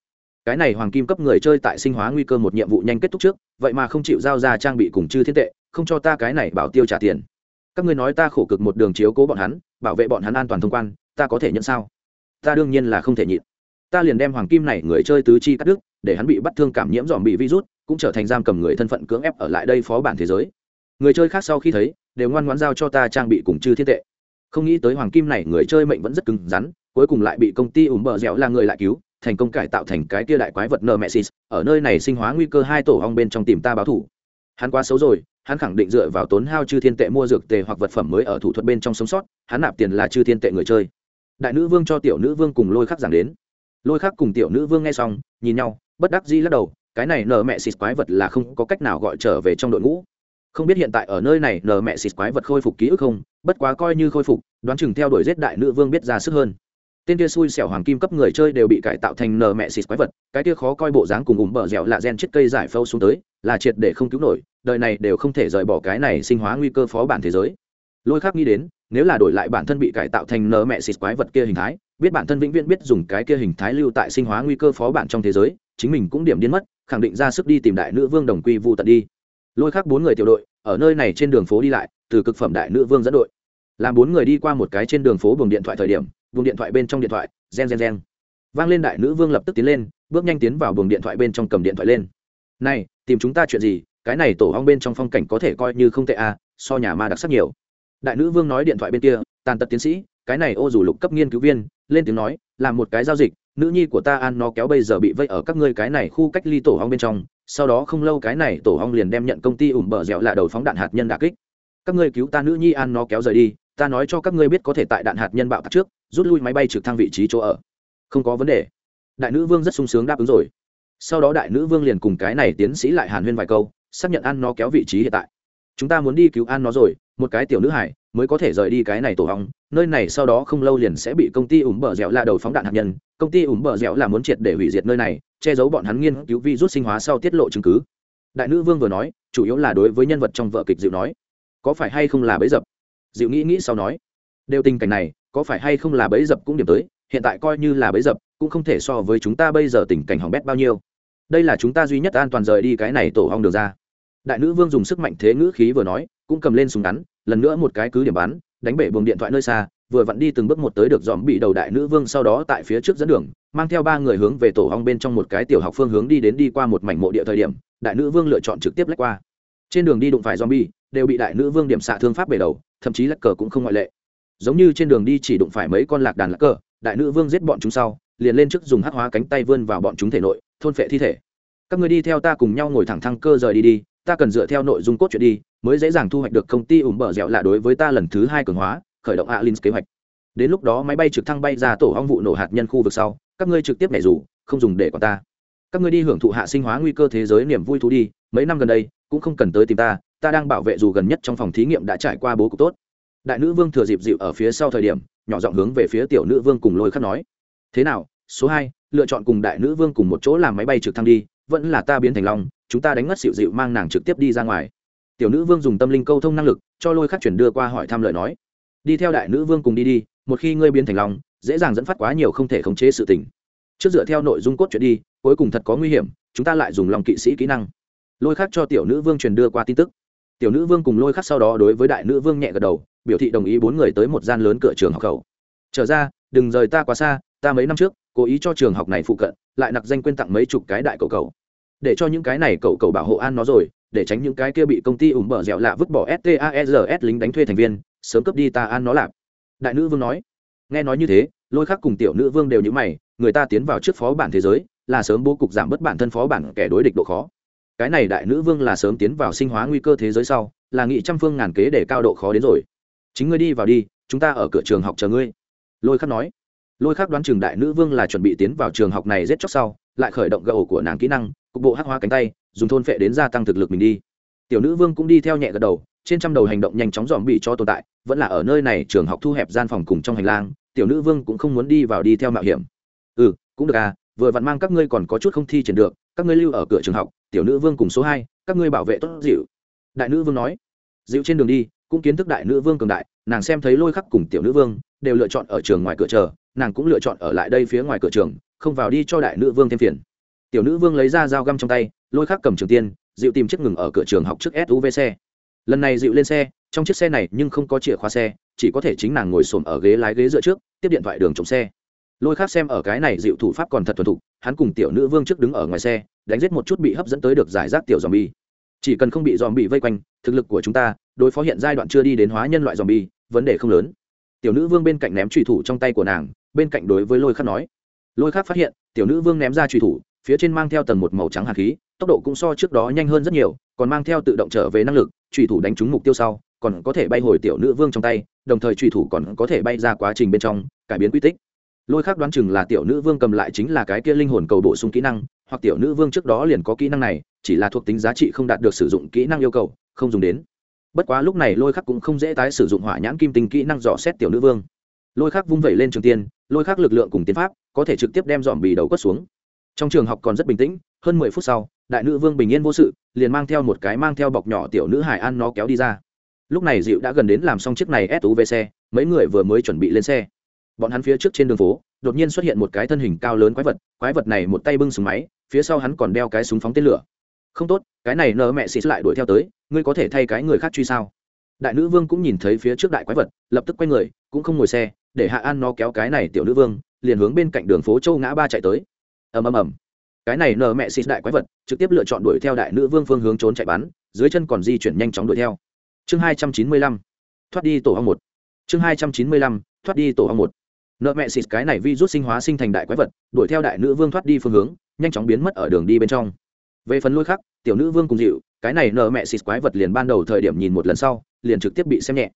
Cái này hoàng kim cấp người chơi tại sinh hóa nguy cơ một nhiệm vụ nhanh kết thúc trước, vậy mà không chịu giao ra trang bị cùng chư thiên tệ, không cho ta cái này bảo tiêu trả tiền. Các ngươi nói ta khổ cực một đường chiếu cố bọn hắn, bảo vệ bọn hắn an toàn thông quan, ta có thể nhận sao? Ta đương nhiên là không thể nhịn ta liền đem hoàng kim này người chơi tứ chi cắt đứt, để hắn bị bắt thương cảm nhiễm dòm bị virus, cũng trở thành giam cầm người thân phận cưỡng ép ở lại đây phó bản thế giới. Người chơi khác sau khi thấy, đều ngoan ngoãn giao cho ta trang bị cùng chư thiên tệ. Không nghĩ tới hoàng kim này người chơi mệnh vẫn rất cứng rắn, cuối cùng lại bị công ty ủng bờ dẻo là người lại cứu, thành công cải tạo thành cái kia đại quái vật nơ mẹ xịt ở nơi này sinh hóa nguy cơ hai tổ ong bên trong tìm ta báo thủ. Hắn quá xấu rồi, hắn khẳng định dựa vào tốn hao chư thiên tệ mua dược tề hoặc vật phẩm mới ở thủ thuật bên trong sống sót, hắn nạp tiền là chư thiên tệ người chơi. Đại nữ vương cho tiểu nữ vương cùng lôi khắc giảng đến lôi khác cùng tiểu nữ vương nghe xong, nhìn nhau, bất đắc dĩ lắc đầu, cái này nở mẹ xịt quái vật là không có cách nào gọi trở về trong đội ngũ. Không biết hiện tại ở nơi này nở mẹ xịt quái vật khôi phục ký ức không, bất quá coi như khôi phục, đoán chừng theo đuổi giết đại nữ vương biết ra sức hơn. Tên kia xui xẻo hoàng kim cấp người chơi đều bị cải tạo thành nở mẹ xịt quái vật, cái kia khó coi bộ dáng cùng ủng bờ dẻo là gen chết cây giải phâu xuống tới, là triệt để không cứu nổi, đời này đều không thể rời bỏ cái này sinh hóa nguy cơ phó bản thế giới. Lôi khác nghĩ đến nếu là đổi lại bản thân bị cải tạo thành nở mẹ xịt quái vật kia hình thái, biết bản thân vĩnh viễn biết dùng cái kia hình thái lưu tại sinh hóa nguy cơ phó bản trong thế giới, chính mình cũng điểm điên mất, khẳng định ra sức đi tìm đại nữ vương đồng quy vu tận đi. Lôi khác bốn người tiểu đội, ở nơi này trên đường phố đi lại, từ cực phẩm đại nữ vương dẫn đội. Làm bốn người đi qua một cái trên đường phố buồng điện thoại thời điểm, buồng điện thoại bên trong điện thoại, gen gen gen. Vang lên đại nữ vương lập tức tiến lên, bước nhanh tiến vào buồng điện thoại bên trong cầm điện thoại lên. Này, tìm chúng ta chuyện gì? Cái này tổ hong bên trong phong cảnh có thể coi như không tệ à so nhà ma đặc sắc nhiều đại nữ vương nói điện thoại bên kia, tàn tật tiến sĩ, cái này ô dù lục cấp nghiên cứu viên, lên tiếng nói, làm một cái giao dịch, nữ nhi của ta an nó kéo bây giờ bị vây ở các ngươi cái này khu cách ly tổ hong bên trong, sau đó không lâu cái này tổ hong liền đem nhận công ty ủm bờ dẻo là đầu phóng đạn hạt nhân đà kích. Các ngươi cứu ta nữ nhi an nó kéo rời đi, ta nói cho các ngươi biết có thể tại đạn hạt nhân bạo tạc trước, rút lui máy bay trực thăng vị trí chỗ ở. Không có vấn đề. Đại nữ vương rất sung sướng đáp ứng rồi. Sau đó đại nữ vương liền cùng cái này tiến sĩ lại hàn huyên vài câu, xác nhận an nó kéo vị trí hiện tại. Chúng ta muốn đi cứu an nó rồi một cái tiểu nữ hải mới có thể rời đi cái này tổ hóng nơi này sau đó không lâu liền sẽ bị công ty ủng bờ dẻo la đầu phóng đạn hạt nhân. Công ty ủng bờ dẻo là muốn triệt để hủy diệt nơi này, che giấu bọn hắn nghiên cứu vi rút sinh hóa sau tiết lộ chứng cứ. Đại nữ vương vừa nói, chủ yếu là đối với nhân vật trong vợ kịch dịu nói, có phải hay không là bấy dập? Dịu nghĩ nghĩ sau nói, đều tình cảnh này, có phải hay không là bấy dập cũng điểm tới, hiện tại coi như là bấy dập, cũng không thể so với chúng ta bây giờ tình cảnh hỏng bét bao nhiêu. Đây là chúng ta duy nhất an toàn rời đi cái này tổ hong được ra. Đại nữ vương dùng sức mạnh thế ngữ khí vừa nói cũng cầm lên súng ngắn, lần nữa một cái cứ điểm bắn, đánh bể buồng điện thoại nơi xa, vừa vặn đi từng bước một tới được dòm bị đầu đại nữ vương sau đó tại phía trước dẫn đường, mang theo ba người hướng về tổ hong bên trong một cái tiểu học phương hướng đi đến đi qua một mảnh mộ địa thời điểm, đại nữ vương lựa chọn trực tiếp lách qua. Trên đường đi đụng phải zombie đều bị đại nữ vương điểm xạ thương pháp bể đầu, thậm chí lắc cờ cũng không ngoại lệ. Giống như trên đường đi chỉ đụng phải mấy con lạc đàn lắc cờ, đại nữ vương giết bọn chúng sau, liền lên trước dùng hắc hóa cánh tay vươn vào bọn chúng thể nội, thôn phệ thi thể. Các người đi theo ta cùng nhau ngồi thẳng thăng cơ rời đi đi ta cần dựa theo nội dung cốt truyện đi, mới dễ dàng thu hoạch được công ty ủng bờ dẻo lạ đối với ta lần thứ hai cường hóa, khởi động alin kế hoạch. Đến lúc đó máy bay trực thăng bay ra tổ hong vụ nổ hạt nhân khu vực sau, các ngươi trực tiếp nhảy rủ không dùng để còn ta. Các ngươi đi hưởng thụ hạ sinh hóa nguy cơ thế giới niềm vui thú đi, mấy năm gần đây, cũng không cần tới tìm ta ta đang bảo vệ dù gần nhất trong phòng thí nghiệm đã trải qua bố cục tốt. Đại nữ vương thừa dịp dịu ở phía sau thời điểm, nhỏ giọng hướng về phía tiểu nữ vương cùng lôi khắc nói. Thế nào, số hai, lựa chọn cùng đại nữ vương cùng một chỗ làm máy bay trực thăng đi vẫn là ta biến thành long, chúng ta đánh ngất xịu dịu mang nàng trực tiếp đi ra ngoài. Tiểu nữ vương dùng tâm linh câu thông năng lực, cho lôi khắc chuyển đưa qua hỏi thăm lời nói. Đi theo đại nữ vương cùng đi đi, một khi ngươi biến thành long, dễ dàng dẫn phát quá nhiều không thể khống chế sự tình. Trước dựa theo nội dung cốt truyện đi, cuối cùng thật có nguy hiểm, chúng ta lại dùng lòng kỵ sĩ kỹ năng. Lôi khắc cho tiểu nữ vương truyền đưa qua tin tức. Tiểu nữ vương cùng lôi khắc sau đó đối với đại nữ vương nhẹ gật đầu, biểu thị đồng ý bốn người tới một gian lớn cửa trường học khẩu. Trở ra, đừng rời ta quá xa, ta mấy năm trước cố ý cho trường học này phụ cận, lại nặc danh quên tặng mấy chục cái đại cầu cầu. Để cho những cái này cầu cầu bảo hộ an nó rồi, để tránh những cái kia bị công ty ủng bờ dẻo lạ vứt bỏ staers lính đánh thuê thành viên, sớm cướp đi ta an nó lạp đại nữ vương nói. Nghe nói như thế, lôi khắc cùng tiểu nữ vương đều như mày, người ta tiến vào trước phó bản thế giới, là sớm bố cục giảm bớt bản thân phó bản kẻ đối địch độ khó. Cái này đại nữ vương là sớm tiến vào sinh hóa nguy cơ thế giới sau, là nghị trăm phương ngàn kế để cao độ khó đến rồi. Chính ngươi đi vào đi, chúng ta ở cửa trường học chờ ngươi. Lôi khắc nói lôi khắc đoán trường đại nữ vương là chuẩn bị tiến vào trường học này giết chóc sau, lại khởi động gậu của nàng kỹ năng, cục bộ hắc hoa cánh tay, dùng thôn phệ đến gia tăng thực lực mình đi. Tiểu nữ vương cũng đi theo nhẹ gật đầu, trên trăm đầu hành động nhanh chóng dòm bị cho tồn tại, vẫn là ở nơi này trường học thu hẹp gian phòng cùng trong hành lang, tiểu nữ vương cũng không muốn đi vào đi theo mạo hiểm. Ừ cũng được à vừa vặn mang các ngươi còn có chút không thi triển được, các ngươi lưu ở cửa trường học, tiểu nữ vương cùng số hai, các ngươi bảo vệ tốt dịu. Đại nữ vương nói, dịu trên đường đi, cũng kiến thức đại nữ vương cường đại, nàng xem thấy lôi khắc cùng tiểu nữ vương, đều lựa chọn ở trường ngoài cửa chờ nàng cũng lựa chọn ở lại đây phía ngoài cửa trường, không vào đi cho đại nữ vương thêm phiền. Tiểu nữ vương lấy ra dao găm trong tay, lôi khắc cầm trường tiên, dịu tìm chiếc ngừng ở cửa trường học trước suv xe. Lần này dịu lên xe, trong chiếc xe này nhưng không có chìa khóa xe, chỉ có thể chính nàng ngồi xổm ở ghế lái ghế dựa trước, tiếp điện thoại đường trộm xe. Lôi khác xem ở cái này dịu thủ pháp còn thật thuần thục, hắn cùng tiểu nữ vương trước đứng ở ngoài xe, đánh giết một chút bị hấp dẫn tới được giải rác tiểu dòm bi chỉ cần không bị dòm bị vây quanh, thực lực của chúng ta, đối phó hiện giai đoạn chưa đi đến hóa nhân loại dòm bi vấn đề không lớn. Tiểu nữ vương bên cạnh ném trùy thủ trong tay của nàng bên cạnh đối với lôi khắc nói. Lôi khắc phát hiện, tiểu nữ vương ném ra trùy thủ, phía trên mang theo tầng một màu trắng hạt khí, tốc độ cũng so trước đó nhanh hơn rất nhiều, còn mang theo tự động trở về năng lực trùy thủ đánh trúng mục tiêu sau, còn có thể bay hồi tiểu nữ vương trong tay, đồng thời trùy thủ còn có thể bay ra quá trình bên trong, cải biến quy tích. Lôi khác đoán chừng là tiểu nữ vương cầm lại chính là cái kia linh hồn cầu bổ sung kỹ năng, hoặc tiểu nữ vương trước đó liền có kỹ năng này, chỉ là thuộc tính giá trị không đạt được sử dụng kỹ năng yêu cầu, không dùng đến. Bất quá lúc này lôi khắc cũng không dễ tái sử dụng hỏa nhãn kim tinh kỹ năng dò xét tiểu nữ vương. Lôi khắc vung vẩy lên trường tiên lôi khác lực lượng cùng tiến pháp, có thể trực tiếp đem dòm bì đầu quất xuống. Trong trường học còn rất bình tĩnh, hơn mười phút sau, đại nữ vương bình yên vô sự, liền mang theo một cái mang theo bọc nhỏ tiểu nữ hải an nó kéo đi ra. Lúc này dịu đã gần đến làm xong chiếc này ép tú về xe, mấy người vừa mới chuẩn bị lên xe. Bọn hắn phía trước trên đường phố, đột nhiên xuất hiện một cái thân hình cao lớn quái vật quái vật này một tay bưng súng máy, phía sau hắn còn đeo cái súng phóng tên lửa. Không tốt, cái này nợ mẹ xịt lại đuổi theo tới, ngươi có thể thay cái người khác truy sao? Đại nữ vương cũng nhìn thấy phía trước đại quái vật, lập tức quay người cũng không ngồi xe, để hạ an nó kéo cái này tiểu nữ vương, liền hướng bên cạnh đường phố châu ngã ba chạy tới. Ầm ầm ầm. Cái này nợ mẹ xịt đại quái vật, trực tiếp lựa chọn đuổi theo đại nữ vương phương hướng trốn chạy bắn, dưới chân còn di chuyển nhanh chóng đuổi theo. Chương hai trăm chín mươi lăm. Thoát đi tổ hong một. Chương hai trăm chín mươi lăm. Thoát đi tổ hong một. Nợ mẹ xịt cái này vi rút sinh hóa sinh thành đại quái vật, đuổi theo đại nữ vương thoát đi phương hướng, nhanh chóng biến mất ở đường đi bên trong. Về phần lôi khắc, tiểu nữ vương cùng dịu, cái này nợ mẹ xịt quái vật liền ban đầu thời điểm nhìn một lần sau, liền trực tiếp bị xem nhẹ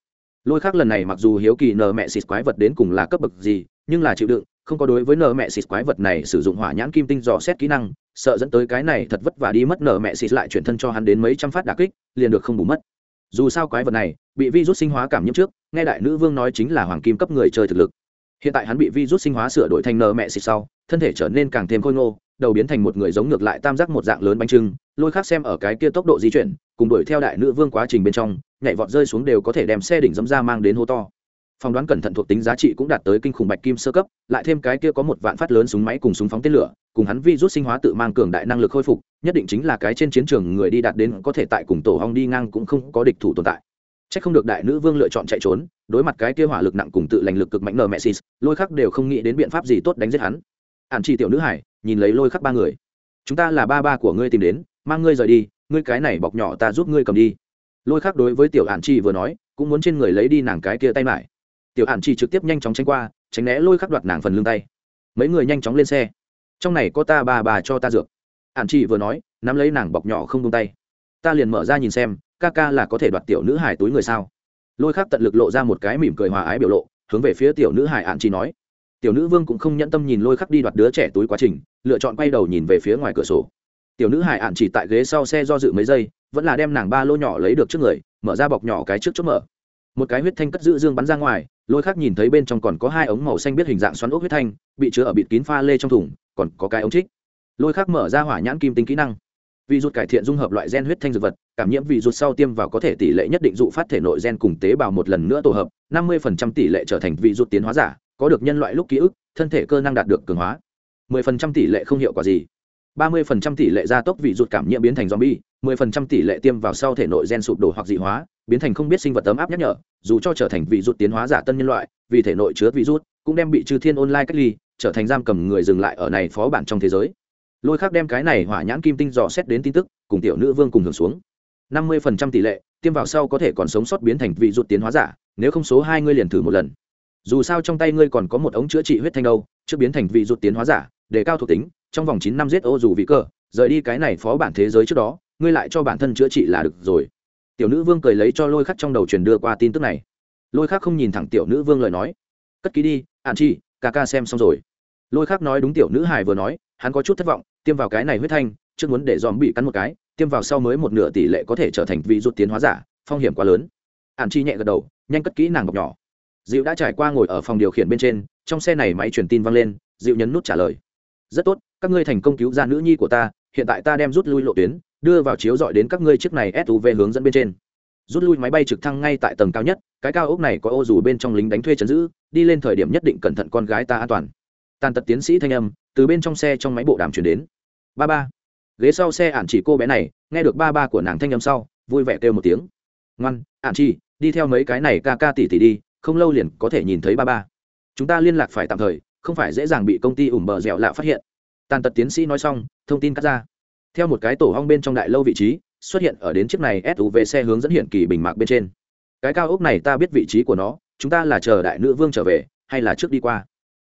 lôi khác lần này mặc dù hiếu kỳ nợ mẹ xịt quái vật đến cùng là cấp bậc gì, nhưng là chịu đựng, không có đối với nợ mẹ xịt quái vật này sử dụng hỏa nhãn kim tinh dò xét kỹ năng, sợ dẫn tới cái này thật vất vả đi mất nợ mẹ xịt lại chuyển thân cho hắn đến mấy trăm phát đà kích, liền được không bù mất. Dù sao quái vật này, bị virus sinh hóa cảm nhiễm trước, nghe đại nữ vương nói chính là hoàng kim cấp người chơi thực lực. Hiện tại hắn bị virus sinh hóa sửa đổi thành nợ mẹ xịt sau, thân thể trở nên càng thêm khôi ngô, đầu biến thành một người giống ngược lại tam giác một dạng lớn bánh trưng. Lôi khác xem ở cái kia tốc độ di chuyển, cùng đuổi theo đại nữ vương quá trình bên trong nhảy vọt rơi xuống đều có thể đem xe đỉnh dẫm ra mang đến hô to. Phỏng đoán cẩn thận thuộc tính giá trị cũng đạt tới kinh khủng bạch kim sơ cấp, lại thêm cái kia có một vạn phát lớn súng máy cùng súng phóng tên lửa, cùng hắn vi rút sinh hóa tự mang cường đại năng lực khôi phục, nhất định chính là cái trên chiến trường người đi đạt đến có thể tại cùng tổ hong đi ngang cũng không có địch thủ tồn tại. C h ắ c không được đại nữ vương lựa chọn chạy trốn, đối mặt cái kia hỏa lực nặng cùng tự lành lực cực mạnh nờ mẹ xì lôi khắc đều không nghĩ đến biện pháp gì tốt đánh giết hắn. Ản chỉ tiểu nữ hải, nhìn lấy lôi khắc ba người. Chúng ta là ba ba của ngươi tìm đến, mang ngươi rời đi, ngươi cái này bọc nhỏ ta giúp ngươi cầm đi lôi khắc đối với tiểu ản chi vừa nói, cũng muốn trên người lấy đi nàng cái kia tay mải. Tiểu ản chi trực tiếp nhanh chóng tránh qua, tránh né lôi khắc đoạt nàng phần lưng tay. Mấy người nhanh chóng lên xe. Trong này có ta bà bà cho ta dược. Ản chi vừa nói, nắm lấy nàng bọc nhỏ không tung tay. Ta liền mở ra nhìn xem, ca ca là có thể đoạt tiểu nữ hải túi người sao? Lôi khắc tận lực lộ ra một cái mỉm cười hòa ái biểu lộ, hướng về phía tiểu nữ hải ạn chi nói. Tiểu nữ vương cũng không nhẫn tâm nhìn lôi khắc đi đoạt đứa trẻ túi quá trình, lựa chọn quay đầu nhìn về phía ngoài cửa sổ tiểu nữ hải ạn chỉ tại ghế sau xe do dự mấy giây, vẫn là đem nàng ba lô nhỏ lấy được trước người, mở ra bọc nhỏ cái trước chốt mở. Một cái huyết thanh cất giữ dương bắn ra ngoài, lôi khắc nhìn thấy bên trong còn có hai ống màu xanh biết hình dạng xoắn ốc huyết thanh, bị chứa ở bịt kín pha lê trong thùng, còn có cái ống trích. Lôi khắc mở ra hỏa nhãn kim tinh kỹ năng. Vì rút cải thiện dung hợp loại gen huyết thanh dược vật, cảm nhiễm vị rút sau tiêm vào có thể tỷ lệ nhất định dụ phát thể nội gen cùng tế bào một lần nữa tổ hợp, năm mươi tỷ lệ trở thành vị rút tiến hóa giả, có được nhân loại lúc ký ức, thân thể cơ năng đạt được cường hóa. 10% tỷ lệ không hiệu quả gì. 30% tỷ lệ gia tốc vị rụt cảm nhiễm biến thành zombie 10% tỷ lệ tiêm vào sau thể nội gen sụp đổ hoặc dị hóa, biến thành không biết sinh vật ấm áp nhắc nhở. Dù cho trở thành vị rụt tiến hóa giả tân nhân loại, vì thể nội chứa vị cũng đem bị trừ thiên online cách ly, trở thành giam cầm người dừng lại ở này phó bản trong thế giới. Lôi khác đem cái này hỏa nhãn kim tinh dò xét đến tin tức, cùng tiểu nữ vương cùng hưởng xuống. Năm mươi phần trăm tỷ lệ tiêm vào sau có thể còn sống sót biến thành vị rụt tiến hóa giả, nếu không số hai ngươi liền thử một lần. Dù sao trong tay ngươi còn có một ống chữa trị huyết thanh đâu, trước biến thành vị rụt tiến hóa giả, để cao thuộc tính trong vòng chín năm giết ô dù vị cơ rời đi cái này phó bản thế giới trước đó, ngươi lại cho bản thân chữa trị là được rồi. Tiểu nữ vương cười lấy cho lôi khắc trong đầu truyền đưa qua tin tức này. Lôi khắc không nhìn thẳng tiểu nữ vương lời nói. Cất ký đi ạn chi, ca ca xem xong rồi. Lôi khắc nói đúng tiểu nữ hài vừa nói, hắn có chút thất vọng, tiêm vào cái này huyết thanh, trước muốn để dòm bị cắn một cái, tiêm vào sau mới một nửa tỷ lệ có thể trở thành vị rút tiến hóa giả, phong hiểm quá lớn. Ạn chi nhẹ gật đầu, nhanh cất kỹ nàng bọc nhỏ. Dịu đã trải qua ngồi ở phòng điều khiển bên trên, trong xe này máy truyền tin vang lên dịu nhấn nút trả lời rất tốt, các ngươi thành công cứu ra nữ nhi của ta, hiện tại ta đem rút lui lộ tuyến, đưa vào chiếu dọi đến các ngươi chiếc này suv hướng dẫn bên trên. Rút lui máy bay trực thăng ngay tại tầng cao nhất, cái cao ốc này có ô dù bên trong lính đánh thuê chấn giữ, đi lên thời điểm nhất định cẩn thận con gái ta an toàn. Tàn tật tiến sĩ thanh âm, từ bên trong xe trong máy bộ đàm chuyển đến. Ba ba. Ghế sau xe ạn chỉ cô bé này, nghe được ba ba của nàng thanh âm sau, vui vẻ kêu một tiếng. Ngoan ạn chi đi theo mấy cái này ca ca tỉ tỉ đi, không lâu liền có thể nhìn thấy ba ba. Chúng ta liên lạc phải tạm thời không phải dễ dàng bị công ty ủng bờ dẻo lạ phát hiện. Tàn tật tiến sĩ nói xong, thông tin cắt ra. Theo một cái tổ hong bên trong đại lâu vị trí, xuất hiện ở đến chiếc này suv xe hướng dẫn hiện kỳ bình mạc bên trên. Cái cao ốc này ta biết vị trí của nó, chúng ta là chờ đại nữ vương trở về, hay là trước đi qua?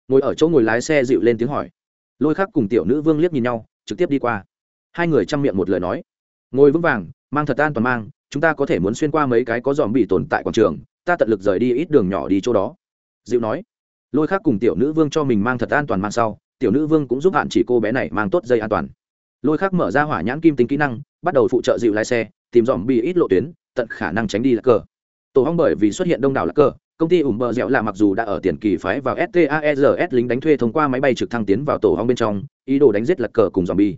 Ngồi ở chỗ ngồi lái xe dịu lên tiếng hỏi. Lôi khắc cùng tiểu nữ vương liếc nhìn nhau, trực tiếp đi qua. Hai người chăm miệng một lời nói. Ngồi vững vàng, mang thật an toàn mang, chúng ta có thể muốn xuyên qua mấy cái có dòm bị tồn tại quảng trường, ta tận lực rời đi ít đường nhỏ đi chỗ đó. Dịu nói lôi khác cùng tiểu nữ vương cho mình mang thật an toàn mang sau, tiểu nữ vương cũng giúp hạn chỉ cô bé này mang tốt dây an toàn. Lôi khác mở ra hỏa nhãn kim tính kỹ năng, bắt đầu phụ trợ dịu lái xe, tìm dòm bị ít lộ tuyến, tận khả năng tránh đi lạc cờ. Tổ hong bởi vì xuất hiện đông đảo lạc cờ, công ty ủng bờ dẻo là mặc dù đã ở tiền kỳ phái vào staers lính đánh thuê thông qua máy bay trực thăng tiến vào tổ hong bên trong, ý đồ đánh giết lạc cờ cùng dòm bi.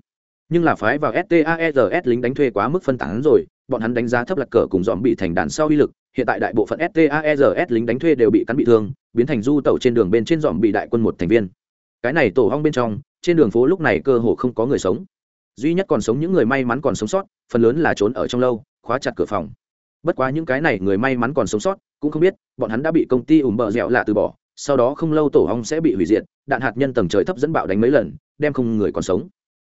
Nhưng là phái vào staers lính đánh thuê quá mức phân tán rồi, bọn hắn đánh giá thấp lạc cờ cùng dòm bị thành đàn sau uy lực hiện tại đại bộ phận staers lính đánh thuê đều bị cắn bị thương, biến thành du tẩu trên đường bên trên dòm bị đại quân một thành viên. Cái này tổ hong bên trong, trên đường phố lúc này cơ hồ không có người sống. Duy nhất còn sống những người may mắn còn sống sót, phần lớn là trốn ở trong lâu, khóa chặt cửa phòng. Bất quá những cái này người may mắn còn sống sót, cũng không biết, bọn hắn đã bị công ty ủm bờ dẻo lạ từ bỏ, sau đó không lâu tổ hong sẽ bị hủy diệt, đạn hạt nhân tầng trời thấp dẫn bạo đánh mấy lần, đem không người còn sống.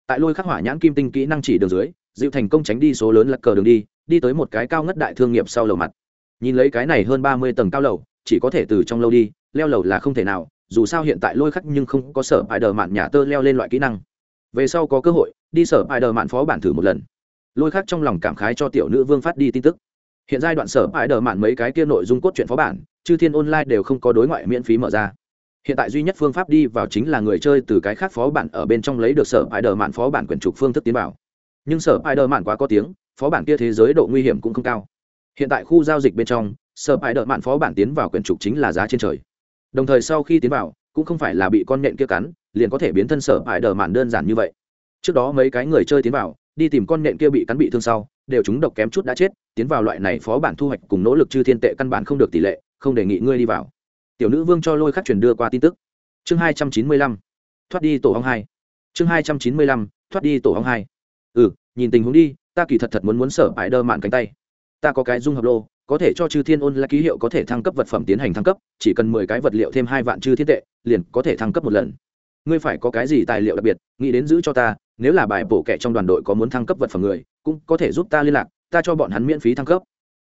Tại lôi khắc hỏa nhãn kim tinh kỹ năng chỉ đường dưới dịu thành công tránh đi số lớn lật cờ đường đi đi tới một cái cao ngất đại thương nghiệp sau lầu mặt nhìn lấy cái này hơn ba mươi tầng cao lầu, chỉ có thể từ trong lâu đi, leo lầu là không thể nào, dù sao hiện tại lôi khắc nhưng không có sở bài đờ mạn nhà tơ leo lên loại kỹ năng. Về sau có cơ hội, đi sở bài đờ mạn phó bản thử một lần. Lôi khắc trong lòng cảm khái cho tiểu nữ vương phát đi tin tức. Hiện giai đoạn sở bài đờ mạn mấy cái kia nội dung cốt truyện phó bản, chư thiên online đều không có đối ngoại miễn phí mở ra. Hiện tại duy nhất phương pháp đi vào chính là người chơi từ cái khác phó bản ở bên trong lấy được sở bài đờ mạn phó bản quyển trục phương thức tiến vào. Nhưng sở bài đờ mạn quá có tiếng, phó bản kia thế giới độ nguy hiểm cũng không cao hiện tại khu giao dịch bên trong, sở hại đợi mạn phó bản tiến vào quyển trục chính là giá trên trời. Đồng thời sau khi tiến vào, cũng không phải là bị con nhện kia cắn, liền có thể biến thân sở hại đờ mạn đơn giản như vậy. Trước đó mấy cái người chơi tiến vào, đi tìm con nhện kia bị cắn bị thương sau, đều chúng độc kém chút đã chết, tiến vào loại này phó bản thu hoạch cùng nỗ lực chư thiên tệ căn bản không được tỷ lệ, không đề nghị ngươi đi vào. Tiểu nữ vương cho lôi khắc truyền đưa qua tin tức. Chương hai trăm chín mươi lăm, thoát đi tổ hong hai. Chương hai trăm chín mươi lăm, thoát đi tổ hong hai. Ừ nhìn tình huống đi, ta kỳ thật thật muốn muốn sở hại đơ mạn cánh tay ta có cái dung hợp lô, có thể cho chư thiên ôn là ký hiệu có thể thăng cấp vật phẩm tiến hành thăng cấp, chỉ cần mười cái vật liệu thêm hai vạn chư thiên tệ, liền có thể thăng cấp một lần. Ngươi phải có cái gì tài liệu đặc biệt, nghĩ đến giữ cho ta, nếu là bài bổ kẻ trong đoàn đội có muốn thăng cấp vật phẩm người, cũng có thể giúp ta liên lạc, ta cho bọn hắn miễn phí thăng cấp.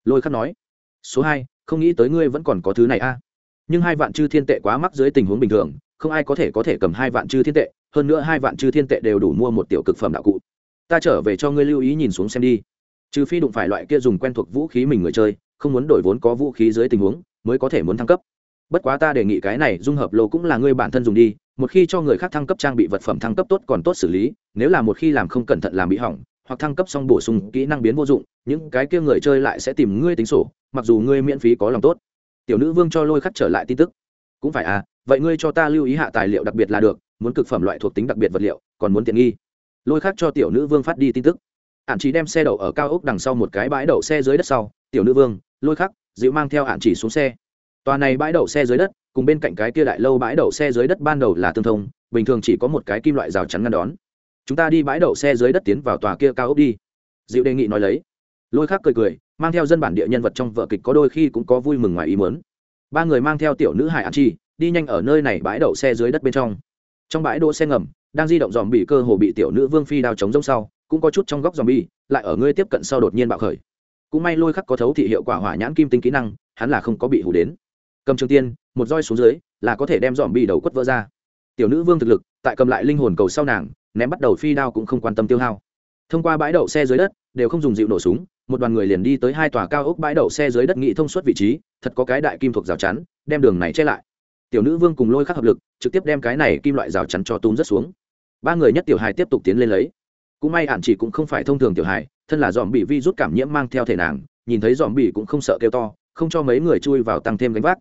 Lôi khắc nói. Số hai, không nghĩ tới ngươi vẫn còn có thứ này a. Nhưng hai vạn chư thiên tệ quá mắc dưới tình huống bình thường, không ai có thể có thể cầm hai vạn chư thiên tệ, hơn nữa hai vạn chư thiên tệ đều đủ mua một tiểu cực phẩm đạo cụ. Ta trở về cho ngươi lưu ý nhìn xuống xem đi trừ phi đụng phải loại kia dùng quen thuộc vũ khí mình người chơi, không muốn đổi vốn có vũ khí dưới tình huống, mới có thể muốn thăng cấp. Bất quá ta đề nghị cái này dung hợp lô cũng là ngươi bản thân dùng đi, một khi cho người khác thăng cấp trang bị vật phẩm thăng cấp tốt còn tốt xử lý, nếu là một khi làm không cẩn thận làm bị hỏng, hoặc thăng cấp xong bổ sung kỹ năng biến vô dụng, những cái kia người chơi lại sẽ tìm ngươi tính sổ, mặc dù ngươi miễn phí có lòng tốt. Tiểu nữ vương cho lôi khắc trở lại tin tức. Cũng phải à vậy ngươi cho ta lưu ý hạ tài liệu đặc biệt là được, muốn cực phẩm loại thuộc tính đặc biệt vật liệu, còn muốn tiện nghi. Lôi khắc cho tiểu nữ vương phát đi tin tức ạn chỉ đem xe đậu ở cao ốc đằng sau một cái bãi đậu xe dưới đất sau, tiểu nữ vương, lôi khắc, dịu mang theo ạn chỉ xuống xe. Tòa này bãi đậu xe dưới đất, cùng bên cạnh cái kia đại lâu bãi đậu xe dưới đất ban đầu là tương thông, bình thường chỉ có một cái kim loại rào chắn ngăn đón. Chúng ta đi bãi đậu xe dưới đất tiến vào tòa kia cao ốc đi. Dịu đề nghị nói lấy. Lôi khắc cười cười, mang theo dân bản địa nhân vật trong vợ kịch có đôi khi cũng có vui mừng ngoài ý mớn ba người mang theo tiểu nữ hải ạn chi đi nhanh ở nơi này bãi đậu xe dưới đất bên trong. Trong bãi đỗ xe ngầm, đang di động dòm bị cơ hồ bị tiểu nữ vương phi đao chống rông sau cũng có chút trong góc zombie, lại ở ngươi tiếp cận sau đột nhiên bạo khởi. Cũng may lôi khắc có thấu thị hiệu quả hỏa nhãn kim tinh kỹ năng hắn là không có bị hù đến. Cầm trường tiên một roi xuống dưới là có thể đem zombie đầu quất vỡ ra. Tiểu nữ vương thực lực tại cầm lại linh hồn cầu sau nàng ném bắt đầu phi đao cũng không quan tâm tiêu hao. Thông qua bãi đậu xe dưới đất đều không dùng dịu nổ súng một đoàn người liền đi tới hai tòa cao ốc bãi đậu xe dưới đất nghị thông suốt vị trí thật có cái đại kim thuộc rào chắn đem đường này che lại. Tiểu nữ vương cùng lôi khắc hợp lực trực tiếp đem cái này kim loại rào chắn cho túm rất xuống. Ba người nhất tiểu hài tiếp tục tiến lên lấy cũng may hạn chỉ cũng không phải thông thường tiểu hài, thân là dòm bị vi rút cảm nhiễm mang theo thể nàng, nhìn thấy dòm bị cũng không sợ kêu to, không cho mấy người chui vào tăng thêm gánh vác.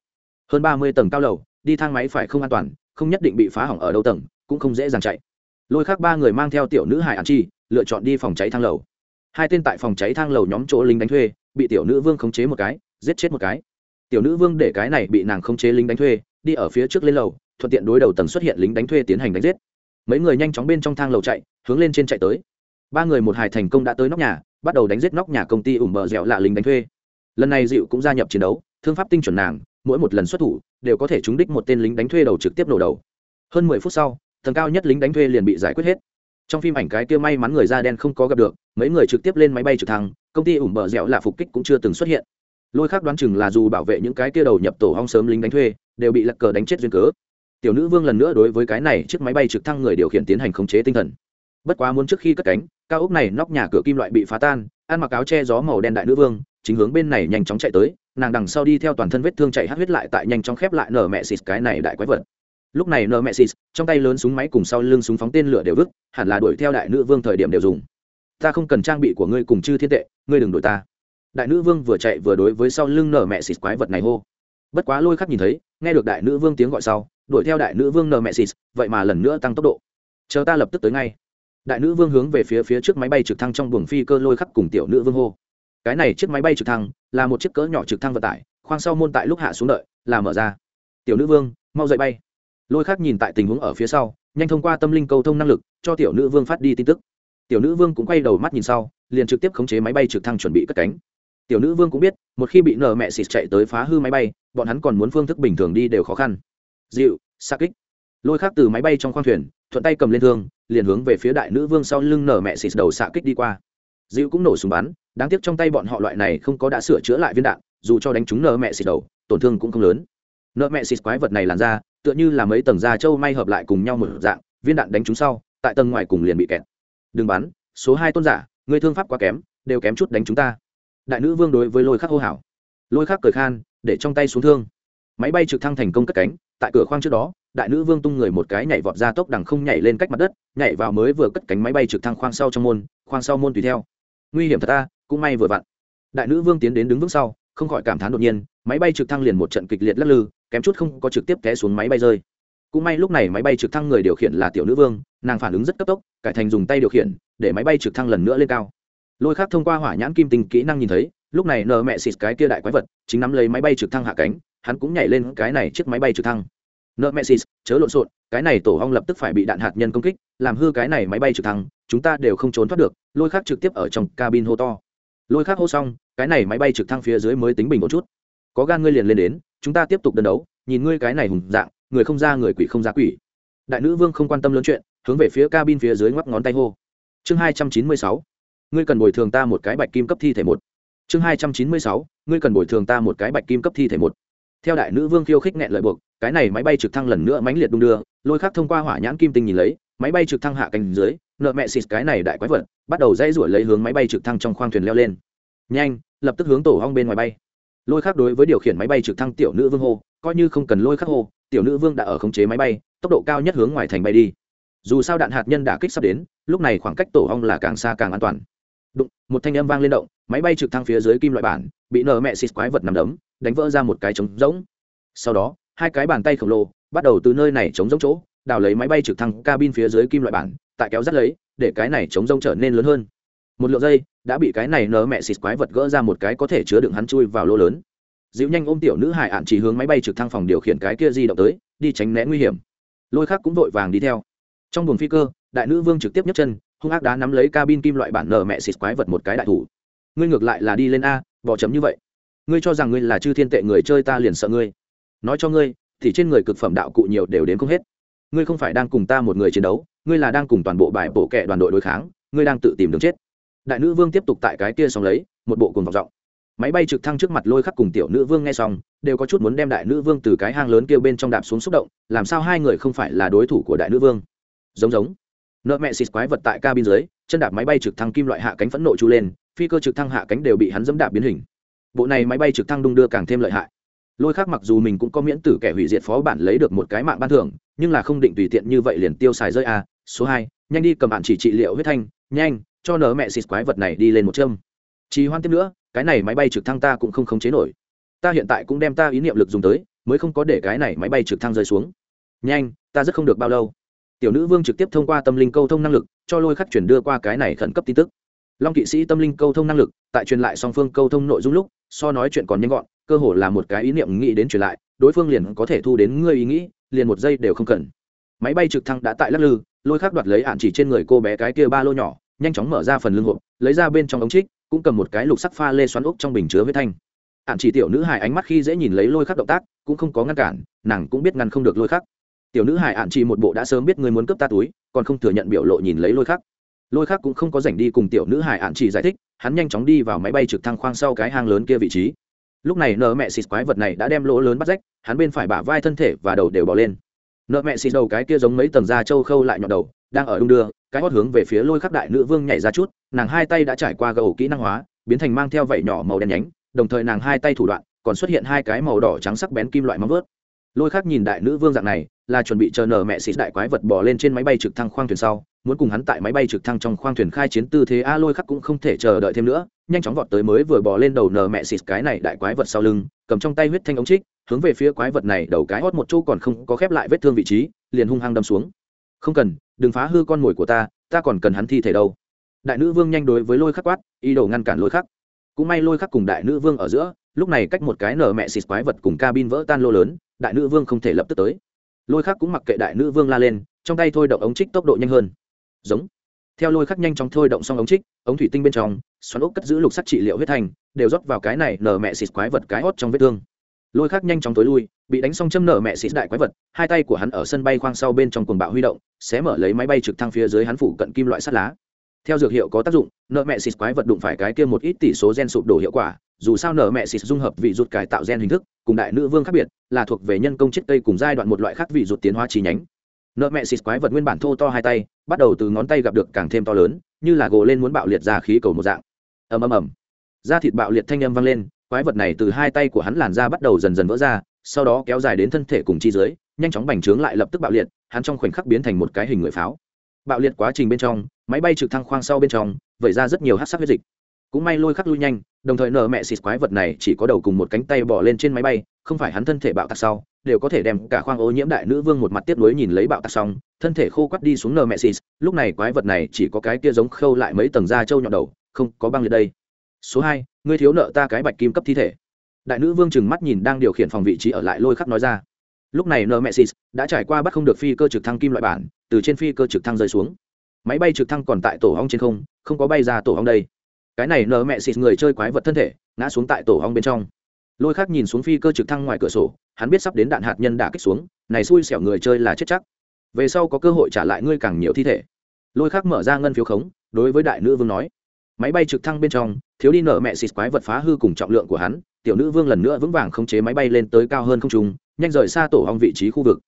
Hơn ba mươi tầng cao lầu, đi thang máy phải không an toàn, không nhất định bị phá hỏng ở đâu tầng, cũng không dễ dàng chạy. Lôi khác ba người mang theo tiểu nữ hải ạn chi lựa chọn đi phòng cháy thang lầu. Hai tên tại phòng cháy thang lầu nhóm chỗ lính đánh thuê, bị tiểu nữ vương khống chế một cái, giết chết một cái. Tiểu nữ vương để cái này bị nàng khống chế lính đánh thuê, đi ở phía trước lên lầu, thuận tiện đối đầu tầng xuất hiện lính đánh thuê tiến hành đánh giết mấy người nhanh chóng bên trong thang lầu chạy, hướng lên trên chạy tới. Ba người một hài thành công đã tới nóc nhà, bắt đầu đánh giết nóc nhà công ty ủng bờ dẻo lạ lính đánh thuê. Lần này dịu cũng gia nhập chiến đấu, thương pháp tinh chuẩn nàng, mỗi một lần xuất thủ, đều có thể trúng đích một tên lính đánh thuê đầu trực tiếp nổ đầu. Hơn mười phút sau, tầng cao nhất lính đánh thuê liền bị giải quyết hết. Trong phim ảnh cái kia may mắn người da đen không có gặp được, mấy người trực tiếp lên máy bay trực thăng, công ty ủng bờ dẻo là phục kích cũng chưa từng xuất hiện. Lôi khác đoán chừng là dù bảo vệ những cái kia đầu nhập tổ hong sớm lính đánh thuê, đều bị lật cờ đánh chết duyên cớ tiểu nữ vương lần nữa đối với cái này chiếc máy bay trực thăng người điều khiển tiến hành khống chế tinh thần. Bất quá muốn trước khi cất cánh, cao ốc này nóc nhà cửa kim loại bị phá tan, ăn mặc áo che gió màu đen đại nữ vương, chính hướng bên này nhanh chóng chạy tới, nàng đằng sau đi theo toàn thân vết thương chạy hát huyết lại tại nhanh chóng khép lại nở mẹ xịt cái này đại quái vật. Lúc này nở mẹ xịt, trong tay lớn súng máy cùng sau lưng súng phóng tên lửa đều vứt, hẳn là đuổi theo đại nữ vương thời điểm đều dùng. Ta không cần trang bị của ngươi cùng chư thiên tệ, ngươi đừng đuổi ta. Đại nữ vương vừa chạy vừa đối với sau lưng nở mẹ xịt quái vật này hô. Bất quá lôi khắc nhìn thấy, nghe được đại nữ vương tiếng gọi sau đuổi theo đại nữ vương nờ mẹ xịt vậy mà lần nữa tăng tốc độ. Chờ ta lập tức tới ngay. Đại nữ vương hướng về phía phía trước máy bay trực thăng trong buồng phi cơ lôi khắc cùng tiểu nữ vương hô. Cái này chiếc máy bay trực thăng là một chiếc cỡ nhỏ trực thăng vận tải, khoang sau môn tại lúc hạ xuống đợi, là mở ra. Tiểu nữ vương, mau dậy bay. Lôi khắc nhìn tại tình huống ở phía sau, nhanh thông qua tâm linh cầu thông năng lực, cho tiểu nữ vương phát đi tin tức. Tiểu nữ vương cũng quay đầu mắt nhìn sau, liền trực tiếp khống chế máy bay trực thăng chuẩn bị cất cánh. Tiểu nữ vương cũng biết, một khi bị nở mẹ xịt chạy tới phá hư máy bay, bọn hắn còn muốn phương thức bình thường đi đều khó khăn dịu xa kích. Lôi khác từ máy bay trong khoang thuyền thuận tay cầm lên thương liền hướng về phía đại nữ vương sau lưng nở mẹ xịt đầu xạ kích đi qua. Dịu cũng nổ súng bắn đáng tiếc trong tay bọn họ loại này không có đã sửa chữa lại viên đạn dù cho đánh trúng nở mẹ xịt đầu tổn thương cũng không lớn. Nợ mẹ xịt quái vật này làn ra tựa như là mấy tầng da trâu may hợp lại cùng nhau một dạng viên đạn đánh trúng sau tại tầng ngoài cùng liền bị kẹt. Đừng bắn số hai tôn giả người thương pháp quá kém đều kém chút đánh chúng ta. Đại nữ vương đối với lôi khắc hô hảo, lôi khắc cười khan để trong tay xuống thương. Máy bay trực thăng thành công cất cánh tại cửa khoang trước đó, đại nữ vương tung người một cái nhảy vọt ra tốc đằng không nhảy lên cách mặt đất, nhảy vào mới vừa cất cánh máy bay trực thăng khoang sau trong môn, khoang sau môn tùy theo. Nguy hiểm thật ta, cũng may vừa vặn. Đại nữ vương tiến đến đứng vững sau, không khỏi cảm thán đột nhiên, máy bay trực thăng liền một trận kịch liệt lắc lư, kém chút không có trực tiếp té xuống máy bay rơi. Cũng may lúc này máy bay trực thăng người điều khiển là tiểu nữ vương, nàng phản ứng rất cấp tốc, cải thành dùng tay điều khiển, để máy bay trực thăng lần nữa lên cao. Lôi khác thông qua hỏa nhãn kim tinh kỹ năng nhìn thấy, lúc này nờ mẹ xịt cái kia đại quái vật, chính nắm lấy máy bay trực thăng hạ cánh hắn cũng nhảy lên cái này chiếc máy bay trực thăng. Nợ mẹ xịt, chớ lộn xộn, cái này tổ hong lập tức phải bị đạn hạt nhân công kích, làm hư cái này máy bay trực thăng, chúng ta đều không trốn thoát được, lôi khác trực tiếp ở trong cabin hô to. Lôi khác hô xong, cái này máy bay trực thăng phía dưới mới tính bình một chút. Có gan ngươi liền lên đến, chúng ta tiếp tục đơn đấu, nhìn ngươi cái này hùng dạng, người không ra người quỷ không ra quỷ. Đại nữ vương không quan tâm lớn chuyện, hướng về phía cabin phía dưới ngoắc ngón tay hô. Chương hai trăm chín mươi sáu, ngươi cần bồi thường ta một cái bạch kim cấp thi thể một. Chương hai trăm chín mươi sáu, ngươi cần bồi thường ta một cái bạch kim cấp thi thể một theo đại nữ vương khiêu khích nghẹn lợi buộc, cái này máy bay trực thăng lần nữa mãnh liệt đung đưa, lôi khắc thông qua hỏa nhãn kim tinh nhìn lấy, máy bay trực thăng hạ cánh dưới, nợ mẹ xịt cái này đại quái vật, bắt đầu dây rủi lấy hướng máy bay trực thăng trong khoang thuyền leo lên. Nhanh, lập tức hướng tổ hong bên ngoài bay. Lôi khắc đối với điều khiển máy bay trực thăng tiểu nữ vương hô, coi như không cần lôi khắc hô, tiểu nữ vương đã ở khống chế máy bay, tốc độ cao nhất hướng ngoài thành bay đi. Dù sao đạn hạt nhân đã kích sắp đến, lúc này khoảng cách tổ hong là càng xa càng an toàn. Đụng, một thanh âm vang lên động, máy bay trực thăng phía dưới kim loại bản bị nở mẹ xịt quái vật nằm đấm, đánh vỡ ra một cái trống rỗng. Sau đó, hai cái bàn tay khổng lồ bắt đầu từ nơi này chống rỗng chỗ, đào lấy máy bay trực thăng cabin phía dưới kim loại bản, tại kéo dắt lấy, để cái này chống rỗng trở nên lớn hơn. Một lượng dây đã bị cái này nở mẹ xịt quái vật gỡ ra một cái có thể chứa đựng hắn chui vào lô lớn. Dịu nhanh ôm tiểu nữ hải ạn chỉ hướng máy bay trực thăng phòng điều khiển cái kia di động tới, đi tránh né nguy hiểm. Lôi khác cũng vội vàng đi theo. Trong buồng phi cơ, đại nữ vương trực tiếp nhấc chân, hung ác đá nắm lấy cabin kim loại bản nở mẹ xịt quái vật một cái đại thủ. Ngươi ngược lại là đi lên a bỏ chấm như vậy. Ngươi cho rằng ngươi là chư thiên tệ người chơi ta liền sợ ngươi. Nói cho ngươi, thì trên người cực phẩm đạo cụ nhiều đều đến không hết. Ngươi không phải đang cùng ta một người chiến đấu, ngươi là đang cùng toàn bộ bài bộ kệ đoàn đội đối kháng, ngươi đang tự tìm đường chết. Đại nữ vương tiếp tục tại cái kia xong lấy, một bộ cùng vọng giọng. Máy bay trực thăng trước mặt lôi khắc cùng tiểu nữ vương nghe xong, đều có chút muốn đem đại nữ vương từ cái hang lớn kia bên trong đạp xuống xúc động, làm sao hai người không phải là đối thủ của đại nữ vương? Giống giống nợ mẹ xịt quái vật tại cabin dưới, chân đạp máy bay trực thăng kim loại hạ cánh phẫn nộ chu lên, phi cơ trực thăng hạ cánh đều bị hắn dẫm đạp biến hình. Bộ này máy bay trực thăng đung đưa càng thêm lợi hại. Lôi khác mặc dù mình cũng có miễn tử kẻ hủy diệt phó bản lấy được một cái mạng ban thưởng, nhưng là không định tùy tiện như vậy liền tiêu xài rơi a. Số hai, nhanh đi cầm bạn chỉ trị liệu huyết thanh, nhanh, cho nở mẹ xịt quái vật này đi lên một châm. Trì hoan tiếp nữa, cái này máy bay trực thăng ta cũng không khống chế nổi. Ta hiện tại cũng đem ta ý niệm lực dùng tới, mới không có để cái này máy bay trực thăng rơi xuống. Nhanh, ta rất không được bao lâu tiểu nữ vương trực tiếp thông qua tâm linh câu thông năng lực, cho lôi khắc chuyển đưa qua cái này khẩn cấp tin tức. Long kỵ sĩ tâm linh câu thông năng lực, tại truyền lại song phương câu thông nội dung lúc, so nói chuyện còn nhanh gọn, cơ hồ là một cái ý niệm nghĩ đến truyền lại, đối phương liền có thể thu đến ngươi ý nghĩ, liền một giây đều không cần. Máy bay trực thăng đã tại lắc lư, lôi khắc đoạt lấy ạn chỉ trên người cô bé cái kia ba lô nhỏ, nhanh chóng mở ra phần lưng hộp, lấy ra bên trong ống trích, cũng cầm một cái lục sắc pha lê xoắn úc trong bình chứa huyết thanh. Ạn chỉ tiểu nữ hài ánh mắt khi dễ nhìn lấy lôi khắc động tác, cũng không có ngăn cản, nàng cũng biết ngăn không được lôi khắc tiểu nữ Hải ạn chỉ một bộ đã sớm biết người muốn cướp ta túi, còn không thừa nhận biểu lộ nhìn lấy lôi khắc. Lôi khắc cũng không có rảnh đi cùng tiểu nữ Hải ạn chỉ giải thích, hắn nhanh chóng đi vào máy bay trực thăng khoang sau cái hang lớn kia vị trí. Lúc này nợ mẹ xịt quái vật này đã đem lỗ lớn bắt rách, hắn bên phải bả vai thân thể và đầu đều bỏ lên. Nợ mẹ xịt đầu cái kia giống mấy tầng da trâu khâu lại nhọn đầu, đang ở đung đưa, cái hót hướng về phía lôi khắc đại nữ vương nhảy ra chút, nàng hai tay đã trải qua gầu kỹ năng hóa, biến thành mang theo vảy nhỏ màu đen nhánh, đồng thời nàng hai tay thủ đoạn, còn xuất hiện hai cái màu đỏ trắng sắc bén kim loại móng vớt lôi khắc nhìn đại nữ vương dạng này, là chuẩn bị chờ nở mẹ xịt đại quái vật bỏ lên trên máy bay trực thăng khoang thuyền sau, muốn cùng hắn tại máy bay trực thăng trong khoang thuyền khai chiến tư thế a lôi khắc cũng không thể chờ đợi thêm nữa, nhanh chóng vọt tới mới vừa bỏ lên đầu nở mẹ xịt cái này đại quái vật sau lưng, cầm trong tay huyết thanh ống trích, hướng về phía quái vật này đầu cái hót một chỗ còn không có khép lại vết thương vị trí, liền hung hăng đâm xuống. Không cần, đừng phá hư con mồi của ta ta còn cần hắn thi thể đâu. Đại nữ vương nhanh đối với lôi khắc quát, ý đồ ngăn cản lôi khắc cũng may lôi khắc cùng đại nữ vương ở giữa, lúc này cách một cái nở mẹ xịt quái vật cùng cabin vỡ tan lô lớn đại nữ vương không thể lập tức tới. Lôi khắc cũng mặc kệ đại nữ vương la lên, trong tay thôi động ống trích tốc độ nhanh hơn. Giống. Theo lôi khắc nhanh chóng thôi động xong ống trích, ống thủy tinh bên trong, xoắn ốc cất giữ lục sắc trị liệu huyết thành, đều rót vào cái này nở mẹ xịt quái vật cái hót trong vết thương. Lôi khắc nhanh chóng tối lui, bị đánh xong châm nở mẹ xịt đại quái vật, hai tay của hắn ở sân bay khoang sau bên trong cuồng bạo huy động, xé mở lấy máy bay trực thăng phía dưới hắn phủ cận kim loại sắt lá theo dược hiệu có tác dụng, nợ mẹ xịt quái vật đụng phải cái kia một ít tỷ số gen sụp đổ hiệu quả, dù sao nợ mẹ xịt dung hợp vị rụt cải tạo gen hình thức, cùng đại nữ vương khác biệt, là thuộc về nhân công chết cây cùng giai đoạn một loại khác vị rụt tiến hóa chi nhánh. Nợ mẹ xịt quái vật nguyên bản thô to hai tay, bắt đầu từ ngón tay gặp được càng thêm to lớn, như là gồ lên muốn bạo liệt ra khí cầu một dạng. Ầm ầm ầm. Da thịt bạo liệt thanh âm vang lên, quái vật này từ hai tay của hắn làn ra bắt đầu dần dần vỡ ra, sau đó kéo dài đến thân thể cùng chi dưới, nhanh chóng bành trướng lại lập tức bạo liệt, hắn trong khoảnh khắc biến thành một cái hình người pháo bạo liệt quá trình bên trong, máy bay trực thăng khoang sau bên trong, vẩy ra rất nhiều hát sắc huyết dịch. Cũng may lôi khắc lui nhanh, đồng thời nở mẹ xịt quái vật này chỉ có đầu cùng một cánh tay bỏ lên trên máy bay, không phải hắn thân thể bạo tạc sau, đều có thể đem cả khoang ô nhiễm đại nữ vương một mặt tiếp nối nhìn lấy bạo tạc xong, thân thể khô quắt đi xuống nở mẹ xịt. Lúc này quái vật này chỉ có cái kia giống khâu lại mấy tầng da trâu nhọn đầu, không có băng liệt đây. Số hai, ngươi thiếu nợ ta cái bạch kim cấp thi thể. Đại nữ vương chừng mắt nhìn đang điều khiển phòng vị trí ở lại lôi khắc nói ra lúc này nemesis mẹ đã trải qua bắt không được phi cơ trực thăng kim loại bản, từ trên phi cơ trực thăng rơi xuống. Máy bay trực thăng còn tại tổ hong trên không không có bay ra tổ hong đây. Cái này nở mẹ xịt người chơi quái vật thân thể, ngã xuống tại tổ hong bên trong. Lôi khác nhìn xuống phi cơ trực thăng ngoài cửa sổ, hắn biết sắp đến đạn hạt nhân đã kích xuống, này xui xẻo người chơi là chết chắc. Về sau có cơ hội trả lại ngươi càng nhiều thi thể. Lôi khác mở ra ngân phiếu khống, đối với đại nữ vương nói. Máy bay trực thăng bên trong, thiếu đi nở mẹ xịt quái vật phá hư cùng trọng lượng của hắn tiểu nữ vương lần nữa vững vàng khống chế máy bay lên tới cao hơn không trung, nhanh rời xa tổ hong vị trí khu vực.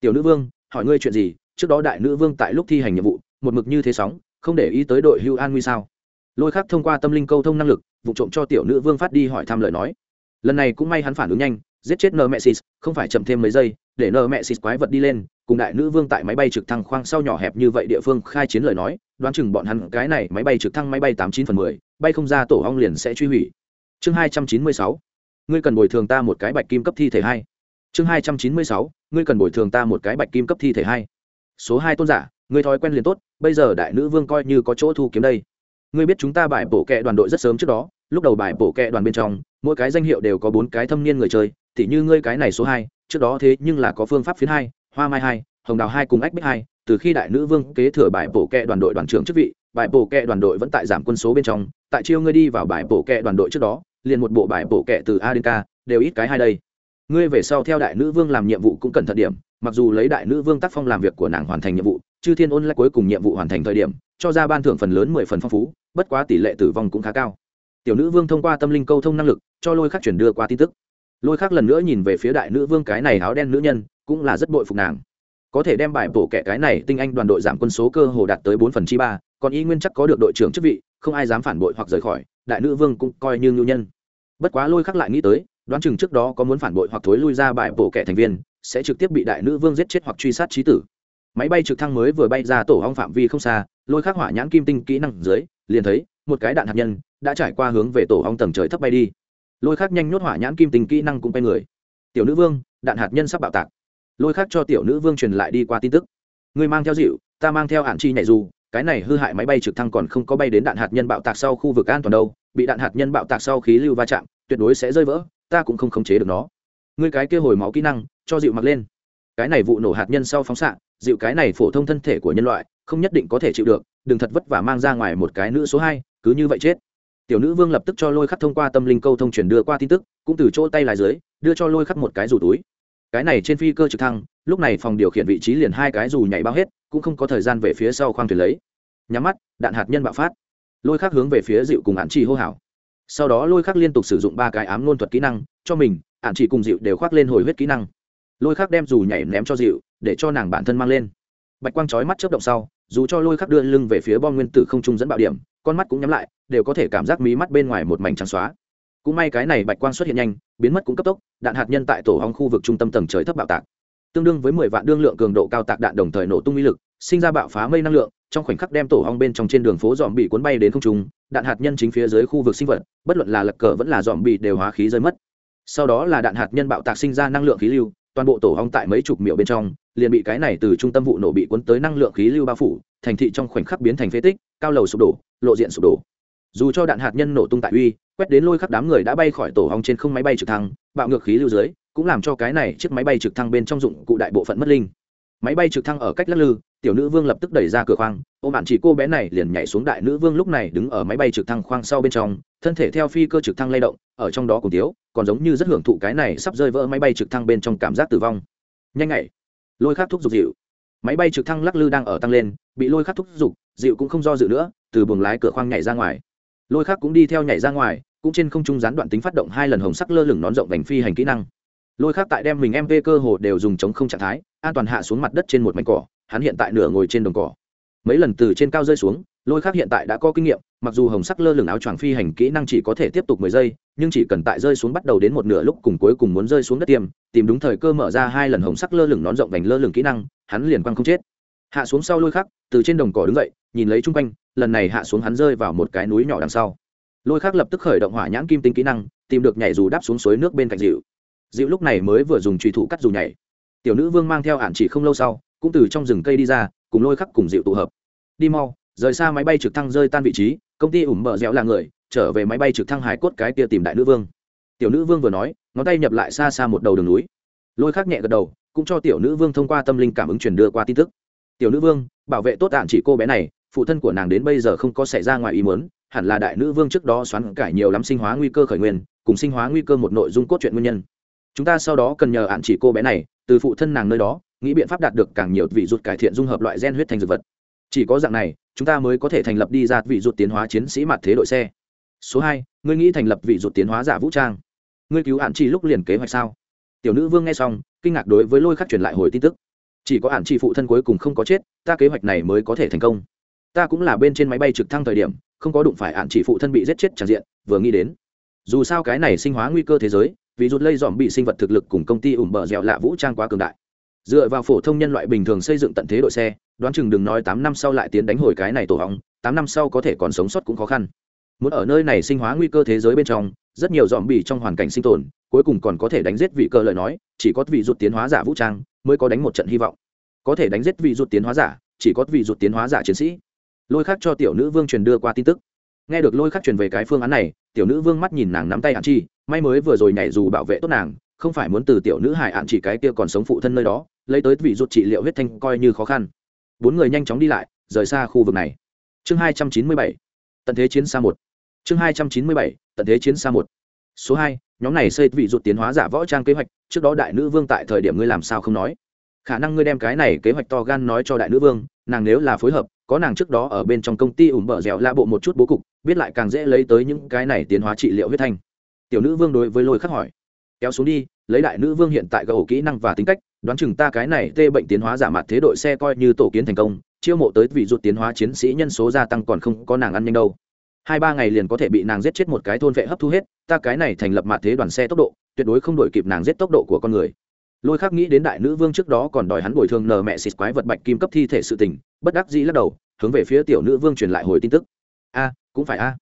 Tiểu nữ vương, hỏi ngươi chuyện gì? Trước đó đại nữ vương tại lúc thi hành nhiệm vụ, một mực như thế sóng, không để ý tới đội hưu an nguy sao? Lôi khắc thông qua tâm linh câu thông năng lực, vụ trộm cho tiểu nữ vương phát đi hỏi thăm lời nói. Lần này cũng may hắn phản ứng nhanh, giết chết nơ mẹ xịt không phải chậm thêm mấy giây, để nơ mẹ xịt quái vật đi lên, cùng đại nữ vương tại máy bay trực thăng khoang sau nhỏ hẹp như vậy địa phương khai chiến lời nói, đoán chừng bọn hắn cái này máy bay trực thăng máy bay tám chín phần mười, bay không ra tổ ong liền sẽ truy hủy chương hai trăm chín mươi sáu, ngươi cần bồi thường ta một cái bạch kim cấp thi thể hai. Chương hai trăm chín mươi sáu, ngươi cần bồi thường ta một cái bạch kim cấp thi thể hai. Số hai tôn giả, ngươi thói quen liền tốt, bây giờ đại nữ vương coi như có chỗ thu kiếm đây. Ngươi biết chúng ta bài bổ kẹ đoàn đội rất sớm trước đó, lúc đầu bài bổ kẹ đoàn bên trong, mỗi cái danh hiệu đều có bốn cái thâm niên người chơi, tỉ như ngươi cái này số hai, trước đó thế nhưng là có phương pháp phiến hai, hoa mai hai, hồng đào hai cùng ách bích hai, từ khi đại nữ vương kế thừa bài bổ kẹ đoàn đội đoàn trưởng chức vị bài bổ kẹ đoàn đội vẫn tại giảm quân số bên trong, tại chiêu ngươi đi vào bài bổ kẹ đoàn đội trước đó, liền một bộ bài bổ kẹ từ a đến k, đều ít cái hai đây. Ngươi về sau theo đại nữ vương làm nhiệm vụ cũng cần thận điểm, mặc dù lấy đại nữ vương tác phong làm việc của nàng hoàn thành nhiệm vụ, chư thiên ôn lại cuối cùng nhiệm vụ hoàn thành thời điểm, cho ra ban thưởng phần lớn mười phần phong phú, bất quá tỷ lệ tử vong cũng khá cao. Tiểu nữ vương thông qua tâm linh câu thông năng lực, cho lôi khắc chuyển đưa qua tin tức. Lôi khắc lần nữa nhìn về phía đại nữ vương cái này áo đen nữ nhân, cũng là rất bội phục nàng. Có thể đem bài bổ kẻ cái này tinh anh đoàn đội giảm quân số cơ hồ đạt tới bốn phần chi ba còn y nguyên chắc có được đội trưởng chức vị, không ai dám phản bội hoặc rời khỏi, đại nữ vương cũng coi như ngưu nhân. Bất quá lôi khắc lại nghĩ tới, đoán chừng trước đó có muốn phản bội hoặc thối lui ra bại bổ kẻ thành viên, sẽ trực tiếp bị đại nữ vương giết chết hoặc truy sát trí tử. Máy bay trực thăng mới vừa bay ra tổ hong phạm vi không xa, lôi khắc hỏa nhãn kim tinh kỹ năng dưới, liền thấy, một cái đạn hạt nhân đã trải qua hướng về tổ hong tầng trời thấp bay đi. Lôi khắc nhanh nhốt hỏa nhãn kim tinh kỹ năng cũng bay người. Tiểu nữ vương, đạn hạt nhân sắp bạo tạc. Lôi khắc cho tiểu nữ vương truyền lại đi qua tin tức. Người mang theo dịu, ta mang theo hạn chi nhảy dù cái này hư hại máy bay trực thăng còn không có bay đến đạn hạt nhân bạo tạc sau khu vực an toàn đâu, bị đạn hạt nhân bạo tạc sau khí lưu va chạm, tuyệt đối sẽ rơi vỡ, ta cũng không khống chế được nó. Ngươi cái kia hồi máu kỹ năng, cho dịu mặc lên. Cái này vụ nổ hạt nhân sau phóng xạ, dịu cái này phổ thông thân thể của nhân loại, không nhất định có thể chịu được, đừng thật vất vả mang ra ngoài một cái nữ số hai, cứ như vậy chết. Tiểu nữ vương lập tức cho lôi khắc thông qua tâm linh câu thông truyền đưa qua tin tức, cũng từ chỗ tay lại dưới, đưa cho lôi khắc một cái rủ túi. Cái này trên phi cơ trực thăng, lúc này phòng điều khiển vị trí liền hai cái dù nhảy bao hết cũng không có thời gian về phía sau khoang thuyền lấy. Nhắm mắt, đạn hạt nhân bạo phát. Lôi khắc hướng về phía dịu cùng hạn chi hô hào. Sau đó lôi khắc liên tục sử dụng ba cái ám ngôn thuật kỹ năng, cho mình hạn chỉ cùng dịu đều khoác lên hồi huyết kỹ năng. Lôi khắc đem dù nhảy ném cho dịu để cho nàng bản thân mang lên. Bạch quang chói mắt chớp động sau, dù cho lôi khắc đưa lưng về phía bom nguyên tử không trung dẫn bạo điểm, con mắt cũng nhắm lại, đều có thể cảm giác mí mắt bên ngoài một mảnh trắng xóa. Cũng may cái này bạch quang xuất hiện nhanh, biến mất cũng cấp tốc, đạn hạt nhân tại tổ hong khu vực trung tâm tầng trời thấp bạo tạc tương đương với mười vạn đương lượng cường độ cao tạc đạn đồng thời nổ tung uy lực, sinh ra bạo phá mây năng lượng, trong khoảnh khắc đem tổ hong bên trong trên đường phố dòm bị cuốn bay đến không trung, đạn hạt nhân chính phía dưới khu vực sinh vật, bất luận là lật cờ vẫn là dòm bị đều hóa khí rơi mất. Sau đó là đạn hạt nhân bạo tạc sinh ra năng lượng khí lưu, toàn bộ tổ hong tại mấy chục miệu bên trong, liền bị cái này từ trung tâm vụ nổ bị cuốn tới năng lượng khí lưu bao phủ, thành thị trong khoảnh khắc biến thành phế tích, cao lầu sụp đổ, lộ diện sụp đổ dù cho đạn hạt nhân nổ tung tại uy, quét đến lôi khắp đám người đã bay khỏi tổ hong trên không máy bay trực thăng, bạo ngược khí lưu dưới, cũng làm cho cái này chiếc máy bay trực thăng bên trong dụng cụ đại bộ phận mất linh. Máy bay trực thăng ở cách lắc lư, tiểu nữ vương lập tức đẩy ra cửa khoang ô bạn chỉ cô bé này liền nhảy xuống đại nữ vương lúc này đứng ở máy bay trực thăng khoang sau bên trong, thân thể theo phi cơ trực thăng lay động, ở trong đó cùng tiếu, còn giống như rất hưởng thụ cái này sắp rơi vỡ máy bay trực thăng bên trong cảm giác tử vong. Nhanh nhảy. Lôi khắc thúc giục dịu. Máy bay trực thăng lắc lư đang ở tăng lên, bị lôi khắc thúc giục, dịu cũng không do dự nữa, từ buồng lái cửa khoang nhảy ra ngoài lôi khắc cũng đi theo nhảy ra ngoài, cũng trên không trung gián đoạn tính phát động hai lần hồng sắc lơ lửng nón rộng vành phi hành kỹ năng. Lôi khắc tại đem mình mv cơ hồ đều dùng chống không trạng thái, an toàn hạ xuống mặt đất trên một mảnh cỏ, hắn hiện tại nửa ngồi trên đồng cỏ. Mấy lần từ trên cao rơi xuống, lôi khắc hiện tại đã có kinh nghiệm, mặc dù hồng sắc lơ lửng áo choàng phi hành kỹ năng chỉ có thể tiếp tục mười giây, nhưng chỉ cần tại rơi xuống bắt đầu đến một nửa lúc cùng cuối cùng muốn rơi xuống đất tiêm, tìm đúng thời cơ mở ra hai lần hồng sắc lơ lửng nón rộng vành lơ lửng kỹ năng, hắn liền quăng không chết. Hạ xuống sau lôi khắc từ trên đồng cỏ đứng dậy nhìn lấy chung quanh, lần này hạ xuống hắn rơi vào một cái núi nhỏ đằng sau. Lôi khắc lập tức khởi động hỏa nhãn kim tinh kỹ năng, tìm được nhảy dù đáp xuống suối nước bên cạnh dịu. Dịu lúc này mới vừa dùng trùy thủ cắt dù nhảy. Tiểu nữ vương mang theo hạn chỉ không lâu sau, cũng từ trong rừng cây đi ra, cùng lôi khắc cùng dịu tụ hợp. Đi mau, rời xa máy bay trực thăng rơi tan vị trí, công ty ủng mở dẻo là người, trở về máy bay trực thăng hải cốt cái kia tìm đại nữ vương. Tiểu nữ vương vừa nói, ngón tay nhập lại xa xa một đầu đường núi. Lôi khắc nhẹ gật đầu, cũng cho tiểu nữ vương thông qua tâm linh cảm ứng truyền đưa qua tin tức. Tiểu nữ vương, bảo vệ tốt đạn chỉ cô bé này phụ thân của nàng đến bây giờ không có xảy ra ngoài ý muốn, hẳn là đại nữ vương trước đó xoắn cải nhiều lắm sinh hóa nguy cơ khởi nguyên, cùng sinh hóa nguy cơ một nội dung cốt truyện nguyên nhân. Chúng ta sau đó cần nhờ hạn chỉ cô bé này, từ phụ thân nàng nơi đó, nghĩ biện pháp đạt được càng nhiều vị rụt cải thiện dung hợp loại gen huyết thành dược vật. Chỉ có dạng này, chúng ta mới có thể thành lập đi ra vị rụt tiến hóa chiến sĩ mặt thế đội xe. Số hai, ngươi nghĩ thành lập vị rụt tiến hóa giả vũ trang? Ngươi cứu hạn chỉ lúc liền kế hoạch sao? Tiểu nữ vương nghe xong, kinh ngạc đối với lôi khắc truyền lại hồi tin tức. Chỉ có hạn chỉ phụ thân cuối cùng không có chết, ta kế hoạch này mới có thể thành công ta cũng là bên trên máy bay trực thăng thời điểm, không có đụng phải hạn chỉ phụ thân bị giết chết tràn diện, vừa nghĩ đến. Dù sao cái này sinh hóa nguy cơ thế giới, vì rút lây dòm bị sinh vật thực lực cùng công ty ủng bờ dẻo lạ vũ trang quá cường đại. Dựa vào phổ thông nhân loại bình thường xây dựng tận thế đội xe, đoán chừng đừng nói tám năm sau lại tiến đánh hồi cái này tổ hỏng tám năm sau có thể còn sống sót cũng khó khăn. Muốn ở nơi này sinh hóa nguy cơ thế giới bên trong, rất nhiều dòm bị trong hoàn cảnh sinh tồn, cuối cùng còn có thể đánh giết vị cơ lời nói, chỉ có vị rút tiến hóa giả vũ trang mới có đánh một trận hy vọng. Có thể đánh giết vị rút tiến hóa giả, chỉ có vị rút tiến hóa giả chiến sĩ lôi khắc cho tiểu nữ vương truyền đưa qua tin tức. Nghe được lôi khắc truyền về cái phương án này, tiểu nữ vương mắt nhìn nàng nắm tay hạn chi, may mới vừa rồi nhảy dù bảo vệ tốt nàng, không phải muốn từ tiểu nữ hải hạn chỉ cái kia còn sống phụ thân nơi đó, lấy tới vị rút trị liệu huyết thanh coi như khó khăn. Bốn người nhanh chóng đi lại, rời xa khu vực này. Chương hai trăm chín mươi bảy, tận thế chiến xa một. Chương hai trăm chín mươi bảy, tận thế chiến xa một. Số hai, nhóm này xây vị rút tiến hóa giả võ trang kế hoạch, trước đó đại nữ vương tại thời điểm ngươi làm sao không nói? Khả năng ngươi đem cái này kế hoạch to gan nói cho đại nữ vương nàng nếu là phối hợp, có nàng trước đó ở bên trong công ty ủng bờ dẻo la bộ một chút bố cục, biết lại càng dễ lấy tới những cái này tiến hóa trị liệu huyết thanh. Tiểu nữ vương đối với lôi khắc hỏi, kéo xuống đi, lấy đại nữ vương hiện tại gầu kỹ năng và tính cách, đoán chừng ta cái này tê bệnh tiến hóa giả mặt thế đội xe coi như tổ kiến thành công, chiêu mộ tới vị ruột tiến hóa chiến sĩ nhân số gia tăng còn không có nàng ăn nhanh đâu. Hai ba ngày liền có thể bị nàng giết chết một cái thôn vệ hấp thu hết, ta cái này thành lập mặt thế đoàn xe tốc độ, tuyệt đối không đổi kịp nàng giết tốc độ của con người lôi khắc nghĩ đến đại nữ vương trước đó còn đòi hắn bồi thường nờ mẹ xịt quái vật bạch kim cấp thi thể sự tình, bất đắc dĩ lắc đầu, hướng về phía tiểu nữ vương truyền lại hồi tin tức. A, cũng phải a.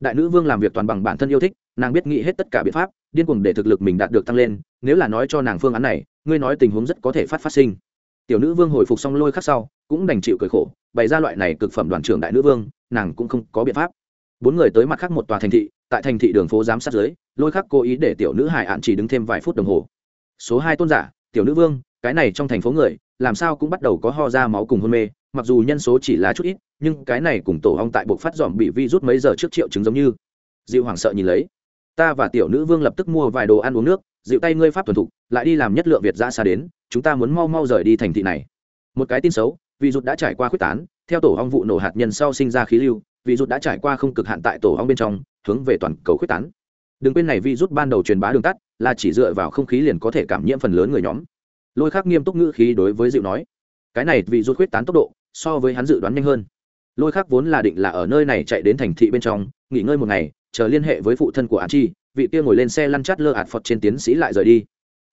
Đại nữ vương làm việc toàn bằng bản thân yêu thích, nàng biết nghĩ hết tất cả biện pháp, điên cuồng để thực lực mình đạt được tăng lên, nếu là nói cho nàng phương án này, ngươi nói tình huống rất có thể phát phát sinh. Tiểu nữ vương hồi phục xong lôi khắc sau, cũng đành chịu cười khổ, bày ra loại này cực phẩm đoàn trưởng đại nữ vương, nàng cũng không có biện pháp. Bốn người tới mặt khác một tòa thành thị, tại thành thị đường phố giám sát dưới, lôi khắc cố ý để tiểu nữ hải ạn chỉ đứng thêm vài phút đồng hồ số hai tôn giả, tiểu nữ vương, cái này trong thành phố người, làm sao cũng bắt đầu có ho ra máu cùng hôn mê, mặc dù nhân số chỉ là chút ít, nhưng cái này cùng tổ hong tại buộc phát dòm bị vi rút mấy giờ trước triệu chứng giống như. Dịu hoảng sợ nhìn lấy. Ta và tiểu nữ vương lập tức mua vài đồ ăn uống nước, dịu tay ngươi pháp thuần thục, lại đi làm nhất lượng việt ra xa đến, chúng ta muốn mau mau rời đi thành thị này. Một cái tin xấu, vi rút đã trải qua quyết tán, theo tổ hong vụ nổ hạt nhân sau sinh ra khí lưu, vi rút đã trải qua không cực hạn tại tổ hong bên trong, hướng về toàn cầu quyết tán đừng quên này vi rút ban đầu truyền bá đường tắt, là chỉ dựa vào không khí liền có thể cảm nhiễm phần lớn người nhóm. Lôi khắc nghiêm túc ngữ khí đối với dịu nói, cái này vì rút quyết tán tốc độ, so với hắn dự đoán nhanh hơn. Lôi khắc vốn là định là ở nơi này chạy đến thành thị bên trong, nghỉ ngơi một ngày, chờ liên hệ với phụ thân của an chi, vị kia ngồi lên xe lăn chát lơ ạt phật trên tiến sĩ lại rời đi.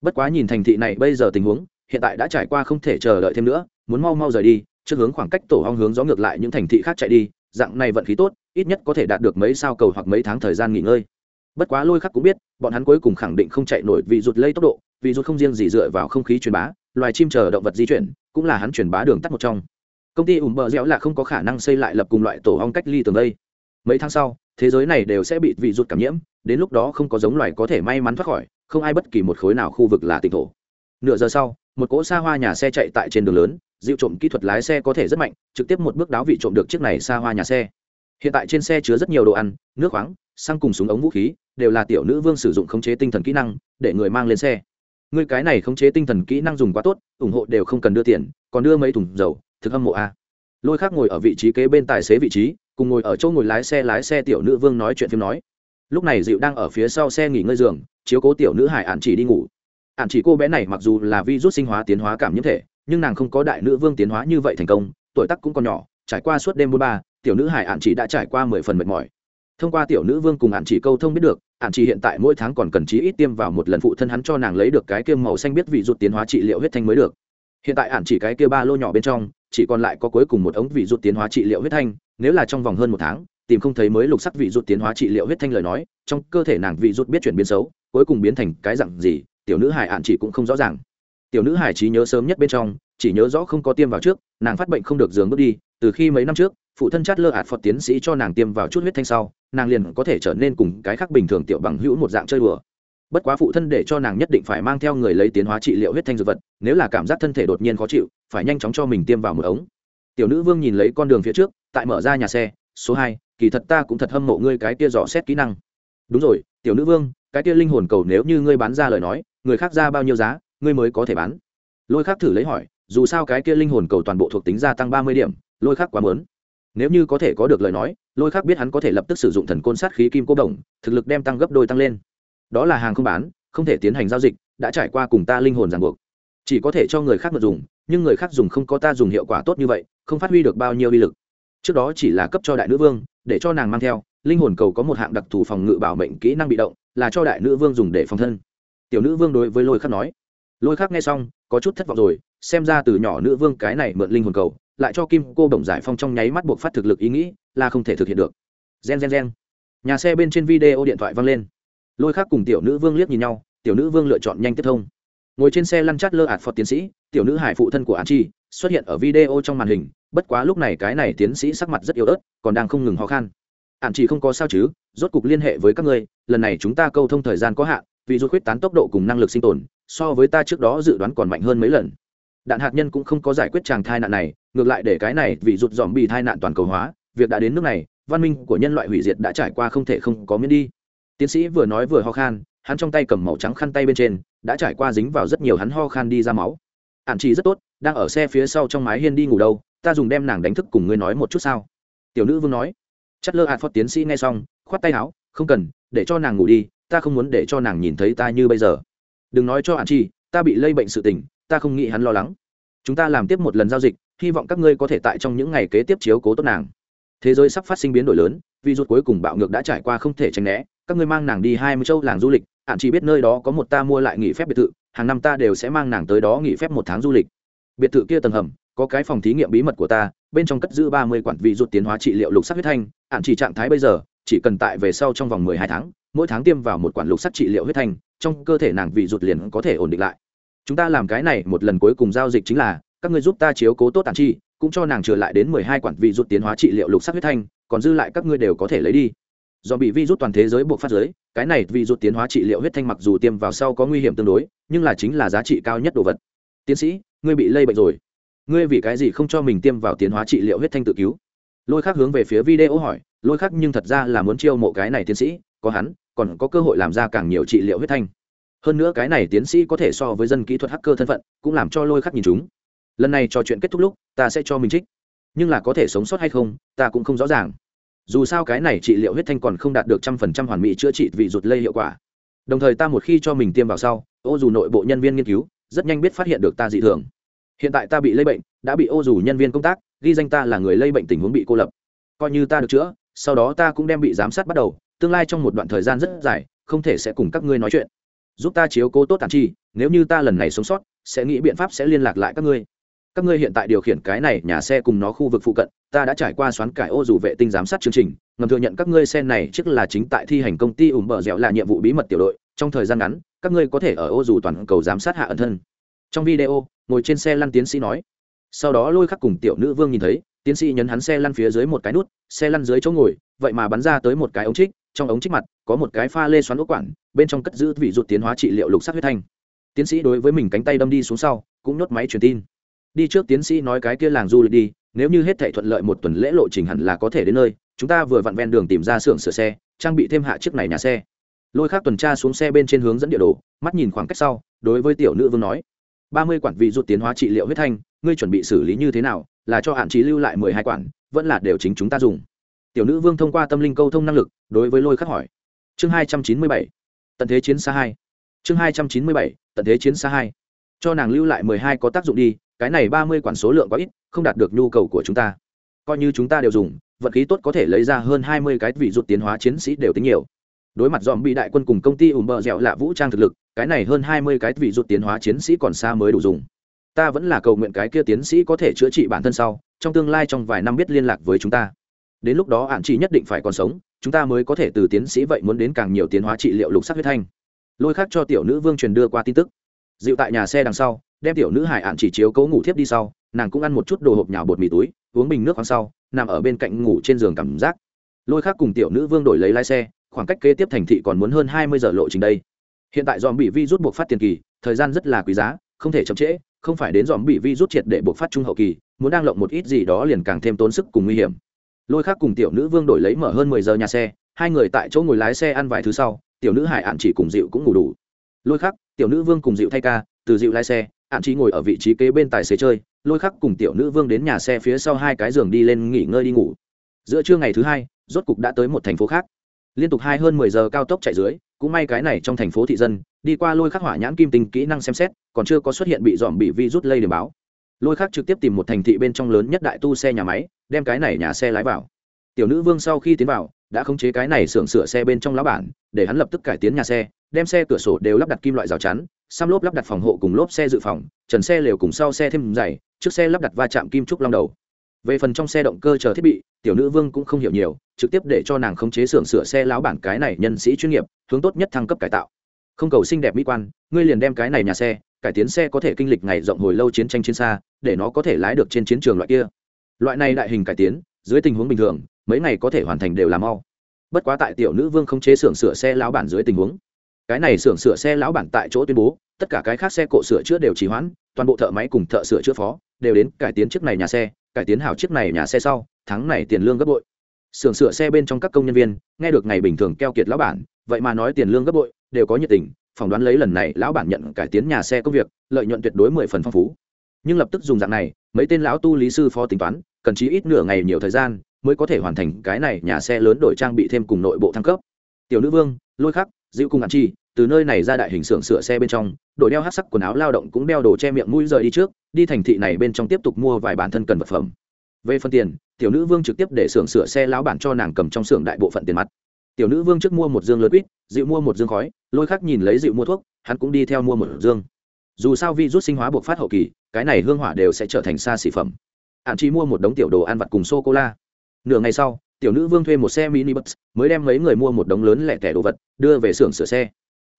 Bất quá nhìn thành thị này bây giờ tình huống, hiện tại đã trải qua không thể chờ đợi thêm nữa, muốn mau mau rời đi, trước hướng khoảng cách tổ hong hướng gió ngược lại những thành thị khác chạy đi, dạng này vận khí tốt, ít nhất có thể đạt được mấy sao cầu hoặc mấy tháng thời gian nghỉ ngơi bất quá lôi khắc cũng biết, bọn hắn cuối cùng khẳng định không chạy nổi vì rụt lây tốc độ, vì rụt không riêng gì dựa vào không khí truyền bá, loài chim chờ động vật di chuyển, cũng là hắn truyền bá đường tắt một trong. Công ty ủng bờ dẻo là không có khả năng xây lại lập cùng loại tổ hong cách ly tường đây. Mấy tháng sau, thế giới này đều sẽ bị vị rụt cảm nhiễm, đến lúc đó không có giống loài có thể may mắn thoát khỏi, không ai bất kỳ một khối nào khu vực là tỉnh thổ. Nửa giờ sau, một cỗ xa hoa nhà xe chạy tại trên đường lớn, dịu trộm kỹ thuật lái xe có thể rất mạnh, trực tiếp một bước đáo vị trộm được chiếc này xa hoa nhà xe hiện tại trên xe chứa rất nhiều đồ ăn, nước khoáng, xăng cùng súng ống vũ khí, đều là tiểu nữ vương sử dụng khống chế tinh thần kỹ năng, để người mang lên xe. Người cái này khống chế tinh thần kỹ năng dùng quá tốt, ủng hộ đều không cần đưa tiền, còn đưa mấy thùng dầu, thực hâm mộ a. Lôi khác ngồi ở vị trí kế bên tài xế vị trí, cùng ngồi ở chỗ ngồi lái xe lái xe tiểu nữ vương nói chuyện phim nói. Lúc này dịu đang ở phía sau xe nghỉ ngơi giường, chiếu cố tiểu nữ hải ạn chỉ đi ngủ. Ạn chỉ cô bé này mặc dù là vi rút sinh hóa tiến hóa cảm nhiễm thể, nhưng nàng không có đại nữ vương tiến hóa như vậy thành công, tuổi tác cũng còn nhỏ, trải qua suốt đêm bốn ba tiểu nữ hải ạn chỉ đã trải qua mười phần mệt mỏi. Thông qua tiểu nữ vương cùng ạn chỉ câu thông biết được, ạn chỉ hiện tại mỗi tháng còn cần chí ít tiêm vào một lần phụ thân hắn cho nàng lấy được cái kiêm màu xanh biết vị rút tiến hóa trị liệu huyết thanh mới được. Hiện tại ạn chỉ cái kia ba lô nhỏ bên trong, chỉ còn lại có cuối cùng một ống vị rút tiến hóa trị liệu huyết thanh, nếu là trong vòng hơn một tháng, tìm không thấy mới lục sắc vị rút tiến hóa trị liệu huyết thanh lời nói, trong cơ thể nàng vị rút biết chuyển biến xấu, cuối cùng biến thành cái dặn gì, tiểu nữ hải ạn chỉ cũng không rõ ràng. Tiểu nữ hải trí nhớ sớm nhất bên trong, chỉ nhớ rõ không có tiêm vào trước, nàng phát bệnh không được giường bước đi từ khi mấy năm trước, phụ thân chát lơ ạt phật tiến sĩ cho nàng tiêm vào chút huyết thanh sau, nàng liền có thể trở nên cùng cái khác bình thường tiểu bằng hữu một dạng chơi đùa. Bất quá phụ thân để cho nàng nhất định phải mang theo người lấy tiến hóa trị liệu huyết thanh dược vật, nếu là cảm giác thân thể đột nhiên khó chịu, phải nhanh chóng cho mình tiêm vào một ống. Tiểu nữ vương nhìn lấy con đường phía trước, tại mở ra nhà xe, số hai, kỳ thật ta cũng thật hâm mộ ngươi cái kia dò xét kỹ năng. Đúng rồi, tiểu nữ vương, cái kia linh hồn cầu nếu như ngươi bán ra lời nói, người khác ra bao nhiêu giá, ngươi mới có thể bán. Lôi khác thử lấy hỏi, dù sao cái kia linh hồn cầu toàn bộ thuộc tính gia tăng ba mươi điểm lôi khắc quá mớn. Nếu như có thể có được lời nói, lôi khắc biết hắn có thể lập tức sử dụng thần côn sát khí kim cô đồng, thực lực đem tăng gấp đôi tăng lên. Đó là hàng không bán, không thể tiến hành giao dịch, đã trải qua cùng ta linh hồn ràng buộc. Chỉ có thể cho người khác mà dùng, nhưng người khác dùng không có ta dùng hiệu quả tốt như vậy, không phát huy được bao nhiêu uy lực. Trước đó chỉ là cấp cho đại nữ vương, để cho nàng mang theo, linh hồn cầu có một hạng đặc thù phòng ngự bảo mệnh kỹ năng bị động, là cho đại nữ vương dùng để phòng thân. Tiểu nữ vương đối với lôi khắc nói. Lôi khắc nghe xong, có chút thất vọng rồi, xem ra từ nhỏ nữ vương cái này mượn linh hồn cầu lại cho kim cô đồng giải phong trong nháy mắt buộc phát thực lực ý nghĩ, là không thể thực hiện được. Gen gen gen. Nhà xe bên trên video điện thoại văng lên. Lôi khác cùng tiểu nữ vương liếc nhìn nhau, tiểu nữ vương lựa chọn nhanh tiếp thông. Ngồi trên xe lăn chát lơ ạt phật tiến sĩ, tiểu nữ hải phụ thân của an chi xuất hiện ở video trong màn hình, bất quá lúc này cái này tiến sĩ sắc mặt rất yếu ớt, còn đang không ngừng ho khan. Ạn chỉ không có sao chứ, rốt cục liên hệ với các ngươi, lần này chúng ta câu thông thời gian có hạn, vì rút khuyết tán tốc độ cùng năng lực sinh tồn, so với ta trước đó dự đoán còn mạnh hơn mấy lần. Đạn hạt nhân cũng không có giải quyết tràng thai nạn này ngược lại để cái này vì rụt dòm bị thai nạn toàn cầu hóa, việc đã đến nước này, văn minh của nhân loại hủy diệt đã trải qua không thể không có miễn đi. Tiến sĩ vừa nói vừa ho khan, hắn trong tay cầm màu trắng khăn tay bên trên, đã trải qua dính vào rất nhiều hắn ho khan đi ra máu. Ạn chỉ rất tốt, đang ở xe phía sau trong mái hiên đi ngủ đâu, ta dùng đem nàng đánh thức cùng ngươi nói một chút sao? Tiểu nữ vương nói. Chất lơ hạt phó tiến sĩ nghe xong, khoát tay áo, không cần, để cho nàng ngủ đi, ta không muốn để cho nàng nhìn thấy ta như bây giờ. Đừng nói cho hạn chi ta bị lây bệnh sự tình, ta không nghĩ hắn lo lắng chúng ta làm tiếp một lần giao dịch, hy vọng các ngươi có thể tại trong những ngày kế tiếp chiếu cố tốt nàng. Thế giới sắp phát sinh biến đổi lớn, vì rút cuối cùng bạo ngược đã trải qua không thể tránh né, các ngươi mang nàng đi hai mươi châu làng du lịch hạn chỉ biết nơi đó có một ta mua lại nghỉ phép biệt thự, hàng năm ta đều sẽ mang nàng tới đó nghỉ phép một tháng du lịch. Biệt thự kia tầng hầm, có cái phòng thí nghiệm bí mật của ta, bên trong cất giữ ba mươi quản vị rút tiến hóa trị liệu lục sắc huyết thanh hạn chỉ trạng thái bây giờ, chỉ cần tại về sau trong vòng mười hai tháng, mỗi tháng tiêm vào một quản lục sắc trị liệu huyết thanh, trong cơ thể nàng vị rụt liền có thể ổn định lại chúng ta làm cái này một lần cuối cùng giao dịch chính là, các ngươi giúp ta chiếu cố tốt tản chi, cũng cho nàng trở lại đến mười hai quản vị rút tiến hóa trị liệu lục sắc huyết thanh, còn dư lại các ngươi đều có thể lấy đi. Do bị vi rút toàn thế giới buộc phát giới, cái này vi rút tiến hóa trị liệu huyết thanh mặc dù tiêm vào sau có nguy hiểm tương đối, nhưng là chính là giá trị cao nhất đồ vật. Tiến sĩ, ngươi bị lây bệnh rồi. Ngươi vì cái gì không cho mình tiêm vào tiến hóa trị liệu huyết thanh tự cứu? Lôi khác hướng về phía video hỏi, lôi khác nhưng thật ra là muốn chiêu mộ cái này tiến sĩ, có hắn, còn có cơ hội làm ra càng nhiều trị liệu huyết thanh hơn nữa cái này tiến sĩ có thể so với dân kỹ thuật hacker thân phận, cũng làm cho lôi khắc nhìn chúng. Lần này trò chuyện kết thúc lúc, ta sẽ cho mình trích. Nhưng là có thể sống sót hay không, ta cũng không rõ ràng. Dù sao cái này trị liệu huyết thanh còn không đạt được trăm phần trăm hoàn mỹ chữa trị vị rụt lây hiệu quả. Đồng thời ta một khi cho mình tiêm vào sau, ô dù nội bộ nhân viên nghiên cứu rất nhanh biết phát hiện được ta dị thường. Hiện tại ta bị lây bệnh, đã bị ô dù nhân viên công tác ghi danh ta là người lây bệnh tình huống bị cô lập. Coi như ta được chữa, sau đó ta cũng đem bị giám sát bắt đầu, tương lai trong một đoạn thời gian rất dài, không thể sẽ cùng các ngươi nói chuyện giúp ta chiếu cố tốt tản chi, nếu như ta lần này sống sót, sẽ nghĩ biện pháp sẽ liên lạc lại các ngươi. Các ngươi hiện tại điều khiển cái này nhà xe cùng nó khu vực phụ cận, ta đã trải qua xoán cải ô dù vệ tinh giám sát chương trình, ngầm thừa nhận các ngươi xe này trước là chính tại thi hành công ty ủng bờ dẻo là nhiệm vụ bí mật tiểu đội, trong thời gian ngắn, các ngươi có thể ở ô dù toàn cầu giám sát hạ ẩn thân. Trong video, ngồi trên xe lăn tiến sĩ nói, sau đó lôi khắc cùng tiểu nữ vương nhìn thấy, tiến sĩ nhấn hắn xe lăn phía dưới một cái nút, xe lăn dưới chỗ ngồi, vậy mà bắn ra tới một cái ống trích trong ống trích mặt có một cái pha lê xoắn ốc quản, bên trong cất giữ vị ruột tiến hóa trị liệu lục sắc huyết thanh. Tiến sĩ đối với mình cánh tay đâm đi xuống sau, cũng nhốt máy truyền tin. Đi trước tiến sĩ nói cái kia làng du lịch đi, nếu như hết thể thuận lợi một tuần lễ lộ trình hẳn là có thể đến nơi, chúng ta vừa vặn ven đường tìm ra xưởng sửa xe, trang bị thêm hạ chiếc này nhà xe. Lôi khác tuần tra xuống xe bên trên hướng dẫn địa đồ, mắt nhìn khoảng cách sau, đối với tiểu nữ vương nói, ba mươi quản vị rút tiến hóa trị liệu huyết thanh, ngươi chuẩn bị xử lý như thế nào, là cho hạn chế lưu lại mười hai quản, vẫn là đều chính chúng ta dùng tiểu nữ vương thông qua tâm linh câu thông năng lực, đối với lôi khắc hỏi. Chương hai trăm chín mươi bảy, tận thế chiến xa hai. Chương hai trăm chín mươi bảy, tận thế chiến xa hai. Cho nàng lưu lại mười hai có tác dụng đi, cái này ba mươi quản số lượng quá ít, không đạt được nhu cầu của chúng ta. Coi như chúng ta đều dùng, vận khí tốt có thể lấy ra hơn hai mươi cái vị rụt tiến hóa chiến sĩ đều tính nhiều. Đối mặt dòm bị đại quân cùng công ty ủng bờ dẻo lạ vũ trang thực lực, cái này hơn hai mươi cái vị rụt tiến hóa chiến sĩ còn xa mới đủ dùng. Ta vẫn là cầu nguyện cái kia tiến sĩ có thể chữa trị bản thân sau, trong tương lai trong vài năm biết liên lạc với chúng ta đến lúc đó hạn chỉ nhất định phải còn sống, chúng ta mới có thể từ tiến sĩ vậy muốn đến càng nhiều tiến hóa trị liệu lục sắc huyết thanh. Lôi khác cho tiểu nữ vương truyền đưa qua tin tức. Dịu tại nhà xe đằng sau, đem tiểu nữ hải ạn chỉ chiếu cấu ngủ thiếp đi sau, nàng cũng ăn một chút đồ hộp nhào bột mì túi, uống bình nước khoáng sau, nằm ở bên cạnh ngủ trên giường cảm giác. Lôi khác cùng tiểu nữ vương đổi lấy lái xe, khoảng cách kế tiếp thành thị còn muốn hơn hai mươi giờ lộ trình đây. Hiện tại dòm bị vi rút buộc phát tiền kỳ, thời gian rất là quý giá, không thể chậm trễ, không phải đến dòm bị vi rút triệt để buộc phát trung hậu kỳ, muốn đang lộng một ít gì đó liền càng thêm tốn sức cùng nguy hiểm lôi khác cùng tiểu nữ vương đổi lấy mở hơn mười giờ nhà xe, hai người tại chỗ ngồi lái xe ăn vài thứ sau, tiểu nữ hải ạn chỉ cùng dịu cũng ngủ đủ. Lôi khắc tiểu nữ vương cùng dịu thay ca, từ dịu lái xe ạn chỉ ngồi ở vị trí kế bên tài xế chơi, lôi khắc cùng tiểu nữ vương đến nhà xe phía sau hai cái giường đi lên nghỉ ngơi đi ngủ. Giữa trưa ngày thứ hai, rốt cục đã tới một thành phố khác. Liên tục hai hơn mười giờ cao tốc chạy dưới, cũng may cái này trong thành phố thị dân, đi qua lôi khắc hỏa nhãn kim tinh kỹ năng xem xét, còn chưa có xuất hiện bị dòm bị vi rút lây điểm báo lôi khác trực tiếp tìm một thành thị bên trong lớn nhất đại tu xe nhà máy, đem cái này nhà xe lái vào. Tiểu nữ vương sau khi tiến vào, đã khống chế cái này xưởng sửa xe bên trong lá bản, để hắn lập tức cải tiến nhà xe, đem xe cửa sổ đều lắp đặt kim loại rào chắn, xăm lốp lắp đặt phòng hộ cùng lốp xe dự phòng, trần xe lều cùng sau xe thêm dày trước xe lắp đặt va chạm kim trúc long đầu. Về phần trong xe động cơ chờ thiết bị, tiểu nữ vương cũng không hiểu nhiều, trực tiếp để cho nàng khống chế xưởng sửa xe láo bản cái này nhân sĩ chuyên nghiệp, hướng tốt nhất thăng cấp cải tạo. Không cầu xinh đẹp mỹ quan, ngươi liền đem cái này nhà xe cải tiến xe có thể kinh lịch ngày rộng hồi lâu chiến tranh chiến xa, để nó có thể lái được trên chiến trường loại kia. Loại này đại hình cải tiến, dưới tình huống bình thường, mấy ngày có thể hoàn thành đều làm mau. Bất quá tại tiểu nữ vương không chế xưởng sửa xe lão bản dưới tình huống. Cái này xưởng sửa xe lão bản tại chỗ tuyên bố, tất cả cái khác xe cộ sửa chữa đều trì hoãn, toàn bộ thợ máy cùng thợ sửa chữa phó đều đến cải tiến chiếc này nhà xe, cải tiến hảo chiếc này nhà xe sau, tháng này tiền lương gấp bội. Xưởng sửa xe bên trong các công nhân viên, nghe được ngày bình thường keo kiệt lão bản, vậy mà nói tiền lương gấp bội, đều có nhiệt tình phỏng đoán lấy lần này lão bản nhận cải tiến nhà xe công việc, lợi nhuận tuyệt đối mười phần phong phú. Nhưng lập tức dùng dạng này, mấy tên lão tu lý sư phó tính toán, cần chí ít nửa ngày nhiều thời gian mới có thể hoàn thành cái này nhà xe lớn đổi trang bị thêm cùng nội bộ thăng cấp. Tiểu nữ vương, lôi khắc, dịu cùng ăn chi, từ nơi này ra đại hình xưởng sửa xe bên trong đội đeo hát sắc quần áo lao động cũng đeo đồ che miệng mũi rời đi trước, đi thành thị này bên trong tiếp tục mua vài bản thân cần vật phẩm. Về phần tiền, tiểu nữ vương trực tiếp để xưởng sửa xe lão bản cho nàng cầm trong xưởng đại bộ phận tiền mặt tiểu nữ vương trước mua một dương lớn quýt, dịu mua một dương khói, lôi khác nhìn lấy dịu mua thuốc, hắn cũng đi theo mua một dương. Dù sao vi rút sinh hóa buộc phát hậu kỳ, cái này hương hỏa đều sẽ trở thành xa xỉ phẩm. Hạn chỉ mua một đống tiểu đồ ăn vặt cùng sô cô la nửa ngày sau, tiểu nữ vương thuê một xe mini bus mới đem mấy người mua một đống lớn lẻ tẻ đồ vật, đưa về xưởng sửa xe.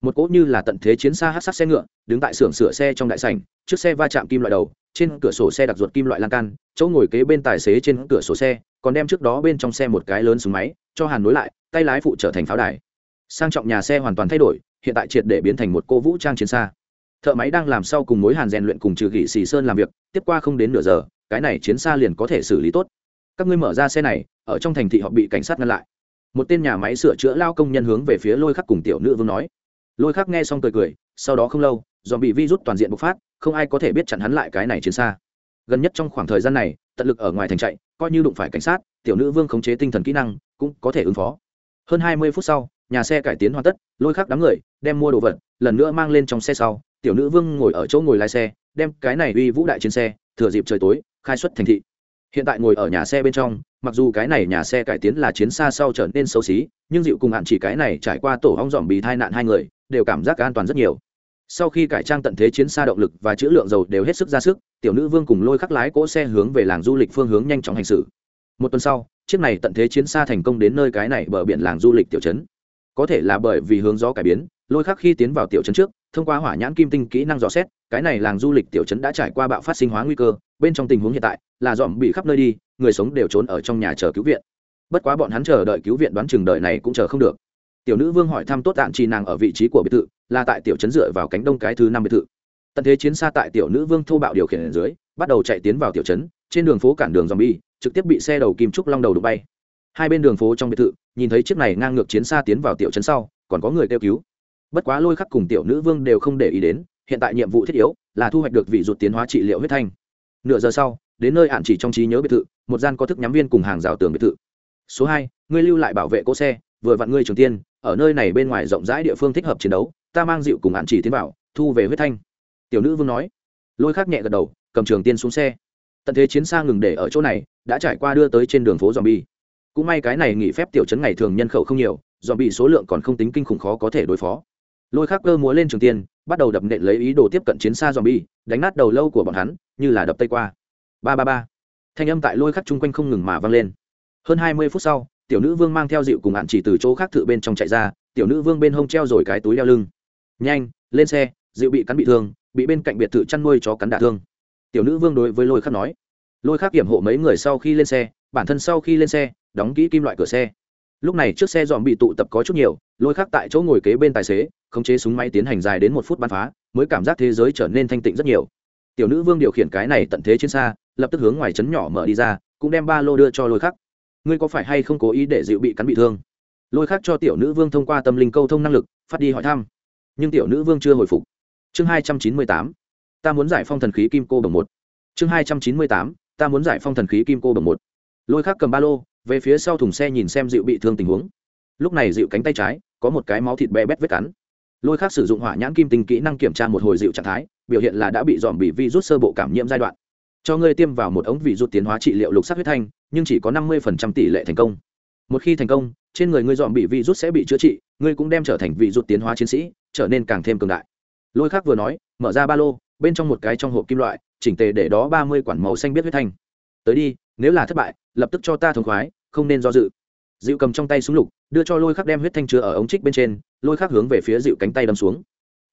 Một cỗ như là tận thế chiến xa hát sát xe ngựa, đứng tại xưởng sửa xe trong đại sảnh, trước xe va chạm kim loại đầu, trên cửa sổ xe đặc ruột kim loại lan can, chỗ ngồi kế bên tài xế trên cửa sổ xe, còn đem trước đó bên trong xe một cái lớn súng máy, cho hàn nối lại tay lái phụ trở thành pháo đài. Sang trọng nhà xe hoàn toàn thay đổi, hiện tại triệt để biến thành một cô vũ trang chiến xa. Thợ máy đang làm sau cùng mối hàn rèn luyện cùng trừ gỉ xì sơn làm việc, tiếp qua không đến nửa giờ, cái này chiến xa liền có thể xử lý tốt. Các ngươi mở ra xe này, ở trong thành thị họ bị cảnh sát ngăn lại. Một tên nhà máy sửa chữa lao công nhân hướng về phía lôi khắc cùng tiểu nữ vương nói. Lôi khắc nghe xong cười cười, sau đó không lâu dòm bị virus toàn diện bộc phát, không ai có thể biết chặn hắn lại cái này chiến xa. Gần nhất trong khoảng thời gian này, tận lực ở ngoài thành chạy, coi như đụng phải cảnh sát, tiểu nữ vương khống chế tinh thần kỹ năng, cũng có thể ứng phó hơn hai mươi phút sau, nhà xe cải tiến hoàn tất, lôi khắc đám người, đem mua đồ vật, lần nữa mang lên trong xe sau. Tiểu nữ vương ngồi ở chỗ ngồi lái xe, đem cái này uy vũ đại trên xe, thừa dịp trời tối, khai xuất thành thị. Hiện tại ngồi ở nhà xe bên trong, mặc dù cái này nhà xe cải tiến là chiến xa sau trở nên xấu xí, nhưng dịu cùng hạn chỉ cái này trải qua tổ hong dòm bị thai nạn hai người, đều cảm giác an toàn rất nhiều. Sau khi cải trang tận thế chiến xa động lực và chữ lượng dầu đều hết sức ra sức, tiểu nữ vương cùng lôi khắc lái cỗ xe hướng về làng du lịch phương hướng nhanh chóng hành xử. Một tuần sau chiếc này tận thế chiến xa thành công đến nơi cái này bờ biển làng du lịch tiểu trấn. Có thể là bởi vì hướng gió cải biến, lôi khắc khi tiến vào tiểu trấn trước, thông qua hỏa nhãn kim tinh kỹ năng dò xét, cái này làng du lịch tiểu trấn đã trải qua bạo phát sinh hóa nguy cơ, bên trong tình huống hiện tại, là dòm bị khắp nơi đi, người sống đều trốn ở trong nhà chờ cứu viện. Bất quá bọn hắn chờ đợi cứu viện đoán chừng đợi này cũng chờ không được. Tiểu nữ vương hỏi thăm tốt tạng chi nàng ở vị trí của biệt thự, là tại tiểu trấn dựa vào cánh đông cái thứ năm biệt thự. Tận thế chiến xa tại tiểu nữ vương thô bạo điều khiển ở dưới, bắt đầu chạy tiến vào tiểu trấn, trên đường phố cản đường dòm bi trực tiếp bị xe đầu kim trúc long đầu đụng bay. Hai bên đường phố trong biệt thự, nhìn thấy chiếc này ngang ngược chiến xa tiến vào tiểu trấn sau, còn có người kêu cứu. Bất quá lôi khắc cùng tiểu nữ vương đều không để ý đến, hiện tại nhiệm vụ thiết yếu là thu hoạch được vị ruột tiến hóa trị liệu huyết thanh. Nửa giờ sau, đến nơi hạn chỉ trong trí nhớ biệt thự, một gian có thức nhắm viên cùng hàng rào tường biệt thự. Số hai, ngươi lưu lại bảo vệ cỗ xe, vừa vặn ngươi trường tiên, ở nơi này bên ngoài rộng rãi địa phương thích hợp chiến đấu, ta mang dịu cùng hạn chỉ tiến vào, thu về huyết thanh. Tiểu nữ vương nói. Lôi khắc nhẹ gật đầu, cầm trường tiên xuống xe tận thế chiến xa ngừng để ở chỗ này, đã trải qua đưa tới trên đường phố dòm bi cũng may cái này nghỉ phép tiểu chấn ngày thường nhân khẩu không nhiều dòm bị số lượng còn không tính kinh khủng khó có thể đối phó. Lôi khắc cơ múa lên trường tiên, bắt đầu đập nện lấy ý đồ tiếp cận chiến xa dòm bi đánh nát đầu lâu của bọn hắn, như là đập tây qua. Ba ba ba. Thanh âm tại lôi khắc chung quanh không ngừng mà vang lên. Hơn hai mươi phút sau, tiểu nữ vương mang theo dịu cùng hạn chỉ từ chỗ khác thự bên trong chạy ra, tiểu nữ vương bên hông treo rồi cái túi đeo lưng. Nhanh, lên xe, dịu bị cắn bị thương, bị bên cạnh biệt thự chăn nuôi chó cắn đả thương tiểu nữ vương đối với lôi khắc nói. Lôi khắc kiểm hộ mấy người sau khi lên xe, bản thân sau khi lên xe, đóng kỹ kim loại cửa xe. Lúc này trước xe dòm bị tụ tập có chút nhiều, lôi khắc tại chỗ ngồi kế bên tài xế, khống chế súng máy tiến hành dài đến một phút bắn phá, mới cảm giác thế giới trở nên thanh tịnh rất nhiều. Tiểu nữ vương điều khiển cái này tận thế trên xa, lập tức hướng ngoài trấn nhỏ mở đi ra, cũng đem ba lô đưa cho lôi khắc. Ngươi có phải hay không cố ý để dịu bị cắn bị thương? Lôi khắc cho tiểu nữ vương thông qua tâm linh câu thông năng lực, phát đi hỏi thăm. Nhưng tiểu nữ vương chưa hồi phục. Chương hai trăm chín mươi tám ta muốn giải phong thần khí kim cô bồng một. Chương hai trăm chín mươi tám, ta muốn giải phong thần khí kim cô bồng một. Lôi khắc cầm ba lô, về phía sau thùng xe nhìn xem dịu bị thương tình huống. Lúc này dịu cánh tay trái, có một cái máu thịt bé bét vết cắn. Lôi khắc sử dụng hỏa nhãn kim tinh kỹ năng kiểm tra một hồi dịu trạng thái, biểu hiện là đã bị dòm bị vi rút sơ bộ cảm nhiễm giai đoạn. Cho ngươi tiêm vào một ống vị rút tiến hóa trị liệu lục sắc huyết thanh, nhưng chỉ có năm mươi tỷ lệ thành công. Một khi thành công, trên người ngươi dòm bị vi rút sẽ bị chữa trị, ngươi cũng đem trở thành vị rút tiến hóa chiến sĩ, trở nên càng thêm cường đại. Lôi khắc vừa nói, mở ra ba lô bên trong một cái trong hộp kim loại, chỉnh tề để đó ba mươi quản màu xanh biết huyết thanh. Tới đi, nếu là thất bại, lập tức cho ta thống khoái, không nên do dự. Dịu cầm trong tay súng lục, đưa cho lôi khắc đem huyết thanh chứa ở ống trích bên trên, lôi khắc hướng về phía dịu cánh tay đâm xuống.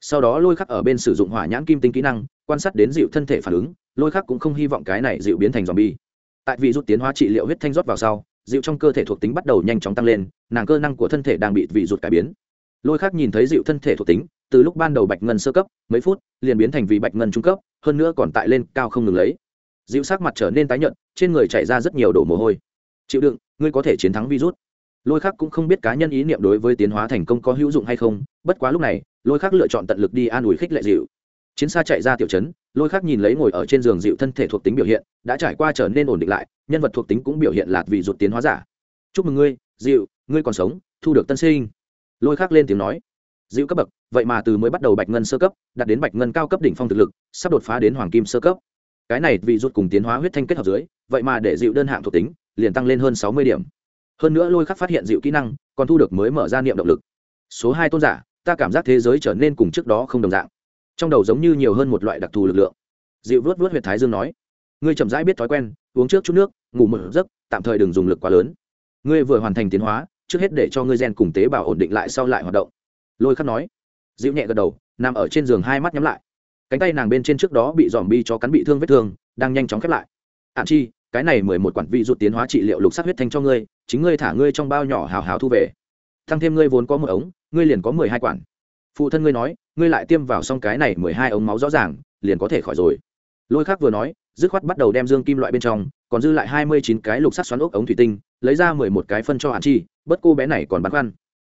Sau đó lôi khắc ở bên sử dụng hỏa nhãn kim tinh kỹ năng, quan sát đến dịu thân thể phản ứng, lôi khắc cũng không hy vọng cái này dịu biến thành dòm bi tại vì rút tiến hóa trị liệu huyết thanh rót vào sau dịu trong cơ thể thuộc tính bắt đầu nhanh chóng tăng lên, nàng cơ năng của thân thể đang bị vị rụt cải biến. Lôi khắc nhìn thấy dịu thân thể thuộc tính từ lúc ban đầu bạch ngân sơ cấp, mấy phút, liền biến thành vì bạch ngân trung cấp, hơn nữa còn tại lên cao không ngừng lấy. Dịu sắc mặt trở nên tái nhợt, trên người chảy ra rất nhiều đổ mồ hôi. Chịu đựng, ngươi có thể chiến thắng virus. Lôi khắc cũng không biết cá nhân ý niệm đối với tiến hóa thành công có hữu dụng hay không, bất quá lúc này, lôi khắc lựa chọn tận lực đi an ủi khích lệ dịu. Chiến xa chạy ra tiểu chấn lôi khắc nhìn lấy ngồi ở trên giường dịu thân thể thuộc tính biểu hiện, đã trải qua trở nên ổn định lại, nhân vật thuộc tính cũng biểu hiện lạt vì rụt tiến hóa giả. Chúc mừng ngươi, dịu, ngươi còn sống, thu được tân sinh. Lôi khắc lên tiếng nói dịu cấp bậc, vậy mà từ mới bắt đầu bạch ngân sơ cấp, đạt đến bạch ngân cao cấp đỉnh phong thực lực, sắp đột phá đến hoàng kim sơ cấp. Cái này vì rút cùng tiến hóa huyết thanh kết hợp dưới, vậy mà để dịu đơn hạng thuộc tính, liền tăng lên hơn sáu mươi điểm. Hơn nữa lôi khắc phát hiện dịu kỹ năng, còn thu được mới mở ra niệm động lực. Số hai tôn giả, ta cảm giác thế giới trở nên cùng trước đó không đồng dạng. Trong đầu giống như nhiều hơn một loại đặc thù lực lượng. Dịu vớt vớt huyệt thái dương nói, ngươi chậm rãi biết thói quen, uống trước chút nước, ngủ một giấc, tạm thời đừng dùng lực quá lớn. Ngươi vừa hoàn thành tiến hóa, trước hết để cho ngươi gen cùng tế bào ổn định lại sau lại hoạt động lôi khắc nói. Dịu nhẹ gật đầu, nằm ở trên giường hai mắt nhắm lại. Cánh tay nàng bên trên trước đó bị dòm bi cho cắn bị thương vết thương, đang nhanh chóng khép lại. Ạn chi, cái này mười một quản vị rụt tiến hóa trị liệu lục sắc huyết thanh cho ngươi, chính ngươi thả ngươi trong bao nhỏ hào hào thu về. Thăng thêm ngươi vốn có một ống, ngươi liền có mười hai quản. Phụ thân ngươi nói, ngươi lại tiêm vào xong cái này mười hai ống máu rõ ràng, liền có thể khỏi rồi. Lôi khác vừa nói, dứt khoát bắt đầu đem dương kim loại bên trong, còn dư lại hai mươi chín cái lục sắc xoắn ốc ống thủy tinh, lấy ra mười một cái phân cho hạn chi bất cô bé này còn bắn khoăn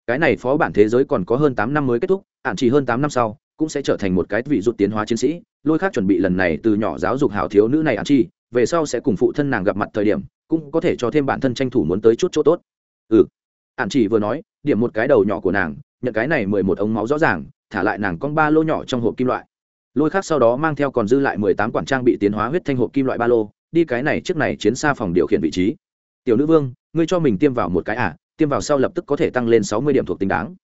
cái này phó bản thế giới còn có hơn tám năm mới kết thúc, ạn chỉ hơn tám năm sau, cũng sẽ trở thành một cái vị rụt tiến hóa chiến sĩ, lôi khác chuẩn bị lần này từ nhỏ giáo dục hảo thiếu nữ này ạn chi về sau sẽ cùng phụ thân nàng gặp mặt thời điểm, cũng có thể cho thêm bản thân tranh thủ muốn tới chút chỗ tốt. Ừ. Ạn chỉ vừa nói, điểm một cái đầu nhỏ của nàng, nhận cái này mười một ống máu rõ ràng, thả lại nàng con ba lô nhỏ trong hộp kim loại. Lôi khác sau đó mang theo còn dư lại mười tám quản trang bị tiến hóa huyết thanh hộp kim loại ba lô, đi cái này trước này chiến xa phòng điều khiển vị trí. Tiểu nữ vương, ngươi cho mình tiêm vào một cái à? Tiêm vào sau lập tức có thể tăng lên sáu mươi điểm thuộc tính đáng.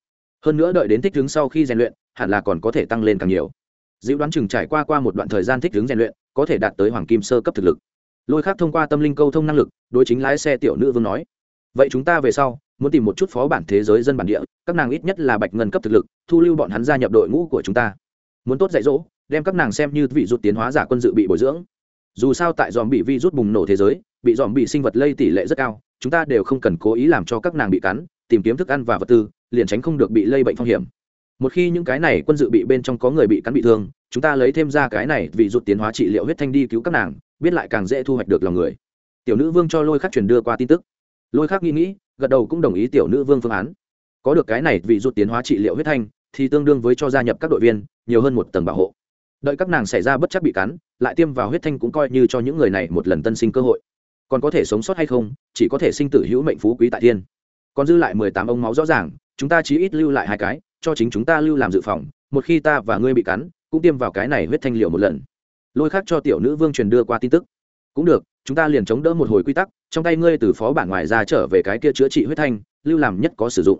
Hơn nữa đợi đến thích ứng sau khi rèn luyện, hẳn là còn có thể tăng lên càng nhiều. Dịu đoán chừng trải qua qua một đoạn thời gian thích ứng rèn luyện, có thể đạt tới hoàng kim sơ cấp thực lực. Lôi khác thông qua tâm linh câu thông năng lực, đối chính lái xe tiểu nữ vương nói, vậy chúng ta về sau, muốn tìm một chút phó bản thế giới dân bản địa, các nàng ít nhất là bạch ngân cấp thực lực, thu lưu bọn hắn gia nhập đội ngũ của chúng ta. Muốn tốt dạy dỗ, đem các nàng xem như vị rút tiến hóa giả quân dự bị bồi dưỡng. Dù sao tại dòm bị vi rút bùng nổ thế giới, bị dòm bị sinh vật lây tỷ lệ rất cao chúng ta đều không cần cố ý làm cho các nàng bị cắn, tìm kiếm thức ăn và vật tư, liền tránh không được bị lây bệnh phong hiểm. Một khi những cái này quân dự bị bên trong có người bị cắn bị thương, chúng ta lấy thêm ra cái này vì rụt tiến hóa trị liệu huyết thanh đi cứu các nàng, biết lại càng dễ thu hoạch được lòng người. Tiểu nữ vương cho lôi khắc truyền đưa qua tin tức. Lôi khắc nghĩ nghĩ, gật đầu cũng đồng ý tiểu nữ vương phương án. Có được cái này vì rụt tiến hóa trị liệu huyết thanh, thì tương đương với cho gia nhập các đội viên, nhiều hơn một tầng bảo hộ. Đợi các nàng xảy ra bất chắc bị cắn, lại tiêm vào huyết thanh cũng coi như cho những người này một lần tân sinh cơ hội còn có thể sống sót hay không, chỉ có thể sinh tử hữu mệnh phú quý tại thiên. Còn dư lại mười tám ông máu rõ ràng, chúng ta chí ít lưu lại hai cái, cho chính chúng ta lưu làm dự phòng, một khi ta và ngươi bị cắn, cũng tiêm vào cái này huyết thanh liệu một lần. Lôi khác cho tiểu nữ vương truyền đưa qua tin tức. Cũng được, chúng ta liền chống đỡ một hồi quy tắc, trong tay ngươi từ phó bản ngoài ra trở về cái kia chữa trị huyết thanh, lưu làm nhất có sử dụng.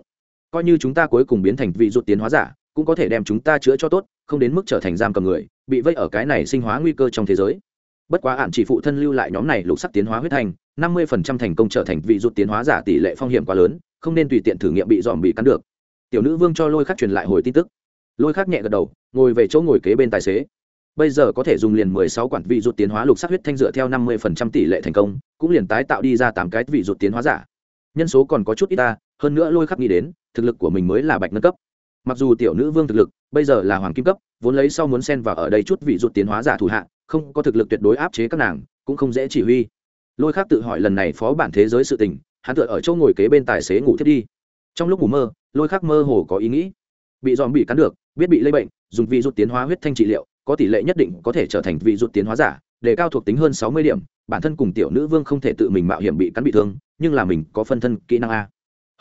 Coi như chúng ta cuối cùng biến thành vị ruột tiến hóa giả, cũng có thể đem chúng ta chữa cho tốt, không đến mức trở thành giam cầm người, bị vây ở cái này sinh hóa nguy cơ trong thế giới bất quá ạn chỉ phụ thân lưu lại nhóm này lục sắc tiến hóa huyết thanh năm mươi phần trăm thành công trở thành vị rụt tiến hóa giả tỷ lệ phong hiểm quá lớn, không nên tùy tiện thử nghiệm bị dòm bị cắn được. Tiểu nữ vương cho lôi khắc truyền lại hồi tin tức. Lôi khắc nhẹ gật đầu, ngồi về chỗ ngồi kế bên tài xế. Bây giờ có thể dùng liền mười sáu quản vị rụt tiến hóa lục sắc huyết thanh dựa theo năm mươi phần trăm tỷ lệ thành công, cũng liền tái tạo đi ra tám cái vị rụt tiến hóa giả. Nhân số còn có chút ít ta, hơn nữa lôi khắc nghĩ đến, thực lực của mình mới là bạch nâng cấp. Mặc dù tiểu nữ vương thực lực, bây giờ là hoàng kim cấp, vốn lấy sau muốn xen vào ở đây chút vị rụt tiến hóa giả thủ hạ không có thực lực tuyệt đối áp chế các nàng, cũng không dễ chỉ huy. Lôi khác tự hỏi lần này phó bản thế giới sự tình, hắn tựa ở chỗ ngồi kế bên tài xế ngủ thiết đi. Trong lúc ngủ mơ, lôi khác mơ hồ có ý nghĩ. Bị dòm bị cắn được, biết bị lây bệnh, dùng vị rút tiến hóa huyết thanh trị liệu, có tỷ lệ nhất định có thể trở thành vị rút tiến hóa giả để cao thuộc tính hơn sáu mươi điểm, bản thân cùng tiểu nữ vương không thể tự mình mạo hiểm bị cắn bị thương, nhưng là mình có phân thân kỹ năng a.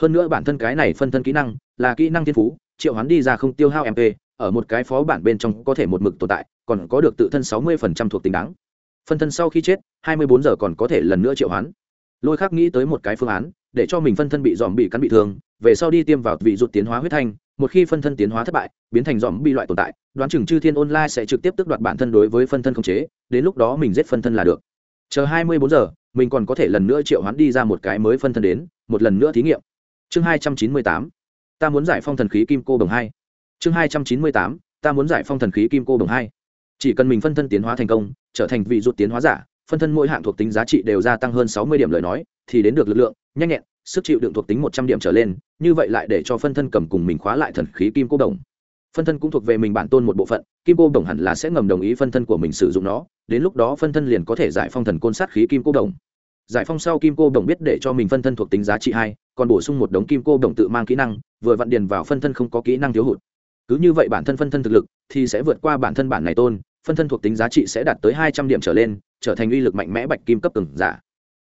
Hơn nữa bản thân cái này phân thân kỹ năng là kỹ năng thiên phú, triệu hắn đi ra không tiêu hao mp ở một cái phó bản bên trong có thể một mực tồn tại còn có được tự thân sáu mươi thuộc tính đáng. Phân thân sau khi chết, hai mươi bốn giờ còn có thể lần nữa triệu hoán. Lôi khắc nghĩ tới một cái phương án, để cho mình phân thân bị dòm bị cắn bị thương, về sau đi tiêm vào vị rụt tiến hóa huyết thanh, một khi phân thân tiến hóa thất bại, biến thành dòm bị loại tồn tại, đoán chừng chư thiên online sẽ trực tiếp tước đoạt bản thân đối với phân thân khống chế, đến lúc đó mình giết phân thân là được. Chờ hai mươi bốn giờ, mình còn có thể lần nữa triệu hoán đi ra một cái mới phân thân đến, một lần nữa thí nghiệm. Chương hai trăm chín mươi tám, ta muốn giải phong thần khí kim cô đồng hai. Chương hai trăm chín mươi tám, ta muốn giải phong thần khí kim cô đồng hai chỉ cần mình phân thân tiến hóa thành công, trở thành vị rút tiến hóa giả, phân thân mỗi hạng thuộc tính giá trị đều gia tăng hơn sáu mươi điểm lời nói, thì đến được lực lượng, nhanh nhẹn, sức chịu đựng thuộc tính một trăm điểm trở lên, như vậy lại để cho phân thân cầm cùng mình khóa lại thần khí kim cô đồng. Phân thân cũng thuộc về mình bản tôn một bộ phận, kim cô đồng hẳn là sẽ ngầm đồng ý phân thân của mình sử dụng nó, đến lúc đó phân thân liền có thể giải phong thần côn sát khí kim cô đồng. Giải phong sau kim cô đồng biết để cho mình phân thân thuộc tính giá trị hai, còn bổ sung một đống kim cô đồng tự mang kỹ năng, vừa vặn điền vào phân thân không có kỹ năng thiếu hụt cứ như vậy bản thân phân thân thực lực thì sẽ vượt qua bản thân bản này tôn, phân thân thuộc tính giá trị sẽ đạt tới hai trăm điểm trở lên, trở thành uy lực mạnh mẽ bạch kim cấp từng giả.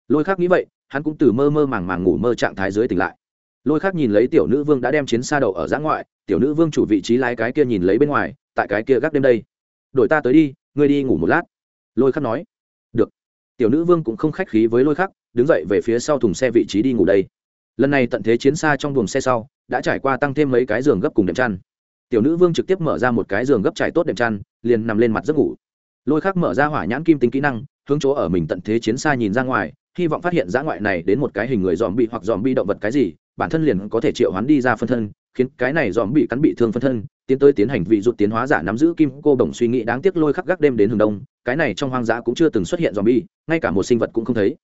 Lôi khác nghĩ vậy, hắn cũng từ mơ mơ màng màng ngủ mơ trạng thái dưới tỉnh lại. Lôi khác nhìn lấy tiểu nữ vương đã đem chiến xa đậu ở giã ngoại, tiểu nữ vương chủ vị trí lái cái kia nhìn lấy bên ngoài, tại cái kia gác đêm đây. Đổi ta tới đi, ngươi đi ngủ một lát. Lôi khắc nói. Được. Tiểu nữ vương cũng không khách khí với lôi khắc, đứng dậy về phía sau thùng xe vị trí đi ngủ đây. Lần này tận thế chiến xa trong buồng xe sau, đã trải qua tăng thêm mấy cái giường gấp cùng đệm chăn tiểu nữ vương trực tiếp mở ra một cái giường gấp trải tốt đệm chăn, liền nằm lên mặt giấc ngủ. Lôi khắc mở ra hỏa nhãn kim tính kỹ năng, hướng chỗ ở mình tận thế chiến xa nhìn ra ngoài, hy vọng phát hiện dã ngoại này đến một cái hình người dòm bị hoặc dòm bị động vật cái gì, bản thân liền có thể triệu hoán đi ra phân thân, khiến cái này dòm bị cắn bị thương phân thân, tiến tới tiến hành vị rụt tiến hóa giả nắm giữ kim cô đồng suy nghĩ đáng tiếc lôi khắc gác đêm đến hướng đông, cái này trong hoang dã cũng chưa từng xuất hiện dòm bi ngay cả một sinh vật cũng không thấy.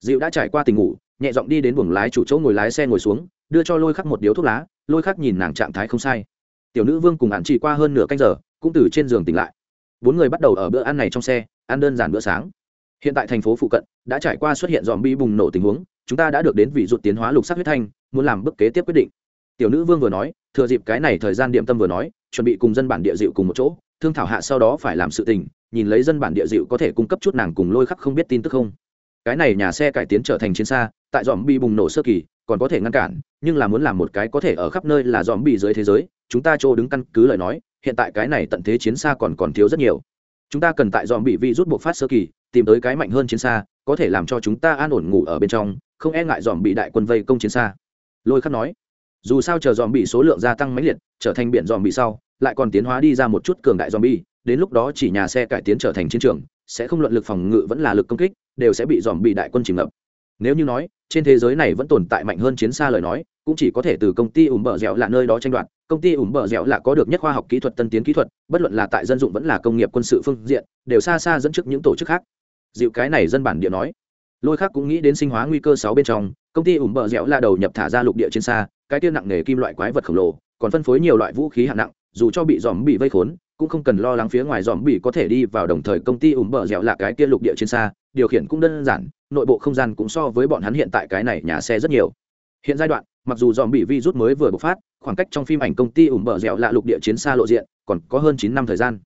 Dịu đã trải qua tình ngủ, nhẹ giọng đi đến buồng lái chủ chỗ ngồi lái xe ngồi xuống, đưa cho lôi khắc một điếu thuốc lá, lôi khắc nhìn nàng trạng thái không sai tiểu nữ vương cùng hạn chỉ qua hơn nửa canh giờ, cũng từ trên giường tỉnh lại. Bốn người bắt đầu ở bữa ăn này trong xe, ăn đơn giản bữa sáng. Hiện tại thành phố phụ cận đã trải qua xuất hiện dòm bi bùng nổ tình huống, chúng ta đã được đến vị rụt tiến hóa lục sắc huyết thanh, muốn làm bước kế tiếp quyết định. Tiểu nữ vương vừa nói, thừa dịp cái này thời gian điểm tâm vừa nói, chuẩn bị cùng dân bản địa dịu cùng một chỗ, thương thảo hạ sau đó phải làm sự tình, nhìn lấy dân bản địa dịu có thể cung cấp chút nàng cùng lôi khắc không biết tin tức không. Cái này nhà xe cải tiến trở thành chiến xa, tại dòm bi bùng nổ sơ kỳ, còn có thể ngăn cản, nhưng là muốn làm một cái có thể ở khắp nơi là dòm bi dưới thế giới chúng ta chỗ đứng căn cứ lời nói, hiện tại cái này tận thế chiến xa còn còn thiếu rất nhiều. Chúng ta cần tại dòm bị vi rút buộc phát sơ kỳ, tìm tới cái mạnh hơn chiến xa, có thể làm cho chúng ta an ổn ngủ ở bên trong, không e ngại dòm bị đại quân vây công chiến xa. Lôi khắc nói. Dù sao chờ dòm bị số lượng gia tăng mãnh liệt, trở thành biển dòm bị sau, lại còn tiến hóa đi ra một chút cường đại dòm bị, đến lúc đó chỉ nhà xe cải tiến trở thành chiến trường, sẽ không luận lực phòng ngự vẫn là lực công kích, đều sẽ bị dòm bị đại quân chìm ngập nếu như nói, trên thế giới này vẫn tồn tại mạnh hơn chiến xa lời nói, cũng chỉ có thể từ công ty ủng bờ dẻo là nơi đó tranh đoạt. Công ty ủng bờ dẻo là có được nhất khoa học kỹ thuật tân tiến kỹ thuật, bất luận là tại dân dụng vẫn là công nghiệp quân sự phương diện, đều xa xa dẫn trước những tổ chức khác. Dịu cái này dân bản địa nói. Lôi khác cũng nghĩ đến sinh hóa nguy cơ sáu bên trong, công ty ủng bờ dẻo là đầu nhập thả ra lục địa trên xa, cái tiêu nặng nghề kim loại quái vật khổng lồ, còn phân phối nhiều loại vũ khí hạng nặng, dù cho bị dòm bị vây khốn, cũng không cần lo lắng phía ngoài dòm bị có thể đi vào đồng thời công ty ủng bờ dẻo là cái kia lục địa trên xa, điều khiển cũng đơn giản nội bộ không gian cũng so với bọn hắn hiện tại cái này nhà xe rất nhiều. Hiện giai đoạn, mặc dù dòm bị virus mới vừa bộc phát, khoảng cách trong phim ảnh công ty ủng bờ dẻo là lục địa chiến xa lộ diện, còn có hơn chín năm thời gian.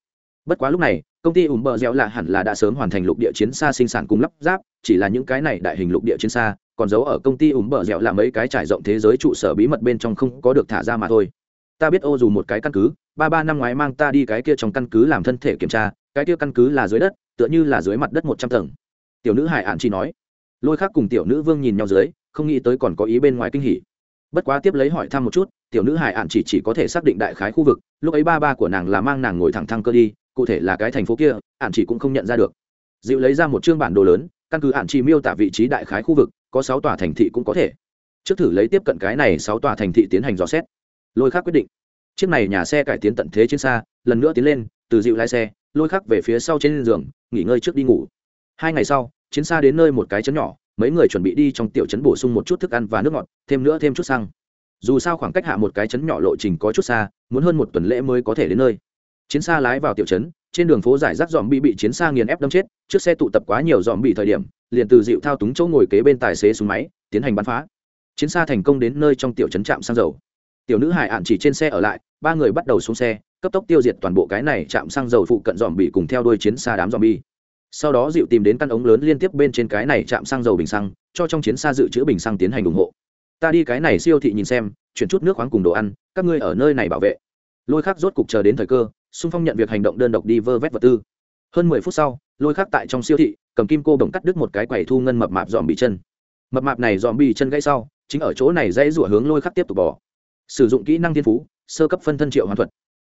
Bất quá lúc này, công ty ủng bờ dẻo là hẳn là đã sớm hoàn thành lục địa chiến xa sinh sản cùng lắp ráp, chỉ là những cái này đại hình lục địa chiến xa, còn giấu ở công ty ủng bờ dẻo là mấy cái trải rộng thế giới trụ sở bí mật bên trong không có được thả ra mà thôi. Ta biết ô dù một cái căn cứ, ba ba năm ngoái mang ta đi cái kia trong căn cứ làm thân thể kiểm tra, cái kia căn cứ là dưới đất, tựa như là dưới mặt đất một trăm tầng tiểu nữ hải ạn chỉ nói. Lôi khác cùng tiểu nữ vương nhìn nhau dưới, không nghĩ tới còn có ý bên ngoài kinh hỉ. Bất quá tiếp lấy hỏi thăm một chút, tiểu nữ hải ạn chỉ chỉ có thể xác định đại khái khu vực, lúc ấy ba ba của nàng là mang nàng ngồi thẳng thăng cơ đi, cụ thể là cái thành phố kia, ạn chỉ cũng không nhận ra được. Dịu lấy ra một chương bản đồ lớn, căn cứ ạn chỉ miêu tả vị trí đại khái khu vực, có sáu tòa thành thị cũng có thể. Trước thử lấy tiếp cận cái này sáu tòa thành thị tiến hành dò xét. Lôi khác quyết định. Chiếc này nhà xe cải tiến tận thế trên xa, lần nữa tiến lên, từ dịu lái xe, lôi khắc về phía sau trên giường, nghỉ ngơi trước đi ngủ hai ngày sau, chiến xa đến nơi một cái chấn nhỏ, mấy người chuẩn bị đi trong tiểu trấn bổ sung một chút thức ăn và nước ngọt, thêm nữa thêm chút xăng. Dù sao khoảng cách hạ một cái chấn nhỏ lộ trình có chút xa, muốn hơn một tuần lễ mới có thể đến nơi. Chiến xa lái vào tiểu trấn, trên đường phố giải rác dòm bị bị chiến xa nghiền ép đâm chết, trước xe tụ tập quá nhiều dòm bị thời điểm, liền từ dịu thao túng chỗ ngồi kế bên tài xế súng máy, tiến hành bắn phá. Chiến xa thành công đến nơi trong tiểu trấn trạm xăng dầu. Tiểu nữ hải ạn chỉ trên xe ở lại, ba người bắt đầu xuống xe, cấp tốc tiêu diệt toàn bộ cái này chạm xăng dầu phụ cận dòm bị cùng theo đuôi chiến xa đám dòm bi sau đó dịu tìm đến căn ống lớn liên tiếp bên trên cái này chạm xăng dầu bình xăng, cho trong chiến xa dự trữ bình xăng tiến hành ủng hộ. Ta đi cái này siêu thị nhìn xem, chuyển chút nước khoáng cùng đồ ăn, các ngươi ở nơi này bảo vệ. Lôi khắc rốt cục chờ đến thời cơ xung phong nhận việc hành động đơn độc đi vơ vét vật tư. Hơn mười phút sau, lôi khắc tại trong siêu thị, cầm kim cô bồng cắt đứt một cái quầy thu ngân mập mạp dòm bị chân. Mập mạp này dòm bị chân gãy sau, chính ở chỗ này dãy rủa hướng lôi khắc tiếp tục bỏ sử dụng kỹ năng thiên phú, sơ cấp phân thân triệu hoàn thuật.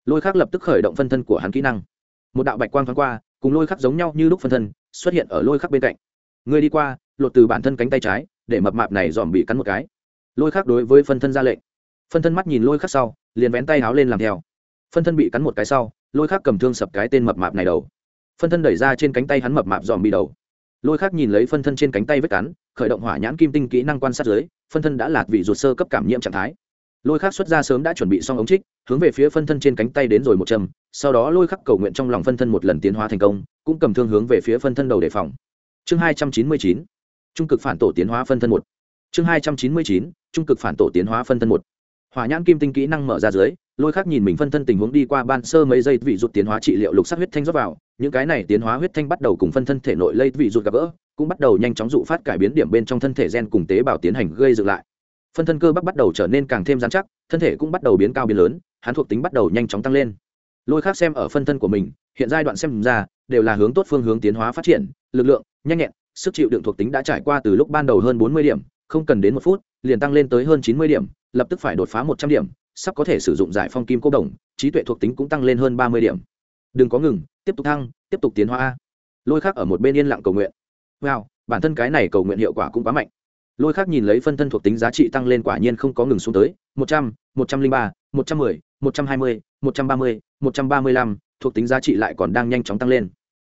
Lôi khắc lập tức khởi động phân thân của hắn kỹ năng. Một đạo bạch quang thoáng qua cùng lôi khắc giống nhau như lúc phân thân, xuất hiện ở lôi khắc bên cạnh. Người đi qua, lột từ bản thân cánh tay trái, để mập mạp này dòm bị cắn một cái. Lôi khắc đối với phân thân ra lệnh. Phân thân mắt nhìn lôi khắc sau, liền vén tay háo lên làm theo. Phân thân bị cắn một cái sau, lôi khắc cầm thương sập cái tên mập mạp này đầu. Phân thân đẩy ra trên cánh tay hắn mập mạp dòm bị đầu. Lôi khắc nhìn lấy phân thân trên cánh tay vết cắn, khởi động hỏa nhãn kim tinh kỹ năng quan sát dưới, phân thân đã lạt vị ruột sơ cấp cảm nhiễm trạng thái lôi khắc xuất ra sớm đã chuẩn bị xong ống trích, hướng về phía phân thân trên cánh tay đến rồi một châm, sau đó lôi khắc cầu nguyện trong lòng phân thân một lần tiến hóa thành công, cũng cầm thương hướng về phía phân thân đầu đề phòng. Chương hai trăm chín mươi chín, trung cực phản tổ tiến hóa phân thân một. Chương hai trăm chín mươi chín, trung cực phản tổ tiến hóa phân thân một. Hỏa nhãn kim tinh kỹ năng mở ra dưới, lôi khắc nhìn mình phân thân tình huống đi qua ban sơ mấy giây vị rụt tiến hóa trị liệu lục sắc huyết thanh rót vào, những cái này tiến hóa huyết thanh bắt đầu cùng phân thân thể nội lây vị rụt gặp gỡ, cũng bắt đầu nhanh chóng dụ phát cải biến điểm bên trong thân thể gen cùng tế bào tiến hành gây dựng lại phân thân cơ bắp bắt đầu trở nên càng thêm dán chắc, thân thể cũng bắt đầu biến cao biến lớn, hắn thuộc tính bắt đầu nhanh chóng tăng lên. Lôi khác xem ở phân thân của mình, hiện giai đoạn xem ra, đều là hướng tốt phương hướng tiến hóa phát triển, lực lượng, nhanh nhẹn, sức chịu đựng thuộc tính đã trải qua từ lúc ban đầu hơn bốn mươi điểm, không cần đến một phút, liền tăng lên tới hơn chín mươi điểm, lập tức phải đột phá một trăm điểm, sắp có thể sử dụng giải phong kim cô đồng, trí tuệ thuộc tính cũng tăng lên hơn ba mươi điểm. Đừng có ngừng, tiếp tục thăng, tiếp tục tiến hóa lôi khác ở một bên yên lặng cầu nguyện. Wow, bản thân cái này cầu nguyện hiệu quả cũng quá mạnh lôi khác nhìn lấy phân thân thuộc tính giá trị tăng lên quả nhiên không có ngừng xuống tới, một trăm một trăm linh ba, một trăm mười, một trăm hai mươi, một trăm ba mươi, một trăm ba mươi lăm, thuộc tính giá trị lại còn đang nhanh chóng tăng lên.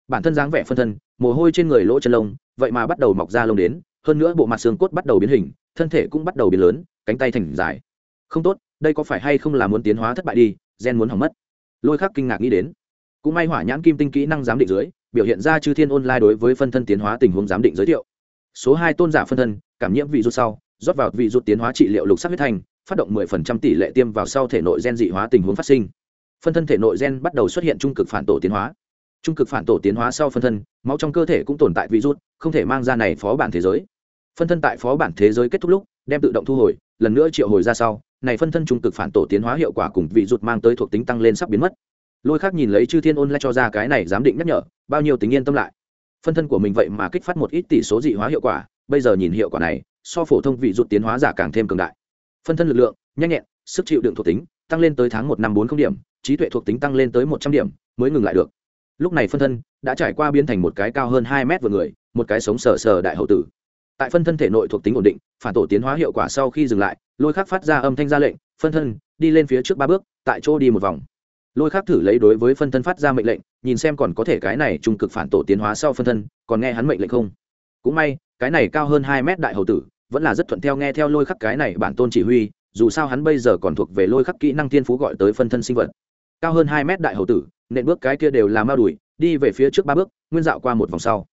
Bản thân dáng vẻ phân thân, mồ hôi trên người lỗ chân lông, vậy mà bắt đầu mọc ra lông đến, hơn nữa bộ mặt xương cốt bắt đầu biến hình, thân thể cũng bắt đầu biến lớn, cánh tay thành dài. Không tốt, đây có phải hay không là muốn tiến hóa thất bại đi, gen muốn hỏng mất. Lôi khắc kinh ngạc nghĩ đến. Cũng may hỏa nhãn kim tinh kỹ năng giám định dưới, biểu hiện ra chư thiên ôn lai đối với phân thân tiến hóa tình huống giám định giới thiệu số hai tôn giả phân thân, cảm nhiễm vị rút sau, rót vào vị rút tiến hóa trị liệu lục sắc huyết thanh, phát động 10% tỷ lệ tiêm vào sau thể nội gen dị hóa tình huống phát sinh. Phân thân thể nội gen bắt đầu xuất hiện trung cực phản tổ tiến hóa. Trung cực phản tổ tiến hóa sau phân thân, máu trong cơ thể cũng tồn tại virus không thể mang ra này phó bản thế giới. Phân thân tại phó bản thế giới kết thúc lúc, đem tự động thu hồi, lần nữa triệu hồi ra sau, này phân thân trung cực phản tổ tiến hóa hiệu quả cùng vị rụt mang tới thuộc tính tăng lên sắp biến mất. Lôi khác nhìn lấy chư thiên ôn lại cho ra cái này giám định nhắc nhở, bao nhiêu tính yên tâm lại phân thân của mình vậy mà kích phát một ít tỷ số dị hóa hiệu quả, bây giờ nhìn hiệu quả này, so phổ thông vị rụt tiến hóa giả càng thêm cường đại. Phân thân lực lượng, nhanh nhẹn, sức chịu đựng thuộc tính, tăng lên tới tháng một năm bốn không điểm, trí tuệ thuộc tính tăng lên tới một trăm điểm, mới ngừng lại được. Lúc này phân thân đã trải qua biến thành một cái cao hơn hai mét vừa người, một cái sống sờ sờ đại hậu tử. Tại phân thân thể nội thuộc tính ổn định, phản tổ tiến hóa hiệu quả sau khi dừng lại, lôi khắc phát ra âm thanh ra lệnh, phân thân, đi lên phía trước ba bước, tại chỗ đi một vòng lôi khắc thử lấy đối với phân thân phát ra mệnh lệnh, nhìn xem còn có thể cái này trung cực phản tổ tiến hóa sau phân thân, còn nghe hắn mệnh lệnh không? Cũng may, cái này cao hơn hai mét đại hầu tử, vẫn là rất thuận theo nghe theo lôi khắc cái này bản tôn chỉ huy, dù sao hắn bây giờ còn thuộc về lôi khắc kỹ năng thiên phú gọi tới phân thân sinh vật. Cao hơn hai mét đại hầu tử, nện bước cái kia đều là ma đùi, đi về phía trước ba bước, nguyên dạo qua một vòng sau.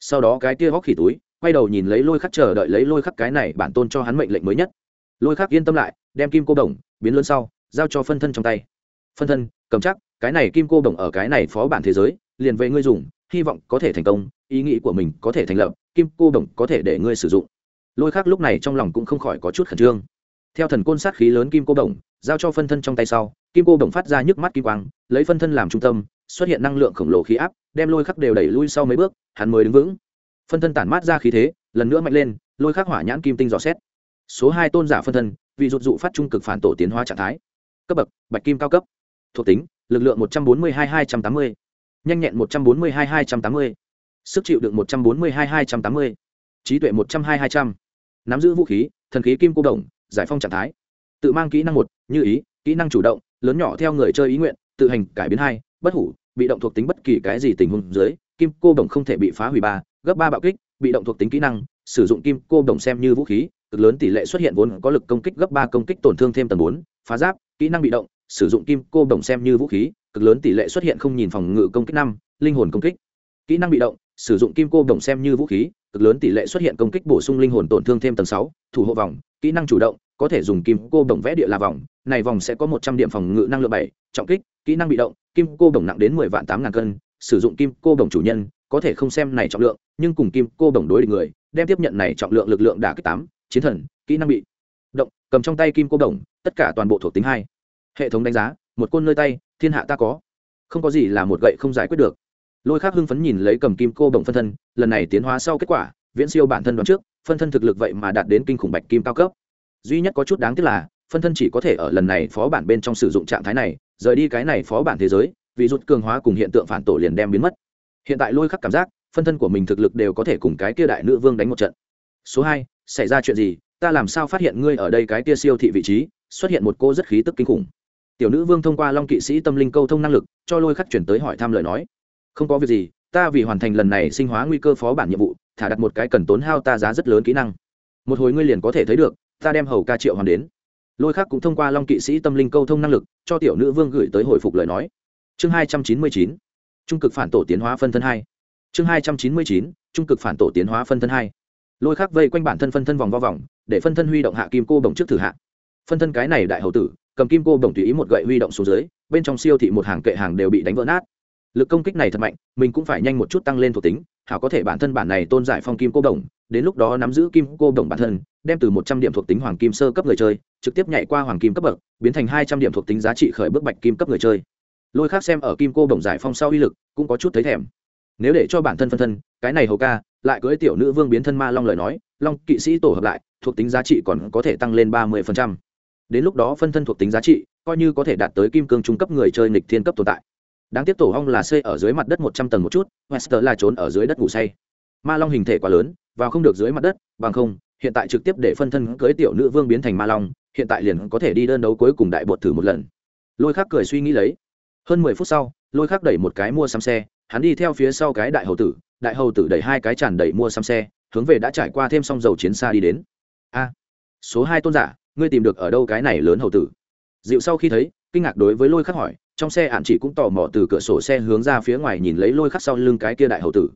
Sau đó cái kia hóc khỉ túi, quay đầu nhìn lấy lôi khắc chờ đợi lấy lôi khắc cái này bản tôn cho hắn mệnh lệnh mới nhất. Lôi khắc yên tâm lại, đem kim cô đồng, biến lớn sau, giao cho phân thân trong tay. Phân thân cầm chắc, cái này kim cô đồng ở cái này phó bản thế giới, liền về ngươi dùng, hy vọng có thể thành công, ý nghĩ của mình có thể thành lập, kim cô đồng có thể để ngươi sử dụng. Lôi khắc lúc này trong lòng cũng không khỏi có chút khẩn trương. Theo thần côn sát khí lớn kim cô đồng, giao cho phân thân trong tay sau, kim cô đồng phát ra nhức mắt kim quang, lấy phân thân làm trung tâm, xuất hiện năng lượng khổng lồ khí áp, đem lôi khắc đều đẩy lui sau mấy bước, hắn mới đứng vững. Phân thân tản mát ra khí thế, lần nữa mạnh lên, lôi khắc hỏa nhãn kim tinh dò xét. Số hai tôn giả phân thân, vì rụt dụ phát trung cực phản tổ tiến hóa trạng thái. Cấp bậc, bạch kim cao cấp thuộc tính, lực lượng một trăm bốn mươi hai hai trăm tám mươi, nhanh nhẹn một trăm bốn mươi hai hai trăm tám mươi, sức chịu đựng một trăm bốn mươi hai hai trăm tám mươi, trí tuệ một trăm hai hai trăm n ắ m giữ vũ khí, thần khí kim cô đồng, giải phong trạng thái, tự mang kỹ năng một, như ý, kỹ năng chủ động, lớn nhỏ theo người chơi ý nguyện, tự hành cải biến hai, bất hủ, bị động thuộc tính bất kỳ cái gì tình huống dưới, kim cô đồng không thể bị phá hủy ba, gấp ba bạo kích, bị động thuộc tính kỹ năng, sử dụng kim cô đồng xem như vũ khí, cực lớn tỷ lệ xuất hiện vốn có lực công kích gấp ba công kích tổn thương thêm tầng bốn, phá giáp, kỹ năng bị động sử dụng kim cô đồng xem như vũ khí, cực lớn tỷ lệ xuất hiện không nhìn phòng ngự công kích năm, linh hồn công kích. Kỹ năng bị động, sử dụng kim cô đồng xem như vũ khí, cực lớn tỷ lệ xuất hiện công kích bổ sung linh hồn tổn thương thêm tầng sáu, thủ hộ vòng, kỹ năng chủ động, có thể dùng kim cô đồng vẽ địa là vòng, này vòng sẽ có một trăm điểm phòng ngự năng lượng bảy, trọng kích, kỹ năng bị động, kim cô đồng nặng đến mười vạn tám ngàn cân, sử dụng kim cô đồng chủ nhân, có thể không xem này trọng lượng, nhưng cùng kim cô đồng đối địch người, đem tiếp nhận này trọng lượng lực lượng đả kích tám, chiến thần, kỹ năng bị động, cầm trong tay kim cô đồng tất cả toàn bộ thuộc tính hai hệ thống đánh giá, một côn nơi tay, thiên hạ ta có. Không có gì là một gậy không giải quyết được. Lôi khác hưng phấn nhìn lấy cầm kim cô bồng phân thân, lần này tiến hóa sau kết quả, viễn siêu bản thân đoán trước, phân thân thực lực vậy mà đạt đến kinh khủng bạch kim cao cấp. Duy nhất có chút đáng tiếc là, phân thân chỉ có thể ở lần này phó bản bên trong sử dụng trạng thái này, rời đi cái này phó bản thế giới, vì rút cường hóa cùng hiện tượng phản tổ liền đem biến mất. Hiện tại lôi khắc cảm giác, phân thân của mình thực lực đều có thể cùng cái kia đại nữ vương đánh một trận. Số hai, xảy ra chuyện gì? Ta làm sao phát hiện ngươi ở đây cái kia siêu thị vị trí, xuất hiện một cô rất khí tức kinh khủng tiểu nữ vương thông qua long kỵ sĩ tâm linh câu thông năng lực, cho lôi khắc chuyển tới hỏi thăm lời nói. Không có việc gì, ta vì hoàn thành lần này sinh hóa nguy cơ phó bản nhiệm vụ, thả đặt một cái cần tốn hao ta giá rất lớn kỹ năng. Một hồi ngươi liền có thể thấy được, ta đem hầu ca triệu hoàn đến. Lôi khắc cũng thông qua long kỵ sĩ tâm linh câu thông năng lực, cho tiểu nữ vương gửi tới hồi phục lời nói. Chương hai trăm chín mươi chín, trung cực phản tổ tiến hóa phân thân hai. Chương hai trăm chín mươi chín, trung cực phản tổ tiến hóa phân thân hai. Lôi khắc vây quanh bản thân phân thân vòng vo vòng, để phân thân huy động hạ kim cô bồng trước thử hạ. Phân thân cái này đại hầu tử cầm kim cô bổng tùy ý một gậy huy động xuống dưới, bên trong siêu thị một hàng kệ hàng đều bị đánh vỡ nát. Lực công kích này thật mạnh, mình cũng phải nhanh một chút tăng lên thuộc tính, hảo có thể bản thân bản này tôn giải phong kim cô bổng đến lúc đó nắm giữ kim cô bổng bản thân, đem từ một trăm điểm thuộc tính hoàng kim sơ cấp người chơi, trực tiếp nhảy qua hoàng kim cấp bậc, biến thành hai trăm điểm thuộc tính giá trị khởi bước bạch kim cấp người chơi. Lôi khác xem ở kim cô bổng giải phong sau uy lực, cũng có chút thấy thèm. Nếu để cho bản thân phân thân, cái này hầu ca, lại cưới tiểu nữ vương biến thân ma long lời nói, long kỵ sĩ tổ hợp lại, thuộc tính giá trị còn có thể tăng lên ba mươi phần trăm đến lúc đó phân thân thuộc tính giá trị, coi như có thể đạt tới kim cương trung cấp người chơi nghịch thiên cấp tồn tại. Đáng tiếc tổ hong là xây ở dưới mặt đất một trăm tầng một chút, wester là trốn ở dưới đất ngủ say. Ma long hình thể quá lớn và không được dưới mặt đất, bằng không, hiện tại trực tiếp để phân thân cưới tiểu nữ vương biến thành ma long, hiện tại liền có thể đi đơn đấu cuối cùng đại bột thử một lần. Lôi khắc cười suy nghĩ lấy. Hơn mười phút sau, lôi khắc đẩy một cái mua xăm xe, hắn đi theo phía sau cái đại hầu tử, đại hầu tử đẩy hai cái tràn đẩy mua xăm xe, hướng về đã trải qua thêm xong dầu chiến xa đi đến. A, số hai tôn giả ngươi tìm được ở đâu cái này lớn hầu tử? Dịu sau khi thấy, kinh ngạc đối với lôi khắc hỏi, trong xe hạn chỉ cũng tò mò từ cửa sổ xe hướng ra phía ngoài nhìn lấy lôi khắc sau lưng cái kia đại hầu tử.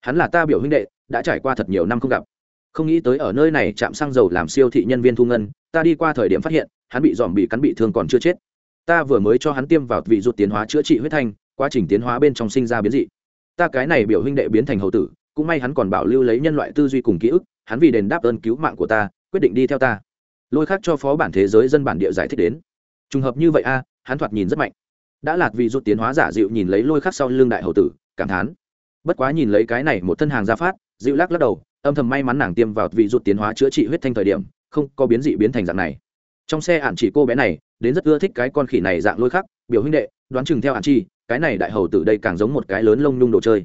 Hắn là ta biểu huynh đệ, đã trải qua thật nhiều năm không gặp. Không nghĩ tới ở nơi này chạm xăng dầu làm siêu thị nhân viên thu ngân, ta đi qua thời điểm phát hiện, hắn bị dòm bị cắn bị thương còn chưa chết. Ta vừa mới cho hắn tiêm vào vị rụt tiến hóa chữa trị huyết thanh, quá trình tiến hóa bên trong sinh ra biến dị. Ta cái này biểu huynh đệ biến thành hầu tử, cũng may hắn còn bảo lưu lấy nhân loại tư duy cùng ký ức, hắn vì đền đáp ơn cứu mạng của ta, quyết định đi theo ta lôi khác cho phó bản thế giới dân bản địa giải thích đến. Trùng hợp như vậy a, hắn thoạt nhìn rất mạnh. Đã lạc vì rút tiến hóa giả dịu nhìn lấy lôi khắc sau lưng đại hậu tử, cảm thán. Bất quá nhìn lấy cái này một thân hàng ra phát, dịu lắc lắc đầu, âm thầm may mắn nàng tiêm vào vị rút tiến hóa chữa trị huyết thanh thời điểm, không có biến dị biến thành dạng này. Trong xe ạn chỉ cô bé này, đến rất ưa thích cái con khỉ này dạng lôi khắc biểu huynh đệ, đoán chừng theo ạn chi, cái này đại hầu tử đây càng giống một cái lớn lông nhung đồ chơi.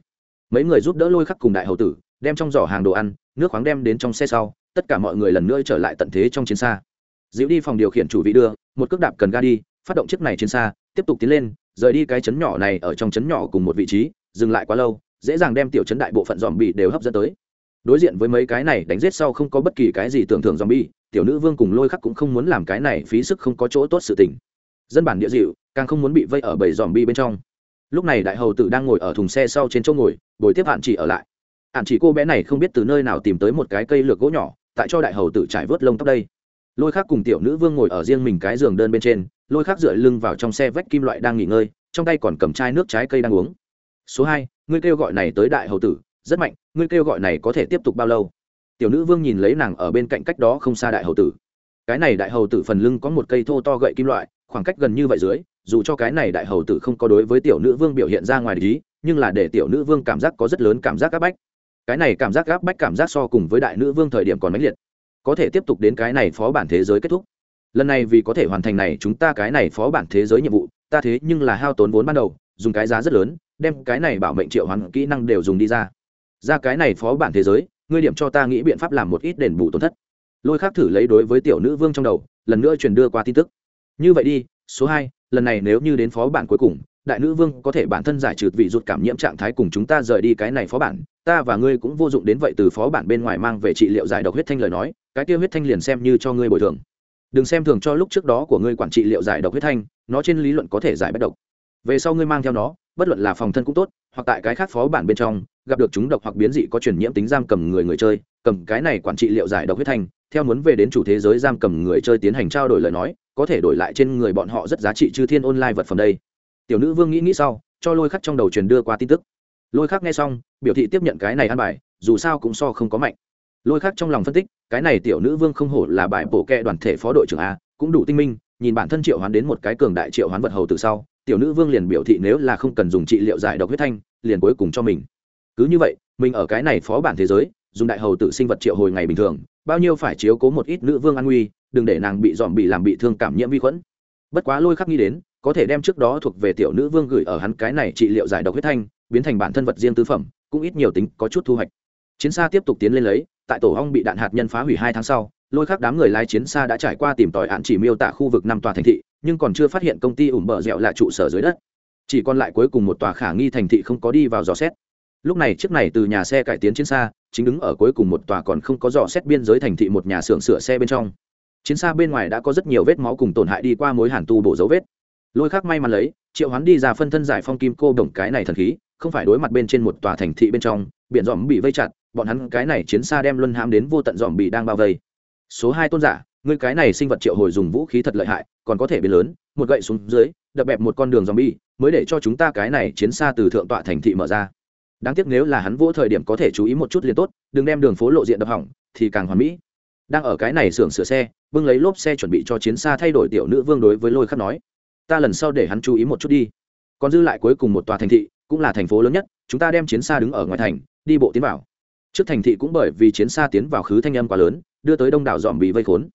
Mấy người giúp đỡ lôi khắc cùng đại hầu tử, đem trong giỏ hàng đồ ăn, nước khoáng đem đến trong xe sau tất cả mọi người lần nữa trở lại tận thế trong chiến xa. Dịu đi phòng điều khiển chủ vị đưa, một cước đạp cần ga đi, phát động chiếc này trên xa, tiếp tục tiến lên, rời đi cái chấn nhỏ này ở trong chấn nhỏ cùng một vị trí, dừng lại quá lâu, dễ dàng đem tiểu chấn đại bộ phận dòm bị đều hấp dẫn tới. Đối diện với mấy cái này đánh giết sau không có bất kỳ cái gì tưởng thưởng dòm bi tiểu nữ vương cùng lôi khắc cũng không muốn làm cái này phí sức không có chỗ tốt sự tình. Dân bản địa dịu càng không muốn bị vây ở bầy dòm bi bên trong. Lúc này đại hầu tử đang ngồi ở thùng xe sau trên chỗ ngồi, bồi tiếp hạn chỉ ở lại. Hạn chỉ cô bé này không biết từ nơi nào tìm tới một cái cây lược gỗ nhỏ tại cho đại hầu tử trải vớt lông tóc đây. Lôi khác cùng tiểu nữ vương ngồi ở riêng mình cái giường đơn bên trên, lôi khác dựa lưng vào trong xe vách kim loại đang nghỉ ngơi, trong tay còn cầm chai nước trái cây đang uống. Số hai, ngươi kêu gọi này tới đại hầu tử, rất mạnh, ngươi kêu gọi này có thể tiếp tục bao lâu? Tiểu nữ vương nhìn lấy nàng ở bên cạnh cách đó không xa đại hầu tử. Cái này đại hầu tử phần lưng có một cây thô to gậy kim loại, khoảng cách gần như vậy dưới, dù cho cái này đại hầu tử không có đối với tiểu nữ vương biểu hiện ra ngoài lý nhưng là để tiểu nữ vương cảm giác có rất lớn cảm giác áp bách cái này cảm giác áp bách cảm giác so cùng với đại nữ vương thời điểm còn mãnh liệt. Có thể tiếp tục đến cái này phó bản thế giới kết thúc. Lần này vì có thể hoàn thành này, chúng ta cái này phó bản thế giới nhiệm vụ, ta thế nhưng là hao tốn vốn ban đầu, dùng cái giá rất lớn, đem cái này bảo mệnh triệu hoàn kỹ năng đều dùng đi ra. Ra cái này phó bản thế giới, ngươi điểm cho ta nghĩ biện pháp làm một ít đền bù tổn thất. Lôi khác thử lấy đối với tiểu nữ vương trong đầu, lần nữa truyền đưa qua tin tức. Như vậy đi, số hai, lần này nếu như đến phó bản cuối cùng đại nữ vương có thể bản thân giải trừ vị rụt cảm nhiễm trạng thái cùng chúng ta rời đi cái này phó bản, ta và ngươi cũng vô dụng đến vậy từ phó bản bên ngoài mang về trị liệu giải độc huyết thanh lời nói, cái tiêu huyết thanh liền xem như cho ngươi bồi thường. Đừng xem thường cho lúc trước đó của ngươi quản trị liệu giải độc huyết thanh, nó trên lý luận có thể giải bất độc. Về sau ngươi mang theo nó, bất luận là phòng thân cũng tốt, hoặc tại cái khác phó bản bên trong, gặp được chúng độc hoặc biến dị có truyền nhiễm tính giam cầm người người chơi, cầm cái này quản trị liệu giải độc huyết thanh, theo muốn về đến chủ thế giới giam cầm người chơi tiến hành trao đổi lời nói, có thể đổi lại trên người bọn họ rất giá trị chư thiên online vật phẩm đây tiểu nữ vương nghĩ nghĩ sau, cho lôi khắc trong đầu truyền đưa qua tin tức. Lôi khắc nghe xong, biểu thị tiếp nhận cái này ăn bài, dù sao cũng so không có mạnh. Lôi khắc trong lòng phân tích, cái này tiểu nữ vương không hổ là bài bổ kẹ đoàn thể phó đội trưởng a, cũng đủ tinh minh, nhìn bản thân triệu hoán đến một cái cường đại triệu hoán vật hầu từ sau, tiểu nữ vương liền biểu thị nếu là không cần dùng trị liệu giải độc huyết thanh, liền cuối cùng cho mình. Cứ như vậy, mình ở cái này phó bản thế giới, dùng đại hầu tự sinh vật triệu hồi ngày bình thường, bao nhiêu phải chiếu cố một ít nữ vương an nguy, đừng để nàng bị dòm bị làm bị thương cảm nhiễm vi khuẩn bất quá lôi khắc nghĩ đến, có thể đem trước đó thuộc về tiểu nữ vương gửi ở hắn cái này trị liệu giải độc huyết thanh, biến thành bản thân vật riêng tư phẩm, cũng ít nhiều tính có chút thu hoạch. Chiến xa tiếp tục tiến lên lấy, tại tổ hong bị đạn hạt nhân phá hủy hai tháng sau, lôi khắc đám người lái chiến xa đã trải qua tìm tòi hạn chỉ miêu tả khu vực năm tòa thành thị, nhưng còn chưa phát hiện công ty ủng bờ dẻo là trụ sở dưới đất. Chỉ còn lại cuối cùng một tòa khả nghi thành thị không có đi vào dò xét. Lúc này chiếc này từ nhà xe cải tiến chiến xa, chính đứng ở cuối cùng một tòa còn không có dò xét biên giới thành thị một nhà xưởng sửa xe bên trong chiến xa bên ngoài đã có rất nhiều vết máu cùng tổn hại đi qua mối hàn tu bổ dấu vết. Lôi khác may mắn lấy, triệu hoán đi ra phân thân giải phong kim cô đồng cái này thần khí, không phải đối mặt bên trên một tòa thành thị bên trong, biển dòm bị vây chặt, bọn hắn cái này chiến xa đem luân hãm đến vô tận dòm bị đang bao vây. Số hai tôn giả người cái này sinh vật triệu hồi dùng vũ khí thật lợi hại, còn có thể biến lớn, một gậy xuống dưới, đập bẹp một con đường dòm bi mới để cho chúng ta cái này chiến xa từ thượng tọa thành thị mở ra. Đáng tiếc nếu là hắn vỗ thời điểm có thể chú ý một chút liền tốt, đừng đem đường phố lộ diện đập hỏng, thì càng hoàn mỹ đang ở cái này xưởng sửa xe, bưng lấy lốp xe chuẩn bị cho chiến xa thay đổi tiểu nữ vương đối với lôi khắc nói, ta lần sau để hắn chú ý một chút đi. Còn dư lại cuối cùng một tòa thành thị, cũng là thành phố lớn nhất, chúng ta đem chiến xa đứng ở ngoài thành, đi bộ tiến vào. Trước thành thị cũng bởi vì chiến xa tiến vào khứ thanh âm quá lớn, đưa tới đông đảo dòm bị vây khốn.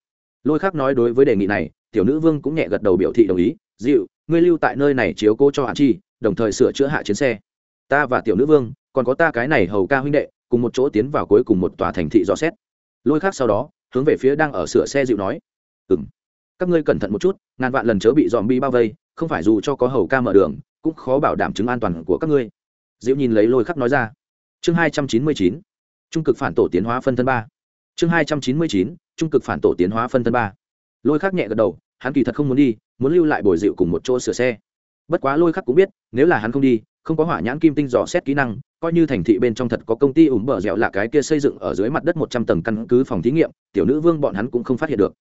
Lôi khắc nói đối với đề nghị này, tiểu nữ vương cũng nhẹ gật đầu biểu thị đồng ý, dịu, ngươi lưu tại nơi này chiếu cố cho hạn chi, đồng thời sửa chữa hạ chiến xe. Ta và tiểu nữ vương, còn có ta cái này hầu ca huynh đệ, cùng một chỗ tiến vào cuối cùng một tòa thành thị dò xét. Lôi khác sau đó hướng về phía đang ở sửa xe dịu nói ừng các ngươi cẩn thận một chút, ngàn vạn lần chớ bị dòm bi bao vây, không phải dù cho có hầu ca mở đường, cũng khó bảo đảm chứng an toàn của các ngươi. Dịu nhìn lấy lôi khắc nói ra. Chương hai trăm chín mươi chín, trung cực phản tổ tiến hóa phân thân ba. Chương hai trăm chín mươi chín, trung cực phản tổ tiến hóa phân thân ba. Lôi khắc nhẹ gật đầu, hắn kỳ thật không muốn đi, muốn lưu lại bồi dịu cùng một chỗ sửa xe. Bất quá lôi khắc cũng biết, nếu là hắn không đi, không có hỏa nhãn kim tinh dò xét kỹ năng coi như thành thị bên trong thật có công ty ủng bờ dẻo là cái kia xây dựng ở dưới mặt đất một trăm tầng căn cứ phòng thí nghiệm, tiểu nữ vương bọn hắn cũng không phát hiện được.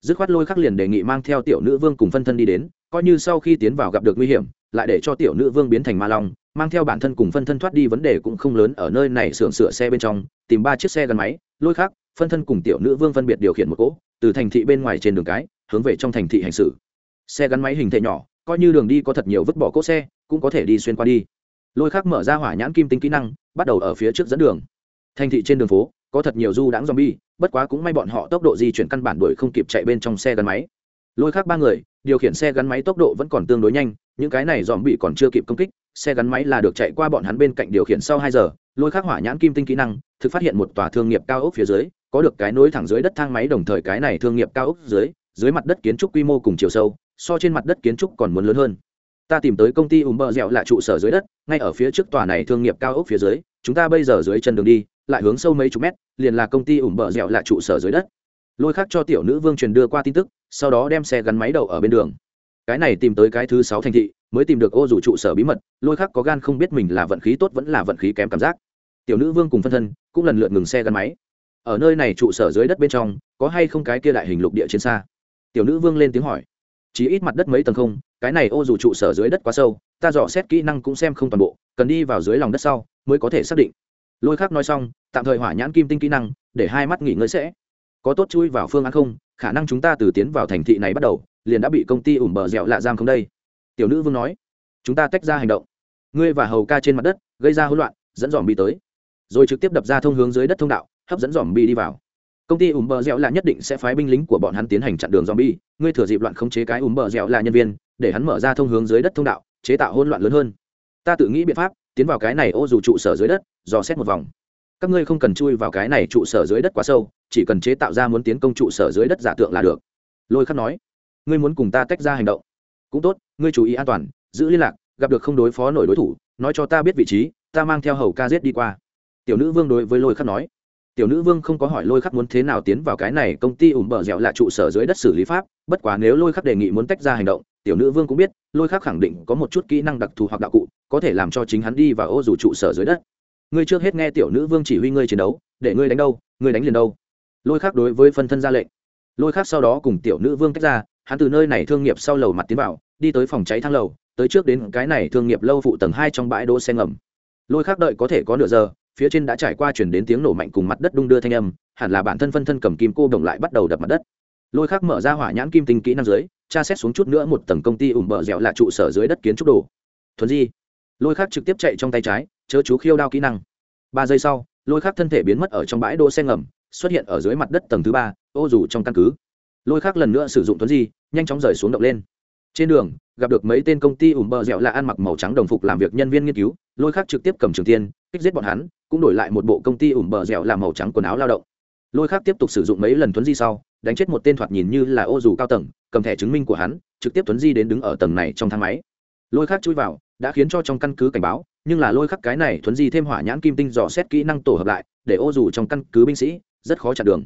Dứt khoát lôi khắc liền đề nghị mang theo tiểu nữ vương cùng phân thân đi đến, coi như sau khi tiến vào gặp được nguy hiểm, lại để cho tiểu nữ vương biến thành ma long, mang theo bản thân cùng phân thân thoát đi vấn đề cũng không lớn ở nơi này xưởng sửa xe bên trong, tìm ba chiếc xe gắn máy, lôi khắc, phân thân cùng tiểu nữ vương phân biệt điều khiển một cỗ, từ thành thị bên ngoài trên đường cái, hướng về trong thành thị hành xử. Xe gắn máy hình thể nhỏ, coi như đường đi có thật nhiều vứt bỏ cỗ xe, cũng có thể đi xuyên qua đi lôi khắc mở ra hỏa nhãn kim tính kỹ năng, bắt đầu ở phía trước dẫn đường. Thành thị trên đường phố, có thật nhiều du đãng zombie, bất quá cũng may bọn họ tốc độ di chuyển căn bản đuổi không kịp chạy bên trong xe gắn máy. Lôi khác ba người, điều khiển xe gắn máy tốc độ vẫn còn tương đối nhanh, những cái này dòm bị còn chưa kịp công kích, xe gắn máy là được chạy qua bọn hắn bên cạnh điều khiển sau hai giờ, lôi khác hỏa nhãn kim tinh kỹ năng, thực phát hiện một tòa thương nghiệp cao ốc phía dưới, có được cái nối thẳng dưới đất thang máy đồng thời cái này thương nghiệp cao ốc dưới dưới mặt đất kiến trúc quy mô cùng chiều sâu, so trên mặt đất kiến trúc còn muốn lớn hơn ta tìm tới công ty ùm bờ dẻo là trụ sở dưới đất, ngay ở phía trước tòa này thương nghiệp cao ốc phía dưới, chúng ta bây giờ dưới chân đường đi, lại hướng sâu mấy chục mét, liền là công ty ùm bờ dẻo là trụ sở dưới đất. Lôi khác cho tiểu nữ vương truyền đưa qua tin tức, sau đó đem xe gắn máy đậu ở bên đường. Cái này tìm tới cái thứ sáu thành thị, mới tìm được ô rủ trụ sở bí mật, lôi khác có gan không biết mình là vận khí tốt vẫn là vận khí kém cảm giác. Tiểu nữ vương cùng phân thân, cũng lần lượt ngừng xe gắn máy. Ở nơi này trụ sở dưới đất bên trong, có hay không cái kia đại hình lục địa trên xa? Tiểu nữ vương lên tiếng hỏi. Chỉ ít mặt đất mấy tầng không cái này ô dù trụ sở dưới đất quá sâu, ta dò xét kỹ năng cũng xem không toàn bộ, cần đi vào dưới lòng đất sau mới có thể xác định. Lôi khác nói xong, tạm thời hỏa nhãn kim tinh kỹ năng, để hai mắt nghỉ ngơi sẽ. Có tốt chui vào phương án không? Khả năng chúng ta từ tiến vào thành thị này bắt đầu, liền đã bị công ty ủm bờ dẻo lạ giam không đây. Tiểu nữ vương nói, chúng ta tách ra hành động. Ngươi và hầu ca trên mặt đất, gây ra hỗn loạn, dẫn dòm bi tới. Rồi trực tiếp đập ra thông hướng dưới đất thông đạo, hấp dẫn dòm bi đi vào công ty ủm bờ dẻo là nhất định sẽ phái binh lính của bọn hắn tiến hành chặn đường zombie. Ngươi thừa dịp loạn khống chế cái ủm bờ dẻo là nhân viên, để hắn mở ra thông hướng dưới đất thông đạo, chế tạo hỗn loạn lớn hơn. Ta tự nghĩ biện pháp, tiến vào cái này ô dù trụ sở dưới đất, dò xét một vòng. Các ngươi không cần chui vào cái này trụ sở dưới đất quá sâu, chỉ cần chế tạo ra muốn tiến công trụ sở dưới đất giả tượng là được. Lôi khắc nói, ngươi muốn cùng ta tách ra hành động. Cũng tốt, ngươi chú ý an toàn, giữ liên lạc, gặp được không đối phó nổi đối thủ, nói cho ta biết vị trí, ta mang theo hầu ca giết đi qua. Tiểu nữ vương đối với lôi khắc nói tiểu nữ vương không có hỏi lôi khắc muốn thế nào tiến vào cái này, công ty ủm bờ dẻo là trụ sở dưới đất xử lý pháp, bất quá nếu lôi khắc đề nghị muốn tách ra hành động, tiểu nữ vương cũng biết, lôi khắc khẳng định có một chút kỹ năng đặc thù hoặc đạo cụ, có thể làm cho chính hắn đi vào ô dù trụ sở dưới đất. Ngươi trước hết nghe tiểu nữ vương chỉ huy ngươi chiến đấu, để ngươi đánh đâu, ngươi đánh liền đâu. Lôi khắc đối với phân thân ra lệnh. Lôi khắc sau đó cùng tiểu nữ vương tách ra, hắn từ nơi này thương nghiệp sau lầu mặt tiến vào, đi tới phòng cháy thang lầu, tới trước đến cái này thương nghiệp lâu phụ tầng hai trong bãi đỗ xe ngầm. Lôi khắc đợi có thể có nửa giờ phía trên đã trải qua chuyển đến tiếng nổ mạnh cùng mặt đất đung đưa thanh âm, hẳn là bản thân phân thân cầm kim cô đồng lại bắt đầu đập mặt đất. Lôi khắc mở ra hỏa nhãn kim tinh kỹ năng dưới, tra xét xuống chút nữa một tầng công ty ủng bờ dẻo là trụ sở dưới đất kiến trúc đồ. Thuần di. Lôi khắc trực tiếp chạy trong tay trái, chớ chú khiêu đao kỹ năng. Ba giây sau, lôi khắc thân thể biến mất ở trong bãi đỗ xe ngầm, xuất hiện ở dưới mặt đất tầng thứ ba, ô dù trong căn cứ. Lôi khắc lần nữa sử dụng thuấn di, nhanh chóng rời xuống động lên. Trên đường, gặp được mấy tên công ty ủng bờ dẻo là ăn mặc màu trắng đồng phục làm việc nhân viên nghiên cứu, lôi khắc trực tiếp cầm trường tiên kích giết bọn hắn, cũng đổi lại một bộ công ty ủm bờ dẻo làm màu trắng quần áo lao động. Lôi khắc tiếp tục sử dụng mấy lần thuấn di sau, đánh chết một tên thoạt nhìn như là ô dù cao tầng, cầm thẻ chứng minh của hắn, trực tiếp thuấn di đến đứng ở tầng này trong thang máy. Lôi khắc chui vào, đã khiến cho trong căn cứ cảnh báo, nhưng là lôi khắc cái này thuấn di thêm hỏa nhãn kim tinh dò xét kỹ năng tổ hợp lại, để ô dù trong căn cứ binh sĩ, rất khó chặn đường.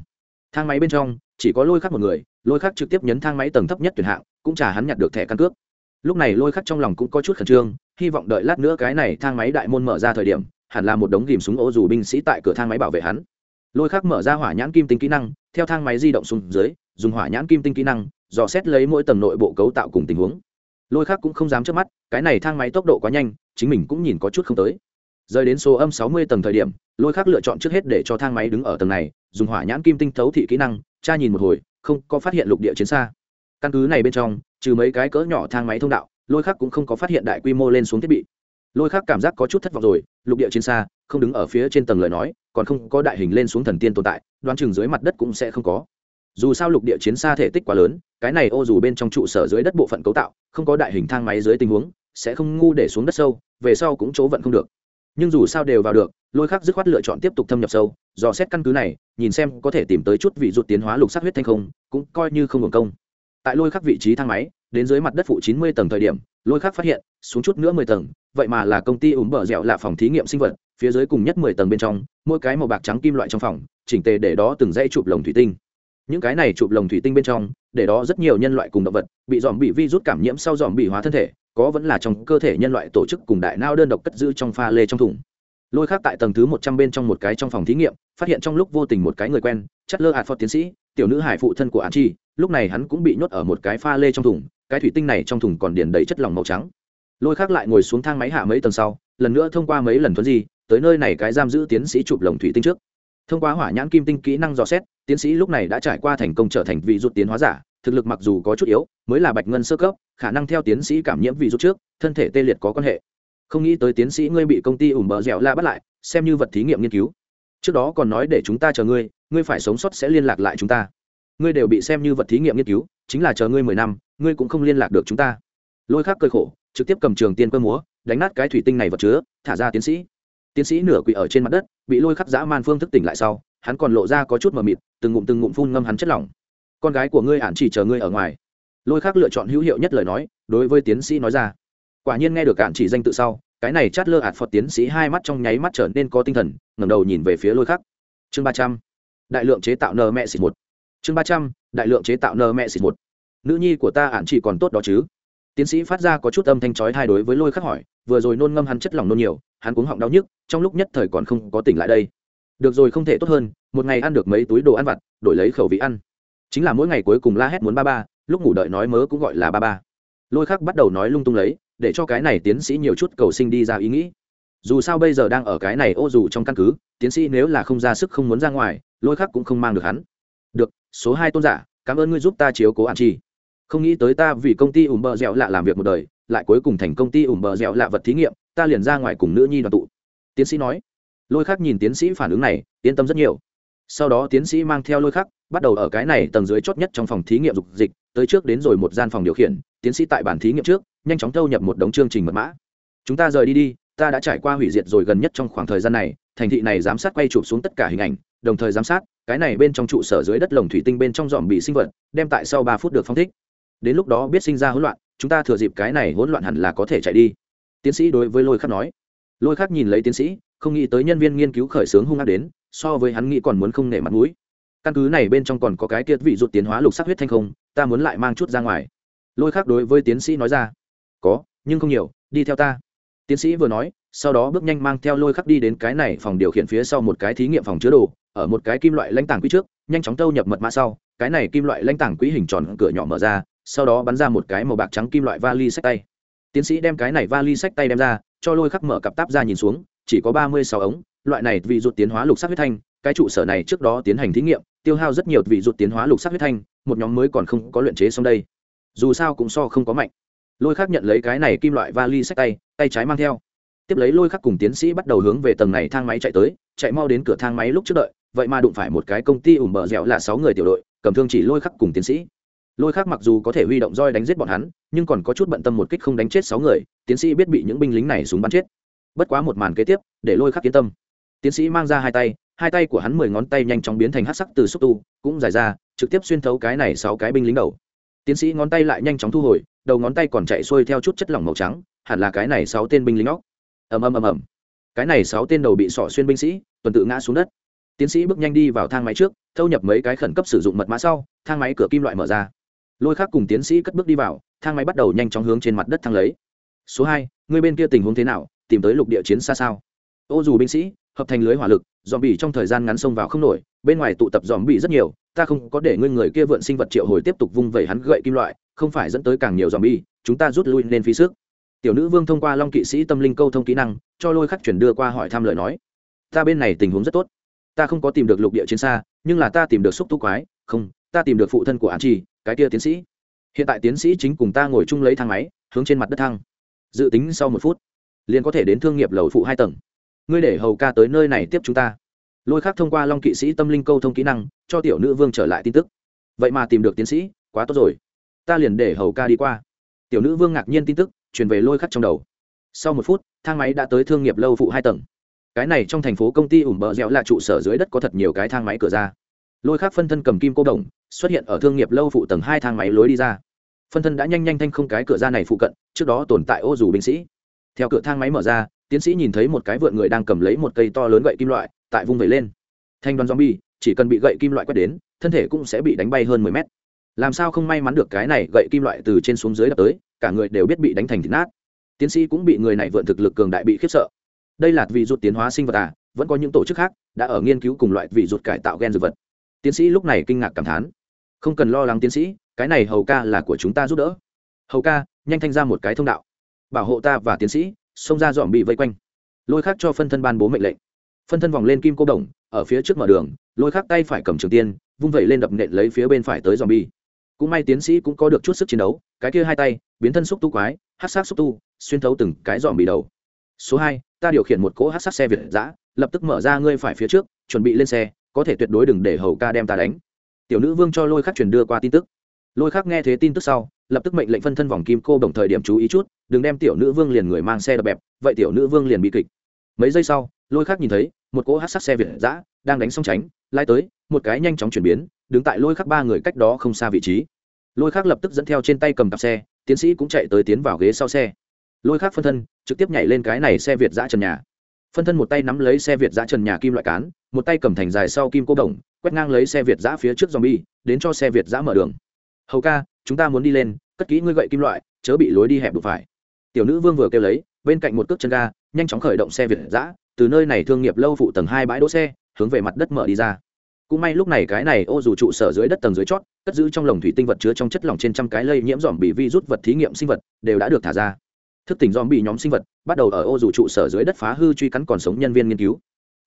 Thang máy bên trong, chỉ có lôi khắc một người, lôi khắc trực tiếp nhấn thang máy tầng thấp nhất tuyển hạng, cũng trả hắn nhặt được thẻ căn cước. Lúc này lôi khắc trong lòng cũng có chút khẩn trương, hy vọng đợi lát nữa cái này thang máy đại môn mở ra thời điểm hẳn là một đống ghìm súng ô dù binh sĩ tại cửa thang máy bảo vệ hắn. Lôi khắc mở ra hỏa nhãn kim tinh kỹ năng, theo thang máy di động xuống dưới, dùng hỏa nhãn kim tinh kỹ năng, dò xét lấy mỗi tầng nội bộ cấu tạo cùng tình huống. Lôi khắc cũng không dám trước mắt, cái này thang máy tốc độ quá nhanh, chính mình cũng nhìn có chút không tới. Rơi đến số âm sáu mươi tầng thời điểm, lôi khắc lựa chọn trước hết để cho thang máy đứng ở tầng này, dùng hỏa nhãn kim tinh thấu thị kỹ năng, tra nhìn một hồi, không có phát hiện lục địa chiến xa. Căn cứ này bên trong, trừ mấy cái cỡ nhỏ thang máy thông đạo, lôi khắc cũng không có phát hiện đại quy mô lên xuống thiết bị lôi khắc cảm giác có chút thất vọng rồi, lục địa chiến xa, không đứng ở phía trên tầng lời nói, còn không có đại hình lên xuống thần tiên tồn tại, đoán chừng dưới mặt đất cũng sẽ không có. Dù sao lục địa chiến xa thể tích quá lớn, cái này ô dù bên trong trụ sở dưới đất bộ phận cấu tạo, không có đại hình thang máy dưới tình huống, sẽ không ngu để xuống đất sâu, về sau cũng chỗ vận không được. Nhưng dù sao đều vào được, lôi khắc dứt khoát lựa chọn tiếp tục thâm nhập sâu, dò xét căn cứ này, nhìn xem có thể tìm tới chút vị ruột tiến hóa lục sắc huyết thanh không, cũng coi như không hưởng công. Tại lôi khắc vị trí thang máy đến dưới mặt đất phụ chín mươi tầng thời điểm, lôi khắc phát hiện, xuống chút nữa mười tầng, vậy mà là công ty ủm bờ dẻo là phòng thí nghiệm sinh vật, phía dưới cùng nhất mười tầng bên trong, mỗi cái màu bạc trắng kim loại trong phòng, chỉnh tề để đó từng dãy chụp lồng thủy tinh. Những cái này chụp lồng thủy tinh bên trong, để đó rất nhiều nhân loại cùng động vật, bị dòm bị virus cảm nhiễm sau dòm bị hóa thân thể, có vẫn là trong cơ thể nhân loại tổ chức cùng đại nao đơn độc cất giữ trong pha lê trong thùng. Lôi khác tại tầng thứ một trăm bên trong một cái trong phòng thí nghiệm, phát hiện trong lúc vô tình một cái người quen, chất lơ hạt phật tiến sĩ, tiểu nữ hải phụ thân của an chi lúc này hắn cũng bị nhốt ở một cái pha lê trong thùng cái thủy tinh này trong thùng còn điền đầy chất lỏng màu trắng. Lôi khác lại ngồi xuống thang máy hạ mấy tầng sau, lần nữa thông qua mấy lần thuấn di, tới nơi này cái giam giữ tiến sĩ chụp lồng thủy tinh trước. Thông qua hỏa nhãn kim tinh kỹ năng dò xét, tiến sĩ lúc này đã trải qua thành công trở thành vị rút tiến hóa giả, thực lực mặc dù có chút yếu, mới là bạch ngân sơ cấp, khả năng theo tiến sĩ cảm nhiễm vị rút trước, thân thể tê liệt có quan hệ. Không nghĩ tới tiến sĩ ngươi bị công ty ủ bờ dẻo la bắt lại, xem như vật thí nghiệm nghiên cứu. Trước đó còn nói để chúng ta chờ ngươi ngươi phải sống sót sẽ liên lạc lại chúng ta. Ngươi đều bị xem như vật thí nghiệm nghiên cứu, chính là chờ ngươi mười năm ngươi cũng không liên lạc được chúng ta. Lôi khác cơi khổ, trực tiếp cầm trường tiên cơ múa, đánh nát cái thủy tinh này vật chứa, thả ra tiến sĩ. Tiến sĩ nửa quỵ ở trên mặt đất, bị lôi khắc dã man phương thức tỉnh lại sau, hắn còn lộ ra có chút mờ mịt, từng ngụm từng ngụm phun ngâm hắn chất lỏng. Con gái của ngươi ản chỉ chờ ngươi ở ngoài. Lôi khắc lựa chọn hữu hiệu nhất lời nói, đối với tiến sĩ nói ra. Quả nhiên nghe được ản chỉ danh tự sau, cái này chát lơ ạt phật tiến sĩ hai mắt trong nháy mắt trở nên có tinh thần, ngẩng đầu nhìn về phía lôi khắc. Chương ba trăm. Đại lượng chế tạo nờ mẹ xịt một. Chương ba trăm. Đại lượng chế tạo nơ mẹ xịt một nữ nhi của ta ạn chỉ còn tốt đó chứ? Tiến sĩ phát ra có chút âm thanh chói thay đối với lôi khắc hỏi, vừa rồi nôn ngâm hắn chất lỏng nôn nhiều, hắn cuống họng đau nhức, trong lúc nhất thời còn không có tỉnh lại đây. Được rồi không thể tốt hơn, một ngày ăn được mấy túi đồ ăn vặt, đổi lấy khẩu vị ăn. Chính là mỗi ngày cuối cùng la hét muốn ba ba, lúc ngủ đợi nói mớ cũng gọi là ba ba. Lôi khắc bắt đầu nói lung tung lấy, để cho cái này tiến sĩ nhiều chút cầu sinh đi ra ý nghĩ. Dù sao bây giờ đang ở cái này ô dù trong căn cứ, tiến sĩ nếu là không ra sức không muốn ra ngoài, lôi khắc cũng không mang được hắn. Được, số hai tôn giả, cảm ơn ngươi giúp ta chiếu cố an chi không nghĩ tới ta vì công ty ủm bờ dẻo lạ làm việc một đời, lại cuối cùng thành công ty ủm bờ dẻo lạ vật thí nghiệm, ta liền ra ngoài cùng nữ nhi đoàn tụ. Tiến sĩ nói. Lôi khắc nhìn tiến sĩ phản ứng này, yên tâm rất nhiều. Sau đó tiến sĩ mang theo lôi khắc, bắt đầu ở cái này tầng dưới chót nhất trong phòng thí nghiệm dục dịch, tới trước đến rồi một gian phòng điều khiển, tiến sĩ tại bản thí nghiệm trước, nhanh chóng thâu nhập một đống chương trình mật mã. Chúng ta rời đi đi, ta đã trải qua hủy diệt rồi gần nhất trong khoảng thời gian này, thành thị này giám sát quay chụp xuống tất cả hình ảnh, đồng thời giám sát, cái này bên trong trụ sở dưới đất lồng thủy tinh bên trong dòm bị sinh vật, đem tại sau ba phút được phong thích đến lúc đó biết sinh ra hỗn loạn, chúng ta thừa dịp cái này hỗn loạn hẳn là có thể chạy đi. Tiến sĩ đối với lôi khắc nói. Lôi khắc nhìn lấy tiến sĩ, không nghĩ tới nhân viên nghiên cứu khởi xướng hung ác đến, so với hắn nghĩ còn muốn không nể mặt mũi. Căn cứ này bên trong còn có cái tiết vị rụt tiến hóa lục sắc huyết thanh không, ta muốn lại mang chút ra ngoài. Lôi khắc đối với tiến sĩ nói ra. Có, nhưng không nhiều, đi theo ta. Tiến sĩ vừa nói, sau đó bước nhanh mang theo lôi khắc đi đến cái này phòng điều khiển phía sau một cái thí nghiệm phòng chứa đồ, ở một cái kim loại lãnh tảng quý trước, nhanh chóng tâu nhập mật mã sau. Cái này kim loại lãnh tảng quý hình tròn cửa nhỏ mở ra sau đó bắn ra một cái màu bạc trắng kim loại vali sách tay. Tiến sĩ đem cái này vali sách tay đem ra, cho lôi khắc mở cặp táp ra nhìn xuống, chỉ có ba mươi sáu ống, loại này vì rụt tiến hóa lục sắc huyết thanh, cái trụ sở này trước đó tiến hành thí nghiệm, tiêu hao rất nhiều vị rụt tiến hóa lục sắc huyết thanh, một nhóm mới còn không có luyện chế xong đây. Dù sao cũng so không có mạnh. Lôi khắc nhận lấy cái này kim loại vali sách tay tay trái mang theo. Tiếp lấy lôi khắc cùng tiến sĩ bắt đầu hướng về tầng này thang máy chạy tới, chạy mau đến cửa thang máy lúc trước đợi, vậy mà đụng phải một cái công ty ủm bờ dẻo là sáu người tiểu đội, cầm thương chỉ lôi khắc cùng tiến sĩ lôi khắc mặc dù có thể huy động roi đánh giết bọn hắn, nhưng còn có chút bận tâm một kích không đánh chết sáu người, tiến sĩ biết bị những binh lính này súng bắn chết. Bất quá một màn kế tiếp, để lôi khắc yên tâm. Tiến sĩ mang ra hai tay hai tay của hắn mười ngón tay nhanh chóng biến thành hát sắc từ xúc tu, cũng dài ra, trực tiếp xuyên thấu cái này sáu cái binh lính đầu. Tiến sĩ ngón tay lại nhanh chóng thu hồi, đầu ngón tay còn chạy xuôi theo chút chất lỏng màu trắng, hẳn là cái này sáu tên binh lính óc. Ầm ầm ầm ầm. Cái này sáu tên đầu bị sỏ xuyên binh sĩ, tuần tự ngã xuống đất. Tiến sĩ bước nhanh đi vào thang máy trước, thâu nhập mấy cái khẩn cấp sử dụng mật mã sau, thang máy cửa kim loại mở ra lôi khác cùng tiến sĩ cất bước đi vào, thang máy bắt đầu nhanh chóng hướng trên mặt đất thang lấy. Số hai, người bên kia tình huống thế nào? Tìm tới lục địa chiến xa sao? Ô dù binh sĩ, hợp thành lưới hỏa lực dòm bị trong thời gian ngắn xông vào không nổi, bên ngoài tụ tập dòm bị rất nhiều, ta không có để ngươi người kia vượn sinh vật triệu hồi tiếp tục vung vẩy hắn gậy kim loại, không phải dẫn tới càng nhiều dòm bi chúng ta rút lui nên phí sức. Tiểu nữ vương thông qua long kỵ sĩ tâm linh câu thông kỹ năng, cho lôi khắc chuyển đưa qua hỏi thăm lời nói. Ta bên này tình huống rất tốt. Ta không có tìm được lục địa chiến xa, nhưng là ta tìm được xúc tu quái, không, ta tìm được phụ thân của an chi cái kia tiến sĩ. Hiện tại tiến sĩ chính cùng ta ngồi chung lấy thang máy, hướng trên mặt đất thang. Dự tính sau một phút, liền có thể đến thương nghiệp lầu phụ hai tầng. Ngươi để hầu ca tới nơi này tiếp chúng ta. Lôi khác thông qua long kỵ sĩ tâm linh câu thông kỹ năng, cho tiểu nữ vương trở lại tin tức. Vậy mà tìm được tiến sĩ, quá tốt rồi. Ta liền để hầu ca đi qua. Tiểu nữ vương ngạc nhiên tin tức, truyền về lôi khắc trong đầu. Sau một phút, thang máy đã tới thương nghiệp lâu phụ hai tầng. Cái này trong thành phố công ty ủng bờ dẻo là trụ sở dưới đất có thật nhiều cái thang máy cửa ra lôi khác phân thân cầm kim cô đồng, xuất hiện ở thương nghiệp lâu phụ tầng hai thang máy lối đi ra. Phân thân đã nhanh nhanh thanh không cái cửa ra này phụ cận, trước đó tồn tại ô dù binh sĩ. Theo cửa thang máy mở ra, tiến sĩ nhìn thấy một cái vượn người đang cầm lấy một cây to lớn gậy kim loại, tại vung vẩy lên. Thanh đoàn zombie, chỉ cần bị gậy kim loại quét đến, thân thể cũng sẽ bị đánh bay hơn mười mét. Làm sao không may mắn được cái này gậy kim loại từ trên xuống dưới đập tới, cả người đều biết bị đánh thành thịt nát. Tiến sĩ cũng bị người này vượn thực lực cường đại bị khiếp sợ. Đây là vị ruột tiến hóa sinh vật à vẫn có những tổ chức khác đã ở nghiên cứu cùng loại vị ruột cải tạo gen dược vật tiến sĩ lúc này kinh ngạc cảm thán. Không cần lo lắng tiến sĩ, cái này hầu ca là của chúng ta giúp đỡ. Hầu ca, nhanh thanh ra một cái thông đạo. Bảo hộ ta và tiến sĩ, xông ra dọn bị vây quanh. Lôi khác cho phân thân ban bố mệnh lệnh. Phân thân vòng lên kim cô đồng, ở phía trước mở đường, lôi khác tay phải cầm trường tiên, vung vẩy lên đập nện lấy phía bên phải tới dòm bi cũng may tiến sĩ cũng có được chút sức chiến đấu, cái kia hai tay, biến thân xúc tu quái, hát sát xúc tu, xuyên thấu từng cái dòm bị đầu. Số hai, ta điều khiển một cỗ hát sát xe việt giã lập tức mở ra ngươi phải phía trước, chuẩn bị lên xe có thể tuyệt đối đừng để hầu ca đem ta đánh. Tiểu nữ vương cho lôi khắc truyền đưa qua tin tức. Lôi khắc nghe thế tin tức sau, lập tức mệnh lệnh phân thân vòng kim cô đồng thời điểm chú ý chút, đừng đem tiểu nữ vương liền người mang xe đập bẹp, vậy tiểu nữ vương liền bị kịch. Mấy giây sau, lôi khắc nhìn thấy, một cỗ hát sắc xe việt giã đang đánh xong tránh lai tới, một cái nhanh chóng chuyển biến, đứng tại lôi khắc ba người cách đó không xa vị trí. Lôi khắc lập tức dẫn theo trên tay cầm cặp xe, tiến sĩ cũng chạy tới tiến vào ghế sau xe. Lôi khắc phân thân, trực tiếp nhảy lên cái này xe việt giã trần nhà phân thân một tay nắm lấy xe việt giã trần nhà kim loại cán, một tay cầm thành dài sau kim cô đồng, quét ngang lấy xe việt giã phía trước zombie, đến cho xe việt giã mở đường. Hầu ca, chúng ta muốn đi lên, cất kỹ ngươi gậy kim loại, chớ bị lối đi hẹp đục phải. Tiểu nữ vương vừa kêu lấy, bên cạnh một cước chân ga, nhanh chóng khởi động xe việt giã, từ nơi này thương nghiệp lâu phụ tầng hai bãi đỗ xe, hướng về mặt đất mở đi ra. Cũng may lúc này cái này ô dù trụ sở dưới đất tầng dưới chót, cất giữ trong lồng thủy tinh vật chứa trong chất lỏng trên trăm cái lây nhiễm dòm bị vi rút vật thí nghiệm sinh vật, đều đã được thả ra thức tỉnh dòm bị nhóm sinh vật, bắt đầu ở ô dù trụ sở dưới đất phá hư truy cắn còn sống nhân viên nghiên cứu.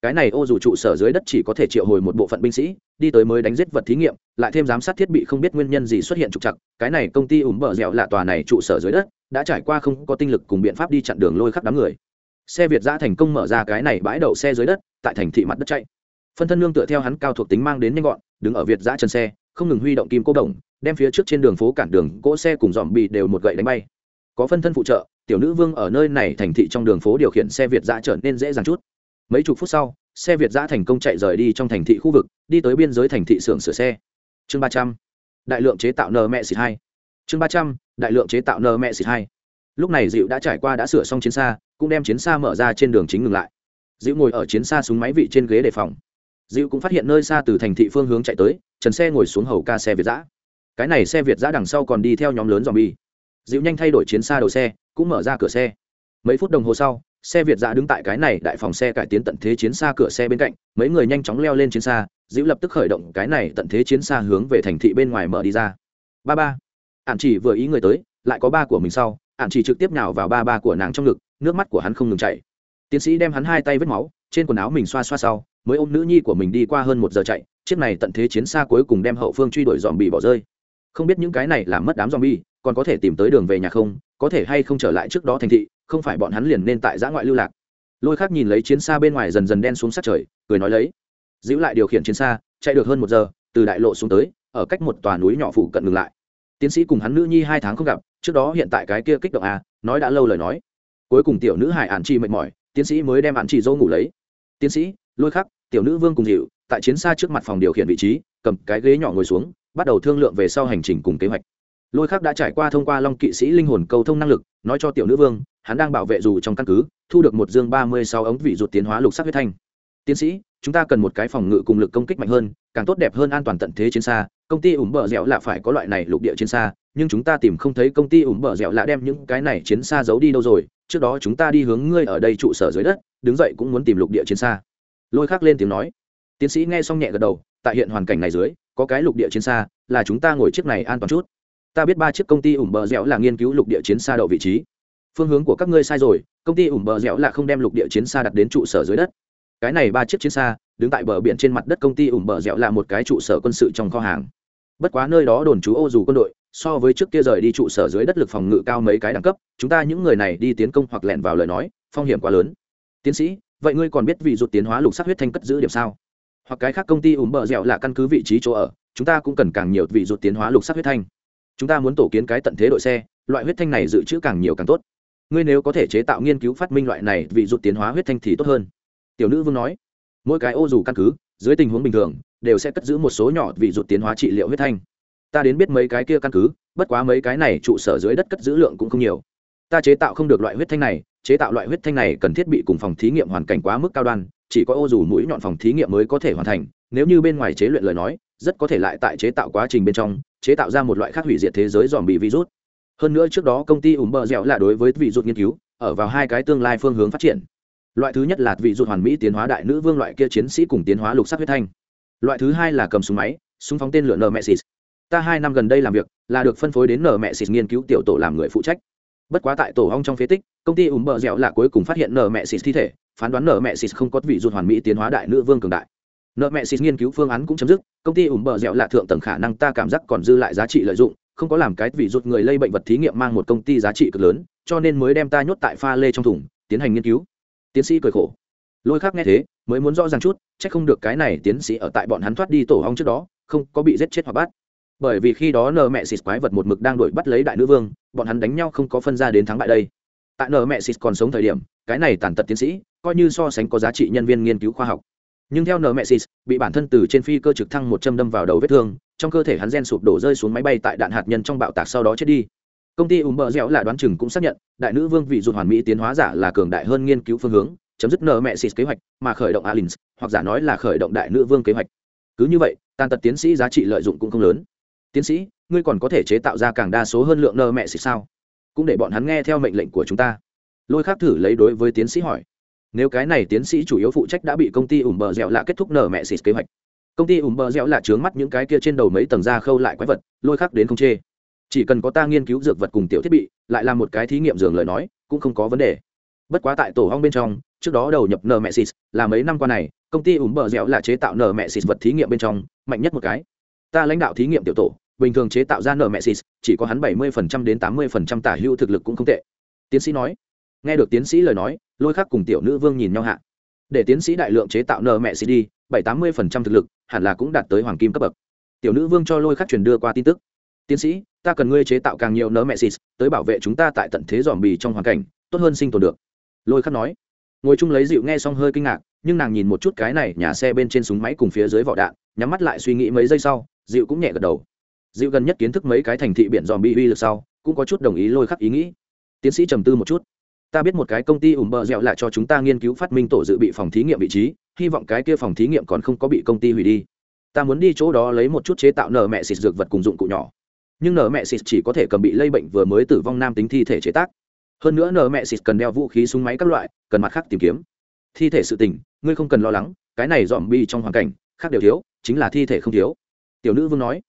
Cái này ô dù trụ sở dưới đất chỉ có thể triệu hồi một bộ phận binh sĩ, đi tới mới đánh giết vật thí nghiệm, lại thêm giám sát thiết bị không biết nguyên nhân gì xuất hiện trục chặt cái này công ty ủm bờ dẻo là tòa này trụ sở dưới đất, đã trải qua không có tinh lực cùng biện pháp đi chặn đường lôi khắp đám người. Xe việt giã thành công mở ra cái này bãi đậu xe dưới đất, tại thành thị mặt đất chạy. Phân thân nương tựa theo hắn cao thuộc tính mang đến nhanh gọn, đứng ở việt giã chân xe, không ngừng huy động kim cô đồng, đem phía trước trên đường phố cản đường, cỗ xe cùng dòm bị đều một gậy đánh bay có phân thân phụ trợ, tiểu nữ vương ở nơi này thành thị trong đường phố điều khiển xe việt giã trở nên dễ dàng chút. Mấy chục phút sau, xe việt giã thành công chạy rời đi trong thành thị khu vực, đi tới biên giới thành thị xưởng sửa xe. Chương ba trăm, đại lượng chế tạo nờ mẹ xịt hai. Chương ba trăm, đại lượng chế tạo nờ mẹ xịt hai. Lúc này dịu đã trải qua đã sửa xong chiến xa, cũng đem chiến xa mở ra trên đường chính ngừng lại. Dịu ngồi ở chiến xa súng máy vị trên ghế đề phòng. Dịu cũng phát hiện nơi xa từ thành thị phương hướng chạy tới, trần xe ngồi xuống hầu ca xe việt giã cái này xe việt giã đằng sau còn đi theo nhóm lớn dòm bi dịu nhanh thay đổi chiến xa đầu xe, cũng mở ra cửa xe. Mấy phút đồng hồ sau, xe việt giã đứng tại cái này đại phòng xe cải tiến tận thế chiến xa cửa xe bên cạnh, mấy người nhanh chóng leo lên chiến xa, dịu lập tức khởi động cái này tận thế chiến xa hướng về thành thị bên ngoài mở đi ra. Ba ba. Ạn chỉ vừa ý người tới, lại có ba của mình sau ạn chỉ trực tiếp nào vào ba ba của nàng trong ngực, nước mắt của hắn không ngừng chảy. Tiến sĩ đem hắn hai tay vết máu, trên quần áo mình xoa xoa sau, mới ôm nữ nhi của mình đi qua hơn một giờ chạy, chiếc này tận thế chiến xa cuối cùng đem hậu phương truy đuổi dòm bị bỏ rơi. Không biết những cái này làm mất đám dòm bi còn có thể tìm tới đường về nhà không, có thể hay không trở lại trước đó thành thị, không phải bọn hắn liền nên tại giã ngoại lưu lạc. Lôi khác nhìn lấy chiến xa bên ngoài dần dần đen xuống sát trời, cười nói lấy. Giữ lại điều khiển chiến xa, chạy được hơn một giờ, từ đại lộ xuống tới, ở cách một tòa núi nhỏ phụ cận ngừng lại. Tiến sĩ cùng hắn nữ nhi hai tháng không gặp, trước đó hiện tại cái kia kích động à nói đã lâu lời nói. Cuối cùng tiểu nữ hải ản chi mệt mỏi, tiến sĩ mới đem ản chi dâu ngủ lấy. Tiến sĩ, lôi khắc, tiểu nữ vương cùng dịu, tại chiến xa trước mặt phòng điều khiển vị trí, cầm cái ghế nhỏ ngồi xuống, bắt đầu thương lượng về sau hành trình cùng kế hoạch lôi khắc đã trải qua thông qua long kỵ sĩ linh hồn cầu thông năng lực, nói cho tiểu nữ vương, hắn đang bảo vệ dù trong căn cứ, thu được một dương ba mươi sáu ống vị ruột tiến hóa lục sắc huyết thanh. Tiến sĩ, chúng ta cần một cái phòng ngự cùng lực công kích mạnh hơn, càng tốt đẹp hơn an toàn tận thế chiến xa, công ty ủng bờ dẻo là phải có loại này lục địa chiến xa, nhưng chúng ta tìm không thấy công ty ủng bờ dẻo lạ đem những cái này chiến xa giấu đi đâu rồi, trước đó chúng ta đi hướng ngươi ở đây trụ sở dưới đất, đứng dậy cũng muốn tìm lục địa chiến xa. Lôi khắc lên tiếng nói. Tiến sĩ nghe xong nhẹ gật đầu, tại hiện hoàn cảnh này dưới, có cái lục địa chiến xa, là chúng ta ngồi chiếc này an toàn chút ta biết ba chiếc công ty ủng bờ dẻo là nghiên cứu lục địa chiến xa đậu vị trí. Phương hướng của các ngươi sai rồi, công ty ủng bờ dẻo là không đem lục địa chiến xa đặt đến trụ sở dưới đất. Cái này ba chiếc chiến xa, đứng tại bờ biển trên mặt đất công ty ủng bờ dẻo là một cái trụ sở quân sự trong kho hàng. Bất quá nơi đó đồn trú ô dù quân đội, so với trước kia rời đi trụ sở dưới đất lực phòng ngự cao mấy cái đẳng cấp, chúng ta những người này đi tiến công hoặc lẻn vào lời nói, phong hiểm quá lớn. Tiến sĩ, vậy ngươi còn biết vị rụt tiến hóa lục sắc huyết thanh cất giữ điểm sao? Hoặc cái khác công ty ủng bờ dẻo là căn cứ vị trí chỗ ở, chúng ta cũng cần càng nhiều vị rụt tiến hóa lục sắc huyết thanh chúng ta muốn tổ kiến cái tận thế đội xe, loại huyết thanh này dự trữ càng nhiều càng tốt. Ngươi nếu có thể chế tạo nghiên cứu phát minh loại này vị rụt tiến hóa huyết thanh thì tốt hơn. Tiểu nữ vương nói. Mỗi cái ô dù căn cứ, dưới tình huống bình thường, đều sẽ cất giữ một số nhỏ vị rụt tiến hóa trị liệu huyết thanh. Ta đến biết mấy cái kia căn cứ, bất quá mấy cái này trụ sở dưới đất cất giữ lượng cũng không nhiều. Ta chế tạo không được loại huyết thanh này, chế tạo loại huyết thanh này cần thiết bị cùng phòng thí nghiệm hoàn cảnh quá mức cao đoan, chỉ có ô dù mũi nhọn phòng thí nghiệm mới có thể hoàn thành. Nếu như bên ngoài chế luyện lời nói rất có thể lại tại chế tạo quá trình bên trong, chế tạo ra một loại khác hủy diệt thế giới dòm bị virus. Hơn nữa trước đó công ty ủng bờ dẻo là đối với vị rụt nghiên cứu, ở vào hai cái tương lai phương hướng phát triển. Loại thứ nhất là vị rụt hoàn mỹ tiến hóa đại nữ vương loại kia chiến sĩ cùng tiến hóa lục sắc huyết thanh. Loại thứ hai là cầm súng máy, súng phóng tên lửa nờ mẹ xịt ta hai năm gần đây làm việc, là được phân phối đến nờ mẹ xịt nghiên cứu tiểu tổ làm người phụ trách. Bất quá tại tổ hong trong phế tích, công ty ủng bờ dẻo là cuối cùng phát hiện nờ mẹ xịt thi thể, phán đoán nờ mẹ xịt không có vị rụt hoàn mỹ tiến hóa đại nữ vương cường đại nợ mẹ xịt nghiên cứu phương án cũng chấm dứt, công ty ủng bờ dẻo là thượng tầng khả năng ta cảm giác còn dư lại giá trị lợi dụng, không có làm cái vị rút người lây bệnh vật thí nghiệm mang một công ty giá trị cực lớn, cho nên mới đem ta nhốt tại pha lê trong thùng, tiến hành nghiên cứu. Tiến sĩ cười khổ. Lôi khác nghe thế, mới muốn rõ ràng chút c h ắ c không được cái này tiến sĩ ở tại bọn hắn thoát đi tổ hong trước đó, không có bị giết chết hoặc bắt. Bởi vì khi đó nợ mẹ xịt quái vật một mực đang đuổi bắt lấy đại nữ vương, bọn hắn đánh nhau không có phân ra đến thắng bại đây. Tại nợ mẹ xịt còn sống thời điểm, cái này tàn tật tiến sĩ, coi như so sánh có giá trị nhân viên nghiên cứu khoa học nhưng theo nờ mẹ sis bị bản thân từ trên phi cơ trực thăng một châm đâm vào đầu vết thương, trong cơ thể hắn gen sụp đổ rơi xuống máy bay tại đạn hạt nhân trong bạo tạc sau đó chết đi. Công ty ùm bờ dẻo là đoán chừng cũng xác nhận, đại nữ vương vị ruột hoàn mỹ tiến hóa giả là cường đại hơn nghiên cứu phương hướng, chấm dứt nợ mẹ sis kế hoạch, mà khởi động alins hoặc giả nói là khởi động đại nữ vương kế hoạch. Cứ như vậy, tàn tật tiến sĩ giá trị lợi dụng cũng không lớn. Tiến sĩ, ngươi còn có thể chế tạo ra càng đa số hơn lượng nơ mẹ sis sao? Cũng để bọn hắn nghe theo mệnh lệnh của chúng ta. Lôi khác thử lấy đối với tiến sĩ hỏi nếu cái này tiến sĩ chủ yếu phụ trách đã bị công ty ủng bờ dẻo lạ kết thúc nở mẹ xịt kế hoạch. Công ty ủng bờ dẻo lạ trướng mắt những cái kia trên đầu mấy tầng da khâu lại quái vật, lôi khác đến không chê. Chỉ cần có ta nghiên cứu dược vật cùng tiểu thiết bị, lại làm một cái thí nghiệm dường lời nói, cũng không có vấn đề. Bất quá tại tổ hong bên trong, trước đó đầu nhập nở mẹ xịt, là mấy năm qua này, công ty ủng bờ dẻo là chế tạo nở mẹ xịt vật thí nghiệm bên trong, mạnh nhất một cái. Ta lãnh đạo thí nghiệm tiểu tổ, bình thường chế tạo ra nở mẹ xịt, chỉ có hắn bảy mươi đến tám mươi tả hữu thực lực cũng không tệ. Tiến sĩ nói nghe được tiến sĩ lời nói, lôi khắc cùng tiểu nữ vương nhìn nhau hạ. Để tiến sĩ đại lượng chế tạo nợ mẹ cd đi, bảy tám mươi thực lực, hẳn là cũng đạt tới hoàng kim cấp bậc. Tiểu nữ vương cho lôi khắc truyền đưa qua tin tức. Tiến sĩ, ta cần ngươi chế tạo càng nhiều nợ mẹ cd tới bảo vệ chúng ta tại tận thế dòm bì trong hoàn cảnh, tốt hơn sinh tồn được. Lôi khắc nói. Ngồi chung lấy dịu nghe xong hơi kinh ngạc, nhưng nàng nhìn một chút cái này, nhà xe bên trên súng máy cùng phía dưới vỏ đạn, nhắm mắt lại suy nghĩ mấy giây sau, dịu cũng nhẹ gật đầu. Dịu gần nhất kiến thức mấy cái thành thị biển dòm bi uy lực sau, cũng có chút đồng ý lôi khắc ý nghĩ. Tiến sĩ trầm tư một chút ta biết một cái công ty ủng bờ dẹo lại cho chúng ta nghiên cứu phát minh tổ dự bị phòng thí nghiệm vị trí, hy vọng cái kia phòng thí nghiệm còn không có bị công ty hủy đi. Ta muốn đi chỗ đó lấy một chút chế tạo nở mẹ xịt dược vật cùng dụng cụ nhỏ. Nhưng nở mẹ xịt chỉ có thể cầm bị lây bệnh vừa mới tử vong nam tính thi thể chế tác. Hơn nữa nở mẹ xịt cần đeo vũ khí súng máy các loại, cần mặt khác tìm kiếm. Thi thể sự tình, ngươi không cần lo lắng, cái này dòm bi trong hoàn cảnh, khác đều thiếu, chính là thi thể không thiếu. Tiểu nữ vương nói.